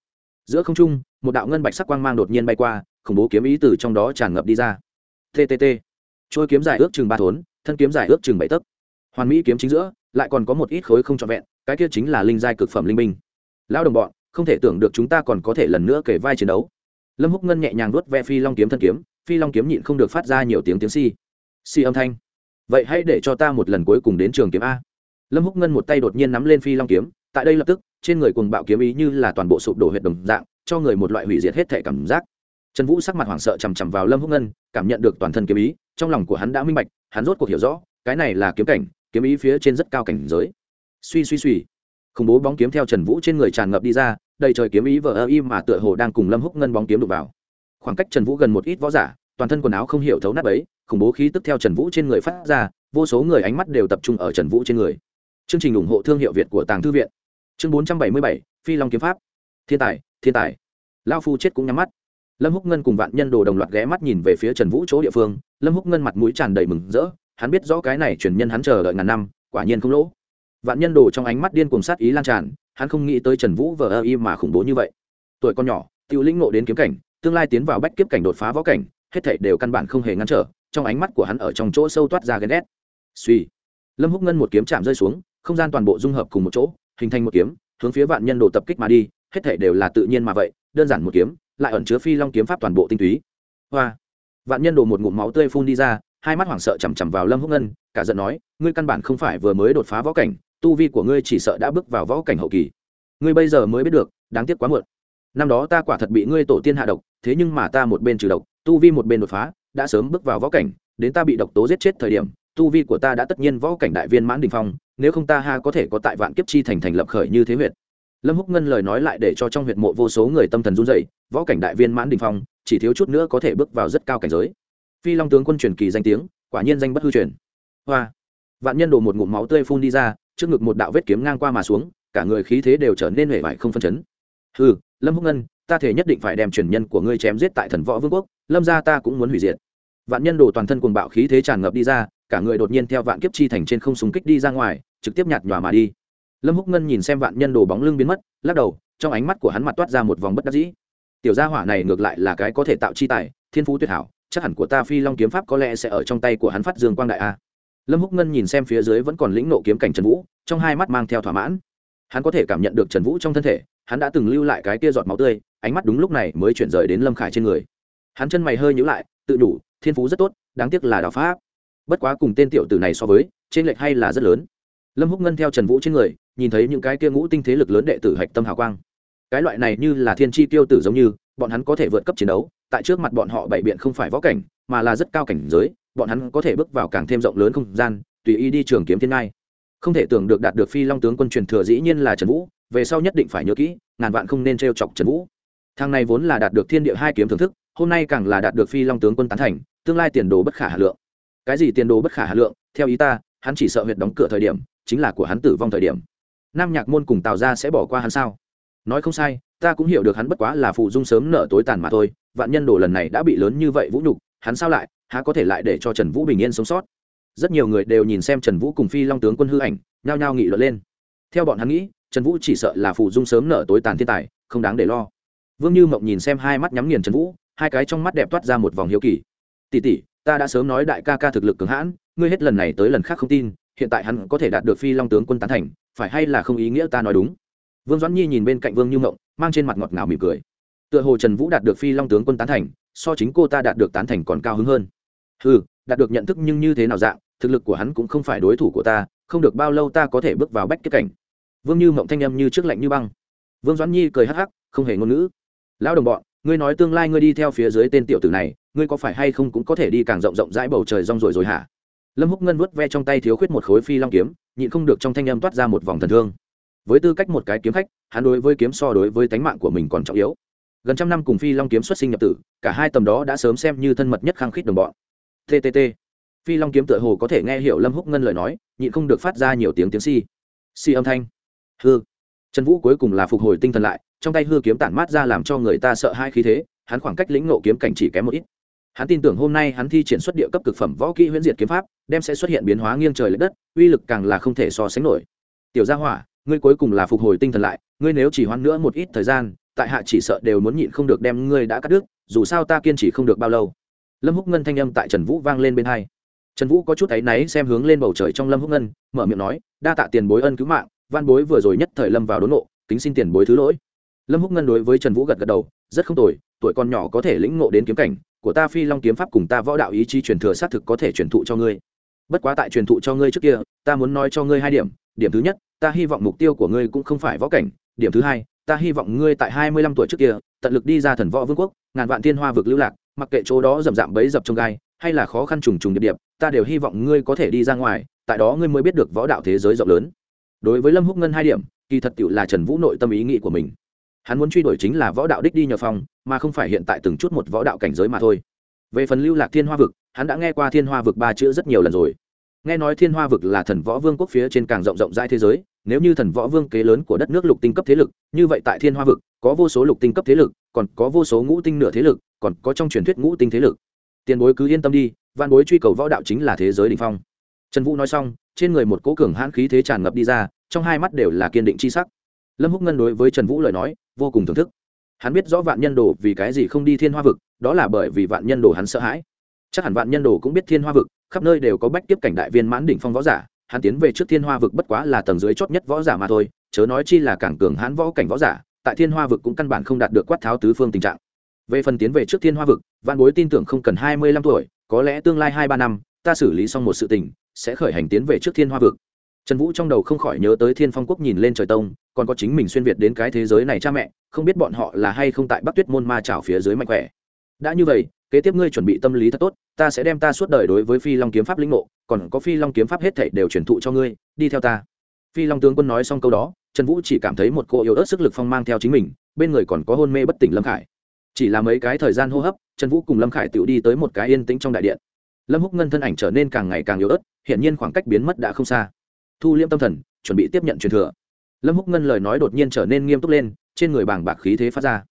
giữa không trung, một đạo ngân bạch sắc quang mang đột nhiên bay qua, khủng bố kiếm ý từ trong đó tràn ngập đi ra. Ttt trôi kiếm dài ước chừng ba thốn, thân kiếm dài ước chừng bảy tấc. Hoàn mỹ kiếm chính giữa, lại còn có một ít khối không trọn vẹn, cái kia chính là linh giai cực phẩm linh minh lão đồng bọn, không thể tưởng được chúng ta còn có thể lần nữa kể vai chiến đấu. Lâm húc ngân nhẹ nhàng vuốt ve phi long kiếm thân kiếm, phi long kiếm nhịn không được phát ra nhiều tiếng tiếng si si âm thanh. Vậy hãy để cho ta một lần cuối cùng đến trường kiếm a lâm húc ngân một tay đột nhiên nắm lên phi long kiếm, tại đây lập tức, trên người cùng bạo kiếm ý như là toàn bộ sụp đổ huyệt đồng dạng, cho người một loại hủy diệt hết thể cảm giác. Trần vũ sắc mặt hoảng sợ chằm chằm vào lâm húc ngân, cảm nhận được toàn thân kiếm ý, trong lòng của hắn đã minh bạch, hắn rốt cuộc hiểu rõ, cái này là kiếm cảnh, kiếm ý phía trên rất cao cảnh giới. Suy suy suy. Khủng bố bóng kiếm theo trần vũ trên người tràn ngập đi ra, đầy trời kiếm ý vờ ơ im mà tựa hồ đang cùng lâm húc ngân bóng kiếm đục vào. Khoảng cách trần vũ gần một ít võ giả, toàn thân quần áo không hiểu thấu nát ấy khủng bố khí tức theo trần vũ trên người phát ra, vô số người ánh mắt đều tập trung ở trần vũ trên người chương trình ủng hộ thương hiệu việt của tàng thư viện. Chương bốn trăm bảy mươi bảy, phi long kiếm pháp. Thiên tài thiên tài. Lao phu chết cũng nhắm mắt. Lâm húc ngân cùng vạn nhân đồ đồng loạt ghé mắt nhìn về phía trần vũ chỗ địa phương. Lâm húc ngân mặt mũi tràn đầy mừng rỡ. Hắn biết rõ cái này truyền nhân hắn chờ đợi ngàn năm, quả nhiên không lỗ. Vạn nhân đồ trong ánh mắt điên cuồng sát ý lan tràn, hắn không nghĩ tới trần vũ vờ ơ y mà khủng bố như vậy. Tuổi con nhỏ, Tiểu lĩnh ngộ đến kiếm cảnh, tương lai tiến vào bách kiếp cảnh đột phá võ cảnh, hết thảy đều căn bản không hề ngăn trở, trong ánh mắt của hắn ở trong chỗ sâu toát ra ghen ghét. Suy lâm húc ngân một kiếm chạm rơi xuống không gian toàn bộ dung hợp cùng một chỗ, hình thành một kiếm, hướng phía vạn nhân đồ tập kích mà đi, hết thảy đều là tự nhiên mà vậy, đơn giản một kiếm, lại ẩn chứa phi long kiếm pháp toàn bộ tinh túy. Hoa. Vạn nhân đồ một ngụm máu tươi phun đi ra, hai mắt hoảng sợ chằm chằm vào lâm húc ngân, cả giận nói, ngươi căn bản không phải vừa mới đột phá võ cảnh, tu vi của ngươi chỉ sợ đã bước vào võ cảnh hậu kỳ. Ngươi bây giờ mới biết được, đáng tiếc quá muộn. Năm đó ta quả thật bị ngươi tổ tiên hạ độc, thế nhưng mà ta một bên trừ độc, tu vi một bên đột phá, đã sớm bước vào võ cảnh, đến ta bị độc tố giết chết thời điểm, tu vi của ta đã tất nhiên võ cảnh đại viên mãn đình phong nếu không ta ha có thể có tại vạn kiếp chi thành thành lập khởi như thế huyệt. Lâm húc ngân lời nói lại để cho trong huyệt mộ vô số người tâm thần run dậy võ cảnh đại viên mãn đình phong, chỉ thiếu chút nữa có thể bước vào rất cao cảnh giới. Phi long tướng quân truyền kỳ danh tiếng, quả nhiên danh bất hư truyền. Hoa. Vạn nhân đổ một ngụm máu tươi phun đi ra, trước ngực một đạo vết kiếm ngang qua mà xuống, cả người khí thế đều trở nên hể vải không phân chấn. Hừ, lâm húc ngân, ta thể nhất định phải đem truyền nhân của ngươi chém giết tại thần võ vương quốc, lâm gia ta cũng muốn hủy diệt. Vạn nhân đồ toàn thân cuồng bạo khí thế tràn ngập đi ra cả người đột nhiên theo vạn kiếp chi thành trên không súng kích đi ra ngoài, trực tiếp nhạt nhòa mà đi. Lâm húc ngân nhìn xem vạn nhân đồ bóng lưng biến mất, lắc đầu, trong ánh mắt của hắn mặt toát ra một vòng bất đắc dĩ. Tiểu gia hỏa này ngược lại là cái có thể tạo chi tài, thiên phú tuyệt hảo, chắc hẳn của ta phi long kiếm pháp có lẽ sẽ ở trong tay của hắn phát dương quang đại a. Lâm húc ngân nhìn xem phía dưới vẫn còn lĩnh nộ kiếm cảnh trần vũ, trong hai mắt mang theo thỏa mãn. Hắn có thể cảm nhận được trần vũ trong thân thể, hắn đã từng lưu lại cái tia giọt máu tươi, ánh mắt đúng lúc này mới chuyển rời đến lâm khải trên người. Hắn chân mày hơi nhữ lại, tự đủ, thiên phú rất tốt, đáng tiếc là đạo pháp bất quá cùng tên tiểu tử này so với, trên lệch hay là rất lớn. Lâm húc ngân theo trần vũ trên người, nhìn thấy những cái kia ngũ tinh thế lực lớn đệ tử hạch tâm hào quang. Cái loại này như là thiên chi tiêu tử giống như, bọn hắn có thể vượt cấp chiến đấu, tại trước mặt bọn họ bảy biện không phải võ cảnh, mà là rất cao cảnh giới, bọn hắn có thể bước vào càng thêm rộng lớn không gian, tùy ý đi trường kiếm thiên ngai. Không thể tưởng được đạt được phi long tướng quân truyền thừa dĩ nhiên là trần vũ, về sau nhất định phải nhớ kỹ, ngàn vạn không nên t chọc trần vũ. Thằng này vốn là đạt được thiên địa hai kiếm thưởng thức, hôm nay càng là đạt được phi long tướng quân tán thành, tương lai tiền đồ bất khả hà lượng cái gì tiền đồ bất khả hà lượng, theo ý ta, hắn chỉ sợ huyệt đóng cửa thời điểm, chính là của hắn tử vong thời điểm. Nam nhạc môn cùng tào ra sẽ bỏ qua hắn sao? Nói không sai, ta cũng hiểu được hắn bất quá là phụ dung sớm nở tối tàn mà thôi, vạn nhân đồ lần này đã bị lớn như vậy vũ nhục, hắn sao lại, há có thể lại để cho trần vũ bình yên sống sót? Rất nhiều người đều nhìn xem trần vũ cùng phi long tướng quân hư ảnh, nhao nhao nghị luận lên. Theo bọn hắn nghĩ, trần vũ chỉ sợ là phụ dung sớm nở tối tàn thiên tài, không đáng để lo. Vương như mộng nhìn xem hai mắt nhắm nghiền trần vũ, hai cái trong mắt đẹp toát ra một vòng hiếu kỳ. Tỉ tỉ ta đã sớm nói đại ca ca thực lực cường hãn, ngươi hết lần này tới lần khác không tin, hiện tại hắn có thể đạt được phi long tướng quân tán thành, phải hay là không ý nghĩa ta nói đúng? Vương doãn nhi nhìn bên cạnh vương như mộng, mang trên mặt ngọt ngào mỉm cười. Tựa hồ trần vũ đạt được phi long tướng quân tán thành, so chính cô ta đạt được tán thành còn cao hứng hơn. Ừ đạt được nhận thức nhưng như thế nào dạng, thực lực của hắn cũng không phải đối thủ của ta, không được bao lâu ta có thể bước vào bách kết cảnh. Vương như mộng thanh â m như trước lạnh như băng. Vương doãn nhi cười hắc hắc, không hề ngôn ngữ. Lão đồng bọn ngươi nói tương lai ngươi đi theo phía dưới tên tiểu tử này, ngươi có phải hay không cũng có thể đi càng rộng rộng rãi bầu trời rong rồi rồi hả? Lâm húc ngân vớt ve trong tay thiếu khuyết một khối phi long kiếm, nhịn không được trong thanh âm toát ra một vòng thần thương. Với tư cách một cái kiếm khách, hắn đối với kiếm so đối với tánh mạng của mình còn trọng yếu. Gần trăm năm cùng phi long kiếm xuất sinh nhập tử, cả hai tầm đó đã sớm xem như thân mật nhất khăng khít đồng bọn. Ttt phi long kiếm tựa hồ có thể nghe hiểu lâm húc ngân lời nói, nhịn không được phát ra nhiều tiếng tiếng si si âm thanh. Hư trần vũ cuối cùng là phục hồi tinh thần lại, trong tay hư kiếm tản mát ra làm cho người ta sợ hai khí thế, hắn khoảng cách lĩnh ngộ kiếm cảnh chỉ kém một ít. Hắn tin tưởng hôm nay hắn thi triển xuất địa cấp cực phẩm võ kỹ huyễn diệt kiếm pháp, đem sẽ xuất hiện biến hóa nghiêng trời l ệ đất, uy lực càng là không thể so sánh nổi. Tiểu gia hỏa, ngươi cuối cùng là phục hồi tinh thần lại, ngươi nếu chỉ hoãn nữa một ít thời gian, tại hạ chỉ sợ đều muốn nhịn không được đem ngươi đã cắt đứt, dù sao ta kiên trì không được bao lâu. Lâm húc ngân thanh âm tại trần vũ vang lên bên hai. Trần vũ có chút áy náy xem hướng lên bầu trời trong lâm húc ngân, mở miệng nói, đa tạ tiền bối ân cứu mạng van bối vừa rồi nhất thời lâm vào đốn nộ kính xin tiền bối thứ lỗi. Lâm húc ngân đối với trần vũ gật gật đầu, rất không tồi, tuổi con nhỏ có thể lĩnh ngộ đến kiếm cảnh, của ta phi long kiếm pháp cùng ta võ đạo ý chí truyền thừa xác thực có thể truyền thụ cho ngươi. Bất quá tại truyền thụ cho ngươi trước kia, ta muốn nói cho ngươi hai điểm. Điểm thứ nhất, ta hy vọng mục tiêu của ngươi cũng không phải võ cảnh. Điểm thứ hai, ta hy vọng ngươi tại hai mươi lăm tuổi trước kia, tận lực đi ra thần võ vương quốc, ngàn vạn thiên hoa vực lưu lạc, mặc kệ chỗ đó rậm rạm bấy dập trong gai, hay là khó khăn trùng trùng điệp điệp, ta đều hy vọng ngươi có thể đi ra ngoài, tại đó ngươi mới biết được võ đạo thế giới rộng lớn đối với lâm húc ngân hai điểm, kỳ thật tựu là trần vũ nội tâm ý nghĩ của mình. Hắn muốn truy đuổi chính là võ đạo đích đi nhờ phong, mà không phải hiện tại từng chút một võ đạo cảnh giới mà thôi. Về phần lưu lạc thiên hoa vực, hắn đã nghe qua thiên hoa vực ba chữ rất nhiều lần rồi. Nghe nói thiên hoa vực là thần võ vương quốc phía trên càng rộng rộng rãi thế giới, nếu như thần võ vương kế lớn của đất nước lục tinh cấp thế lực, như vậy tại thiên hoa vực, có vô số lục tinh cấp thế lực, còn có vô số ngũ tinh nửa thế lực, còn có trong truyền thuyết ngũ tinh thế lực. Tiền bối cứ yên tâm đi văn bối truy cầu võ đạo chính là thế giới đình phong trần vũ nói xong, trên người một cố cường hãn khí thế tràn ngập đi ra, trong hai mắt đều là kiên định c sắc. Lâm húc ngân đối với trần vũ lời nói, vô cùng thưởng thức. Hắn biết rõ vạn nhân đồ vì cái gì không đi thiên hoa vực, đó là bởi vì vạn nhân đồ hắn sợ hãi. Chắc hẳn vạn nhân đồ cũng biết thiên hoa vực, khắp nơi đều có bách tiếp cảnh đại viên mãn đỉnh phong võ giả, hắn tiến về trước thiên hoa vực bất quá là tầng dưới chót nhất võ giả mà thôi, chớ nói chi là càng cường hãn võ cảnh võ giả, tại thiên hoa vực cũng căn bản không đạt được quát tháo tứ phương tình trạng. Về phần tiến về trước thiên hoa vực, vạn bối tin tưởng không cần hai mươi lăm tuổi, có lẽ tương lai hai ba năm, ta xử lý xong một sự tình sẽ khởi hành tiến về trước thiên hoa vực. Trần vũ trong đầu không khỏi nhớ tới thiên phong quốc nhìn lên trời tông, còn có chính mình xuyên việt đến cái thế giới này cha mẹ, không biết bọn họ là hay không tại bắc tuyết môn ma trào phía dưới mạnh khỏe. Đã như vậy, kế tiếp ngươi chuẩn bị tâm lý thật tốt, ta sẽ đem ta suốt đời đối với phi long kiếm pháp lĩnh ngộ, còn có phi long kiếm pháp hết thảy đều truyền thụ cho ngươi, đi theo ta. Phi long tướng quân nói xong câu đó, trần vũ chỉ cảm thấy một cô yếu ớt sức lực phong mang theo chính mình, bên người còn có hôn mê bất tỉnh lâm khải. Chỉ là mấy cái thời gian hô hấp, trần vũ cùng lâm khải tự đi tới một cái yên tĩnh trong đại điện. Lâm húc ngân thân ảnh trở nên càng ngày càng yếu ớt hiện nhiên khoảng cách biến mất đã không xa. Thu liêm tâm thần, chuẩn bị tiếp nhận truyền thừa. Lâm húc ngân lời nói đột nhiên trở nên nghiêm túc lên, trên người bàng bạc khí thế phát ra.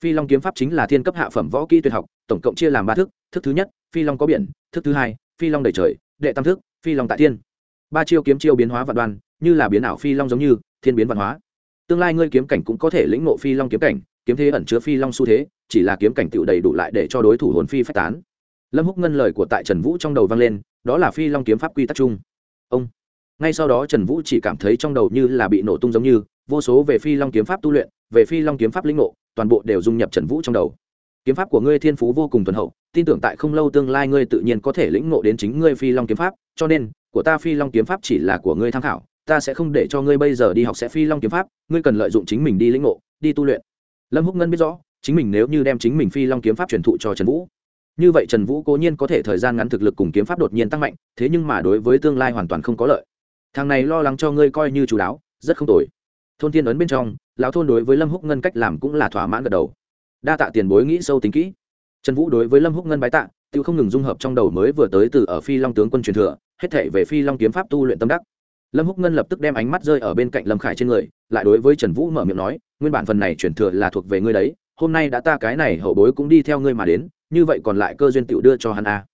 Phi long kiếm pháp chính là thiên cấp hạ phẩm võ kỹ tuyệt học, tổng cộng chia làm ba thức thức thứ nhất, phi long có biển, thức thứ hai, phi long đầy trời, đệ tam thức, phi long tại thiên. Ba chiêu kiếm chiêu biến hóa vạn đoan, như là biến ảo phi long giống như, thiên biến văn hóa. Tương lai ngươi kiếm cảnh cũng có thể lĩnh ngộ phi long kiếm cảnh, kiếm thế ẩn chứa phi long xu thế, chỉ là kiếm cảnh tựu đầy đủ lại để cho đối thủ hồn phi phách tán. Lâm húc ngân lời của tại trần vũ trong đầu vang lên đó là phi long kiếm pháp quy tắc chung. Ông. Ngay sau đó trần vũ chỉ cảm thấy trong đầu như là bị nổ tung giống như, vô số về phi long kiếm pháp tu luyện, về phi long kiếm pháp lĩnh ngộ, toàn bộ đều dung nhập trần vũ trong đầu. Kiếm pháp của ngươi thiên phú vô cùng thuần hậu, tin tưởng tại không lâu tương lai ngươi tự nhiên có thể lĩnh ngộ đến chính ngươi phi long kiếm pháp, cho nên, của ta phi long kiếm pháp chỉ là của ngươi tham khảo, ta sẽ không để cho ngươi bây giờ đi học sẽ phi long kiếm pháp, ngươi cần lợi dụng chính mình đi lĩnh ngộ, đi tu luyện. Lâm húc ngân biết rõ, chính mình nếu như đem chính mình phi long kiếm pháp truyền thụ cho trần vũ như vậy trần vũ cố nhiên có thể thời gian ngắn thực lực cùng kiếm pháp đột nhiên tăng mạnh, thế nhưng mà đối với tương lai hoàn toàn không có lợi. Thằng này lo lắng cho ngươi coi như chú đáo, rất không tồi. Thôn thiên ấn bên trong, lão thôn đối với lâm húc ngân cách làm cũng là thỏa mãn gật đầu. Đa tạ tiền bối nghĩ sâu tính kỹ. Trần vũ đối với lâm húc ngân bái tạ tự không ngừng dung hợp trong đầu mới vừa tới từ ở phi long tướng quân truyền thừa, hết thể về phi long kiếm pháp tu luyện tâm đắc. Lâm húc ngân lập tức đem ánh mắt rơi ở bên cạnh lâm khải trên người, lại đối với trần vũ mở miệng nói, nguyên bản phần này truyền thừa là thuộc về ngươi đấy, hôm nay đã ta cái này hậu bối cũng đi theo ngươi mà đến như vậy còn lại cơ duyên tiểu đưa cho hắn a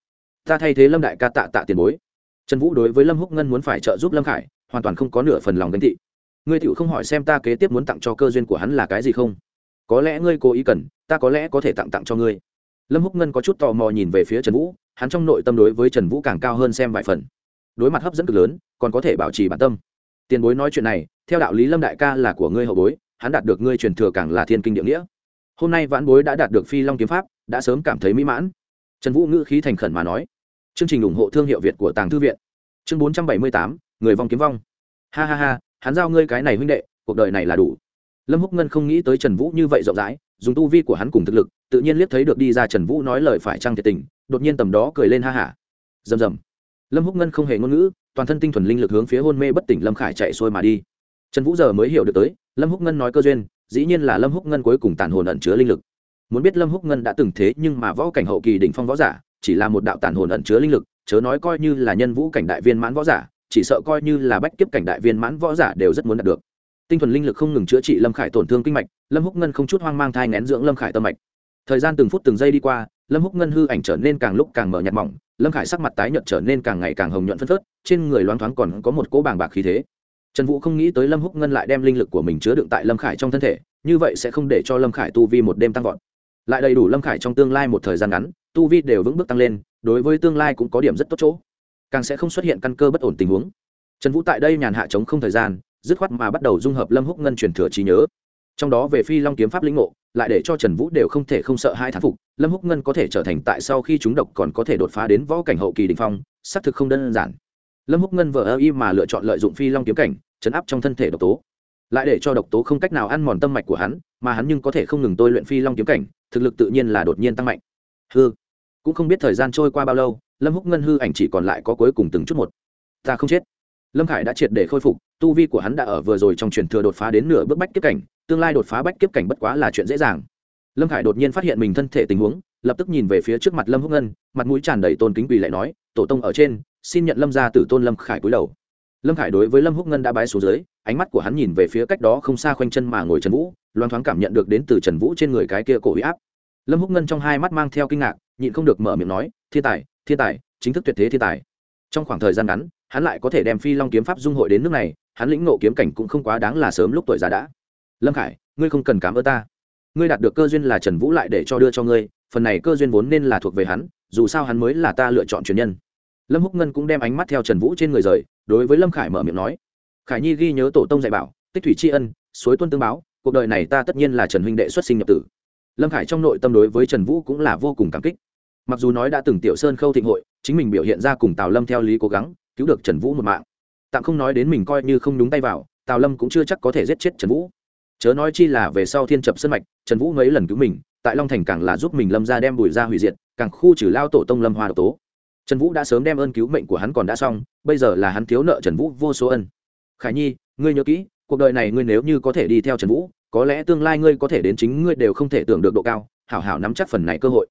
ta thay thế lâm đại ca tạ tạ tiền bối. Trần vũ đối với lâm húc ngân muốn phải trợ giúp lâm khải, hoàn toàn không có nửa phần lòng ganh tị. Ngươi tiểu không hỏi xem ta kế tiếp muốn tặng cho cơ duyên của hắn là cái gì không? Có lẽ ngươi cố ý cần, ta có lẽ có thể tặng tặng cho ngươi. Lâm húc ngân có chút tò mò nhìn về phía trần vũ, hắn trong nội tâm đối với trần vũ càng cao hơn xem vài phần. Đối mặt hấp dẫn cực lớn, còn có thể bảo trì bản tâm. Tiền bối nói chuyện này, theo đạo lý lâm đại ca là của ngươi hậu bối, hắn đạt được ngươi truyền thừa càng là thiên kinh địa nghĩa. Hôm nay vãn bối đã đạt được phi long kiếm pháp đã sớm cảm thấy mỹ mãn. Trần vũ ngữ khí thành khẩn mà nói, chương trình ủng hộ thương hiệu việt của tàng thư viện. Chương bốn trăm bảy mươi tám, người vong kiếm vong. Ha ha ha, hắn giao ngươi cái này huynh đệ, cuộc đời này là đủ. Lâm húc ngân không nghĩ tới trần vũ như vậy rộng rãi, dùng tu vi của hắn cùng thực lực, tự nhiên liếc thấy được đi ra trần vũ nói lời phải trăng thiệt tình, đột nhiên tầm đó cười lên ha hả. Rầm rầm. Lâm húc ngân không hề ngôn ngữ, toàn thân tinh thuần linh lực hướng phía hôn mê bất tỉnh lâm khải chạy xuôi mà đi. Trần vũ giờ mới hiểu được tới, lâm húc ngân nói cơ duyên, dĩ nhiên là lâm húc ngân cuối cùng tàn hồn ẩn chứa linh lực muốn biết lâm húc ngân đã từng thế nhưng mà võ cảnh hậu kỳ đỉnh phong võ giả, chỉ là một đạo tàn hồn ẩn chứa linh lực, chớ nói coi như là nhân vũ cảnh đại viên mãn võ giả, chỉ sợ coi như là bách kiếp cảnh đại viên mãn võ giả đều rất muốn đạt được. Tinh thần linh lực không ngừng chữa trị lâm khải tổn thương kinh mạch, lâm húc ngân không chút hoang mang thai ngén dưỡng lâm khải tâm mạch. Thời gian từng phút từng giây đi qua, lâm húc ngân hư ảnh trở nên càng lúc càng mở nhạt mỏng, lâm khải sắc mặt tái nhợt trở nên càng ngày càng hồng nhuận phân phớt, trên người loáng thoáng còn có một cỗ bàng bạc khí thế. Trần vũ không nghĩ tới lâm húc ngân lại đem linh lực của mình chứa đựng tại lâm khải trong thân thể, như vậy sẽ không để cho lâm khải tu vi một đêm tăng vọt lại đầy đủ lâm khải trong tương lai một thời gian ngắn, tu vi đều vững bước tăng lên, đối với tương lai cũng có điểm rất tốt chỗ. Càng sẽ không xuất hiện căn cơ bất ổn tình huống. Trần vũ tại đây nhàn hạ chống không thời gian, dứt khoát mà bắt đầu dung hợp lâm húc ngân truyền thừa trí nhớ. Trong đó về phi long kiếm pháp lĩnh ngộ, lại để cho trần vũ đều không thể không sợ hai thán phục, lâm húc ngân có thể trở thành tại sau khi chúng độc còn có thể đột phá đến võ cảnh hậu kỳ đình phong, xác thực không đơn giản. Lâm húc ngân vờ ơ y mà lựa chọn lợi dụng phi long kiếm cảnh, chấn áp trong thân thể độc tố. Lại để cho độc tố không cách nào ăn mòn tâm mạch của hắn mà hắn nhưng có thể không ngừng tôi luyện phi long kiếm cảnh, thực lực tự nhiên là đột nhiên tăng mạnh. Hư cũng không biết thời gian trôi qua bao lâu, lâm húc ngân hư ảnh chỉ còn lại có cuối cùng từng chút một. Ta không chết. Lâm khải đã triệt để khôi phục, tu vi của hắn đã ở vừa rồi trong truyền thừa đột phá đến nửa bước bách kiếp cảnh, tương lai đột phá bách kiếp cảnh bất quá là chuyện dễ dàng. Lâm khải đột nhiên phát hiện mình thân thể tình huống, lập tức nhìn về phía trước mặt lâm húc ngân, mặt mũi tràn đầy tôn kính quỳ lại nói, tổ tông ở trên, xin nhận lâm gia tử tôn lâm khải cúi đầu. Lâm khải đối với lâm húc ngân đã bái xuống dưới, ánh mắt của hắn nhìn về phía cách đó không xa khoanh chân mà ngồi trần vũ loan thoáng cảm nhận được đến từ trần vũ trên người cái kia cổ huy áp. Lâm húc ngân trong hai mắt mang theo kinh ngạc, nhịn không được mở miệng nói, thiên tài thiên tài, chính thức tuyệt thế thiên tài. Trong khoảng thời gian ngắn, hắn lại có thể đem phi long kiếm pháp dung hội đến nước này, hắn lĩnh nộ kiếm cảnh cũng không quá đáng là sớm lúc tuổi già đã. Lâm khải, ngươi không cần cảm ơn ta. Ngươi đạt được cơ duyên là trần vũ lại để cho đưa cho ngươi, phần này cơ duyên vốn nên là thuộc về hắn, dù sao hắn mới là ta lựa chọn truyền nhân. Lâm húc ngân cũng đem ánh mắt theo trần vũ trên người rời, đối với lâm khải mở miệng nói, khải nhi ghi nhớ tổ tông dạy bảo, tích thủy tri ân, suối tuân tương báo cuộc đời này ta tất nhiên là trần huynh đệ xuất sinh nhập tử. Lâm khải trong nội tâm đối với trần vũ cũng là vô cùng cảm kích. Mặc dù nói đã từng tiểu sơn khâu thịnh hội, chính mình biểu hiện ra cùng tào lâm theo lý cố gắng, cứu được trần vũ một mạng. Tạm không nói đến mình coi như không đúng tay vào, tào lâm cũng chưa chắc có thể giết chết trần vũ. Chớ nói chi là về sau thiên trập sân mạch, trần vũ mấy lần cứu mình, tại long thành càng là giúp mình lâm ra đem bùi ra hủy diệt, càng khu trừ lao tổ tông lâm hoa độc tố. Trần vũ đã sớm đem ơn cứu mệnh của hắn còn đã xong, bây giờ là hắn thiếu nợ trần vũ vô số ân. Khải nhi, ngươi nhớ kỹ, cuộc đời này ngươi nếu như có thể đi theo trần vũ có lẽ tương lai ngươi có thể đến chính ngươi đều không thể tưởng được độ cao, hảo hảo nắm chắc phần này cơ hội.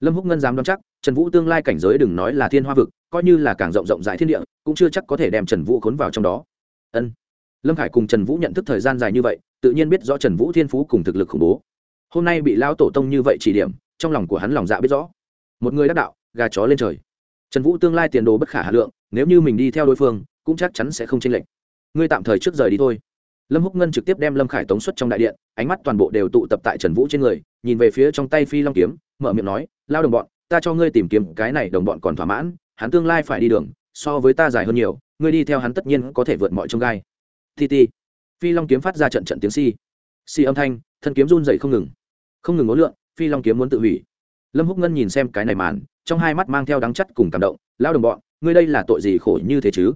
Lâm húc ngân dám đoán chắc, trần vũ tương lai cảnh giới đừng nói là thiên hoa vực, coi như là càng rộng rộng rãi thiên địa, cũng chưa chắc có thể đem trần vũ khốn vào trong đó. Ân. Lâm khải cùng trần vũ nhận thức thời gian dài như vậy, tự nhiên biết rõ trần vũ thiên phú cùng thực lực khủng bố. Hôm nay bị lão tổ tông như vậy chỉ điểm, trong lòng của hắn lòng dạ biết rõ. Một người đắc đạo, gà chó lên trời. Trần vũ tương lai tiền đồ bất khả hà lượng, nếu như mình đi theo đối phương, cũng chắc chắn sẽ không chênh lệch. Ngươi tạm thời trước rời đi thôi lâm húc ngân trực tiếp đem lâm khải tống xuất trong đại điện, ánh mắt toàn bộ đều tụ tập tại trần vũ trên người, nhìn về phía trong tay phi long kiếm, mở miệng nói, lao đồng bọn, ta cho ngươi tìm kiếm, cái này đồng bọn còn thỏa mãn, hắn tương lai phải đi đường, so với ta dài hơn nhiều, ngươi đi theo hắn tất nhiên có thể vượt mọi trông gai. Ti ti. Phi long kiếm phát ra trận trận tiếng si si âm thanh, thân kiếm run dậy không ngừng. Không ngừng ngố lượn, phi long kiếm muốn tự hủy. Lâm húc ngân nhìn xem cái này màn, trong hai mắt mang theo đắng chắt cùng cảm động, lao đồng bọn, ngươi đây là tội gì khổ như thế chứ?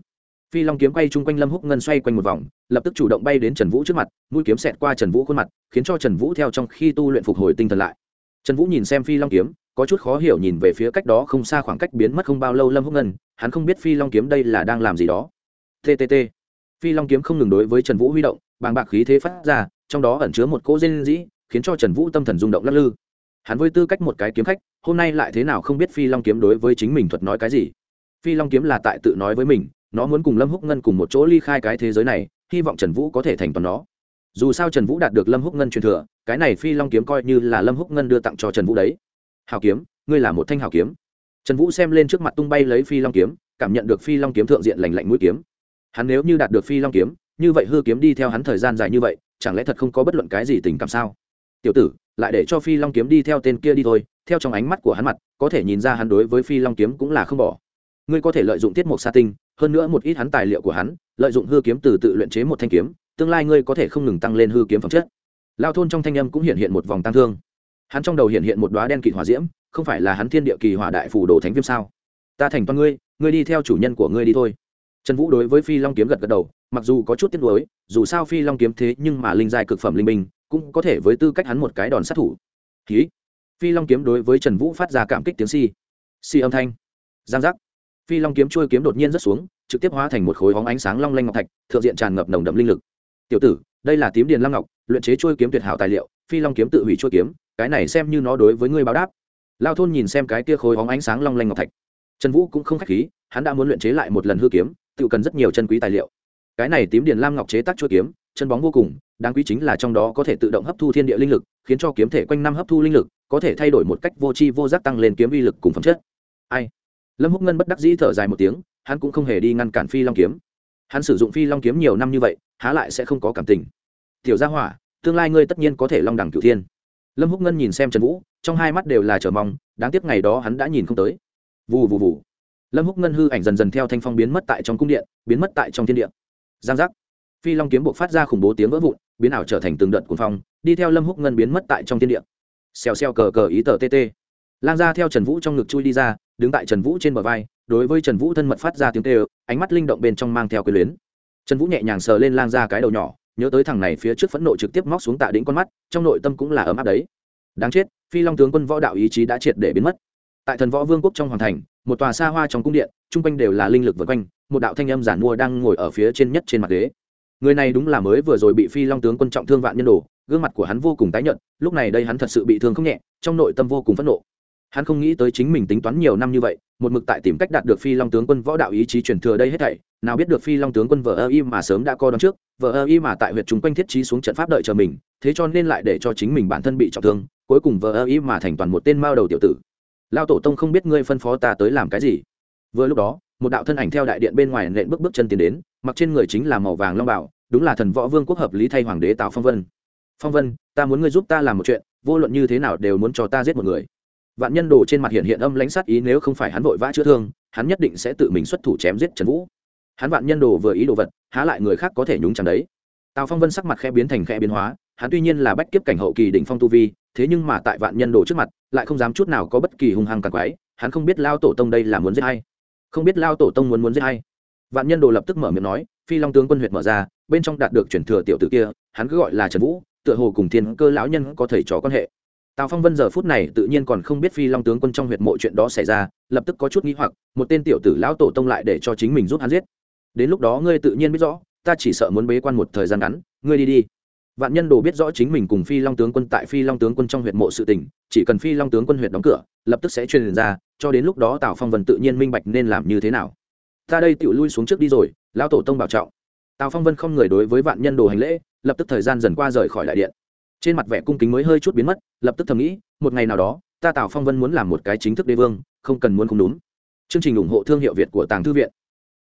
Phi long kiếm quay chung quanh lâm húc ngân xoay quanh một vòng, lập tức chủ động bay đến trần vũ trước mặt, mũi kiếm xẹt qua trần vũ khuôn mặt, khiến cho trần vũ theo trong khi tu luyện phục hồi tinh thần lại. Trần vũ nhìn xem phi long kiếm, có chút khó hiểu nhìn về phía cách đó không xa khoảng cách biến mất không bao lâu lâm húc ngân, hắn không biết phi long kiếm đây là đang làm gì đó. Ttt phi long kiếm không ngừng đối với trần vũ huy động, bàng bạc khí thế phát ra, trong đó ẩn chứa một cỗ dên dĩ, khiến cho trần vũ tâm thần rung động lắc lư. Hắn với tư cách một cái kiếm khách, hôm nay lại thế nào không biết phi long kiếm đối với chính mình thuật nói cái gì. Phi long kiếm là tại tự nói với mình nó muốn cùng lâm húc ngân cùng một chỗ ly khai cái thế giới này, hy vọng trần vũ có thể thành toàn nó. Dù sao trần vũ đạt được lâm húc ngân truyền thừa, cái này phi long kiếm coi như là lâm húc ngân đưa tặng cho trần vũ đấy. Hào kiếm, ngươi là một thanh hào kiếm. Trần vũ xem lên trước mặt tung bay lấy phi long kiếm, cảm nhận được phi long kiếm thượng diện lành lạnh mũi kiếm. Hắn nếu như đạt được phi long kiếm, như vậy hư kiếm đi theo hắn thời gian dài như vậy, chẳng lẽ thật không có bất luận cái gì tình cảm sao? Tiểu tử, lại để cho phi long kiếm đi theo tên kia đi thôi, theo trong ánh mắt của hắn mặt, có thể nhìn ra hắn đối với phi long kiếm cũng là không bỏ. Ngươi có thể lợi dụng tiết mục sa tinh hơn nữa một ít hắn tài liệu của hắn, lợi dụng hư kiếm từ tự luyện chế một thanh kiếm, tương lai ngươi có thể không ngừng tăng lên hư kiếm phẩm chất. Lao thôn trong thanh âm cũng hiện hiện một vòng tăng thương. Hắn trong đầu hiện hiện một đoá đen kịt hỏa diễm, không phải là hắn thiên địa kỳ hỏa đại phủ đồ thánh viêm sao? Ta thành toàn ngươi ngươi đi theo chủ nhân của ngươi đi thôi. Trần vũ đối với phi long kiếm gật gật đầu, mặc dù có chút tiếc nuối, dù sao phi long kiếm thế nhưng mà linh giai cực phẩm linh minh cũng có thể với tư cách hắn một cái đòn sát thủ. Ký phi long kiếm đối với trần vũ phát ra cảm kích tiếng si si âm thanh. Giang giác phi long kiếm trôi kiếm đột nhiên rớt xuống, trực tiếp hóa thành một khối hóng ánh sáng long lanh ngọc thạch, thượng diện tràn ngập nồng đậm linh lực. Tiểu tử, đây là tím điền lam ngọc, luyện chế trôi kiếm tuyệt hảo tài liệu, phi long kiếm tự hủy trôi kiếm, cái này xem như nó đối với ngươi báo đáp. Lao thôn nhìn xem cái kia khối hóng ánh sáng long lanh ngọc thạch. Trần vũ cũng không k h á c h khí, hắn đã muốn luyện chế lại một lần hư kiếm, tự cần rất nhiều chân quý tài liệu. Cái này tím điền lam ngọc chế tác trôi kiếm, chân bóng vô cùng, đáng quý chính là trong đó có thể tự động hấp thu thiên địa linh lực, khiến cho kiếm thể quanh năm hấp thu linh lực, có thể thay đổi một cách vô tri vô giác tăng lên kiếm uy lực cùng phẩm chất. Ai? Lâm húc ngân bất đắc dĩ thở dài một tiếng, hắn cũng không hề đi ngăn cản phi long kiếm. Hắn sử dụng phi long kiếm nhiều năm như vậy, há lại sẽ không có cảm tình. Tiểu gia hỏa, tương lai ngươi tất nhiên có thể long đẳng cửu thiên. Lâm húc ngân nhìn xem trần vũ, trong hai mắt đều là chờ mong, đáng tiếc ngày đó hắn đã nhìn không tới. Vù vù vù. Lâm húc ngân hư ảnh dần dần theo thanh phong biến mất tại trong cung điện, biến mất tại trong thiên điện giang giác. Phi long kiếm buộc phát ra khủng bố tiếng vỡ vụn, biến ảo trở thành từng đợt cuồng phong, đi theo lâm húc ngân biến mất tại trong thiên điện xèo xèo cờ cờ ý tờ tt lang ra theo trần vũ trong ngực chui đi ra đứng tại trần vũ trên bờ vai, đối với trần vũ thân mật phát ra tiếng tê ơ ánh mắt linh động bên trong mang theo quyền luyến. Trần vũ nhẹ nhàng sờ lên lang ra cái đầu nhỏ, nhớ tới thằng này phía trước phẫn nộ trực tiếp móc xuống tạ đĩnh con mắt, trong nội tâm cũng là ấm áp đấy. Đáng chết, phi long tướng quân võ đạo ý chí đã triệt để biến mất. Tại thần võ vương quốc trong hoàng thành, một tòa xa hoa trong cung điện, chung quanh đều là linh lực vượt quanh, một đạo thanh âm giản mua đang ngồi ở phía trên nhất trên mặt ghế. Người này đúng là mới vừa rồi bị phi long tướng quân trọng thương vạn nhân đồ, gương mặt của hắn vô cùng tái nhợt, lúc này đây hắn thật sự bị thương không nhẹ, trong nội tâm vô cùng phẫn nộ hắn không nghĩ tới chính mình tính toán nhiều năm như vậy, một mực tại tìm cách đạt được phi long tướng quân võ đạo ý chí truyền thừa đây hết thảy. Nào biết được phi long tướng quân vợ ơ y mà sớm đã co đón trước, vợ ơ y mà tại huyện chúng quanh thiết trí xuống trận pháp đợi chờ mình, thế cho nên lại để cho chính mình bản thân bị trọng thương, cuối cùng vợ ơ y mà thành toàn một tên mao đầu tiểu tử. Lao tổ tông không biết ngươi phân phó ta tới làm cái gì. Vừa lúc đó, một đạo thân ảnh theo đại điện bên ngoài nện bước bước chân tiến đến, mặc trên người chính là màu vàng long bảo, đúng là thần võ vương quốc hợp lý thay hoàng đế tào phong vân. Phong vân, ta muốn ngươi giúp ta làm một chuyện, vô luận như thế nào đều muốn cho ta giết một người vạn nhân đồ trên mặt hiện hiện âm lãnh sát ý, nếu không phải hắn vội vã chữa thương, hắn nhất định sẽ tự mình xuất thủ chém giết trần vũ. Hắn vạn nhân đồ vừa ý đồ vật, há lại người khác có thể nhúng chẳng đấy. Tào phong vân sắc mặt khe biến thành khe biến hóa, hắn tuy nhiên là bách kiếp cảnh hậu kỳ đỉnh phong tu vi, thế nhưng mà tại vạn nhân đồ trước mặt, lại không dám chút nào có bất kỳ hung hăng càng quái, hắn không biết lao tổ tông đây là muốn giết hay không biết lao tổ tông muốn muốn giết hay vạn nhân đồ lập tức mở miệng nói, phi long tướng quân huyệt mở ra, bên trong đạt được chuyển thừa tiểu tử kia, hắn cứ gọi là trần vũ, tựa hồ cùng thiên cơ lão nhân có thầy trò quan hệ tào phong vân giờ phút này tự nhiên còn không biết phi long tướng quân trong huyệt mộ chuyện đó xảy ra, lập tức có chút nghi hoặc, một tên tiểu tử lão tổ tông lại để cho chính mình giúp hắn giết. Đến lúc đó ngươi tự nhiên biết rõ, ta chỉ sợ muốn bế quan một thời gian ngắn, ngươi đi đi. Vạn nhân đồ biết rõ chính mình cùng phi long tướng quân tại phi long tướng quân trong huyệt mộ sự tình, chỉ cần phi long tướng quân huyệt đóng cửa, lập tức sẽ truyền ra, cho đến lúc đó tào phong vân tự nhiên minh bạch nên làm như thế nào. Ta đây tiểu lui xuống trước đi rồi, lão tổ tông bảo trọng. Tào phong vân không người đối với vạn nhân đồ hành lễ, lập tức thời gian dần qua rời khỏi đại điện trên mặt vẻ cung kính mới hơi chút biến mất, lập tức thầm nghĩ, một ngày nào đó, ta tào phong vân muốn làm một cái chính thức đế vương, không cần muốn không đúng. Chương trình ủng hộ thương hiệu việt của tàng thư viện.